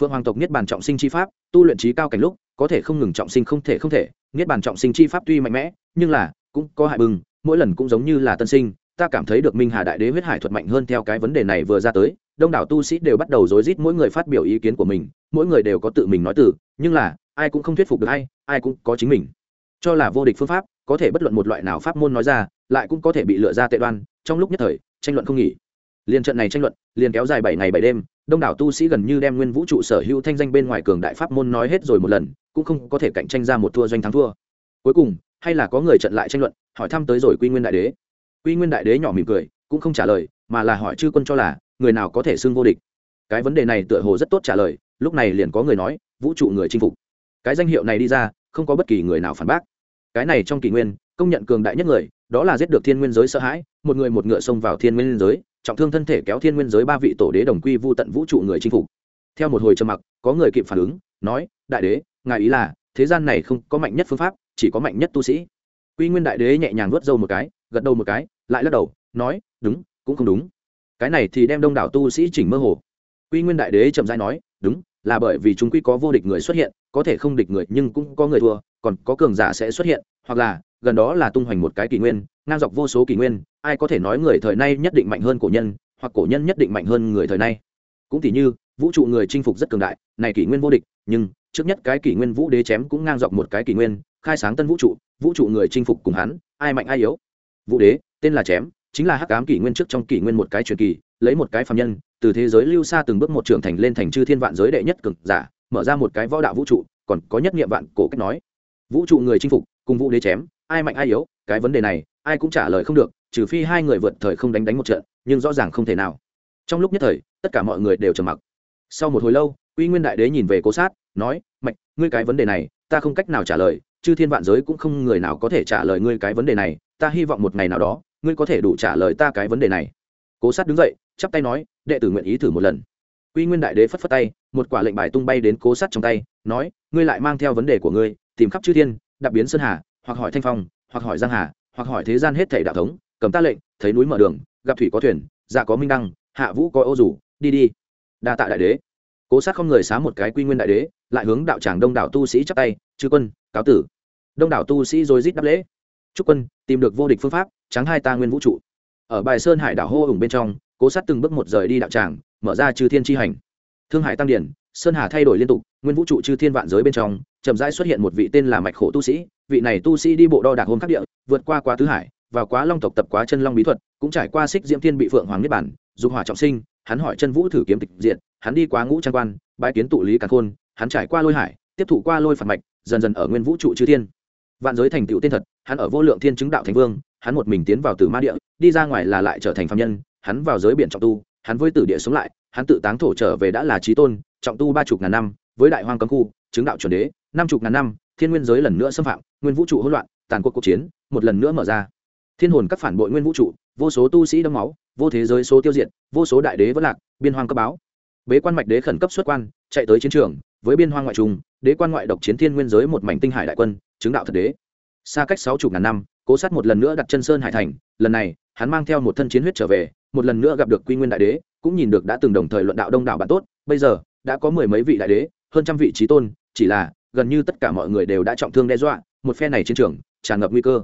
Phượng hoàng tộc niết bàn trọng sinh chi pháp, tu luyện trí cao cảnh lúc, có thể không ngừng trọng sinh không thể không thể. Niết bàn trọng sinh chi pháp tuy mạnh mẽ, nhưng là, cũng có hại bừng, mỗi lần cũng giống như là tân sinh. Ta cảm thấy được minh hà đại đế huyết hải thuật mạnh hơn theo cái vấn đề này vừa ra tới. Đông đảo tu sĩ đều bắt đầu rối rít mỗi người phát biểu ý kiến của mình, mỗi người đều có tự mình nói từ, nhưng là, ai cũng không thuyết phục được ai ai cũng có chính mình. Cho là vô địch phương pháp có thể bất luận một loại nào pháp môn nói ra, lại cũng có thể bị lựa ra tệ đoan, trong lúc nhất thời, tranh luận không nghỉ. Liên trận này tranh luận, liền kéo dài bảy ngày bảy đêm, đông đảo tu sĩ gần như đem nguyên vũ trụ sở hữu thanh danh bên ngoài cường đại pháp môn nói hết rồi một lần, cũng không có thể cạnh tranh ra một thua doanh thắng thua. Cuối cùng, hay là có người trận lại tranh luận, hỏi thăm tới rồi quy nguyên đại đế. Quy nguyên đại đế nhỏ mỉm cười, cũng không trả lời, mà là hỏi chư quân cho là, người nào có thể xưng vô địch. Cái vấn đề này tựa hồ rất tốt trả lời, lúc này liền có người nói, vũ trụ người chinh phục. Cái danh hiệu này đi ra, không có bất kỳ người nào phản bác cái này trong kỷ nguyên, công nhận cường đại nhất người, đó là giết được thiên nguyên giới sợ hãi, một người một ngựa xông vào thiên nguyên giới, trọng thương thân thể kéo thiên nguyên giới ba vị tổ đế đồng quy vu tận vũ trụ người chinh phục. Theo một hồi trầm mặc, có người kịp phản ứng, nói, đại đế, ngài ý là, thế gian này không có mạnh nhất phương pháp, chỉ có mạnh nhất tu sĩ. Quy nguyên đại đế nhẹ nhàng vớt dâu một cái, gật đầu một cái, lại lắc đầu, nói, đúng, cũng không đúng. Cái này thì đem đông đảo tu sĩ chỉnh mơ hồ. Quy nguyên đại đế chậm rãi nói, đúng là bởi vì chúng quy có vô địch người xuất hiện, có thể không địch người nhưng cũng có người thua, còn có cường giả sẽ xuất hiện, hoặc là, gần đó là tung hoành một cái kỷ nguyên, ngang dọc vô số kỷ nguyên, ai có thể nói người thời nay nhất định mạnh hơn cổ nhân, hoặc cổ nhân nhất định mạnh hơn người thời nay. Cũng tỉ như, vũ trụ người chinh phục rất cường đại, này kỷ nguyên vô địch, nhưng, trước nhất cái kỷ nguyên vũ đế chém cũng ngang dọc một cái kỷ nguyên, khai sáng tân vũ trụ vũ trụ người chinh phục cùng hắn, ai mạnh ai yếu. Vũ đế, tên là chém, chính là hắc ám kỷ nguyên trước trong kỷ nguyên một cái truyền kỳ lấy một cái phàm nhân, từ thế giới lưu xa từng bước một trưởng thành lên thành chư thiên vạn giới đệ nhất cực giả, mở ra một cái võ đạo vũ trụ, còn có nhất nghiệm vạn cổ cách nói. Vũ trụ người chinh phục, cùng vũ đế chém, ai mạnh ai yếu, cái vấn đề này, ai cũng trả lời không được, trừ phi hai người vượt thời không đánh đánh một trận, nhưng rõ ràng không thể nào. Trong lúc nhất thời, tất cả mọi người đều trầm mặc. Sau một hồi lâu uy nguyên đại đế nhìn về cố sát, nói mạnh ngươi cái vấn đề này, ta không cách nào trả lời, chư thiên vạn giới cũng không người nào có thể trả lời ngươi cái vấn đề này, ta hy vọng một ngày nào đó, ngươi có thể đủ trả lời ta cái vấn đề này cố sát đứng dậy, chắp tay nói, đệ tử nguyện ý thử một lần. Quy nguyên đại đế phất phất tay, một quả lệnh bài tung bay đến cố sát trong tay, nói, ngươi lại mang theo vấn đề của ngươi, tìm khắp chư thiên đặc biến sơn hà, hoặc hỏi thanh phong, hoặc hỏi giang hà, hoặc hỏi thế gian hết thảy đạo thống, cầm ta lệnh, thấy núi mở đường, gặp thủy có thuyền dạ có minh đăng, hạ vũ có ô rủ đi đi. Đa tạ đại đế. Cố sát không người xá một cái quy nguyên đại đế, lại hướng đạo tràng đông đảo tu sĩ chắp tay, chư quân, cáo tử. Đông đảo tu sĩ rồi rít đáp lễ. Chúc quân, tìm được vô địch phương pháp trắng hai ta nguyên vũ trụ ở bài sơn hải đảo hô hùng bên trong, cố sát từng bước một rời đi đạo tràng, mở ra chư thiên tri hành. Thương hải tăng điển, sơn hà thay đổi liên tục, nguyên vũ trụ chư thiên vạn giới bên trong, chậm rãi xuất hiện một vị tên là mạch khổ tu sĩ. Vị này tu sĩ đi bộ đo đạc hôn khắc địa, vượt qua quá tứ hải và quá long tộc tập quá chân long bí thuật, cũng trải qua xích diễm thiên bị phượng hoàng niết bản dục hỏa trọng sinh, hắn hỏi chân vũ thử kiếm tịch diện hắn đi quá ngũ trang quan bãi kiến tụ lý càn khôn, hắn trải qua lôi hải, tiếp thụ qua lôi phạt mạch, dần dần ở nguyên vũ trụ chư thiên. Vạn giới thành tựu tên thật, hắn ở vô lượng thiên chứng đạo thành vương hắn một mình tiến vào từ ma địa, đi ra ngoài là lại trở thành phạm nhân, hắn vào giới biển trọng tu, hắn với tử địa sống lại, hắn tự táng thổ trở về đã là trí tôn, trọng tu ba chục ngàn năm, với đại hoang cấm khu, chứng đạo chuẩn đế, năm chục ngàn năm, thiên nguyên giới lần nữa xâm phạm, nguyên vũ trụ hỗn loạn, tàn cuộc cuộc chiến, một lần nữa mở ra. Thiên hồn các phản bội nguyên vũ trụ, vô số tu sĩ đâm máu, vô thế giới số tiêu diệt, vô số đại đế vẫn lạc, biên hoang cấp báo. Bế quan mạch đế khẩn cấp xuất quan, chạy tới chiến trường, với biên hoang ngoại trung đế quan ngoại độc chiến thiên nguyên giới một mảnh tinh hải đại quân, chứng đạo thật đế. Xa cách sáu chục ngàn năm cố sát một lần nữa đặt chân sơn hải thành, lần này, hắn mang theo một thân chiến huyết trở về, một lần nữa gặp được quy nguyên đại đế, cũng nhìn được đã từng đồng thời luận đạo đông đảo bạn tốt, bây giờ, đã có mười mấy vị đại đế, hơn trăm vị trí tôn, chỉ là, gần như tất cả mọi người đều đã trọng thương đe dọa, một phe này chiến trường, tràn ngập nguy cơ.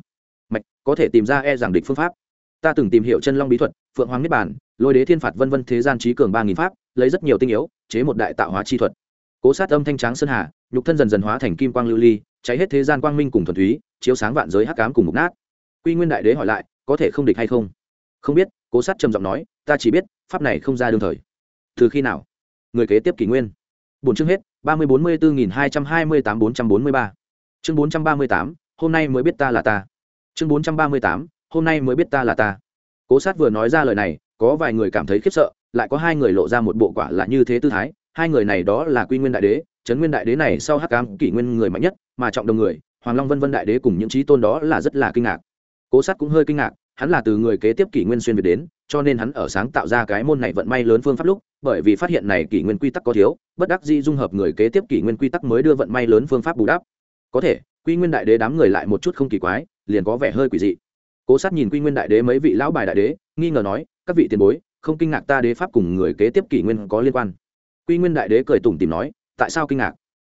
Mạch, có thể tìm ra e giảng địch phương pháp. Ta từng tìm hiểu chân long bí thuật, phượng hoàng niết bản lôi đế thiên phạt vân vân thế gian trí cường ba nghìn pháp, lấy rất nhiều tinh yếu, chế một đại tạo hóa chi thuật. Cố sát âm thanh tráng sơn hà, nhục thân dần dần hóa thành kim quang lưu ly, cháy hết thế gian quang minh cùng thuần túy chiếu sáng vạn giới hắc cám cùng mục nát. Quy nguyên đại đế hỏi lại, có thể không địch hay không? Không biết, cố sát trầm giọng nói, ta chỉ biết, pháp này không ra đương thời. Từ khi nào? Người kế tiếp kỷ nguyên. Bốn chương hết, ba mươi bốn mươi bốn nghìn hai trăm hai mươi tám bốn trăm bốn mươi ba. Chương bốn trăm ba mươi tám, hôm nay mới biết ta là ta. Chương bốn trăm ba mươi tám, hôm nay mới biết ta là ta. Cố sát vừa nói ra lời này, có vài người cảm thấy khiếp sợ, lại có hai người lộ ra một bộ quả là như thế tư thái. Hai người này đó là quy nguyên đại đế trấn nguyên đại đế này sau hắc cám kỷ nguyên người mạnh nhất, mà trọng đồng người hoàng long vân vân đại đế cùng những trí tôn đó là rất là kinh ngạc. Cố sát cũng hơi kinh ngạc, hắn là từ người kế tiếp kỷ nguyên xuyên việt đến, cho nên hắn ở sáng tạo ra cái môn này vận may lớn phương pháp lúc, bởi vì phát hiện này kỷ nguyên quy tắc có thiếu, bất đắc dĩ dung hợp người kế tiếp kỷ nguyên quy tắc mới đưa vận may lớn phương pháp bù đắp. Có thể, quy nguyên đại đế đám người lại một chút không kỳ quái, liền có vẻ hơi quỷ dị. Cố sát nhìn quy nguyên đại đế mấy vị lão bài đại đế, nghi ngờ nói, các vị tiền bối, không kinh ngạc ta đế pháp cùng người kế tiếp kỷ nguyên có liên quan. Quy nguyên đại đế cười tủm tìm nói, tại sao kinh ngạc?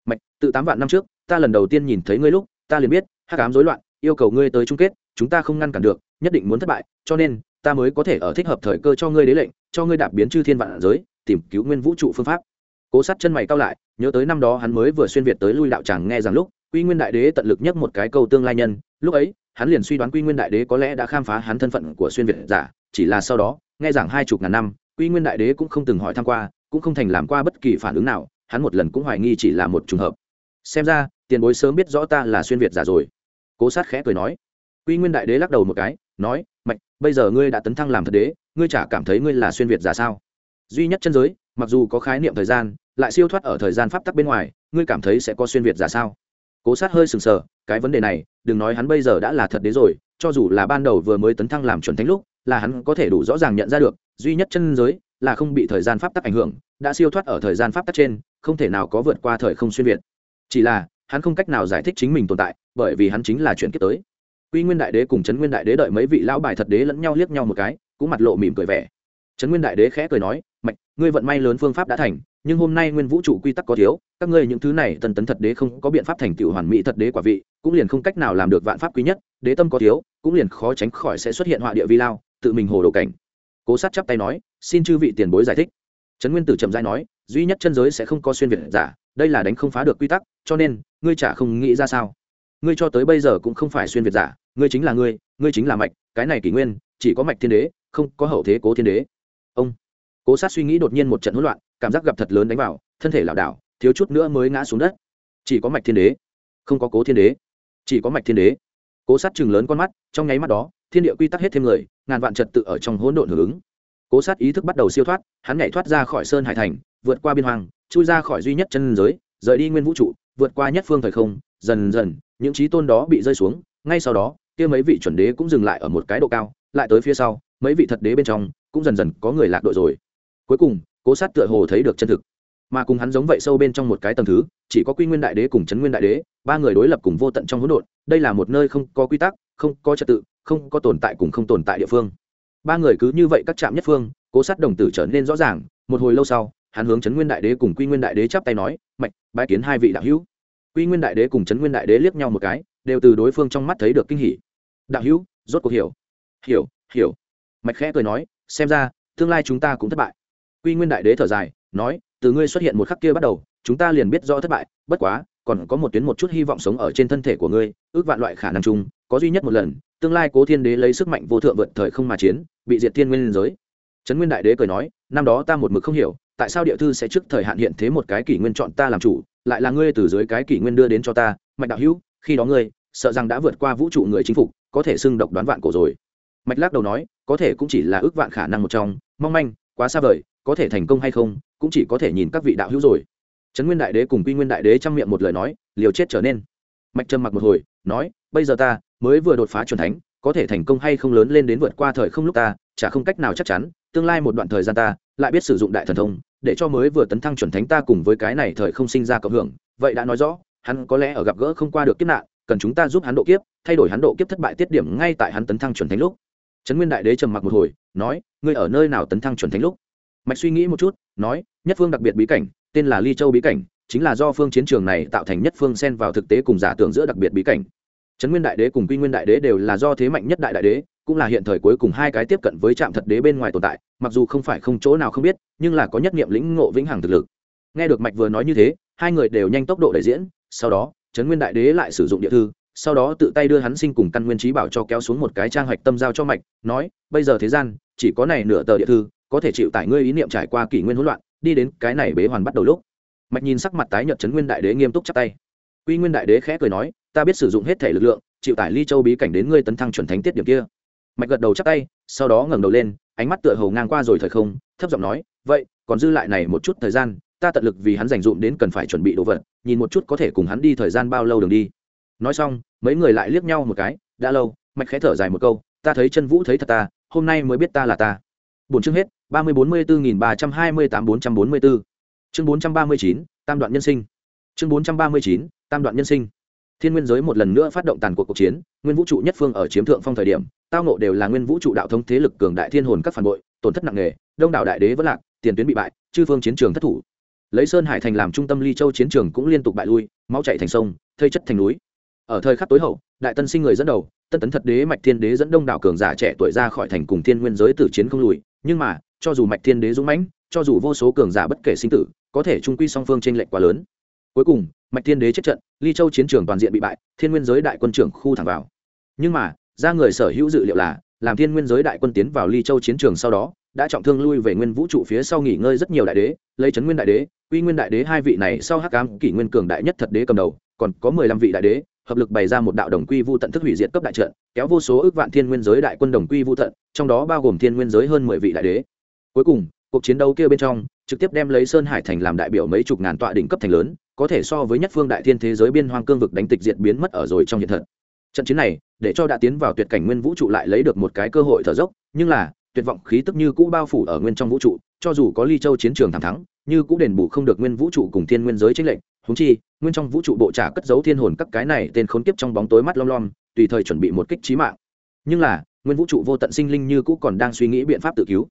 Mạch, tự tám vạn năm trước, ta lần đầu tiên nhìn thấy ngươi lúc ta liền biết, hắc ám rối loạn, yêu cầu ngươi tới chung kết, chúng ta không ngăn cản được, nhất định muốn thất bại, cho nên, ta mới có thể ở thích hợp thời cơ cho ngươi đế lệnh, cho ngươi đạp biến chư thiên vạn giới, tìm cứu nguyên vũ trụ phương pháp. Cố sát chân mày cao lại, nhớ tới năm đó hắn mới vừa xuyên việt tới lui đạo tràng nghe rằng lúc, quy nguyên đại đế tận lực nhất một cái câu tương lai nhân, lúc ấy, hắn liền suy đoán quy nguyên đại đế có lẽ đã khám phá hắn thân phận của xuyên việt giả, chỉ là sau đó, nghe rằng hai chục ngàn năm, quy nguyên đại đế cũng không từng hỏi tham q u a cũng không thành làm qua bất kỳ phản ứng nào, hắn một lần cũng hoài nghi chỉ là một t r ù n g hợp. Xem ra tiền bối sớm biết rõ ta là xuyên việt giả rồi. Cố sát khẽ cười nói. Quy nguyên đại đế lắc đầu một cái, nói, mạch, bây giờ ngươi đã tấn thăng làm thật đế, ngươi chả cảm thấy ngươi là xuyên việt giả sao? Duy nhất chân giới, mặc dù có khái niệm thời gian, lại siêu thoát ở thời gian pháp tắc bên ngoài, ngươi cảm thấy sẽ có xuyên việt giả sao? Cố sát hơi sừng sờ, cái vấn đề này, đừng nói hắn bây giờ đã là thật đế rồi, cho dù là ban đầu vừa mới tấn thăng làm chuẩn thánh lúc, là hắn có thể đủ rõ ràng nhận ra được, duy nhất chân giới là không bị thời gian pháp tắc ảnh hưởng, đã siêu thoát ở thời gian pháp tắc trên, không thể nào có vượt qua thời không xuyên việt. Chỉ là hắn không cách nào giải thích chính mình tồn tại, bởi vì hắn chính là chuyển kiếp tới. Quy nguyên đại đế cùng trấn nguyên đại đế đợi mấy vị lão bài thật đế lẫn nhau liếc nhau một cái, cũng mặt lộ mỉm cười vẻ. Trấn nguyên đại đế khẽ cười nói, mạch, ngươi vận may lớn phương pháp đã thành, nhưng hôm nay nguyên vũ trụ quy tắc có thiếu, các ngươi những thứ này tần tấn thật đế không có biện pháp thành tựu hoàn mỹ thật đế quả vị, cũng liền không cách nào làm được vạn pháp quý nhất, đế tâm có thiếu, cũng liền khó tránh khỏi sẽ xuất hiện họa địa vi lao, tự mình hồ đồ cảnh. Cố sát chắp tay nói, xin chư vị tiền bối giải thích. Trấn nguyên tử chậm rãi nói, duy nhất chân giới sẽ không có xuyên việt giả đây là đánh không phá được quy tắc, cho nên, ngươi chả không nghĩ ra sao. Ngươi cho tới bây giờ cũng không phải xuyên việt giả, ngươi chính là ngươi ngươi chính là mạch, cái này kỷ nguyên, chỉ có mạch thiên đế, không có hậu thế cố thiên đế. Ông, cố sát suy nghĩ đột nhiên một trận hỗn loạn, cảm giác gặp thật lớn đánh vào, thân thể lảo đảo, thiếu chút nữa mới ngã xuống đất. Chỉ có mạch thiên đế, không có cố thiên đế. Chỉ có mạch thiên đế. Cố sát chừng lớn con mắt, trong nháy mắt đó, thiên địa quy tắc hết thêm người, ngàn vạn trật tự ở trong hỗn độn hưởng ứng. Cố sát ý thức bắt đầu siêu thoát, hắn nhảy thoát ra khỏi sơn hải thành, vượt qua biên hoàng chui ra khỏi duy nhất chân giới, rời đi nguyên vũ trụ, vượt qua nhất phương thời không, dần dần, những trí tôn đó bị rơi xuống, ngay sau đó, kia mấy vị chuẩn đế cũng dừng lại ở một cái độ cao, lại tới phía sau, mấy vị thật đế bên trong, cũng dần dần có người lạc đội rồi. Cuối cùng, cố sát tựa hồ thấy được chân thực. Mà cùng hắn giống vậy sâu bên trong một cái tầng thứ, chỉ có quy nguyên đại đế cùng trấn nguyên đại đế, ba người đối lập cùng vô tận trong hỗn độn, đây là một nơi không có quy tắc, không có trật tự, không có tồn tại cùng không tồn tại địa phương. Ba người cứ như vậy các trạm nhất phương, cố sát đồng tử trở nên rõ ràng, một hồi lâu sau hắn hướng trấn nguyên đại đế cùng quy nguyên đại đế chắp tay nói, mạch, bái kiến hai vị đạo hữu. Quy nguyên đại đế cùng trấn nguyên đại đế liếc nhau một cái, đều từ đối phương trong mắt thấy được kinh hỉ. Đạo hữu, rốt cuộc hiểu. Hiểu hiểu. Mạch khẽ cười nói, xem ra, tương lai chúng ta cũng thất bại. Quy nguyên đại đế thở dài, nói, từ ngươi xuất hiện một khắc kia bắt đầu, chúng ta liền biết rõ thất bại, bất quá, còn có một tuyến một chút hy vọng sống ở trên thân thể của ngươi, ước vạn loại khả năng chung, có duy nhất một lần, tương lai cố thiên đế lấy sức mạnh vô thượng vượt thời không mà chiến, bị diệt thiên nguyên giới. Trấn nguyên đại đế cười nói, năm đó ta một mực không hiểu tại sao địa thư sẽ trước thời hạn hiện thế một cái kỷ nguyên chọn ta làm chủ, lại là ngươi từ dưới cái kỷ nguyên đưa đến cho ta, mạch đạo hữu, khi đó ngươi, sợ rằng đã vượt qua vũ trụ người chính phục, có thể xưng độc đoán vạn cổ rồi. Mạch lắc đầu nói, có thể cũng chỉ là ước vạn khả năng một trong, mong manh, quá xa vời, có thể thành công hay không, cũng chỉ có thể nhìn các vị đạo hữu rồi. Trấn nguyên đại đế cùng quy nguyên đại đế chăm miệng một lời nói, liều chết trở nên. Mạch trầm mặc một hồi, nói, bây giờ ta mới vừa đột phá c thánh, có thể thành công hay không lớn lên đến vượt qua thời không lúc ta, chả không cách nào chắc chắn tương lai một đoạn thời gian ta lại biết sử dụng đại thần thông, để cho mới vừa tấn thăng chuẩn thánh ta cùng với cái này thời không sinh ra cộng hưởng. Vậy đã nói rõ, hắn có lẽ ở gặp gỡ không qua được kiếp nạn, cần chúng ta giúp hắn độ kiếp, thay đổi hắn độ kiếp thất bại tiết điểm ngay tại hắn tấn thăng chuẩn thánh lúc. Trấn nguyên đại đế trầm mặc một hồi, nói, ngươi ở nơi nào tấn thăng chuẩn thánh lúc? Mạch suy nghĩ một chút, nói, nhất phương đặc biệt bí cảnh, tên là ly châu bí cảnh, chính là do phương chiến trường này tạo thành nhất phương xen vào thực tế cùng giả tưởng giữa đặc biệt bí cảnh. Trấn nguyên đại đế cùng quy nguyên đại đế đều là do thế mạnh nhất đại đại đế cũng là hiện thời cuối cùng hai cái tiếp cận với trạm thật đế bên ngoài tồn tại, mặc dù không phải không chỗ nào không biết, nhưng là có nhất nghiệm lĩnh ngộ vĩnh hằng thực lực. Nghe được mạch vừa nói như thế, hai người đều nhanh tốc độ đại diễn, sau đó, trấn nguyên đại đế lại sử dụng địa thư, sau đó tự tay đưa hắn sinh cùng căn nguyên trí bảo cho kéo xuống một cái trang hạch tâm giao cho mạch, nói, bây giờ thế gian, chỉ có này nửa tờ địa thư, có thể chịu tải ngươi ý niệm trải qua kỷ nguyên hỗn loạn, đi đến cái này bế hoàn bắt đầu lúc. Mạch nhìn sắc mặt tái nhợt trấn nguyên đại đế nghiêm túc chắp tay. Quy nguyên đại đế khẽ cười nói, ta biết sử dụng hết thể lực lượng, chịu tải ly châu bí cảnh đến ngươi tấn thăng chuẩn thánh tiết điểm kia mạch gật đầu chắp tay, sau đó ngẩng đầu lên, ánh mắt tựa hầu ngang qua rồi thời không, thấp giọng nói, vậy, còn dư lại này một chút thời gian, ta tận lực vì hắn dành dụm đến cần phải chuẩn bị đồ vật, nhìn một chút có thể cùng hắn đi thời gian bao lâu đường đi. Nói xong, mấy người lại liếc nhau một cái, đã lâu. Mạch khẽ thở dài một câu, ta thấy chân vũ thấy thật ta, hôm nay mới biết ta là ta. Bốn chương hết, ba mươi bốn mươi bốn nghìn ba trăm hai mươi tám bốn trăm bốn mươi bốn chương bốn trăm ba mươi chín, tam đoạn nhân sinh. Chương bốn trăm ba mươi chín, tam đoạn nhân sinh. Thiên nguyên giới một lần nữa phát động tàn cuộc cuộc chiến nguyên vũ trụ nhất phương ở chiếm thượng phong thời điểm, tao nộ đều là nguyên vũ trụ đạo thống thế lực cường đại thiên hồn các phản bội, tổn thất nặng nề, đông đảo đại đế vẫn lạc, tiền tuyến bị bại, chư phương chiến trường thất thủ. Lấy sơn hải thành làm trung tâm ly châu chiến trường cũng liên tục bại lui, máu chạy thành sông, thây chất thành núi. Ở thời khắc tối hậu, đại tân sinh người dẫn đầu, tân tấn thật đế mạch thiên đế dẫn đông đảo cường giả trẻ tuổi ra khỏi thành cùng thiên nguyên giới tử chiến không lùi, nhưng mà, cho dù mạch thiên đế dũng mãnh, cho dù vô số cường giả bất kể sinh tử, có thể trung quy song phương trên lệnh quá lớn. Cuối cùng, mạch thiên đế chết trận, ly châu chiến trường toàn diện bị bại, thiên nguyên giới đại quân trưởng khu thẳng vào nhưng mà, ra người sở hữu dự liệu là, làm thiên nguyên giới đại quân tiến vào ly châu chiến trường sau đó, đã trọng thương lui về nguyên vũ trụ phía sau nghỉ ngơi rất nhiều đại đế, lấy trấn nguyên đại đế, quy nguyên đại đế hai vị này sau hắc cám kỷ nguyên cường đại nhất thật đế cầm đầu, còn có mười lăm vị đại đế, hợp lực bày ra một đạo đồng quy vu tận thức hủy diệt cấp đại trận, kéo vô số ước vạn thiên nguyên giới đại quân đồng quy vu tận, trong đó bao gồm thiên nguyên giới hơn mười vị đại đế. Cuối cùng, cuộc chiến đấu kia bên trong, trực tiếp đem lấy sơn hải thành làm đại biểu mấy chục ngàn tọa đỉnh cấp thành lớn, có thể so với nhất phương đại thiên thế giới biên hoang cương vực đánh tịch diệt biến mất ở rồi trong hiện thật. Trận chiến này để cho đã tiến vào tuyệt cảnh nguyên vũ trụ lại lấy được một cái cơ hội thở dốc, nhưng là, tuyệt vọng khí tức như cũ bao phủ ở nguyên trong vũ trụ, cho dù có ly châu chiến trường thẳng thắng, như cũ đền bù không được nguyên vũ trụ cùng thiên nguyên giới chính lệnh húng chi, nguyên trong vũ trụ bộ trả cất giấu thiên hồn các cái này tên khốn kiếp trong bóng tối mắt lom lom, tùy thời chuẩn bị một kích trí mạng. Nhưng là, nguyên vũ trụ vô tận sinh linh như cũ còn đang suy nghĩ biện pháp tự cứu.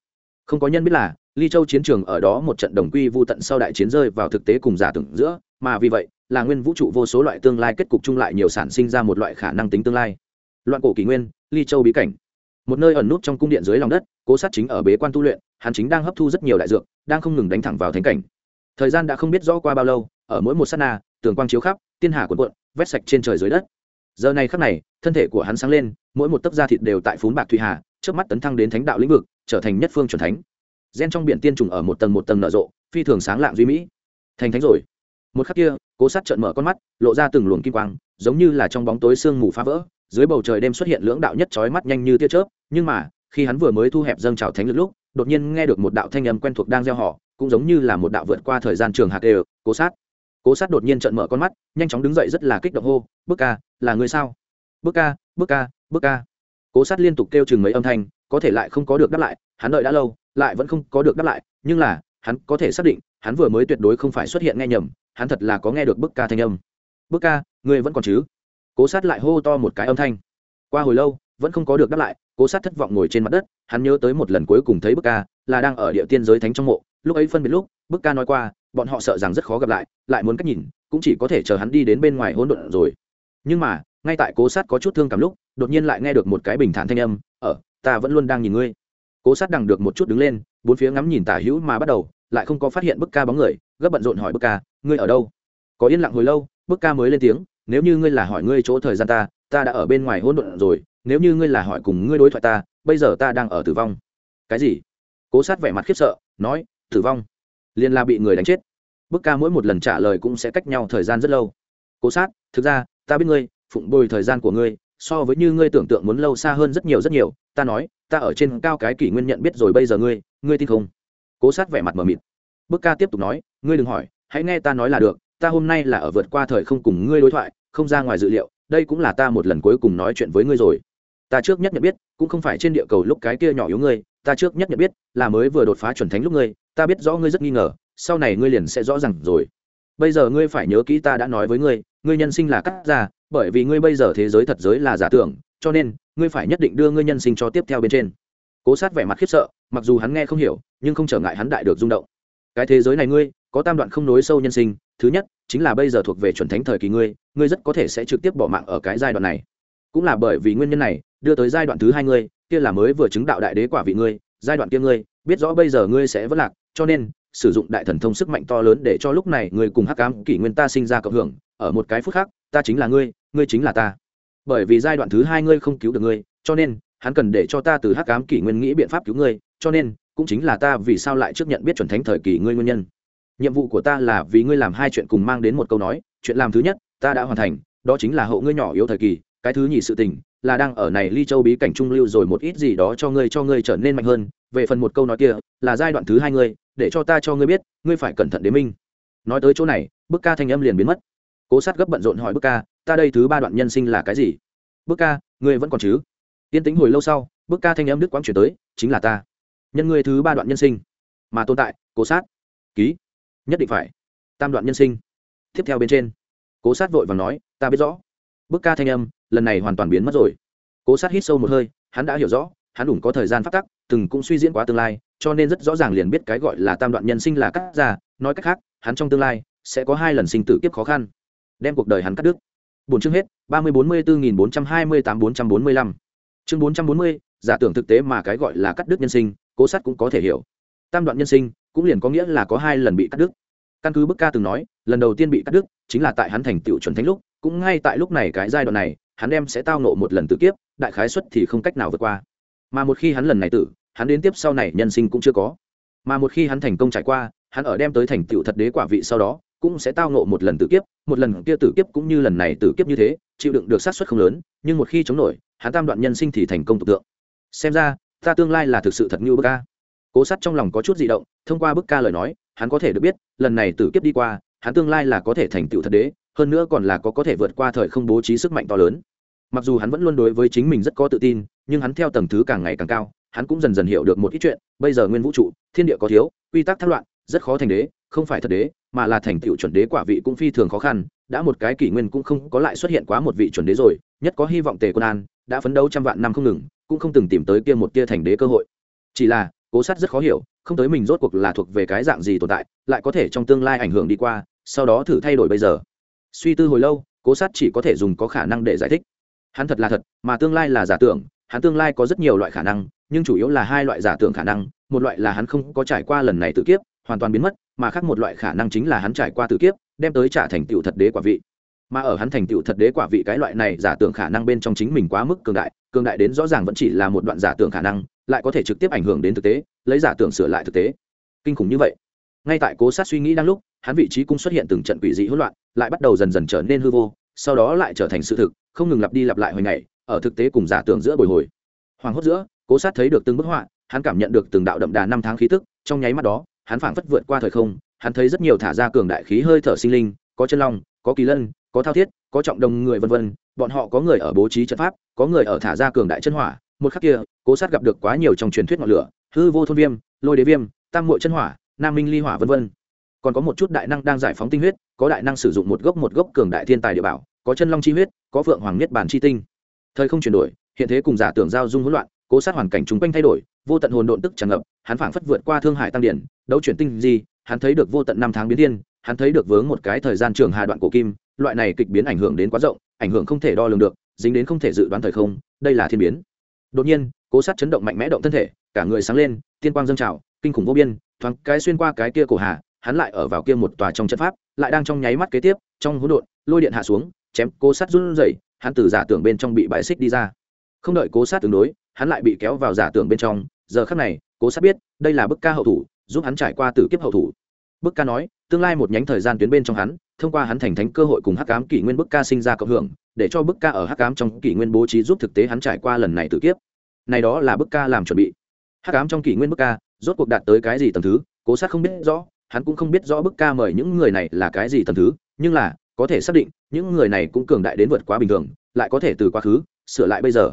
Không có nhân biết là, ly châu chiến trường ở đó một trận đồng quy vô tận sau đại chiến rơi vào thực tế cùng giả tưởng giữa, mà vì vậy, là nguyên vũ trụ vô số loại tương lai kết cục chung lại nhiều sản sinh ra một loại khả năng tính tương lai loạn cổ kỷ nguyên, ly châu bí cảnh. Một nơi ẩn nút trong cung điện dưới lòng đất, cố sát chính ở bế quan tu luyện, hắn chính đang hấp thu rất nhiều đại dược, đang không ngừng đánh thẳng vào thánh cảnh. Thời gian đã không biết rõ qua bao lâu, ở mỗi một s á t na, tường quang chiếu khắp, tiên hà cuộn cuộn, vét sạch trên trời dưới đất. Giờ này khắc này, thân thể của hắn sáng lên, mỗi một tấc da thịt đều tại phún bạc thủy hà trước mắt tấn thăng đến thánh đạo lĩnh vực, trở thành nhất phương c thánh. Gen trong biển tiên trùng ở một tầng một tầng nở rộ, phi thường sáng lạng duy mỹ. Thành thánh rồi. Một khắc kia, cố sát trợn mở con mắt, lộ ra từng luồng kim quang, giống như là trong bóng tối sương mù phá vỡ dưới bầu trời đêm xuất hiện lưỡng đạo nhất chói mắt nhanh như tia chớp, nhưng mà, khi hắn vừa mới thu hẹp dâng trào thánh lực lúc, đột nhiên nghe được một đạo thanh âm quen thuộc đang gieo họ, cũng giống như là một đạo vượt qua thời gian trường hạt đều, cố sát. Cố sát đột nhiên trận mở con mắt, nhanh chóng đứng dậy rất là kích động hô Bước ca, là người sao? Bước ca bước ca bước ca. Cố sát liên tục kêu chừng mấy âm thanh, có thể lại không có được đáp lại, hắn đợi đã lâu, lại vẫn không có được đáp lại, nhưng là, hắn có thể xác định, hắn vừa mới tuyệt đối không phải xuất hiện nghe nhầm, hắn thật là có nghe được bức ca thanh âm. Bức ca ngươi vẫn còn chứ? Cố sát lại hô to một cái âm thanh. Qua hồi lâu, vẫn không có được đáp lại, cố sát thất vọng ngồi trên mặt đất, hắn nhớ tới một lần cuối cùng thấy bức ca, là đang ở địa tiên giới thánh trong mộ, lúc ấy phân biệt lúc, bức ca nói qua, bọn họ sợ rằng rất khó gặp lại lại muốn cách nhìn, cũng chỉ có thể chờ hắn đi đến bên ngoài hỗn độn rồi. Nhưng mà, ngay tại cố sát có chút thương cảm lúc, đột nhiên lại nghe được một cái bình thản thanh âm ở ta vẫn luôn đang nhìn ngươi. Cố sát đằng được một chút đứng lên, bốn phía ngắm nhìn tả hữu mà bắt đầu, lại không có phát hiện bức ca bóng người, gấp bận rộn hỏi bức ca, ngươi ở đâu? Có yên lặng hồi lâu, bức ca mới lên tiếng nếu như ngươi là hỏi ngươi chỗ thời gian ta ta đã ở bên ngoài hỗn độn rồi, nếu như ngươi là hỏi cùng ngươi đối thoại ta, bây giờ ta đang ở tử vong. Cái gì? Cố sát vẻ mặt khiếp sợ, nói, tử vong. Liền là bị người đánh chết. Bức ca mỗi một lần trả lời cũng sẽ cách nhau thời gian rất lâu. Cố sát, thực ra, ta biết ngươi, phụng bồi thời gian của ngươi, so với như ngươi tưởng tượng muốn lâu xa hơn rất nhiều rất nhiều, ta nói, ta ở trên cao cái kỷ nguyên nhận biết rồi bây giờ ngươi ngươi tin không? Cố sát vẻ mặt mờ mịt. Bức ca tiếp tục nói, ngươi đừng hỏi, hãy nghe ta nói là được, ta hôm nay là ở vượt qua thời không cùng ngươi đối thoại không ra ngoài dự liệu, đây cũng là ta một lần cuối cùng nói chuyện với ngươi rồi. Ta trước nhất nhận biết, cũng không phải trên địa cầu lúc cái kia nhỏ yếu ngươi, ta trước nhất nhận biết, là mới vừa đột phá chuẩn thánh lúc ngươi, ta biết rõ ngươi rất nghi ngờ, sau này ngươi liền sẽ rõ ràng rồi. Bây giờ ngươi phải nhớ kỹ ta đã nói với ngươi ngươi nhân sinh là cắt ra, bởi vì ngươi bây giờ thế giới thật giới là giả tưởng, cho nên, ngươi phải nhất định đưa ngươi nhân sinh cho tiếp theo bên trên. Cố sát vẻ mặt khiếp sợ, mặc dù hắn nghe không hiểu, nhưng không trở ngại hắn đại được rung động. Cái thế giới này ngươi, có tam đoạn không nối sâu nhân sinh thứ nhất, chính là bây giờ thuộc về chuẩn thánh thời kỳ ngươi ngươi rất có thể sẽ trực tiếp bỏ mạng ở cái giai đoạn này. Cũng là bởi vì nguyên nhân này, đưa tới giai đoạn thứ hai ngươi, kia là mới vừa chứng đạo đại đế quả vị ngươi, giai đoạn kia ngươi, biết rõ bây giờ ngươi sẽ vất lạc, cho nên, sử dụng đại thần thông sức mạnh to lớn để cho lúc này ngươi cùng hắc ám kỷ nguyên ta sinh ra cộng hưởng, ở một cái phút khác, ta chính là ngươi ngươi chính là ta. Bởi vì giai đoạn thứ hai ngươi không cứu được ngươi, cho nên, hắn cần để cho ta từ hắc ám kỷ nguyên nghĩ biện pháp cứu ngươi, cho nên, cũng chính là ta vì sao lại trước nhận biết chuẩn thánh thời kỳ ngươi nguyên nhân nhiệm vụ của ta là vì ngươi làm hai chuyện cùng mang đến một câu nói, chuyện làm thứ nhất, ta đã hoàn thành, đó chính là hậu ngươi nhỏ yếu thời kỳ, cái thứ nhì sự tình là đang ở này ly châu bí cảnh trung lưu rồi một ít gì đó cho ngươi cho ngươi trở nên mạnh hơn. Về phần một câu nói kia, là giai đoạn thứ hai ngươi, để cho ta cho ngươi biết, ngươi phải cẩn thận đến minh. Nói tới chỗ này, bức ca thanh âm liền biến mất. Cố sát gấp bận rộn hỏi bức ca, ta đây thứ ba đoạn nhân sinh là cái gì? Bức ca, ngươi vẫn còn chứ? Yên tính hồi lâu sau, bức ca thanh âm đức quang chuyển tới, chính là ta. Nhân ngươi thứ ba đoạn nhân sinh, mà tồn tại, cố sát. Ký nhất định phải. Tam đoạn nhân sinh. Tiếp theo bên trên. Cố sát vội và nói, ta biết rõ. Bức ca thanh âm, lần này hoàn toàn biến mất rồi. Cố sát hít sâu một hơi, hắn đã hiểu rõ, hắn đủ có thời gian phát tắc, từng cũng suy diễn quá tương lai, cho nên rất rõ ràng liền biết cái gọi là tam đoạn nhân sinh là cắt ra, nói cách khác, hắn trong tương lai sẽ có hai lần sinh tử kiếp khó khăn. Đem cuộc đời hắn cắt đứt. Bốn chương hết, ba mươi bốn mươi bốn nghìn bốn trăm hai mươi tám bốn trăm bốn mươi lăm. Chương bốn trăm bốn mươi, giả tưởng thực tế mà cái gọi là cắt đứt nhân sinh, cố sát cũng có thể hiểu. Tam đoạn nhân sinh cũng liền có nghĩa là có hai lần bị cắt đứt. Căn cứ bức ca từng nói, lần đầu tiên bị cắt đứt chính là tại hắn thành tựu chuẩn thánh lúc, cũng ngay tại lúc này cái giai đoạn này, hắn em sẽ tao nộ một lần tự kiếp, đại khái xuất thì không cách nào vượt qua. Mà một khi hắn lần này tử, hắn đến tiếp sau này nhân sinh cũng chưa có. Mà một khi hắn thành công trải qua, hắn ở đem tới thành tựu thật đế quả vị sau đó, cũng sẽ tao nộ một lần tử kiếp, một lần kia tử kiếp cũng như lần này tử kiếp như thế, chịu đựng được sát xuất không lớn, nhưng một khi chống nổi, hắn tam đoạn nhân sinh thì thành công tục tượng. Xem ra, ta tương lai là thực sự thật như bức ca cố sát trong lòng có chút di động, thông qua bức ca lời nói, hắn có thể được biết, lần này tử kiếp đi qua, hắn tương lai là có thể thành tựu thật đế, hơn nữa còn là có có thể vượt qua thời không bố trí sức mạnh to lớn. Mặc dù hắn vẫn luôn đối với chính mình rất có tự tin, nhưng hắn theo tầng thứ càng ngày càng cao, hắn cũng dần dần hiểu được một ít chuyện, bây giờ nguyên vũ trụ, thiên địa có thiếu, quy tắc thất loạn, rất khó thành đế, không phải thật đế, mà là thành tựu chuẩn đế quả vị cũng phi thường khó khăn, đã một cái kỷ nguyên cũng không có lại xuất hiện quá một vị chuẩn đế rồi, nhất có hy vọng tề quân an, đã phấn đấu trăm vạn năm không ngừng, cũng không từng tìm tới kia một tia thành đế cơ hội. Chỉ là cố sát rất khó hiểu, không tới mình rốt cuộc là thuộc về cái dạng gì tồn tại, lại có thể trong tương lai ảnh hưởng đi qua, sau đó thử thay đổi bây giờ. Suy tư hồi lâu, cố sát chỉ có thể dùng có khả năng để giải thích. Hắn thật là thật, mà tương lai là giả tưởng, hắn tương lai có rất nhiều loại khả năng, nhưng chủ yếu là hai loại giả tưởng khả năng, một loại là hắn không có trải qua lần này tự kiếp, hoàn toàn biến mất, mà khác một loại khả năng chính là hắn trải qua tự kiếp, đem tới trả thành tựu thật đế quả vị mà ở hắn thành tựu thật đế quả vị cái loại này giả tưởng khả năng bên trong chính mình quá mức cường đại cường đại đến rõ ràng vẫn chỉ là một đoạn giả tưởng khả năng, lại có thể trực tiếp ảnh hưởng đến thực tế, lấy giả tưởng sửa lại thực tế. Kinh khủng như vậy. Ngay tại cố sát suy nghĩ đang lúc, hắn vị trí cung xuất hiện từng trận quỷ dị hỗn loạn, lại bắt đầu dần dần trở nên hư vô, sau đó lại trở thành sự thực, không ngừng lặp đi lặp lại hồi ngày, ở thực tế cùng giả tưởng giữa bồi hồi. Hoàng hốt giữa, cố sát thấy được từng bức họa, hắn cảm nhận được từng đạo đậm đà năm tháng khí tức, trong nháy mắt đó, hắn phảng phất vượt qua thời không, hắn thấy rất nhiều thả ra cường đại khí hơi thở sinh linh, có chân long, có kỳ lân có thao thiết, có trọng đồng người vân vân, bọn họ có người ở bố trí trận pháp, có người ở thả ra cường đại chân hỏa. Một khắc kia, cố sát gặp được quá nhiều trong truyền thuyết ngọn lửa, hư vô thôn viêm, lôi đế viêm, tam mội chân hỏa, nam minh ly hỏa vân vân. Còn có một chút đại năng đang giải phóng tinh huyết, có đại năng sử dụng một gốc một gốc cường đại thiên tài địa bảo, có chân long chi huyết, có phượng hoàng niết bàn chi tinh. Thời không chuyển đổi, hiện thế cùng giả tưởng giao dung hỗn loạn, cố sát hoàn cảnh chung quanh thay đổi, vô tận hồn độn tức tràn ngập, hắn phảng phất vượt qua thương hải tăng điển, đấu chuyển tinh gì hắn thấy được vô tận năm tháng biến thiên, hắn thấy được vướng một cái thời gian trường hà đoạn cổ kim loại này kịch biến ảnh hưởng đến quá rộng, ảnh hưởng không thể đo lường được, dính đến không thể dự đoán thời không, đây là thiên biến. Đột nhiên, cố sát chấn động mạnh mẽ động thân thể, cả người sáng lên, tiên quang dâng trào, kinh khủng vô biên, thoáng cái xuyên qua cái kia cổ hà, hắn lại ở vào kia một tòa trong trận pháp, lại đang trong nháy mắt kế tiếp, trong hỗn độn, lôi điện hạ xuống, chém cố sát run rẩy, hắn từ giả tưởng bên trong bị bãi xích đi ra. Không đợi cố sát tương đối, hắn lại bị kéo vào giả tưởng bên trong, giờ khắc này, cố sát biết, đây là bức ca hậu thủ, giúp hắn trải qua tử kiếp hậu thủ. Bức ca nói, tương lai một nhánh thời gian tuyến bên trong hắn thông qua hắn thành thánh cơ hội cùng hắc cám kỷ nguyên bức ca sinh ra cộng hưởng, để cho bức ca ở hắc cám trong kỷ nguyên bố trí giúp thực tế hắn trải qua lần này tử kiếp. Này đó là bức ca làm chuẩn bị. Hắc cám trong kỷ nguyên bức ca, rốt cuộc đạt tới cái gì tầm thứ, cố sát không biết rõ, hắn cũng không biết rõ bức ca mời những người này là cái gì tầm thứ, nhưng là, có thể xác định, những người này cũng cường đại đến vượt quá bình thường, lại có thể từ quá khứ, sửa lại bây giờ.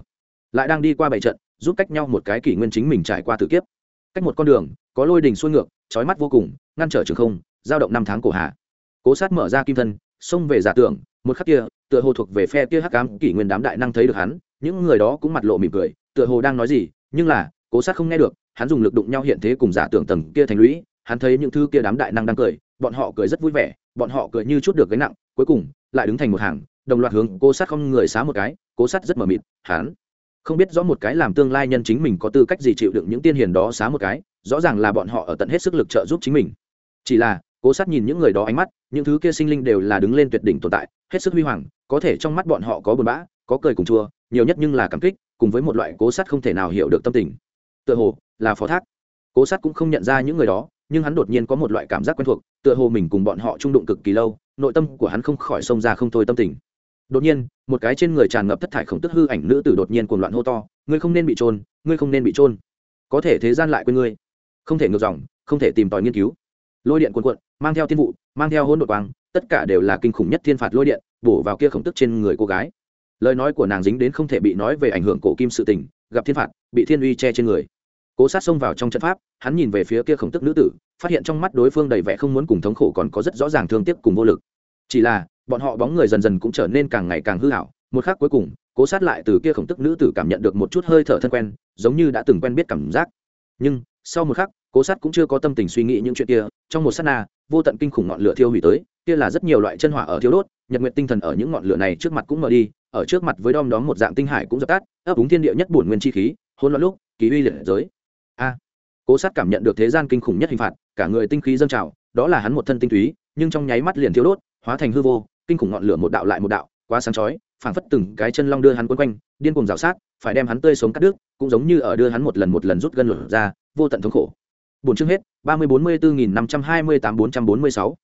Lại đang đi qua bảy trận, giúp cách nhau một cái kỷ nguyên chính mình trải qua tử kiếp. Cách một con đường, có lôi đình xuôi ngược trói mắt vô cùng, ngăn trở trường không, giao động năm tháng cổ hạ cố sát mở ra kim thân, xông về giả tưởng, một khắc kia, tựa hồ thuộc về phe kia hắc cám kỷ nguyên đám đại năng thấy được hắn, những người đó cũng mặt lộ mỉm cười, tựa hồ đang nói gì, nhưng là, cố sát không nghe được, hắn dùng lực đụng nhau hiện thế cùng giả tưởng tầng kia thành lũy, hắn thấy những thứ kia đám đại năng đang cười, bọn họ cười rất vui vẻ, bọn họ cười như chút được gánh nặng, cuối cùng, lại đứng thành một hàng, đồng loạt hướng cố sát không người xá một cái, cố sát rất mờ mịt, hắn không biết rõ một cái làm tương lai nhân chính mình có tư cách gì chịu đựng những tiên hiền đó xá một cái, rõ ràng là bọn họ ở tận hết sức lực trợ giúp chính mình. Chỉ là, cố sát nhìn những người đó ánh mắt những thứ kia sinh linh đều là đứng lên tuyệt đỉnh tồn tại, hết sức huy hoàng, có thể trong mắt bọn họ có buồn bã, có cười cùng chua, nhiều nhất nhưng là cảm kích, cùng với một loại cố sát không thể nào hiểu được tâm tình. Tựa hồ là phó thác. Cố sát cũng không nhận ra những người đó, nhưng hắn đột nhiên có một loại cảm giác quen thuộc, tựa hồ mình cùng bọn họ trung đụng cực kỳ lâu, nội tâm của hắn không khỏi xông ra không thôi tâm tình. Đột nhiên, một cái trên người tràn ngập thất thải khổng tức hư ảnh nữ tử đột nhiên cuồng loạn hô to, ngươi không nên bị trôn ngươi không nên bị trôn có thể thế gian lại quên ngươi. Không thể ngược dòng, không thể tìm tòi nghiên cứu lôi điện cuồn cuộn, mang theo thiên vụ, mang theo hôn đột quang, tất cả đều là kinh khủng nhất thiên phạt lôi điện, bổ vào kia khổng tức trên người cô gái. Lời nói của nàng dính đến không thể bị nói về ảnh hưởng cổ kim sự tình, gặp thiên phạt, bị thiên uy che trên người. Cố sát xông vào trong trận pháp, hắn nhìn về phía kia khổng tức nữ tử, phát hiện trong mắt đối phương đầy vẻ không muốn cùng thống khổ còn có rất rõ ràng thương tiếc cùng vô lực. Chỉ là, bọn họ bóng người dần dần cũng trở nên càng ngày càng hư hảo một khắc cuối cùng, cố sát lại từ kia khổng tức nữ tử cảm nhận được một chút hơi thở thân quen, giống như đã từng quen biết cảm giác. Nhưng, sau một khắc, cố sát cũng chưa có tâm tình suy nghĩ những chuyện kia trong một s á t na, vô tận kinh khủng ngọn lửa thiêu hủy tới, kia là rất nhiều loại chân hỏa ở thiêu đốt, nhật nguyện tinh thần ở những ngọn lửa này trước mặt cũng mở đi, ở trước mặt với đom đóm một dạng tinh hải cũng dập tắt, ấp úng thiên địa nhất bổn nguyên chi khí hôn loạn lúc, kỳ uy liệt giới. A. Cố sát cảm nhận được thế gian kinh khủng nhất hình phạt, cả người tinh khí dâng trào, đó là hắn một thân tinh túy, nhưng trong nháy mắt liền thiêu đốt, hóa thành hư vô, kinh khủng ngọn lửa một đạo lại một đạo, quá sáng chói, phảng phất từng cái chân long đưa hắn quấn quanh, điên cuồng rào sát, phải đem hắn tươi sống cắt đứt, cũng giống như ở đưa hắn một lần một lần rút gân lửa ra, vô tận thống khổ bốn chương hết, ba mươi bốn mươi bốn nghìn năm trăm hai mươi tám bốn trăm bốn mươi sáu.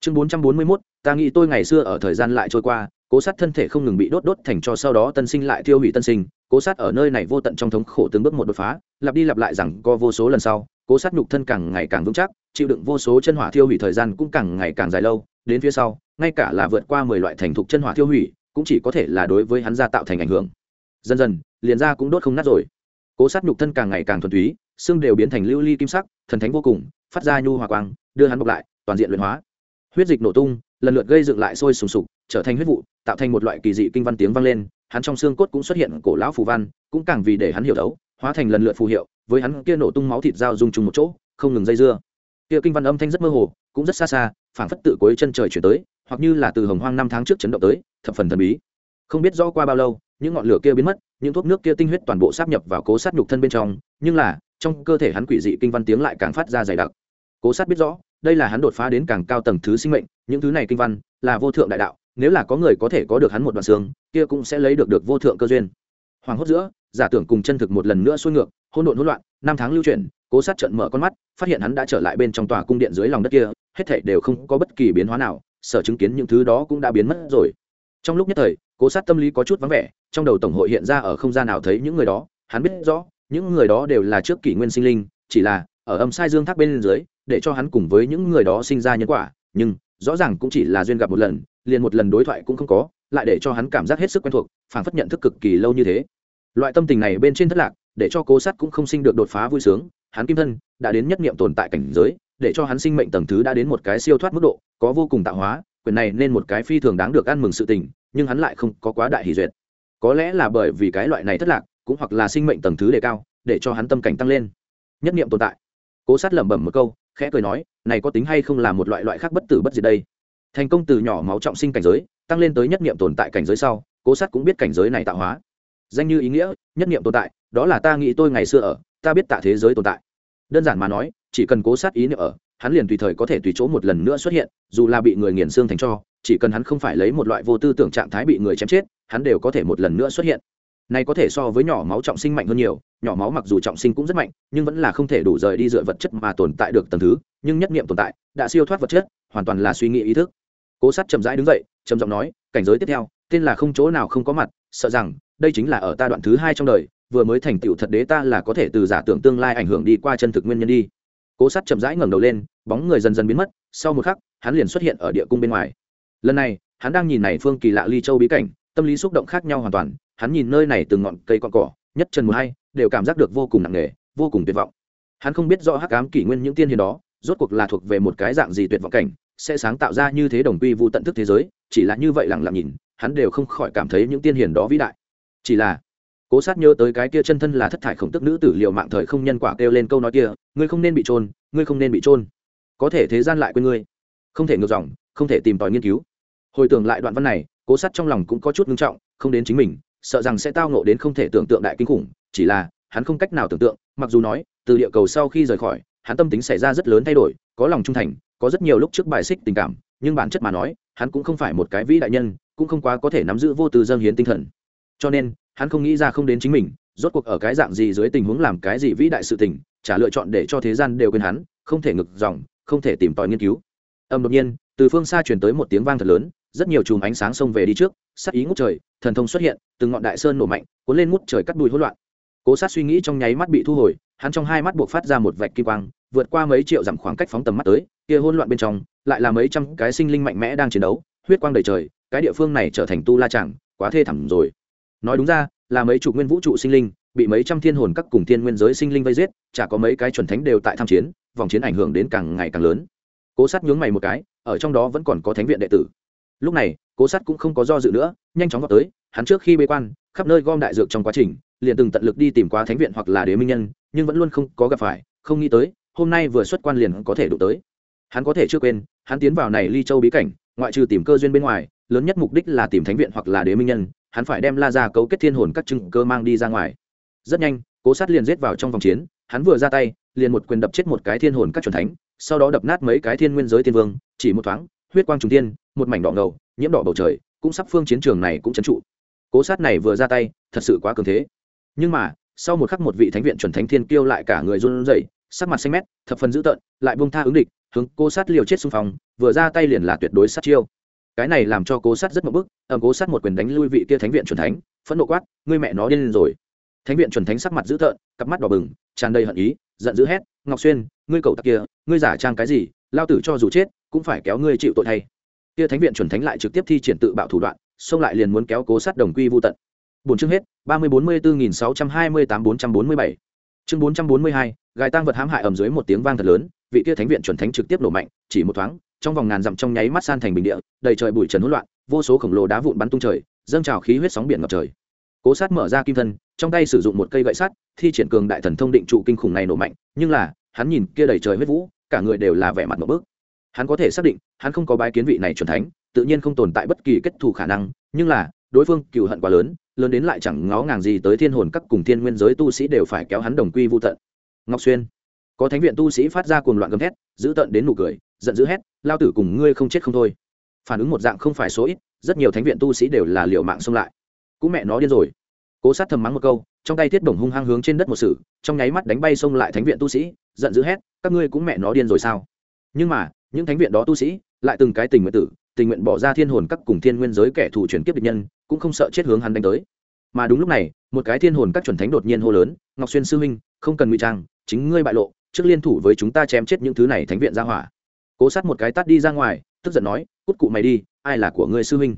Chương bốn trăm bốn mươi mốt, ta nghĩ tôi ngày xưa ở thời gian lại trôi qua, cố sát thân thể không ngừng bị đốt đốt thành cho sau đó tân sinh lại thiêu hủy tân sinh, cố sát ở nơi này vô tận trong thống khổ từng bước một đột phá, lặp đi lặp lại rằng có vô số lần sau, cố sát nhục thân càng ngày càng vững chắc, chịu đựng vô số chân hỏa thiêu hủy thời gian cũng càng ngày càng dài lâu, đến phía sau, ngay cả là vượt qua mười loại thành thục chân hỏa thiêu hủy, cũng chỉ có thể là đối với hắn gia tạo thành ảnh hưởng. Dần dần, liền ra cũng đốt không nát rồi cố sát nhục thân càng ngày càng thuần túy, xương đều biến thành lưu ly kim sắc, thần thánh vô cùng, phát ra nhu hòa quang, đưa hắn bọc lại, toàn diện luyện hóa. Huyết dịch nổ tung, lần lượt gây dựng lại sôi sùng sục, trở thành huyết vụ, tạo thành một loại kỳ dị kinh văn tiếng vang lên, hắn trong xương cốt cũng xuất hiện cổ lão phù văn, cũng càng vì để hắn hiểu đấu hóa thành lần lượt phù hiệu, với hắn kia nổ tung máu thịt dao dung chung một chỗ, không ngừng dây dưa. Kia kinh văn âm thanh rất mơ hồ, cũng rất xa xa, phảng phất tự cuối chân trời chuyển tới, hoặc như là từ hồng hoang năm tháng trước chấn động tới, thập phần thần bí. Không biết rõ qua bao lâu, những ngọn lửa kia biến mất những thuốc nước kia tinh huyết toàn bộ sáp nhập vào cố sát nhục thân bên trong, nhưng là, trong cơ thể hắn quỷ dị kinh văn tiếng lại càng phát ra dày đặc. Cố sát biết rõ, đây là hắn đột phá đến càng cao tầng thứ sinh mệnh, những thứ này kinh văn là vô thượng đại đạo, nếu là có người có thể có được hắn một đoạn xương, kia cũng sẽ lấy được được vô thượng cơ duyên. Hoàng hốt giữa, giả tưởng cùng chân thực một lần nữa xuôi ngược, hỗn độn hỗn loạn, năm tháng lưu chuyển, cố sát trận mở con mắt, phát hiện hắn đã trở lại bên trong tòa cung điện dưới lòng đất kia, hết thảy đều không có bất kỳ biến hóa nào, sở chứng kiến những thứ đó cũng đã biến mất rồi. Trong lúc nhất thời cố sát tâm lý có chút vắng vẻ, trong đầu tổng hội hiện ra ở không gian nào thấy những người đó, hắn biết rõ, những người đó đều là trước kỷ nguyên sinh linh, chỉ là, ở âm sai dương thác bên dưới, để cho hắn cùng với những người đó sinh ra nhân quả, nhưng, rõ ràng cũng chỉ là duyên gặp một lần, liền một lần đối thoại cũng không có, lại để cho hắn cảm giác hết sức quen thuộc phản phất nhận thức cực kỳ lâu như thế. Loại tâm tình này bên trên thất lạc, để cho cố sát cũng không sinh được đột phá vui sướng, hắn kim thân đã đến nhất niệm tồn tại cảnh giới, để cho hắn sinh mệnh tầng thứ đã đến một cái siêu thoát mức độ, có vô cùng tạo hóa, quyền này nên một cái phi thường đáng được ăn mừng sự tình nhưng hắn lại không có quá đại hỷ duyệt. Có lẽ là bởi vì cái loại này thất lạc, cũng hoặc là sinh mệnh tầng thứ đề cao, để cho hắn tâm cảnh tăng lên. Nhất niệm tồn tại. Cố sát lẩm bẩm một câu, khẽ cười nói, này có tính hay không là một loại loại khác bất tử bất diệt đây? Thành công từ nhỏ máu trọng sinh cảnh giới, tăng lên tới nhất niệm tồn tại cảnh giới sau, cố sát cũng biết cảnh giới này tạo hóa. Danh như ý nghĩa, nhất niệm tồn tại, đó là ta nghĩ tôi ngày xưa ở, ta biết tạ thế giới tồn tại. Đơn giản mà nói, chỉ cần cố sát ý niệm ở, hắn liền tùy thời có thể tùy chỗ một lần nữa xuất hiện, dù là bị người nghiền xương thành cho chỉ cần hắn không phải lấy một loại vô tư tưởng trạng thái bị người chém chết, hắn đều có thể một lần nữa xuất hiện. Này có thể so với nhỏ máu trọng sinh mạnh hơn nhiều, nhỏ máu mặc dù trọng sinh cũng rất mạnh, nhưng vẫn là không thể đủ rời đi dựa vật chất mà tồn tại được tầng thứ, nhưng nhất niệm tồn tại, đã siêu thoát vật chất, hoàn toàn là suy nghĩ ý thức. Cố sát chậm rãi đứng dậy, trầm giọng nói, cảnh giới tiếp theo, tên là không chỗ nào không có mặt, sợ rằng, đây chính là ở ta đoạn thứ hai trong đời, vừa mới thành tựu thật đế ta là có thể từ giả tưởng tương lai ảnh hưởng đi qua chân thực nguyên nhân đi. Cố sát chậm rãi ngẩng đầu lên, bóng người dần dần biến mất, sau một khắc, hắn liền xuất hiện ở địa cung bên ngoài lần này, hắn đang nhìn này phương kỳ lạ ly châu bí cảnh, tâm lý xúc động khác nhau hoàn toàn, hắn nhìn nơi này từng ngọn cây con cỏ, nhất chân mùa hay, đều cảm giác được vô cùng nặng nề, vô cùng tuyệt vọng. Hắn không biết rõ hắc ám kỷ nguyên những tiên hiền đó, rốt cuộc là thuộc về một cái dạng gì tuyệt vọng cảnh, sẽ sáng tạo ra như thế đồng quy vô tận thức thế giới, chỉ là như vậy lặng lặng nhìn, hắn đều không khỏi cảm thấy những tiên hiền đó vĩ đại. Chỉ là, cố sát nhớ tới cái kia chân thân là thất thải khổng tức nữ tử liệu mạng thời không nhân quả kêu lên câu nói kia, ngươi không nên bị trôn, ngươi không nên bị trôn. Có thể thế gian lại quên ngươi. Không thể ngược dòng, không thể tìm tòi nghiên cứu hồi tưởng lại đoạn văn này, cố sát trong lòng cũng có chút ngưng trọng, không đến chính mình, sợ rằng sẽ tao nộ đến không thể tưởng tượng đại kinh khủng, chỉ là, hắn không cách nào tưởng tượng, mặc dù nói, từ địa cầu sau khi rời khỏi, hắn tâm tính xảy ra rất lớn thay đổi, có lòng trung thành, có rất nhiều lúc trước bài xích tình cảm, nhưng bản chất mà nói, hắn cũng không phải một cái vĩ đại nhân, cũng không quá có thể nắm giữ vô tư dâng hiến tinh thần. Cho nên, hắn không nghĩ ra không đến chính mình, rốt cuộc ở cái dạng gì dưới tình huống làm cái gì vĩ đại sự tình, trả lựa chọn để cho thế gian đều quên hắn, không thể ngực dòng, không thể tìm tòi nghiên cứu. Âm đột nhiên, từ phương xa truyền tới một tiếng vang thật lớn rất nhiều chùm ánh sáng xông về đi trước, sát ý ngút trời, thần thông xuất hiện, từng ngọn đại sơn nổ mạnh, cuốn lên ngút trời cắt đùi hỗn loạn. Cố sát suy nghĩ trong nháy mắt bị thu hồi, hắn trong hai mắt buộc phát ra một vạch kim quang, vượt qua mấy triệu dặm khoảng cách phóng tầm mắt tới, kia hỗn loạn bên trong, lại là mấy trăm cái sinh linh mạnh mẽ đang chiến đấu, huyết quang đầy trời, cái địa phương này trở thành tu la chẳng quá thê thảm rồi. Nói đúng ra, là mấy chục nguyên vũ trụ sinh linh, bị mấy trăm thiên hồn các cùng thiên nguyên giới sinh linh vây giết, chả có mấy cái chuẩn thánh đều tại tham chiến, vòng chiến ảnh hưởng đến càng ngày càng lớn. Cố sát nhướng mày một cái, ở trong đó vẫn còn có thánh viện đệ tử lúc này, cố sát cũng không có do dự nữa, nhanh chóng vào tới, hắn trước khi bế quan, khắp nơi gom đại dược trong quá trình, liền từng tận lực đi tìm qua thánh viện hoặc là đế minh nhân, nhưng vẫn luôn không có gặp phải, không nghĩ tới, hôm nay vừa xuất quan liền có thể đụng tới. Hắn có thể chưa quên, hắn tiến vào này ly châu bí cảnh, ngoại trừ tìm cơ duyên bên ngoài, lớn nhất mục đích là tìm thánh viện hoặc là đế minh nhân, hắn phải đem la ra cấu kết thiên hồn các chứng cơ mang đi ra ngoài. Rất nhanh, cố sát liền giết vào trong vòng chiến, hắn vừa ra tay, liền một quyền đập chết một cái thiên hồn các c thánh, sau đó đập nát mấy cái thiên nguyên giới tiên vương, chỉ một thoáng, huyết quang trùng tiên một mảnh đỏ ngầu, nhiễm đỏ bầu trời, cũng sắp phương chiến trường này cũng trấn trụ. Cố sát này vừa ra tay, thật sự quá cường thế. Nhưng mà, sau một khắc một vị thánh viện chuẩn thánh thiên kêu lại cả người run rẩy, sắc mặt xanh mét, thập phần dữ tợn, lại buông tha ứng địch, hướng cố sát liều chết xung phong, vừa ra tay liền là tuyệt đối sát chiêu. Cái này làm cho cố sát rất một bức ẩm cố sát một quyền đánh lui vị kia thánh viện chuẩn thánh, phẫn nộ quát, ngươi mẹ nó điên lên rồi. Thánh viện chuẩn thánh sắc mặt dữ tợn, cặp mắt đỏ bừng, tràn đầy hận ý, giận dữ hét, ngọc xuyên, ngươi cầu tặc kia, ngươi giả trang cái gì? Lao tử cho dù chết, cũng phải kéo ngươi chịu tội thay kia thánh viện chuẩn thánh lại trực tiếp thi triển tự bạo thủ đoạn, xông lại liền muốn kéo cố sát đồng quy vô tận. Bốn chương hết, ba mươi bốn mươi bốn nghìn sáu trăm hai mươi tám bốn trăm bốn mươi bảy. Chương bốn trăm bốn mươi hai, gài tăng vật hãm hại ầm dưới một tiếng vang thật lớn, vị kia thánh viện chuẩn thánh trực tiếp nổ mạnh, chỉ một thoáng, trong vòng ngàn dặm trong nháy mắt san thành bình địa, đầy trời bụi trần hỗn loạn, vô số khổng lồ đá vụn bắn tung trời, dâng trào khí huyết sóng biển ngập trời. Cố sát mở ra kim thân, trong tay sử dụng một cây gậy sắt, thi triển cường đại thần thông định trụ kinh khủng này nổ mạnh, nhưng là, hắn nhìn kia đầy trời huyết vũ, cả người đều là vẻ mặt một bước hắn có thể xác định, hắn không có bái kiến vị này chuẩn thánh, tự nhiên không tồn tại bất kỳ kết thù khả năng, nhưng là, đối phương cựu hận quá lớn lớn đến lại chẳng ngó ngàng gì tới thiên hồn các cùng thiên nguyên giới tu sĩ đều phải kéo hắn đồng quy vô tận. Ngọc xuyên, có thánh viện tu sĩ phát ra cuồng loạn gầm thét, giữ tận đến nụ cười, giận dữ hét, lao tử cùng ngươi không chết không thôi. Phản ứng một dạng không phải số ít, rất nhiều thánh viện tu sĩ đều là liệu mạng xông lại. Cũng mẹ nó điên rồi. Cố sát thầm mắng một câu, trong tay thiết đồng hung hăng hướng trên đất một sử trong nháy mắt đánh bay xông lại thánh viện tu sĩ, giận dữ hét, các ngươi cũng mẹ nó điên rồi sao? Nhưng mà những thánh viện đó tu sĩ, lại từng cái tình nguyện tử, tình nguyện bỏ ra thiên hồn các cùng thiên nguyên giới kẻ thù chuyển kiếp địch nhân, cũng không sợ chết hướng hắn đánh tới. Mà đúng lúc này, một cái thiên hồn các chuẩn thánh đột nhiên hô lớn, ngọc xuyên sư huynh, không cần ngụy trang, chính ngươi bại lộ, trước liên thủ với chúng ta chém chết những thứ này thánh viện ra hỏa. Cố sát một cái tắt đi ra ngoài, tức giận nói, cút cụ mày đi, ai là của ngươi sư huynh?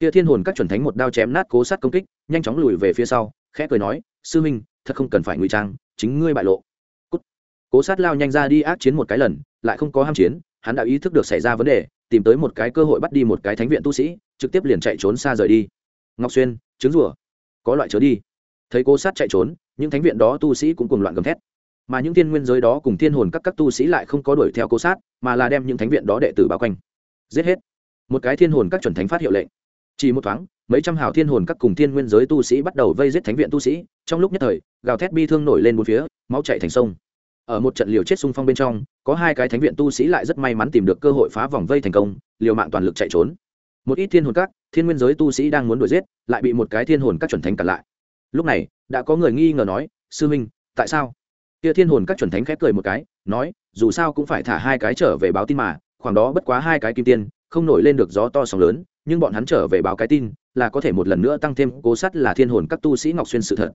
Kia thiên hồn các chuẩn thánh một đao chém nát cố sát công kích, nhanh chóng lùi về phía sau, khẽ cười nói, sư huynh, thật không cần phải ngụy trang, chính ngươi bại lộ. Cút. cố sát lao nhanh ra đi ác chiến một cái lần, lại không có ham chiến hắn đã ý thức được xảy ra vấn đề, tìm tới một cái cơ hội bắt đi một cái thánh viện tu sĩ, trực tiếp liền chạy trốn xa rời đi. Ngọc xuyên, trứng rùa, có loại chớ đi. Thấy cố sát chạy trốn, những thánh viện đó tu sĩ cũng cùng loạn gầm thét. Mà những thiên nguyên giới đó cùng thiên hồn các các tu sĩ lại không có đuổi theo cố sát, mà là đem những thánh viện đó đệ tử bao quanh. Giết hết. Một cái thiên hồn các chuẩn thánh phát hiệu lệnh. Chỉ một thoáng, mấy trăm hào thiên hồn các cùng thiên nguyên giới tu sĩ bắt đầu vây giết thánh viện tu sĩ. Trong lúc nhất thời, gào thét bi thương nổi lên một phía, máu chạy thành sông ở một trận liều chết xung phong bên trong, có hai cái thánh viện tu sĩ lại rất may mắn tìm được cơ hội phá vòng vây thành công, liều mạng toàn lực chạy trốn. Một ít thiên hồn các, thiên nguyên giới tu sĩ đang muốn đuổi giết, lại bị một cái thiên hồn các chuẩn thánh cản lại. Lúc này, đã có người nghi ngờ nói, sư minh, tại sao? Kia thiên hồn các chuẩn thánh khép cười một cái, nói, dù sao cũng phải thả hai cái trở về báo tin mà, khoảng đó bất quá hai cái kim tiên, không nổi lên được gió to sóng lớn, nhưng bọn hắn trở về báo cái tin, là có thể một lần nữa tăng thêm cố sắt là thiên hồn các tu sĩ ngọc xuyên sự thật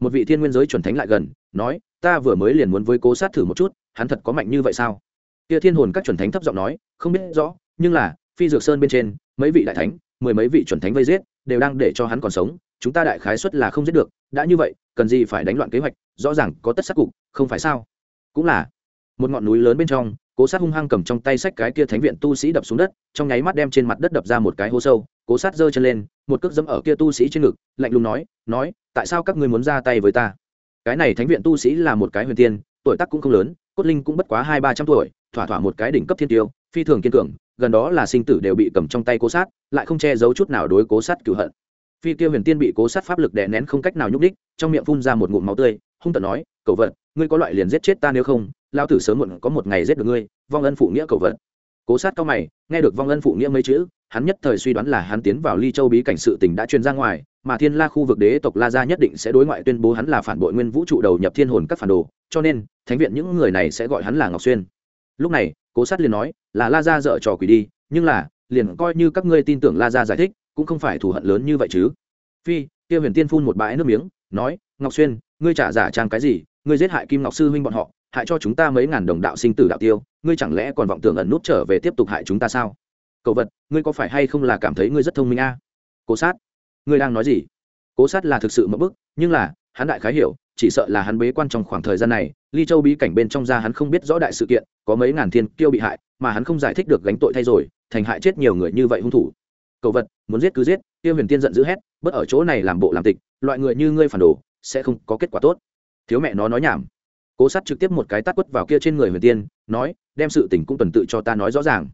một vị thiên nguyên giới chuẩn thánh lại gần, nói, ta vừa mới liền muốn với cố sát thử một chút, hắn thật có mạnh như vậy sao? Kia thiên hồn các chuẩn thánh thấp giọng nói, không biết rõ, nhưng là, phi dược sơn bên trên, mấy vị đại thánh, mười mấy vị chuẩn thánh vây giết, đều đang để cho hắn còn sống, chúng ta đại khái suất là không giết được, đã như vậy, cần gì phải đánh loạn kế hoạch, rõ ràng có tất sắc cục, không phải sao? Cũng là, một ngọn núi lớn bên trong, cố sát hung hăng cầm trong tay sách cái kia thánh viện tu sĩ đập xuống đất, trong nháy mắt đem trên mặt đất đập ra một cái hố sâu cố sát giơ chân lên, một cước dẫm ở kia tu sĩ trên ngực, lạnh lùng nói nói, tại sao các ngươi muốn ra tay với ta? Cái này thánh viện tu sĩ là một cái huyền tiên, tuổi tác cũng không lớn, cốt linh cũng bất quá hai ba trăm tuổi, thỏa thỏa một cái đỉnh cấp thiên tiêu, phi thường kiên cường, gần đó là sinh tử đều bị cầm trong tay cố sát, lại không che giấu chút nào đối cố sát cửu hận. Phi tiêu huyền tiên bị cố sát pháp lực đè nén không cách nào nhúc đích trong miệng phun ra một ngụm máu tươi, hung tận nói cầu vật, ngươi có loại liền giết chết ta nếu không lao tử sớm muộn có một ngày giết được ngươi, vong ân phụ nghĩa cầu vật cố sát cao mày, nghe được vong ân phụ nghĩa mấy chữ, hắn nhất thời suy đoán là hắn tiến vào ly châu bí cảnh sự tình đã truyền ra ngoài, mà thiên la khu vực đế tộc la gia nhất định sẽ đối ngoại tuyên bố hắn là phản bội nguyên vũ trụ đầu nhập thiên hồn các phản đồ, cho nên, thánh viện những người này sẽ gọi hắn là ngọc xuyên. Lúc này, cố sát liền nói, là la gia dợ trò quỷ đi, nhưng là, liền coi như các ngươi tin tưởng la gia giải thích, cũng không phải thù hận lớn như vậy chứ. Phi tiêu huyền tiên phun một bãi nước miếng, nói, ngọc xuyên, ngươi trả giả trang cái gì? Ngươi giết hại kim ngọc sư huynh bọn họ, hại cho chúng ta mấy ngàn đồng đạo sinh tử đạo tiêu ngươi chẳng lẽ còn vọng tưởng ẩn nút trở về tiếp tục hại chúng ta sao? Cậu vật, ngươi có phải hay không là cảm thấy ngươi rất thông minh a? Cố sát, ngươi đang nói gì? Cố sát là thực sự mất bức, nhưng là, hắn đại khái hiểu, chỉ sợ là hắn bế quan trong khoảng thời gian này, ly châu bí cảnh bên trong ra hắn không biết rõ đại sự kiện, có mấy ngàn thiên kiêu bị hại, mà hắn không giải thích được gánh tội thay rồi, thành hại chết nhiều người như vậy hung thủ. Cậu vật, muốn giết cứ giết, tiêu huyền tiên giận dữ hét bớt ở chỗ này làm bộ làm tịch, loại người như ngươi phản đồ, sẽ không có kết quả tốt. Thiếu mẹ nó nói nhảm cố sát trực tiếp một cái tát quất vào kia trên người huyền tiên, nói, đem sự tình cũng tuần tự cho ta nói rõ ràng.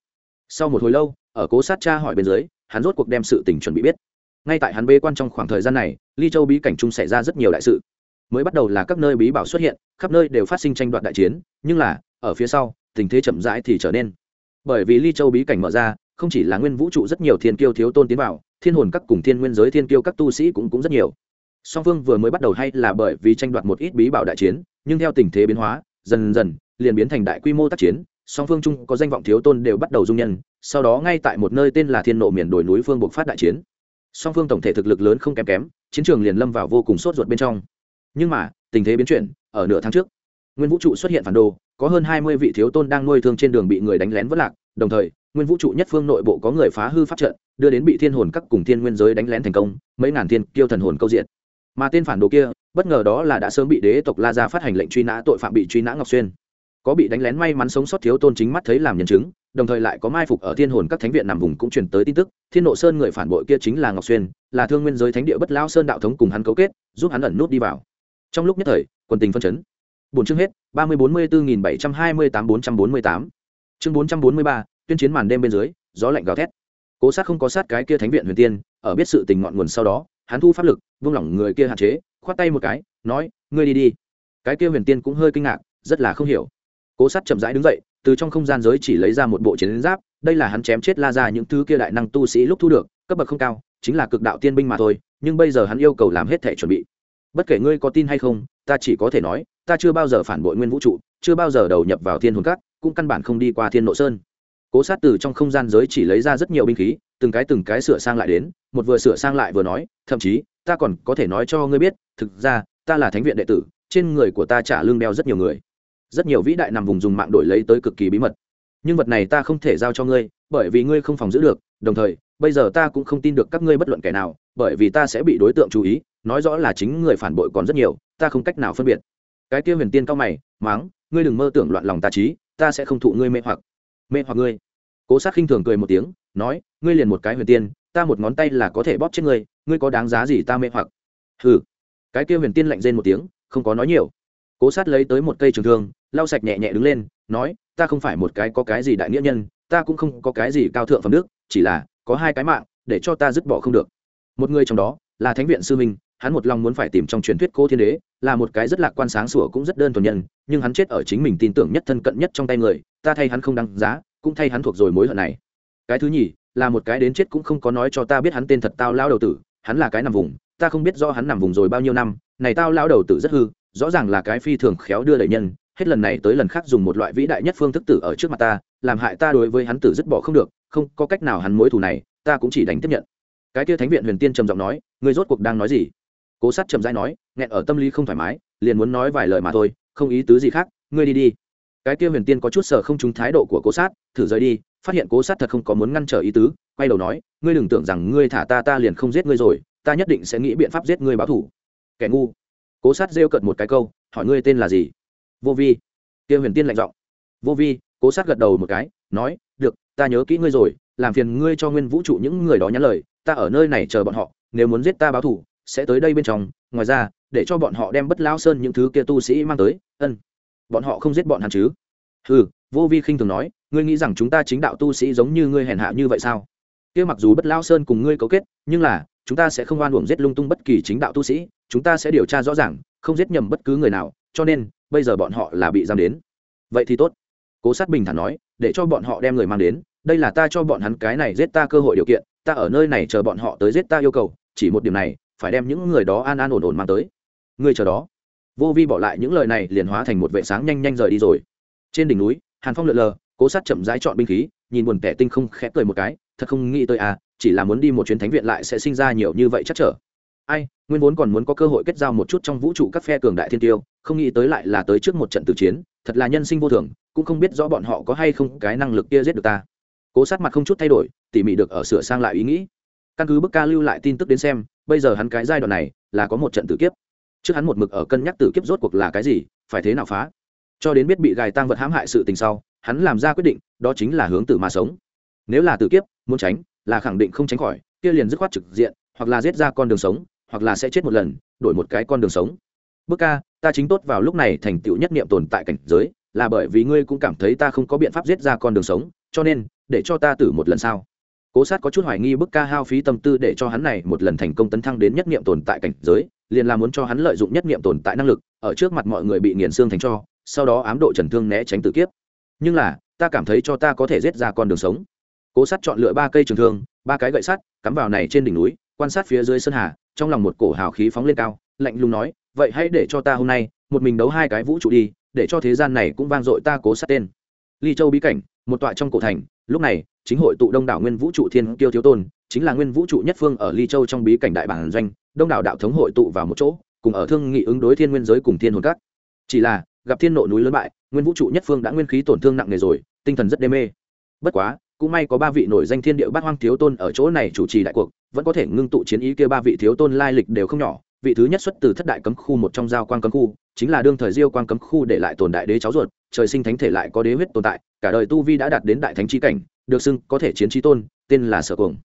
Sau một hồi lâu, ở cố sát cha hỏi bên dưới, hắn rốt cuộc đem sự tình chuẩn bị biết. Ngay tại hắn bê quan trong khoảng thời gian này, ly châu bí cảnh chung xảy ra rất nhiều đại sự. Mới bắt đầu là các nơi bí bảo xuất hiện, khắp nơi đều phát sinh tranh đoạt đại chiến, nhưng là, ở phía sau, tình thế chậm rãi thì trở nên. Bởi vì ly châu bí cảnh mở ra, không chỉ là nguyên vũ trụ rất nhiều thiên kiêu thiếu tôn tiến vào, thiên hồn các cùng thiên nguyên giới thiên kiêu các tu sĩ cũng cũng rất nhiều. Song phương vừa mới bắt đầu hay là bởi vì tranh đoạt một ít bí bảo đại chiến nhưng theo tình thế biến hóa, dần dần, liền biến thành đại quy mô tác chiến, song phương chung có danh vọng thiếu tôn đều bắt đầu dung nhân, sau đó ngay tại một nơi tên là thiên nộ miền đồi núi phương buộc phát đại chiến. Song phương tổng thể thực lực lớn không kém kém, chiến trường liền lâm vào vô cùng sốt ruột bên trong. Nhưng mà, tình thế biến chuyển, ở nửa tháng trước, nguyên vũ trụ xuất hiện phản đồ, có hơn hai mươi vị thiếu tôn đang nuôi thương trên đường bị người đánh lén vất lạc, đồng thời, nguyên vũ trụ nhất phương nội bộ có người phá hư pháp trận, đưa đến bị thiên hồn các cùng thiên nguyên giới đánh lén thành công, mấy ngàn thiên kiêu thần hồn câu diện. Mà tên phản đồ kia bất ngờ đó là đã sớm bị đế tộc la ra phát hành lệnh truy nã tội phạm bị truy nã ngọc xuyên. Có bị đánh lén may mắn sống sót thiếu tôn chính mắt thấy làm nhân chứng, đồng thời lại có mai phục ở thiên hồn các thánh viện nằm vùng cũng truyền tới tin tức, thiên nộ sơn người phản bội kia chính là ngọc xuyên, là thương nguyên giới thánh địa bất lao sơn đạo thống cùng hắn cấu kết, giúp hắn ẩn nút đi vào. Trong lúc nhất thời, quần tình phân chấn. Bốn chương hết, ba mươi bốn mươi bốn nghìn bảy trăm hai mươi tám bốn trăm bốn mươi tám. Chương bốn trăm bốn mươi ba, tuyên chiến màn đêm bên dưới, gió lạnh gào thét. Cố sát không có sát cái kia thánh viện huyền tiên, ở biết sự tình ngọn nguồn sau đó, hắn thu pháp lực, vung lỏng người kia hạn chế khoát tay một cái, nói, ngươi đi đi. Cái kia huyền tiên cũng hơi kinh ngạc, rất là không hiểu. Cố sát chậm rãi đứng dậy, từ trong không gian giới chỉ lấy ra một bộ chiến giáp, đây là hắn chém chết la ra những thứ kia đại năng tu sĩ lúc thu được, cấp bậc không cao, chính là cực đạo tiên binh mà thôi, nhưng bây giờ hắn yêu cầu làm hết thể chuẩn bị. Bất kể ngươi có tin hay không, ta chỉ có thể nói, ta chưa bao giờ phản bội nguyên vũ trụ, chưa bao giờ đầu nhập vào thiên hồn cát cũng căn bản không đi qua thiên nội sơn cố sát từ trong không gian giới chỉ lấy ra rất nhiều binh khí, từng cái từng cái sửa sang lại đến, một vừa sửa sang lại vừa nói, thậm chí, ta còn có thể nói cho ngươi biết, thực ra, ta là thánh viện đệ tử, trên người của ta trả lương đeo rất nhiều người. Rất nhiều vĩ đại nằm vùng dùng mạng đổi lấy tới cực kỳ bí mật. Nhưng vật này ta không thể giao cho ngươi, bởi vì ngươi không phòng giữ được, đồng thời, bây giờ ta cũng không tin được các ngươi bất luận kẻ nào, bởi vì ta sẽ bị đối tượng chú ý, nói rõ là chính người phản bội còn rất nhiều, ta không cách nào phân biệt. Cái kia huyền tiên cao mày, máng, ngươi đừng mơ tưởng loạn lòng ta trí ta sẽ không thụ ngươi mê hoặc mê hoặc ngươi. Cố sát khinh thường cười một tiếng, nói, ngươi liền một cái huyền tiên, ta một ngón tay là có thể bóp chết ngươi ngươi có đáng giá gì ta mê hoặc? Hừ. Cái kia huyền tiên lạnh rên một tiếng, không có nói nhiều. Cố sát lấy tới một cây trường thương, lau sạch nhẹ nhẹ đứng lên, nói, ta không phải một cái có cái gì đại nghĩa nhân, ta cũng không có cái gì cao thượng phẩm đức, chỉ là có hai cái mạng, để cho ta dứt bỏ không được. Một người trong đó là thánh viện sư minh hắn một lòng muốn phải tìm trong truyền thuyết cô thiên đế, là một cái rất lạc quan sáng sủa cũng rất đơn thuần nhân, nhưng hắn chết ở chính mình tin tưởng nhất thân cận nhất trong tay người, ta thay hắn không đăng giá, cũng thay hắn thuộc rồi mối hận này. Cái thứ nhì, là một cái đến chết cũng không có nói cho ta biết hắn tên thật tao lao đầu tử, hắn là cái nằm vùng, ta không biết do hắn nằm vùng rồi bao nhiêu năm, này tao lao đầu tử rất hư, rõ ràng là cái phi thường khéo đưa đẩy nhân, hết lần này tới lần khác dùng một loại vĩ đại nhất phương thức tử ở trước mặt ta, làm hại ta đối với hắn tử dứt bỏ không được, không có cách nào hắn mối thù này, ta cũng chỉ đánh tiếp nhận. Cái kia thánh viện huyền tiên trầm giọng nói ngươi rốt cuộc đang nói gì? Cố sát chậm rãi nói, nghẹn ở tâm lý không thoải mái, liền muốn nói vài lời mà thôi, không ý tứ gì khác, ngươi đi đi. Cái kia huyền tiên có chút sợ không trúng thái độ của cố sát, thử rời đi, phát hiện cố sát thật không có muốn ngăn trở ý tứ, quay đầu nói, ngươi đừng tưởng rằng ngươi thả ta ta liền không giết ngươi rồi, ta nhất định sẽ nghĩ biện pháp giết ngươi báo thủ. Kẻ ngu. Cố sát rêu cận một cái câu, hỏi ngươi tên là gì? Vô vi. Kia huyền tiên lạnh giọng. Vô vi, cố sát gật đầu một cái, nói, được, ta nhớ kỹ ngươi rồi, làm phiền ngươi cho nguyên vũ trụ những người đó nhắn lời, ta ở nơi này chờ bọn họ, nếu muốn giết ta báo thủ sẽ tới đây bên trong, ngoài ra, để cho bọn họ đem bất lao sơn những thứ kia tu sĩ mang tới, ân, bọn họ không giết bọn hắn chứ? Ừ vô vi khinh thường nói, ngươi nghĩ rằng chúng ta chính đạo tu sĩ giống như ngươi hèn hạ như vậy sao? Kia mặc dù bất lao sơn cùng ngươi cấu kết, nhưng là, chúng ta sẽ không oan uổng giết lung tung bất kỳ chính đạo tu sĩ, chúng ta sẽ điều tra rõ ràng, không giết nhầm bất cứ người nào, cho nên, bây giờ bọn họ là bị giam đến. Vậy thì tốt. Cố sát bình thản nói, để cho bọn họ đem người mang đến, đây là ta cho bọn hắn cái này giết ta cơ hội điều kiện, ta ở nơi này chờ bọn họ tới giết ta yêu cầu, chỉ một điểm này phải đem những người đó an an ổn ổn mang tới. Ngươi chờ đó. Vô vi bỏ lại những lời này liền hóa thành một vệ sáng nhanh nhanh rời đi rồi. Trên đỉnh núi, hàn phong lượn lờ, cố sát chậm rãi chọn binh khí, nhìn buồn tẻ tinh không khẽ cười một cái, thật không nghĩ tới à chỉ là muốn đi một chuyến thánh viện lại sẽ sinh ra nhiều như vậy chắc trở. Ai, nguyên vốn còn muốn có cơ hội kết giao một chút trong vũ trụ các phe cường đại thiên tiêu, không nghĩ tới lại là tới trước một trận tử chiến, thật là nhân sinh vô thường, cũng không biết rõ bọn họ có hay không cái năng lực kia giết được ta. Cố sát mặt không chút thay đổi, tỉ mỉ được ở sửa sang lại ý nghĩ căn cứ bức ca lưu lại tin tức đến xem, bây giờ hắn cái giai đoạn này là có một trận tử kiếp. Trước hắn một mực ở cân nhắc tử kiếp rốt cuộc là cái gì, phải thế nào phá? Cho đến biết bị gài tăng vật hãm hại sự tình sau, hắn làm ra quyết định, đó chính là hướng tử mà sống. Nếu là tử kiếp, muốn tránh, là khẳng định không tránh khỏi, kia liền dứt khoát trực diện, hoặc là giết ra con đường sống, hoặc là sẽ chết một lần, đổi một cái con đường sống. Bức ca, ta chính tốt vào lúc này thành tựu nhất niệm tồn tại cảnh giới, là bởi vì ngươi cũng cảm thấy ta không có biện pháp giết ra con đường sống, cho nên, để cho ta tử một lần sau cố sát có chút hoài nghi bức ca hao phí tâm tư để cho hắn này một lần thành công tấn thăng đến nhất niệm tồn tại cảnh giới, liền là muốn cho hắn lợi dụng nhất niệm tồn tại năng lực, ở trước mặt mọi người bị nghiền xương thành cho, sau đó ám độ trần thương né tránh tử kiếp. Nhưng là, ta cảm thấy cho ta có thể giết ra con đường sống. Cố sát chọn lựa ba cây trường thương, ba cái gậy sắt, cắm vào này trên đỉnh núi, quan sát phía dưới sơn hà, trong lòng một cổ hào khí phóng lên cao, lạnh lùng nói, vậy hãy để cho ta hôm nay một mình đấu hai cái vũ trụ đi, để cho thế gian này cũng vang dội ta cố sát tên. Ly châu bí cảnh, một tọa trong cổ thành, lúc này chính hội tụ đông đảo nguyên vũ trụ thiên kiêu thiếu tôn, chính là nguyên vũ trụ nhất phương ở ly châu trong bí cảnh đại bản doanh, đông đảo đạo thống hội tụ vào một chỗ, cùng ở thương nghị ứng đối thiên nguyên giới cùng thiên hồn các. Chỉ là, gặp thiên nộ núi lớn bại, nguyên vũ trụ nhất phương đã nguyên khí tổn thương nặng nề rồi, tinh thần rất đê mê. Bất quá, cũng may có ba vị nổi danh thiên địa bát hoang thiếu tôn ở chỗ này chủ trì đại cuộc, vẫn có thể ngưng tụ chiến ý kia ba vị thiếu tôn lai lịch đều không nhỏ vị thứ nhất xuất từ thất đại cấm khu một trong giao quang cấm khu, chính là đương thời diêu quang cấm khu để lại tồn đại đế cháu ruột, trời sinh thánh thể lại có đế huyết tồn tại, cả đời tu vi đã đạt đến đại thánh trí cảnh, được xưng có thể chiến trí tôn, tên là sở cuồng.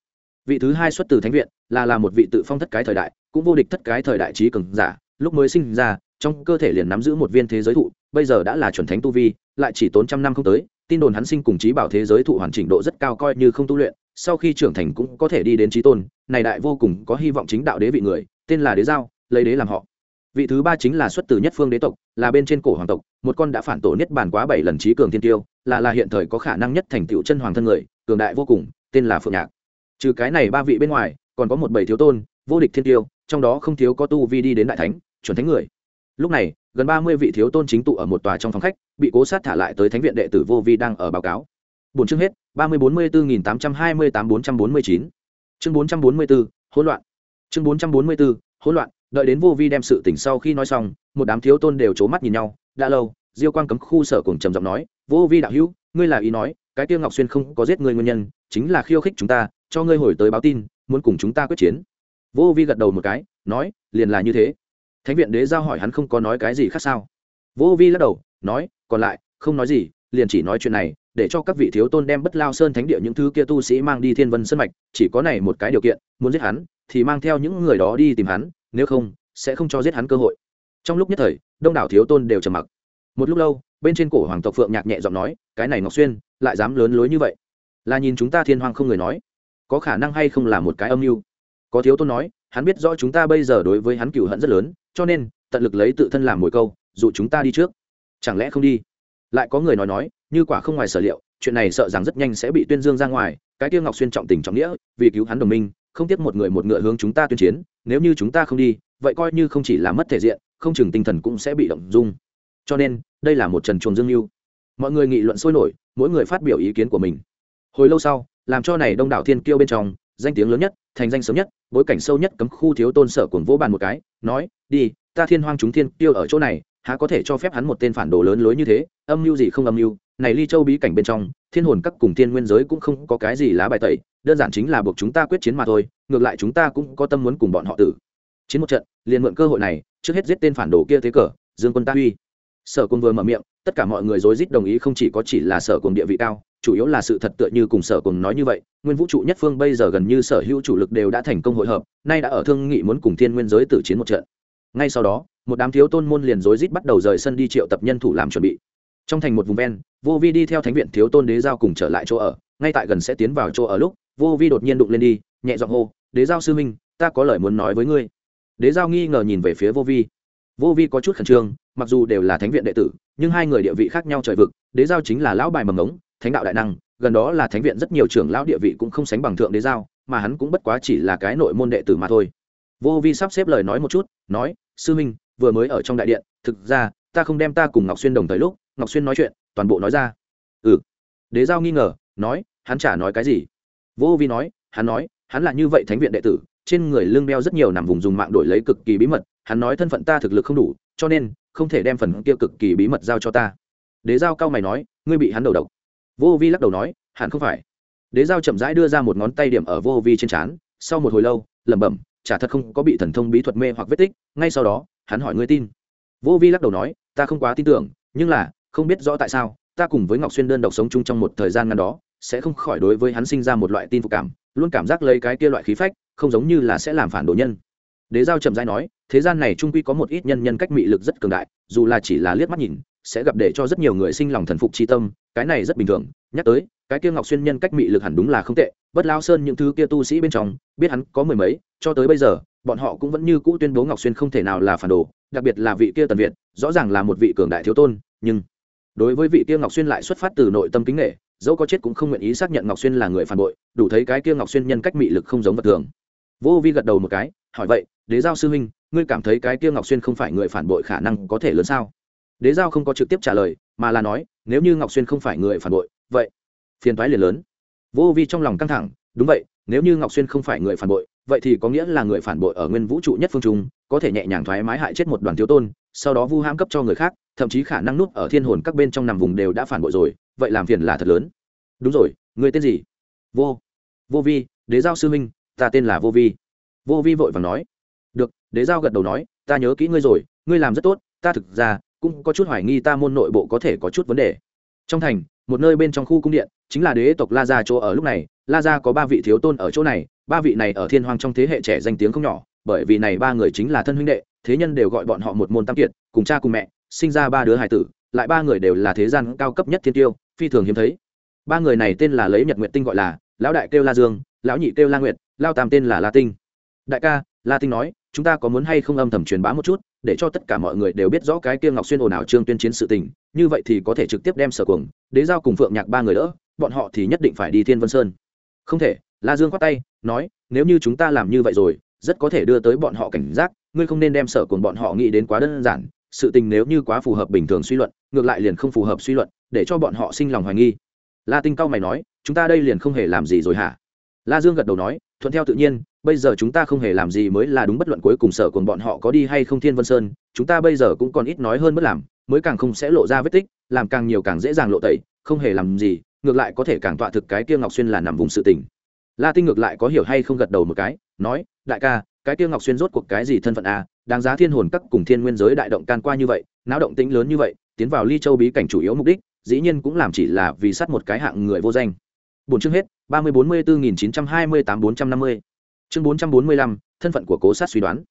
Vị thứ hai xuất từ thánh viện, là là một vị tự phong thất cái thời đại, cũng vô địch thất cái thời đại trí cường giả, lúc mới sinh ra, trong cơ thể liền nắm giữ một viên thế giới thụ, bây giờ đã là chuẩn thánh tu vi, lại chỉ tốn trăm năm không tới, tin đồn hắn sinh cùng trí bảo thế giới thụ hoàn chỉnh độ rất cao coi như không tu luyện, sau khi trưởng thành cũng có thể đi đến trí tôn, này đại vô cùng có hy vọng chính đạo đế vị người tên là đế giao, lấy đế làm họ. Vị thứ ba chính là xuất từ nhất phương đế tộc, là bên trên cổ hoàng tộc, một con đã phản tổ nhất bản quá bảy lần trí cường thiên tiêu, là là hiện thời có khả năng nhất thành tựu chân hoàng thân người, cường đại vô cùng, tên là phượng nhạc. Trừ cái này ba vị bên ngoài, còn có một bảy thiếu tôn, vô địch thiên tiêu, trong đó không thiếu có tu vi đi đến đại thánh, chuẩn thánh người. Lúc này, gần ba mươi vị thiếu tôn chính tụ ở một tòa trong phòng khách, bị cố sát thả lại tới thánh viện đệ tử vô vi đang ở báo cáo. Bốn chương hết, ba mươi bốn mươi bốn nghìn tám trăm hai mươi tám bốn trăm bốn mươi chín. Chương bốn trăm bốn mươi bốn hỗn loạn chương bốn trăm bốn mươi bốn hỗn loạn, đợi đến vô vi đem sự tỉnh sau khi nói xong, một đám thiếu tôn đều c h ố mắt nhìn nhau. Đã lâu, diêu quang cấm khu sở cùng trầm giọng nói, vô vi đạo hữu, ngươi là ý nói, cái tiêu ngọc xuyên không có giết người nguyên nhân, chính là khiêu khích chúng ta, cho ngươi hồi tới báo tin, muốn cùng chúng ta quyết chiến. Vô vi gật đầu một cái, nói, liền là như thế. Thánh viện đế giao hỏi hắn không có nói cái gì khác sao? Vô vi lắc đầu, nói, còn lại, không nói gì, liền chỉ nói chuyện này, để cho các vị thiếu tôn đem bất lao sơn thánh địa những thứ kia tu sĩ mang đi thiên vân sân mạch, chỉ có này một cái điều kiện, muốn giết hắn thì mang theo những người đó đi tìm hắn, nếu không, sẽ không cho giết hắn cơ hội. Trong lúc nhất thời, đông đảo thiếu tôn đều trầm mặc. Một lúc lâu, bên trên cổ hoàng tộc phượng nhạc nhẹ giọng nói, cái này ngọc xuyên, lại dám lớn lối như vậy? Là nhìn chúng ta thiên hoàng không người nói. Có khả năng hay không là một cái âm mưu? Có thiếu tôn nói, hắn biết rõ chúng ta bây giờ đối với hắn cựu hận rất lớn, cho nên, tận lực lấy tự thân làm mồi câu, dụ chúng ta đi trước. Chẳng lẽ không đi? Lại có người nói nói, như quả không ngoài sở liệu, chuyện này sợ rằng rất nhanh sẽ bị tuyên dương ra ngoài, cái tiêu ngọc xuyên trọng tình trọng nghĩa, vì cứu hắn đồng minh không tiếc một người một ngựa hướng chúng ta tuyên chiến, nếu như chúng ta không đi, vậy coi như không chỉ là mất thể diện, không chừng tinh thần cũng sẽ bị động dung. Cho nên, đây là một trần chuồng dương mưu. Mọi người nghị luận sôi nổi, mỗi người phát biểu ý kiến của mình. Hồi lâu sau, làm cho này đông đảo thiên kiêu bên trong, danh tiếng lớn nhất, thành danh sớm nhất, bối cảnh sâu nhất cấm khu thiếu tôn sở cuồng vỗ bàn một cái, nói, đi, ta thiên hoang chúng thiên kiêu ở chỗ này, há có thể cho phép hắn một tên phản đồ lớn lối như thế, âm mưu gì không âm mưu này ly châu bí cảnh bên trong, thiên hồn các cùng thiên nguyên giới cũng không có cái gì lá bài tẩy, đơn giản chính là buộc chúng ta quyết chiến mà thôi, ngược lại chúng ta cũng có tâm muốn cùng bọn họ tử. Chiến một trận, liền mượn cơ hội này, trước hết giết tên phản đồ kia thế cờ, dương quân ta uy sở cùng vừa mở miệng, tất cả mọi người rối rít đồng ý không chỉ có chỉ là sở cùng địa vị cao, chủ yếu là sự thật tựa như cùng sở cùng nói như vậy, nguyên vũ trụ nhất phương bây giờ gần như sở hữu chủ lực đều đã thành công hội hợp, nay đã ở thương nghị muốn cùng thiên nguyên giới tử chiến một trận. Ngay sau đó, một đám thiếu tôn môn liền rối rít bắt đầu rời sân đi triệu tập nhân thủ làm chuẩn bị trong thành một vùng ven, vô vi đi theo thánh viện thiếu tôn đế giao cùng trở lại chỗ ở. Ngay tại gần sẽ tiến vào chỗ ở lúc, vô vi đột nhiên đụng lên đi, nhẹ giọng hô, đế giao sư minh, ta có lời muốn nói với ngươi. Đế giao nghi ngờ nhìn về phía vô vi. Vô vi có chút khẩn trương, mặc dù đều là thánh viện đệ tử, nhưng hai người địa vị khác nhau trời vực, đế giao chính là lão bài mầm ống thánh đạo đại năng, gần đó là thánh viện rất nhiều trưởng lão địa vị cũng không sánh bằng thượng đế giao, mà hắn cũng bất quá chỉ là cái nội môn đệ tử mà thôi. Vô vi sắp xếp lời nói một chút, nói, sư minh, vừa mới ở trong đại điện, thực ra, ta không đem ta cùng ngọc xuyên đồng tới lúc ngọc xuyên nói chuyện, toàn bộ nói ra. Ừ. Đế giao nghi ngờ, nói, hắn chả nói cái gì. Vô vi nói, hắn nói, hắn là như vậy thánh viện đệ tử, trên người lưng đeo rất nhiều nằm vùng dùng mạng đổi lấy cực kỳ bí mật, hắn nói thân phận ta thực lực không đủ, cho nên, không thể đem phần kia cực kỳ bí mật giao cho ta. Đế giao cao mày nói, ngươi bị hắn đầu độc. Vô vi lắc đầu nói, hẳn không phải. Đế giao chậm rãi đưa ra một ngón tay điểm ở vô vi trên trán, sau một hồi lâu, lẩm bẩm, chả thật không có bị thần thông bí thuật mê hoặc vết tích, ngay sau đó, hắn hỏi ngươi tin. Vô vi lắc đầu nói, ta không quá tin tưởng, nhưng là không biết rõ tại sao, ta cùng với ngọc xuyên đơn độc sống chung trong một thời gian ngắn đó, sẽ không khỏi đối với hắn sinh ra một loại tin phục cảm, luôn cảm giác lấy cái kia loại khí phách, không giống như là sẽ làm phản đồ nhân. Đế giao chậm rãi nói, thế gian này trung quy có một ít nhân nhân cách mị lực rất cường đại, dù là chỉ là liếc mắt nhìn, sẽ gặp để cho rất nhiều người sinh lòng thần phục chi tâm, cái này rất bình thường. Nhắc tới, cái kia ngọc xuyên nhân cách mị lực hẳn đúng là không tệ, bất lao sơn những thứ kia tu sĩ bên trong, biết hắn có mười mấy, cho tới bây giờ, bọn họ cũng vẫn như cũ tuyên bố ngọc xuyên không thể nào là phản đồ, đặc biệt là vị kia tần việt, rõ ràng là một vị cường đại thiếu tôn, nhưng đối với vị kia ngọc xuyên lại xuất phát từ nội tâm kính nghệ dẫu có chết cũng không nguyện ý xác nhận ngọc xuyên là người phản bội, đủ thấy cái kia ngọc xuyên nhân cách mị lực không giống vật thường. Vô vi gật đầu một cái, hỏi vậy, đế giao sư huynh, ngươi cảm thấy cái kia ngọc xuyên không phải người phản bội khả năng có thể lớn sao? Đế giao không có trực tiếp trả lời, mà là nói, nếu như ngọc xuyên không phải người phản bội, vậy phiền thoái liền lớn. Vô vi trong lòng căng thẳng, đúng vậy, nếu như ngọc xuyên không phải người phản bội, vậy thì có nghĩa là người phản bội ở nguyên vũ trụ nhất phương trung, có thể nhẹ nhàng thoải mái hại chết một đoàn thiếu tôn sau đó vu ham cấp cho người khác, thậm chí khả năng núp ở thiên hồn các bên trong nằm vùng đều đã phản bội rồi, vậy làm phiền là thật lớn. Đúng rồi, người tên gì? Vô. Vô vi, đế giao sư minh, ta tên là vô vi. Vô vi vội vàng nói. Được, đế giao gật đầu nói, ta nhớ kỹ ngươi rồi, ngươi làm rất tốt, ta thực ra cũng có chút hoài nghi ta môn nội bộ có thể có chút vấn đề. Trong thành, một nơi bên trong khu cung điện, chính là đế tộc la gia chỗ ở lúc này. La gia có ba vị thiếu tôn ở chỗ này, ba vị này ở thiên hoàng trong thế hệ trẻ danh tiếng không nhỏ bởi vì này ba người chính là thân huynh đệ, thế nhân đều gọi bọn họ một môn tam kiệt, cùng cha cùng mẹ, sinh ra ba đứa hài tử, lại ba người đều là thế gian cao cấp nhất thiên tiêu, phi thường hiếm thấy. Ba người này tên là lấy nhật nguyện tinh gọi là lão đại kêu la dương, lão nhị kêu la nguyệt, lao tam tên là la tinh. Đại ca, la tinh nói, chúng ta có muốn hay không âm thầm truyền bá một chút, để cho tất cả mọi người đều biết rõ cái kia ngọc xuyên ồn ào trương tuyên chiến sự tình, như vậy thì có thể trực tiếp đem sở cuồng, đế giao cùng phượng nhạc ba người đỡ, bọn họ thì nhất định phải đi thiên vân sơn. Không thể, la dương khoát tay, nói, nếu như chúng ta làm như vậy rồi rất có thể đưa tới bọn họ cảnh giác, ngươi không nên đem sở cùng bọn họ nghĩ đến quá đơn giản, sự tình nếu như quá phù hợp bình thường suy luận, ngược lại liền không phù hợp suy luận, để cho bọn họ sinh lòng hoài nghi. La tinh cao mày nói, chúng ta đây liền không hề làm gì rồi hả? La dương gật đầu nói, thuận theo tự nhiên, bây giờ chúng ta không hề làm gì mới là đúng bất luận cuối cùng sở cùng bọn họ có đi hay không thiên vân sơn, chúng ta bây giờ cũng còn ít nói hơn mất làm, mới càng không sẽ lộ ra vết tích, làm càng nhiều càng dễ dàng lộ tẩy, không hề làm gì, ngược lại có thể càng tọa thực cái kia ngọc xuyên là nằm vùng sự tình la tinh ngược lại có hiểu hay không gật đầu một cái, nói, đại ca, cái kia ngọc xuyên rốt cuộc cái gì thân phận a đáng giá thiên hồn các cùng thiên nguyên giới đại động can qua như vậy, náo động tĩnh lớn như vậy, tiến vào ly châu bí cảnh chủ yếu mục đích, dĩ nhiên cũng làm chỉ là vì sát một cái hạng người vô danh. Bốn chương hết, ba mươi bốn mươi bốn nghìn chín trăm hai mươi tám bốn trăm năm mươi. Chương bốn trăm bốn mươi lăm, thân phận của cố sát suy đoán.